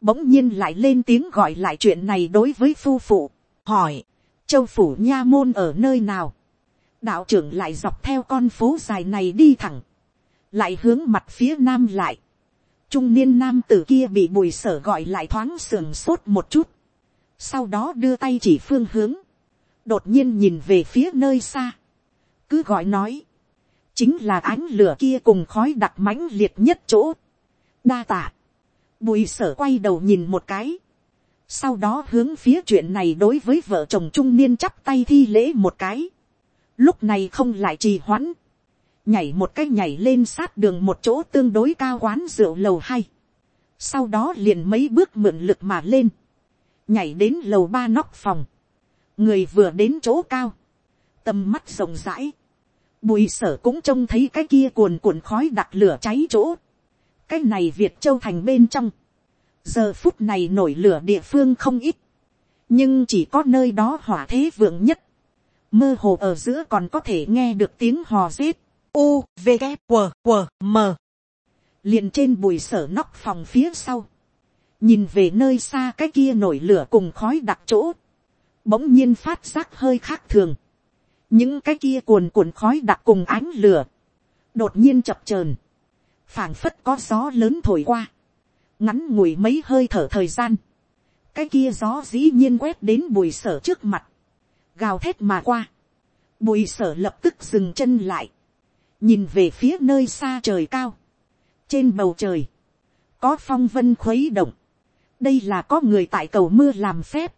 bỗng nhiên lại lên tiếng gọi lại chuyện này đối với phu phụ, hỏi, châu phủ nha môn ở nơi nào, đạo trưởng lại dọc theo con phố dài này đi thẳng, lại hướng mặt phía nam lại, trung niên nam tử kia bị bùi sở gọi lại thoáng sườn sốt một chút, sau đó đưa tay chỉ phương hướng, đột nhiên nhìn về phía nơi xa, cứ gọi nói, chính là ánh lửa kia cùng khói đặc mãnh liệt nhất chỗ, đa tạ, bùi sở quay đầu nhìn một cái, sau đó hướng phía chuyện này đối với vợ chồng trung niên chắp tay thi lễ một cái, lúc này không lại trì hoãn, nhảy một cái nhảy lên sát đường một chỗ tương đối cao quán rượu lầu hai, sau đó liền mấy bước mượn lực mà lên, nhảy đến lầu ba nóc phòng, người vừa đến chỗ cao, tầm mắt rộng rãi, bùi sở cũng trông thấy cái kia cuồn cuộn khói đặt lửa cháy chỗ, cái này việt châu thành bên trong, giờ phút này nổi lửa địa phương không ít, nhưng chỉ có nơi đó hỏa thế vượng nhất, mơ hồ ở giữa còn có thể nghe được tiếng hò rết, u v g q q m. Liền trên bùi sở nóc phòng phía sau, nhìn về nơi xa cái kia nổi lửa cùng khói đặc chỗ, bỗng nhiên phát giác hơi khác thường, những cái kia cuồn cuộn khói đặc cùng ánh lửa, đột nhiên chập chờn, phảng phất có gió lớn thổi qua, ngắn ngủi mấy hơi thở thời gian, cái kia gió dĩ nhiên quét đến bùi sở trước mặt, gào thét mà qua, bùi sở lập tức dừng chân lại, nhìn về phía nơi xa trời cao, trên bầu trời, có phong vân khuấy động, đây là có người tại cầu mưa làm phép,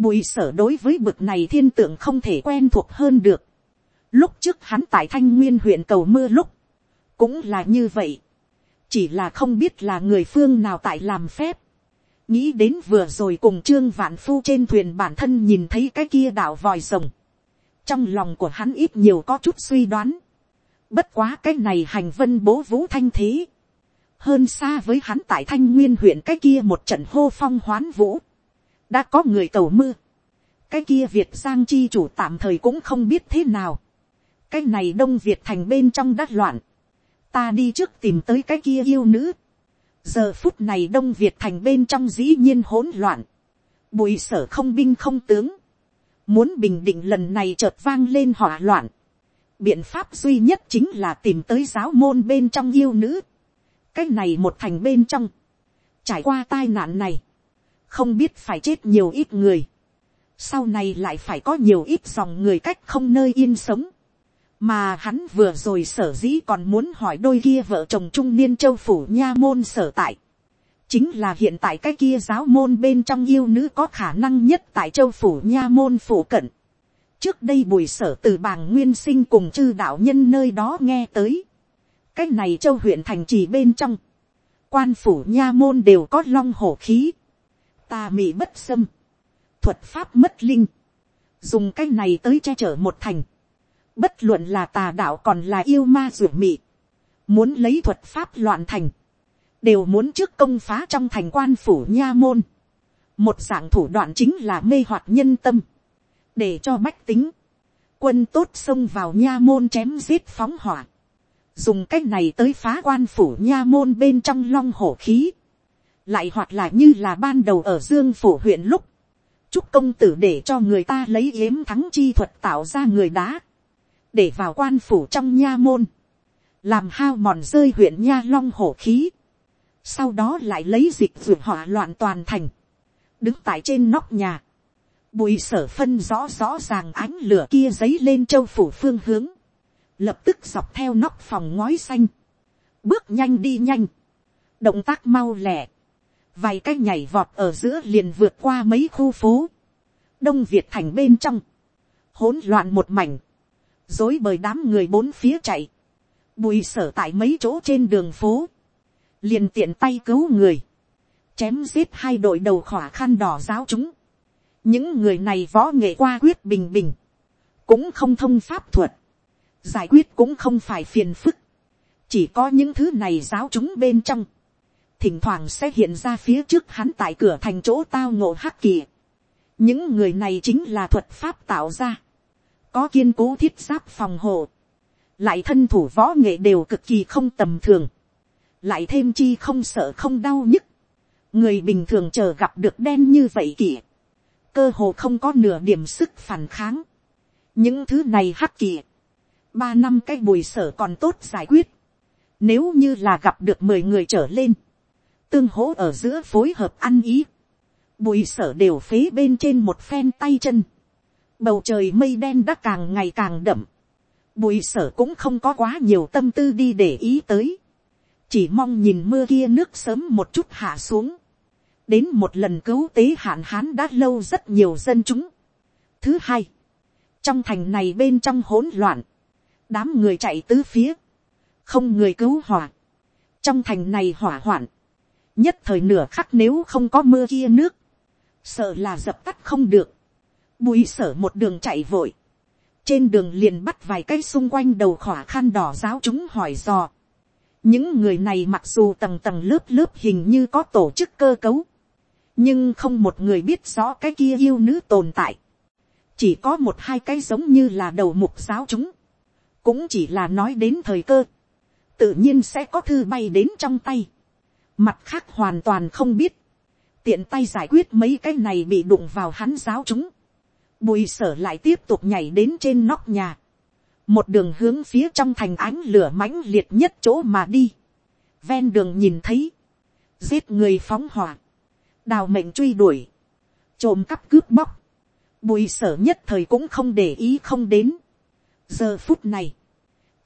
bùi sở đối với bực này thiên tượng không thể quen thuộc hơn được, lúc trước hắn tại thanh nguyên huyện cầu mưa lúc, cũng là như vậy, chỉ là không biết là người phương nào tại làm phép, nghĩ đến vừa rồi cùng trương vạn phu trên thuyền bản thân nhìn thấy cái kia đảo vòi rồng, trong lòng của hắn ít nhiều có chút suy đoán, bất quá cái này hành vân bố vũ thanh thế, hơn xa với hắn tại thanh nguyên huyện cái kia một trận hô phong hoán vũ, đã có người cầu mưa, cái kia việt giang chi chủ tạm thời cũng không biết thế nào, cái này đông việt thành bên trong đ loạn, ta đi trước tìm tới cái kia yêu nữ, giờ phút này đông việt thành bên trong dĩ nhiên hỗn loạn, bùi sở không binh không tướng, muốn bình định lần này chợt vang lên hỏa loạn, biện pháp duy nhất chính là tìm tới giáo môn bên trong yêu nữ, cái này một thành bên trong, trải qua tai nạn này, không biết phải chết nhiều ít người, sau này lại phải có nhiều ít dòng người cách không nơi yên sống, mà hắn vừa rồi sở dĩ còn muốn hỏi đôi kia vợ chồng trung niên châu phủ nha môn sở tại, chính là hiện tại cái kia giáo môn bên trong yêu nữ có khả năng nhất tại châu phủ nha môn phủ cận. trước đây bùi sở từ bàng nguyên sinh cùng chư đạo nhân nơi đó nghe tới, cái này châu huyện thành trì bên trong, quan phủ nha môn đều có long hổ khí, ta mị bất xâm, thuật pháp mất linh, dùng cái này tới che chở một thành, bất luận là tà đạo còn là yêu ma ruột mị, muốn lấy thuật pháp loạn thành, đều muốn trước công phá trong thành quan phủ nha môn. một dạng thủ đoạn chính là mê hoạt nhân tâm, để cho bách tính, quân tốt xông vào nha môn chém giết phóng hỏa, dùng cách này tới phá quan phủ nha môn bên trong long hổ khí, lại hoặc là như là ban đầu ở dương phủ huyện lúc, chúc công tử để cho người ta lấy yếm thắng chi thuật tạo ra người đá, để vào quan phủ trong nha môn, làm hao mòn rơi huyện nha long hổ khí, sau đó lại lấy dịch ruột hỏa loạn toàn thành, đứng tại trên nóc nhà, bùi sở phân rõ rõ ràng ánh lửa kia dấy lên châu phủ phương hướng, lập tức dọc theo nóc phòng ngói xanh, bước nhanh đi nhanh, động tác mau lẹ vài cái nhảy vọt ở giữa liền vượt qua mấy khu phố, đông việt thành bên trong, hỗn loạn một mảnh, dối bởi đám người bốn phía chạy, bùi sở tại mấy chỗ trên đường phố, liền tiện tay cứu người, chém giết hai đội đầu khỏa khăn đỏ giáo chúng, những người này võ nghệ qua quyết bình bình, cũng không thông pháp thuật, giải quyết cũng không phải phiền phức, chỉ có những thứ này giáo chúng bên trong, thỉnh thoảng sẽ hiện ra phía trước hắn tại cửa thành chỗ tao ngộ hắc kỳ. những người này chính là thuật pháp tạo ra, có kiên cố thiết giáp phòng hộ, lại thân thủ võ nghệ đều cực kỳ không tầm thường, lại thêm chi không sợ không đau nhức, người bình thường chờ gặp được đen như vậy kỳ, cơ hồ không có nửa điểm sức phản kháng, những thứ này hắc kỳ, ba năm cái bùi sở còn tốt giải quyết, nếu như là gặp được mười người trở lên, tương hỗ ở giữa phối hợp ăn ý, bùi sở đều phế bên trên một phen tay chân, bầu trời mây đen đã càng ngày càng đậm, bùi sở cũng không có quá nhiều tâm tư đi để ý tới, chỉ mong nhìn mưa kia nước sớm một chút hạ xuống, đến một lần cứu tế hạn hán đã lâu rất nhiều dân chúng. Thứ hai, trong thành này bên trong hỗn loạn, đám người chạy tứ phía, không người cứu hỏa. trong thành này hỏa hoạn, nhất thời nửa khắc nếu không có mưa kia nước, sợ là dập tắt không được, bùi sở một đường chạy vội, trên đường liền bắt vài cái xung quanh đầu khỏa khăn đỏ giáo chúng hỏi dò. những người này mặc dù tầng tầng lớp lớp hình như có tổ chức cơ cấu, nhưng không một người biết rõ cái kia yêu nữ tồn tại, chỉ có một hai cái giống như là đầu mục giáo chúng, cũng chỉ là nói đến thời cơ, tự nhiên sẽ có thư bay đến trong tay, mặt khác hoàn toàn không biết, tiện tay giải quyết mấy cái này bị đụng vào hắn giáo chúng, bùi sở lại tiếp tục nhảy đến trên nóc nhà, một đường hướng phía trong thành ánh lửa mãnh liệt nhất chỗ mà đi, ven đường nhìn thấy, giết người phóng hỏa, đào mệnh truy đuổi, trộm cắp cướp bóc, bùi sở nhất thời cũng không để ý không đến. giờ phút này,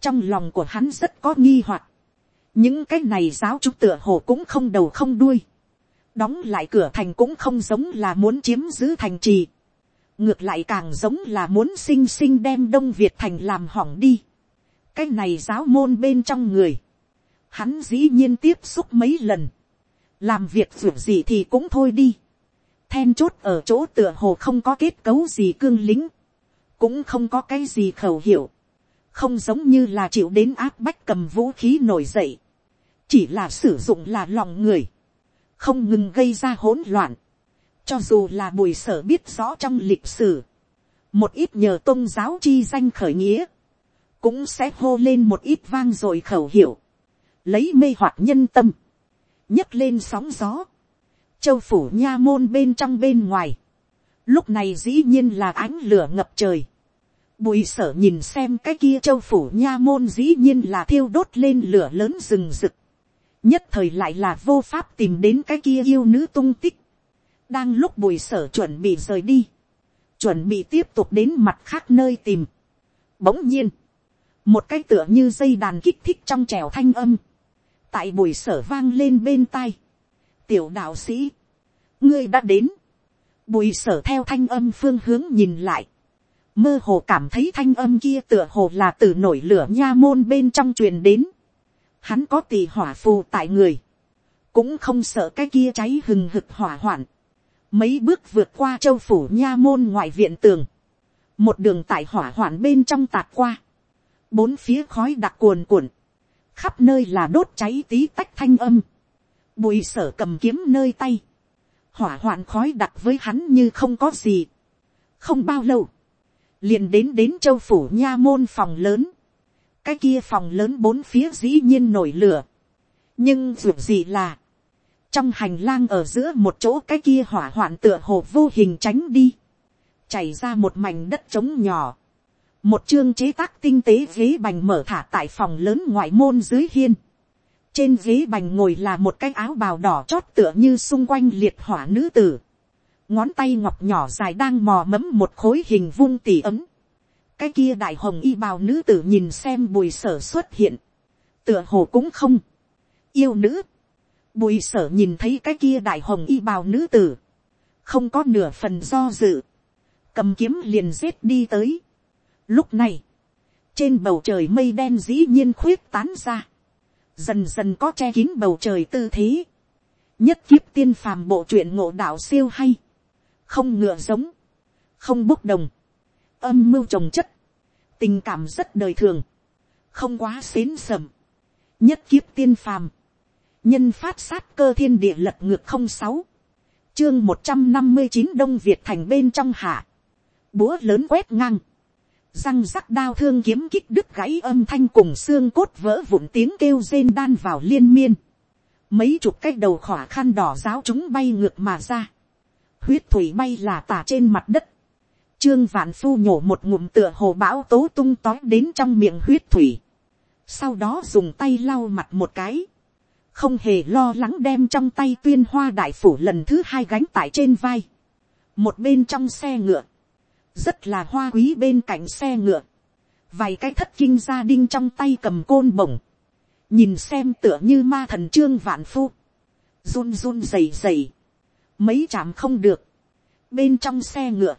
trong lòng của hắn rất có nghi hoặc, những cái này giáo chúng tựa hồ cũng không đầu không đuôi, đóng lại cửa thành cũng không giống là muốn chiếm giữ thành trì, ngược lại càng giống là muốn sinh sinh đem đông việt thành làm hỏng đi. cái này giáo môn bên trong người, hắn dĩ nhiên tiếp xúc mấy lần, làm việc dù gì thì cũng thôi đi. then chốt ở chỗ tựa hồ không có kết cấu gì cương lính, cũng không có cái gì khẩu hiệu, không giống như là chịu đến áp bách cầm vũ khí nổi dậy, chỉ là sử dụng là lòng người, không ngừng gây ra hỗn loạn, cho dù là bùi sở biết rõ trong lịch sử, một ít nhờ tôn giáo chi danh khởi nghĩa, cũng sẽ hô lên một ít vang rồi khẩu hiệu, lấy mê hoặc nhân tâm, nhấc lên sóng gió, châu phủ nha môn bên trong bên ngoài, lúc này dĩ nhiên là ánh lửa ngập trời, bùi sở nhìn xem cái kia châu phủ nha môn dĩ nhiên là thiêu đốt lên lửa lớn rừng rực, nhất thời lại là vô pháp tìm đến cái kia yêu nữ tung tích, đang lúc bùi sở chuẩn bị rời đi, chuẩn bị tiếp tục đến mặt khác nơi tìm. Bỗng nhiên, một cái tựa như dây đàn kích thích trong trèo thanh âm, tại bùi sở vang lên bên tai. tiểu đạo sĩ, ngươi đã đến, bùi sở theo thanh âm phương hướng nhìn lại, mơ hồ cảm thấy thanh âm kia tựa hồ là từ nổi lửa nha môn bên trong truyền đến. Hắn có tỳ hỏa phù tại người, cũng không sợ cái kia cháy hừng hực hỏa hoạn. Mấy bước vượt qua châu phủ nha môn ngoại viện tường, một đường tại hỏa hoạn bên trong tạt qua, bốn phía khói đặc cuồn cuộn, khắp nơi là đốt cháy tí tách thanh âm, bùi sở cầm kiếm nơi tay, hỏa hoạn khói đặc với hắn như không có gì, không bao lâu, liền đến đến châu phủ nha môn phòng lớn, cái kia phòng lớn bốn phía dĩ nhiên nổi lửa, nhưng dù gì là, trong hành lang ở giữa một chỗ cái kia hỏa hoạn tựa hồ vô hình tránh đi, chảy ra một mảnh đất trống nhỏ, một chương chế tác tinh tế ghế bành mở thả tại phòng lớn ngoại môn dưới hiên. trên ghế bành ngồi là một cái áo bào đỏ chót tựa như xung quanh liệt hỏa nữ tử. ngón tay ngọc nhỏ dài đang mò mẫm một khối hình vung tỉ ấm cái kia đại hồng y bào nữ tử nhìn xem bùi sở xuất hiện. tựa hồ cũng không. yêu nữ. bùi sở nhìn thấy cái kia đại hồng y bào nữ tử. không có nửa phần do dự. cầm kiếm liền giết đi tới Lúc này, trên bầu trời mây đen dĩ nhiên khuyết tán ra, dần dần có che kín bầu trời tư thế, nhất kiếp tiên phàm bộ truyện ngộ đạo siêu hay, không ngựa giống, không bốc đồng, âm mưu trồng chất, tình cảm rất đời thường, không quá xến sầm, nhất kiếp tiên phàm, nhân phát sát cơ thiên địa lật ngược không sáu, chương một trăm năm mươi chín đông việt thành bên trong hạ, búa lớn quét ngang, răng rắc đao thương kiếm kích đứt gãy âm thanh cùng xương cốt vỡ vụn tiếng kêu rên đan vào liên miên. Mấy chục cái đầu khỏa khăn đỏ giáo chúng bay ngược mà ra. Huyết thủy bay là tả trên mặt đất. Trương vạn phu nhổ một ngụm tựa hồ bão tố tung tói đến trong miệng huyết thủy. Sau đó dùng tay lau mặt một cái. Không hề lo lắng đem trong tay tuyên hoa đại phủ lần thứ hai gánh tại trên vai. Một bên trong xe ngựa rất là hoa quý bên cạnh xe ngựa, vài cái thất kinh gia đinh trong tay cầm côn bổng, nhìn xem tựa như ma thần trương vạn phu, run run dày dày. mấy chạm không được, bên trong xe ngựa,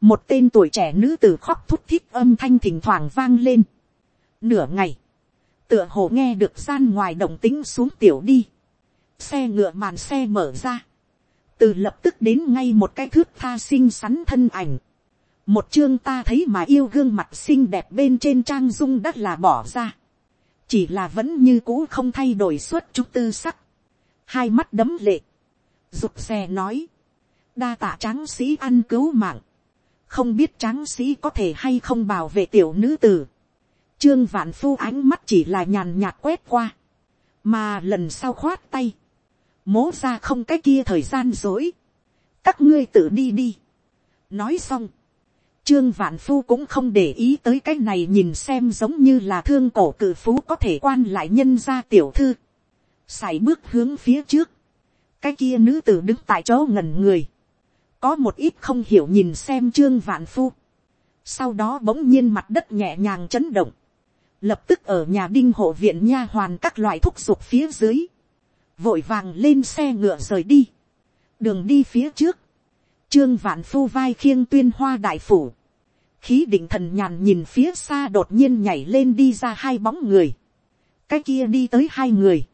một tên tuổi trẻ nữ tử khóc thút thít âm thanh thỉnh thoảng vang lên, nửa ngày, tựa hồ nghe được gian ngoài động tính xuống tiểu đi, xe ngựa màn xe mở ra, từ lập tức đến ngay một cái thước tha xinh xắn thân ảnh, một chương ta thấy mà yêu gương mặt xinh đẹp bên trên trang dung đất là bỏ ra, chỉ là vẫn như cũ không thay đổi suốt chút tư sắc, hai mắt đấm lệ, rụt xe nói, đa tạ tráng sĩ ăn cứu mạng, không biết tráng sĩ có thể hay không bảo vệ tiểu nữ tử, trương vạn phu ánh mắt chỉ là nhàn nhạt quét qua, mà lần sau khoát tay, mố ra không cái kia thời gian dối, các ngươi tự đi đi. nói xong, Trương Vạn Phu cũng không để ý tới cái này nhìn xem giống như là thương cổ cử phú có thể quan lại nhân ra tiểu thư. Xảy bước hướng phía trước. Cái kia nữ tử đứng tại chỗ ngẩn người. Có một ít không hiểu nhìn xem Trương Vạn Phu. Sau đó bỗng nhiên mặt đất nhẹ nhàng chấn động. Lập tức ở nhà đinh hộ viện nha hoàn các loại thúc giục phía dưới. Vội vàng lên xe ngựa rời đi. Đường đi phía trước. Trương Vạn Phu vai khiêng tuyên hoa đại phủ khí định thần nhàn nhìn phía xa đột nhiên nhảy lên đi ra hai bóng người. cái kia đi tới hai người.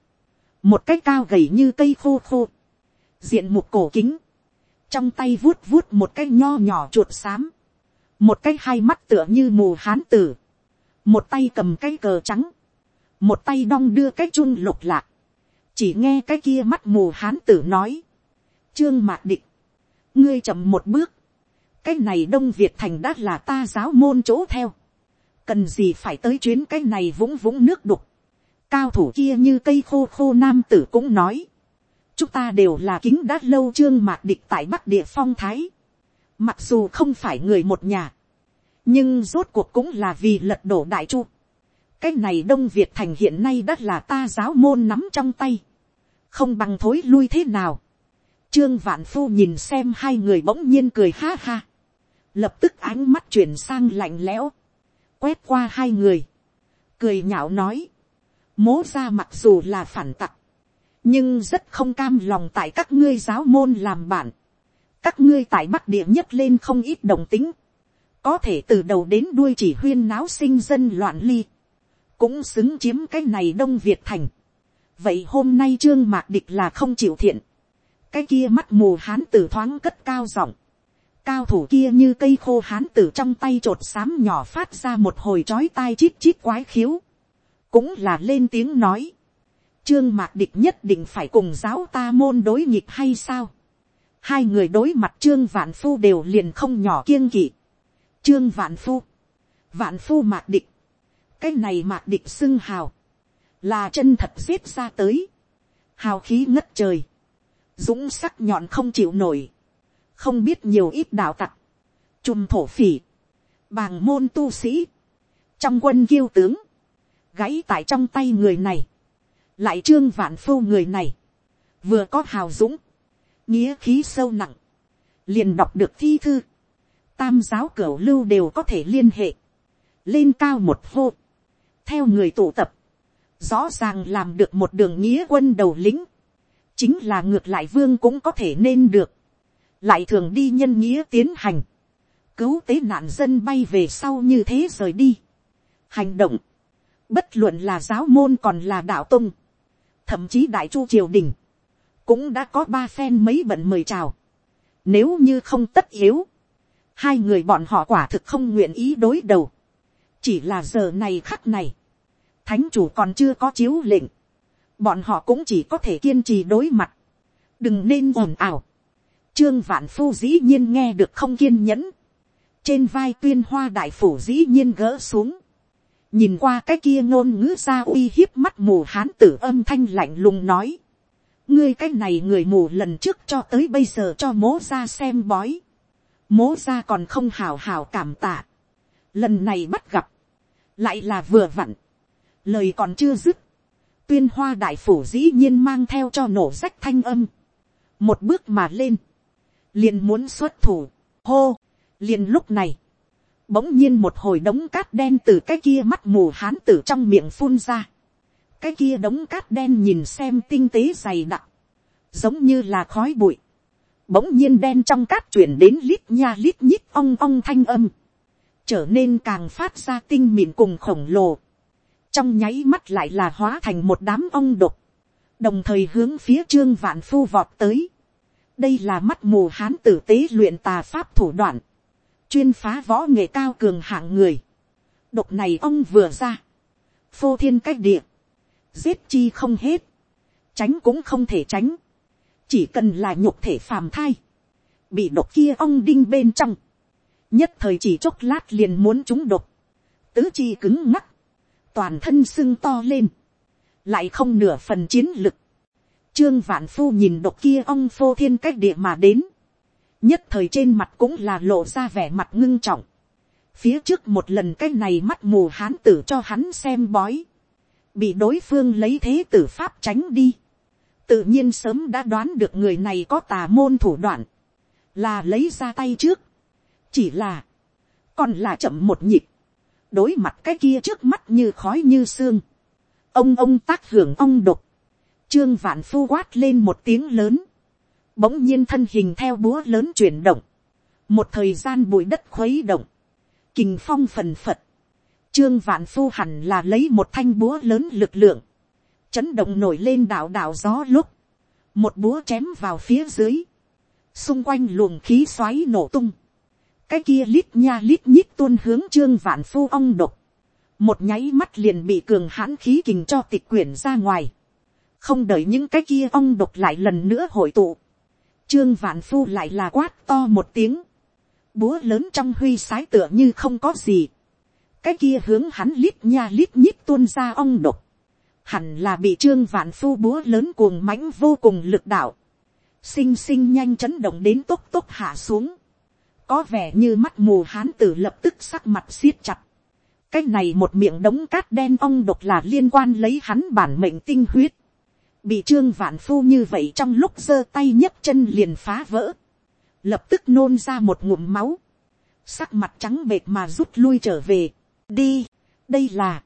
một cái cao gầy như cây khô khô. diện mục cổ kính trong tay vuốt vuốt một cái nho nhỏ chuột xám. một cái hai mắt tựa như mù hán tử. một tay cầm cái cờ trắng. một tay đong đưa cái chun lục lạc. chỉ nghe cái kia mắt mù hán tử nói. trương mạc định. ngươi chậm một bước cái này đông việt thành đã là ta giáo môn chỗ theo, cần gì phải tới chuyến cái này vũng vũng nước đục, cao thủ kia như cây khô khô nam tử cũng nói, chúng ta đều là kính đã lâu trương mạc địch tại bắc địa phong thái, mặc dù không phải người một nhà, nhưng rốt cuộc cũng là vì lật đổ đại chu, cái này đông việt thành hiện nay đã là ta giáo môn nắm trong tay, không bằng thối lui thế nào, trương vạn phu nhìn xem hai người bỗng nhiên cười ha ha. Lập tức ánh mắt chuyển sang lạnh lẽo, quét qua hai người, cười nhạo nói, mố ra mặc dù là phản tặc, nhưng rất không cam lòng tại các ngươi giáo môn làm bạn, các ngươi tại bắc địa nhất lên không ít đồng tính, có thể từ đầu đến đuôi chỉ huyên náo sinh dân loạn ly, cũng xứng chiếm cái này đông việt thành. vậy hôm nay trương mạc địch là không chịu thiện, cái kia mắt mù hán tử thoáng cất cao giọng, cao thủ kia như cây khô hán tử trong tay t r ộ t xám nhỏ phát ra một hồi chói tai chít chít quái khiếu, cũng là lên tiếng nói, trương mạc địch nhất định phải cùng giáo ta môn đối nghịch hay sao, hai người đối mặt trương vạn phu đều liền không nhỏ kiêng kỵ, trương vạn phu, vạn phu mạc địch, cái này mạc địch xưng hào, là chân thật giết ra tới, hào khí ngất trời, dũng sắc nhọn không chịu nổi, không biết nhiều ít đạo tặc, chùm thổ phỉ, bàng môn tu sĩ, trong quân kiêu tướng, gãy tại trong tay người này, lại trương vạn phu người này, vừa có hào dũng, nghĩa khí sâu nặng, liền đọc được thi thư, tam giáo cửu lưu đều có thể liên hệ, lên cao một hô, theo người tụ tập, rõ ràng làm được một đường nghĩa quân đầu lính, chính là ngược lại vương cũng có thể nên được, lại thường đi nhân nghĩa tiến hành, cứu tế nạn dân bay về sau như thế rời đi. Hành động, bất luận là giáo môn còn là đạo tung, thậm chí đại chu triều đình, cũng đã có ba phen mấy bận mời chào. Nếu như không tất yếu, hai người bọn họ quả thực không nguyện ý đối đầu. Chỉ là giờ này khắc này, thánh chủ còn chưa có chiếu lệnh, bọn họ cũng chỉ có thể kiên trì đối mặt, đừng nên ồn ào. Trương vạn phu dĩ nhiên nghe được không kiên nhẫn, trên vai tuyên hoa đại phủ dĩ nhiên gỡ xuống, nhìn qua cái kia ngôn ngữ ra uy hiếp mắt mù hán tử âm thanh lạnh lùng nói, ngươi cái này người mù lần trước cho tới bây giờ cho mố ra xem bói, mố ra còn không hào hào cảm tạ, lần này bắt gặp, lại là vừa vặn, lời còn chưa dứt, tuyên hoa đại phủ dĩ nhiên mang theo cho nổ rách thanh âm, một bước mà lên, liền muốn xuất thủ, hô, liền lúc này, bỗng nhiên một hồi đống cát đen từ cái kia mắt mù hán tử trong miệng phun ra, cái kia đống cát đen nhìn xem tinh tế dày đặc, giống như là khói bụi, bỗng nhiên đen trong cát chuyển đến lít nha lít nhít ong ong thanh âm, trở nên càng phát ra tinh mịn cùng khổng lồ, trong nháy mắt lại là hóa thành một đám ong độc, đồng thời hướng phía trương vạn phu vọt tới. đây là mắt mù hán tử tế luyện tà pháp thủ đoạn, chuyên phá võ nghệ cao cường hạng người. độc này ông vừa ra, phô thiên cách địa, giết chi không hết, tránh cũng không thể tránh, chỉ cần là nhục thể phàm thai, bị độc kia ông đinh bên trong, nhất thời chỉ chốc lát liền muốn chúng độc, tứ chi cứng ngắc, toàn thân sưng to lên, lại không nửa phần chiến lực. Trương vạn phu nhìn độc kia ông phô thiên cách địa mà đến, nhất thời trên mặt cũng là lộ ra vẻ mặt ngưng trọng. Phía trước một lần cái này mắt mù hán tử cho hắn xem bói, bị đối phương lấy thế tử pháp tránh đi. Tự nhiên sớm đã đoán được người này có tà môn thủ đoạn, là lấy ra tay trước. Chỉ là, còn là chậm một nhịp đối mặt cái kia trước mắt như khói như xương. Ông ông tác hưởng ông độc. Trương vạn phu quát lên một tiếng lớn. Bỗng nhiên thân hình theo búa lớn chuyển động. Một thời gian bụi đất khuấy động. Kình phong phần phật. Trương vạn phu hẳn là lấy một thanh búa lớn lực lượng. Chấn động nổi lên đảo đảo gió lúc. Một búa chém vào phía dưới. Xung quanh luồng khí xoáy nổ tung cái kia lít nha lít nhít tuôn hướng trương vạn phu ong độc, một nháy mắt liền bị cường hãn khí kình cho tịch quyển ra ngoài, không đợi những cái kia ong độc lại lần nữa hội tụ, trương vạn phu lại là quát to một tiếng, búa lớn trong huy sái tựa như không có gì, cái kia hướng hắn lít nha lít nhít tuôn ra ong độc, hẳn là bị trương vạn phu búa lớn cuồng mãnh vô cùng lực đạo, sinh sinh nhanh chấn động đến tốc tốc hạ xuống, có vẻ như mắt mù hán tử lập tức sắc mặt siết chặt. cái này một miệng đống cát đen ong độc là liên quan lấy hắn bản mệnh tinh huyết bị trương vạn phu như vậy trong lúc giơ tay nhấc chân liền phá vỡ. lập tức nôn ra một ngụm máu. sắc mặt trắng bệt mà rút lui trở về. đi, đây là,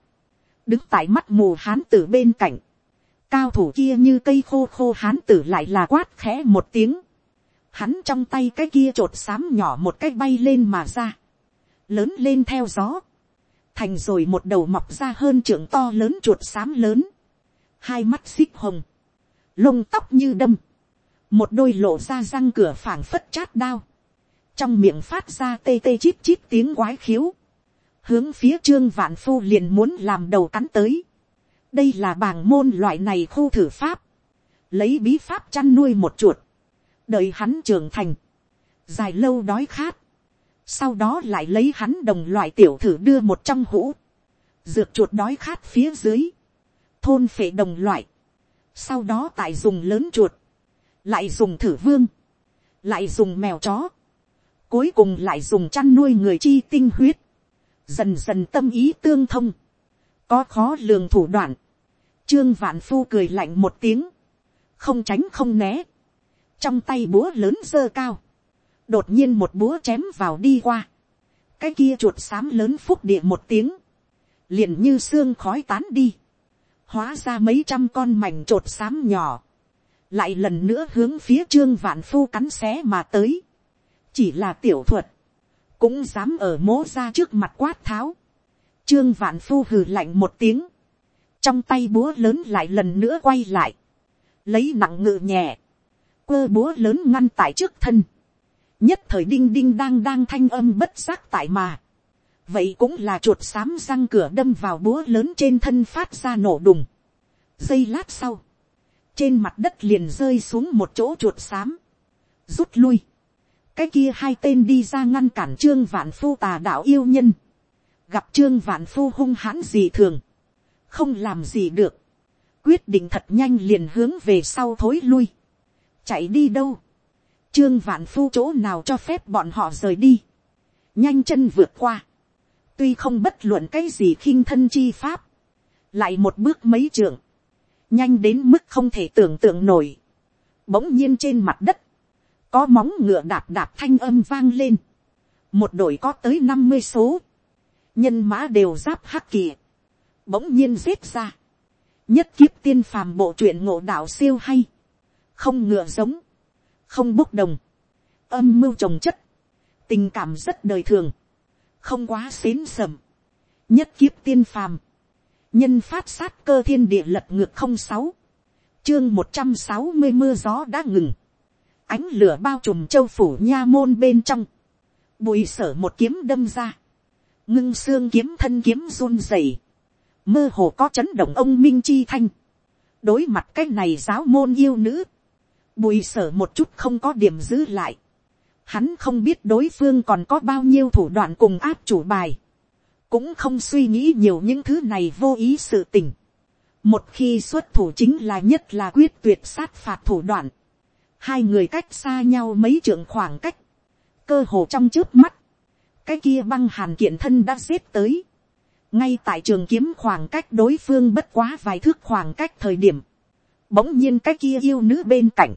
đứng tại mắt mù hán tử bên cạnh. cao thủ kia như cây khô khô hán tử lại là quát khẽ một tiếng hắn trong tay cái kia t r ộ t xám nhỏ một cái bay lên mà ra, lớn lên theo gió, thành rồi một đầu mọc ra hơn trưởng to lớn chuột xám lớn, hai mắt xích hồng, lông tóc như đâm, một đôi lộ ra răng cửa phảng phất chát đao, trong miệng phát ra tê tê chít chít tiếng quái khiếu, hướng phía trương vạn phu liền muốn làm đầu cắn tới, đây là bảng môn loại này khu thử pháp, lấy bí pháp chăn nuôi một chuột, đợi hắn trưởng thành, dài lâu đói khát, sau đó lại lấy hắn đồng loại tiểu thử đưa một trong hũ, dược chuột đói khát phía dưới, thôn phệ đồng loại, sau đó tại dùng lớn chuột, lại dùng thử vương, lại dùng mèo chó, cuối cùng lại dùng chăn nuôi người chi tinh huyết, dần dần tâm ý tương thông, có khó lường thủ đoạn, trương vạn phu cười lạnh một tiếng, không tránh không né, trong tay búa lớn dơ cao, đột nhiên một búa chém vào đi qua, cái kia chuột xám lớn phúc địa một tiếng, liền như xương khói tán đi, hóa ra mấy trăm con mảnh trột xám nhỏ, lại lần nữa hướng phía trương vạn phu cắn xé mà tới, chỉ là tiểu thuật, cũng dám ở mố ra trước mặt quát tháo, trương vạn phu hừ lạnh một tiếng, trong tay búa lớn lại lần nữa quay lại, lấy nặng ngự nhẹ, quơ búa lớn ngăn tại trước thân, nhất thời đinh đinh đang đang thanh âm bất giác tại mà, vậy cũng là chuột xám răng cửa đâm vào búa lớn trên thân phát ra nổ đùng. giây lát sau, trên mặt đất liền rơi xuống một chỗ chuột xám, rút lui, cái kia hai tên đi ra ngăn cản trương vạn phu tà đạo yêu nhân, gặp trương vạn phu hung hãn gì thường, không làm gì được, quyết định thật nhanh liền hướng về sau thối lui, chạy đi đâu, trương vạn phu chỗ nào cho phép bọn họ rời đi, nhanh chân vượt qua, tuy không bất luận cái gì khinh thân chi pháp, lại một bước mấy trường, nhanh đến mức không thể tưởng tượng nổi, bỗng nhiên trên mặt đất, có móng ngựa đạp đạp thanh âm vang lên, một đội có tới năm mươi số, nhân mã đều giáp hắc kỳ, bỗng nhiên giết ra, nhất kiếp tiên phàm bộ truyện ngộ đạo siêu hay, không ngựa giống, không bốc đồng, âm mưu trồng chất, tình cảm rất đời thường, không quá xến sầm, nhất kiếp tiên phàm, nhân phát sát cơ thiên địa lật ngược không sáu, chương một trăm sáu mươi mưa gió đã ngừng, ánh lửa bao trùm châu phủ nha môn bên trong, bùi sở một kiếm đâm ra, ngưng xương kiếm thân kiếm run rẩy, mơ hồ có chấn động ông minh chi thanh, đối mặt cái này giáo môn yêu nữ, bùi sở một chút không có điểm giữ lại, hắn không biết đối phương còn có bao nhiêu thủ đoạn cùng áp chủ bài, cũng không suy nghĩ nhiều những thứ này vô ý sự tình. một khi xuất thủ chính là nhất là quyết tuyệt sát phạt thủ đoạn, hai người cách xa nhau mấy trượng khoảng cách, cơ hồ trong trước mắt, cái kia băng hàn kiện thân đã xếp tới, ngay tại trường kiếm khoảng cách đối phương bất quá vài thước khoảng cách thời điểm, bỗng nhiên cái kia yêu nữ bên cạnh,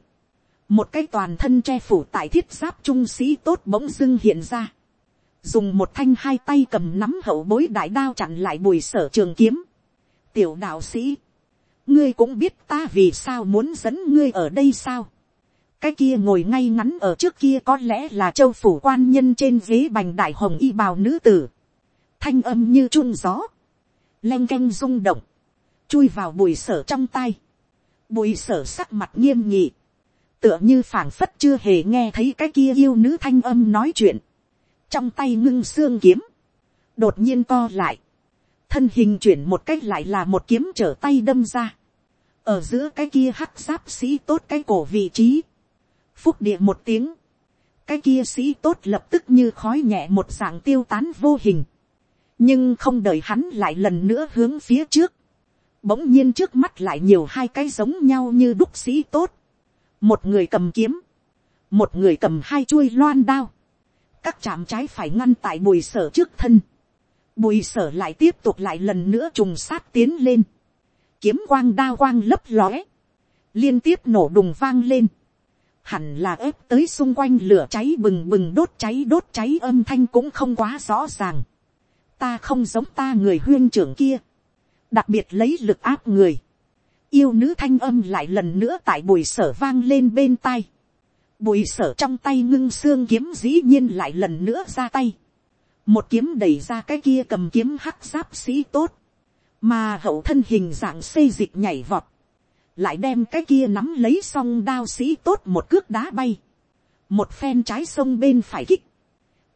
một cái toàn thân che phủ tại thiết giáp trung sĩ tốt bỗng dưng hiện ra, dùng một thanh hai tay cầm nắm hậu bối đại đao chặn lại bùi sở trường kiếm. tiểu đạo sĩ, ngươi cũng biết ta vì sao muốn dẫn ngươi ở đây sao. cái kia ngồi ngay ngắn ở trước kia có lẽ là châu phủ quan nhân trên ghế bành đại hồng y bào nữ tử. thanh âm như chun gió, len canh rung động, chui vào bùi sở trong tay. bùi sở sắc mặt nghiêm nhị, tựa như phảng phất chưa hề nghe thấy cái kia yêu nữ thanh âm nói chuyện. Trong tay ngưng xương kiếm, đột nhiên co lại, thân hình chuyển một cách lại là một kiếm trở tay đâm ra, ở giữa cái kia hắc giáp sĩ tốt cái cổ vị trí, phúc địa một tiếng, cái kia sĩ tốt lập tức như khói nhẹ một dạng tiêu tán vô hình, nhưng không đợi hắn lại lần nữa hướng phía trước, bỗng nhiên trước mắt lại nhiều hai cái giống nhau như đúc sĩ tốt, một người cầm kiếm, một người cầm hai chuôi loan đao, các chạm trái phải ngăn tại bùi sở trước thân, bùi sở lại tiếp tục lại lần nữa trùng sát tiến lên, kiếm quang đao quang lấp lóe, liên tiếp nổ đùng vang lên, hẳn là ép tới xung quanh lửa cháy bừng bừng đốt cháy đốt cháy âm thanh cũng không quá rõ ràng, ta không giống ta người huyên trưởng kia, đặc biệt lấy lực áp người, yêu nữ thanh âm lại lần nữa tại bùi sở vang lên bên tai, bùi sở trong tay ngưng xương kiếm dĩ nhiên lại lần nữa ra tay. một kiếm đẩy ra cái kia cầm kiếm hắc giáp sĩ tốt. mà hậu thân hình dạng xây dịch nhảy vọt. lại đem cái kia nắm lấy song đao sĩ tốt một cước đá bay. một phen trái sông bên phải kích.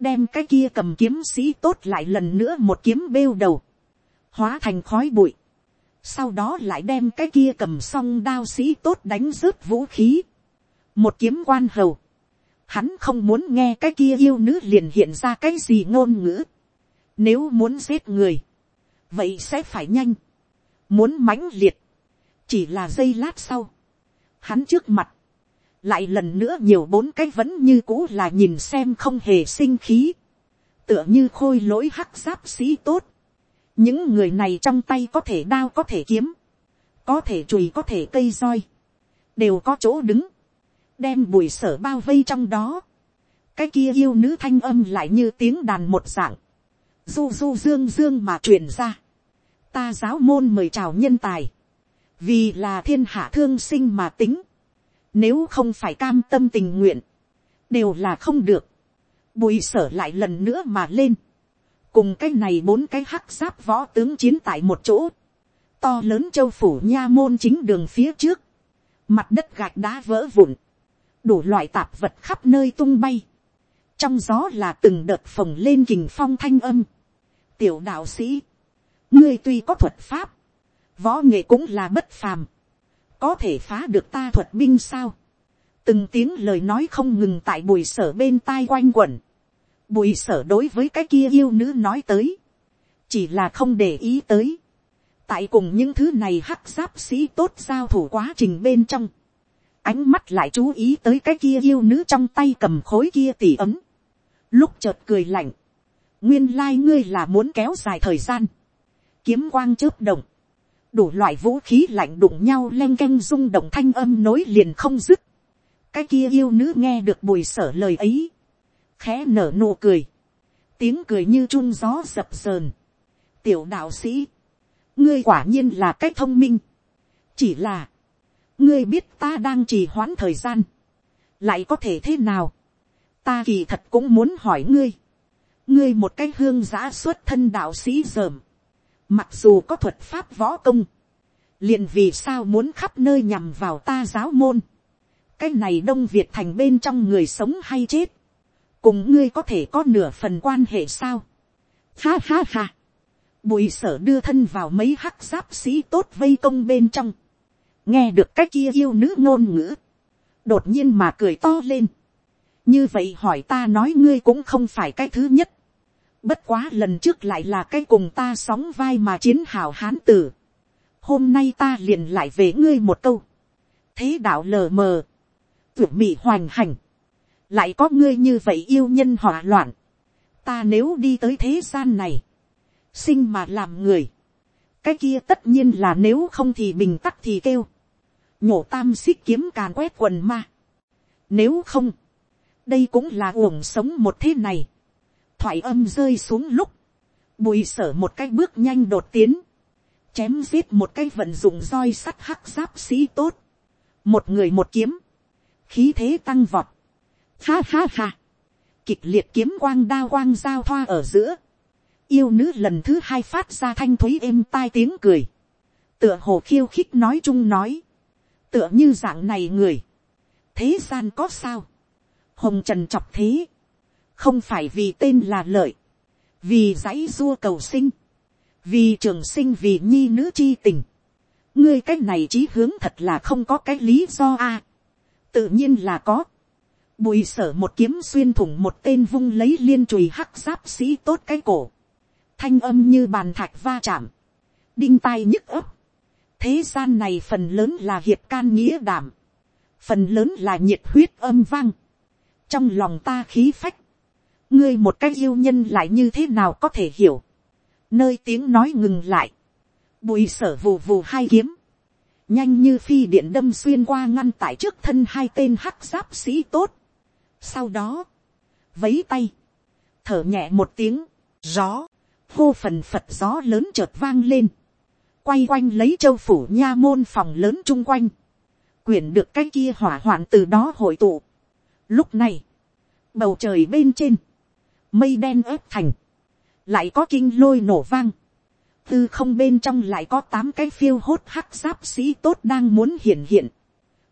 đem cái kia cầm kiếm sĩ tốt lại lần nữa một kiếm bêu đầu. hóa thành khói bụi sau đó lại đem cái kia cầm xong đao sĩ tốt đánh rớt vũ khí một kiếm quan hầu, hắn không muốn nghe cái kia yêu nữ liền hiện ra cái gì ngôn ngữ. Nếu muốn giết người, vậy sẽ phải nhanh, muốn mãnh liệt, chỉ là giây lát sau. Hắn trước mặt, lại lần nữa nhiều bốn cái vẫn như cũ là nhìn xem không hề sinh khí. tựa như khôi lỗi hắc giáp sĩ tốt, những người này trong tay có thể đao có thể kiếm, có thể chùi có thể cây roi, đều có chỗ đứng, đem bùi sở bao vây trong đó, cái kia yêu nữ thanh âm lại như tiếng đàn một dạng, du du dương dương mà truyền ra, ta giáo môn mời chào nhân tài, vì là thiên hạ thương sinh mà tính, nếu không phải cam tâm tình nguyện, đều là không được, bùi sở lại lần nữa mà lên, cùng cái này bốn cái hắc giáp võ tướng chiến tại một chỗ, to lớn châu phủ nha môn chính đường phía trước, mặt đất gạch đá vỡ vụn, đủ loại tạp vật khắp nơi tung bay, trong gió là từng đợt phồng lên kình phong thanh âm, tiểu đạo sĩ, ngươi tuy có thuật pháp, võ nghệ cũng là bất phàm, có thể phá được ta thuật binh sao, từng tiếng lời nói không ngừng tại bùi sở bên tai quanh quẩn, bùi sở đối với cái kia yêu nữ nói tới, chỉ là không để ý tới, tại cùng những thứ này hắc giáp sĩ tốt giao thủ quá trình bên trong, ánh mắt lại chú ý tới cái kia yêu nữ trong tay cầm khối kia tỉ ấm, lúc chợt cười lạnh, nguyên lai ngươi là muốn kéo dài thời gian, kiếm quang chớp động, đủ loại vũ khí lạnh đụng nhau len canh rung động thanh âm nối liền không dứt, cái kia yêu nữ nghe được bùi sở lời ấy, khẽ nở nụ cười, tiếng cười như chun gió dập sờn, tiểu đạo sĩ, ngươi quả nhiên là cách thông minh, chỉ là, ngươi biết ta đang trì hoãn thời gian, lại có thể thế nào, ta kỳ thật cũng muốn hỏi ngươi, ngươi một cái hương giã xuất thân đạo sĩ dởm, mặc dù có thuật pháp võ công, liền vì sao muốn khắp nơi nhằm vào ta giáo môn, cái này đông việt thành bên trong người sống hay chết, cùng ngươi có thể có nửa phần quan hệ sao. Ha ha ha. Bùi sở đưa thân vào mấy hắc giáp sĩ tốt vây công bên trong. Nghe được cái kia yêu nữ ngôn ngữ. Đột nhiên mà cười to lên. Như vậy hỏi ta nói ngươi cũng không phải cái thứ nhất. Bất quá lần trước lại là cái cùng ta sóng vai mà chiến hào hán tử. Hôm nay ta liền lại về ngươi một câu. Thế đạo lờ mờ. Tưởng mị hoành hành lại có ngươi như vậy yêu nhân hỏa loạn, ta nếu đi tới thế gian này, sinh mà làm người, cái kia tất nhiên là nếu không thì bình tắc thì kêu, nhổ tam xích kiếm càn quét quần ma, nếu không, đây cũng là uổng sống một thế này, thoại âm rơi xuống lúc, bùi sở một cái bước nhanh đột tiến, chém giết một cái vận dụng roi sắt hắc giáp sĩ tốt, một người một kiếm, khí thế tăng vọt, Ha ha ha. Kịch liệt kiếm quang đao quang giao thoa ở giữa. Yêu nữ lần thứ hai phát ra thanh thúy êm tai tiếng cười. Tựa hồ khiêu khích nói chung nói. Tựa như dạng này người. Thế gian có sao? Hồng trần chọc thế. Không phải vì tên là lợi. Vì dãy rua cầu sinh. Vì trường sinh vì nhi nữ chi tình. Ngươi cách này chí hướng thật là không có cái lý do a Tự nhiên là có Bùi sở một kiếm xuyên thủng một tên vung lấy liên chùy hắc giáp sĩ tốt cái cổ. Thanh âm như bàn thạch va chạm. Đinh tai nhức ấp. Thế gian này phần lớn là hiệp can nghĩa đảm. Phần lớn là nhiệt huyết âm vang. Trong lòng ta khí phách. Ngươi một cách yêu nhân lại như thế nào có thể hiểu. Nơi tiếng nói ngừng lại. Bùi sở vù vù hai kiếm. Nhanh như phi điện đâm xuyên qua ngăn tại trước thân hai tên hắc giáp sĩ tốt sau đó, vấy tay, thở nhẹ một tiếng, gió, hô phần phật gió lớn chợt vang lên, quay quanh lấy châu phủ nha môn phòng lớn chung quanh, quyển được cái kia hỏa hoạn từ đó hội tụ. Lúc này, bầu trời bên trên, mây đen ép thành, lại có kinh lôi nổ vang, tư không bên trong lại có tám cái phiêu hốt hắc giáp sĩ tốt đang muốn hiện hiện.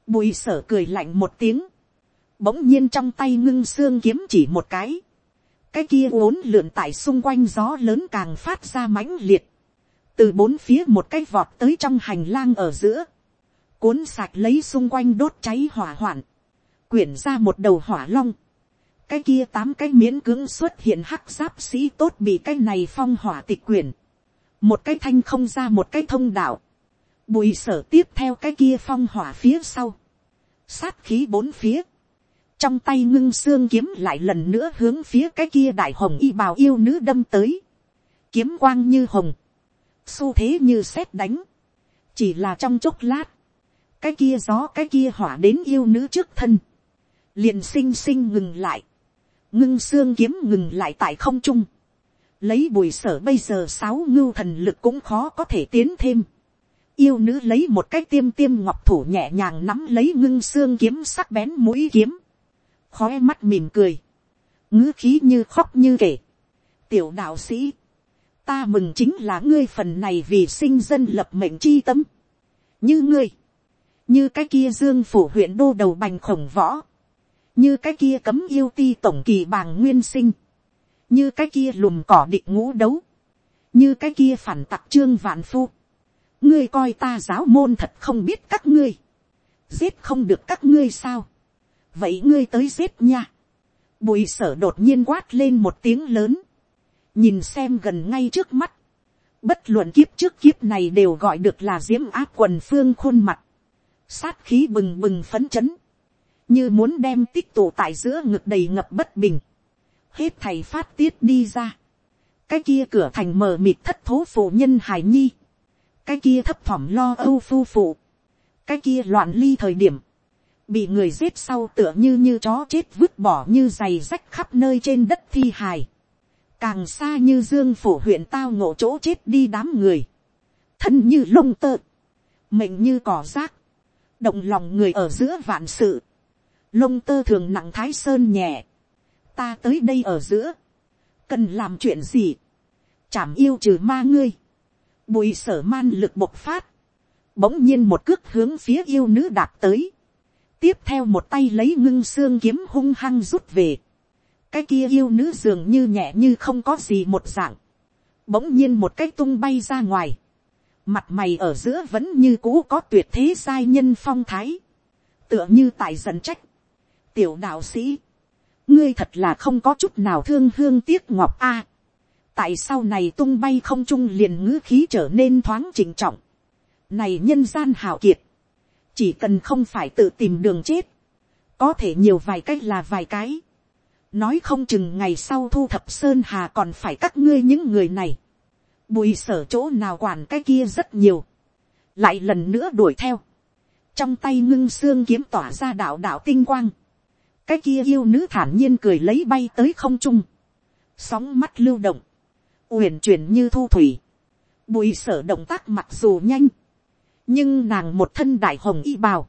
Bùi sở cười lạnh một tiếng, bỗng nhiên trong tay ngưng xương kiếm chỉ một cái, cái kia uốn lượn tại xung quanh gió lớn càng phát ra mãnh liệt, từ bốn phía một cái vọt tới trong hành lang ở giữa, cuốn sạch lấy xung quanh đốt cháy hỏa hoạn, quyển ra một đầu hỏa long, cái kia tám cái miễn cưỡng xuất hiện hắc giáp sĩ tốt bị cái này phong hỏa tịch quyển, một cái thanh không ra một cái thông đạo, bùi sở tiếp theo cái kia phong hỏa phía sau, sát khí bốn phía, trong tay ngưng xương kiếm lại lần nữa hướng phía cái kia đại hồng y bào yêu nữ đâm tới, kiếm quang như hồng, xu thế như xét đánh, chỉ là trong chốc lát, cái kia gió cái kia hỏa đến yêu nữ trước thân, liền xinh xinh ngừng lại, ngưng xương kiếm ngừng lại tại không trung, lấy bùi sở bây giờ sáu ngưu thần lực cũng khó có thể tiến thêm, yêu nữ lấy một cái tiêm tiêm ngọc thủ nhẹ nhàng nắm lấy ngưng xương kiếm sắc bén mũi kiếm, khói mắt mỉm cười, ngữ khí như khóc như kể, tiểu đạo sĩ, ta mừng chính là ngươi phần này vì sinh dân lập mệnh chi tâm, như ngươi, như cái kia dương phủ huyện đô đầu bành khổng võ, như cái kia cấm yêu ti tổng kỳ bàng nguyên sinh, như cái kia lùm cỏ định ngũ đấu, như cái kia phản tặc trương vạn phu, ngươi coi ta giáo môn thật không biết các ngươi, giết không được các ngươi sao, vậy ngươi tới giết nha, bùi sở đột nhiên quát lên một tiếng lớn, nhìn xem gần ngay trước mắt, bất luận kiếp trước kiếp này đều gọi được là diễm áp quần phương khuôn mặt, sát khí bừng bừng phấn chấn, như muốn đem tích tụ tại giữa ngực đầy ngập bất bình, hết thầy phát tiết đi ra, cái kia cửa thành mờ mịt thất thố phụ nhân hải nhi, cái kia thấp thỏm lo âu phu phụ, cái kia loạn ly thời điểm, bị người giết sau tựa như như chó chết vứt bỏ như giày rách khắp nơi trên đất thi hài, càng xa như dương phủ huyện tao ngộ chỗ chết đi đám người, thân như lông tơ, mệnh như cỏ rác, động lòng người ở giữa vạn sự, lông tơ thường nặng thái sơn nhẹ, ta tới đây ở giữa, cần làm chuyện gì, chảm yêu trừ ma ngươi, bùi sở man lực bộc phát, bỗng nhiên một cước hướng phía yêu nữ đạp tới, tiếp theo một tay lấy ngưng xương kiếm hung hăng rút về, cái kia yêu nữ dường như nhẹ như không có gì một dạng, bỗng nhiên một cái tung bay ra ngoài, mặt mày ở giữa vẫn như cũ có tuyệt thế giai nhân phong thái, tựa như tại dần trách, tiểu đạo sĩ, ngươi thật là không có chút nào thương hương tiếc ngọc a, tại sau này tung bay không trung liền ngữ khí trở nên thoáng trình trọng, này nhân gian hào kiệt, chỉ cần không phải tự tìm đường chết, có thể nhiều vài cách là vài cái, nói không chừng ngày sau thu thập sơn hà còn phải các ngươi những người này, bùi sở chỗ nào quản cái kia rất nhiều, lại lần nữa đuổi theo, trong tay ngưng xương kiếm tỏa ra đạo đạo tinh quang, cái kia yêu nữ thản nhiên cười lấy bay tới không trung, sóng mắt lưu động, uyển chuyển như thu thủy, bùi sở động tác mặc dù nhanh, nhưng nàng một thân đại hồng y bào,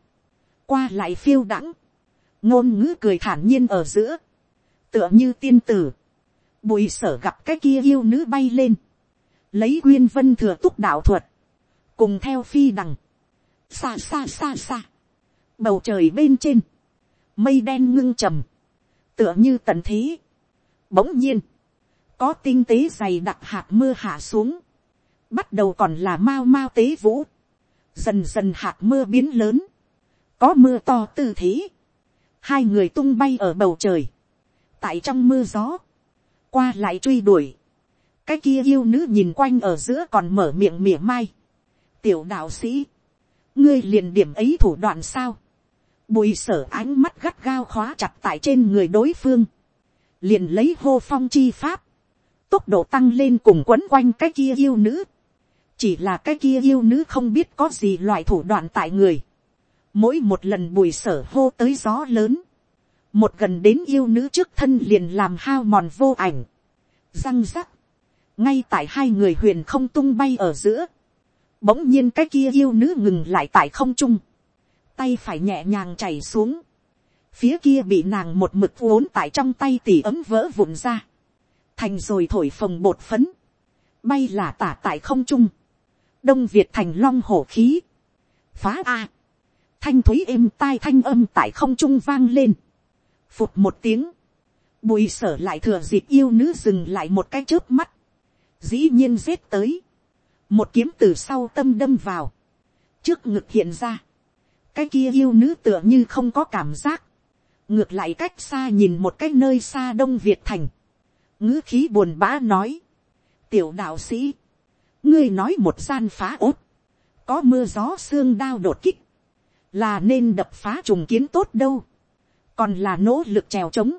qua lại phiêu đãng, ngôn ngữ cười thản nhiên ở giữa, tựa như tiên tử, bùi sở gặp cái kia yêu nữ bay lên, lấy quyên vân thừa túc đạo thuật, cùng theo phi đằng, xa xa xa xa, bầu trời bên trên, mây đen ngưng trầm, tựa như tận thế. Bỗng nhiên, có tinh tế dày đặc hạt mưa hạ xuống, bắt đầu còn là mau mau tế vũ, dần dần hạt mưa biến lớn, có mưa to tư thế, hai người tung bay ở bầu trời, tại trong mưa gió, qua lại truy đuổi, cái kia yêu nữ nhìn quanh ở giữa còn mở miệng mỉa mai, tiểu đạo sĩ, ngươi liền điểm ấy thủ đoạn sao, bùi sở ánh mắt gắt gao khóa chặt tại trên người đối phương, liền lấy hô phong chi pháp, tốc độ tăng lên cùng quấn quanh cái kia yêu nữ, chỉ là cái kia yêu nữ không biết có gì loại thủ đoạn tại người, mỗi một lần bùi sở hô tới gió lớn, một gần đến yêu nữ trước thân liền làm hao mòn vô ảnh, răng rắc, ngay tại hai người huyền không tung bay ở giữa, bỗng nhiên cái kia yêu nữ ngừng lại tại không trung, tay phải nhẹ nhàng chảy xuống, phía kia bị nàng một mực vốn tại trong tay tỉ ấm vỡ vụn ra, thành rồi thổi phồng bột phấn, bay là tả tại không trung, đông việt thành long hổ khí, phá a, thanh thúy êm tai thanh âm tại không trung vang lên, phụt một tiếng, bùi sở lại thừa dịp yêu nữ dừng lại một cái trước mắt, dĩ nhiên giết tới, một kiếm từ sau tâm đâm vào, trước ngực hiện ra, cái kia yêu nữ tựa như không có cảm giác, ngược lại cách xa nhìn một cái nơi xa đông việt thành, ngữ khí buồn bã nói, tiểu đạo sĩ, ngươi nói một gian phá ốt, có mưa gió xương đao đột kích, là nên đập phá trùng kiến tốt đâu, còn là nỗ lực trèo trống,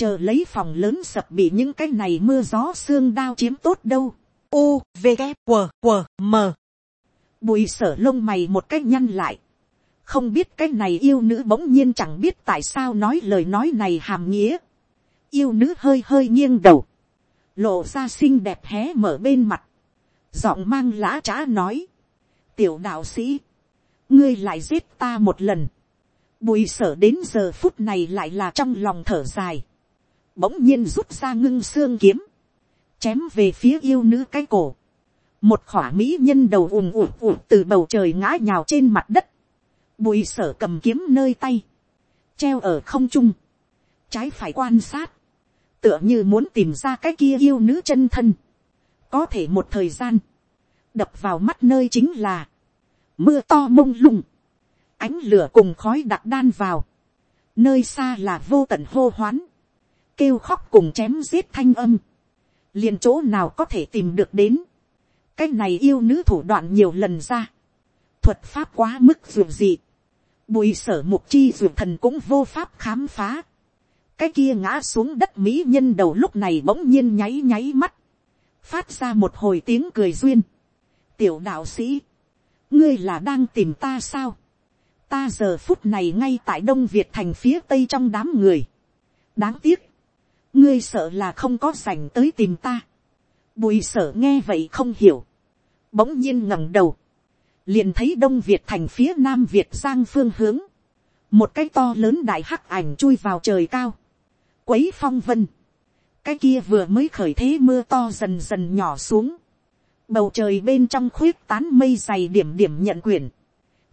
chờ lấy phòng lớn sập bị những cái này mưa gió xương đao chiếm tốt đâu. U, V, g W, W, M. Bùi sở lông mày một cách nhăn lại. Không biết cái này yêu nữ bỗng nhiên chẳng biết tại sao nói lời nói này hàm nghĩa. Yêu nữ hơi hơi nghiêng đầu. Lộ ra xinh đẹp hé mở bên mặt. Giọng mang lã trá nói. Tiểu đạo sĩ. Ngươi lại giết ta một lần. Bùi sở đến giờ phút này lại là trong lòng thở dài. Bỗng nhiên rút ra ngưng xương kiếm, chém về phía yêu nữ cái cổ, một khỏa mỹ nhân đầu ùm ùm ùm từ bầu trời ngã nhào trên mặt đất, bùi sở cầm kiếm nơi tay, treo ở không trung, trái phải quan sát, tựa như muốn tìm ra cái kia yêu nữ chân thân, có thể một thời gian, đập vào mắt nơi chính là, mưa to mông lung, ánh lửa cùng khói đặc đan vào, nơi xa là vô tận hô hoán, kêu khóc cùng chém giết thanh âm, liền chỗ nào có thể tìm được đến, cái này yêu nữ thủ đoạn nhiều lần ra, thuật pháp quá mức dù dị bùi sở mục chi dù thần cũng vô pháp khám phá, cái kia ngã xuống đất mỹ nhân đầu lúc này bỗng nhiên nháy nháy mắt, phát ra một hồi tiếng cười duyên, tiểu đạo sĩ, ngươi là đang tìm ta sao, ta giờ phút này ngay tại đông việt thành phía tây trong đám người, đáng tiếc, ngươi sợ là không có dành tới tìm ta. bùi sở nghe vậy không hiểu. bỗng nhiên ngẩng đầu. liền thấy đông việt thành phía nam việt sang phương hướng. một cái to lớn đại hắc ảnh chui vào trời cao. quấy phong vân cái kia vừa mới khởi thế mưa to dần dần nhỏ xuống. bầu trời bên trong khuyết tán mây dày điểm điểm nhận quyền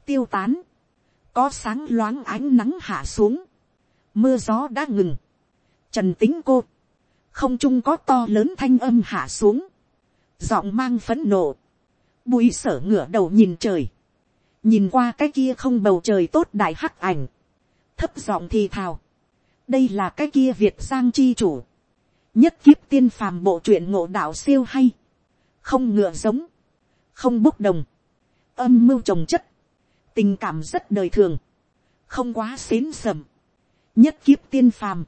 tiêu tán. có sáng loáng ánh nắng hạ xuống. mưa gió đã ngừng Trần tính cô. Không chung có to lớn thanh âm hạ xuống. Giọng mang phấn nộ. Bùi sở ngửa đầu nhìn trời. Nhìn qua cái kia không bầu trời tốt đại hắc ảnh. Thấp giọng thì thào. Đây là cái kia Việt Giang chi chủ. Nhất kiếp tiên phàm bộ truyện ngộ đạo siêu hay. Không ngựa giống. Không bốc đồng. Âm mưu trồng chất. Tình cảm rất đời thường. Không quá xến sầm. Nhất kiếp tiên phàm